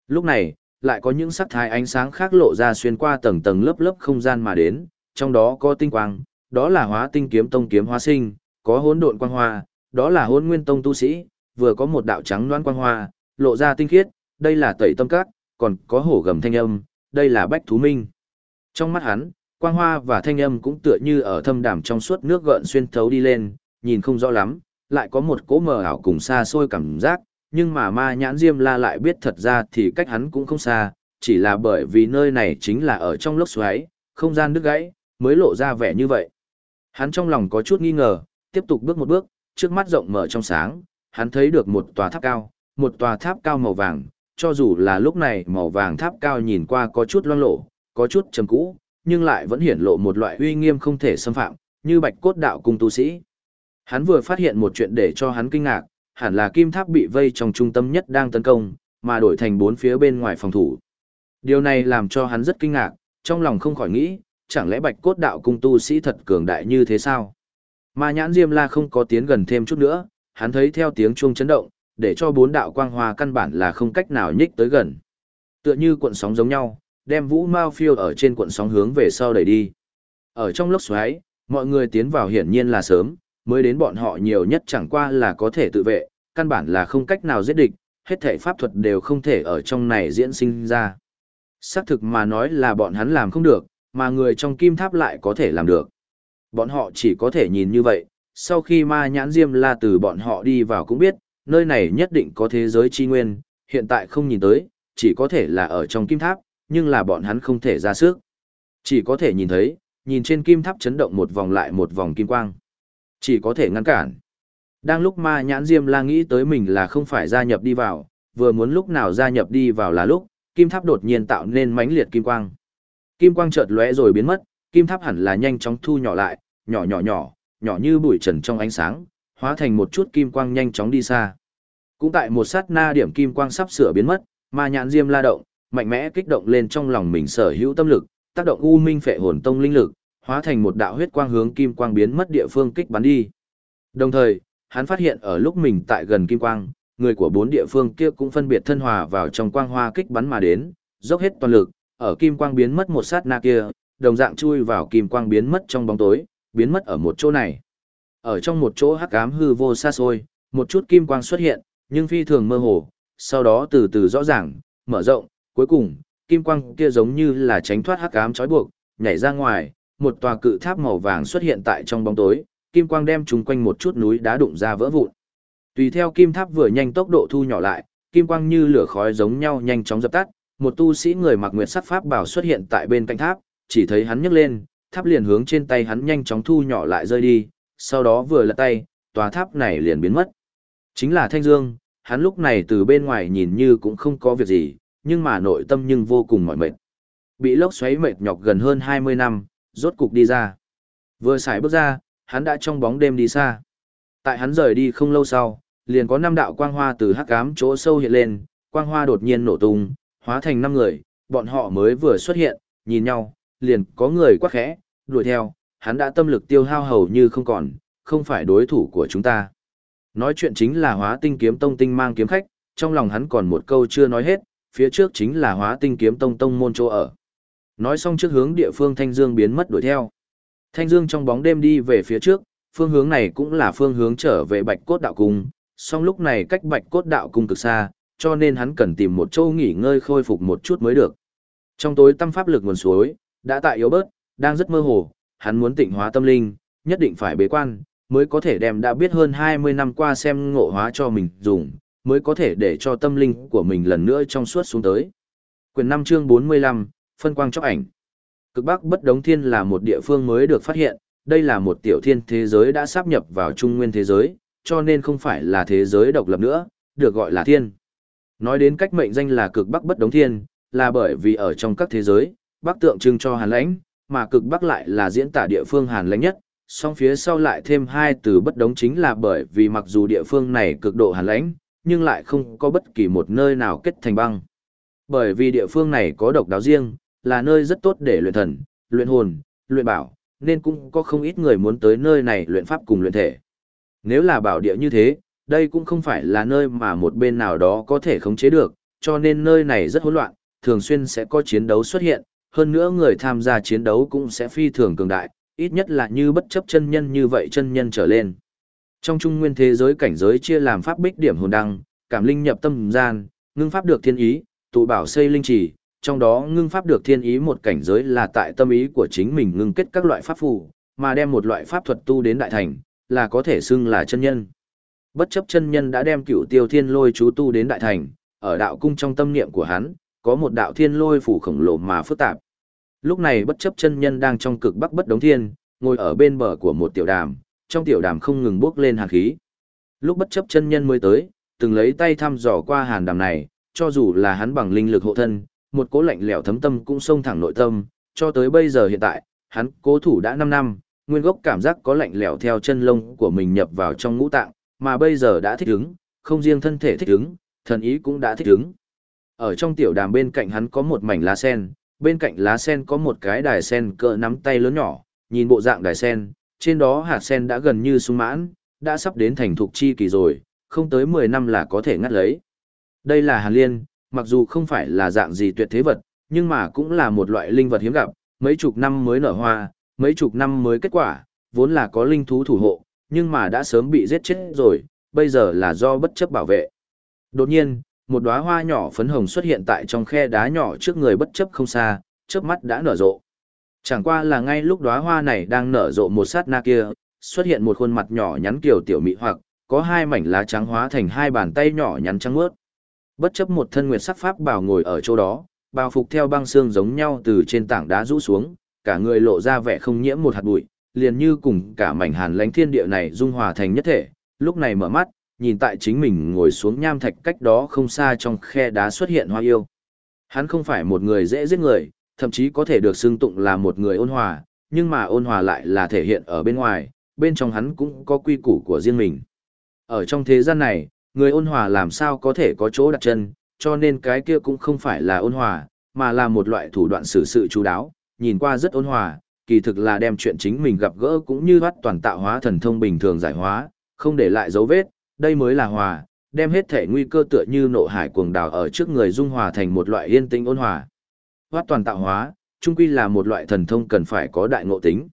Lúc này, lại có những sắc thái ánh sáng khác lộ ra xuyên qua tầng tầng lớp lớp không gian mà đến, trong đó có tinh quang, đó là hóa tinh kiếm tông kiếm hóa sinh, có hỗn độn quang hoa, đó là hỗn nguyên tông tu sĩ, vừa có một đạo trắng loan quang hoa, lộ ra tinh khiết, đây là tẩy tâm cát, còn có hổ gầm thanh âm, đây là bách thú minh. Trong mắt hắn, quang hoa và thanh âm cũng tựa như ở thâm đàm trong suốt nước gợn xuyên thấu đi lên, nhìn không rõ lắm, lại có một cỗ mờ ảo cùng xa xôi cảm giác, nhưng mà ma nhãn diêm la lại biết thật ra thì cách hắn cũng không xa, chỉ là bởi vì nơi này chính là ở trong lốc xoáy, không gian đứt gãy, mới lộ ra vẻ như vậy. Hắn trong lòng có chút nghi ngờ, tiếp tục bước một bước, trước mắt rộng mở trong sáng, hắn thấy được một tòa tháp cao, một tòa tháp cao màu vàng, cho dù là lúc này màu vàng tháp cao nhìn qua có chút loang lổ, có chút trầm cũ, nhưng lại vẫn hiển lộ một loại uy nghiêm không thể xâm phạm, như bạch cốt đạo cung tu sĩ. Hắn vừa phát hiện một chuyện để cho hắn kinh ngạc, hẳn là kim tháp bị vây trong trung tâm nhất đang tấn công, mà đổi thành bốn phía bên ngoài phòng thủ. Điều này làm cho hắn rất kinh ngạc, trong lòng không khỏi nghĩ, chẳng lẽ bạch cốt đạo cung tu sĩ thật cường đại như thế sao? Mà nhãn Diêm La không có tiến gần thêm chút nữa, hắn thấy theo tiếng chuông chấn động, để cho bốn đạo quang hoa căn bản là không cách nào nhích tới gần. Tựa như cuộn sóng giống nhau, đem vũ mao phiêu ở trên cuộn sóng hướng về sau đẩy đi. Ở trong lốc xoáy, mọi người tiến vào hiển nhiên là sớm, mới đến bọn họ nhiều nhất chẳng qua là có thể tự vệ, căn bản là không cách nào giết địch, hết thể pháp thuật đều không thể ở trong này diễn sinh ra. Xác thực mà nói là bọn hắn làm không được, mà người trong kim tháp lại có thể làm được. Bọn họ chỉ có thể nhìn như vậy, sau khi ma nhãn diêm la từ bọn họ đi vào cũng biết, nơi này nhất định có thế giới chi nguyên, hiện tại không nhìn tới, chỉ có thể là ở trong kim tháp, nhưng là bọn hắn không thể ra sức. Chỉ có thể nhìn thấy, nhìn trên kim tháp chấn động một vòng lại một vòng kim quang. Chỉ có thể ngăn cản. Đang lúc ma nhãn diêm la nghĩ tới mình là không phải gia nhập đi vào, vừa muốn lúc nào gia nhập đi vào là lúc, kim tháp đột nhiên tạo nên mãnh liệt kim quang. Kim quang chợt lóe rồi biến mất, kim tháp hẳn là nhanh chóng thu nhỏ lại, nhỏ nhỏ nhỏ, nhỏ như bụi trần trong ánh sáng, hóa thành một chút kim quang nhanh chóng đi xa. Cũng tại một sát na điểm kim quang sắp sửa biến mất, ma nhãn diêm la động, mạnh mẽ kích động lên trong lòng mình sở hữu tâm lực, tác động u minh phệ hồn tông linh lực, hóa thành một đạo huyết quang hướng kim quang biến mất địa phương kích bắn đi. Đồng thời, hắn phát hiện ở lúc mình tại gần kim quang, người của bốn địa phương kia cũng phân biệt thân hòa vào trong quang hoa kích bắn mà đến, dốc hết toàn lực, ở kim quang biến mất một sát na kia, đồng dạng chui vào kim quang biến mất trong bóng tối, biến mất ở một chỗ này. Ở trong một chỗ hắc ám hư vô xa xôi, một chút kim quang xuất hiện, nhưng phi thường mơ hồ, sau đó từ từ rõ ràng, mở rộng, cuối cùng, kim quang kia giống như là tránh thoát hắc ám trói buộc, nhảy ra ngoài, một tòa cự tháp màu vàng xuất hiện tại trong bóng tối, kim quang đem chúng quanh một chút núi đá đụng ra vỡ vụn. Tùy theo kim tháp vừa nhanh tốc độ thu nhỏ lại, kim quang như lửa khói giống nhau nhanh chóng dập tắt, một tu sĩ người mặc nguyệt sắc pháp bảo xuất hiện tại bên cạnh tháp, chỉ thấy hắn nhấc lên, tháp liền hướng trên tay hắn nhanh chóng thu nhỏ lại rơi đi, sau đó vừa lật tay, tòa tháp này liền biến mất. Chính là Thanh Dương, hắn lúc này từ bên ngoài nhìn như cũng không có việc gì, nhưng mà nội tâm nhưng vô cùng mỏi mệt. Bị lốc xoáy mệt nhọc gần hơn 20 năm, rốt cục đi ra. Vừa xài bước ra, hắn đã trong bóng đêm đi xa. Tại hắn rời đi không lâu sau, liền có năm đạo quang hoa từ hắc ám chỗ sâu hiện lên, quang hoa đột nhiên nổ tung, hóa thành năm người, bọn họ mới vừa xuất hiện, nhìn nhau, liền có người quát khẽ, đuổi theo, hắn đã tâm lực tiêu hao hầu như không còn, không phải đối thủ của chúng ta. Nói chuyện chính là hóa tinh kiếm tông tinh mang kiếm khách, trong lòng hắn còn một câu chưa nói hết, phía trước chính là hóa tinh kiếm tông tông môn chỗ ở. Nói xong trước hướng địa phương Thanh Dương biến mất đuổi theo. Thanh Dương trong bóng đêm đi về phía trước, phương hướng này cũng là phương hướng trở về Bạch Cốt Đạo Cung, song lúc này cách Bạch Cốt Đạo Cung cực xa, cho nên hắn cần tìm một chỗ nghỉ ngơi khôi phục một chút mới được. Trong tối tâm pháp lực nguồn suối, đã tại yếu bớt, đang rất mơ hồ, hắn muốn tịnh hóa tâm linh, nhất định phải bế quan, mới có thể đem đã biết hơn 20 năm qua xem ngộ hóa cho mình dùng, mới có thể để cho tâm linh của mình lần nữa trong suốt xuống tới. Quyền 5 chương 45, phân quang chóc ảnh. Cực Bắc Bất Đống Thiên là một địa phương mới được phát hiện, đây là một tiểu thiên thế giới đã sáp nhập vào trung nguyên thế giới, cho nên không phải là thế giới độc lập nữa, được gọi là thiên. Nói đến cách mệnh danh là cực Bắc Bất Đống Thiên, là bởi vì ở trong các thế giới, Bắc tượng trưng cho Hàn lãnh, mà cực Bắc lại là diễn tả địa phương Hàn lãnh nhất, song phía sau lại thêm hai từ bất đống chính là bởi vì mặc dù địa phương này cực độ hàn lãnh, nhưng lại không có bất kỳ một nơi nào kết thành băng. Bởi vì địa phương này có độc đáo riêng, là nơi rất tốt để luyện thần, luyện hồn, luyện bảo, nên cũng có không ít người muốn tới nơi này luyện pháp cùng luyện thể. Nếu là bảo địa như thế, đây cũng không phải là nơi mà một bên nào đó có thể khống chế được, cho nên nơi này rất hỗn loạn, thường xuyên sẽ có chiến đấu xuất hiện, hơn nữa người tham gia chiến đấu cũng sẽ phi thường cường đại, ít nhất là như bất chấp chân nhân như vậy chân nhân trở lên. Trong trung nguyên thế giới cảnh giới chia làm pháp bích điểm hồn đăng, cảm linh nhập tâm gian, ngưng pháp được thiên ý, tụ bảo xây linh trì, trong đó ngưng pháp được thiên ý một cảnh giới là tại tâm ý của chính mình ngưng kết các loại pháp phù, mà đem một loại pháp thuật tu đến đại thành, là có thể xưng là chân nhân. Bất chấp chân nhân đã đem cửu tiêu thiên lôi chú tu đến đại thành, ở đạo cung trong tâm niệm của hắn, có một đạo thiên lôi phủ khổng lồ mà phức tạp. Lúc này bất chấp chân nhân đang trong cực bắc bất đống thiên, ngồi ở bên bờ của một tiểu đàm, trong tiểu đàm không ngừng bước lên hàn khí. Lúc bất chấp chân nhân mới tới, từng lấy tay thăm dò qua hàn đàm này, cho dù là hắn bằng linh lực hộ thân, một cố lạnh lẽo thấm tâm cũng xông thẳng nội tâm, cho tới bây giờ hiện tại, hắn cố thủ đã 5 năm, nguyên gốc cảm giác có lạnh lẽo theo chân lông của mình nhập vào trong ngũ tạng, mà bây giờ đã thích ứng, không riêng thân thể thích ứng, thần ý cũng đã thích ứng. Ở trong tiểu đàm bên cạnh hắn có một mảnh lá sen, bên cạnh lá sen có một cái đài sen cỡ nắm tay lớn nhỏ, nhìn bộ dạng đài sen, trên đó hạt sen đã gần như sung mãn, đã sắp đến thành thục chi kỳ rồi, không tới 10 năm là có thể ngắt lấy. Đây là hàn liên, mặc dù không phải là dạng gì tuyệt thế vật, nhưng mà cũng là một loại linh vật hiếm gặp, mấy chục năm mới nở hoa, mấy chục năm mới kết quả, vốn là có linh thú thủ hộ, nhưng mà đã sớm bị giết chết rồi, bây giờ là do bất chấp bảo vệ. Đột nhiên, một đóa hoa nhỏ phấn hồng xuất hiện tại trong khe đá nhỏ trước người bất chấp không xa, chớp mắt đã nở rộ. Chẳng qua là ngay lúc đóa hoa này đang nở rộ một sát na kia, xuất hiện một khuôn mặt nhỏ nhắn kiểu tiểu mị hoặc, có hai mảnh lá trắng hóa thành hai bàn tay nhỏ nhắn trắng mướt. Bất chấp một thân nguyệt sắc pháp bảo ngồi ở chỗ đó, bao phục theo băng xương giống nhau từ trên tảng đá rũ xuống, cả người lộ ra vẻ không nhiễm một hạt bụi, liền như cùng cả mảnh hàn lãnh thiên địa này dung hòa thành nhất thể, lúc này mở mắt, nhìn tại chính mình ngồi xuống nham thạch cách đó không xa trong khe đá xuất hiện hoa yêu. Hắn không phải một người dễ giết người, thậm chí có thể được xưng tụng là một người ôn hòa, nhưng mà ôn hòa lại là thể hiện ở bên ngoài, bên trong hắn cũng có quy củ của riêng mình. Ở trong thế gian này, người ôn hòa làm sao có thể có chỗ đặt chân, cho nên cái kia cũng không phải là ôn hòa, mà là một loại thủ đoạn xử sự chú đáo, nhìn qua rất ôn hòa, kỳ thực là đem chuyện chính mình gặp gỡ cũng như thoát toàn tạo hóa thần thông bình thường giải hóa, không để lại dấu vết, đây mới là hòa, đem hết thể nguy cơ tựa như nộ hải cuồng đào ở trước người dung hòa thành một loại yên tĩnh ôn hòa. Hoát toàn tạo hóa, trung quy là một loại thần thông cần phải có đại ngộ tính.